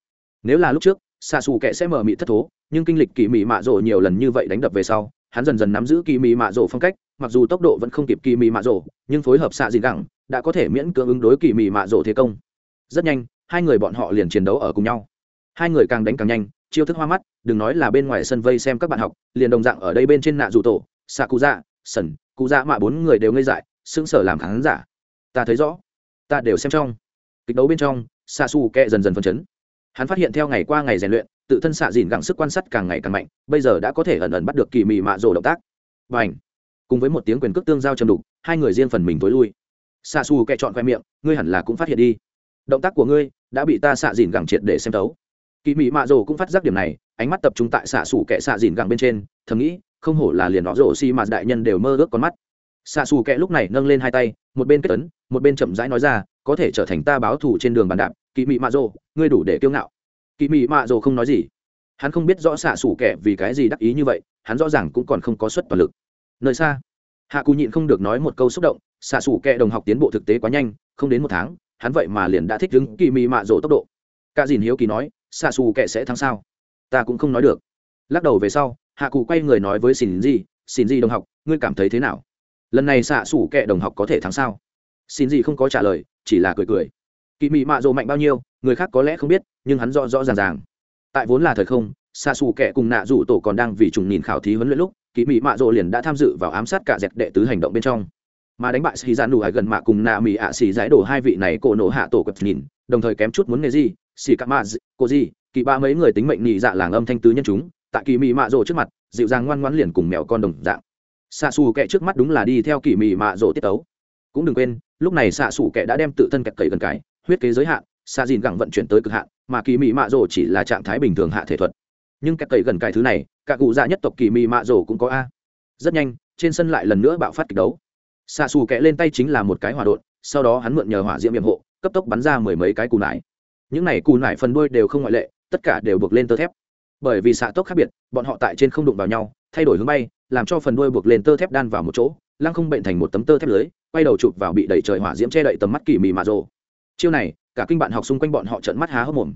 nếu là lúc trước, xạ xù kẹ sẽ mở mị thất thố, nhưng kinh lịch kỳ mỹ mạ rồ nhiều lần như vậy đánh đập về sau hắn dần dần nắm giữ kỳ mì mạ rổ phong cách, mặc dù tốc độ vẫn không kịp kỳ mì mạ rổ, nhưng phối hợp xạ gì gẳng, đã có thể miễn cưỡng ứng đối kỳ mì mạ rổ thế công. Rất nhanh, hai người bọn họ liền chiến đấu ở cùng nhau. Hai người càng đánh càng nhanh, chiêu thức hoa mắt, đừng nói là bên ngoài sân vây xem các bạn học, liền đồng dạng ở đây bên trên nạ dù tổ xạ cụ dạ sần cụ dạ mạ bốn người đều ngây dại, sững sờ làm khán giả. Ta thấy rõ. Ta đều xem trong. Kịch đấu bên trong xạ xù kẹ dần dần phân chấn. Hắn phát hiện theo ngày qua ngày rèn luyện tự thân xạ dìn gẳng sức quan sát càng ngày càng mạnh bây giờ đã có thể ẩn ẩn bắt được kỳ mị mạ rồ động tác. Và ảnh cùng với một tiếng quyền cước tương giao chầm đục hai người riêng phần mình tối lui. Xạ xù kẹ chọn khoe miệng ngươi hẳn là cũng phát hiện đi. Động tác của ngươi đã bị ta xạ dìn gẳng triệt để xem tấu kỳ mị mạ rồ cũng phát giác điểm này ánh mắt tập trung tại xạ xù kẹ xạ dìn gẳng bên trên thầm nghĩ không hổ là liền nó rổ xi mà đại nhân đều mơ ước con mắt. Xạ xù kẹ lúc này nâng lên hai tay một bên kết tấn một bên chậm rãi nói ra có thể trở thành ta báo thù trên đường bàn đạp kỳ mị mạ rồ, ngươi đủ để kiêu ngạo kỳ mị mạ Rồ không nói gì. Hắn không biết rõ xạ xủ kẹ vì cái gì đắc ý như vậy, hắn rõ ràng cũng còn không có suất toàn lực. Nơi xa, hạ cù nhịn không được nói một câu xúc động, xạ xủ kẹ đồng học tiến bộ thực tế quá nhanh, không đến một tháng, hắn vậy mà liền đã thích đứng kỳ mị mạ Rồ tốc độ. Cả dìn hiếu kỳ nói, xạ xù kẹ sẽ thắng sao? Ta cũng không nói được. Lắc đầu về sau, hạ cụ quay người nói với xin di xin di đồng học, ngươi cảm thấy thế nào? Lần này xạ xủ kẻ đồng học có thể thắng sao? Xin di không có trả lời, chỉ là cười cười kỳ mị mạ rồ mạnh bao nhiêu, người khác có lẽ không biết, nhưng hắn rõ rõ ràng ràng. Tại vốn là thời không, xa xù Kẻ cùng nạ rủ tổ còn đang vì trùng nhìn khảo thí huấn luyện lúc kỳ mị mạ rồ liền đã tham dự vào ám sát cả dẹp đệ tứ hành động bên trong. Mà đánh bại xì ra nụ hải gần mạ cùng nạ mị ạ xì giải đổ hai vị này cổ nổ hạ tổ quật nhìn, đồng thời kém chút muốn nghề gì, xì cả mạ cô gì kỳ ba mấy người tính mệnh nhị dạ làng âm thanh tứ nhân chúng, tại kỳ mị mạ rồ trước mặt, dịu dàng ngoan ngoãn liền cùng mèo con đồng dạng. Xạ xù Kẻ trước mắt đúng là đi theo kỳ mị mạ rồ tiết tấu. Cũng đừng quên, lúc này xạ xù Kẻ đã đem tự thân kẹt cậy gần cái huyết kế giới hạn xa dìn gẳng vận chuyển tới cực hạn, mà kỳ mị mạ rồ chỉ là trạng thái bình thường hạ thể thuật. Nhưng cách cậy gần cái thứ này, cả cụ dạ nhất tộc kỳ mị mạ rồ cũng có a. Rất nhanh, trên sân lại lần nữa bạo phát kịch đấu. Xạ xù kẽ lên tay chính là một cái hỏa đột sau đó hắn mượn nhờ hỏa diễm nhiệm hộ, cấp tốc bắn ra mười mấy cái cù nải. Những này cù nải phần đuôi đều không ngoại lệ, tất cả đều buộc lên tơ thép. Bởi vì xạ tốc khác biệt, bọn họ tại trên không đụng vào nhau, thay đổi hướng bay, làm cho phần đuôi buộc lên tơ thép đan vào một chỗ, lăng không bệnh thành một tấm tơ thép lưới, quay đầu chụp vào bị đẩy trời hỏa diễm che đậy tầm mắt kỳ mị mạ rồ chiêu này, cả kinh bạn học xung quanh bọn họ trợn mắt há hốc mồm.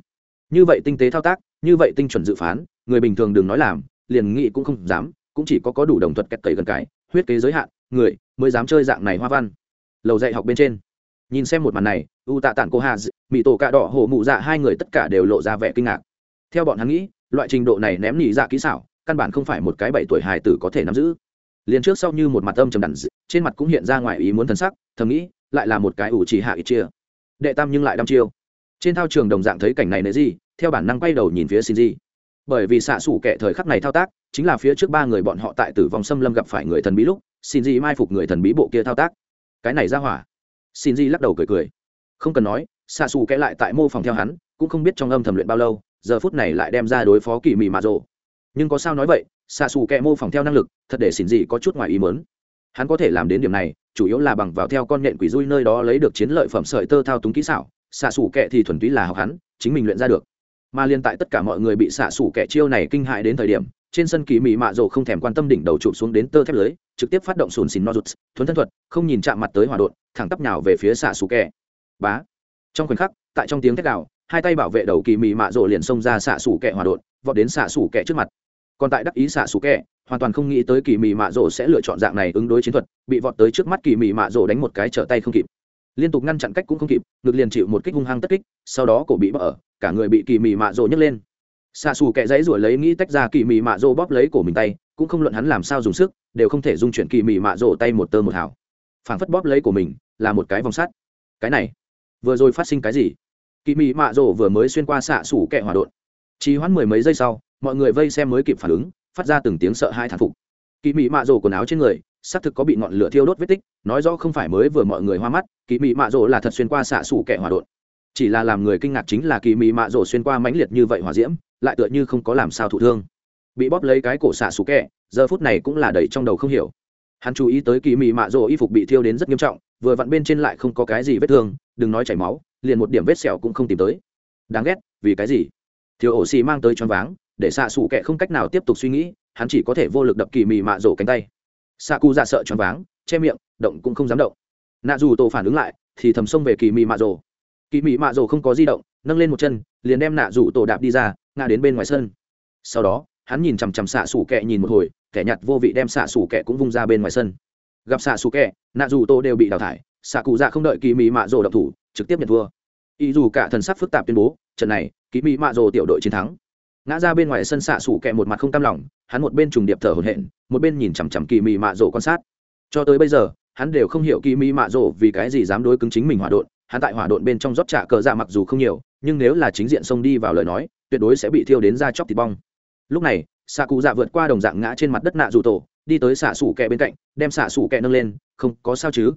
Như vậy tinh tế thao tác, như vậy tinh chuẩn dự phán, người bình thường đừng nói làm, liền nghĩ cũng không dám, cũng chỉ có có đủ đồng thuật kẹt cậy gần cái, huyết kế giới hạn, người mới dám chơi dạng này hoa văn. Lầu dạy học bên trên. Nhìn xem một màn này, u tạ tản cô hà mỹ tổ cạ đỏ, hổ mụ dạ hai người tất cả đều lộ ra vẻ kinh ngạc. Theo bọn hắn nghĩ, loại trình độ này ném nỉ dạ kỹ xảo, căn bản không phải một cái bảy tuổi hài tử có thể nắm giữ. Liền trước sau như một mặt âm trầm đặn trên mặt cũng hiện ra ngoài ý muốn thần sắc, thầm nghĩ, lại là một cái ủ chỉ hạ ít chia đệ tam nhưng lại đăm chiêu. Trên thao trường đồng dạng thấy cảnh này nệ gì, theo bản năng quay đầu nhìn phía xin gì bởi vì xạ xủ kệ thời khắc này thao tác, chính là phía trước ba người bọn họ tại tử vong xâm lâm gặp phải người thần bí lúc xin gì mai phục người thần bí bộ kia thao tác. Cái này ra hỏa. Xin gì lắc đầu cười cười. Không cần nói, xạ xù kẽ lại tại mô phòng theo hắn, cũng không biết trong âm thầm luyện bao lâu, giờ phút này lại đem ra đối phó kỳ mị mạ rộ nhưng có sao nói vậy, xạ xù kẹ mô phòng theo năng lực, thật để xin gì có chút ngoài ý mớn hắn có thể làm đến điểm này, chủ yếu là bằng vào theo con nện quỷ dui nơi đó lấy được chiến lợi phẩm sợi tơ thao túng kỹ xảo, xạ xủ kẹ thì thuần túy là học hắn, chính mình luyện ra được. Mà liên tại tất cả mọi người bị xạ xủ kẹ chiêu này kinh hại đến thời điểm, trên sân kỳ mị mạ rộ không thèm quan tâm đỉnh đầu chụp xuống đến tơ thép lưới, trực tiếp phát động sùn xìn nozuts thuấn thân thuật, không nhìn chạm mặt tới hỏa đột thẳng tắp nhào về phía xạ xù kẹ bá. Trong khoảnh khắc, tại trong tiếng thét đạo hai tay bảo vệ đầu kỳ mị mạ rộ liền xông ra xạ xù kẹ hỏa đột vọt đến xạ xù kẹ trước mặt còn tại đắc ý xạ xù kẹ hoàn toàn không nghĩ tới kỳ mị mạ rộ sẽ lựa chọn dạng này ứng đối chiến thuật, bị vọt tới trước mắt kỳ mị mạ rộ đánh một cái trở tay không kịp. Liên tục ngăn chặn cách cũng không kịp ngực liền chịu một kích hung hăng tất kích, sau đó cổ bị bỡ ở, cả người bị kỳ mị mạ rộ nhấc lên. Xạ xù kẹ dãy ruổi lấy nghĩ tách ra kỳ mị mạ rộ bóp lấy cổ mình tay, cũng không luận hắn làm sao dùng sức, đều không thể dung chuyển kỳ mị mạ rộ tay một tơ một hào. Phảng phất bóp lấy của mình, là một cái vòng sắt. Cái này, vừa rồi phát sinh cái gì? Kỳ mị mạ rộ vừa mới xuyên qua xạ xủ kẹ hỏa đột chỉ hoãn mười mấy giây sau mọi người vây xem mới kịp phản ứng, phát ra từng tiếng sợ hai thán phục. Kỳ mị mạ rồ quần áo trên người, xác thực có bị ngọn lửa thiêu đốt vết tích, nói rõ không phải mới vừa mọi người hoa mắt kỳ mị mạ rồ là thật xuyên qua xạ xủ kẻ hỏa đột chỉ là làm người kinh ngạc chính là kỳ mị mạ rồ xuyên qua mãnh liệt như vậy hỏa diễm, lại tựa như không có làm sao thụ thương. Bị bóp lấy cái cổ xạ xù kẹ giờ phút này cũng là đầy trong đầu không hiểu. Hắn chú ý tới kỳ mị mạ rồ y phục bị thiêu đến rất nghiêm trọng, vừa vặn bên trên lại không có cái gì vết thương, đừng nói chảy máu, liền một điểm vết sẹo cũng không tìm tới. Đáng ghét, vì cái gì? Thiếu ổ xì mang tới choáng váng để xạ xù kẹ không cách nào tiếp tục suy nghĩ, hắn chỉ có thể vô lực đập kỳ mị mạ rổ cánh tay. Xạ cụ ra dạ sợ choáng váng, che miệng, động cũng không dám động. Nạ dù tổ phản ứng lại, thì thầm xông về kỳ mị mạ rổ. Kỳ mị mạ rổ không có di động, nâng lên một chân, liền đem nạ dù tổ đạp đi ra, ngã đến bên ngoài sân. Sau đó, hắn nhìn chằm chằm xạ xù kẹ nhìn một hồi, kẻ nhặt vô vị đem xạ xù kẹ cũng vung ra bên ngoài sân. Gặp xạ xù kẹ nạ dù tổ đều bị đào thải, xạ cụ dạ không đợi kỳ mị mạ rổ đập thủ, trực tiếp nhận thua ý dù cả thần sắc phức tạp tuyên bố, trận này, kỳ mì mạ rổ tiểu đội chiến thắng ngã ra bên ngoài sân xạ sủ kẹ một mặt không cam lòng, hắn một bên trùng điệp thở hổn hển, một bên nhìn chằm chằm kỳ mị mạ rỗ quan sát. Cho tới bây giờ, hắn đều không hiểu kỳ mị mạ rỗ vì cái gì dám đối cứng chính mình hỏa độn, hắn tại hỏa độn bên trong rót trả cờ dạ mặc dù không nhiều, nhưng nếu là chính diện xông đi vào lời nói, tuyệt đối sẽ bị thiêu đến ra chóc thịt bong. Lúc này, xạ cụ dạ vượt qua đồng dạng ngã trên mặt đất nạ dù tổ, đi tới xạ xủ kẹ bên cạnh, đem xạ xủ kẹ nâng lên, không, có sao chứ?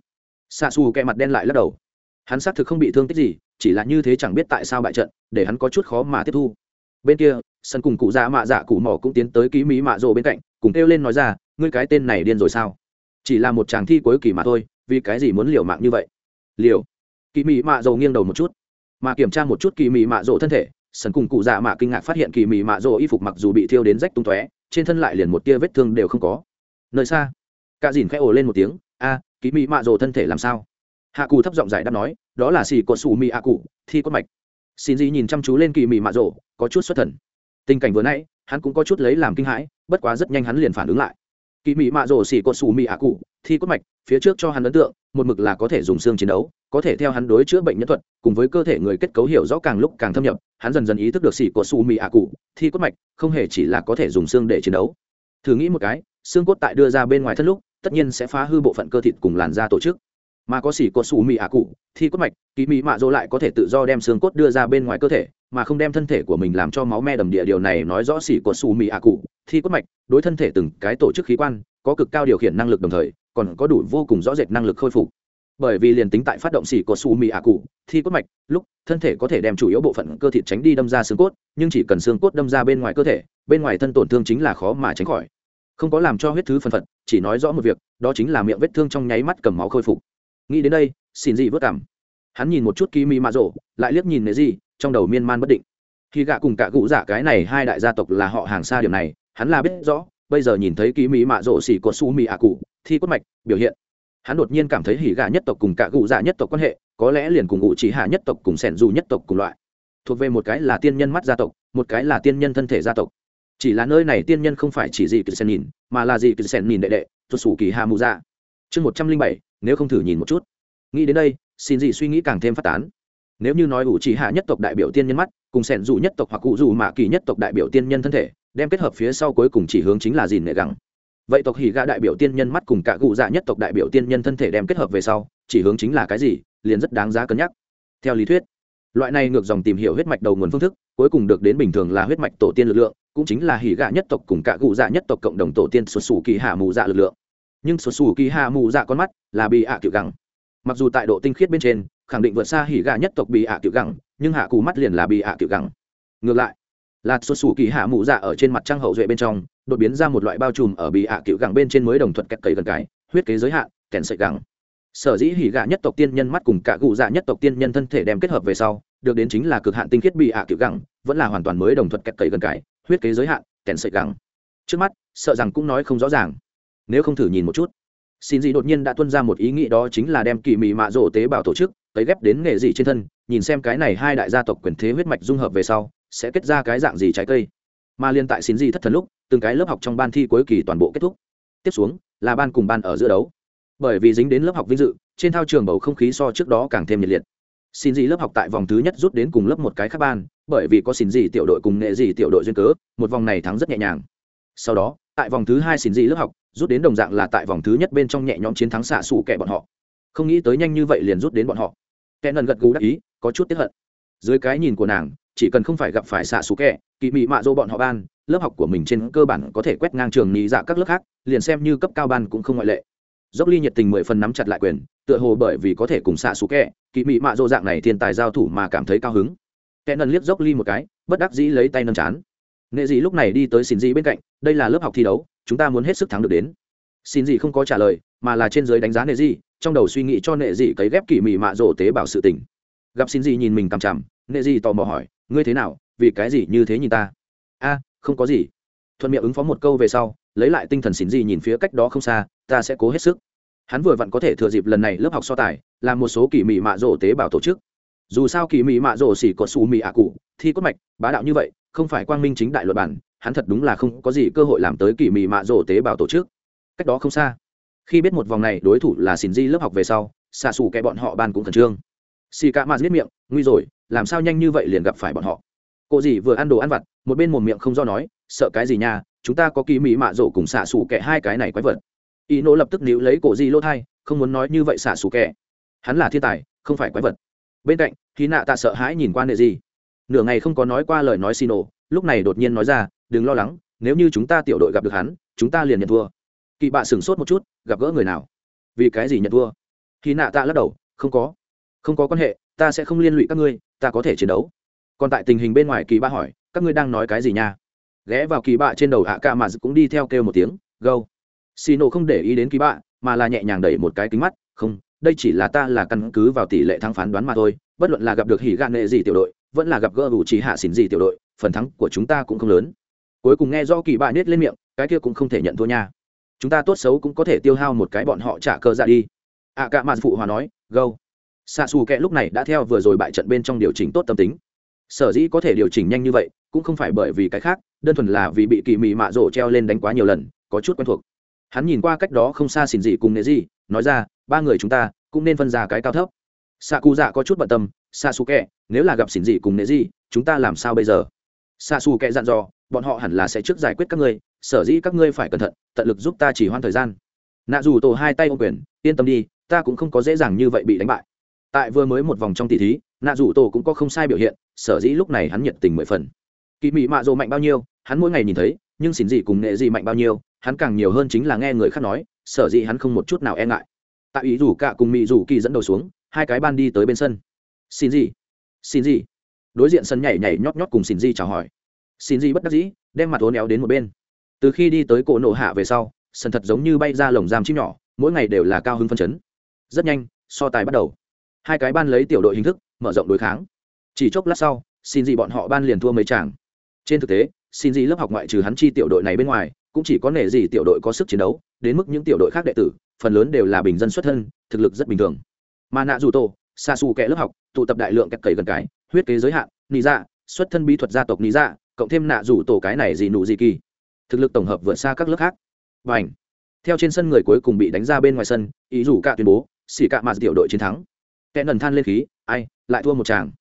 Xạ xù kẹ mặt đen lại lắc đầu. Hắn xác thực không bị thương tích gì, chỉ là như thế chẳng biết tại sao bại trận, để hắn có chút khó mà tiếp thu bên kia, sân cùng cụ già mạ dạ cụ mỏ cũng tiến tới ký mỹ mạ rồ bên cạnh, cùng kêu lên nói ra, ngươi cái tên này điên rồi sao? Chỉ là một chàng thi cuối kỳ mà thôi, vì cái gì muốn liều mạng như vậy? Liều? Kỳ mỹ mạ rồ nghiêng đầu một chút. Mà kiểm tra một chút kỳ mỹ mạ rồ thân thể, sân cùng cụ dạ mạ kinh ngạc phát hiện kỳ mỹ mạ rồ y phục mặc dù bị thiêu đến rách tung tóe, trên thân lại liền một tia vết thương đều không có. Nơi xa. Cả dìn khẽ ồ lên một tiếng, a kỳ mỹ mạ rồ thân thể làm sao? Hạ cụ thấp giọng giải đáp nói, đó là xì cột xù mỹ hạ cụ, thi cốt mạch xin gì nhìn chăm chú lên kỳ Mị mạ Rổ, có chút xuất thần. Tình cảnh vừa nãy hắn cũng có chút lấy làm kinh hãi bất quá rất nhanh hắn liền phản ứng lại. Kỳ Mị mạ Rổ xỉ cột xù mỹ hạ cụ thi cốt mạch phía trước cho hắn ấn tượng một mực là có thể dùng xương chiến đấu có thể theo hắn đối chữa bệnh nhân thuật cùng với cơ thể người kết cấu hiểu rõ càng lúc càng thâm nhập hắn dần dần ý thức được xỉ cột xù mỹ hạ cụ thi cốt mạch không hề chỉ là có thể dùng xương để chiến đấu. Thử nghĩ một cái xương cốt tại đưa ra bên ngoài thân lúc tất nhiên sẽ phá hư bộ phận cơ thịt cùng làn da tổ chức mà có xỉ cột xù mì ạ cụ thì cốt mạch kỳ mị mạ dỗ lại có thể tự do đem xương cốt đưa ra bên ngoài cơ thể, mà không đem thân thể của mình làm cho máu me đầm địa. Điều này nói rõ xỉ cột xù mì ạ cụ thì cốt mạch, đối thân thể từng cái tổ chức khí quan, có cực cao điều khiển năng lực đồng thời, còn có đủ vô cùng rõ rệt năng lực khôi phục. Bởi vì liền tính tại phát động xỉ cột xù mì ạ cụ thì cốt mạch, lúc, thân thể có thể đem chủ yếu bộ phận cơ thịt tránh đi đâm ra xương cốt, nhưng chỉ cần xương cốt đâm ra bên ngoài cơ thể, bên ngoài thân tổn thương chính là khó mà tránh khỏi. Không có làm cho huyết thứ phân phật, chỉ nói rõ một việc, đó chính là miệng vết thương trong nháy mắt cầm máu khôi phục nghĩ đến đây, xin gì vớt cảm. Hắn nhìn một chút kỳ mỹ mạ rộ lại liếc nhìn nệ gì trong đầu miên man bất định. Khi gạ cùng cả cụ giả cái này hai đại gia tộc là họ hàng xa điểm này, hắn là biết rõ, bây giờ nhìn thấy kỳ mỹ mạ rộ xỉ có su mỹ ạ cụ, thi cốt mạch, biểu hiện. Hắn đột nhiên cảm thấy hỉ gạ nhất tộc cùng cả cụ giả nhất tộc quan hệ, có lẽ liền cùng ngụ chỉ hạ nhất tộc cùng sẻn dù nhất tộc cùng loại. Thuộc về một cái là tiên nhân mắt gia tộc, một cái là tiên nhân thân thể gia tộc. Chỉ là nơi này tiên nhân không phải chỉ gì kỳ sen nhìn, mà là gì kỳ sen nhìn đệ đệ tuột sủ kỳ hà mù gia. chương một trăm linh bảy nếu không thử nhìn một chút. Nghĩ đến đây, xin gì suy nghĩ càng thêm phát tán. Nếu như nói ủ chỉ hạ nhất tộc đại biểu tiên nhân mắt, cùng sẻn dù nhất tộc hoặc cụ dù mạ kỳ nhất tộc đại biểu tiên nhân thân thể, đem kết hợp phía sau cuối cùng chỉ hướng chính là dìn nệ gẳng. Vậy tộc hỉ gạ đại biểu tiên nhân mắt cùng cả cụ dạ nhất tộc đại biểu tiên nhân thân thể đem kết hợp về sau, chỉ hướng chính là cái gì, liền rất đáng giá cân nhắc. Theo lý thuyết, loại này ngược dòng tìm hiểu huyết mạch đầu nguồn phương thức, cuối cùng được đến bình thường là huyết mạch tổ tiên lực lượng, cũng chính là hỉ gạ nhất tộc cùng cả cụ dạ nhất tộc cộng đồng tổ tiên xuất xù kỳ hạ mù dạ lực lượng nhưng xuất xù kỳ hạ mù dạ con mắt là bị ạ à kiểu gẳng. Mặc dù tại độ tinh khiết bên trên, khẳng định vượt xa hỉ gạ nhất tộc bị ạ à kiểu gẳng, nhưng hạ cù mắt liền là bị ạ à kiểu gẳng. Ngược lại, là xuất xù kỳ hạ mù dạ ở trên mặt trăng hậu duệ bên trong, đột biến ra một loại bao trùm ở bị ạ kiểu gẳng bên trên mới đồng thuận kẹt cấy gần cái, huyết kế giới hạn kèn sợi gẳng. Sở dĩ hỉ gạ nhất tộc tiên nhân mắt cùng cả cụ dạ nhất tộc tiên nhân thân thể đem kết hợp về sau, được đến chính là cực hạn tinh khiết bị ạ kiểu gẳng, vẫn là hoàn toàn mới đồng thuận kẹt cấy gần cái, huyết kế giới hạn kèn sợi gẳng. Trước mắt, sợ rằng cũng nói không rõ ràng nếu không thử nhìn một chút. Xin gì đột nhiên đã tuân ra một ý nghĩ đó chính là đem kỳ mị mạ rổ tế bào tổ chức tới ghép đến nghệ dị trên thân, nhìn xem cái này hai đại gia tộc quyền thế huyết mạch dung hợp về sau, sẽ kết ra cái dạng gì trái cây. Mà liên tại xin gì thất thần lúc, từng cái lớp học trong ban thi cuối kỳ toàn bộ kết thúc. Tiếp xuống, là ban cùng ban ở giữa đấu. Bởi vì dính đến lớp học vinh dự, trên thao trường bầu không khí so trước đó càng thêm nhiệt liệt. Xin gì lớp học tại vòng thứ nhất rút đến cùng lớp một cái khác ban, bởi vì có xin gì tiểu đội cùng nghệ dị tiểu đội duyên cớ, một vòng này thắng rất nhẹ nhàng. Sau đó, tại vòng thứ hai xin gì lớp học rút đến đồng dạng là tại vòng thứ nhất bên trong nhẹ nhõm chiến thắng xạ xù kẻ bọn họ. Không nghĩ tới nhanh như vậy liền rút đến bọn họ. Kẻ nần gật gù đắc ý, có chút tiếp hận. Dưới cái nhìn của nàng, chỉ cần không phải gặp phải xạ xù kẻ kỳ mị mạ dô bọn họ ban, lớp học của mình trên cơ bản có thể quét ngang trường nhị dạ các lớp khác, liền xem như cấp cao ban cũng không ngoại lệ. Dốc ly nhiệt tình mười phần nắm chặt lại quyền, tựa hồ bởi vì có thể cùng xạ xù kẻ kỳ mị mạ dô dạng này thiên tài giao thủ mà cảm thấy cao hứng. Kẻ nần liếc dốc ly một cái, bất đắc dĩ lấy tay nâng chán nghệ dị lúc này đi tới xin dị bên cạnh, đây là lớp học thi đấu, chúng ta muốn hết sức thắng được đến. Xin dị không có trả lời, mà là trên giới đánh giá nệ dị trong đầu suy nghĩ cho nệ dị cấy ghép kỳ mị mạ rổ tế bào sự tình. Gặp xin dị nhìn mình cằm chằm, nệ dị tò mò hỏi, ngươi thế nào? Vì cái gì như thế nhìn ta? A, không có gì. Thuận miệng ứng phó một câu về sau, lấy lại tinh thần xin dị nhìn phía cách đó không xa, ta sẽ cố hết sức. Hắn vừa vặn có thể thừa dịp lần này lớp học so tài, làm một số kỳ mị mạ rổ tế bào tổ chức dù sao kỳ mỹ mạ rổ xỉ có xù mỹ ạ cụ, thi cốt mạch, bá đạo như vậy, không phải quang minh chính đại luật bản, hắn thật đúng là không có gì cơ hội làm tới kỳ mỹ mạ rổ tế bào tổ chức. Cách đó không xa, khi biết một vòng này đối thủ là xin di lớp học về sau, xạ xù kẻ bọn họ ban cũng khẩn trương. Xì cả mà giết miệng, nguy rồi, làm sao nhanh như vậy liền gặp phải bọn họ? Cô dì vừa ăn đồ ăn vặt, một bên mồm miệng không do nói, sợ cái gì nha, chúng ta có kỳ mỹ mạ rổ cùng xạ xù kẻ hai cái này quái vật. Y nỗ lập tức níu lấy cổ dì lỗ thai, không muốn nói như vậy xạ xù kẻ. Hắn là thiên tài, không phải quái vật bên cạnh, khi nạ tạ sợ hãi nhìn qua nệ gì? Nửa ngày không có nói qua lời nói xin ồ lúc này đột nhiên nói ra, đừng lo lắng, nếu như chúng ta tiểu đội gặp được hắn, chúng ta liền nhận thua. Kỳ bạ sửng sốt một chút, gặp gỡ người nào? Vì cái gì nhận thua? Khi nạ tạ lắc đầu, không có không có quan hệ, ta sẽ không liên lụy các ngươi, ta có thể chiến đấu. Còn tại tình hình bên ngoài kỳ bạ hỏi, các ngươi đang nói cái gì nha? Ghé vào kỳ bạ trên đầu ạ ca mà cũng đi theo kêu một tiếng gâu xì nổ không để ý đến kỳ bạ, mà là nhẹ nhàng đẩy một cái kính mắt, không đây chỉ là ta là căn cứ vào tỷ lệ thắng phán đoán mà thôi bất luận là gặp được hỉ gạn nệ gì tiểu đội vẫn là gặp gỡ đủ trí hạ xỉn gì tiểu đội phần thắng của chúng ta cũng không lớn. Cuối cùng nghe do kỳ bạ nết lên miệng cái kia cũng không thể nhận thua nha. Chúng ta tốt xấu cũng có thể tiêu hao một cái bọn họ trả cơ ra đi. Ạ cả mạn phụ hòa nói gâu. Xạ xù kẹ lúc này đã theo vừa rồi bại trận bên trong điều chỉnh tốt tâm tính. Sở dĩ có thể điều chỉnh nhanh như vậy cũng không phải bởi vì cái khác đơn thuần là vì bị kỳ mị mạ rổ treo lên đánh quá nhiều lần có chút quen thuộc. Hắn nhìn qua cách đó không xa xỉn gì cùng nệ gì, nói ra ba người chúng ta cũng nên phân ra cái cao thấp. Xạ cụ dạ có chút bận tâm xạ xù kẹ nếu là gặp xỉn gì cùng nệ gì, chúng ta làm sao bây giờ? Xạ xù kẹ dặn dò bọn họ hẳn là sẽ trước giải quyết các ngươi sở dĩ các ngươi phải cẩn thận tận lực giúp ta chỉ hoãn thời gian. Nạ dù tổ hai tay ô quyền yên tâm đi ta cũng không có dễ dàng như vậy bị đánh bại. Tại vừa mới một vòng trong tỷ thí nạ dù tổ cũng có không sai biểu hiện sở dĩ lúc này hắn nhiệt tình mười phần. Kỳ mị mạ dỗ mạnh bao nhiêu hắn mỗi ngày nhìn thấy nhưng xỉn gì cùng nghệ gì mạnh bao nhiêu hắn càng nhiều hơn chính là nghe người khác nói sở dĩ hắn không một chút nào e ngại tại ý rủ cả cùng mỹ rủ kỳ dẫn đầu xuống, hai cái ban đi tới bên sân. Xin gì? Xin gì? Đối diện sân nhảy nhảy nhót nhót cùng xin gì chào hỏi. Xin gì bất đắc dĩ, đem mặt ố éo đến một bên. Từ khi đi tới cổ nổ hạ về sau, sân thật giống như bay ra lồng giam chim nhỏ, mỗi ngày đều là cao hứng phân chấn. Rất nhanh, so tài bắt đầu. Hai cái ban lấy tiểu đội hình thức, mở rộng đối kháng. Chỉ chốc lát sau, xin gì bọn họ ban liền thua mấy chàng trên thực tế, xin gì lớp học ngoại trừ hắn chi tiểu đội này bên ngoài, cũng chỉ có nể gì tiểu đội có sức chiến đấu, đến mức những tiểu đội khác đệ tử phần lớn đều là bình dân xuất thân, thực lực rất bình thường. Mà nạ dù tổ, xa xù kẻ lớp học, tụ tập đại lượng các cầy gần cái, huyết kế giới hạn, nị dạ xuất thân bí thuật gia tộc nị dạ cộng thêm nạ dù tổ cái này gì nụ gì kỳ. Thực lực tổng hợp vượt xa các lớp khác. Và ảnh theo trên sân người cuối cùng bị đánh ra bên ngoài sân, ý rủ cả tuyên bố, xỉ cả mà tiểu đội chiến thắng. Kẻ nần than lên khí, ai, lại thua một chàng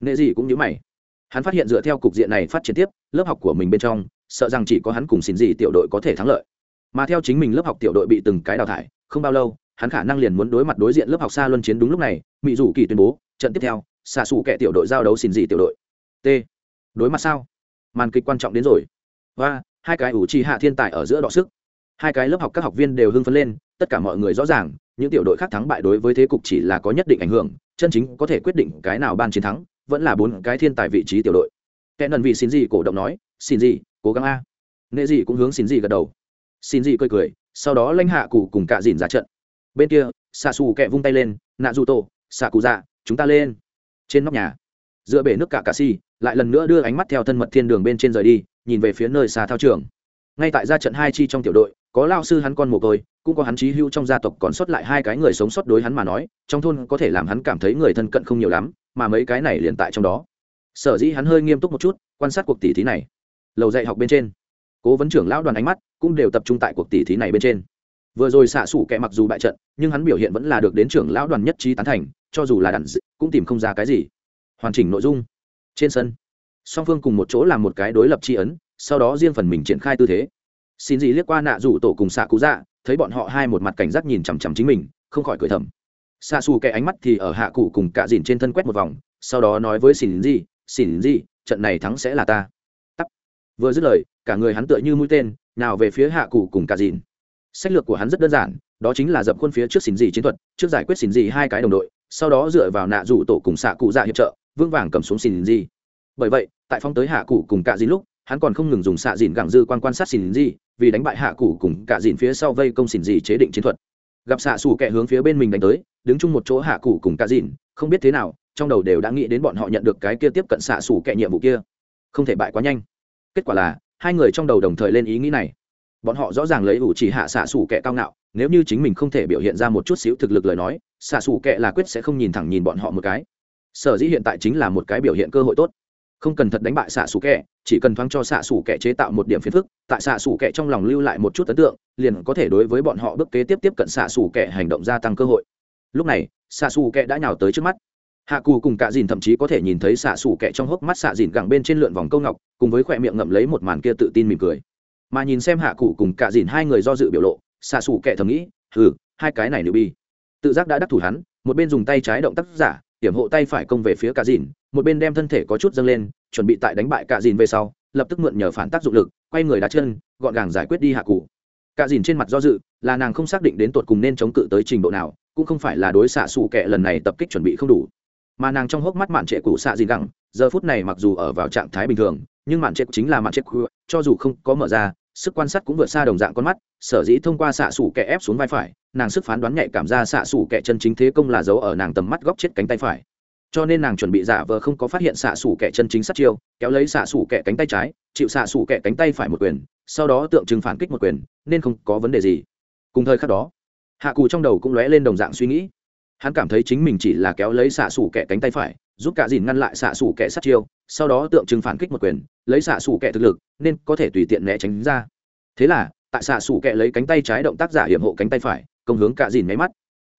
nệ gì cũng nhớ mày. Hắn phát hiện dựa theo cục diện này phát triển tiếp, lớp học của mình bên trong, sợ rằng chỉ có hắn cùng xin gì tiểu đội có thể thắng lợi mà theo chính mình lớp học tiểu đội bị từng cái đào thải, không bao lâu, hắn khả năng liền muốn đối mặt đối diện lớp học xa luân chiến đúng lúc này mỹ rủ kỳ tuyên bố, trận tiếp theo, xạ xù kẻ tiểu đội giao đấu xin gì tiểu đội. T. Đối mặt sao? Màn kịch quan trọng đến rồi. Và, hai cái ủ trì hạ thiên tài ở giữa đọ sức. Hai cái lớp học các học viên đều hưng phấn lên, tất cả mọi người rõ ràng, những tiểu đội khác thắng bại đối với thế cục chỉ là có nhất định ảnh hưởng, chân chính có thể quyết định cái nào ban chiến thắng, vẫn là bốn cái thiên tài vị trí tiểu đội. Kẻ nần vị xin gì cổ động nói, xin gì cố gắng a. Nghệ gì cũng hướng xin gì gật đầu xin gì cười cười, sau đó lãnh hạ cụ cùng cạ dìn ra trận. Bên kia xạ xù kẹ vung tay lên, nạ dù tổ xạ cụ dạ chúng ta lên. Trên nóc nhà, giữa bể nước cả cà si, lại lần nữa đưa ánh mắt theo thân mật thiên đường bên trên rời đi, nhìn về phía nơi xa thao trường. Ngay tại ra trận hai chi trong tiểu đội, có lao sư hắn con mồ côi, cũng có hắn trí hưu trong gia tộc còn sót lại hai cái người sống sót đối hắn mà nói, trong thôn có thể làm hắn cảm thấy người thân cận không nhiều lắm, mà mấy cái này liền tại trong đó. Sở dĩ hắn hơi nghiêm túc một chút, quan sát cuộc tỷ thí này. Lầu dạy học bên trên cố vấn trưởng lão đoàn ánh mắt cũng đều tập trung tại cuộc tỷ thí này bên trên. Vừa rồi xạ xủ kẻ mặc dù bại trận, nhưng hắn biểu hiện vẫn là được đến trưởng lão đoàn nhất trí tán thành, cho dù là đàn dự, cũng tìm không ra cái gì. Hoàn chỉnh nội dung. Trên sân, song phương cùng một chỗ làm một cái đối lập tri ấn, sau đó riêng phần mình triển khai tư thế. Xin gì liếc qua nạ rủ tổ cùng xạ cú dạ thấy bọn họ hai một mặt cảnh giác nhìn chằm chằm chính mình, không khỏi cười thầm. Xạ xù kẻ ánh mắt thì ở hạ cụ cùng cạ dìn trên thân quét một vòng, sau đó nói với xin gì xin gì, trận này thắng sẽ là ta vừa dứt lời, cả người hắn tựa như mũi tên, nào về phía hạ cụ cùng cả dìn. Sách lược của hắn rất đơn giản, đó chính là dập khuôn phía trước xỉn gì chiến thuật, trước giải quyết xỉn gì hai cái đồng đội, sau đó dựa vào nạ rủ tổ cùng xạ cụ dạ hiệp trợ, vững vàng cầm xuống xỉn gì bởi vậy, tại phong tới hạ cụ cùng cả dìn lúc, hắn còn không ngừng dùng xạ dìn gẳng dư quan quan sát xỉn gì vì đánh bại hạ cụ cùng cả dìn phía sau vây công xỉn gì chế định chiến thuật. Gặp xạ xù kẹ hướng phía bên mình đánh tới, đứng chung một chỗ hạ cụ cùng cả dìn, không biết thế nào, trong đầu đều đã nghĩ đến bọn họ nhận được cái kia tiếp cận xạ xù kẹ nhiệm vụ kia. Không thể bại quá nhanh kết quả là, hai người trong đầu đồng thời lên ý nghĩ này. Bọn họ rõ ràng lấy ủ chỉ hạ xạ xủ kẻ cao ngạo, nếu như chính mình không thể biểu hiện ra một chút xíu thực lực lời nói, xạ xủ kẻ là quyết sẽ không nhìn thẳng nhìn bọn họ một cái. Sở dĩ hiện tại chính là một cái biểu hiện cơ hội tốt. Không cần thật đánh bại xạ xủ kẻ, chỉ cần thoáng cho xạ xủ kẻ chế tạo một điểm phiền phức, tại xạ xủ kẻ trong lòng lưu lại một chút ấn tượng, liền có thể đối với bọn họ bước kế tiếp tiếp cận xạ xủ kẻ hành động gia tăng cơ hội. Lúc này, xạ xù kẹ đã nhào tới trước mắt hạ cù cùng cạ dìn thậm chí có thể nhìn thấy xạ xủ kẹ trong hốc mắt xạ dìn gẳng bên trên lượn vòng câu ngọc, cùng với khỏe miệng ngậm lấy một màn kia tự tin mỉm cười. Mà nhìn xem hạ cụ cùng cạ dìn hai người do dự biểu lộ, xạ xủ kẹ thầm nghĩ ừ hai cái này nữ bi. Tự giác đã đắc thủ hắn, một bên dùng tay trái động tác giả, hiểm hộ tay phải công về phía cạ dìn, một bên đem thân thể có chút dâng lên, chuẩn bị tại đánh bại cạ dìn về sau, lập tức mượn nhờ phản tác dụng lực, quay người đá chân, gọn gàng giải quyết đi hạ cụ cạ dìn trên mặt do dự, là nàng không xác định đến tột cùng nên chống cự tới trình độ nào, cũng không phải là đối xạ xù kẹ lần này tập kích chuẩn bị không đủ mà nàng trong hốc mắt mạn trệ cụ xạ gì gẳng, giờ phút này mặc dù ở vào trạng thái bình thường, nhưng mạn trệ chính là mạn trệ cụ cho dù không có mở ra, sức quan sát cũng vượt xa đồng dạng con mắt, sở dĩ thông qua xạ xủ kẹ ép xuống vai phải, nàng sức phán đoán nhạy cảm ra xạ xủ kẹ chân chính thế công là giấu ở nàng tầm mắt góc chết cánh tay phải. Cho nên nàng chuẩn bị giả vờ không có phát hiện xạ xủ kẹ chân chính sát chiêu, kéo lấy xạ xủ kẹ cánh tay trái, chịu xạ xủ kẹ cánh tay phải một quyền, sau đó tượng trưng phản kích một quyền, nên không có vấn đề gì. Cùng thời khắc đó, hạ cù trong đầu cũng lóe lên đồng dạng suy nghĩ hắn cảm thấy chính mình chỉ là kéo lấy xạ xủ kẻ cánh tay phải, giúp cả dìn ngăn lại xạ xủ kẻ sát chiêu, sau đó tượng trưng phản kích một quyền, lấy xạ xủ kẻ thực lực, nên có thể tùy tiện né tránh ra. Thế là, tại xạ xủ kẻ lấy cánh tay trái động tác giả hiểm hộ cánh tay phải, công hướng cả dìn máy mắt.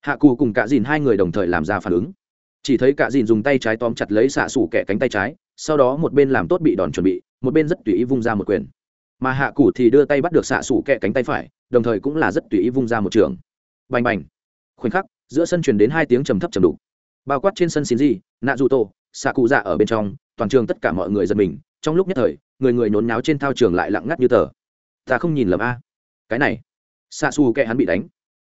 Hạ cù cùng cả dìn hai người đồng thời làm ra phản ứng. Chỉ thấy cả dìn dùng tay trái tóm chặt lấy xạ xủ kẻ cánh tay trái, sau đó một bên làm tốt bị đòn chuẩn bị, một bên rất tùy ý vung ra một quyền. Mà hạ cù thì đưa tay bắt được xạ xủ kẻ cánh tay phải, đồng thời cũng là rất tùy ý vung ra một trường. Bành bành. Khoảnh khắc giữa sân truyền đến hai tiếng trầm thấp trầm đục. Bao quát trên sân xin gì nạ dù tô xạ cụ dạ ở bên trong, toàn trường tất cả mọi người giật mình, trong lúc nhất thời, người người nhốn náo trên thao trường lại lặng ngắt như tờ. Ta không nhìn lầm a. Cái này xạ xù kệ hắn bị đánh.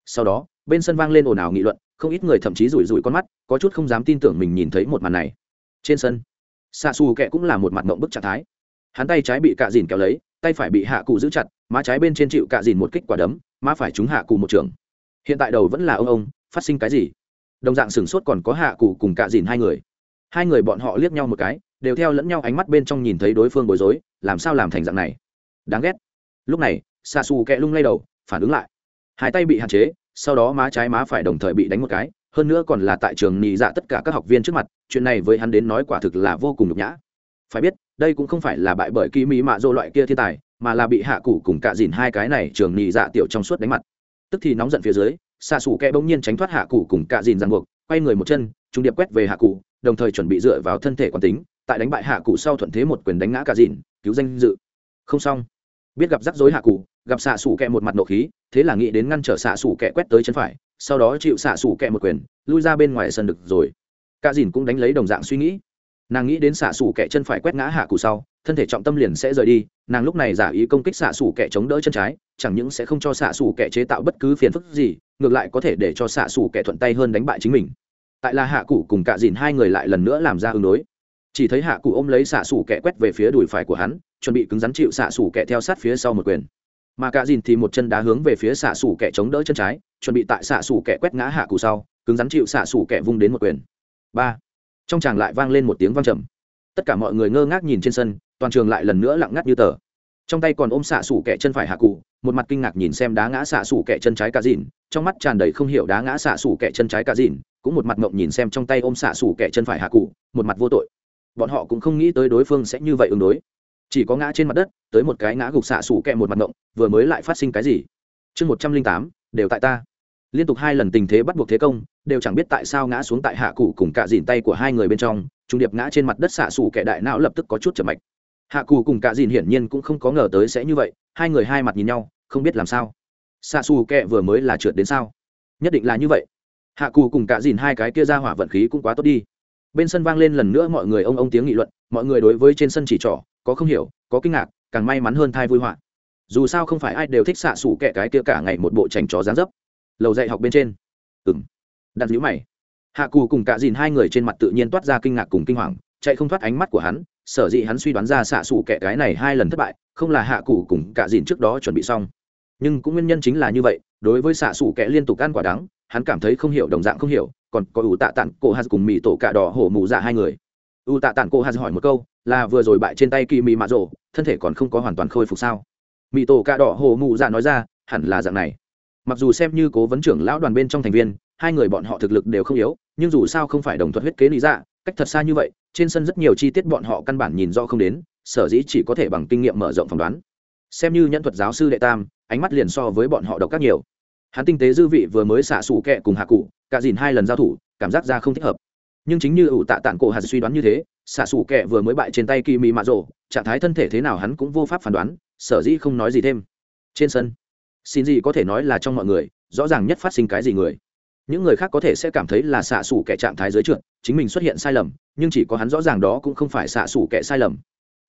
Sau đó, bên sân vang lên ồn ào nghị luận, không ít người thậm chí rủi rủi con mắt, có chút không dám tin tưởng mình nhìn thấy một màn này. Trên sân xạ xù kệ cũng là một mặt mộng bức trạng thái. Hắn tay trái bị cạ dìn kéo lấy, tay phải bị hạ cụ giữ chặt, má trái bên trên chịu cạ dìn một kích quả đấm, má phải trúng hạ cụ một trường. Hiện tại đầu vẫn là ông ông phát sinh cái gì? Đồng dạng sửng sốt còn có hạ cụ cùng cạ dìn hai người. Hai người bọn họ liếc nhau một cái, đều theo lẫn nhau ánh mắt bên trong nhìn thấy đối phương bối rối, làm sao làm thành dạng này? Đáng ghét. Lúc này xa xù kẹ lung lay đầu, phản ứng lại. Hai tay bị hạn chế, sau đó má trái má phải đồng thời bị đánh một cái, hơn nữa còn là tại trường nhị dạ tất cả các học viên trước mặt, chuyện này với hắn đến nói quả thực là vô cùng nhục nhã. Phải biết, đây cũng không phải là bại bởi kỹ mỹ mạ dô loại kia thiên tài, mà là bị hạ cụ cùng cạ dìn hai cái này trường nhị dạ tiểu trong suốt đánh mặt. Tức thì nóng giận phía dưới xạ xù kẹ bỗng nhiên tránh thoát hạ cụ cùng cạ dìn ràng buộc, quay người một chân, trung điệp quét về hạ cụ, đồng thời chuẩn bị dựa vào thân thể quán tính, tại đánh bại hạ cụ sau thuận thế một quyền đánh ngã cạ dìn, cứu danh dự. Không xong. Biết gặp rắc rối hạ cụ, gặp xạ xù kẹ một mặt nộ khí, thế là nghĩ đến ngăn trở xạ xù kẹ quét tới chân phải, sau đó chịu xạ xù kẹ một quyền, lui ra bên ngoài sân được rồi. Cạ dìn cũng đánh lấy đồng dạng suy nghĩ. Nàng nghĩ đến xạ xù kẹ chân phải quét ngã hạ cụ sau thân thể trọng tâm liền sẽ rời đi, nàng lúc này giả ý công kích xạ xù kẹ chống đỡ chân trái, chẳng những sẽ không cho xạ xù kẹ chế tạo bất cứ phiền phức gì, ngược lại có thể để cho xạ xù kẹ thuận tay hơn đánh bại chính mình. Tại là hạ cụ cùng cạ dìn hai người lại lần nữa làm ra ứng đối. Chỉ thấy hạ cụ ôm lấy xạ xù kẹ quét về phía đùi phải của hắn, chuẩn bị cứng rắn chịu xạ xù kẹ theo sát phía sau một quyền. Mà cạ dìn thì một chân đá hướng về phía xạ xù kẹ chống đỡ chân trái, chuẩn bị tại xạ xù kẹ quét ngã hạ cụ sau, cứng rắn chịu xạ xù kẹ vung đến một quyền. Ba. Trong tràng lại vang lên một tiếng vang trầm tất cả mọi người ngơ ngác nhìn trên sân, toàn trường lại lần nữa lặng ngắt như tờ. Trong tay còn ôm xạ xủ kẻ chân phải hạ cụ, một mặt kinh ngạc nhìn xem đá ngã xạ xủ kẻ chân trái cả dìn trong mắt tràn đầy không hiểu đá ngã xạ xủ kẻ chân trái cả dìn cũng một mặt ngộng nhìn xem trong tay ôm xạ xủ kẻ chân phải hạ cụ, một mặt vô tội. Bọn họ cũng không nghĩ tới đối phương sẽ như vậy ứng đối. Chỉ có ngã trên mặt đất, tới một cái ngã gục xạ xủ kẹ một mặt ngộng vừa mới lại phát sinh cái gì? Chương một trăm linh tám, đều tại ta. Liên tục hai lần tình thế bắt buộc thế công, đều chẳng biết tại sao ngã xuống tại hạ cụ cùng cả dìn tay của hai người bên trong trung điệp ngã trên mặt đất xạ xù kẻ đại não lập tức có chút chậm mạch. Hạ cù cùng cả dìn hiển nhiên cũng không có ngờ tới sẽ như vậy, hai người hai mặt nhìn nhau, không biết làm sao. Xạ xù kẻ vừa mới là trượt đến sao? Nhất định là như vậy. Hạ cù cùng cả dìn hai cái kia ra hỏa vận khí cũng quá tốt đi. Bên sân vang lên lần nữa mọi người ông ông tiếng nghị luận, mọi người đối với trên sân chỉ trỏ, có không hiểu, có kinh ngạc, càng may mắn hơn thai vui họa. Dù sao không phải ai đều thích xạ xù kẻ cái kia cả ngày một bộ trành chó dán dấp. Lầu dạy học bên trên. Ừng đặt nhữ mày hạ cù cùng cả dìn hai người trên mặt tự nhiên toát ra kinh ngạc cùng kinh hoàng, chạy không thoát ánh mắt của hắn, sở dĩ hắn suy đoán ra xạ xù kẻ cái này hai lần thất bại, không là hạ cù cùng cả dìn trước đó chuẩn bị xong. Nhưng cũng nguyên nhân chính là như vậy, đối với xạ xù kẻ liên tục ăn quả đắng, hắn cảm thấy không hiểu, đồng dạng không hiểu, còn có ủ tạ tản cổ hạt cùng mì tổ cạ đỏ hổ mù dạ hai người. Ủ tạ tản cổ hạt hỏi một câu, là vừa rồi bại trên tay kỳ mì mạ rổ thân thể còn không có hoàn toàn khôi phục sao? Mì tổ cạ đỏ hổ mù dạ nói ra, hẳn là dạng này. Mặc dù xem như cố vấn trưởng lão đoàn bên trong thành viên hai người bọn họ thực lực đều không yếu, nhưng dù sao không phải đồng thuật huyết kế lý dạ cách thật xa như vậy, trên sân rất nhiều chi tiết bọn họ căn bản nhìn rõ không đến, sở dĩ chỉ có thể bằng kinh nghiệm mở rộng phỏng đoán. Xem như nhân thuật giáo sư đệ tam, ánh mắt liền so với bọn họ độc các nhiều. Hắn tinh tế dư vị vừa mới xả xù kẹ cùng hạ cụ, cả dìn hai lần giao thủ, cảm giác ra không thích hợp. Nhưng chính như ủ tạ tản cổ hạt suy đoán như thế xạ xù kẹ vừa mới bại trên tay kỳ mị mạ rộ trạng thái thân thể thế nào hắn cũng vô pháp phán đoán, sở dĩ không nói gì thêm. Trên sân, xin gì có thể nói là trong mọi người, rõ ràng nhất phát sinh cái gì người những người khác có thể sẽ cảm thấy là xạ xủ kẻ trạng thái dưới trượt, chính mình xuất hiện sai lầm, nhưng chỉ có hắn rõ ràng đó cũng không phải xạ xủ kẻ sai lầm.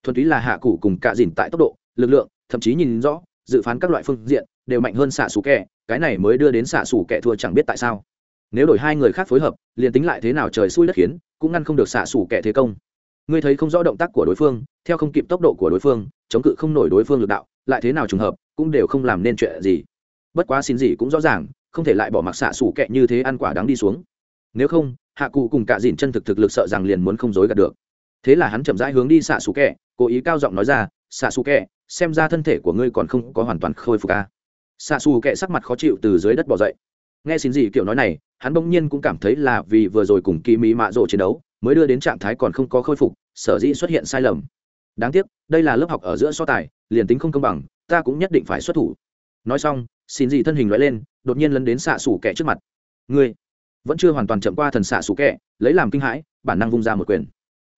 Thuần túy là hạ cụ cùng cạ dìn tại tốc độ, lực lượng, thậm chí nhìn rõ, dự phán các loại phương diện đều mạnh hơn xạ xủ kẻ, cái này mới đưa đến xạ xủ kẻ thua chẳng biết tại sao. Nếu đổi hai người khác phối hợp, liền tính lại thế nào trời xui đất khiến, cũng ngăn không được xạ xủ kẻ thế công. Ngươi thấy không rõ động tác của đối phương, theo không kịp tốc độ của đối phương, chống cự không nổi đối phương lực đạo, lại thế nào trùng hợp, cũng đều không làm nên chuyện gì. Bất quá xin gì cũng rõ ràng không thể lại bỏ mặc xạ xủ kẹ như thế ăn quả đáng đi xuống. Nếu không, hạ cụ cùng cả dìn chân thực thực lực sợ rằng liền muốn không dối gạt được. Thế là hắn chậm rãi hướng đi xạ xù kẹ, cố ý cao giọng nói ra, xạ xù kẹ, xem ra thân thể của ngươi còn không có hoàn toàn khôi phục ca à. xạ xù kẹ sắc mặt khó chịu từ dưới đất bỏ dậy. Nghe xin gì kiểu nói này, hắn bỗng nhiên cũng cảm thấy là vì vừa rồi cùng kỳ mỹ mạ rộ chiến đấu, mới đưa đến trạng thái còn không có khôi phục, sở dĩ xuất hiện sai lầm. Đáng tiếc, đây là lớp học ở giữa so tài, liền tính không công bằng, ta cũng nhất định phải xuất thủ. Nói xong, xin gì thân hình loại lên đột nhiên lấn đến xạ xủ kẻ trước mặt. Ngươi vẫn chưa hoàn toàn chậm qua thần xạ xủ kẻ, lấy làm kinh hãi, bản năng vung ra một quyền.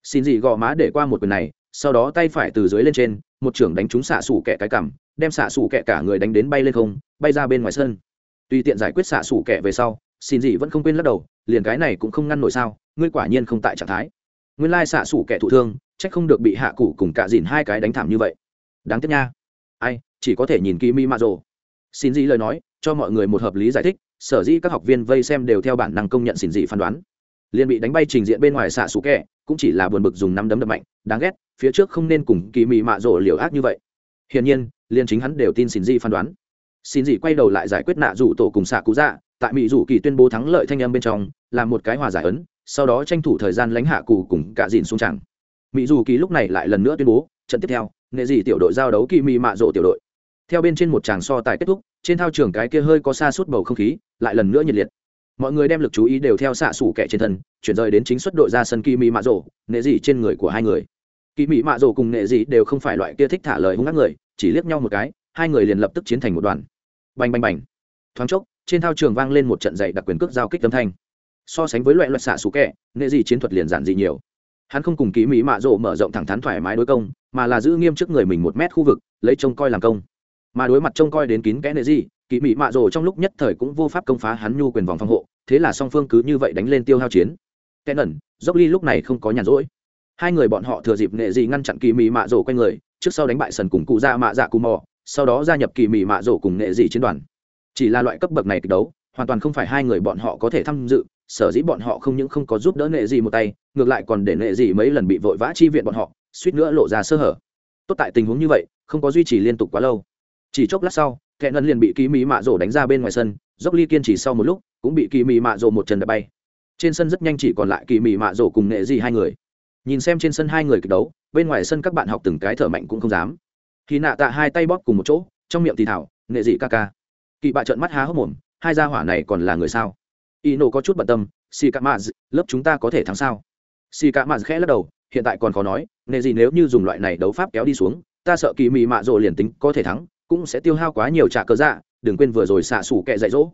Xin gì gò má để qua một quyền này, sau đó tay phải từ dưới lên trên, một trưởng đánh trúng xạ xủ kẻ cái cằm, đem xạ xủ kẻ cả người đánh đến bay lên không, bay ra bên ngoài sân. Tùy tiện giải quyết xạ xủ kẻ về sau, xin gì vẫn không quên lắc đầu, liền cái này cũng không ngăn nổi sao, ngươi quả nhiên không tại trạng thái. Nguyên lai xạ xủ kẻ thụ thương trách không được bị hạ cụ cùng cả dìn hai cái đánh thảm như vậy. Đáng tiếc nha. Ai, chỉ có thể nhìn kỳ mi mạ rồ xin dị lời nói, cho mọi người một hợp lý giải thích, sở dĩ các học viên vây xem đều theo bản năng công nhận xin dị phán đoán. Liền bị đánh bay trình diện bên ngoài xạ xú kẹ, cũng chỉ là buồn bực dùng năm đấm đập mạnh, đáng ghét, phía trước không nên cùng kỳ mị mạ rổ liều ác như vậy. Hiển nhiên liền chính hắn đều tin xin dị phán đoán. Xin dị quay đầu lại giải quyết nạ rủ tổ cùng xạ cú dạ tại mỹ rủ kỳ tuyên bố thắng lợi thanh âm bên trong làm một cái hòa giải ấn, sau đó tranh thủ thời gian lãnh hạ cụ cùng cả dìn xuống chẳng. Mỹ rủ kỳ lúc này lại lần nữa tuyên bố, trận tiếp theo, nghệ dị tiểu đội giao đấu kỳ mị mạ rổ tiểu đội theo bên trên một tràng so tài kết thúc, trên thao trường cái kia hơi có xa suốt bầu không khí, lại lần nữa nhiệt liệt. Mọi người đem lực chú ý đều theo xạ xủ kẻ trên thân, chuyển rời đến chính xuất đội ra sân kỳ mỹ mạ rổ nệ dị trên người của hai người. Kỳ mỹ mạ rổ cùng nệ dị đều không phải loại kia thích thả lời hung ác người, chỉ liếc nhau một cái, hai người liền lập tức chiến thành một đoàn. Bành bành bành. Thoáng chốc, trên thao trường vang lên một trận dạy đặc quyền cước giao kích âm thanh. So sánh với loại loại xạ xù kẹ nệ dị chiến thuật liền giản dị nhiều. Hắn không cùng kỳ mỹ mạ rộ mở rộng thẳng thắn thoải mái đối công, mà là giữ nghiêm trước người mình một mét khu vực, lấy trông coi làm công mà đối mặt trông coi đến kín kẽ nệ gì kỳ mị mạ rồ trong lúc nhất thời cũng vô pháp công phá hắn nhu quyền vòng phòng hộ, thế là song phương cứ như vậy đánh lên tiêu hao chiến. Kẽ nẩn, dốc ly lúc này không có nhàn rỗi. Hai người bọn họ thừa dịp nệ gì ngăn chặn kỳ mị mạ rồ quanh người, trước sau đánh bại sần cùng cụ ra dạ mạ dạ cù mò, sau đó gia nhập kỳ mị mạ rồ cùng nệ gì chiến đoàn. Chỉ là loại cấp bậc này kịch đấu, hoàn toàn không phải hai người bọn họ có thể tham dự, sở dĩ bọn họ không những không có giúp đỡ nệ gì một tay, ngược lại còn để nệ gì mấy lần bị vội vã chi viện bọn họ, suýt nữa lộ ra sơ hở. Tốt tại tình huống như vậy, không có duy trì liên tục quá lâu chỉ chốc lát sau, kẻ ngân liền bị kỳ mỹ mạ rổ đánh ra bên ngoài sân, dốc ly kiên trì sau một lúc, cũng bị kỳ mỹ mạ rổ một chân đập bay. Trên sân rất nhanh chỉ còn lại kỳ mỹ mạ rổ cùng nệ Dị hai người. Nhìn xem trên sân hai người kịch đấu, bên ngoài sân các bạn học từng cái thở mạnh cũng không dám. Khi nạ tạ hai tay bóp cùng một chỗ, trong miệng thì thảo nệ dị ca ca. Kỳ bạ trợn mắt há hốc mồm, hai gia hỏa này còn là người sao? Y nổ có chút bận tâm si ca mã lớp chúng ta có thể thắng sao? Si ca mã khẽ lắc đầu, hiện tại còn khó nói nệ Dị nếu như dùng loại này đấu pháp kéo đi xuống, ta sợ kỳ mị mạ rộ liền tính có thể thắng cũng sẽ tiêu hao quá nhiều trả cờ dạ đừng quên vừa rồi xạ xủ kẹ dạy dỗ.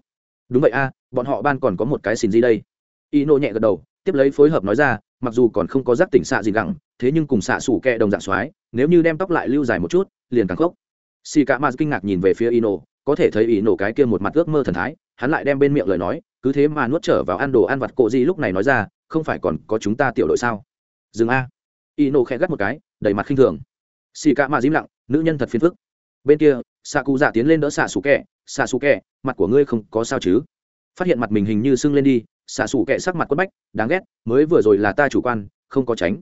Đúng vậy a, bọn họ ban còn có một cái xin gì đây. Y nô nhẹ gật đầu, tiếp lấy phối hợp nói ra, mặc dù còn không có giác tỉnh xạ gì gẳng thế nhưng cùng xạ xủ kẹ đồng dạng xoái nếu như đem tóc lại lưu dài một chút, liền càng khốc. Xì cả ma kinh ngạc nhìn về phía y nô có thể thấy y nô cái kia một mặt ước mơ thần thái, hắn lại đem bên miệng lời nói, cứ thế mà nuốt trở vào ăn đồ ăn vặt cộ gì lúc này nói ra, không phải còn có chúng ta tiểu đội sao? Dừng a. Y nô khẽ gắt một cái, đầy mặt khinh thường. Xì cả ma dím lặng, nữ nhân thật phiền phức bên kia xạ cụ dạ tiến lên đỡ xạ xù kẹ xạ xù kẹ mặt của ngươi không có sao chứ? Phát hiện mặt mình hình như sưng lên đi xạ xù kẹ sắc mặt quất bách, đáng ghét, mới vừa rồi là ta chủ quan, không có tránh.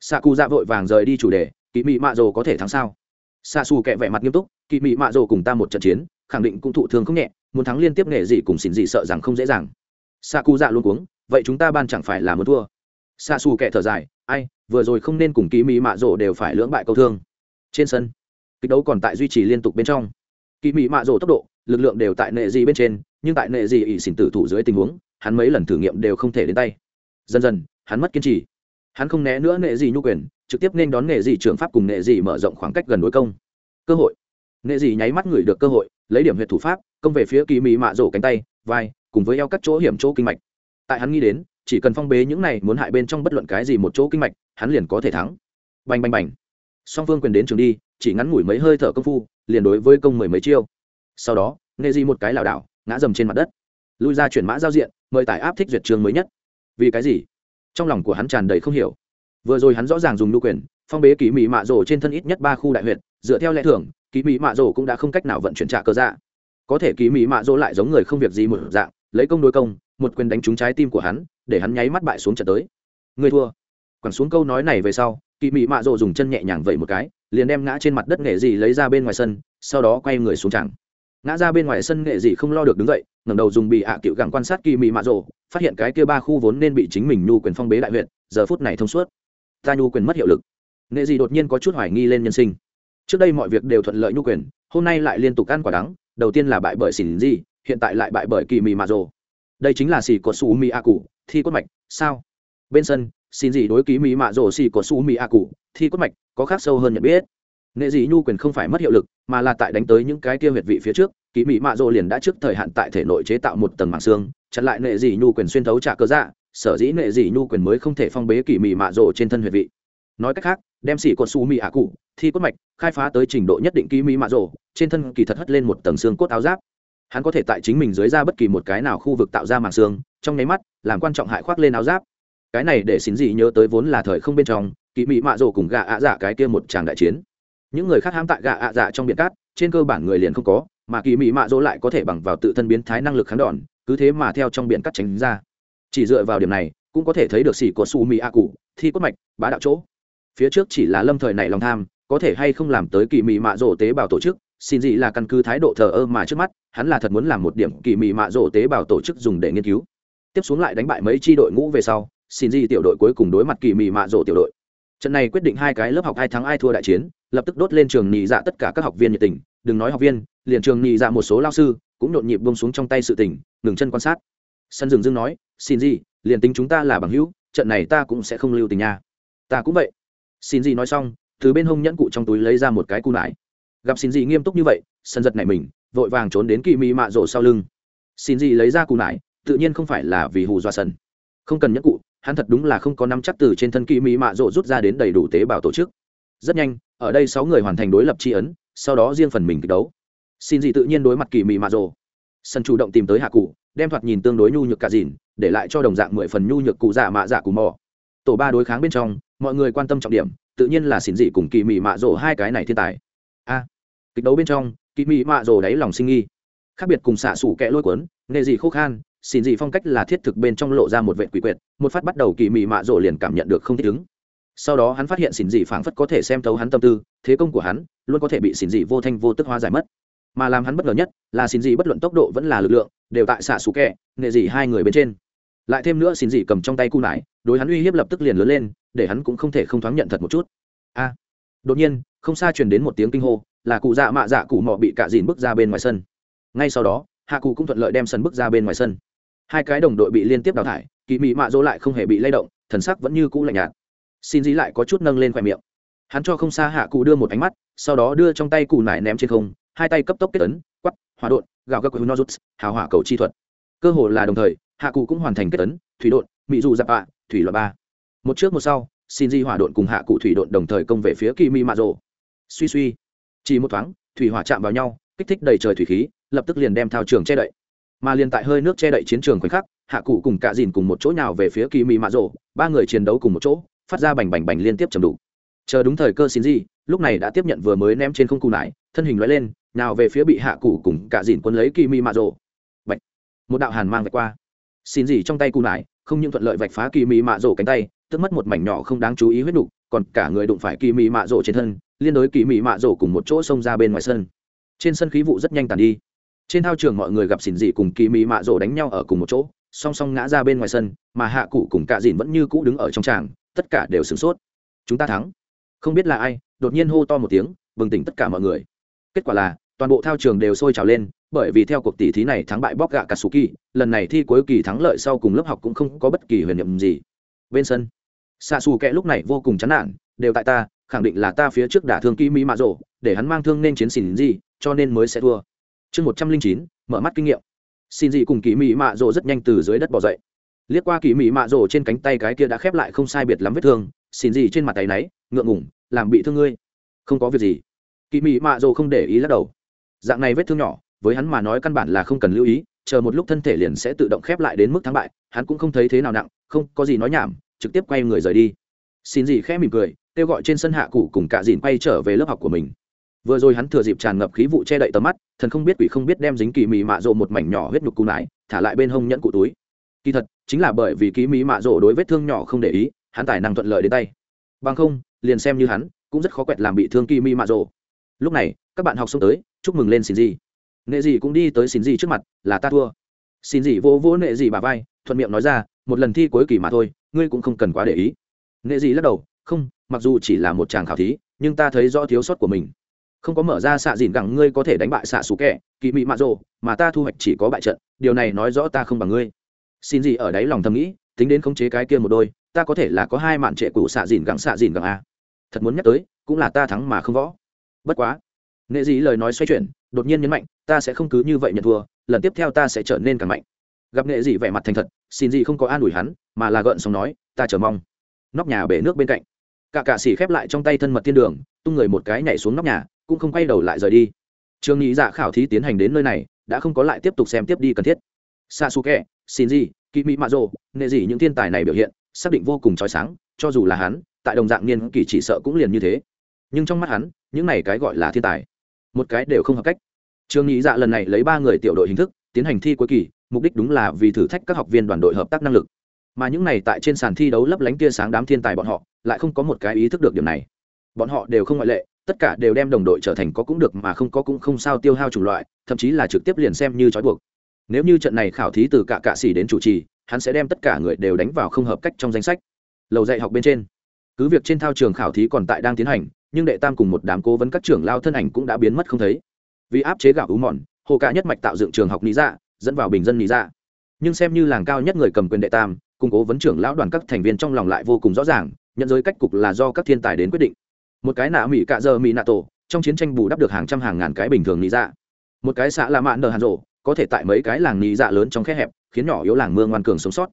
Xạ cụ dạ vội vàng rời đi chủ đề, kỵ mị mạ rồ có thể thắng sao? Xạ xù kẹ vẻ mặt nghiêm túc, kỵ mị mạ rồ cùng ta một trận chiến, khẳng định cũng thụ thương không nhẹ, muốn thắng liên tiếp nghề gì cùng xỉn gì sợ rằng không dễ dàng. Xạ cụ dạ luôn cuống, vậy chúng ta ban chẳng phải là muốn thua. Xạ xù kẹ thở dài, ai, vừa rồi không nên cùng kỵ mị mạ rồ đều phải lưỡng bại câu thương. Trên sân kịch đấu còn tại duy trì liên tục bên trong. Kỳ mị mạ rổ tốc độ, lực lượng đều tại nệ gì bên trên, nhưng tại nệ gì ỵ xỉn tử thủ dưới tình huống, hắn mấy lần thử nghiệm đều không thể đến tay. Dần dần, hắn mất kiên trì. Hắn không né nữa nệ gì nhu quyền, trực tiếp nên đón nệ gì trường pháp cùng nệ gì mở rộng khoảng cách gần đối công. Cơ hội. Nệ gì nháy mắt gửi được cơ hội, lấy điểm huyệt thủ pháp, công về phía kỳ mị mạ rổ cánh tay, vai, cùng với eo các chỗ hiểm chỗ kinh mạch. Tại hắn nghĩ đến, chỉ cần phong bế những này muốn hại bên trong bất luận cái gì một chỗ kinh mạch, hắn liền có thể thắng. Bành bành bành. Song phương quyền đến trường đi chỉ ngắn ngủi mấy hơi thở công phu, liền đối với công mười mấy chiêu. Sau đó nghe di một cái lảo đảo, ngã dầm trên mặt đất. Lui ra chuyển mã giao diện, mời tải áp thích duyệt trường mới nhất. Vì cái gì? Trong lòng của hắn tràn đầy không hiểu. Vừa rồi hắn rõ ràng dùng nhu quyền, phong bế kỳ mỹ mạ rổ trên thân ít nhất ba khu đại huyện dựa theo lẽ thường kỳ mỹ mạ rổ cũng đã không cách nào vận chuyển trả cơ dạ. Có thể kỳ mỹ mạ rổ lại giống người không việc gì một dạng, lấy công đối công, một quyền đánh trúng trái tim của hắn, để hắn nháy mắt bại xuống trận tới. Người thua. Quẳng xuống câu nói này về sau kỳ mỹ mạ rổ dùng chân nhẹ nhàng vẩy một cái liền đem ngã trên mặt đất nghệ dị lấy ra bên ngoài sân, sau đó quay người xuống chẳng ngã ra bên ngoài sân nghệ dị không lo được đứng dậy, ngẩng đầu dùng bị hạ à cựu gẳng quan sát kỳ mị mạ rổ phát hiện cái kia ba khu vốn nên bị chính mình nhu quyền phong bế đại huyện giờ phút này thông suốt. Ta nhu quyền mất hiệu lực. Nghệ dị đột nhiên có chút hoài nghi lên nhân sinh. Trước đây mọi việc đều thuận lợi nhu quyền, hôm nay lại liên tục ăn quả đắng, đầu tiên là bại bởi xỉn di hiện tại lại bại bởi kỳ mì mạ rồ. Đây chính là xỉ có xù mị a cụ, thi quất mạch, sao? Bên sân xin gì đối ký mỹ mạ rổ xì có su mi a cụ, thi cốt mạch, có khác sâu hơn nhận biết. Nghệ dị nhu quyền không phải mất hiệu lực, mà là tại đánh tới những cái kia huyệt vị phía trước, ký mỹ mạ rổ liền đã trước thời hạn tại thể nội chế tạo một tầng mạng xương, chặn lại nghệ dị nhu quyền xuyên thấu trả cơ dạ sở dĩ nghệ dị nhu quyền mới không thể phong bế kỳ mỹ mạ rổ trên thân huyệt vị. Nói cách khác, đem xỉ con su mỹ ạ cụ, thi cốt mạch, khai phá tới trình độ nhất định ký mỹ mạ rổ, trên thân kỳ thật hất lên một tầng xương cốt áo giáp. Hắn có thể tại chính mình dưới ra bất kỳ một cái nào khu vực tạo ra màng xương, trong nháy mắt, làm quan trọng hại khoác lên áo giáp cái này để xin gì nhớ tới vốn là thời không bên trong, kỳ mỹ mạ rồ cùng gạ ạ dạ cái kia một tràng đại chiến. Những người khác hãm tại gạ ạ dạ trong biển cát, trên cơ bản người liền không có, mà kỳ mỹ mạ rỗ lại có thể bằng vào tự thân biến thái năng lực kháng đòn, cứ thế mà theo trong biển cát tránh ra. Chỉ dựa vào điểm này, cũng có thể thấy được xỉ của su mỹ a cụ, thi cốt mạch, bá đạo chỗ. Phía trước chỉ là lâm thời này lòng tham, có thể hay không làm tới kỳ mị mạ rỗ tế bào tổ chức, xin gì là căn cứ thái độ thờ ơ mà trước mắt, hắn là thật muốn làm một điểm kỳ mị mạ rỗ tế bào tổ chức dùng để nghiên cứu. Tiếp xuống lại đánh bại mấy tri đội ngũ về sau xin Di tiểu đội cuối cùng đối mặt kỳ mị mạ rổ tiểu đội. Trận này quyết định hai cái lớp học ai thắng ai thua đại chiến, lập tức đốt lên trường nhị dạ tất cả các học viên nhiệt tình. Đừng nói học viên, liền trường nhị dạ một số lao sư cũng nhộn nhịp bông xuống trong tay sự tình, ngừng chân quan sát. Sân rừng dưng nói, xin gì, liền tính chúng ta là bằng hữu, trận này ta cũng sẽ không lưu tình nha. Ta cũng vậy. Xin gì nói xong, từ bên hông nhẫn cụ trong túi lấy ra một cái cu nải gặp xin gì nghiêm túc như vậy, sân giật này mình, vội vàng trốn đến kỳ mị mạ rổ sau lưng. Xin gì lấy ra cụ nải tự nhiên không phải là vì hù dọa sân. Không cần nhẫn cụ hắn thật đúng là không có nắm chắc từ trên thân kỳ mỹ mạ rộ rút ra đến đầy đủ tế bào tổ chức. Rất nhanh, ở đây sáu người hoàn thành đối lập tri ấn, sau đó riêng phần mình kịch đấu. Xin gì tự nhiên đối mặt kỳ mỹ mạ rộ. Sân chủ động tìm tới hạ cụ, đem thoạt nhìn tương đối nhu nhược cả dìn, để lại cho đồng dạng mười phần nhu nhược cụ dạ mạ dạ cụ mò. Tổ ba đối kháng bên trong, mọi người quan tâm trọng điểm, tự nhiên là xin dị cùng kỳ mị mạ rổ hai cái này thiên tài. A, kịch đấu bên trong kỳ mị mạ rổ đáy lòng sinh nghi. Khác biệt cùng xạ xủ kẹ lôi cuốn nghề gì khô khan xỉn dị phong cách là thiết thực bên trong lộ ra một vệ quỷ quyệt, một phát bắt đầu kỳ mị mạ rộ liền cảm nhận được không thích ứng. Sau đó hắn phát hiện xỉn dị phảng phất có thể xem thấu hắn tâm tư, thế công của hắn luôn có thể bị xỉn dị vô thanh vô tức hóa giải mất. Mà làm hắn bất ngờ nhất là xỉn dị bất luận tốc độ vẫn là lực lượng đều tại xạ xù kẹ, nghệ dị hai người bên trên. Lại thêm nữa xỉn dị cầm trong tay cu nải, đối hắn uy hiếp lập tức liền lớn lên, để hắn cũng không thể không thoáng nhận thật một chút. A! À, đột nhiên, không xa truyền đến một tiếng kinh hô, là cụ dạ mạ dạ cụ mọ bị cạ dìn bước ra bên ngoài sân. Ngay sau đó, hạ cụ cũng thuận lợi đem sân bước ra bên ngoài sân hai cái đồng đội bị liên tiếp đào thải, kỳ mị mạ dỗ lại không hề bị lay động, thần sắc vẫn như cũ lạnh nhạt. Xin dí lại có chút nâng lên khoe miệng. Hắn cho không xa hạ cụ đưa một ánh mắt, sau đó đưa trong tay cụ nải ném trên không, hai tay cấp tốc kết ấn quắp hòa đột gạo các của nozuts, hào hỏa cầu chi thuật. Cơ hồ là đồng thời, hạ cụ cũng hoàn thành kết ấn, thủy đột mỹ dù dạp ạ thủy loại ba. Một trước một sau, xin di hỏa đột cùng hạ cụ thủy đột đồng thời công về phía kỳ mị mạ Dỗ. suy suy, chỉ một thoáng, thủy hỏa chạm vào nhau, kích thích đầy trời thủy khí, lập tức liền đem thao trường che đậy mà liền tại hơi nước che đậy chiến trường khoảnh khắc hạ cụ cùng cả dìn cùng một chỗ nào về phía kỳ mị mạ rộ ba người chiến đấu cùng một chỗ phát ra bành bành bành liên tiếp chầm đủ chờ đúng thời cơ xin gì, lúc này đã tiếp nhận vừa mới ném trên không cù nải thân hình loại lên nào về phía bị hạ cụ cùng cả dìn quân lấy kỳ mị mạ rộ Bạch. một đạo hàn mang vạch qua. Xin gì trong tay cù nải không những thuận lợi vạch phá kỳ mị mạ rộ cánh tay tức mất một mảnh nhỏ không đáng chú ý huyết đục còn cả người đụng phải kỳ mị mạ rổ trên thân liên đối kỳ mị mạ rổ cùng một chỗ xông ra bên ngoài sân. Trên sân khí vụ rất nhanh tàn đi trên thao trường mọi người gặp xỉn dị cùng kỳ mị mạ rổ đánh nhau ở cùng một chỗ, song song ngã ra bên ngoài sân, mà hạ cụ cùng cạ dìn vẫn như cũ đứng ở trong tràng, tất cả đều sửng sốt. Chúng ta thắng. Không biết là ai, đột nhiên hô to một tiếng, bừng tỉnh tất cả mọi người. Kết quả là, toàn bộ thao trường đều sôi trào lên, bởi vì theo cuộc tỷ thí này thắng bại bóc gạ katsuki, lần này thi cuối kỳ thắng lợi sau cùng lớp học cũng không có bất kỳ huyền nhiệm gì. Bên sân xạ xù kẹ lúc này vô cùng chán nản, đều tại ta, khẳng định là ta phía trước đả thương kỹ mỹ mạ rộ để hắn mang thương nên chiến xỉn gì cho nên mới sẽ thua chương một trăm linh chín, mở mắt kinh nghiệm. Xin dị cùng kỹ mỹ mạ rộ rất nhanh từ dưới đất bỏ dậy. Liếc qua kỳ mị mạ rộ trên cánh tay cái kia đã khép lại không sai biệt lắm vết thương, xin dị trên mặt tay náy, ngượng ngủng làm bị thương ngươi. Không có việc gì. Kỳ mị mạ rộ không để ý lắc đầu. Dạng này vết thương nhỏ, với hắn mà nói căn bản là không cần lưu ý, chờ một lúc thân thể liền sẽ tự động khép lại đến mức thắng bại, hắn cũng không thấy thế nào nặng, không có gì nói nhảm, trực tiếp quay người rời đi. Xin dị khẽ mỉm cười, kêu gọi trên sân hạ cụ cùng cả dìn quay trở về lớp học của mình vừa rồi hắn thừa dịp tràn ngập khí vụ che đậy tầm mắt, thần không biết quỷ không biết đem dính kỳ mị mạ rộ một mảnh nhỏ huyết nhục cung lại, thả lại bên hông nhẫn cụ túi. Kỳ thật, chính là bởi vì ký mỹ mạ rộ đối vết thương nhỏ không để ý, hắn tài năng thuận lợi đến tay. Bằng không, liền xem như hắn, cũng rất khó quẹt làm bị thương kỳ mỹ mạ rộ. Lúc này, các bạn học xông tới, chúc mừng lên xin gì nệ gì cũng đi tới xin gì trước mặt, là ta thua. Xin gì vô vô nệ gì bà vai, thuận miệng nói ra, một lần thi cuối kỳ mà thôi, ngươi cũng không cần quá để ý. Nệ gì lắc đầu, không, mặc dù chỉ là một chàng khảo thí, nhưng ta thấy rõ thiếu sót của mình không có mở ra xạ dìn gẳng ngươi có thể đánh bại xạ xù kẹ, kỳ mị mạ rồ, mà ta thu hoạch chỉ có bại trận, điều này nói rõ ta không bằng ngươi. Xin gì ở đáy lòng thầm nghĩ, tính đến khống chế cái kia một đôi, ta có thể là có hai mạn trệ cũ xạ dìn gẳng xạ dìn gẳng a. Thật muốn nhắc tới, cũng là ta thắng mà không võ. Bất quá nghệ dĩ lời nói xoay chuyển, đột nhiên nhấn mạnh, ta sẽ không cứ như vậy nhận thua, lần tiếp theo ta sẽ trở nên càng mạnh. Gặp nghệ dĩ vẻ mặt thành thật, xin gì không có an ủi hắn, mà là gợn xong nói, ta chờ mong. Nóc nhà bể nước bên cạnh. Cả cạ xỉ khép lại trong tay thân mật thiên đường, tung người một cái nhảy xuống nóc nhà cũng không quay đầu lại rời đi. Trường nghĩ dạ khảo thí tiến hành đến nơi này, đã không có lại tiếp tục xem tiếp đi cần thiết. Sasuke, shinji mạ mazo nghệ gì những thiên tài này biểu hiện, xác định vô cùng trói sáng, cho dù là hắn, tại đồng dạng niên kỳ chỉ sợ cũng liền như thế. Nhưng trong mắt hắn, những này cái gọi là thiên tài, một cái đều không hợp cách. Trường nghĩ dạ lần này lấy ba người tiểu đội hình thức, tiến hành thi cuối kỳ, mục đích đúng là vì thử thách các học viên đoàn đội hợp tác năng lực. Mà những này tại trên sàn thi đấu lấp lánh tia sáng đám thiên tài bọn họ, lại không có một cái ý thức được điểm này. Bọn họ đều không ngoại lệ tất cả đều đem đồng đội trở thành có cũng được mà không có cũng không sao tiêu hao chủng loại, thậm chí là trực tiếp liền xem như trói buộc. Nếu như trận này khảo thí từ cả cạ xỉ đến chủ trì, hắn sẽ đem tất cả người đều đánh vào không hợp cách trong danh sách. Lầu dạy học bên trên. Cứ việc trên thao trường khảo thí còn tại đang tiến hành, nhưng đệ tam cùng một đám cố vấn các trưởng lao thân ảnh cũng đã biến mất không thấy. Vì áp chế gạo ú mòn, hồ cả nhất mạch tạo dựng trường học lý dạ dẫn vào bình dân lý dạ. Nhưng xem như làng cao nhất người cầm quyền đệ tam, cùng cố vấn trưởng lão đoàn các thành viên trong lòng lại vô cùng rõ ràng, nhận giới cách cục là do các thiên tài đến quyết định một cái nạ mỹ cạ giờ mỹ nạ tổ, trong chiến tranh bù đắp được hàng trăm hàng ngàn cái bình thường nị dạ. Một cái xã là mạn nờ hàn rộ, có thể tại mấy cái làng nị dạ lớn trong khe hẹp, khiến nhỏ yếu làng mương ngoan cường sống sót.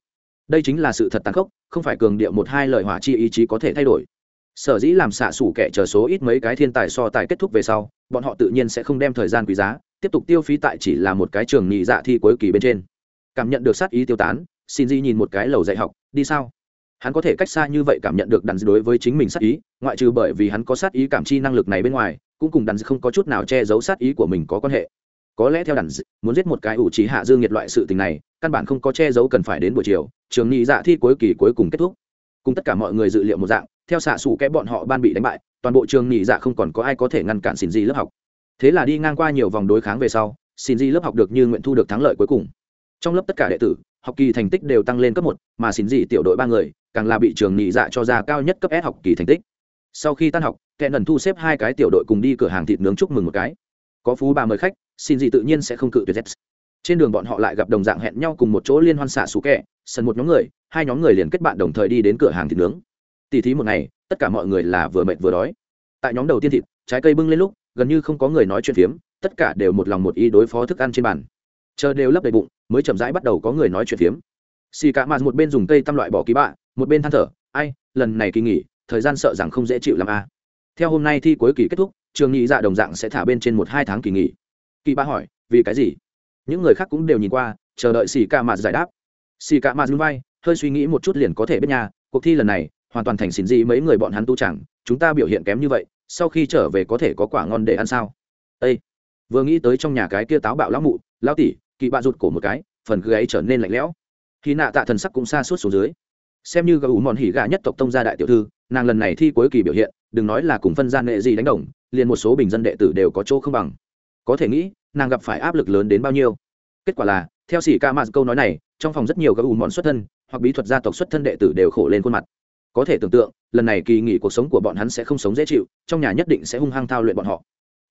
Đây chính là sự thật tàn khốc, không phải cường điệu một hai lời hỏa chi ý chí có thể thay đổi. Sở dĩ làm xạ xủ kẻ chờ số ít mấy cái thiên tài so tài kết thúc về sau, bọn họ tự nhiên sẽ không đem thời gian quý giá, tiếp tục tiêu phí tại chỉ là một cái trường nhị dạ thi cuối kỳ bên trên. Cảm nhận được sát ý tiêu tán xin di nhìn một cái lầu dạy học, đi sao? Hắn có thể cách xa như vậy cảm nhận được đàn đối với chính mình sát ý, ngoại trừ bởi vì hắn có sát ý cảm chi năng lực này bên ngoài, cũng cùng đàn không có chút nào che giấu sát ý của mình có quan hệ. Có lẽ theo đàn muốn giết một cái ủ trí hạ dương nhiệt loại sự tình này, căn bản không có che giấu cần phải đến buổi chiều, trường nhị dạ thi cuối kỳ cuối cùng kết thúc. Cùng tất cả mọi người dự liệu một dạng, theo xạ xù kẽ bọn họ ban bị đánh bại, toàn bộ trường nhị dạ không còn có ai có thể ngăn cản xin di lớp học. Thế là đi ngang qua nhiều vòng đối kháng về sau xin di lớp học được như nguyện thu được thắng lợi cuối cùng. Trong lớp tất cả đệ tử, học kỳ thành tích đều tăng lên cấp một, mà xin di tiểu đội ba người càng là bị trường nhị dạ cho ra cao nhất cấp S học kỳ thành tích. Sau khi tan học, kẻ nần thu xếp hai cái tiểu đội cùng đi cửa hàng thịt nướng chúc mừng một cái. Có phú bà mời khách, xin gì tự nhiên sẽ không cự tuyệt z trên đường bọn họ lại gặp đồng dạng hẹn nhau cùng một chỗ liên hoan xạ sú kẹ, sân một nhóm người, hai nhóm người liền kết bạn đồng thời đi đến cửa hàng thịt nướng. Tỷ thí một ngày, tất cả mọi người là vừa mệt vừa đói. Tại nhóm đầu tiên thịt, trái cây bưng lên lúc, gần như không có người nói chuyện phiếm, tất cả đều một lòng một ý đối phó thức ăn trên bàn. Chờ đều lấp đầy bụng, mới chậm rãi bắt đầu có người nói chuyện phiếm. Xì cả mà một bên dùng cây tăm loại bỏ ký bạ một bên than thở, ai, lần này kỳ nghỉ, thời gian sợ rằng không dễ chịu làm a. Theo hôm nay thi cuối kỳ kết thúc, trường nghị dạ đồng dạng sẽ thả bên trên một hai tháng kỳ nghỉ. Kỳ ba hỏi, vì cái gì? Những người khác cũng đều nhìn qua, chờ đợi xì ca mạt giải đáp. Xì ca mạt núi vai, hơi suy nghĩ một chút liền có thể biết nhà cuộc thi lần này hoàn toàn thành xỉn gì mấy người bọn hắn tu chẳng, chúng ta biểu hiện kém như vậy, sau khi trở về có thể có quả ngon để ăn sao? Ê! vừa nghĩ tới trong nhà cái kia táo bạo lão mụ, lão tỷ, kỳ bạ rụt cổ một cái, phần gáy trở nên lạnh lẽo. Khi nạ tạ thần sắc cũng xa suốt xuống dưới xem như gà ủ mòn hỉ gà nhất tộc tông gia đại tiểu thư, nàng lần này thi cuối kỳ biểu hiện, đừng nói là cùng phân gian nghệ gì đánh đồng, liền một số bình dân đệ tử đều có chỗ không bằng. Có thể nghĩ, nàng gặp phải áp lực lớn đến bao nhiêu. Kết quả là, theo sĩ ca mạt câu nói này, trong phòng rất nhiều gà ủ mòn xuất thân, hoặc bí thuật gia tộc xuất thân đệ tử đều khổ lên khuôn mặt. Có thể tưởng tượng, lần này kỳ nghỉ cuộc sống của bọn hắn sẽ không sống dễ chịu, trong nhà nhất định sẽ hung hăng thao luyện bọn họ.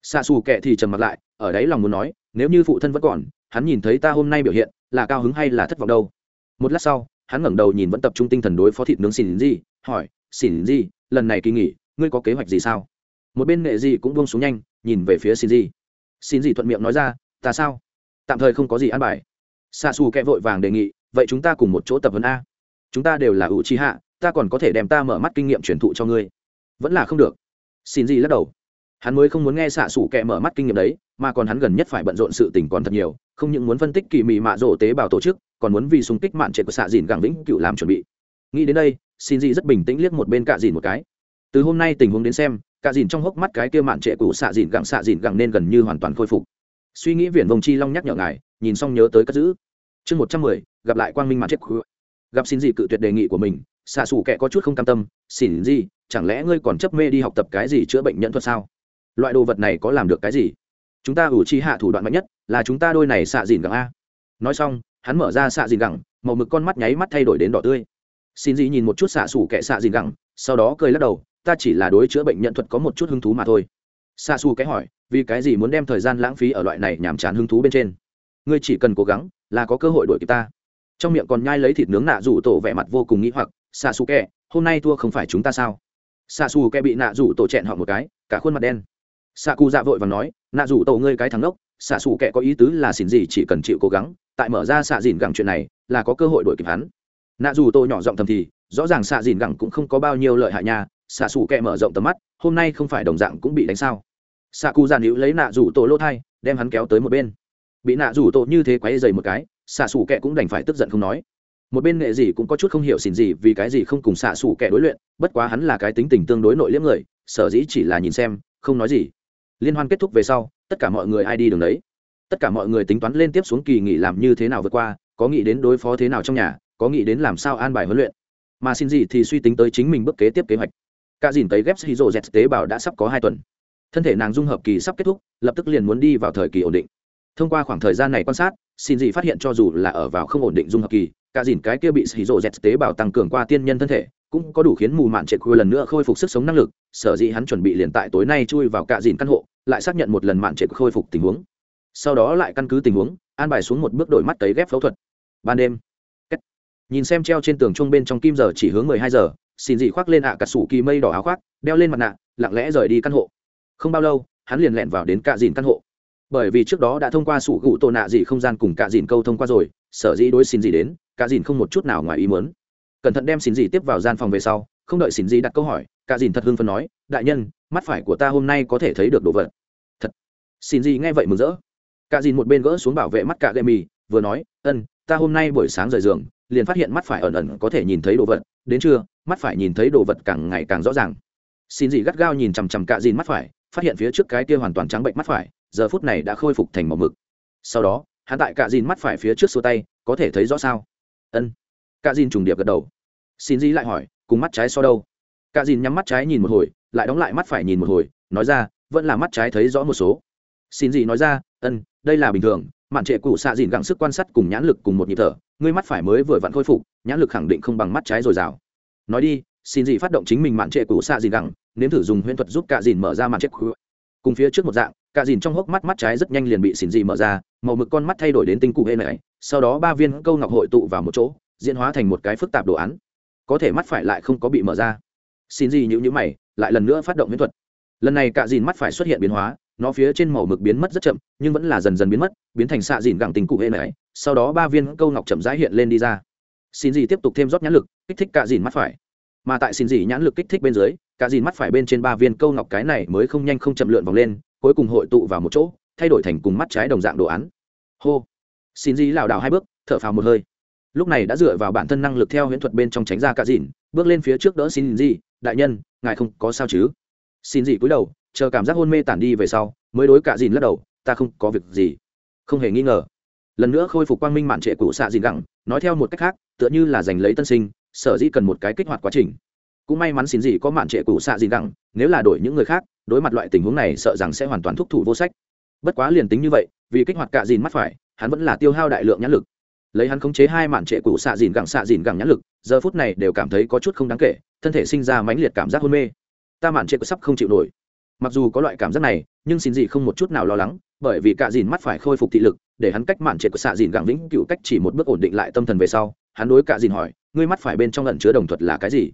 Xa xù kệ thì trầm mặt lại, ở đấy lòng muốn nói, nếu như phụ thân vẫn còn, hắn nhìn thấy ta hôm nay biểu hiện, là cao hứng hay là thất vọng đâu? Một lát sau hắn ngẩng đầu nhìn vẫn tập trung tinh thần đối phó thịt nướng xỉn gì, hỏi, xỉn gì, lần này kỳ nghỉ, ngươi có kế hoạch gì sao? Một bên nghệ gì cũng buông xuống nhanh, nhìn về phía xỉn gì. Xỉn gì thuận miệng nói ra, ta sao? Tạm thời không có gì ăn bài. Xa xù kẹ vội vàng đề nghị, vậy chúng ta cùng một chỗ tập huấn a. Chúng ta đều là ủ trí hạ ta còn có thể đem ta mở mắt kinh nghiệm truyền thụ cho ngươi. Vẫn là không được. Xin gì lắc đầu hắn mới không muốn nghe xạ xủ kẹ mở mắt kinh nghiệm đấy, mà còn hắn gần nhất phải bận rộn sự tình còn thật nhiều, không những muốn phân tích kỳ mị mạ rổ tế bào tổ chức, còn muốn vì xung kích mạn trệ của xạ dìn gẳng vĩnh cựu làm chuẩn bị. Nghĩ đến đây, xin dị rất bình tĩnh liếc một bên cạ dìn một cái. Từ hôm nay tình huống đến xem, cạ dìn trong hốc mắt cái kia mạn trệ của xạ dìn gẳng, xạ dìn gẳng nên gần như hoàn toàn khôi phục. Suy nghĩ viển vông chi long nhắc nhở ngài, nhìn xong nhớ tới cất giữ. Chương một trăm mười, gặp lại quang minh mạn trệ gặp xin dị cự tuyệt đề nghị của mình, xạ xù kẹ có chút không cam tâm, xin dị chẳng lẽ ngươi còn chấp mê đi học tập cái gì chữa bệnh nhân thuật sao? Loại đồ vật này có làm được cái gì? Chúng ta ủ chi hạ thủ đoạn mạnh nhất là chúng ta đôi này xạ dìn gẳng a. Nói xong, hắn mở ra xạ dìn gẳng, màu mực con mắt nháy mắt thay đổi đến đỏ tươi. Xin dĩ nhìn một chút xạ xù kệ xạ dìn gẳng, sau đó cười lắc đầu, ta chỉ là đối chữa bệnh nhận thuật có một chút hứng thú mà thôi. Xạ xù cái hỏi, vì cái gì muốn đem thời gian lãng phí ở loại này nhàm chán hứng thú bên trên? Ngươi chỉ cần cố gắng, là có cơ hội đuổi kịp ta. Trong miệng còn nhai lấy thịt nướng nạ rủ tổ vẻ mặt vô cùng nghĩ hoặc, xạ xù kệ hôm nay thua không phải chúng ta sao? Xạ xù kệ bị nạ rủ tổ chẹn họ một cái, cả khuôn mặt đen xạ cụ dạ vội và nói, nạ rủ tổ ngươi cái thằng đốc xạ xù Kẻ có ý tứ là xin gì chỉ cần chịu cố gắng, tại mở ra xạ dìn gẳng chuyện này, là có cơ hội đuổi kịp hắn. Nạ dù tô nhỏ giọng thầm thì, rõ ràng xạ dìn gẳng cũng không có bao nhiêu lợi hại nha, xạ xù Kẻ mở rộng tầm mắt, hôm nay không phải đồng dạng cũng bị đánh sao? Xạ cụ dạ giàn hữu lấy nạ rủ Tô lỗ thai, đem hắn kéo tới một bên. Bị nạ rủ Tô như thế quáy dày một cái, xạ xù Kẻ cũng đành phải tức giận không nói. Một bên nghệ gì cũng có chút không hiểu xỉn gì vì cái gì không cùng xạ xù Kẻ đối luyện, bất quá hắn là cái tính tình tương đối nội liếm người, sở dĩ chỉ là nhìn xem, không nói gì liên hoan kết thúc về sau, tất cả mọi người ai đi đường đấy? Tất cả mọi người tính toán lên tiếp xuống kỳ nghỉ làm như thế nào vượt qua, có nghĩ đến đối phó thế nào trong nhà, có nghĩ đến làm sao an bài huấn luyện. Mà xin gì thì suy tính tới chính mình bước kế tiếp kế hoạch. Cả dìn tới ghép hydro z tế bào đã sắp có hai tuần. Thân thể nàng dung hợp kỳ sắp kết thúc, lập tức liền muốn đi vào thời kỳ ổn định. Thông qua khoảng thời gian này quan sát, xin gì phát hiện cho dù là ở vào không ổn định dung hợp kỳ, cả dìn cái kia bị hydro z tế bào tăng cường qua tiên nhân thân thể, cũng có đủ khiến mù mạn trệ khuya lần nữa khôi phục sức sống năng lực, sở dĩ hắn chuẩn bị liền tại tối nay chui vào cả dìn căn hộ lại xác nhận một lần mạn trệ khôi phục tình huống. Sau đó lại căn cứ tình huống, an bài xuống một bước đổi mắt cấy ghép phẫu thuật. Ban đêm nhìn xem treo trên tường chuông bên trong kim giờ chỉ hướng mười hai giờ, xin dị khoác lên ạ à cà sủ kỳ mây đỏ áo khoác, đeo lên mặt nạ, lặng lẽ rời đi căn hộ. Không bao lâu, hắn liền lẹn vào đến cạ dìn căn hộ. Bởi vì trước đó đã thông qua sủ gụ tổ nạ dị không gian cùng cạ dìn câu thông qua rồi, sở dĩ đối xin dị đến, cạ dìn không một chút nào ngoài ý muốn. Cẩn thận đem xin dị tiếp vào gian phòng về sau không đợi xin gì đặt câu hỏi, Cả dìn thật hưng phân nói, đại nhân, mắt phải của ta hôm nay có thể thấy được đồ vật. Thật. Xin gì nghe vậy mừng rỡ. Cả dìn một bên gỡ xuống bảo vệ mắt cả gậy mì vừa nói, ân, ta hôm nay buổi sáng rời giường, liền phát hiện mắt phải ẩn ẩn có thể nhìn thấy đồ vật, đến trưa, mắt phải nhìn thấy đồ vật càng ngày càng rõ ràng. Xin gì gắt gao nhìn chằm chằm cạ dìn mắt phải, phát hiện phía trước cái kia hoàn toàn trắng bệnh mắt phải, giờ phút này đã khôi phục thành màu mực. Sau đó, hắn tại cạ dìn mắt phải phía trước xua tay, có thể thấy rõ sao? Ân. Cạ dìn trùng điệp gật đầu. Xin gì lại hỏi cùng mắt trái so đâu. Cạ dìn nhắm mắt trái nhìn một hồi, lại đóng lại mắt phải nhìn một hồi, nói ra, vẫn là mắt trái thấy rõ một số. Xin gì nói ra, ân, đây là bình thường, mạn trệ cụ xạ dìn gặng sức quan sát cùng nhãn lực cùng một nhịp thở, ngươi mắt phải mới vừa vặn khôi phục, nhãn lực khẳng định không bằng mắt trái dồi dào. Nói đi, xin gì phát động chính mình mạn trệ cụ xạ dìn gặng, nếm thử dùng huyễn thuật giúp cả dìn mở ra mạn trệ cụ. Cùng phía trước một dạng, cả dìn trong hốc mắt mắt trái rất nhanh liền bị xin gì mở ra, màu mực con mắt thay đổi đến tinh cụ hê này, sau đó ba viên câu ngọc hội tụ vào một chỗ, diễn hóa thành một cái phức tạp đồ án có thể mắt phải lại không có bị mở ra. Xin dị nhữ nhữ mày, lại lần nữa phát động miễn thuật. Lần này cạ dìn mắt phải xuất hiện biến hóa, nó phía trên màu mực biến mất rất chậm, nhưng vẫn là dần dần biến mất, biến thành xạ dìn gẳng tình cụ hệ này. Sau đó ba viên câu ngọc chậm rãi hiện lên đi ra. Xin gì tiếp tục thêm rót nhãn lực, kích thích cạ dìn mắt phải. Mà tại xin gì nhãn lực kích thích bên dưới, cạ dìn mắt phải bên trên ba viên câu ngọc cái này mới không nhanh không chậm lượn vòng lên, cuối cùng hội tụ vào một chỗ, thay đổi thành cùng mắt trái đồng dạng đồ án. Hô. Xin gì lảo đảo hai bước, thở phào một hơi lúc này đã dựa vào bản thân năng lực theo huyễn thuật bên trong tránh ra cả dìn bước lên phía trước đỡ xin gì đại nhân, ngài không có sao chứ? Xin gì cúi đầu, chờ cảm giác hôn mê tản đi về sau, mới đối cả dìn lắc đầu, ta không có việc gì. Không hề nghi ngờ. Lần nữa khôi phục quang minh mạn trệ cũ xạ dìn gẳng nói theo một cách khác, tựa như là giành lấy tân sinh, sở dĩ cần một cái kích hoạt quá trình. Cũng may mắn xin gì có mạn trệ cũ xạ dìn gẳng nếu là đổi những người khác, đối mặt loại tình huống này sợ rằng sẽ hoàn toàn thúc thủ vô sách. Bất quá liền tính như vậy, vì kích hoạt cả dìn mắt phải, hắn vẫn là tiêu hao đại lượng nhãn lực lấy hắn khống chế hai mạn trệ cũ xạ dìn gẳng xạ dìn gẳng nhãn lực, giờ phút này đều cảm thấy có chút không đáng kể, thân thể sinh ra mãnh liệt cảm giác hôn mê. Ta mạn trệ sắp không chịu nổi. Mặc dù có loại cảm giác này, nhưng xin gì không một chút nào lo lắng, bởi vì cả dìn mắt phải khôi phục thị lực, để hắn cách mạn trệ của xạ dìn gặng vĩnh cựu cách chỉ một bước ổn định lại tâm thần về sau, hắn đối cả dìn hỏi, ngươi mắt phải bên trong ẩn chứa đồng thuật là cái gì?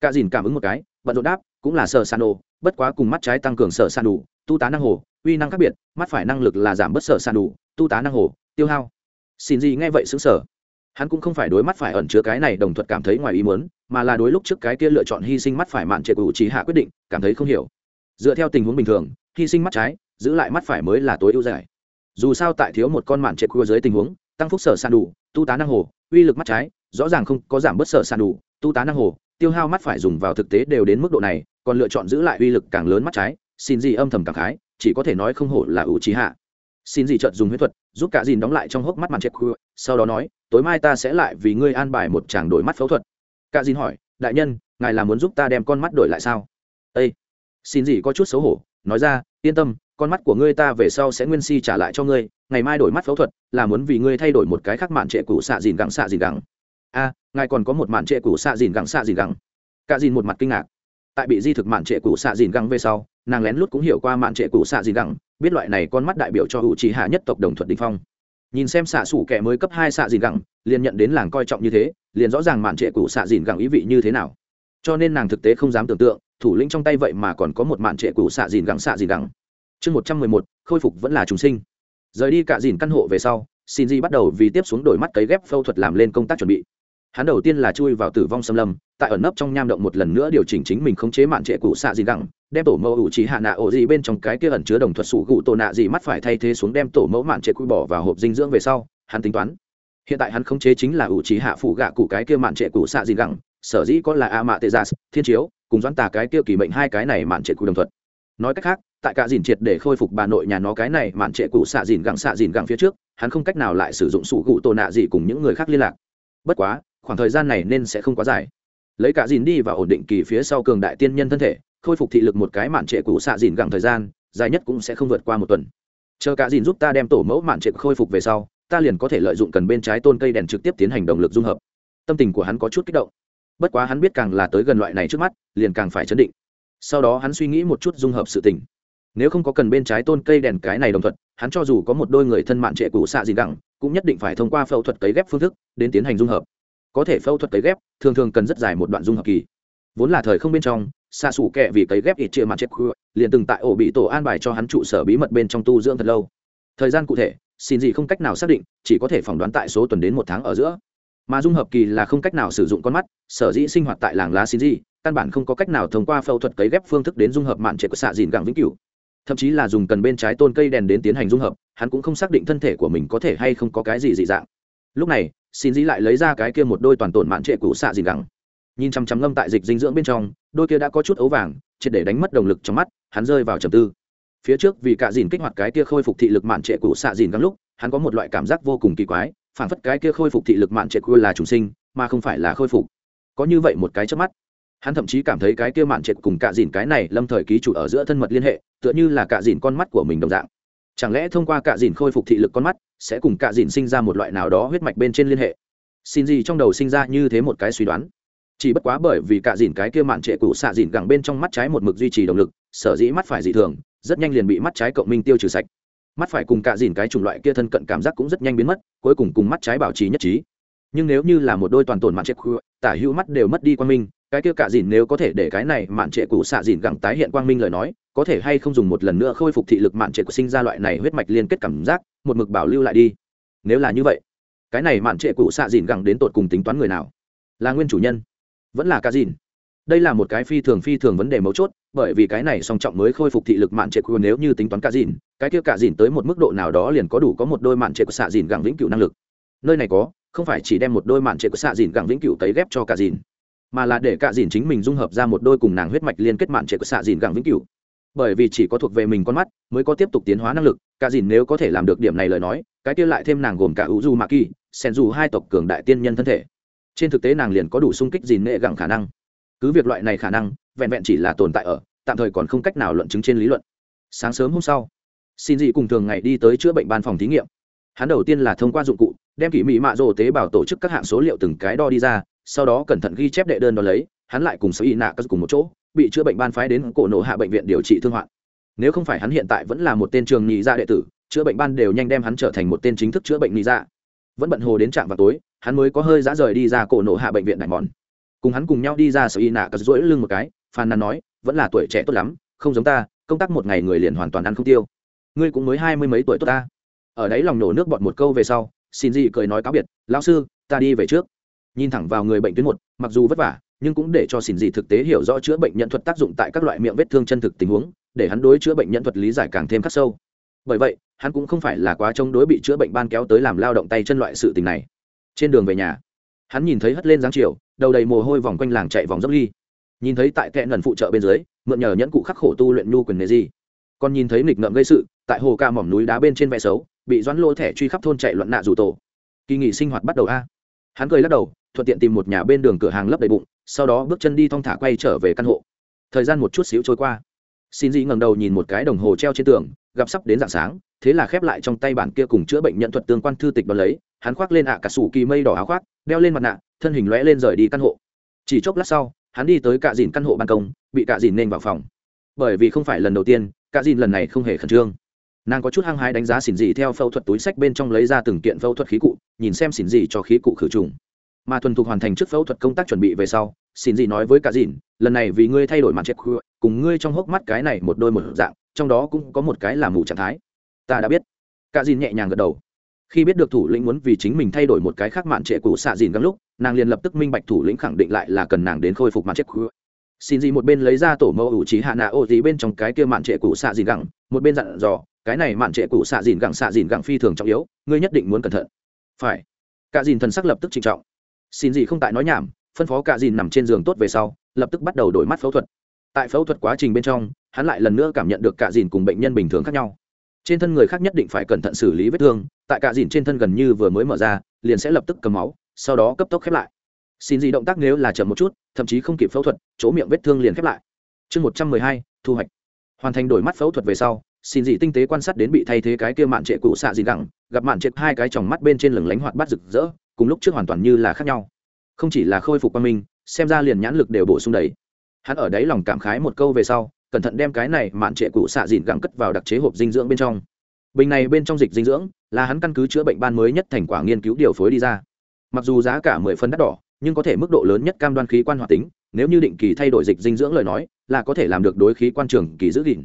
Cả dìn cảm ứng một cái, bận rộn đáp, cũng là sở san đồ, bất quá cùng mắt trái tăng cường sở san đủ tu tá năng hồ, uy năng khác biệt, mắt phải năng lực là giảm bớt sở san đủ tu tá năng hồ, tiêu hao xin gì nghe vậy xứng sở hắn cũng không phải đối mắt phải ẩn chứa cái này đồng thuận cảm thấy ngoài ý muốn, mà là đối lúc trước cái kia lựa chọn hy sinh mắt phải mạn trệ của trí hạ quyết định, cảm thấy không hiểu. Dựa theo tình huống bình thường, hy sinh mắt trái, giữ lại mắt phải mới là tối ưu giải. Dù sao tại thiếu một con mạn trệ của dưới tình huống, tăng phúc sở san đủ, tu tá năng hồ, uy lực mắt trái, rõ ràng không có giảm bớt sở san đủ, tu tá năng hồ, tiêu hao mắt phải dùng vào thực tế đều đến mức độ này, còn lựa chọn giữ lại uy lực càng lớn mắt trái, xin gì âm thầm cảm khái, chỉ có thể nói không hổ là ủ trí hạ xin gì chợt dùng huyết thuật, giúp cả dìn đóng lại trong hốc mắt màn chết khu sau đó nói, tối mai ta sẽ lại vì ngươi an bài một chàng đổi mắt phẫu thuật. Cả dìn hỏi, đại nhân, ngài là muốn giúp ta đem con mắt đổi lại sao? Ây xin gì có chút xấu hổ, nói ra, yên tâm, con mắt của ngươi ta về sau sẽ nguyên si trả lại cho ngươi, ngày mai đổi mắt phẫu thuật là muốn vì ngươi thay đổi một cái khác mạn trệ cũ xạ dìn gẳng xạ dìn gẳng. A, ngài còn có một mạn trệ cũ xạ dìn gẳng xạ dìn gẳng. Cả dìn một mặt kinh ngạc tại bị di thực mạn trệ cũ xạ dìn gẳng về sau, nàng lén lút cũng hiểu qua mạn trệ cũ xạ dìn gẳng biết loại này con mắt đại biểu cho hữu trí hạ nhất tộc đồng thuận đình phong. Nhìn xem xạ xủ kẻ mới cấp hai xạ dìn gẳng liền nhận đến làng coi trọng như thế, liền rõ ràng mạn trệ cũ xạ dìn gẳng ý vị như thế nào. Cho nên nàng thực tế không dám tưởng tượng, thủ lĩnh trong tay vậy mà còn có một mạn trệ cũ xạ dìn gẳng xạ dìn gẳng chương một trăm mười một, khôi phục vẫn là chúng sinh. Rời đi cả dìn căn hộ về sau xin di bắt đầu vì tiếp xuống đổi mắt cấy ghép phẫu thuật làm lên công tác chuẩn bị hắn đầu tiên là chui vào tử vong xâm lâm, tại ẩn nấp trong nham động một lần nữa điều chỉnh chính mình khống chế mạn trệ cụ xạ gì gẳng, đem tổ mẫu ủ trí hạ nạ ổ gì bên trong cái kia ẩn chứa đồng thuật sủ gụ tổ nạ gì mắt phải thay thế xuống đem tổ mẫu mạn trệ cụ bỏ vào hộp dinh dưỡng về sau, hắn tính toán. Hiện tại hắn khống chế chính là ủ trí hạ phụ gạ cụ cái kia mạn trệ cụ xạ gì gẳng, sở dĩ có là a mạ tê gia dạ, thiên chiếu, cùng doãn tà cái kia kỳ mệnh hai cái này mạn trệ cụ đồng thuật. Nói cách khác, tại cả dìn triệt để khôi phục bà nội nhà nó cái này mạn trệ cụ xạ dìn gẳng xạ dìn gẳng phía trước, hắn không cách nào lại sử dụng sủ cụ tổ nạ gì cùng những người khác liên lạc. Bất quá khoảng thời gian này nên sẽ không quá dài. Lấy cả dìn đi và ổn định kỳ phía sau cường đại tiên nhân thân thể, khôi phục thị lực một cái mạn trệ cũ xạ dìn gặng thời gian, dài nhất cũng sẽ không vượt qua một tuần. Chờ cả dìn giúp ta đem tổ mẫu mạn trệ khôi phục về sau, ta liền có thể lợi dụng cần bên trái tôn cây đèn trực tiếp tiến hành động lực dung hợp. Tâm tình của hắn có chút kích động. Bất quá hắn biết càng là tới gần loại này trước mắt, liền càng phải chấn định. Sau đó hắn suy nghĩ một chút dung hợp sự tình. Nếu không có cần bên trái tôn cây đèn cái này đồng thuận, hắn cho dù có một đôi người thân mạn trệ cũ xạ dìn gặng, cũng nhất định phải thông qua phẫu thuật cấy ghép phương thức, đến tiến hành dung hợp có thể phẫu thuật cấy ghép thường thường cần rất dài một đoạn dung hợp kỳ. Vốn là thời không bên trong xa xù kẹ vì cấy ghép ít chia mặt chết khuya, liền từng tại ổ bị tổ an bài cho hắn trụ sở bí mật bên trong tu dưỡng thật lâu. Thời gian cụ thể xin gì không cách nào xác định chỉ có thể phỏng đoán tại số tuần đến một tháng ở giữa. Mà dung hợp kỳ là không cách nào sử dụng con mắt sở dĩ sinh hoạt tại làng lá xin gì căn bản không có cách nào thông qua phẫu thuật cấy ghép phương thức đến dung hợp mạn trệ của xạ dìn gẳng vĩnh cửu. Thậm chí là dùng cần bên trái tôn cây đèn đến tiến hành dung hợp hắn cũng không xác định thân thể của mình có thể hay không có cái gì dị dạng. Lúc này xin dĩ lại lấy ra cái kia một đôi toàn tổn mạn trệ cũ xạ dìn gẳng. Nhìn chăm chăm ngâm tại dịch dinh dưỡng bên trong, đôi kia đã có chút ấu vàng, triệt để đánh mất động lực trong mắt, hắn rơi vào trầm tư. Phía trước vì cả dìn kích hoạt cái kia khôi phục thị lực mạn trệ cũ xạ dìn gắng lúc, hắn có một loại cảm giác vô cùng kỳ quái, phản phất cái kia khôi phục thị lực mạn trệ cũ là trùng sinh, mà không phải là khôi phục. Có như vậy một cái trước mắt, hắn thậm chí cảm thấy cái kia mạn trệ cùng cả dìn cái này lâm thời ký chủ ở giữa thân mật liên hệ, tựa như là cả dìn con mắt của mình đồng dạng chẳng lẽ thông qua cả dìn khôi phục thị lực con mắt, sẽ cùng cả dìn sinh ra một loại nào đó huyết mạch bên trên liên hệ? Xin gì trong đầu sinh ra như thế một cái suy đoán. Chỉ bất quá bởi vì cả dìn cái kia mạn trệ cũ xạ dìn gẳng bên trong mắt trái một mực duy trì động lực, sở dĩ mắt phải dị thường, rất nhanh liền bị mắt trái cộng minh tiêu trừ sạch. Mắt phải cùng cả dìn cái chủng loại kia thân cận cảm giác cũng rất nhanh biến mất, cuối cùng cùng mắt trái bảo trì nhất trí. Nhưng nếu như là một đôi toàn tổn mạn trệ cũ tả hữu mắt đều mất đi quang minh cái kia cả dìn nếu có thể để cái này mạn trệ cũ xạ dìn gẳng tái hiện quang minh lời nói, có thể hay không dùng một lần nữa khôi phục thị lực mạn trệ của sinh ra loại này huyết mạch liên kết cảm giác, một mực bảo lưu lại đi. Nếu là như vậy, cái này mạn trệ cũ xạ dìn gẳng đến tột cùng tính toán người nào? Là nguyên chủ nhân? Vẫn là cả dìn? Đây là một cái phi thường phi thường vấn đề mấu chốt, bởi vì cái này song trọng mới khôi phục thị lực mạn trệ của nếu như tính toán cả dìn, cái kia cả dìn tới một mức độ nào đó liền có đủ có một đôi mạn trệ của xạ dìn gẳng vĩnh cửu năng lực. Nơi này có, không phải chỉ đem một đôi mạn trệ của xạ dìn gẳng vĩnh cửu tấy ghép cho cả dìn mà là để cả dìn chính mình dung hợp ra một đôi cùng nàng huyết mạch liên kết mạn trệ của xạ dìn gẳng vĩnh cửu. Bởi vì chỉ có thuộc về mình con mắt mới có tiếp tục tiến hóa năng lực, cả dìn nếu có thể làm được điểm này lời nói, cái kia lại thêm nàng gồm cả ủ du mạ kỳ sen dù hai tộc cường đại tiên nhân thân thể. Trên thực tế nàng liền có đủ sung kích dìn nệ gẳng khả năng. Cứ việc loại này khả năng, vẹn vẹn chỉ là tồn tại ở, tạm thời còn không cách nào luận chứng trên lý luận. Sáng sớm hôm sau, xin dị cùng thường ngày đi tới chữa bệnh ban phòng thí nghiệm. Hắn đầu tiên là thông qua dụng cụ, đem kỷ mỹ mạ rồ tế bào tổ chức các hạng số liệu từng cái đo đi ra sau đó cẩn thận ghi chép đệ đơn đó lấy, hắn lại cùng sở y nạ cùng một chỗ, bị chữa bệnh ban phái đến cổ nổ hạ bệnh viện điều trị thương hoạn. Nếu không phải hắn hiện tại vẫn là một tên trường nhị gia đệ tử, chữa bệnh ban đều nhanh đem hắn trở thành một tên chính thức chữa bệnh nhị gia vẫn bận hồ đến trạm vào tối, hắn mới có hơi dã rời đi ra cổ nổ hạ bệnh viện đại mòn. Cùng hắn cùng nhau đi ra sở y nạ cất rỗi lưng một cái, phàn nàn nói, vẫn là tuổi trẻ tốt lắm, không giống ta, công tác một ngày người liền hoàn toàn ăn không tiêu. Ngươi cũng mới hai mươi mấy tuổi tốt ta. Ở đấy lòng nổ nước bọt một câu về sau xin gì cười nói cáo biệt, lão sư, ta đi về trước nhìn thẳng vào người bệnh tuyến một, mặc dù vất vả, nhưng cũng để cho xin dị thực tế hiểu rõ chữa bệnh nhân thuật tác dụng tại các loại miệng vết thương chân thực tình huống, để hắn đối chữa bệnh nhân thuật lý giải càng thêm khắc sâu. Bởi vậy, hắn cũng không phải là quá chống đối bị chữa bệnh ban kéo tới làm lao động tay chân loại sự tình này. Trên đường về nhà, hắn nhìn thấy hất lên dáng chiều, đầu đầy mồ hôi vòng quanh làng chạy vòng dốc ly. Nhìn thấy tại kẽ ngần phụ trợ bên dưới, mượn nhờ nhẫn cụ khắc khổ tu luyện nhu quyền nề gì. Còn nhìn thấy nghịch ngợm gây sự, tại hồ ca mỏm núi đá bên trên vẽ xấu, bị doãn lô thẻ truy khắp thôn chạy loạn nạ rủ tổ. Kỳ nghỉ sinh hoạt bắt đầu a. Hắn cười lắc đầu thuận tiện tìm một nhà bên đường cửa hàng lấp đầy bụng, sau đó bước chân đi thong thả quay trở về căn hộ. Thời gian một chút xíu trôi qua. Xin dị ngẩng đầu nhìn một cái đồng hồ treo trên tường, gặp sắp đến dạng sáng, thế là khép lại trong tay bản kia cùng chữa bệnh nhận thuật tương quan thư tịch đ lấy, hắn khoác lên ạ cả sủ kỳ mây đỏ áo khoác, đeo lên mặt nạ, thân hình lóe lên rời đi căn hộ. Chỉ chốc lát sau, hắn đi tới cạ dìn căn hộ ban công, bị cạ dìn nên vào phòng. Bởi vì không phải lần đầu tiên, cạ dìn lần này không hề khẩn trương. Nàng có chút hăng hái đánh giá xỉn dị theo phẫu thuật túi sách bên trong lấy ra từng kiện phẫu thuật khí cụ, nhìn xem xỉn dị cho khí cụ khử trùng mà thuần thục hoàn thành trước phẫu thuật công tác chuẩn bị về sau, xin gì nói với cả dìn, lần này vì ngươi thay đổi mặt chết cùng ngươi trong hốc mắt cái này một đôi một dạng, trong đó cũng có một cái là mù trạng thái. Ta đã biết. Cả dìn nhẹ nhàng gật đầu. Khi biết được thủ lĩnh muốn vì chính mình thay đổi một cái khác mạn trệ cũ xạ dìn găng lúc, nàng liền lập tức minh bạch thủ lĩnh khẳng định lại là cần nàng đến khôi phục mạn trệ cụ xin gì một bên lấy ra tổ mẫu ủ trí hạ nạ ô gì bên trong cái kia mạn trệ cũ xạ dìn găng một bên dặn dò, cái này mạn trệ cũ xạ dìn găng xạ dìn găng phi thường trọng yếu, ngươi nhất định muốn cẩn thận. Phải. Cả dìn thần sắc lập tức trịnh trọng xin gì không tại nói nhảm, phân phó cả dìn nằm trên giường tốt về sau, lập tức bắt đầu đổi mắt phẫu thuật. Tại phẫu thuật quá trình bên trong, hắn lại lần nữa cảm nhận được cả dìn cùng bệnh nhân bình thường khác nhau. Trên thân người khác nhất định phải cẩn thận xử lý vết thương, tại cả dìn trên thân gần như vừa mới mở ra, liền sẽ lập tức cầm máu, sau đó cấp tốc khép lại. Xin gì động tác nếu là chậm một chút, thậm chí không kịp phẫu thuật, chỗ miệng vết thương liền khép lại. Chương một trăm mười hai, thu hoạch. Hoàn thành đổi mắt phẫu thuật về sau, xin dị tinh tế quan sát đến bị thay thế cái kia mạn trệ cụ xạ dị gẳng, gặp mạn trệ hai cái tròng mắt bên trên lửng lánh hoạt bát rực rỡ cùng lúc trước hoàn toàn như là khác nhau. Không chỉ là khôi phục qua mình xem ra liền nhãn lực đều bổ sung đấy. hắn ở đấy lòng cảm khái một câu về sau, cẩn thận đem cái này mạn trệ cụ xạ dịn gắng cất vào đặc chế hộp dinh dưỡng bên trong. Bình này bên trong dịch dinh dưỡng là hắn căn cứ chữa bệnh ban mới nhất thành quả nghiên cứu điều phối đi ra. Mặc dù giá cả mười phân đắt đỏ, nhưng có thể mức độ lớn nhất cam đoan khí quan hoạt tính, nếu như định kỳ thay đổi dịch dinh dưỡng lời nói, là có thể làm được đối khí quan trường kỳ giữ gìn.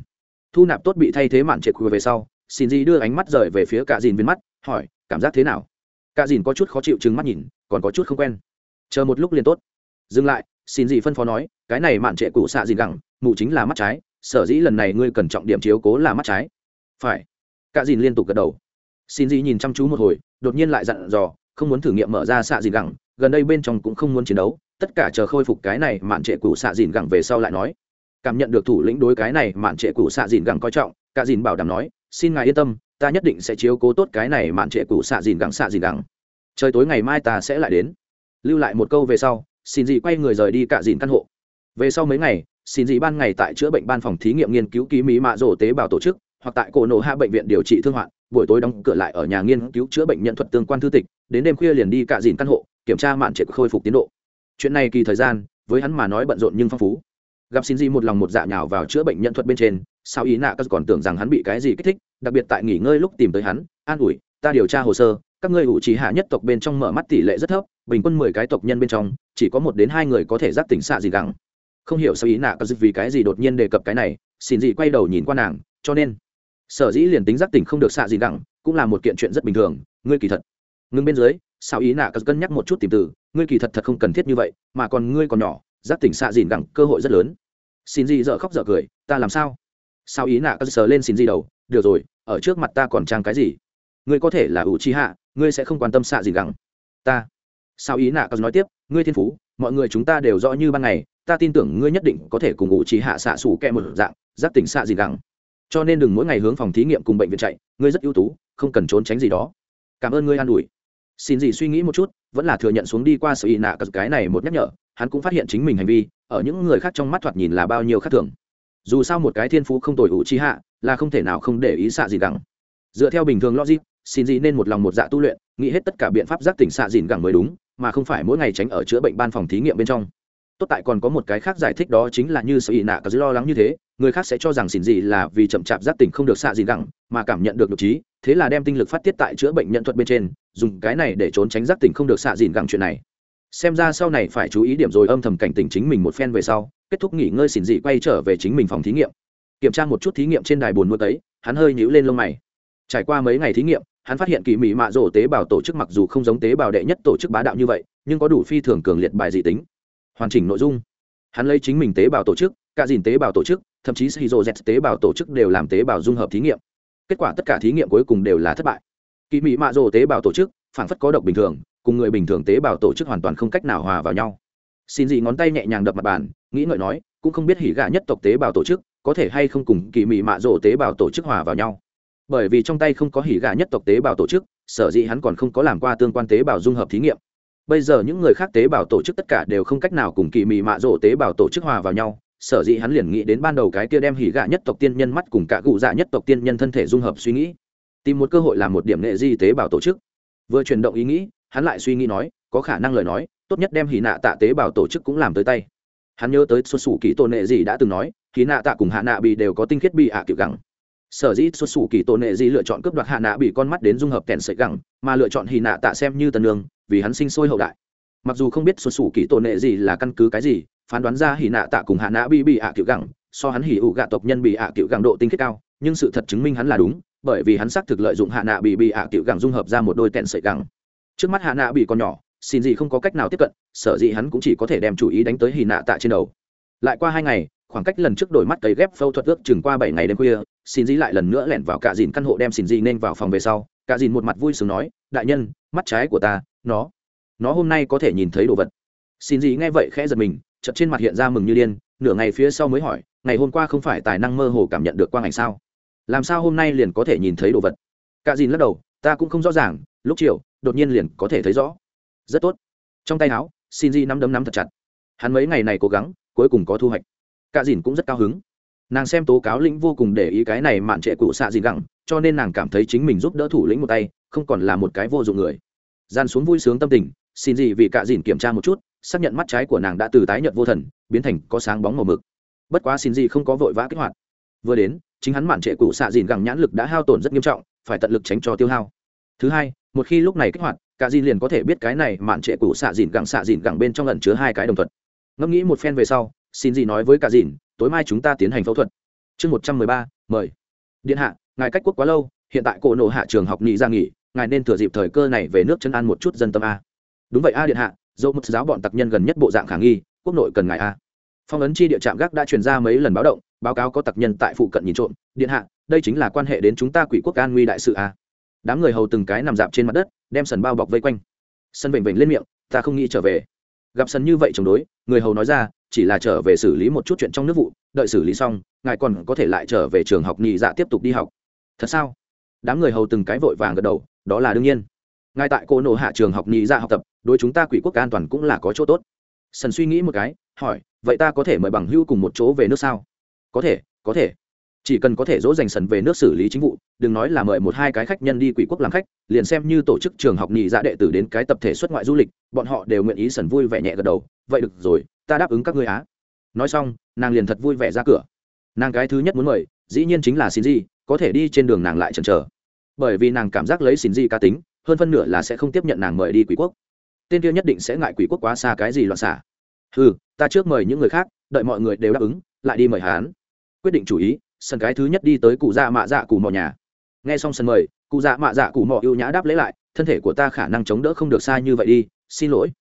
Thu nạp tốt bị thay thế mạn trệ cụ về sau xin di đưa ánh mắt rời về phía cạ dìn viên mắt, hỏi, cảm giác thế nào? Cạ dìn có chút khó chịu chừng mắt nhìn, còn có chút không quen. Chờ một lúc liền tốt. Dừng lại, xin gì phân phó nói, cái này mạn trệ cụ xạ dìn gẳng mụ chính là mắt trái, sở dĩ lần này ngươi cần trọng điểm chiếu cố là mắt trái. Phải. Cả dìn liên tục gật đầu. Xin gì nhìn chăm chú một hồi, đột nhiên lại dặn dò, không muốn thử nghiệm mở ra xạ dìn gẳng, gần đây bên trong cũng không muốn chiến đấu, tất cả chờ khôi phục cái này mạn trệ cụ xạ dìn gẳng về sau lại nói. Cảm nhận được thủ lĩnh đối cái này mạn trệ cụ xạ dìn gẳng coi trọng, cả dìn bảo đảm nói, xin ngài yên tâm ta nhất định sẽ chiếu cố tốt cái này mạn trệ cũ xạ dìn gẳng xạ dìn gẳng. Trời tối ngày mai ta sẽ lại đến. Lưu lại một câu về sau, xin dị quay người rời đi cả dìn căn hộ. Về sau mấy ngày, xin dị ban ngày tại chữa bệnh ban phòng thí nghiệm nghiên cứu ký mí mạ rổ tế bào tổ chức, hoặc tại cổ nổ hạ bệnh viện điều trị thương hoạn, buổi tối đóng cửa lại ở nhà nghiên cứu chữa bệnh nhận thuật tương quan thư tịch, đến đêm khuya liền đi cả dìn căn hộ, kiểm tra mạn trệ khôi phục tiến độ. Chuyện này kỳ thời gian, với hắn mà nói bận rộn nhưng phong phú gặp xin dị một lòng một dạ nhào vào chữa bệnh nhân thuật bên trên, sao ý nạ còn tưởng rằng hắn bị cái gì kích thích, đặc biệt tại nghỉ ngơi lúc tìm tới hắn, an ủi, ta điều tra hồ sơ, các ngươi ủ trì hạ nhất tộc bên trong mở mắt tỷ lệ rất thấp, bình quân mười cái tộc nhân bên trong, chỉ có một đến hai người có thể giác tỉnh xạ gì gắng không hiểu sao ý nạ các vì cái gì đột nhiên đề cập cái này, xin gì quay đầu nhìn qua nàng, cho nên, sở dĩ liền tính giác tỉnh không được xạ gì gắng cũng là một kiện chuyện rất bình thường, ngươi kỳ thật. Ngưng bên dưới, sao ý nạ có cân nhắc một chút tìm từ, ngươi kỳ thật thật không cần thiết như vậy, mà còn ngươi còn nhỏ, giác tỉnh xạ dìn gẳng cơ hội rất lớn xin gì dở khóc dở cười, ta làm sao? Sao ý nạ cơ sờ lên xin gì đầu, được rồi, ở trước mặt ta còn trang cái gì? Ngươi có thể là ủ chi hạ, ngươi sẽ không quan tâm xạ gì gắng ta. Sao ý nạ cơ nói tiếp, ngươi thiên phú, mọi người chúng ta đều rõ như ban ngày, ta tin tưởng ngươi nhất định có thể cùng ủ chi hạ xạ xủ kẹ một dạng, giáp tỉnh xạ gì gắng cho nên đừng mỗi ngày hướng phòng thí nghiệm cùng bệnh viện chạy, ngươi rất ưu tú, không cần trốn tránh gì đó. Cảm ơn ngươi an ủi. Xin gì suy nghĩ một chút, vẫn là thừa nhận xuống đi qua sự ý nạ cờ cái này một nhắc nhở, hắn cũng phát hiện chính mình hành vi ở những người khác trong mắt thoạt nhìn là bao nhiêu khác thường. Dù sao một cái thiên phú không tồi ủ trí hạ, là không thể nào không để ý xạ gì gẳng. dựa theo bình thường logic, xin gì nên một lòng một dạ tu luyện, nghĩ hết tất cả biện pháp giác tỉnh xạ dìn gẳng mới đúng, mà không phải mỗi ngày tránh ở chữa bệnh ban phòng thí nghiệm bên trong. Tốt tại còn có một cái khác giải thích đó chính là như sự ị nạ có lo lắng như thế, người khác sẽ cho rằng xin gì là vì chậm chạp giác tỉnh không được xạ dìn gẳng, mà cảm nhận được độc trí, thế là đem tinh lực phát tiết tại chữa bệnh nhận thuật bên trên, dùng cái này để trốn tránh giác tỉnh không được xạ dìn gẳng chuyện này xem ra sau này phải chú ý điểm rồi âm thầm cảnh tỉnh chính mình một phen về sau, kết thúc nghỉ ngơi xỉn dị quay trở về chính mình phòng thí nghiệm. Kiểm tra một chút thí nghiệm trên đài bồn mua tấy hắn hơi nhíu lên lông mày. Trải qua mấy ngày thí nghiệm, hắn phát hiện kỳ mỹ mạ rổ tế bào tổ chức mặc dù không giống tế bào đệ nhất tổ chức bá đạo như vậy, nhưng có đủ phi thường cường liệt bài dị tính. Hoàn chỉnh nội dung. Hắn lấy chính mình tế bào tổ chức, cả dìn tế bào tổ chức, thậm chí shizu z tế bào tổ chức đều làm tế bào dung hợp thí nghiệm. Kết quả tất cả thí nghiệm cuối cùng đều là thất bại. Kỳ mỹ mạ rổ tế bào tổ chức, phản phất có độc bình thường cùng người bình thường tế bào tổ chức hoàn toàn không cách nào hòa vào nhau. Xin dị ngón tay nhẹ nhàng đập mặt bàn, nghĩ ngợi nói, cũng không biết hỉ gà nhất tộc tế bào tổ chức có thể hay không cùng kỳ mị mạ rổ tế bào tổ chức hòa vào nhau. Bởi vì trong tay không có hỉ gà nhất tộc tế bào tổ chức, sở dĩ hắn còn không có làm qua tương quan tế bào dung hợp thí nghiệm. Bây giờ những người khác tế bào tổ chức tất cả đều không cách nào cùng kỳ mị mạ rổ tế bào tổ chức hòa vào nhau, sở dĩ hắn liền nghĩ đến ban đầu cái kia đem hỉ gà nhất tộc tiên nhân mắt cùng cả cụ dạ nhất tộc tiên nhân thân thể dung hợp suy nghĩ. Tìm một cơ hội làm một điểm nghệ di tế bào tổ chức. Vừa chuyển động ý nghĩ hắn lại suy nghĩ nói có khả năng lời nói tốt nhất đem hỉ nạ tạ tế bào tổ chức cũng làm tới tay. Hắn nhớ tới xuất xù kỳ tôn nệ gì đã từng nói hì nạ tạ cùng hạ nạ bị đều có tinh khiết bị ạ à kiểu gẳng. Sở dĩ xuất xù kỳ tôn nệ gì lựa chọn cướp đoạt hạ nạ bị con mắt đến dung hợp kèn sợi gẳng mà lựa chọn hỉ nạ tạ xem như tần đường, vì hắn sinh sôi hậu đại. Mặc dù không biết xuất xù kỳ tôn nệ gì là căn cứ cái gì phán đoán ra hỉ nạ tạ cùng hạ nạ bị bị ạ à kiểu gẳng so hắn hỉ ủ gạ tộc nhân bị ạ à kiểu gẳng độ tinh khiết cao nhưng sự thật chứng minh hắn là đúng bởi vì hắn xác thực lợi dụng hạ nạ bị bị ạ kiểu gẳng dung hợp ra một đôi kèn sợi gẳng trước mắt hạ nạ bị con nhỏ xin gì không có cách nào tiếp cận sở dĩ hắn cũng chỉ có thể đem chủ ý đánh tới hì nạ tạ trên đầu lại qua hai ngày khoảng cách lần trước đổi mắt cấy ghép phẫu thuật ước chừng qua bảy ngày đêm khuya xin gì lại lần nữa lẻn vào cả dìn căn hộ đem xin gì nên vào phòng về sau cả dìn một mặt vui sướng nói đại nhân mắt trái của ta nó nó hôm nay có thể nhìn thấy đồ vật xin gì nghe vậy khẽ giật mình chợt trên mặt hiện ra mừng như điên nửa ngày phía sau mới hỏi ngày hôm qua không phải tài năng mơ hồ cảm nhận được quang ảnh sao làm sao hôm nay liền có thể nhìn thấy đồ vật cả dìn lắc đầu ta cũng không rõ ràng lúc chiều đột nhiên liền có thể thấy rõ. Rất tốt. Trong tay áo, shinji nắm đấm nắm thật chặt. Hắn mấy ngày này cố gắng, cuối cùng có thu hoạch. Cả dìn cũng rất cao hứng. Nàng xem tố cáo lĩnh vô cùng để ý cái này mạn trệ cụ xạ dìn gẳng cho nên nàng cảm thấy chính mình giúp đỡ thủ lĩnh một tay, không còn là một cái vô dụng người. Gian xuống vui sướng tâm tình xin gì vì cả dìn kiểm tra một chút, xác nhận mắt trái của nàng đã từ tái nhợt vô thần, biến thành có sáng bóng màu mực. Bất quá xin gì không có vội vã kích hoạt. Vừa đến, chính hắn mạn trệ cụ xạ dìn gẳng nhãn lực đã hao tổn rất nghiêm trọng, phải tận lực tránh cho tiêu hao. Thứ hai một khi lúc này kích hoạt, cả dìn liền có thể biết cái này mạn trệ cũ xạ dìn gẳng xạ dìn gẳng bên trong lần chứa hai cái đồng thuận ngẫm nghĩ một phen về sau, xin gì nói với cả dìn tối mai chúng ta tiến hành phẫu thuật. Chương một trăm mười ba, mời. Điện hạ, ngài cách quốc quá lâu, hiện tại cổ nộ hạ trường học nghỉ ra nghỉ, ngài nên thừa dịp thời cơ này về nước chân ăn một chút dân tâm a. Đúng vậy a, điện hạ, dẫu một giáo bọn tặc nhân gần nhất bộ dạng khả nghi, quốc nội cần ngài a. Phong ấn chi địa trạm gác đã truyền ra mấy lần báo động, báo cáo có tặc nhân tại phụ cận nhìn trộm. Điện hạ, đây chính là quan hệ đến chúng ta quỷ quốc an nguy đại sự a đám người hầu từng cái nằm dạp trên mặt đất, đem sần bao bọc vây quanh. Sân vểnh vểnh lên miệng, ta không nghĩ trở về. Gặp sân như vậy chống đối, người hầu nói ra, chỉ là trở về xử lý một chút chuyện trong nước vụ, đợi xử lý xong, ngài còn có thể lại trở về trường học nhị dạ tiếp tục đi học. Thật sao? Đám người hầu từng cái vội vàng gật đầu, đó là đương nhiên. Ngài tại cô nổ hạ trường học nhị dạ học tập, đối chúng ta quỷ quốc an toàn cũng là có chỗ tốt. Sần suy nghĩ một cái, hỏi, vậy ta có thể mời bằng hưu cùng một chỗ về nước sao? Có thể có thể chỉ cần có thể dỗ dành sần về nước xử lý chính vụ, đừng nói là mời một hai cái khách nhân đi quỷ quốc làm khách, liền xem như tổ chức trường học nhị dạ đệ tử đến cái tập thể xuất ngoại du lịch, bọn họ đều nguyện ý sần vui vẻ nhẹ gật đầu, vậy được rồi, ta đáp ứng các ngươi á. Nói xong, nàng liền thật vui vẻ ra cửa. Nàng cái thứ nhất muốn mời, dĩ nhiên chính là xin gì có thể đi trên đường nàng lại chần chờ. Bởi vì nàng cảm giác lấy xin gì cá tính, hơn phân nửa là sẽ không tiếp nhận nàng mời đi quỷ quốc. Tên kia nhất định sẽ ngại quỷ quốc quá xa cái gì loạn xả. Ừ ta trước mời những người khác, đợi mọi người đều đáp ứng, lại đi mời hán quyết định chủ ý sân cái thứ nhất đi tới cụ dạ mạ dạ cụ mò nhà. Nghe xong sân mời, cụ dạ mạ dạ cụ mò ưu nhã đáp lấy lại, thân thể của ta khả năng chống đỡ không được xa như vậy đi, xin lỗi.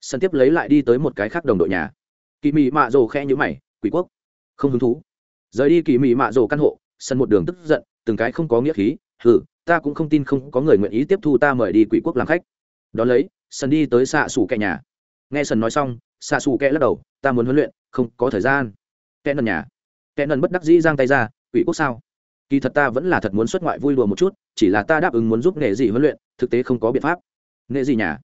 Sân tiếp lấy lại đi tới một cái khác đồng đội nhà. Kỳ mị mạ rồ khe nhữ mày, quỷ quốc. Không hứng thú. Rời đi kỳ mị mạ rồ căn hộ, sân một đường tức giận, từng cái không có nghĩa khí, hừ, ta cũng không tin không có người nguyện ý tiếp thu ta mời đi quỷ quốc làm khách. Đón lấy, sân đi tới xạ xù kẹ nhà. Nghe sân nói xong, xạ xù kẹ lắc đầu, ta muốn huấn luyện, không có thời gian. Kẽ nần nhà. Kẻ nần bất đắc dĩ giang tay ra, quỷ quốc sao? Kỳ thật ta vẫn là thật muốn xuất ngoại vui đùa một chút, chỉ là ta đáp ứng muốn giúp nghệ dị huấn luyện, thực tế không có biện pháp. Nghệ dị nhà?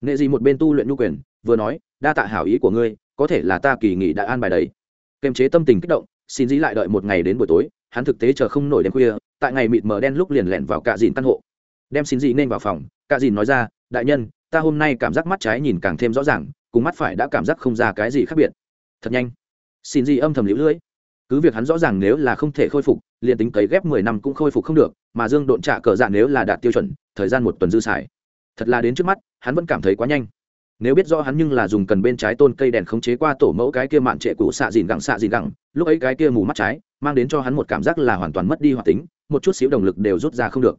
Nghệ dị một bên tu luyện nhu quyền, vừa nói, đa tạ hảo ý của ngươi, có thể là ta kỳ nghỉ đã an bài đấy. Kềm chế tâm tình kích động, xin dĩ lại đợi một ngày đến buổi tối, hắn thực tế chờ không nổi đêm khuya, tại ngày mịt mờ đen lúc liền lẹn vào cạ dìn căn hộ. Đem xin dĩ nên vào phòng, cạ dìn nói ra, đại nhân, ta hôm nay cảm giác mắt trái nhìn càng thêm rõ ràng, cùng mắt phải đã cảm giác không ra cái gì khác biệt. Thật nhanh. Xin dĩ âm thầm liễu lưỡi cứ việc hắn rõ ràng nếu là không thể khôi phục, liền tính cấy ghép mười năm cũng khôi phục không được, mà dương độn trả cờ dạ nếu là đạt tiêu chuẩn, thời gian một tuần dư xài. Thật là đến trước mắt, hắn vẫn cảm thấy quá nhanh. Nếu biết rõ hắn nhưng là dùng cần bên trái tôn cây đèn khống chế qua tổ mẫu cái kia mạn trệ cũ xạ dìn gẳng xạ dìn gẳng, lúc ấy cái kia mù mắt trái, mang đến cho hắn một cảm giác là hoàn toàn mất đi hoạt tính, một chút xíu động lực đều rút ra không được.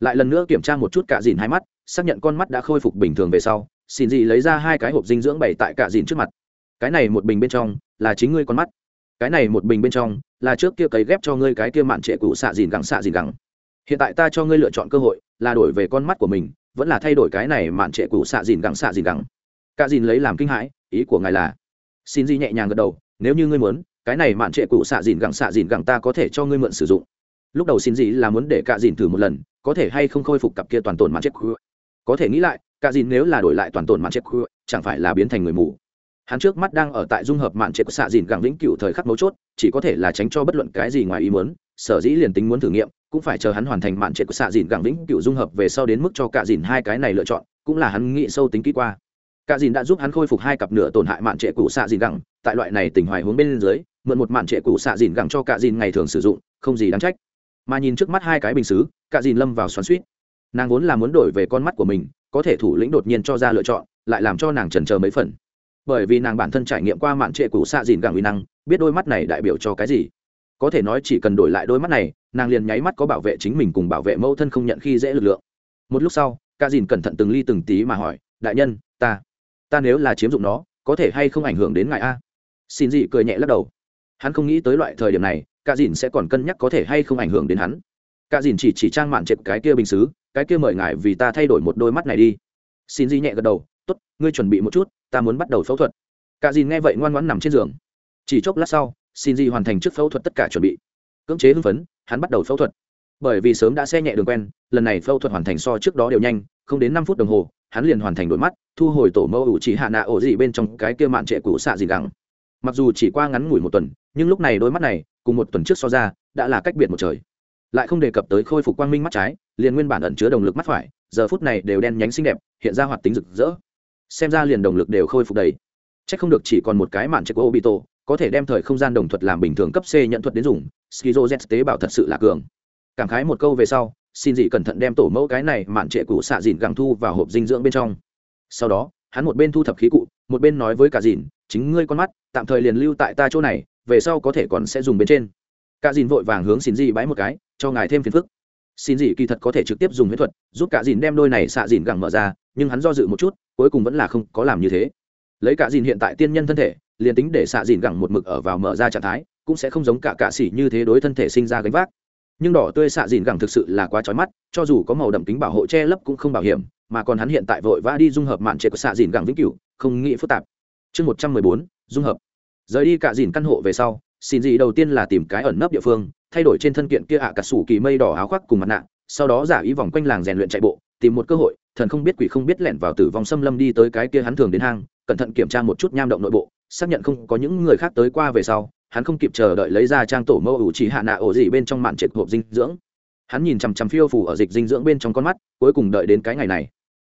Lại lần nữa kiểm tra một chút cả dìn hai mắt, xác nhận con mắt đã khôi phục bình thường về sau, xin dị lấy ra hai cái hộp dinh dưỡng bày tại cả dìn trước mặt. Cái này một bình bên trong là chính ngươi con mắt cái này một bình bên trong là trước kia cấy ghép cho ngươi cái kia mạn trệ cũ xạ dìn gẳng xạ dìn gẳng. Hiện tại ta cho ngươi lựa chọn cơ hội là đổi về con mắt của mình, vẫn là thay đổi cái này mạn trệ cũ xạ dìn gẳng xạ dìn gẳng. Cả dìn lấy làm kinh hãi, ý của ngài là, xin di nhẹ nhàng gật đầu, nếu như ngươi muốn, cái này mạn trệ cũ xạ dìn gẳng xạ dìn gẳng ta có thể cho ngươi mượn sử dụng. Lúc đầu xin gì là muốn để cả dìn thử một lần, có thể hay không khôi phục cặp kia toàn tồn mạn trệ cũ. Có thể nghĩ lại, cả dìn nếu là đổi lại toàn tồn mạn trệ cũ, chẳng phải là biến thành người mù hắn trước mắt đang ở tại dung hợp mạn trệ của xạ dìn gẳng vĩnh cựu thời khắc mấu chốt, chỉ có thể là tránh cho bất luận cái gì ngoài ý muốn, sở dĩ liền tính muốn thử nghiệm, cũng phải chờ hắn hoàn thành mạn trệ của xạ dìn gẳng vĩnh cựu dung hợp về sau đến mức cho cả dìn hai cái này lựa chọn, cũng là hắn nghĩ sâu tính kỹ qua. Cả dìn đã giúp hắn khôi phục hai cặp nửa tổn hại mạn trệ cũ xạ dìn gẳng, tại loại này tỉnh hoài hướng bên dưới, mượn một mạn trệ cũ xạ dìn gẳng cho cả dìn ngày thường sử dụng, không gì đáng trách. Mà nhìn trước mắt hai cái bình xứ, cả dìn lâm vào xoắn suýt nàng vốn là muốn đổi về con mắt của mình, có thể thủ lĩnh đột nhiên cho ra lựa chọn, lại làm cho nàng trần chờ mấy phần bởi vì nàng bản thân trải nghiệm qua mạn trệ cũ xạ dìn gẳng uy năng, biết đôi mắt này đại biểu cho cái gì. Có thể nói chỉ cần đổi lại đôi mắt này, nàng liền nháy mắt có bảo vệ chính mình cùng bảo vệ mẫu thân không nhận khi dễ lực lượng. Một lúc sau, ca dìn cẩn thận từng ly từng tí mà hỏi, đại nhân, ta ta nếu là chiếm dụng nó, có thể hay không ảnh hưởng đến ngài a? Xin dị cười nhẹ lắc đầu. Hắn không nghĩ tới loại thời điểm này, ca dìn sẽ còn cân nhắc có thể hay không ảnh hưởng đến hắn. Ca dìn chỉ chỉ trang mạn trệ cái kia bình xứ, cái kia mời ngài vì ta thay đổi một đôi mắt này đi. Xin dị nhẹ gật đầu, tốt, ngươi chuẩn bị một chút ta muốn bắt đầu phẫu thuật. Cả dìn nghe vậy ngoan ngoãn nằm trên giường. Chỉ chốc lát sau, xin di hoàn thành trước phẫu thuật tất cả chuẩn bị. Cưỡng chế hưng phấn, hắn bắt đầu phẫu thuật. Bởi vì sớm đã xe nhẹ đường quen, lần này phẫu thuật hoàn thành so trước đó đều nhanh, không đến năm phút đồng hồ, hắn liền hoàn thành đổi mắt, thu hồi tổ mẫu ủ chỉ hạ nạ ổ dị bên trong cái kia mạn trệ cũ xạ dị gắng mặc dù chỉ qua ngắn ngủi một tuần, nhưng lúc này đôi mắt này, cùng một tuần trước so ra, đã là cách biệt một trời. Lại không đề cập tới khôi phục quang minh mắt trái, liền nguyên bản ẩn chứa động lực mắt phải, giờ phút này đều đen nhánh xinh đẹp, hiện ra hoạt tính rực rỡ xem ra liền động lực đều khôi phục đầy. C h ắ c không được chỉ còn một cái mạn check của obito, có thể đem thời không gian đồng thuật làm bình thường cấp c nhận thuật đến dùng, skizo z tế bảo thật sự là cường. Cảm khái một câu về sau, xin dị cẩn thận đem tổ mẫu cái này mạn trệ cụ xạ dìn gẳng thu vào hộp dinh dưỡng bên trong. Sau đó, hắn một bên thu thập khí cụ, một bên nói với cả dìn chính ngươi con mắt, tạm thời liền lưu tại ta chỗ này, về sau có thể còn sẽ dùng bên trên. Cả dìn vội vàng hướng xin dị bãi một cái, cho ngài thêm phiền phức. Xin dị kỳ thật có thể trực tiếp dùng huyết thuật, giúp cả dìn đem đôi này xạ dìn gẳng mở ra, nhưng hắn do dự một chút cuối cùng vẫn là không có làm như thế. Lấy cả dìn hiện tại tiên nhân thân thể, liền tính để xạ dìn gẳng một mực ở vào mở ra trạng thái, cũng sẽ không giống cả cạ xỉ như thế đối thân thể sinh ra gánh vác. Nhưng đỏ tươi xạ dìn gẳng thực sự là quá trói mắt, cho dù có màu đậm kính bảo hộ che lấp cũng không bảo hiểm, mà còn hắn hiện tại vội vã đi dung hợp mạn trệ của xạ dìn gẳng vĩnh cửu, không nghĩ phức tạp. Chương một trăm mười bốn, dung hợp. Rời đi cả dìn căn hộ về sau, xin gì đầu tiên là tìm cái ẩn nấp địa phương, thay đổi trên thân kiện kia ạ à cả sủ kỳ mây đỏ áo khoác cùng mặt nạ, sau đó giả ý vòng quanh làng rèn luyện chạy bộ, tìm một cơ hội thần không biết quỷ không biết lẻn vào tử vong xâm lâm đi tới cái kia hắn thường đến hang, cẩn thận kiểm tra một chút nham động nội bộ, xác nhận không có những người khác tới qua về sau, hắn không kịp chờ đợi lấy ra trang tổ mẫu ủ chỉ hạ nạ ổ gì bên trong mạn trệt hộp dinh dưỡng. Hắn nhìn chằm chằm phiêu phủ ở dịch dinh dưỡng bên trong con mắt, cuối cùng đợi đến cái ngày này.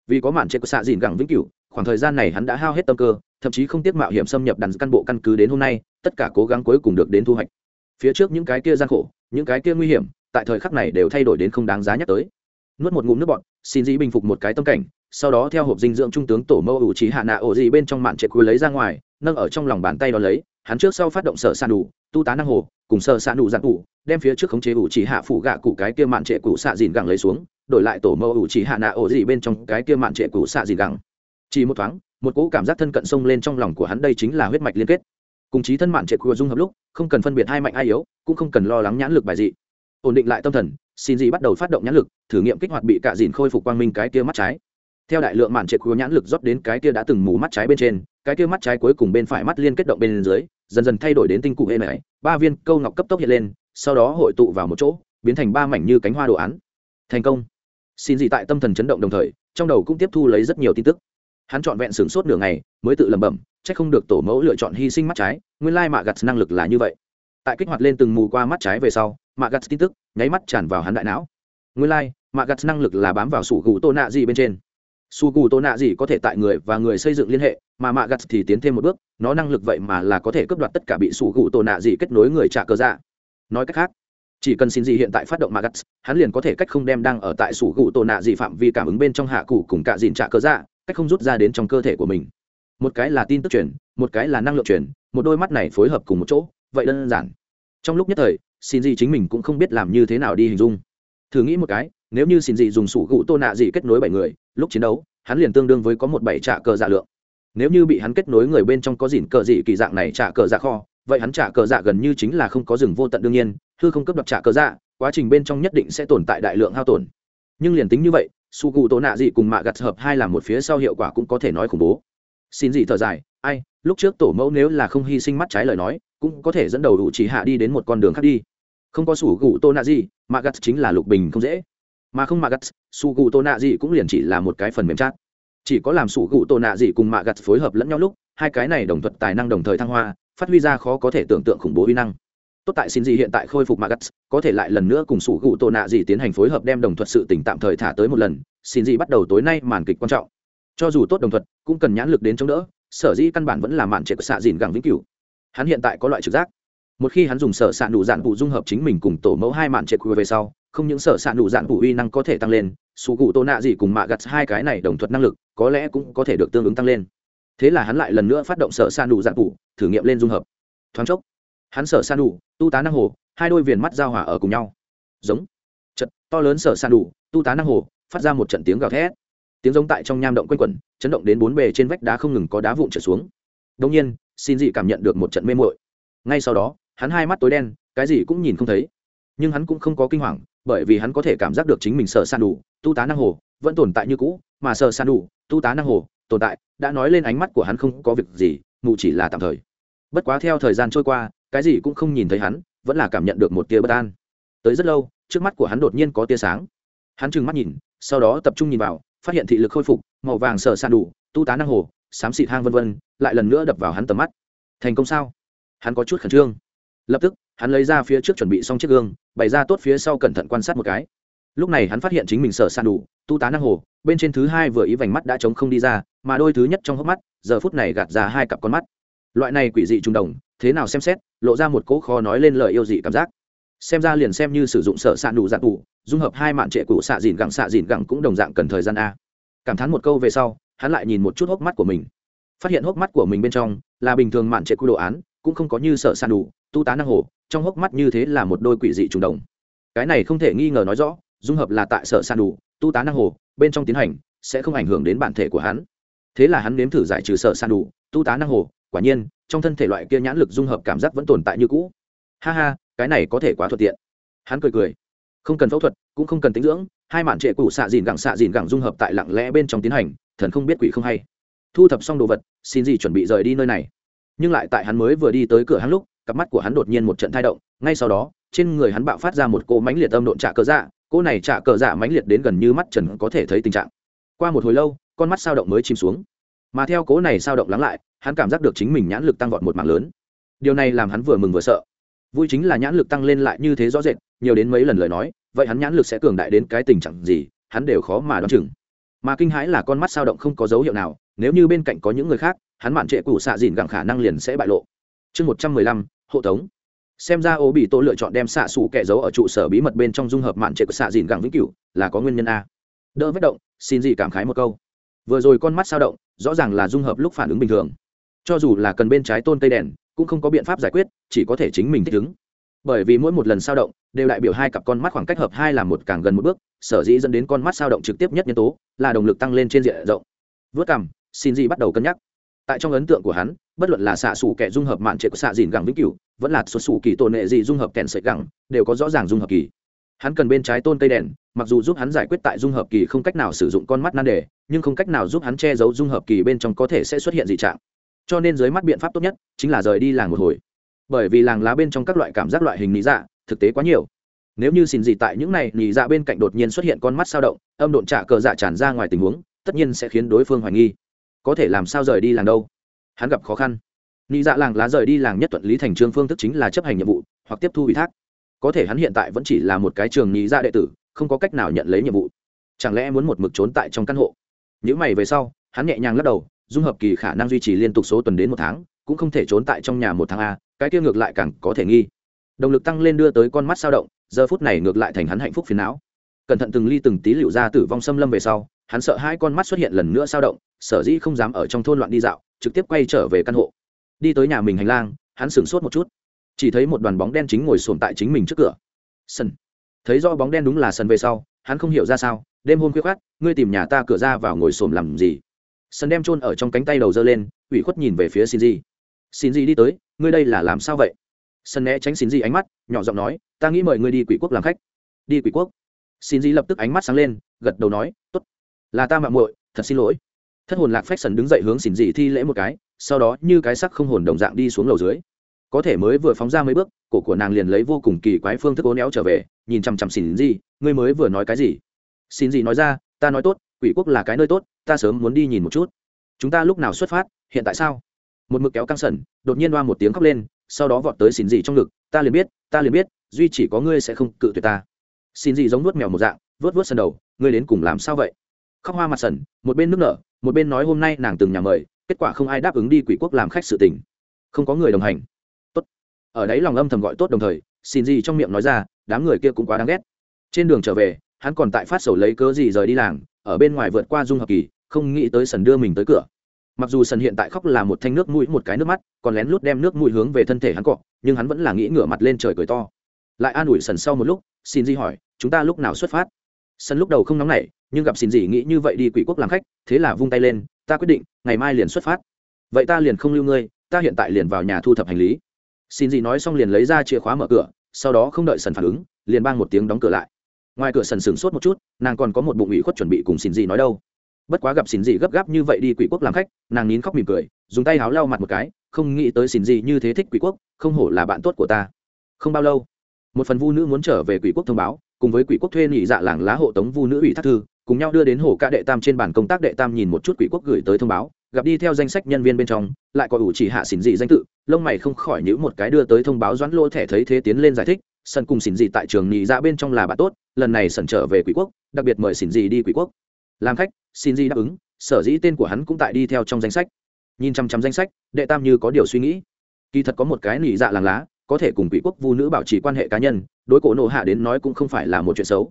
Vì có mạn trệt của xạ dìn gẳng vĩnh cửu, khoảng thời gian này hắn đã hao hết tâm cơ, thậm chí không tiếc mạo hiểm xâm nhập đàn căn bộ căn cứ đến hôm nay, tất cả cố gắng cuối cùng được đến thu hoạch. Phía trước những cái kia gian khổ, những cái kia nguy hiểm, tại thời khắc này đều thay đổi đến không đáng giá nhắc tới. Nuốt một ngụm nước bọt xin dĩ bình phục một cái tâm cảnh, sau đó theo hộp dinh dưỡng trung tướng tổ mâu ủ trí hạ nạ ổ gì bên trong mạn trệ cuối lấy ra ngoài, nâng ở trong lòng bàn tay đó lấy, hắn trước sau phát động sở san đủ, tu tá năng hồ, cùng sở san đủ giặc cụ đem phía trước khống chế ủ chỉ hạ phủ gạ cụ cái kia mạn trệ cụ xạ dìn gẳng lấy xuống, đổi lại tổ mâu ủ chỉ hạ nạ ổ gì bên trong cái kia mạn trệ cụ xạ dìn gẳng. Chỉ một thoáng, một cỗ cảm giác thân cận sông lên trong lòng của hắn đây chính là huyết mạch liên kết. Cùng chí thân mạn trệ cụ dung hợp lúc, không cần phân biệt hai mạnh ai yếu, cũng không cần lo lắng nhãn lực bài dị. Ổn định lại tâm thần xin gì bắt đầu phát động nhãn lực, thử nghiệm kích hoạt bị cạ dìn khôi phục quang minh cái kia mắt trái. Theo đại lượng màn trệ cụ nhãn lực rót đến cái kia đã từng mù mắt trái bên trên, cái kia mắt trái cuối cùng bên phải mắt liên kết động bên dưới, dần dần thay đổi đến tinh cụ hệ này. Ba viên câu ngọc cấp tốc hiện lên, sau đó hội tụ vào một chỗ, biến thành ba mảnh như cánh hoa đồ án. Thành công. Xin gì tại tâm thần chấn động đồng thời, trong đầu cũng tiếp thu lấy rất nhiều tin tức. Hắn trọn vẹn sửng sốt nửa ngày, mới tự lẩm bẩm c h ắ c không được tổ mẫu lựa chọn hy sinh mắt trái, nguyên lai mạ gặt năng lực là như vậy tại kích hoạt lên từng mù qua mắt trái về sau mạ gặt tin tức, nháy mắt tràn vào hắn đại não. Nguyên lai mạ gặt năng lực là bám vào sủ gù tô nạ gì bên trên. Su gù tô nạ gì có thể tại người và người xây dựng liên hệ, mà mạ gặt thì tiến thêm một bước, nó năng lực vậy mà là có thể cướp đoạt tất cả bị sủ gù tô nạ gì kết nối người trả cơ dạ. Nói cách khác, chỉ cần xin gì hiện tại phát động mạ gặt hắn liền có thể cách không đem đang ở tại sủ gù tô nạ gì phạm vi cảm ứng bên trong hạ cụ cùng cả dìn trả cơ dạ cách không rút ra đến trong cơ thể của mình. Một cái là tin tức truyền, một cái là năng lượng truyền, một đôi mắt này phối hợp cùng một chỗ vậy đơn giản. Trong lúc nhất thời, xin gì chính mình cũng không biết làm như thế nào đi hình dung. Thử nghĩ một cái, nếu như xin dị dùng sủ gụ tô nạ dị kết nối bảy người, lúc chiến đấu, hắn liền tương đương với có một bảy trả cờ dạ lượng. Nếu như bị hắn kết nối người bên trong có dỉn cờ dị kỳ dạng này trả cờ dạ kho, vậy hắn trả cờ dạ gần như chính là không có rừng vô tận đương nhiên, hư không cấp đập trả cờ dạ quá trình bên trong nhất định sẽ tồn tại đại lượng hao tổn. Nhưng liền tính như vậy su cụ tổ nạ dị cùng mạ gặt hợp hai làm một phía sau hiệu quả cũng có thể nói khủng bố. Xin dị thở dài, ai, lúc trước tổ mẫu nếu là không hy sinh mắt trái lời nói cũng có thể dẫn đầu đủ chỉ hạ đi đến một con đường khác đi. Không có sủ gù tô nạ gì, mà gặt chính là lục bình không dễ. Mà không mà gặt sủ gù tô nạ gì cũng liền chỉ là một cái phần mềm chát chỉ có làm sủ gù tô nạ gì cùng mạ gặt phối hợp lẫn nhau lúc, hai cái này đồng thuận tài năng đồng thời thăng hoa, phát huy ra khó có thể tưởng tượng khủng bố uy năng. Tốt tại xin gì hiện tại khôi phục magat có thể lại lần nữa cùng sủ gụ tổ nạ gì tiến hành phối hợp đem đồng thuật sự tỉnh tạm thời thả tới một lần, xin gì bắt đầu tối nay màn kịch quan trọng. Cho dù tốt đồng thuật cũng cần nhãn lực đến chống đỡ, sở dĩ căn bản vẫn là màn trệ của xạ dìn gẳng vĩnh cửu hắn hiện tại có loại trực giác. Một khi hắn dùng sở s ạ nụ dạn vụ dung hợp chính mình cùng tổ mẫu hai mạn trệ của về sau, không những sở s ạ nụ dạn vụ uy năng có thể tăng lên sủ cụ tô nạ gì cùng mạ gặt hai cái này đồng thuật năng lực, có lẽ cũng có thể được tương ứng tăng lên. Thế là hắn lại lần nữa phát động sở s ạ nụ dạn vụ thử nghiệm lên dung hợp. Thoáng chốc, hắn sở san đủ tu tá năng hồ, hai đôi viền mắt giao hòa ở cùng nhau. Giống. Trận to lớn sở san đủ tu tá năng hồ, phát ra một trận tiếng gào thét. Tiếng giống tại trong nham động quanh quẩn, chấn động đến bốn bề trên vách đá không ngừng có đá vụn trở xuống đông nhiên, xin dị cảm nhận được một trận mê mội ngay sau đó, hắn hai mắt tối đen, cái gì cũng nhìn không thấy. Nhưng hắn cũng không có kinh hoàng, bởi vì hắn có thể cảm giác được chính mình sợ san đủ, tu tá năng hồ, vẫn tồn tại như cũ, mà sợ san đủ, tu tá năng hồ, tồn tại, đã nói lên ánh mắt của hắn không có việc gì, mù chỉ là tạm thời. Bất quá theo thời gian trôi qua, cái gì cũng không nhìn thấy hắn, vẫn là cảm nhận được một tia bất an. Tới rất lâu, trước mắt của hắn đột nhiên có tia sáng. Hắn trừng mắt nhìn, sau đó tập trung nhìn vào, phát hiện thị lực khôi phục, màu vàng sợ san đủ, tu tá năng hồ, xám xịt hang vân vân lại lần nữa đập vào hắn tầm mắt. Thành công sao? Hắn có chút khẩn trương. Lập tức, hắn lấy ra phía trước chuẩn bị xong chiếc gương, bày ra tốt phía sau cẩn thận quan sát một cái. Lúc này hắn phát hiện chính mình sở san đủ, tu tá năng hồ, bên trên thứ hai vừa ý vành mắt đã trống không đi ra, mà đôi thứ nhất trong hốc mắt, giờ phút này gạt ra hai cặp con mắt. Loại này quỷ dị trung đồng, thế nào xem xét, lộ ra một cỗ khó nói lên lời yêu dị cảm giác. Xem ra liền xem như sử dụng sợ sạn đủ dạng đủ dung hợp hai mạn trệ cũ xạ dìn gẳng xạ dìn gẳng cũng đồng dạng cần thời gian a. Cảm thán một câu về sau, hắn lại nhìn một chút hốc mắt của mình phát hiện hốc mắt của mình bên trong là bình thường mạn trệ quy đồ án, cũng không có như sợ sàn đủ, tu tá năng hồ, trong hốc mắt như thế là một đôi quỷ dị trùng đồng. Cái này không thể nghi ngờ nói rõ, dung hợp là tại sợ sàn đủ, tu tá năng hồ, bên trong tiến hành, sẽ không ảnh hưởng đến bản thể của hắn. Thế là hắn nếm thử giải trừ sợ sàn đủ, tu tá năng hồ, quả nhiên, trong thân thể loại kia nhãn lực dung hợp cảm giác vẫn tồn tại như cũ. Ha ha, cái này có thể quá thuận tiện. Hắn cười cười. Không cần phẫu thuật, cũng không cần tính dưỡng, hai mạn trệ cụ xạ dìn gẳng xạ dìn gẳng dung hợp tại lặng lẽ bên trong tiến hành, thần không biết quỷ không hay thu thập xong đồ vật, xin gì chuẩn bị rời đi nơi này. Nhưng lại tại hắn mới vừa đi tới cửa hắn lúc, cặp mắt của hắn đột nhiên một trận thai động, ngay sau đó, trên người hắn bạo phát ra một cỗ mánh liệt âm độn trả cờ dạ cỗ này trả cờ dạ mánh liệt đến gần như mắt trần có thể thấy tình trạng. Qua một hồi lâu, con mắt sao động mới chìm xuống. Mà theo cỗ này sao động lắng lại, hắn cảm giác được chính mình nhãn lực tăng vọt một mạng lớn. Điều này làm hắn vừa mừng vừa sợ. Vui chính là nhãn lực tăng lên lại như thế rõ rệt, nhiều đến mấy lần lời nói, vậy hắn nhãn lực sẽ cường đại đến cái tình trạng gì, hắn đều khó mà đoán chừng mà kinh hãi là con mắt sao động không có dấu hiệu nào, nếu như bên cạnh có những người khác, hắn mạn trệ cũ xạ dìn gặng khả năng liền sẽ bại lộ. Chương một trăm mười lăm, hộ tống. Xem ra ô bị tô lựa chọn đem xạ xù kẻ giấu ở trụ sở bí mật bên trong dung hợp mạn trệ của xạ dìn gặng vĩnh cửu, là có nguyên nhân a. Đỡ vết động, xin gì cảm khái một câu. Vừa rồi con mắt sao động, rõ ràng là dung hợp lúc phản ứng bình thường. Cho dù là cần bên trái tôn cây đèn, cũng không có biện pháp giải quyết, chỉ có thể chính mình thích ứng bởi vì mỗi một lần sao động đều đại biểu hai cặp con mắt khoảng cách hợp hai là một càng gần một bước, sở dĩ dẫn đến con mắt sao động trực tiếp nhất nhân tố là động lực tăng lên trên diện rộng. Vớt cằm, xin gì bắt đầu cân nhắc. Tại trong ấn tượng của hắn, bất luận là xạ xù kẻ dung hợp mạn trệ của xạ dìn gẳng vĩnh cửu, vẫn là xuất xù kỳ tổn nệ gì dung hợp kèn sợi gẳng, đều có rõ ràng dung hợp kỳ. Hắn cần bên trái tôn cây đèn, mặc dù giúp hắn giải quyết tại dung hợp kỳ không cách nào sử dụng con mắt nan đề, nhưng không cách nào giúp hắn che giấu dung hợp kỳ bên trong có thể sẽ xuất hiện dị trạng. Cho nên dưới mắt biện pháp tốt nhất chính là rời đi làng một hồi bởi vì làng lá bên trong các loại cảm giác loại hình lý dạ thực tế quá nhiều. Nếu như xin gì tại những này, nị dạ bên cạnh đột nhiên xuất hiện con mắt sao động, âm độn trả cờ dạ tràn ra ngoài tình huống, tất nhiên sẽ khiến đối phương hoài nghi. Có thể làm sao rời đi làng đâu? Hắn gặp khó khăn. Nị dạ làng lá rời đi làng nhất thuận lý thành trương phương thức chính là chấp hành nhiệm vụ, hoặc tiếp thu ủy thác. Có thể hắn hiện tại vẫn chỉ là một cái trường nị dạ đệ tử, không có cách nào nhận lấy nhiệm vụ. Chẳng lẽ muốn một mực trốn tại trong căn hộ? Những mày về sau, hắn nhẹ nhàng lắc đầu, dung hợp kỳ khả năng duy trì liên tục số tuần đến một tháng, cũng không thể trốn tại trong nhà một tháng a cái kia ngược lại càng có thể nghi. Động lực tăng lên đưa tới con mắt sao động, giờ phút này ngược lại thành hắn hạnh phúc phiền não. Cẩn thận từng ly từng tí liệu ra tử vong xâm lâm về sau, hắn sợ hai con mắt xuất hiện lần nữa sao động, sở dĩ không dám ở trong thôn loạn đi dạo, trực tiếp quay trở về căn hộ. Đi tới nhà mình hành lang, hắn sửng sốt một chút. Chỉ thấy một đoàn bóng đen chính ngồi sồn tại chính mình trước cửa. Sân. Thấy do bóng đen đúng là sân về sau, hắn không hiểu ra sao, đêm hôm khuya khát ngươi tìm nhà ta cửa ra vào ngồi xổm làm gì? Sân đem trôn ở trong cánh tay đầu giơ lên, ủy khuất nhìn về phía xin gì xin đi tới ngươi đây là làm sao vậy? Sân né tránh xin gì ánh mắt, nhỏ giọng nói, ta nghĩ mời ngươi đi quỷ quốc làm khách. Đi quỷ quốc? Xin gì lập tức ánh mắt sáng lên, gật đầu nói, tốt. Là ta mạng muội, thật xin lỗi. Thất hồn lạc phách sần đứng dậy hướng xin gì thi lễ một cái, sau đó như cái sắc không hồn đồng dạng đi xuống lầu dưới. Có thể mới vừa phóng ra mấy bước, cổ của nàng liền lấy vô cùng kỳ quái phương thức ố néo trở về, nhìn chằm chằm xin gì ngươi mới vừa nói cái gì? Xin gì nói ra, ta nói tốt, quỷ quốc là cái nơi tốt, ta sớm muốn đi nhìn một chút. Chúng ta lúc nào xuất phát, hiện tại sao? Một mực kéo căng sẩn đột nhiên đoa một tiếng khóc lên, sau đó vọt tới xin gì trong ngực, ta liền biết, ta liền biết, duy chỉ có ngươi sẽ không cự tuyệt ta. Xin gì giống nuốt mèo một dạng vớt vớt sân đầu, ngươi đến cùng làm sao vậy? Khóc hoa mặt sẩn một bên nước nở, một bên nói hôm nay nàng từng nhà mời, kết quả không ai đáp ứng đi quỷ quốc làm khách sự tình. Không có người đồng hành. Tốt. Ở đấy lòng âm thầm gọi tốt đồng thời, xin gì trong miệng nói ra, đám người kia cũng quá đáng ghét. Trên đường trở về, hắn còn tại phát sầu lấy cớ gì rời đi làng, ở bên ngoài vượt qua dung hợp kỳ, không nghĩ tới sần đưa mình tới cửa mặc dù sần hiện tại khóc là một thanh nước mũi một cái nước mắt, còn lén lút đem nước mũi hướng về thân thể hắn cọ, nhưng hắn vẫn là nghĩ ngửa mặt lên trời cười to. Lại an ủi sần sau một lúc, xin di hỏi, chúng ta lúc nào xuất phát? Sân lúc đầu không nóng nảy, nhưng gặp xin gì nghĩ như vậy đi quỷ quốc làm khách, thế là vung tay lên, ta quyết định, ngày mai liền xuất phát. Vậy ta liền không lưu ngươi, ta hiện tại liền vào nhà thu thập hành lý. Xin gì nói xong liền lấy ra chìa khóa mở cửa, sau đó không đợi sần phản ứng, liền bang một tiếng đóng cửa lại. Ngoài cửa sần sửng sốt một chút, nàng còn có một bụng ủy khuất chuẩn bị cùng xin gì nói đâu bất quá gặp xin gì gấp gáp như vậy đi quỷ quốc làm khách, nàng nín khóc mỉm cười, dùng tay háo lau mặt một cái, không nghĩ tới xin gì như thế thích quỷ quốc, không hổ là bạn tốt của ta. Không bao lâu, một phần vu nữ muốn trở về quỷ quốc thông báo, cùng với quỷ quốc thuê nhị dạ làng lá hộ tống vu nữ ủy thác thư, cùng nhau đưa đến hồ ca đệ tam trên bản công tác đệ tam nhìn một chút quỷ quốc gửi tới thông báo, gặp đi theo danh sách nhân viên bên trong, lại có ủ chỉ hạ xỉn dị danh tự, lông mày không khỏi nhữ một cái đưa tới thông báo doãn lô thẻ thấy thế tiến lên giải thích, sân cùng xỉn dị tại trường nhị dạ bên trong là bạn tốt, lần này sẩn trở về quỷ quốc, đặc biệt mời xỉn dị đi quỷ quốc. Làm khách xin di đáp ứng, sở dĩ tên của hắn cũng tại đi theo trong danh sách. Nhìn chăm chăm danh sách, đệ tam như có điều suy nghĩ. Kỳ thật có một cái nỉ dạ làng lá, có thể cùng quỷ quốc vu nữ bảo trì quan hệ cá nhân, đối cổ nộ hạ đến nói cũng không phải là một chuyện xấu.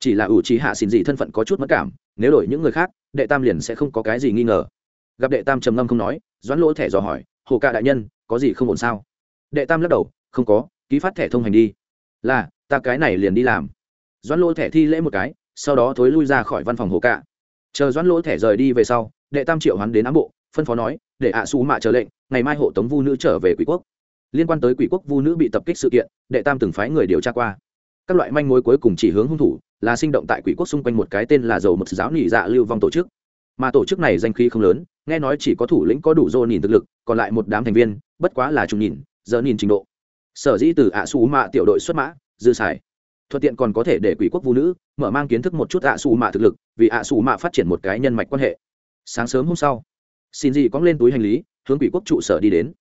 Chỉ là ủ trí hạ xin gì thân phận có chút mất cảm, nếu đổi những người khác, đệ tam liền sẽ không có cái gì nghi ngờ. Gặp đệ tam trầm ngâm không nói, doãn lỗ thẻ dò hỏi, hồ ca đại nhân, có gì không ổn sao? Đệ tam lắc đầu, không có, ký phát thẻ thông hành đi. Là, ta cái này liền đi làm. Doãn lỗ thẻ thi lễ một cái, sau đó thối lui ra khỏi văn phòng hồ ca chờ doãn lỗ thẻ rời đi về sau, đệ tam triệu hắn đến ám bộ, phân phó nói, để ạ xù mạ chờ lệnh, ngày mai hộ tống vu nữ trở về quỷ quốc. Liên quan tới quỷ quốc vu nữ bị tập kích sự kiện, đệ tam từng phái người điều tra qua. Các loại manh mối cuối cùng chỉ hướng hung thủ, là sinh động tại quỷ quốc xung quanh một cái tên là dầu mật giáo nỉ dạ lưu vong tổ chức. Mà tổ chức này danh khí không lớn, nghe nói chỉ có thủ lĩnh có đủ dô nhìn thực lực, còn lại một đám thành viên, bất quá là trùng nhìn giờ nhìn trình độ. Sở dĩ từ ạ xù mạ tiểu đội xuất mã, dư xài thuận tiện còn có thể để quỷ quốc vũ nữ mở mang kiến thức một chút ạ xù mạ thực lực, vì ạ xù mạ phát triển một cái nhân mạch quan hệ. Sáng sớm hôm sau, xin gì cóng lên túi hành lý, hướng quỷ quốc trụ sở đi đến.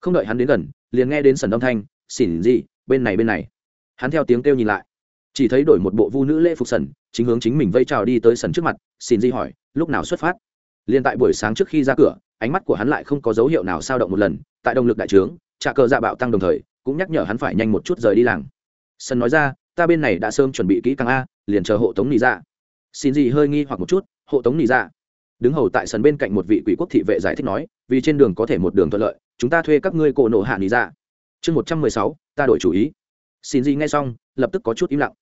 Không đợi hắn đến gần, liền nghe đến sần âm thanh, xin gì bên này bên này. Hắn theo tiếng kêu nhìn lại. Chỉ thấy đổi một bộ vu nữ lễ phục sần, chính hướng chính mình vây trào đi tới sần trước mặt, xin dị hỏi, lúc nào xuất phát? Liền tại buổi sáng trước khi ra cửa, ánh mắt của hắn lại không có dấu hiệu nào sao động một lần, tại động lực đại trướng trà cờ dạ bạo tăng đồng thời, cũng nhắc nhở hắn phải nhanh một chút rời đi làng. Sân nói ra ta bên này đã sớm chuẩn bị kỹ càng a, liền chờ hộ tống nị dạ. xin gì hơi nghi hoặc một chút, hộ tống nị dạ. đứng hầu tại sân bên cạnh một vị quỷ quốc thị vệ giải thích nói, vì trên đường có thể một đường thuận lợi, chúng ta thuê các ngươi cổ nộ hạ nị dạ. chương một trăm mười sáu, ta đổi chủ ý xin gì nghe xong, lập tức có chút im lặng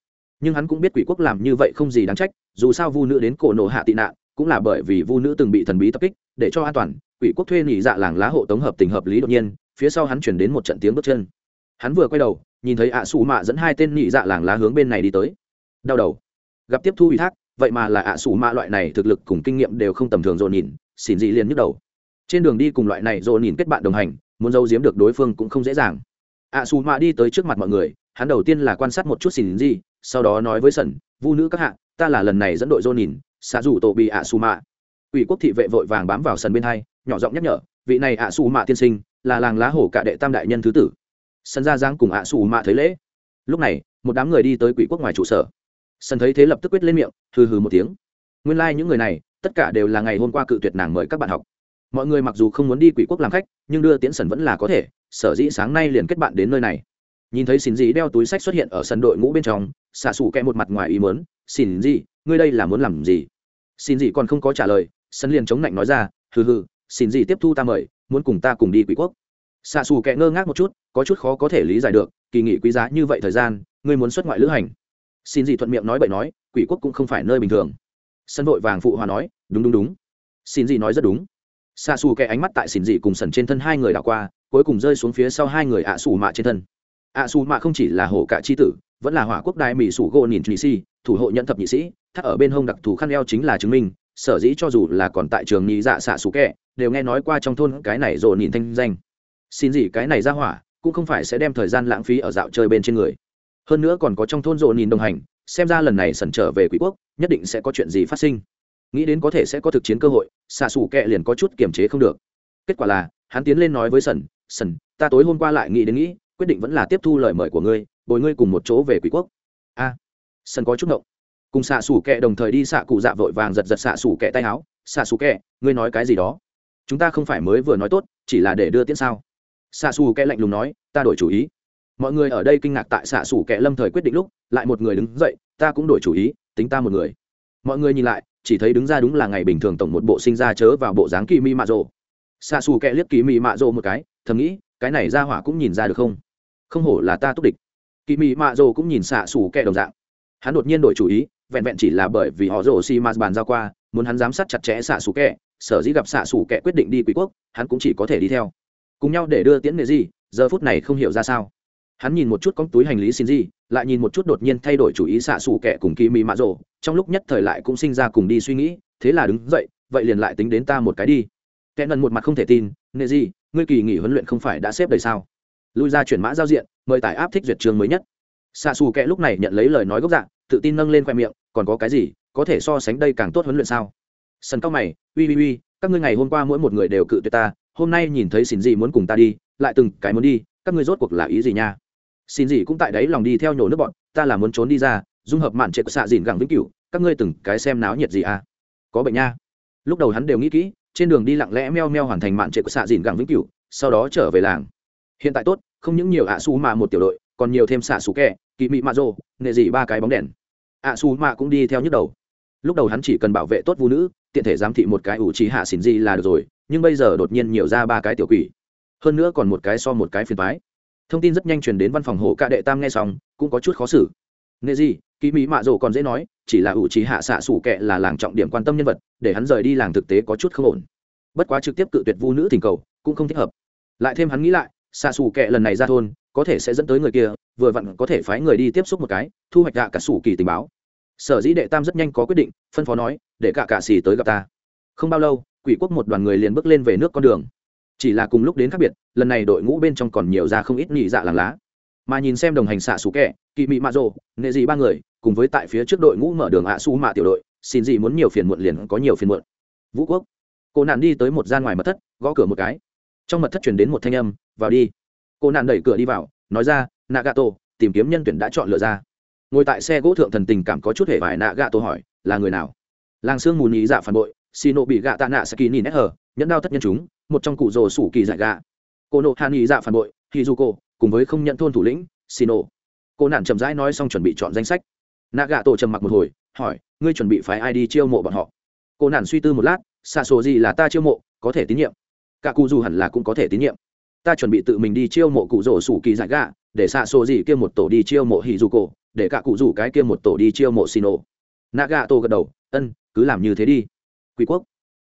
nhưng hắn cũng biết quỷ quốc làm như vậy không gì đáng trách, dù sao vu nữ đến cổ nộ hạ tị nạn, cũng là bởi vì vu nữ từng bị thần bí tập kích, để cho an toàn, quỷ quốc thuê nị dạ làng lá hộ tống hợp tình hợp lý đột nhiên, phía sau hắn chuyển đến một trận tiếng bước chân hắn vừa quay đầu nhìn thấy ạ sủ xù mạ dẫn hai tên nhị dạ làng lá hướng bên này đi tới. Đau đầu. Gặp tiếp thu ủy thác, vậy mà là ạ sủ xù mạ loại này thực lực cùng kinh nghiệm đều không tầm thường dồn nhìn, xỉn dị liền nhức đầu. Trên đường đi cùng loại này dồn nhìn kết bạn đồng hành, muốn giấu giếm được đối phương cũng không dễ dàng. Ạ sủ xù mạ đi tới trước mặt mọi người, hắn đầu tiên là quan sát một chút xỉn dị, sau đó nói với sẩn, vu nữ các hạ, ta là lần này dẫn đội dồn nhìn, xạ rủ tổ bị ạ xù mạ. Ủy quốc thị vệ vội vàng bám vào sân bên hai, nhỏ giọng nhắc nhở, vị này ạ xù mạ tiên sinh, là làng lá hổ cả đệ tam đại nhân thứ tử sân ra giang cùng ạ xù mạ thấy lễ. Lúc này, một đám người đi tới quỷ quốc ngoài trụ sở. Sân thấy thế lập tức quyết lên miệng, hừ hừ một tiếng. Nguyên lai、like、những người này, tất cả đều là ngày hôm qua cự tuyệt nàng mời các bạn học. Mọi người mặc dù không muốn đi quỷ quốc làm khách, nhưng đưa tiễn sân vẫn là có thể, sở dĩ sáng nay liền kết bạn đến nơi này. Nhìn thấy xin gì đeo túi sách xuất hiện ở sân đội ngũ bên trong xạ xù kẹ một mặt ngoài ý mớn xin gì ngươi đây là muốn làm gì? Xin gì còn không có trả lời, sân liền chống lạnh nói ra, hừ hừ, xin gì tiếp thu ta mời, muốn cùng ta cùng đi quỷ quốc xạ xù kẹ ngơ ngác một chút, có chút khó có thể lý giải được, kỳ nghỉ quý giá như vậy thời gian, ngươi muốn xuất ngoại lữ hành. Xin gì thuận miệng nói bậy nói, quỷ quốc cũng không phải nơi bình thường. Sân vội vàng phụ hòa nói, đúng đúng đúng. Xin gì nói rất đúng. Xạ xù kẹ ánh mắt tại xin gì cùng sần trên thân hai người đảo qua, cuối cùng rơi xuống phía sau hai người ạ xù mạ trên thân. Ạ xù mạ không chỉ là hổ cả c h i tử, vẫn là hỏa quốc đại mỹ sủ gỗ nhìn Trì si, thủ hộ nhận thập nhị sĩ, thắt ở bên hông đặc thù khăn eo chính là chứng minh, sở dĩ cho dù là còn tại trường nhị dạ xạ xù kẹ đều nghe nói qua trong thôn cái này rộ nhìn thanh danh xin gì cái này ra hỏa cũng không phải sẽ đem thời gian lãng phí ở dạo chơi bên trên người. Hơn nữa còn có trong thôn rộn nhìn đồng hành xem ra lần này sẩn trở về quỷ quốc nhất định sẽ có chuyện gì phát sinh. Nghĩ đến có thể sẽ có thực chiến cơ hội xạ xù kẹ liền có chút kiềm chế không được. Kết quả là hắn tiến lên nói với sẩn sẩn ta tối hôm qua lại nghĩ đến nghĩ quyết định vẫn là tiếp thu lời mời của ngươi bồi ngươi cùng một chỗ về quỷ quốc. A à, có chút ngộng. Cùng xạ xù kẹ đồng thời đi xạ cụ dạ vội vàng giật giật xạ xù kẹ tay áo xạ xù kẹ ngươi nói cái gì đó? Chúng ta không phải mới vừa nói tốt chỉ là để đưa tiễn sao? Xạ xù kẹ lạnh lùng nói, ta đổi chủ ý. Mọi người ở đây kinh ngạc tại xạ xù kẹ lâm thời quyết định lúc, lại một người đứng dậy, ta cũng đổi chủ ý, tính ta một người. Mọi người nhìn lại, chỉ thấy đứng ra đúng là ngày bình thường tổng một bộ sinh ra chớ vào bộ dáng kỳ mi mạ rộ xạ xù kẹ liếc kỳ mi mạ rộ một cái, thầm nghĩ, cái này ra hỏa cũng nhìn ra được không? Không hổ là ta túc địch. Kỳ mi mạ rộ cũng nhìn xạ xù kẹ đồng dạng. Hắn đột nhiên đổi chủ ý, vẹn vẹn chỉ là bởi vì họ rồ xi mạt bàn giao qua, muốn hắn giám sát chặt chẽ xạ xù kẹ sở dĩ gặp xạ xù kẹ quyết định đi quý quốc, hắn cũng chỉ có thể đi theo cùng nhau để đưa tiễn nệ gì giờ phút này không hiểu ra sao. Hắn nhìn một chút con túi hành lý xin gì lại nhìn một chút đột nhiên thay đổi chủ ý xạ xù kẹ cùng kỳ mị mạ rồ trong lúc nhất thời lại cũng sinh ra cùng đi suy nghĩ, thế là đứng dậy, vậy liền lại tính đến ta một cái đi. Kẻ nần một mặt không thể tin nệ gì ngươi kỳ nghỉ huấn luyện không phải đã xếp đầy sao? Lui ra chuyển mã giao diện, mời tải áp thích duyệt trường mới nhất. Xạ xù kẹ lúc này nhận lấy lời nói gốc dạng tự tin nâng lên khoe miệng, còn có cái gì, có thể so sánh đây càng tốt huấn luyện sao? Sân cao mày, uy uy uy, các ngươi ngày hôm qua mỗi một người đều cự tuyệt ta hôm nay nhìn thấy xin gì muốn cùng ta đi, lại từng cái muốn đi, các ngươi rốt cuộc là ý gì nha? Xin gì cũng tại đấy lòng đi theo nhổ nước bọn, ta là muốn trốn đi ra, dung hợp mạn trệ của xạ dìn gẳng vĩnh cửu, các ngươi từng cái xem náo nhiệt gì à? Có bệnh nha. Lúc đầu hắn đều nghĩ kỹ, trên đường đi lặng lẽ meo meo hoàn thành mạn trệ của xạ dìn gẳng vĩnh cửu, sau đó trở về làng. Hiện tại tốt, không những nhiều ạ su mà một tiểu đội, còn nhiều thêm xạ xù kẹ, kỵ mị mạ rô nệ dị ba cái bóng đèn. Ạ su mạ cũng đi theo nhức đầu. Lúc đầu hắn chỉ cần bảo vệ tốt vũ nữ, tiện thể giám thị một cái ủ trí hạ xỉn gì là được rồi nhưng bây giờ đột nhiên nhiều ra ba cái tiểu quỷ. Hơn nữa còn một cái so một cái phiền phái thông tin rất nhanh truyền đến văn phòng hộ cạ đệ tam nghe xong, cũng có chút khó xử. Nghệ gì kỳ mỹ mạ rồ còn dễ nói, chỉ là ủ trí hạ xạ xủ kệ là làng trọng điểm quan tâm nhân vật, để hắn rời đi làng thực tế có chút không ổn. Bất quá trực tiếp cự tuyệt vu nữ thỉnh cầu, cũng không thích hợp. Lại thêm hắn nghĩ lại, xạ sủ kệ lần này ra thôn, có thể sẽ dẫn tới người kia, vừa vặn có thể phái người đi tiếp xúc một cái, thu hoạch gạ cả sủ kỳ tình báo. Sở dĩ đệ tam rất nhanh có quyết định, phân phó nói, để cả cả xì tới gặp ta. Không bao lâu quỷ quốc một đoàn người liền bước lên về nước con đường. Chỉ là cùng lúc đến khác biệt, lần này đội ngũ bên trong còn nhiều ra không ít nhị dạ làng lá. Mà nhìn xem đồng hành xạ xú kẻ, kỵ mị mạ rộ nghệ dị ba người, cùng với tại phía trước đội ngũ mở đường ạ su mạ tiểu đội, xin gì muốn nhiều phiền muộn liền có nhiều phiền muộn. Vũ quốc. Cô nạn đi tới một gian ngoài mật thất, gõ cửa một cái. Trong mật thất chuyển đến một thanh âm, vào đi. Cô nạn đẩy cửa đi vào, nói ra, nagato, tìm kiếm nhân tuyển đã chọn lựa ra. Ngồi tại xe gỗ thượng thần tình cảm có chút hề vải nagato hỏi, là người nào? Làng sương mù nhị dạ phản bội xì nộ bị gạ tạ nạ saki nhìn nét hờ, nhẫn đao tất nhân chúng, một trong cụ rồ sủ kỳ dại gạ cô nộ hàn ý dạ phản bội, hizuko, cùng với không nhận thôn thủ lĩnh xì nộ cô nạn chậm rãi nói xong chuẩn bị chọn danh sách. Nagato trầm mặc một hồi, hỏi, ngươi chuẩn bị phái ai đi chiêu mộ bọn họ? Cô nạn suy tư một lát xa số gì là ta chiêu mộ, có thể tín nhiệm. Cả cụ dù hẳn là cũng có thể tín nhiệm. Ta chuẩn bị tự mình đi chiêu mộ cụ rổ sủ kỳ dại gạ để xạ xô gì kia một tổ đi chiêu mộ hì dù cổ để cả cụ rủ cái kia một tổ đi chiêu mộ xì nạ naga tổ gật đầu, ân, cứ làm như thế đi quý quốc.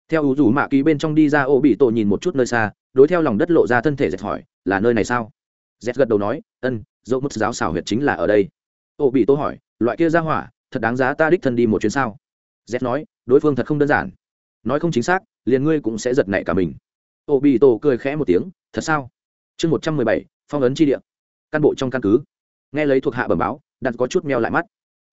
Theo ủ rủ mạ ký bên trong đi ra, ô bị tổ nhìn một chút nơi xa, đối theo lòng đất lộ ra thân thể dệt hỏi, là nơi này sao? Dệt gật đầu nói, ân, dẫu mất giáo xảo huyệt chính là ở đây. Ô bị tổ hỏi, loại kia ra hỏa, thật đáng giá ta đích thân đi một chuyến sao? Dệt nói, đối phương thật không đơn giản. Nói không chính xác, liền ngươi cũng sẽ giật nảy cả mình. Ô bị tổ cười khẽ một tiếng, thật sao? Chương một trăm mười bảy, phong ấn chi địa. Căn bộ trong căn cứ. Nghe lấy thuộc hạ bẩm báo, đặt có chút meo lại mắt.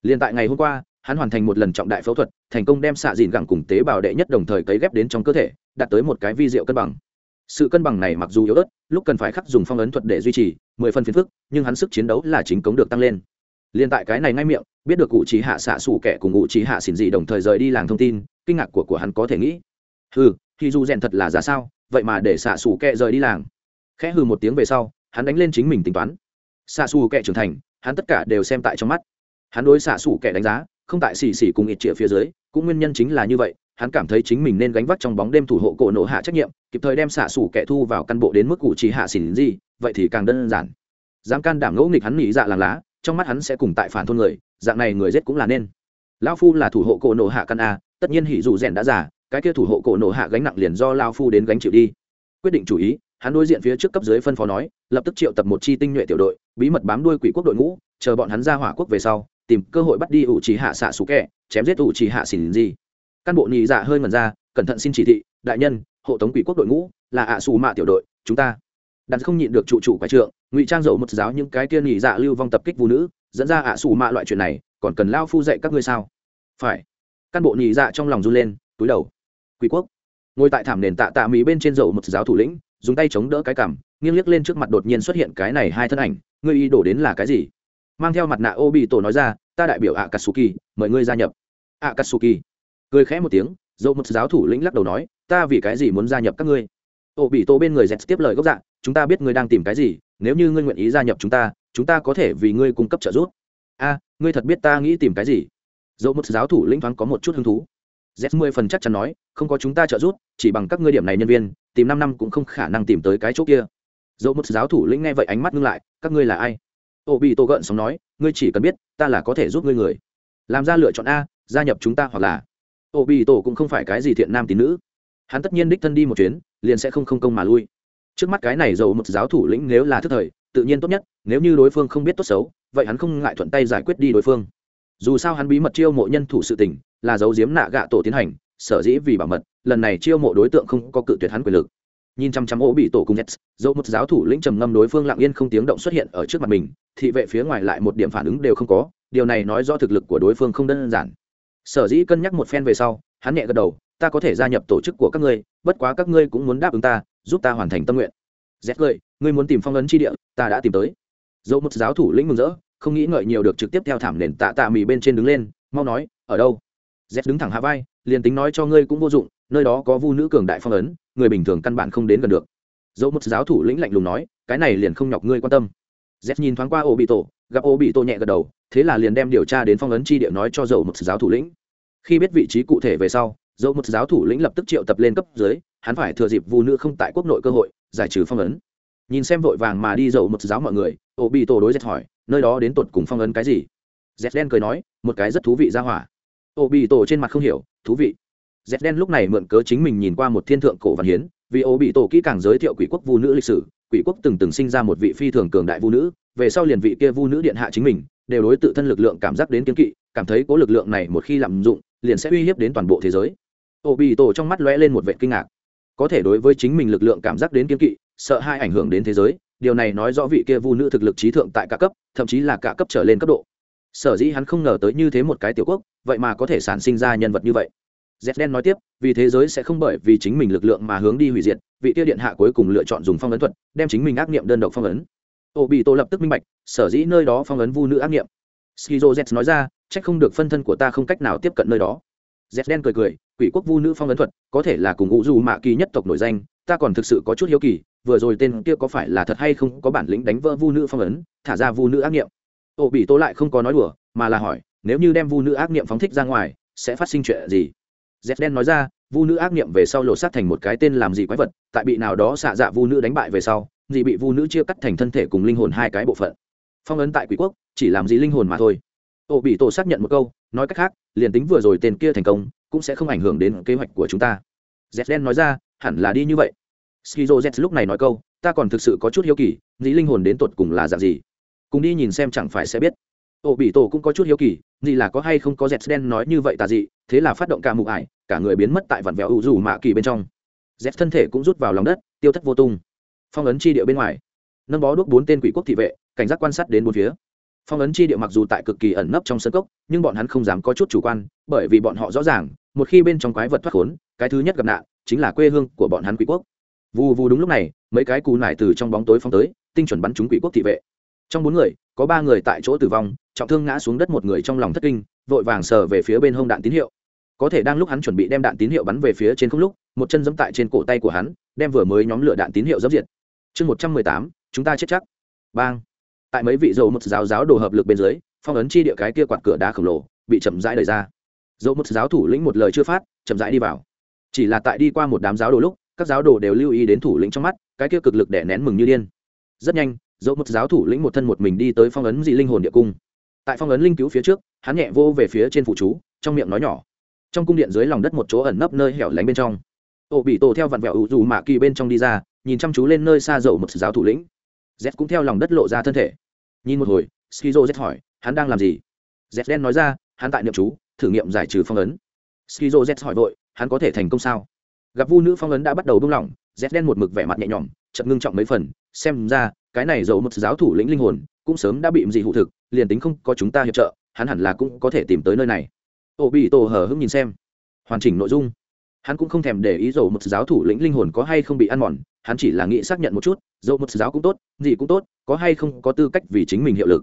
Liền tại ngày hôm qua hắn hoàn thành một lần trọng đại phẫu thuật thành công đem xạ dìn gẳng cùng tế bào đệ nhất đồng thời cấy ghép đến trong cơ thể đạt tới một cái vi diệu cân bằng. Sự cân bằng này mặc dù yếu ớt lúc cần phải khắc dùng phong ấn thuật để duy trì mười phân phiền phức nhưng hắn sức chiến đấu là chính cống được tăng lên. Liên tại cái này ngay miệng biết được cụ trí hạ xạ xù kẻ cùng cụ trí hạ xỉn dị đồng thời rời đi làng thông tin kinh ngạc của của hắn có thể nghĩ. Hừ, thì dù rèn thật là giả sao vậy mà để xạ xù kẻ rời đi làng. Khẽ hừ một tiếng về sau hắn đánh lên chính mình tính toán. Xạ xù kẻ trưởng thành hắn tất cả đều xem tại trong mắt. Hắn đối xạ xù kẻ đánh giá không tại xì xì cùng ít trịa phía dưới, cũng nguyên nhân chính là như vậy, hắn cảm thấy chính mình nên gánh vác trong bóng đêm thủ hộ cổ nổ hạ trách nhiệm, kịp thời đem xạ xù kẹ thu vào căn bộ đến mức cụ chỉ hạ xỉn gì, vậy thì càng đơn giản. Dám can đảm ngẫu nghịch hắn nghĩ dạ làng lá, trong mắt hắn sẽ cùng tại phản thôn người, dạng này người giết cũng là nên. Lao phu là thủ hộ cổ nổ hạ căn a, tất nhiên hỉ dù rèn đã giả cái kia thủ hộ cổ nổ hạ gánh nặng liền do lao phu đến gánh chịu đi. Quyết định chủ ý, hắn đối diện phía trước cấp dưới phân phó nói, lập tức triệu tập một chi tinh nhuệ tiểu đội, bí mật bám đuôi quỷ quốc đội ngũ, chờ bọn hắn ra hỏa quốc về sau tìm cơ hội bắt đi ủ trì hạ xạ xú kẹ, chém giết ủ trì hạ xỉn gì. Căn bộ nhị dạ hơi ngần ra, cẩn thận xin chỉ thị, đại nhân, hộ tống quỷ quốc đội ngũ, là ạ xù mạ tiểu đội, chúng ta. Đặt không nhịn được trụ trụ quái trượng, ngụy trang dậu một giáo những cái kia nhị dạ lưu vong tập kích vũ nữ, dẫn ra ạ xù mạ loại chuyện này, còn cần lao phu dạy các ngươi sao? Phải. Căn bộ nhị dạ trong lòng run lên, túi đầu. Quỷ quốc. Ngồi tại thảm nền tạ tạ mỹ bên trên dậu một giáo thủ lĩnh, dùng tay chống đỡ cái cằm, nghiêng liếc lên trước mặt đột nhiên xuất hiện cái này hai thân ảnh, ngươi ý đổ đến là cái gì? Mang theo mặt nạ ô bị tổ nói ra, ta đại biểu ạ katsuki mời ngươi gia nhập. Ạ katsuki cười khẽ một tiếng dẫu một giáo thủ lĩnh lắc đầu nói, ta vì cái gì muốn gia nhập các ngươi? Ô bị tổ bên người dẹt tiếp lời gốc dạng chúng ta biết ngươi đang tìm cái gì, nếu như ngươi nguyện ý gia nhập chúng ta chúng ta có thể vì ngươi cung cấp trợ giúp. A, ngươi thật biết ta nghĩ tìm cái gì? Dẫu một giáo thủ lĩnh thoáng có một chút hứng thú. Z mười phần chắc chắn nói, không có chúng ta trợ giúp, chỉ bằng các ngươi điểm này nhân viên, tìm năm năm cũng không khả năng tìm tới cái chỗ kia. Dẫu một giáo thủ lĩnh nghe vậy ánh mắt ngưng lại, các ngươi là ai? Ô bị tô gợn sóng nói, ngươi chỉ cần biết, ta là có thể giúp ngươi người. Làm ra lựa chọn a, gia nhập chúng ta hoặc là. Ô bị tổ cũng không phải cái gì thiện nam tín nữ. Hắn tất nhiên đích thân đi một chuyến, liền sẽ không không công mà lui. Trước mắt cái này dầu một giáo thủ lĩnh nếu là thức thời, tự nhiên tốt nhất, nếu như đối phương không biết tốt xấu, vậy hắn không ngại thuận tay giải quyết đi đối phương. Dù sao hắn bí mật chiêu mộ nhân thủ sự tình, là dấu diếm nạ gạ tổ tiến hành, sở dĩ vì bảo mật, lần này chiêu mộ đối tượng không có cự tuyệt hắn quyền lực nhìn chăm chăm ô bị tổ cùng nhét dẫu một giáo thủ lĩnh trầm ngâm đối phương lặng yên không tiếng động xuất hiện ở trước mặt mình, thị vệ phía ngoài lại một điểm phản ứng đều không có, điều này nói rõ thực lực của đối phương không đơn giản. Sở dĩ cân nhắc một phen về sau, hắn nhẹ gật đầu, ta có thể gia nhập tổ chức của các ngươi, bất quá các ngươi cũng muốn đáp ứng ta, giúp ta hoàn thành tâm nguyện. Z cười, ngươi muốn tìm phong ấn chi địa, ta đã tìm tới. Dẫu một giáo thủ lĩnh mừng rỡ, không nghĩ ngợi nhiều được trực tiếp theo thảm nền tạ tạ mì bên trên đứng lên, mau nói, ở đâu? Z đứng thẳng hạ vai, liền tính nói cho ngươi cũng vô dụng nơi đó có vu nữ cường đại phong ấn, người bình thường căn bản không đến gần được. Dẫu một giáo thủ lĩnh lạnh lùng nói, cái này liền không nhọc ngươi quan tâm. Z nhìn thoáng qua ô bị tổ gặp ô bị tổ nhẹ gật đầu, thế là liền đem điều tra đến phong ấn chi địa nói cho dẫu một giáo thủ lĩnh. Khi biết vị trí cụ thể về sau, dẫu một giáo thủ lĩnh lập tức triệu tập lên cấp dưới, hắn phải thừa dịp vu nữ không tại quốc nội cơ hội, giải trừ phong ấn. Nhìn xem vội vàng mà đi dậu một giáo mọi người ô bị tổ đối z hỏi, nơi đó đến tột cùng phong ấn cái gì? Z đen cười nói, một cái rất thú vị ra hỏa. Ô bị tổ trên mặt không hiểu, thú vị dệt đen lúc này mượn cớ chính mình nhìn qua một thiên thượng cổ văn hiến, vì ô bị tổ kỹ càng giới thiệu quỷ quốc vu nữ lịch sử, quỷ quốc từng từng sinh ra một vị phi thường cường đại vu nữ, về sau liền vị kia vu nữ điện hạ chính mình, đều đối tự thân lực lượng cảm giác đến kiến kỵ, cảm thấy có lực lượng này một khi lạm dụng, liền sẽ uy hiếp đến toàn bộ thế giới. Ô bị tổ trong mắt lóe lên một vệ kinh ngạc. Có thể đối với chính mình lực lượng cảm giác đến kiên kỵ, sợ hai ảnh hưởng đến thế giới, điều này nói rõ vị kia vu nữ thực lực trí thượng tại cả cấp, thậm chí là cả cấp trở lên cấp độ. Sở dĩ hắn không ngờ tới như thế một cái tiểu quốc, vậy mà có thể sản sinh ra nhân vật như vậy z đen nói tiếp, vì thế giới sẽ không bởi vì chính mình lực lượng mà hướng đi hủy diệt, vị Tiêu điện hạ cuối cùng lựa chọn dùng phong ấn thuật, đem chính mình ác nghiệm đơn độc phong ấn. Ô bị tô lập tức minh bạch, sở dĩ nơi đó phong ấn vu nữ ác nghiệm skizo z nói ra c h ắ c không được phân thân của ta không cách nào tiếp cận nơi đó. Z đen cười cười, quỷ quốc vu nữ phong ấn thuật, có thể là cùng ngũ du mạ kỳ nhất tộc nổi danh, ta còn thực sự có chút hiếu kỳ, vừa rồi tên kia có phải là thật hay không có bản lĩnh đánh vỡ vu nữ phong ấn, thả ra vu nữ ác nghiệm ô bị tố lại không có nói đùa, mà là hỏi, nếu như đem vu nữ ác nghiệm phóng thích ra ngoài, sẽ phát sinh chuyện gì? Z đen nói ra, vu nữ ác nghiệm về sau lột sát thành một cái tên làm gì quái vật, tại bị nào đó xạ dạ vu nữ đánh bại về sau dì bị vu nữ chia cắt thành thân thể cùng linh hồn hai cái bộ phận. Phong ấn tại quỷ quốc, chỉ làm gì linh hồn mà thôi. Ô bị tổ xác nhận một câu, nói cách khác, liền tính vừa rồi tên kia thành công, cũng sẽ không ảnh hưởng đến kế hoạch của chúng ta. Z đen nói ra, hẳn là đi như vậy. Skizo z lúc này nói câu, ta còn thực sự có chút hiếu kỳ nghĩ linh hồn đến tột cùng là dạng gì? Cùng đi nhìn xem chẳng phải sẽ biết. Ô bị tổ cũng có chút hiếu kỳ gì là có hay không có z đen nói như vậy tà dị, thế là phát động ca mụ ải, cả người biến mất tại vặn vẹo ủ rủ mạ kỳ bên trong. Z thân thể cũng rút vào lòng đất, tiêu thất vô tung. Phong ấn chi địa bên ngoài, nâng bó đuốc bốn tên quỷ quốc thị vệ, cảnh giác quan sát đến bốn phía. Phong ấn chi địa mặc dù tại cực kỳ ẩn nấp trong sân cốc, nhưng bọn hắn không dám có chút chủ quan, bởi vì bọn họ rõ ràng, một khi bên trong quái vật thoát khốn, cái thứ nhất gặp nạn chính là quê hương của bọn hắn quỷ quốc. Vù vù đúng lúc này, mấy cái cù nải từ trong bóng tối phong tới, tinh chuẩn bắn trúng quỷ quốc thị vệ. Trong bốn người, có ba người tại chỗ tử vong trọng thương ngã xuống đất một người trong lòng thất kinh, vội vàng sờ về phía bên hông đạn tín hiệu. Có thể đang lúc hắn chuẩn bị đem đạn tín hiệu bắn về phía trên không lúc, một chân giẫm tại trên cổ tay của hắn, đem vừa mới nhóm lửa đạn tín hiệu dẫm diệt. Chương một trăm mười tám, chúng ta chết chắc. Bang. Tại mấy vị dầu một giáo giáo đồ hợp lực bên dưới, phong ấn chi địa cái kia quạt cửa đá khổng lồ bị chậm rãi đẩy ra. Dầu một giáo thủ lĩnh một lời chưa phát, chậm rãi đi vào. Chỉ là tại đi qua một đám giáo đồ lúc, các giáo đồ đều lưu ý đến thủ lĩnh trong mắt, cái kia cực lực đè nén mừng như điên. Rất nhanh dẫu một giáo thủ lĩnh một thân một mình đi tới phong ấn dị linh hồn địa cung tại phong ấn linh cứu phía trước, hắn nhẹ vô về phía trên phụ chú, trong miệng nói nhỏ. Trong cung điện dưới lòng đất một chỗ ẩn nấp nơi hẻo lánh bên trong. Ổ bị tổ theo vặn vẹo ủ dù mạ kỳ bên trong đi ra, nhìn chăm chú lên nơi xa dầu một giáo thủ lĩnh. Z cũng theo lòng đất lộ ra thân thể. Nhìn một hồi, skizo z hỏi, hắn đang làm gì? Z đen nói ra, hắn tại niệm chú, thử nghiệm giải trừ phong ấn. Skizo z hỏi vội, hắn có thể thành công sao? Gặp vu nữ phong ấn đã bắt đầu buông lỏng z đen một mực vẻ mặt nhẹ nhõm chậm ngưng trọng mấy phần, xem ra, cái này dầu một giáo thủ lĩnh linh hồn, cũng sớm đã bị dị hụ thực liền tính không có chúng ta hiệp trợ, hắn hẳn là cũng có thể tìm tới nơi này. Ô bị tổ hờ hững nhìn xem. Hoàn chỉnh nội dung. Hắn cũng không thèm để ý dầu một giáo thủ lĩnh linh hồn có hay không bị ăn mòn, hắn chỉ là nghĩ xác nhận một chút, dầu một giáo cũng tốt, gì cũng tốt, có hay không có tư cách vì chính mình hiệu lực.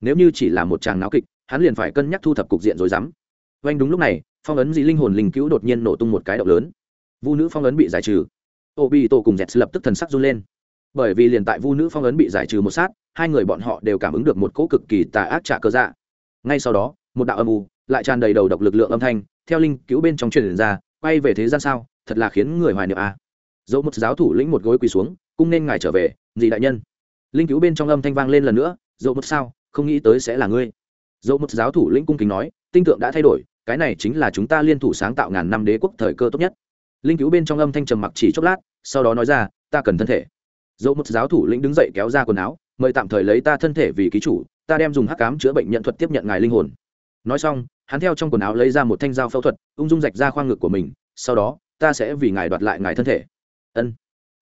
Nếu như chỉ là một chàng náo kịch, hắn liền phải cân nhắc thu thập cục diện rồi dám. Oanh đúng lúc này, phong ấn dị linh hồn linh cứu đột nhiên nổ tung một cái động lớn. Vu nữ phong ấn bị giải trừ. Ô bị tổ cùng dẹt lập tức thần sắc run lên bởi vì liền tại vu nữ phong ấn bị giải trừ một sát, hai người bọn họ đều cảm ứng được một cỗ cực kỳ tà ác trả cơ dạ. Ngay sau đó, một đạo âm u lại tràn đầy đầu độc lực lượng âm thanh, theo linh cứu bên trong truyền ra, quay về thế gian sao, thật là khiến người hoài niệm a à. dẫu một giáo thủ lĩnh một gối quỳ xuống cung nên ngài trở về, gì đại nhân? Linh cứu bên trong âm thanh vang lên lần nữa, dẫu một sao, không nghĩ tới sẽ là ngươi. Dẫu một giáo thủ lĩnh cung kính nói, tinh tượng đã thay đổi, cái này chính là chúng ta liên thủ sáng tạo ngàn năm đế quốc thời cơ tốt nhất. Linh cứu bên trong âm thanh trầm mặc chỉ chốc lát, sau đó nói ra, ta cần thân thể dẫu một giáo thủ lĩnh đứng dậy kéo ra quần áo, mời tạm thời lấy ta thân thể vì ký chủ, ta đem dùng hắc cám chữa bệnh nhận thuật tiếp nhận ngài linh hồn. Nói xong, hắn theo trong quần áo lấy ra một thanh dao phẫu thuật, ung dung rạch ra khoang ngực của mình, sau đó, ta sẽ vì ngài đoạt lại ngài thân thể. Ân.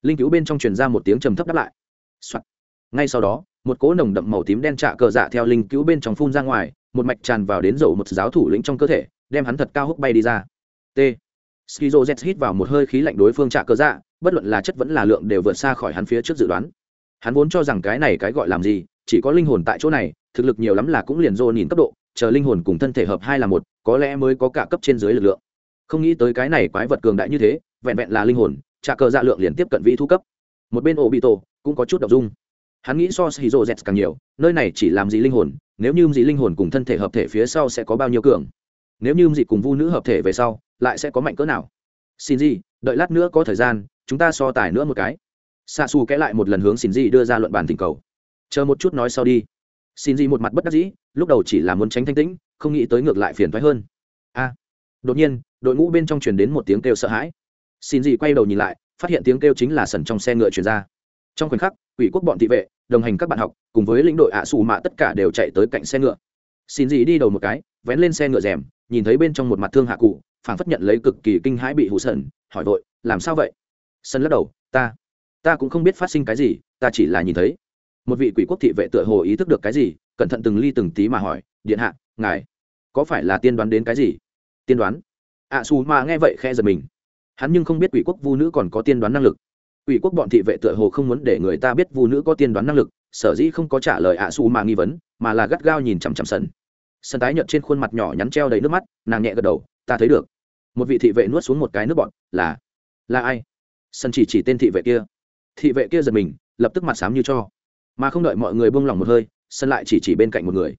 Linh cứu bên trong truyền ra một tiếng trầm thấp đáp lại、Soạn. ngay sau đó, một cỗ nồng đậm màu tím đen trạ cờ dạ theo linh cứu bên trong phun ra ngoài, một mạch tràn vào đến dầu một giáo thủ lĩnh trong cơ thể, đem hắn thật cao hốc bay đi ra. T skizo z hít vào một hơi khí lạnh đối phương trạ cơ dạ bất luận là chất vẫn là lượng đều vượt xa khỏi hắn phía trước dự đoán. Hắn vốn cho rằng cái này cái gọi làm gì, chỉ có linh hồn tại chỗ này, thực lực nhiều lắm là cũng liền dô nhìn cấp độ, chờ linh hồn cùng thân thể hợp hai là một, có lẽ mới có cả cấp trên dưới lực lượng. Không nghĩ tới cái này quái vật cường đại như thế, vẹn vẹn là linh hồn, trả cờ dạ lượng liền tiếp cận vĩ thu cấp. Một bên ổ bị tổ cũng có chút đ ộ n g dung. Hắn nghĩ so shizu z càng nhiều, nơi này chỉ làm gì linh hồn, nếu như gì linh hồn cùng thân thể hợp thể phía sau sẽ có bao nhiêu cường? Nếu như gì cùng vu nữ hợp thể về sau lại sẽ có mạnh cỡ nào. Xin gì đợi lát nữa có thời gian, chúng ta so tài nữa một cái. Xa xù kẽ lại một lần hướng xin gì đưa ra luận bàn tình cầu. Chờ một chút nói sau đi. Xin gì một mặt bất đắc dĩ, lúc đầu chỉ là muốn tránh thanh tĩnh, không nghĩ tới ngược lại phiền thoái hơn. A. Đột nhiên, đội ngũ bên trong truyền đến một tiếng kêu sợ hãi. Xin gì quay đầu nhìn lại, phát hiện tiếng kêu chính là sần trong xe ngựa truyền ra. Trong khoảnh khắc, ủy quốc bọn thị vệ, đồng hành các bạn học, cùng với lĩnh đội ạ xù mạ tất cả đều chạy tới cạnh xe ngựa. Xin gì đi đầu một cái, vén lên xe ngựa rèm, nhìn thấy bên trong một mặt thương hạ cụ phảng phất nhận lấy cực kỳ kinh hãi bị hụ sần hỏi vội làm sao vậy? Sân lắc đầu ta ta cũng không biết phát sinh cái gì ta chỉ là nhìn thấy. Một vị quỷ quốc thị vệ tựa hồ ý thức được cái gì cẩn thận từng ly từng tí mà hỏi điện hạ ngài có phải là tiên đoán đến cái gì? Tiên đoán? Ạ à, xù mà nghe vậy khe giật mình. Hắn nhưng không biết quỷ quốc vu nữ còn có tiên đoán năng lực. Quỷ quốc bọn thị vệ tựa hồ không muốn để người ta biết vu nữ có tiên đoán năng lực sở dĩ không có trả lời ạ à xù mà nghi vấn mà là gắt gao nhìn chằm chằm sân sân tái nhợt trên khuôn mặt nhỏ nhắn treo đầy nước mắt nàng nhẹ gật đầu ta thấy được một vị thị vệ nuốt xuống một cái nước bọn là là ai? Sân chỉ chỉ tên thị vệ kia. Thị vệ kia giật mình, lập tức mặt sám như cho. Mà không đợi mọi người buông lỏng một hơi, sân lại chỉ chỉ bên cạnh một người.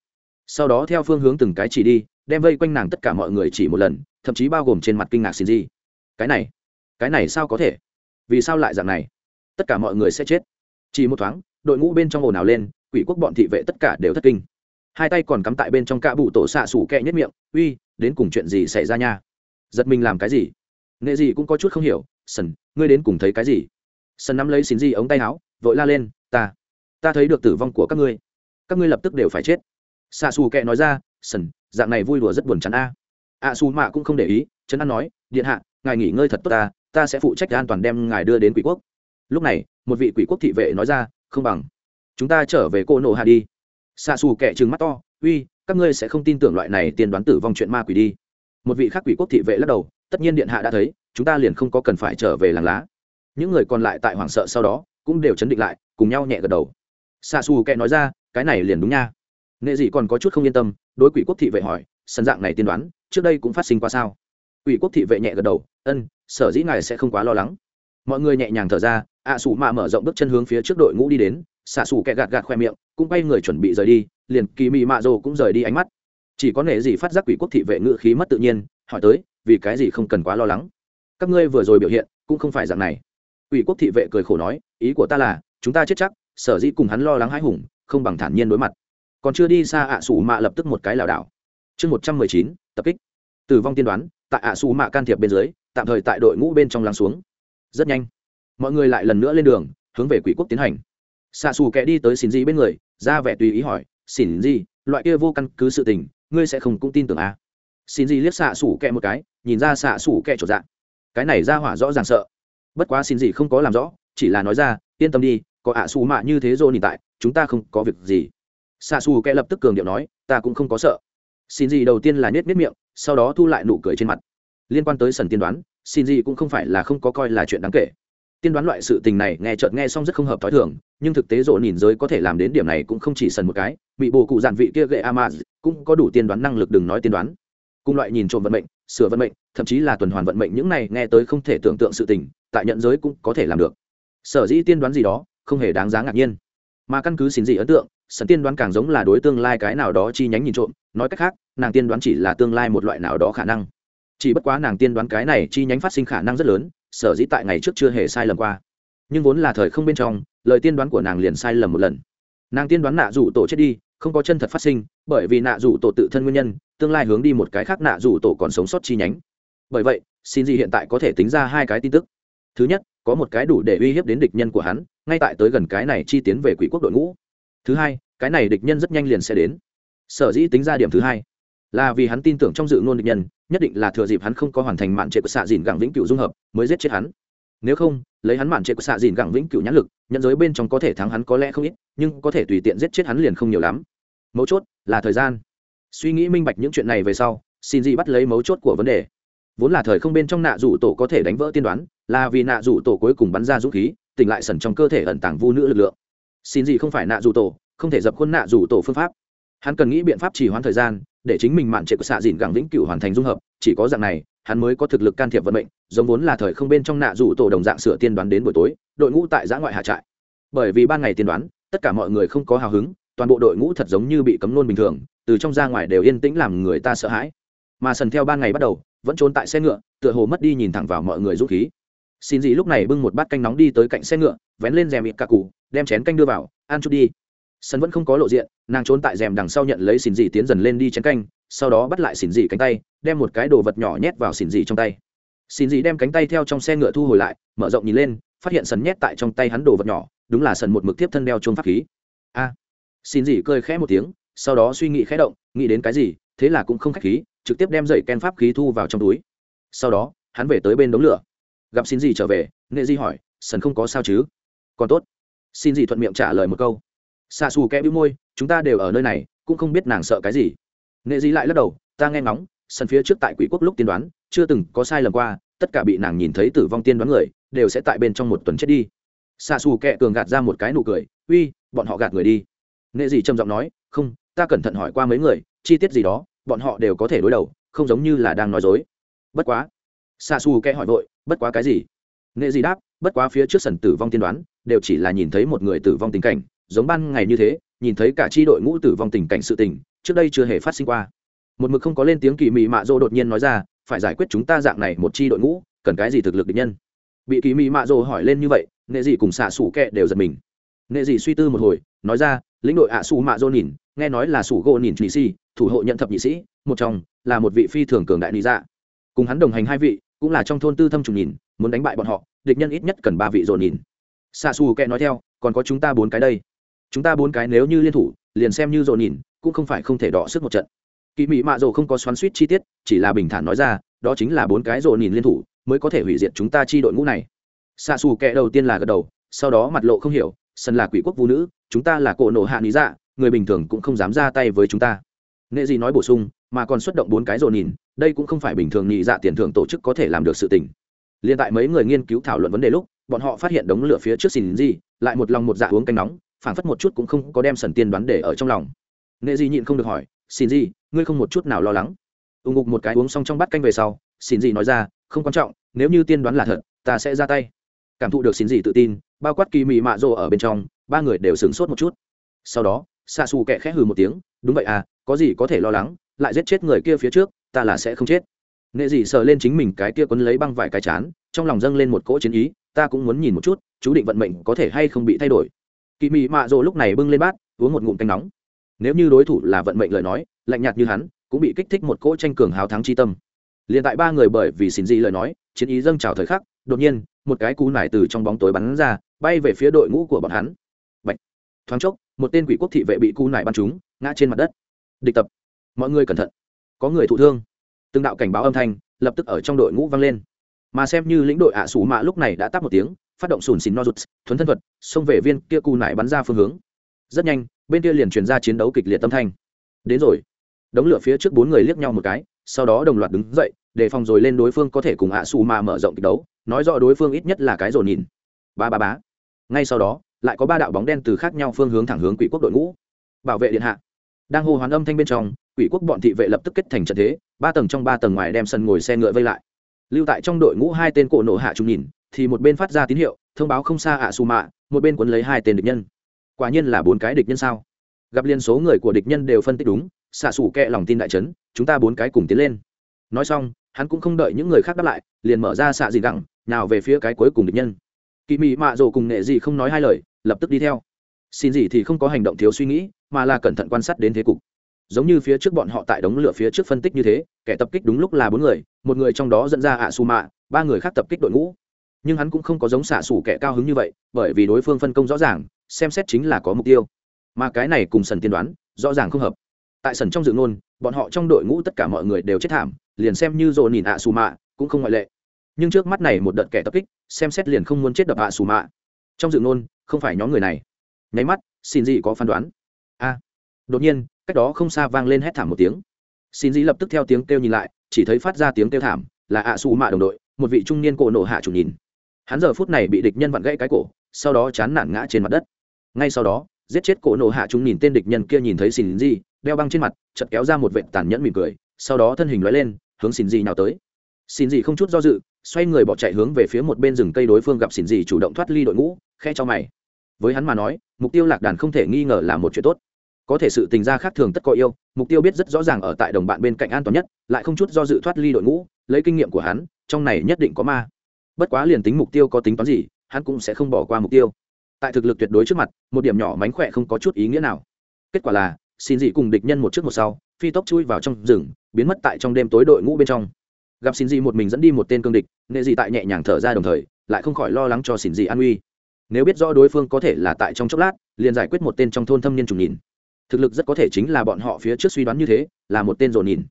Sau đó theo phương hướng từng cái chỉ đi, đem vây quanh nàng tất cả mọi người chỉ một lần, thậm chí bao gồm trên mặt kinh ngạc xin gì cái này cái này sao có thể? Vì sao lại dạng này? Tất cả mọi người sẽ chết. Chỉ một thoáng, đội ngũ bên trong ồn ào lên, quỷ quốc bọn thị vệ tất cả đều thất kinh. Hai tay còn cắm tại bên trong cạ bụ tổ xạ sủ kẹ nhất miệng, uy, đến cùng chuyện gì xảy ra nha? Giật mình làm cái gì? Nghệ gì cũng có chút không hiểu, sần, ngươi đến cùng thấy cái gì? Sần nắm lấy xin gì ống tay áo, vội la lên, ta ta thấy được tử vong của các ngươi. Các ngươi lập tức đều phải chết. Xạ xù kệ nói ra, sần, dạng này vui đùa rất buồn chán a. À. ạ xù mạ cũng không để ý trấn an nói, điện hạ, ngài nghỉ ngơi thật tốt ta ta sẽ phụ trách an toàn đem ngài đưa đến quỷ quốc. Lúc này, một vị quỷ quốc thị vệ nói ra, không bằng, chúng ta trở về cô nổ hạ đi. Xạ xù kệ trừng mắt to, uy, các ngươi sẽ không tin tưởng loại này tiền đoán tử vong chuyện ma quỷ đi một vị khác quỷ quốc thị vệ lắc đầu, tất nhiên điện hạ đã thấy, chúng ta liền không có cần phải trở về làng lá. Những người còn lại tại hoảng sợ sau đó, cũng đều chấn định lại, cùng nhau nhẹ gật đầu. Xa xù kệ nói ra, cái này liền đúng nha. Nghệ dị còn có chút không yên tâm, đối quỷ quốc thị vệ hỏi sân dạng này tiên đoán, trước đây cũng phát sinh qua sao? Quỷ quốc thị vệ nhẹ gật đầu, ân, sở dĩ ngài sẽ không quá lo lắng. Mọi người nhẹ nhàng thở ra ạ à xù mạ mở rộng bước chân hướng phía trước đội ngũ đi đến xạ xù kẹ gạt gạt khoe miệng, cũng quay người chuẩn bị rời đi, liền kỳ mị mạ rồ cũng rời đi ánh mắt chỉ có nể gì phát giác quỷ quốc thị vệ ngự khí mất tự nhiên, hỏi tới, vì cái gì không cần quá lo lắng? Các ngươi vừa rồi biểu hiện, cũng không phải dạng này. Quỷ quốc thị vệ cười khổ nói, ý của ta là, chúng ta chết chắc, sở dĩ cùng hắn lo lắng hãi hùng, không bằng thản nhiên đối mặt. Còn chưa đi xa ạ à xù mạ lập tức một cái lảo đảo. Chương một trăm mười chín, tập kích. Tử vong tiên đoán, tại ạ à xù mạ can thiệp bên dưới, tạm thời tại đội ngũ bên trong lắng xuống. Rất nhanh, mọi người lại lần nữa lên đường, hướng về quỷ quốc tiến hành. Xạ xù kẻ đi tới xin gì bên người, ra vẻ tùy ý hỏi xin gì loại kia vô căn cứ sự tình ngươi sẽ không cũng tin tưởng à? xin gì liếc xạ sủ kẹ một cái, nhìn ra xạ sủ kẹ trột dạng. Cái này ra hỏa rõ ràng sợ. Bất quá xin gì không có làm rõ, chỉ là nói ra, yên tâm đi, có ạ à xù mạ như thế rồi nhìn tại, chúng ta không có việc gì. Xạ xù kẹ lập tức cường điệu nói, ta cũng không có sợ. Xin gì đầu tiên là nhét nhét miệng, sau đó thu lại nụ cười trên mặt. Liên quan tới sần tiên đoán, xin gì cũng không phải là không có coi là chuyện đáng kể tiên đoán loại sự tình này nghe chợt nghe xong rất không hợp t h ó i thường, nhưng thực tế rộ nhìn giới có thể làm đến điểm này cũng không chỉ sần một cái bị bồ cụ giản vị kia gậy amaz cũng có đủ tiên đoán năng lực đừng nói tiên đoán. Cùng loại nhìn trộm vận mệnh, sửa vận mệnh, thậm chí là tuần hoàn vận mệnh những này nghe tới không thể tưởng tượng sự tình, tại nhận giới cũng có thể làm được. Sở dĩ tiên đoán gì đó, không hề đáng giá ngạc nhiên. Mà căn cứ xin gì ấn tượng, sần tiên đoán càng giống là đối tương lai cái nào đó chi nhánh nhìn trộm, nói cách khác, nàng tiên đoán chỉ là tương lai một loại nào đó khả năng. Chỉ bất quá nàng tiên đoán cái này chi nhánh phát sinh khả năng rất lớn sở dĩ tại ngày trước chưa hề sai lầm qua. Nhưng vốn là thời không bên trong, lời tiên đoán của nàng liền sai lầm một lần. Nàng tiên đoán nạ rủ tổ chết đi, không có chân thật phát sinh, bởi vì nạ rủ tổ tự thân nguyên nhân, tương lai hướng đi một cái khác nạ rủ tổ còn sống sót chi nhánh. Bởi vậy, xin gì hiện tại có thể tính ra hai cái tin tức. Thứ nhất, có một cái đủ để uy hiếp đến địch nhân của hắn, ngay tại tới gần cái này chi tiến về quỷ quốc đội ngũ. Thứ hai, cái này địch nhân rất nhanh liền sẽ đến. Sở dĩ tính ra điểm thứ hai là vì hắn tin tưởng trong dự ngôn địch nhân, nhất định là thừa dịp hắn không có hoàn thành mạn trệ của xạ dìn gẳng vĩnh cửu dung hợp, mới giết chết hắn. Nếu không, lấy hắn mạn trệ của xạ dìn gẳng vĩnh cửu nhãn lực nhận giới bên trong có thể thắng hắn có lẽ không ít, nhưng có thể tùy tiện giết chết hắn liền không nhiều lắm. Mấu chốt là thời gian. Suy nghĩ minh bạch những chuyện này về sau, xin gì bắt lấy mấu chốt của vấn đề. Vốn là thời không bên trong nạ rủ tổ có thể đánh vỡ tiên đoán, là vì nạ rủ tổ cuối cùng bắn ra dũng khí, tỉnh lại sẩn trong cơ thể ẩn tàng vu nữ lực lượng. Xin gì không phải nạ rủ tổ, không thể dập khuôn nạ rủ tổ phương pháp. Hắn cần nghĩ biện pháp chỉ hoãn thời gian để chính mình mạn trệ của xạ dìn gẳng vĩnh cửu hoàn thành dung hợp, chỉ có dạng này, hắn mới có thực lực can thiệp vận mệnh, giống vốn là thời không bên trong nạ rủ tổ đồng dạng sửa tiên đoán đến buổi tối, đội ngũ tại giã ngoại hạ trại. Bởi vì ban ngày tiên đoán, tất cả mọi người không có hào hứng, toàn bộ đội ngũ thật giống như bị cấm nôn bình thường, từ trong ra ngoài đều yên tĩnh làm người ta sợ hãi. Mà sần theo ban ngày bắt đầu, vẫn trốn tại xe ngựa, tựa hồ mất đi nhìn thẳng vào mọi người rút khí. Xin gì lúc này bưng một bát canh nóng đi tới cạnh xe ngựa, vén lên rèm ít cà cụ đem chén canh đưa vào, ăn chút đi sân vẫn không có lộ diện nàng trốn tại rèm đằng sau nhận lấy xỉn dị tiến dần lên đi chén canh sau đó bắt lại xỉn dị cánh tay đem một cái đồ vật nhỏ nhét vào xỉn dị trong tay. Xỉn dị đem cánh tay theo trong xe ngựa thu hồi lại mở rộng nhìn lên phát hiện sần nhét tại trong tay hắn đồ vật nhỏ đúng là sần một mực tiếp thân đeo chuông pháp khí. A! À, xỉn dị cười khẽ một tiếng sau đó suy nghĩ khẽ động nghĩ đến cái gì thế là cũng không khách khí trực tiếp đem dậy ken pháp khí thu vào trong túi. Sau đó hắn về tới bên đống lửa. Gặp xin gì trở về nghệ di hỏi sần không có sao chứ? Còn tốt. Xin gì thuận miệng trả lời một câu xa xù kẽ bĩu môi, chúng ta đều ở nơi này, cũng không biết nàng sợ cái gì. Nệ dĩ lại lắc đầu, ta nghe ngóng, sân phía trước tại quỷ quốc lúc tiên đoán, chưa từng có sai lầm qua, tất cả bị nàng nhìn thấy tử vong tiên đoán người, đều sẽ tại bên trong một tuần chết đi. Xa xù kẹ cường gạt ra một cái nụ cười, uy, bọn họ gạt người đi. Nệ dị trầm giọng nói, không, ta cẩn thận hỏi qua mấy người, chi tiết gì đó, bọn họ đều có thể đối đầu, không giống như là đang nói dối. Bất quá. Xa xù kẹ hỏi vội, bất quá cái gì? Nệ dị đáp, bất quá phía trước sần tử vong tiên đoán, đều chỉ là nhìn thấy một người tử vong tình cảnh giống ban ngày như thế, nhìn thấy cả tri đội ngũ tử vong tình cảnh sự tình, trước đây chưa hề phát sinh qua. Một mực không có lên tiếng kỳ mị mạ dô đột nhiên nói ra, phải giải quyết chúng ta dạng này một tri đội ngũ, cần cái gì thực lực địch nhân? Bị kỳ mị mạ dô hỏi lên như vậy, nệ dị cùng xạ xủ kẹ đều giật mình. Nệ dị suy tư một hồi, nói ra, lĩnh đội ạ à xù mạ dô nhìn, nghe nói là sủ gỗ nhìn nhị si thủ hộ nhận thập nhị sĩ, một trong, là một vị phi thường cường đại lý dạ. Cùng hắn đồng hành hai vị, cũng là trong thôn tư thâm trùng nhìn, muốn đánh bại bọn họ, địch nhân ít nhất cần ba vị dồn nhìn. Xa xù kẹ nói theo, còn có chúng ta bốn cái đây chúng ta bốn cái nếu như liên thủ, liền xem như dồn nhìn, cũng không phải không thể đọ sức một trận. Kỳ mỹ mạ rồ không có xoắn suýt chi tiết, chỉ là bình thản nói ra, đó chính là bốn cái dồn nhìn liên thủ mới có thể hủy diệt chúng ta chi đội ngũ này. Xạ xù kẹ đầu tiên là gật đầu, sau đó mặt lộ không hiểu, sân là quỷ quốc vũ nữ, chúng ta là cổ nổ hạ lý dạ người bình thường cũng không dám ra tay với chúng ta. Nghệ gì nói bổ sung, mà còn xuất động bốn cái dồn nhìn, đây cũng không phải bình thường nhị dạ tiền thưởng tổ chức có thể làm được sự tình. Liên tại mấy người nghiên cứu thảo luận vấn đề lúc, bọn họ phát hiện đống lửa phía trước xin gì lại một lòng một dạ uống canh nóng phản phất một chút cũng không có đem sần tiên đoán để ở trong lòng. Nệ di nhịn không được hỏi, xin gì ngươi không một chút nào lo lắng? Ưng ngục một cái uống xong trong bát canh về sau, xin gì nói ra, không quan trọng, nếu như tiên đoán là thật, ta sẽ ra tay. Cảm thụ được xin gì tự tin, bao quát kỳ mị mạ rộ ở bên trong, ba người đều sửng sốt một chút. Sau đó xa xù kẹ khẽ hừ một tiếng, đúng vậy à có gì có thể lo lắng, lại giết chết người kia phía trước, ta là sẽ không chết. Nệ dị sờ lên chính mình cái kia quấn lấy băng vải cái chán, trong lòng dâng lên một cỗ chiến ý, ta cũng muốn nhìn một chút, chú định vận mệnh có thể hay không bị thay đổi kỳ mị mạ rồ lúc này bưng lên bát, uống một ngụm canh nóng. Nếu như đối thủ là vận mệnh lời nói, lạnh nhạt như hắn, cũng bị kích thích một cỗ tranh cường hào thắng chi tâm. Liền tại ba người bởi vì xin dị lời nói, chiến ý dâng trào thời khắc, đột nhiên, một cái cú nải từ trong bóng tối bắn ra, bay về phía đội ngũ của bọn hắn. Bạch. thoáng chốc, một tên quỷ quốc thị vệ bị cú nải bắn trúng, ngã trên mặt đất. Địch tập! Mọi người cẩn thận! Có người thụ thương! Từng đạo cảnh báo âm thanh, lập tức ở trong đội ngũ vang lên. Mà xem như lĩnh đội ạ sủ mạ lúc này đã tắt một tiếng phát động sùn xìn no rụt thuấn thân thuật, xông về viên kia cù nải bắn ra phương hướng. Rất nhanh, bên kia liền truyền ra chiến đấu kịch liệt tâm thanh. Đến rồi. Đống lửa phía trước bốn người liếc nhau một cái, sau đó đồng loạt đứng dậy, đề phòng rồi lên đối phương có thể cùng ạ à mà mở rộng kịch đấu, nói rõ đối phương ít nhất là cái rồn nhìn ba ba bá ngay sau đó, lại có ba đạo bóng đen từ khác nhau phương hướng thẳng hướng quỷ quốc đội ngũ. Bảo vệ điện hạ. Đang hô hoán âm thanh bên trong, quỷ quốc bọn thị vệ lập tức kết thành trận thế, ba tầng trong ba tầng ngoài đem sân ngồi xe ngựa vây lại lưu tại trong đội ngũ hai tên cổ nộ hạ chúng nhìn, thì một bên phát ra tín hiệu, thông báo không xa ạ xù mạ, một bên quấn lấy hai tên địch nhân. Quả nhiên là bốn cái địch nhân sao? Gặp liên số người của địch nhân đều phân tích đúng, xạ xù kẹ lòng tin đại trấn chúng ta bốn cái cùng tiến lên. Nói xong, hắn cũng không đợi những người khác đáp lại, liền mở ra xạ gì gẳng, nào về phía cái cuối cùng địch nhân. Kỳ mị mạ rồ cùng nghệ gì không nói hai lời, lập tức đi theo. Xin gì thì không có hành động thiếu suy nghĩ, mà là cẩn thận quan sát đến thế cục giống như phía trước bọn họ tại đống lửa phía trước phân tích như thế, kẻ tập kích đúng lúc là bốn người, một người trong đó dẫn ra ạ su mạ ba người khác tập kích đội ngũ. Nhưng hắn cũng không có giống xạ xủ kẻ cao hứng như vậy, bởi vì đối phương phân công rõ ràng, xem xét chính là có mục tiêu. Mà cái này cùng sần tiên đoán, rõ ràng không hợp. Tại sần trong dự ngôn, bọn họ trong đội ngũ tất cả mọi người đều chết thảm, liền xem như dồn nhìn ạ xù mạ cũng không ngoại lệ. Nhưng trước mắt này một đợt kẻ tập kích, xem xét liền không muốn chết đập ạ xù mạ trong dự ngôn, không phải nhóm người này. Nháy mắt, xin gì có phán đoán đột nhiên, cách đó không xa vang lên hét thảm một tiếng. Xin dĩ lập tức theo tiếng kêu nhìn lại, chỉ thấy phát ra tiếng kêu thảm, là ạ xù mạ đồng đội, một vị trung niên cổ nổ hạ chủ nhìn. Hắn giờ phút này bị địch nhân vặn gãy cái cổ, sau đó chán nản ngã trên mặt đất. Ngay sau đó, giết chết cổ nổ hạ chúng nhìn tên địch nhân kia nhìn thấy xin dĩ, đeo băng trên mặt chật kéo ra một vệ tàn nhẫn mỉm cười, sau đó thân hình lóe lên, hướng xin dĩ nào tới. Xin dĩ không chút do dự, xoay người bỏ chạy hướng về phía một bên rừng cây đối phương gặp xin dĩ chủ động thoát ly đội ngũ, khe cho mày. Với hắn mà nói, mục tiêu lạc đàn không thể nghi ngờ là một chuyện tốt có thể sự tình gia khác thường tất có yêu, mục tiêu biết rất rõ ràng ở tại đồng bạn bên cạnh an toàn nhất, lại không chút do dự thoát ly đội ngũ, lấy kinh nghiệm của hắn, trong này nhất định có ma. Bất quá liền tính mục tiêu có tính toán gì, hắn cũng sẽ không bỏ qua mục tiêu. Tại thực lực tuyệt đối trước mặt, một điểm nhỏ mánh khỏe không có chút ý nghĩa nào. Kết quả là, xin dị cùng địch nhân một trước một sau, phi tốc chui vào trong rừng, biến mất tại trong đêm tối đội ngũ bên trong. Gặp xin dị một mình dẫn đi một tên cương địch, nệ dị tại nhẹ nhàng thở ra đồng thời, lại không khỏi lo lắng cho xin dị an uy. Nếu biết rõ đối phương có thể là tại trong chốc lát, liền giải quyết một tên trong thôn thâm niên trùng nhìn thực lực rất có thể chính là bọn họ phía trước suy đoán như thế, là một tên dồn nhìn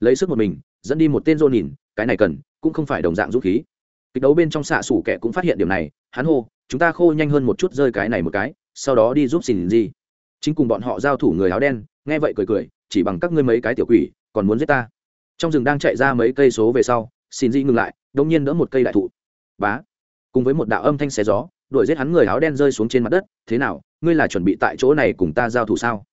lấy sức một mình, dẫn đi một tên dồn nhìn cái này cần, cũng không phải đồng dạng dũng khí. Kịch đấu bên trong xạ xủ kẻ cũng phát hiện điểm này, hắn hô, chúng ta khô nhanh hơn một chút rơi cái này một cái, sau đó đi giúp xin gì. Chính cùng bọn họ giao thủ người áo đen, nghe vậy cười cười, chỉ bằng các ngươi mấy cái tiểu quỷ, còn muốn giết ta? Trong rừng đang chạy ra mấy cây số về sau xin di ngừng lại, đông nhiên đỡ một cây đại thụ. Bá! Cùng với một đạo âm thanh xé gió, đuổi giết hắn người áo đen rơi xuống trên mặt đất, thế nào, ngươi là chuẩn bị tại chỗ này cùng ta giao thủ sao?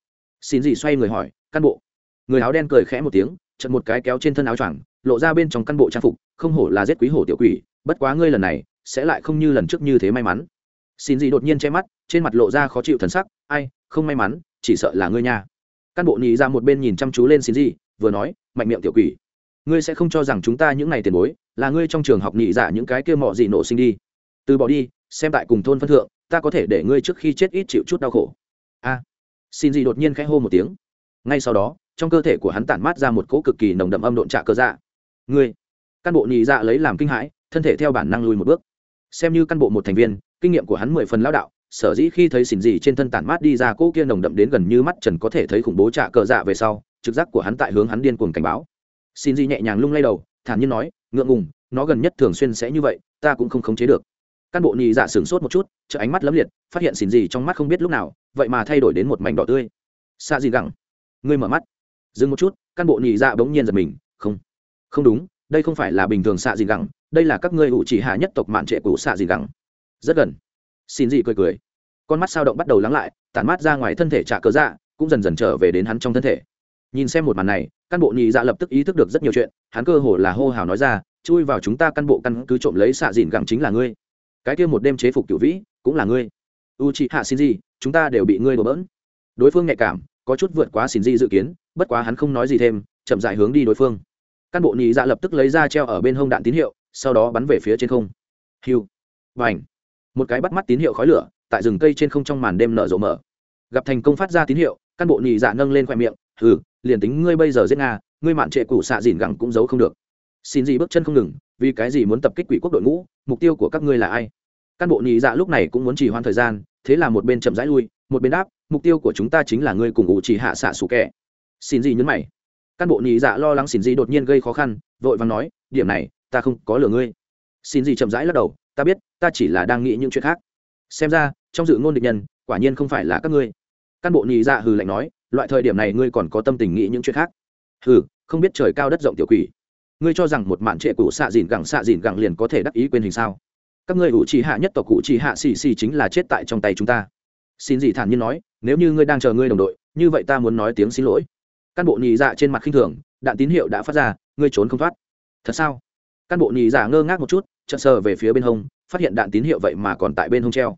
Xin gì xoay người hỏi, căn bộ. Người áo đen cười khẽ một tiếng chật một cái kéo trên thân áo choàng, lộ ra bên trong căn bộ trang phục, không hổ là giết quý hổ tiểu quỷ, bất quá ngươi lần này sẽ lại không như lần trước như thế may mắn. Xin gì đột nhiên che mắt, trên mặt lộ ra khó chịu thần sắc, ai, không may mắn, chỉ sợ là ngươi nha. Căn bộ nhị ra một bên nhìn chăm chú lên xin gì, vừa nói, mạnh miệng tiểu quỷ, ngươi sẽ không cho rằng chúng ta những ngày tiền bối, là ngươi trong trường học nhị giả dạ những cái kia mọ gì nổ sinh đi. Từ bỏ đi, xem tại cùng thôn phân thượng, ta có thể để ngươi trước khi chết ít chịu chút đau khổ. A xin gì đột nhiên khẽ hô một tiếng. Ngay sau đó, trong cơ thể của hắn tản mát ra một cỗ cực kỳ nồng đậm âm độn trạ cơ dạ. Ngươi, căn bộ nhị dạ lấy làm kinh hãi, thân thể theo bản năng lùi một bước. Xem như căn bộ một thành viên, kinh nghiệm của hắn mười phần lao đạo, sở dĩ khi thấy xỉn gì trên thân tản mát đi ra cỗ kia nồng đậm đến gần như mắt trần có thể thấy khủng bố trạ cờ dạ về sau, trực giác của hắn tại hướng hắn điên cuồng cảnh báo. Xin gì nhẹ nhàng lung lay đầu, thản nhiên nói, ngượng ngùng, nó gần nhất thường xuyên sẽ như vậy, ta cũng không khống chế được căn bộ nhị dạ sửng sốt một chút chợ ánh mắt lấm liệt, phát hiện xỉn gì trong mắt không biết lúc nào, vậy mà thay đổi đến một mảnh đỏ tươi. Xạ gì gẳng, ngươi mở mắt. Dừng một chút, căn bộ nhị dạ bỗng nhiên giật mình, không không đúng, đây không phải là bình thường xạ gì gẳng, đây là các ngươi hữu chỉ hạ nhất tộc mạn trệ của xạ gì gẳng. Rất gần. Xin gì cười cười. Con mắt sao động bắt đầu lắng lại, tản mát ra ngoài thân thể trả cớ dạ cũng dần dần trở về đến hắn trong thân thể. Nhìn xem một màn này, căn bộ nhị dạ lập tức ý thức được rất nhiều chuyện, hắn cơ hồ là hô hào nói ra, chui vào chúng ta căn bộ căn cứ trộm lấy xạ dìn gẳng chính là ngươi cái kia một đêm chế phục cựu vĩ, cũng là ngươi. U chị hạ xin gì chúng ta đều bị ngươi đổ bỡn. Đối phương nhạy cảm, có chút vượt quá xin di dự kiến, bất quá hắn không nói gì thêm, chậm dại hướng đi đối phương. Căn bộ nhị dạ lập tức lấy ra treo ở bên hông đạn tín hiệu, sau đó bắn về phía trên không. Hiu. Và ảnh một cái bắt mắt tín hiệu khói lửa, tại rừng cây trên không trong màn đêm nở rộ mở. Gặp thành công phát ra tín hiệu căn bộ nhị dạ nâng lên khoe miệng ừ liền tính ngươi bây giờ giết nga, ngươi mạn trệ củ xạ dìn gẳng cũng giấu không được xin gì bước chân không ngừng, vì cái gì muốn tập kích quỷ quốc đội ngũ, mục tiêu của các ngươi là ai? Căn bộ nhị dạ lúc này cũng muốn chỉ hoãn thời gian, thế là một bên chậm rãi lui, một bên đáp, mục tiêu của chúng ta chính là ngươi cùng ủ chỉ hạ xạ sủ kẻ. Xin gì nhấn mày. Căn bộ nhị dạ lo lắng xin gì đột nhiên gây khó khăn, vội vàng nói, điểm này, ta không có lừa ngươi. Xin gì chậm rãi lắc đầu, ta biết, ta chỉ là đang nghĩ những chuyện khác. Xem ra, trong dự ngôn địch nhân, quả nhiên không phải là các ngươi. Căn bộ nhị dạ hừ lạnh nói, loại thời điểm này ngươi còn có tâm tình nghĩ những chuyện khác. Hừ, không biết trời cao đất rộng tiểu quỷ ngươi cho rằng một mạn trệ cụ xạ dìn gẳng xạ dìn gẳng liền có thể đắc ý quên hình sao? Các ngươi ủ trì hạ nhất tộc cụ trì hạ xì xì chính là chết tại trong tay chúng ta. Xin gì thản nhiên nói, nếu như ngươi đang chờ ngươi đồng đội, như vậy ta muốn nói tiếng xin lỗi. Căn bộ nhị dạ trên mặt khinh thường, đạn tín hiệu đã phát ra, ngươi trốn không thoát. Thật sao? Căn bộ nhị dạ ngơ ngác một chút, chợt sờ về phía bên hông, phát hiện đạn tín hiệu vậy mà còn tại bên hông treo.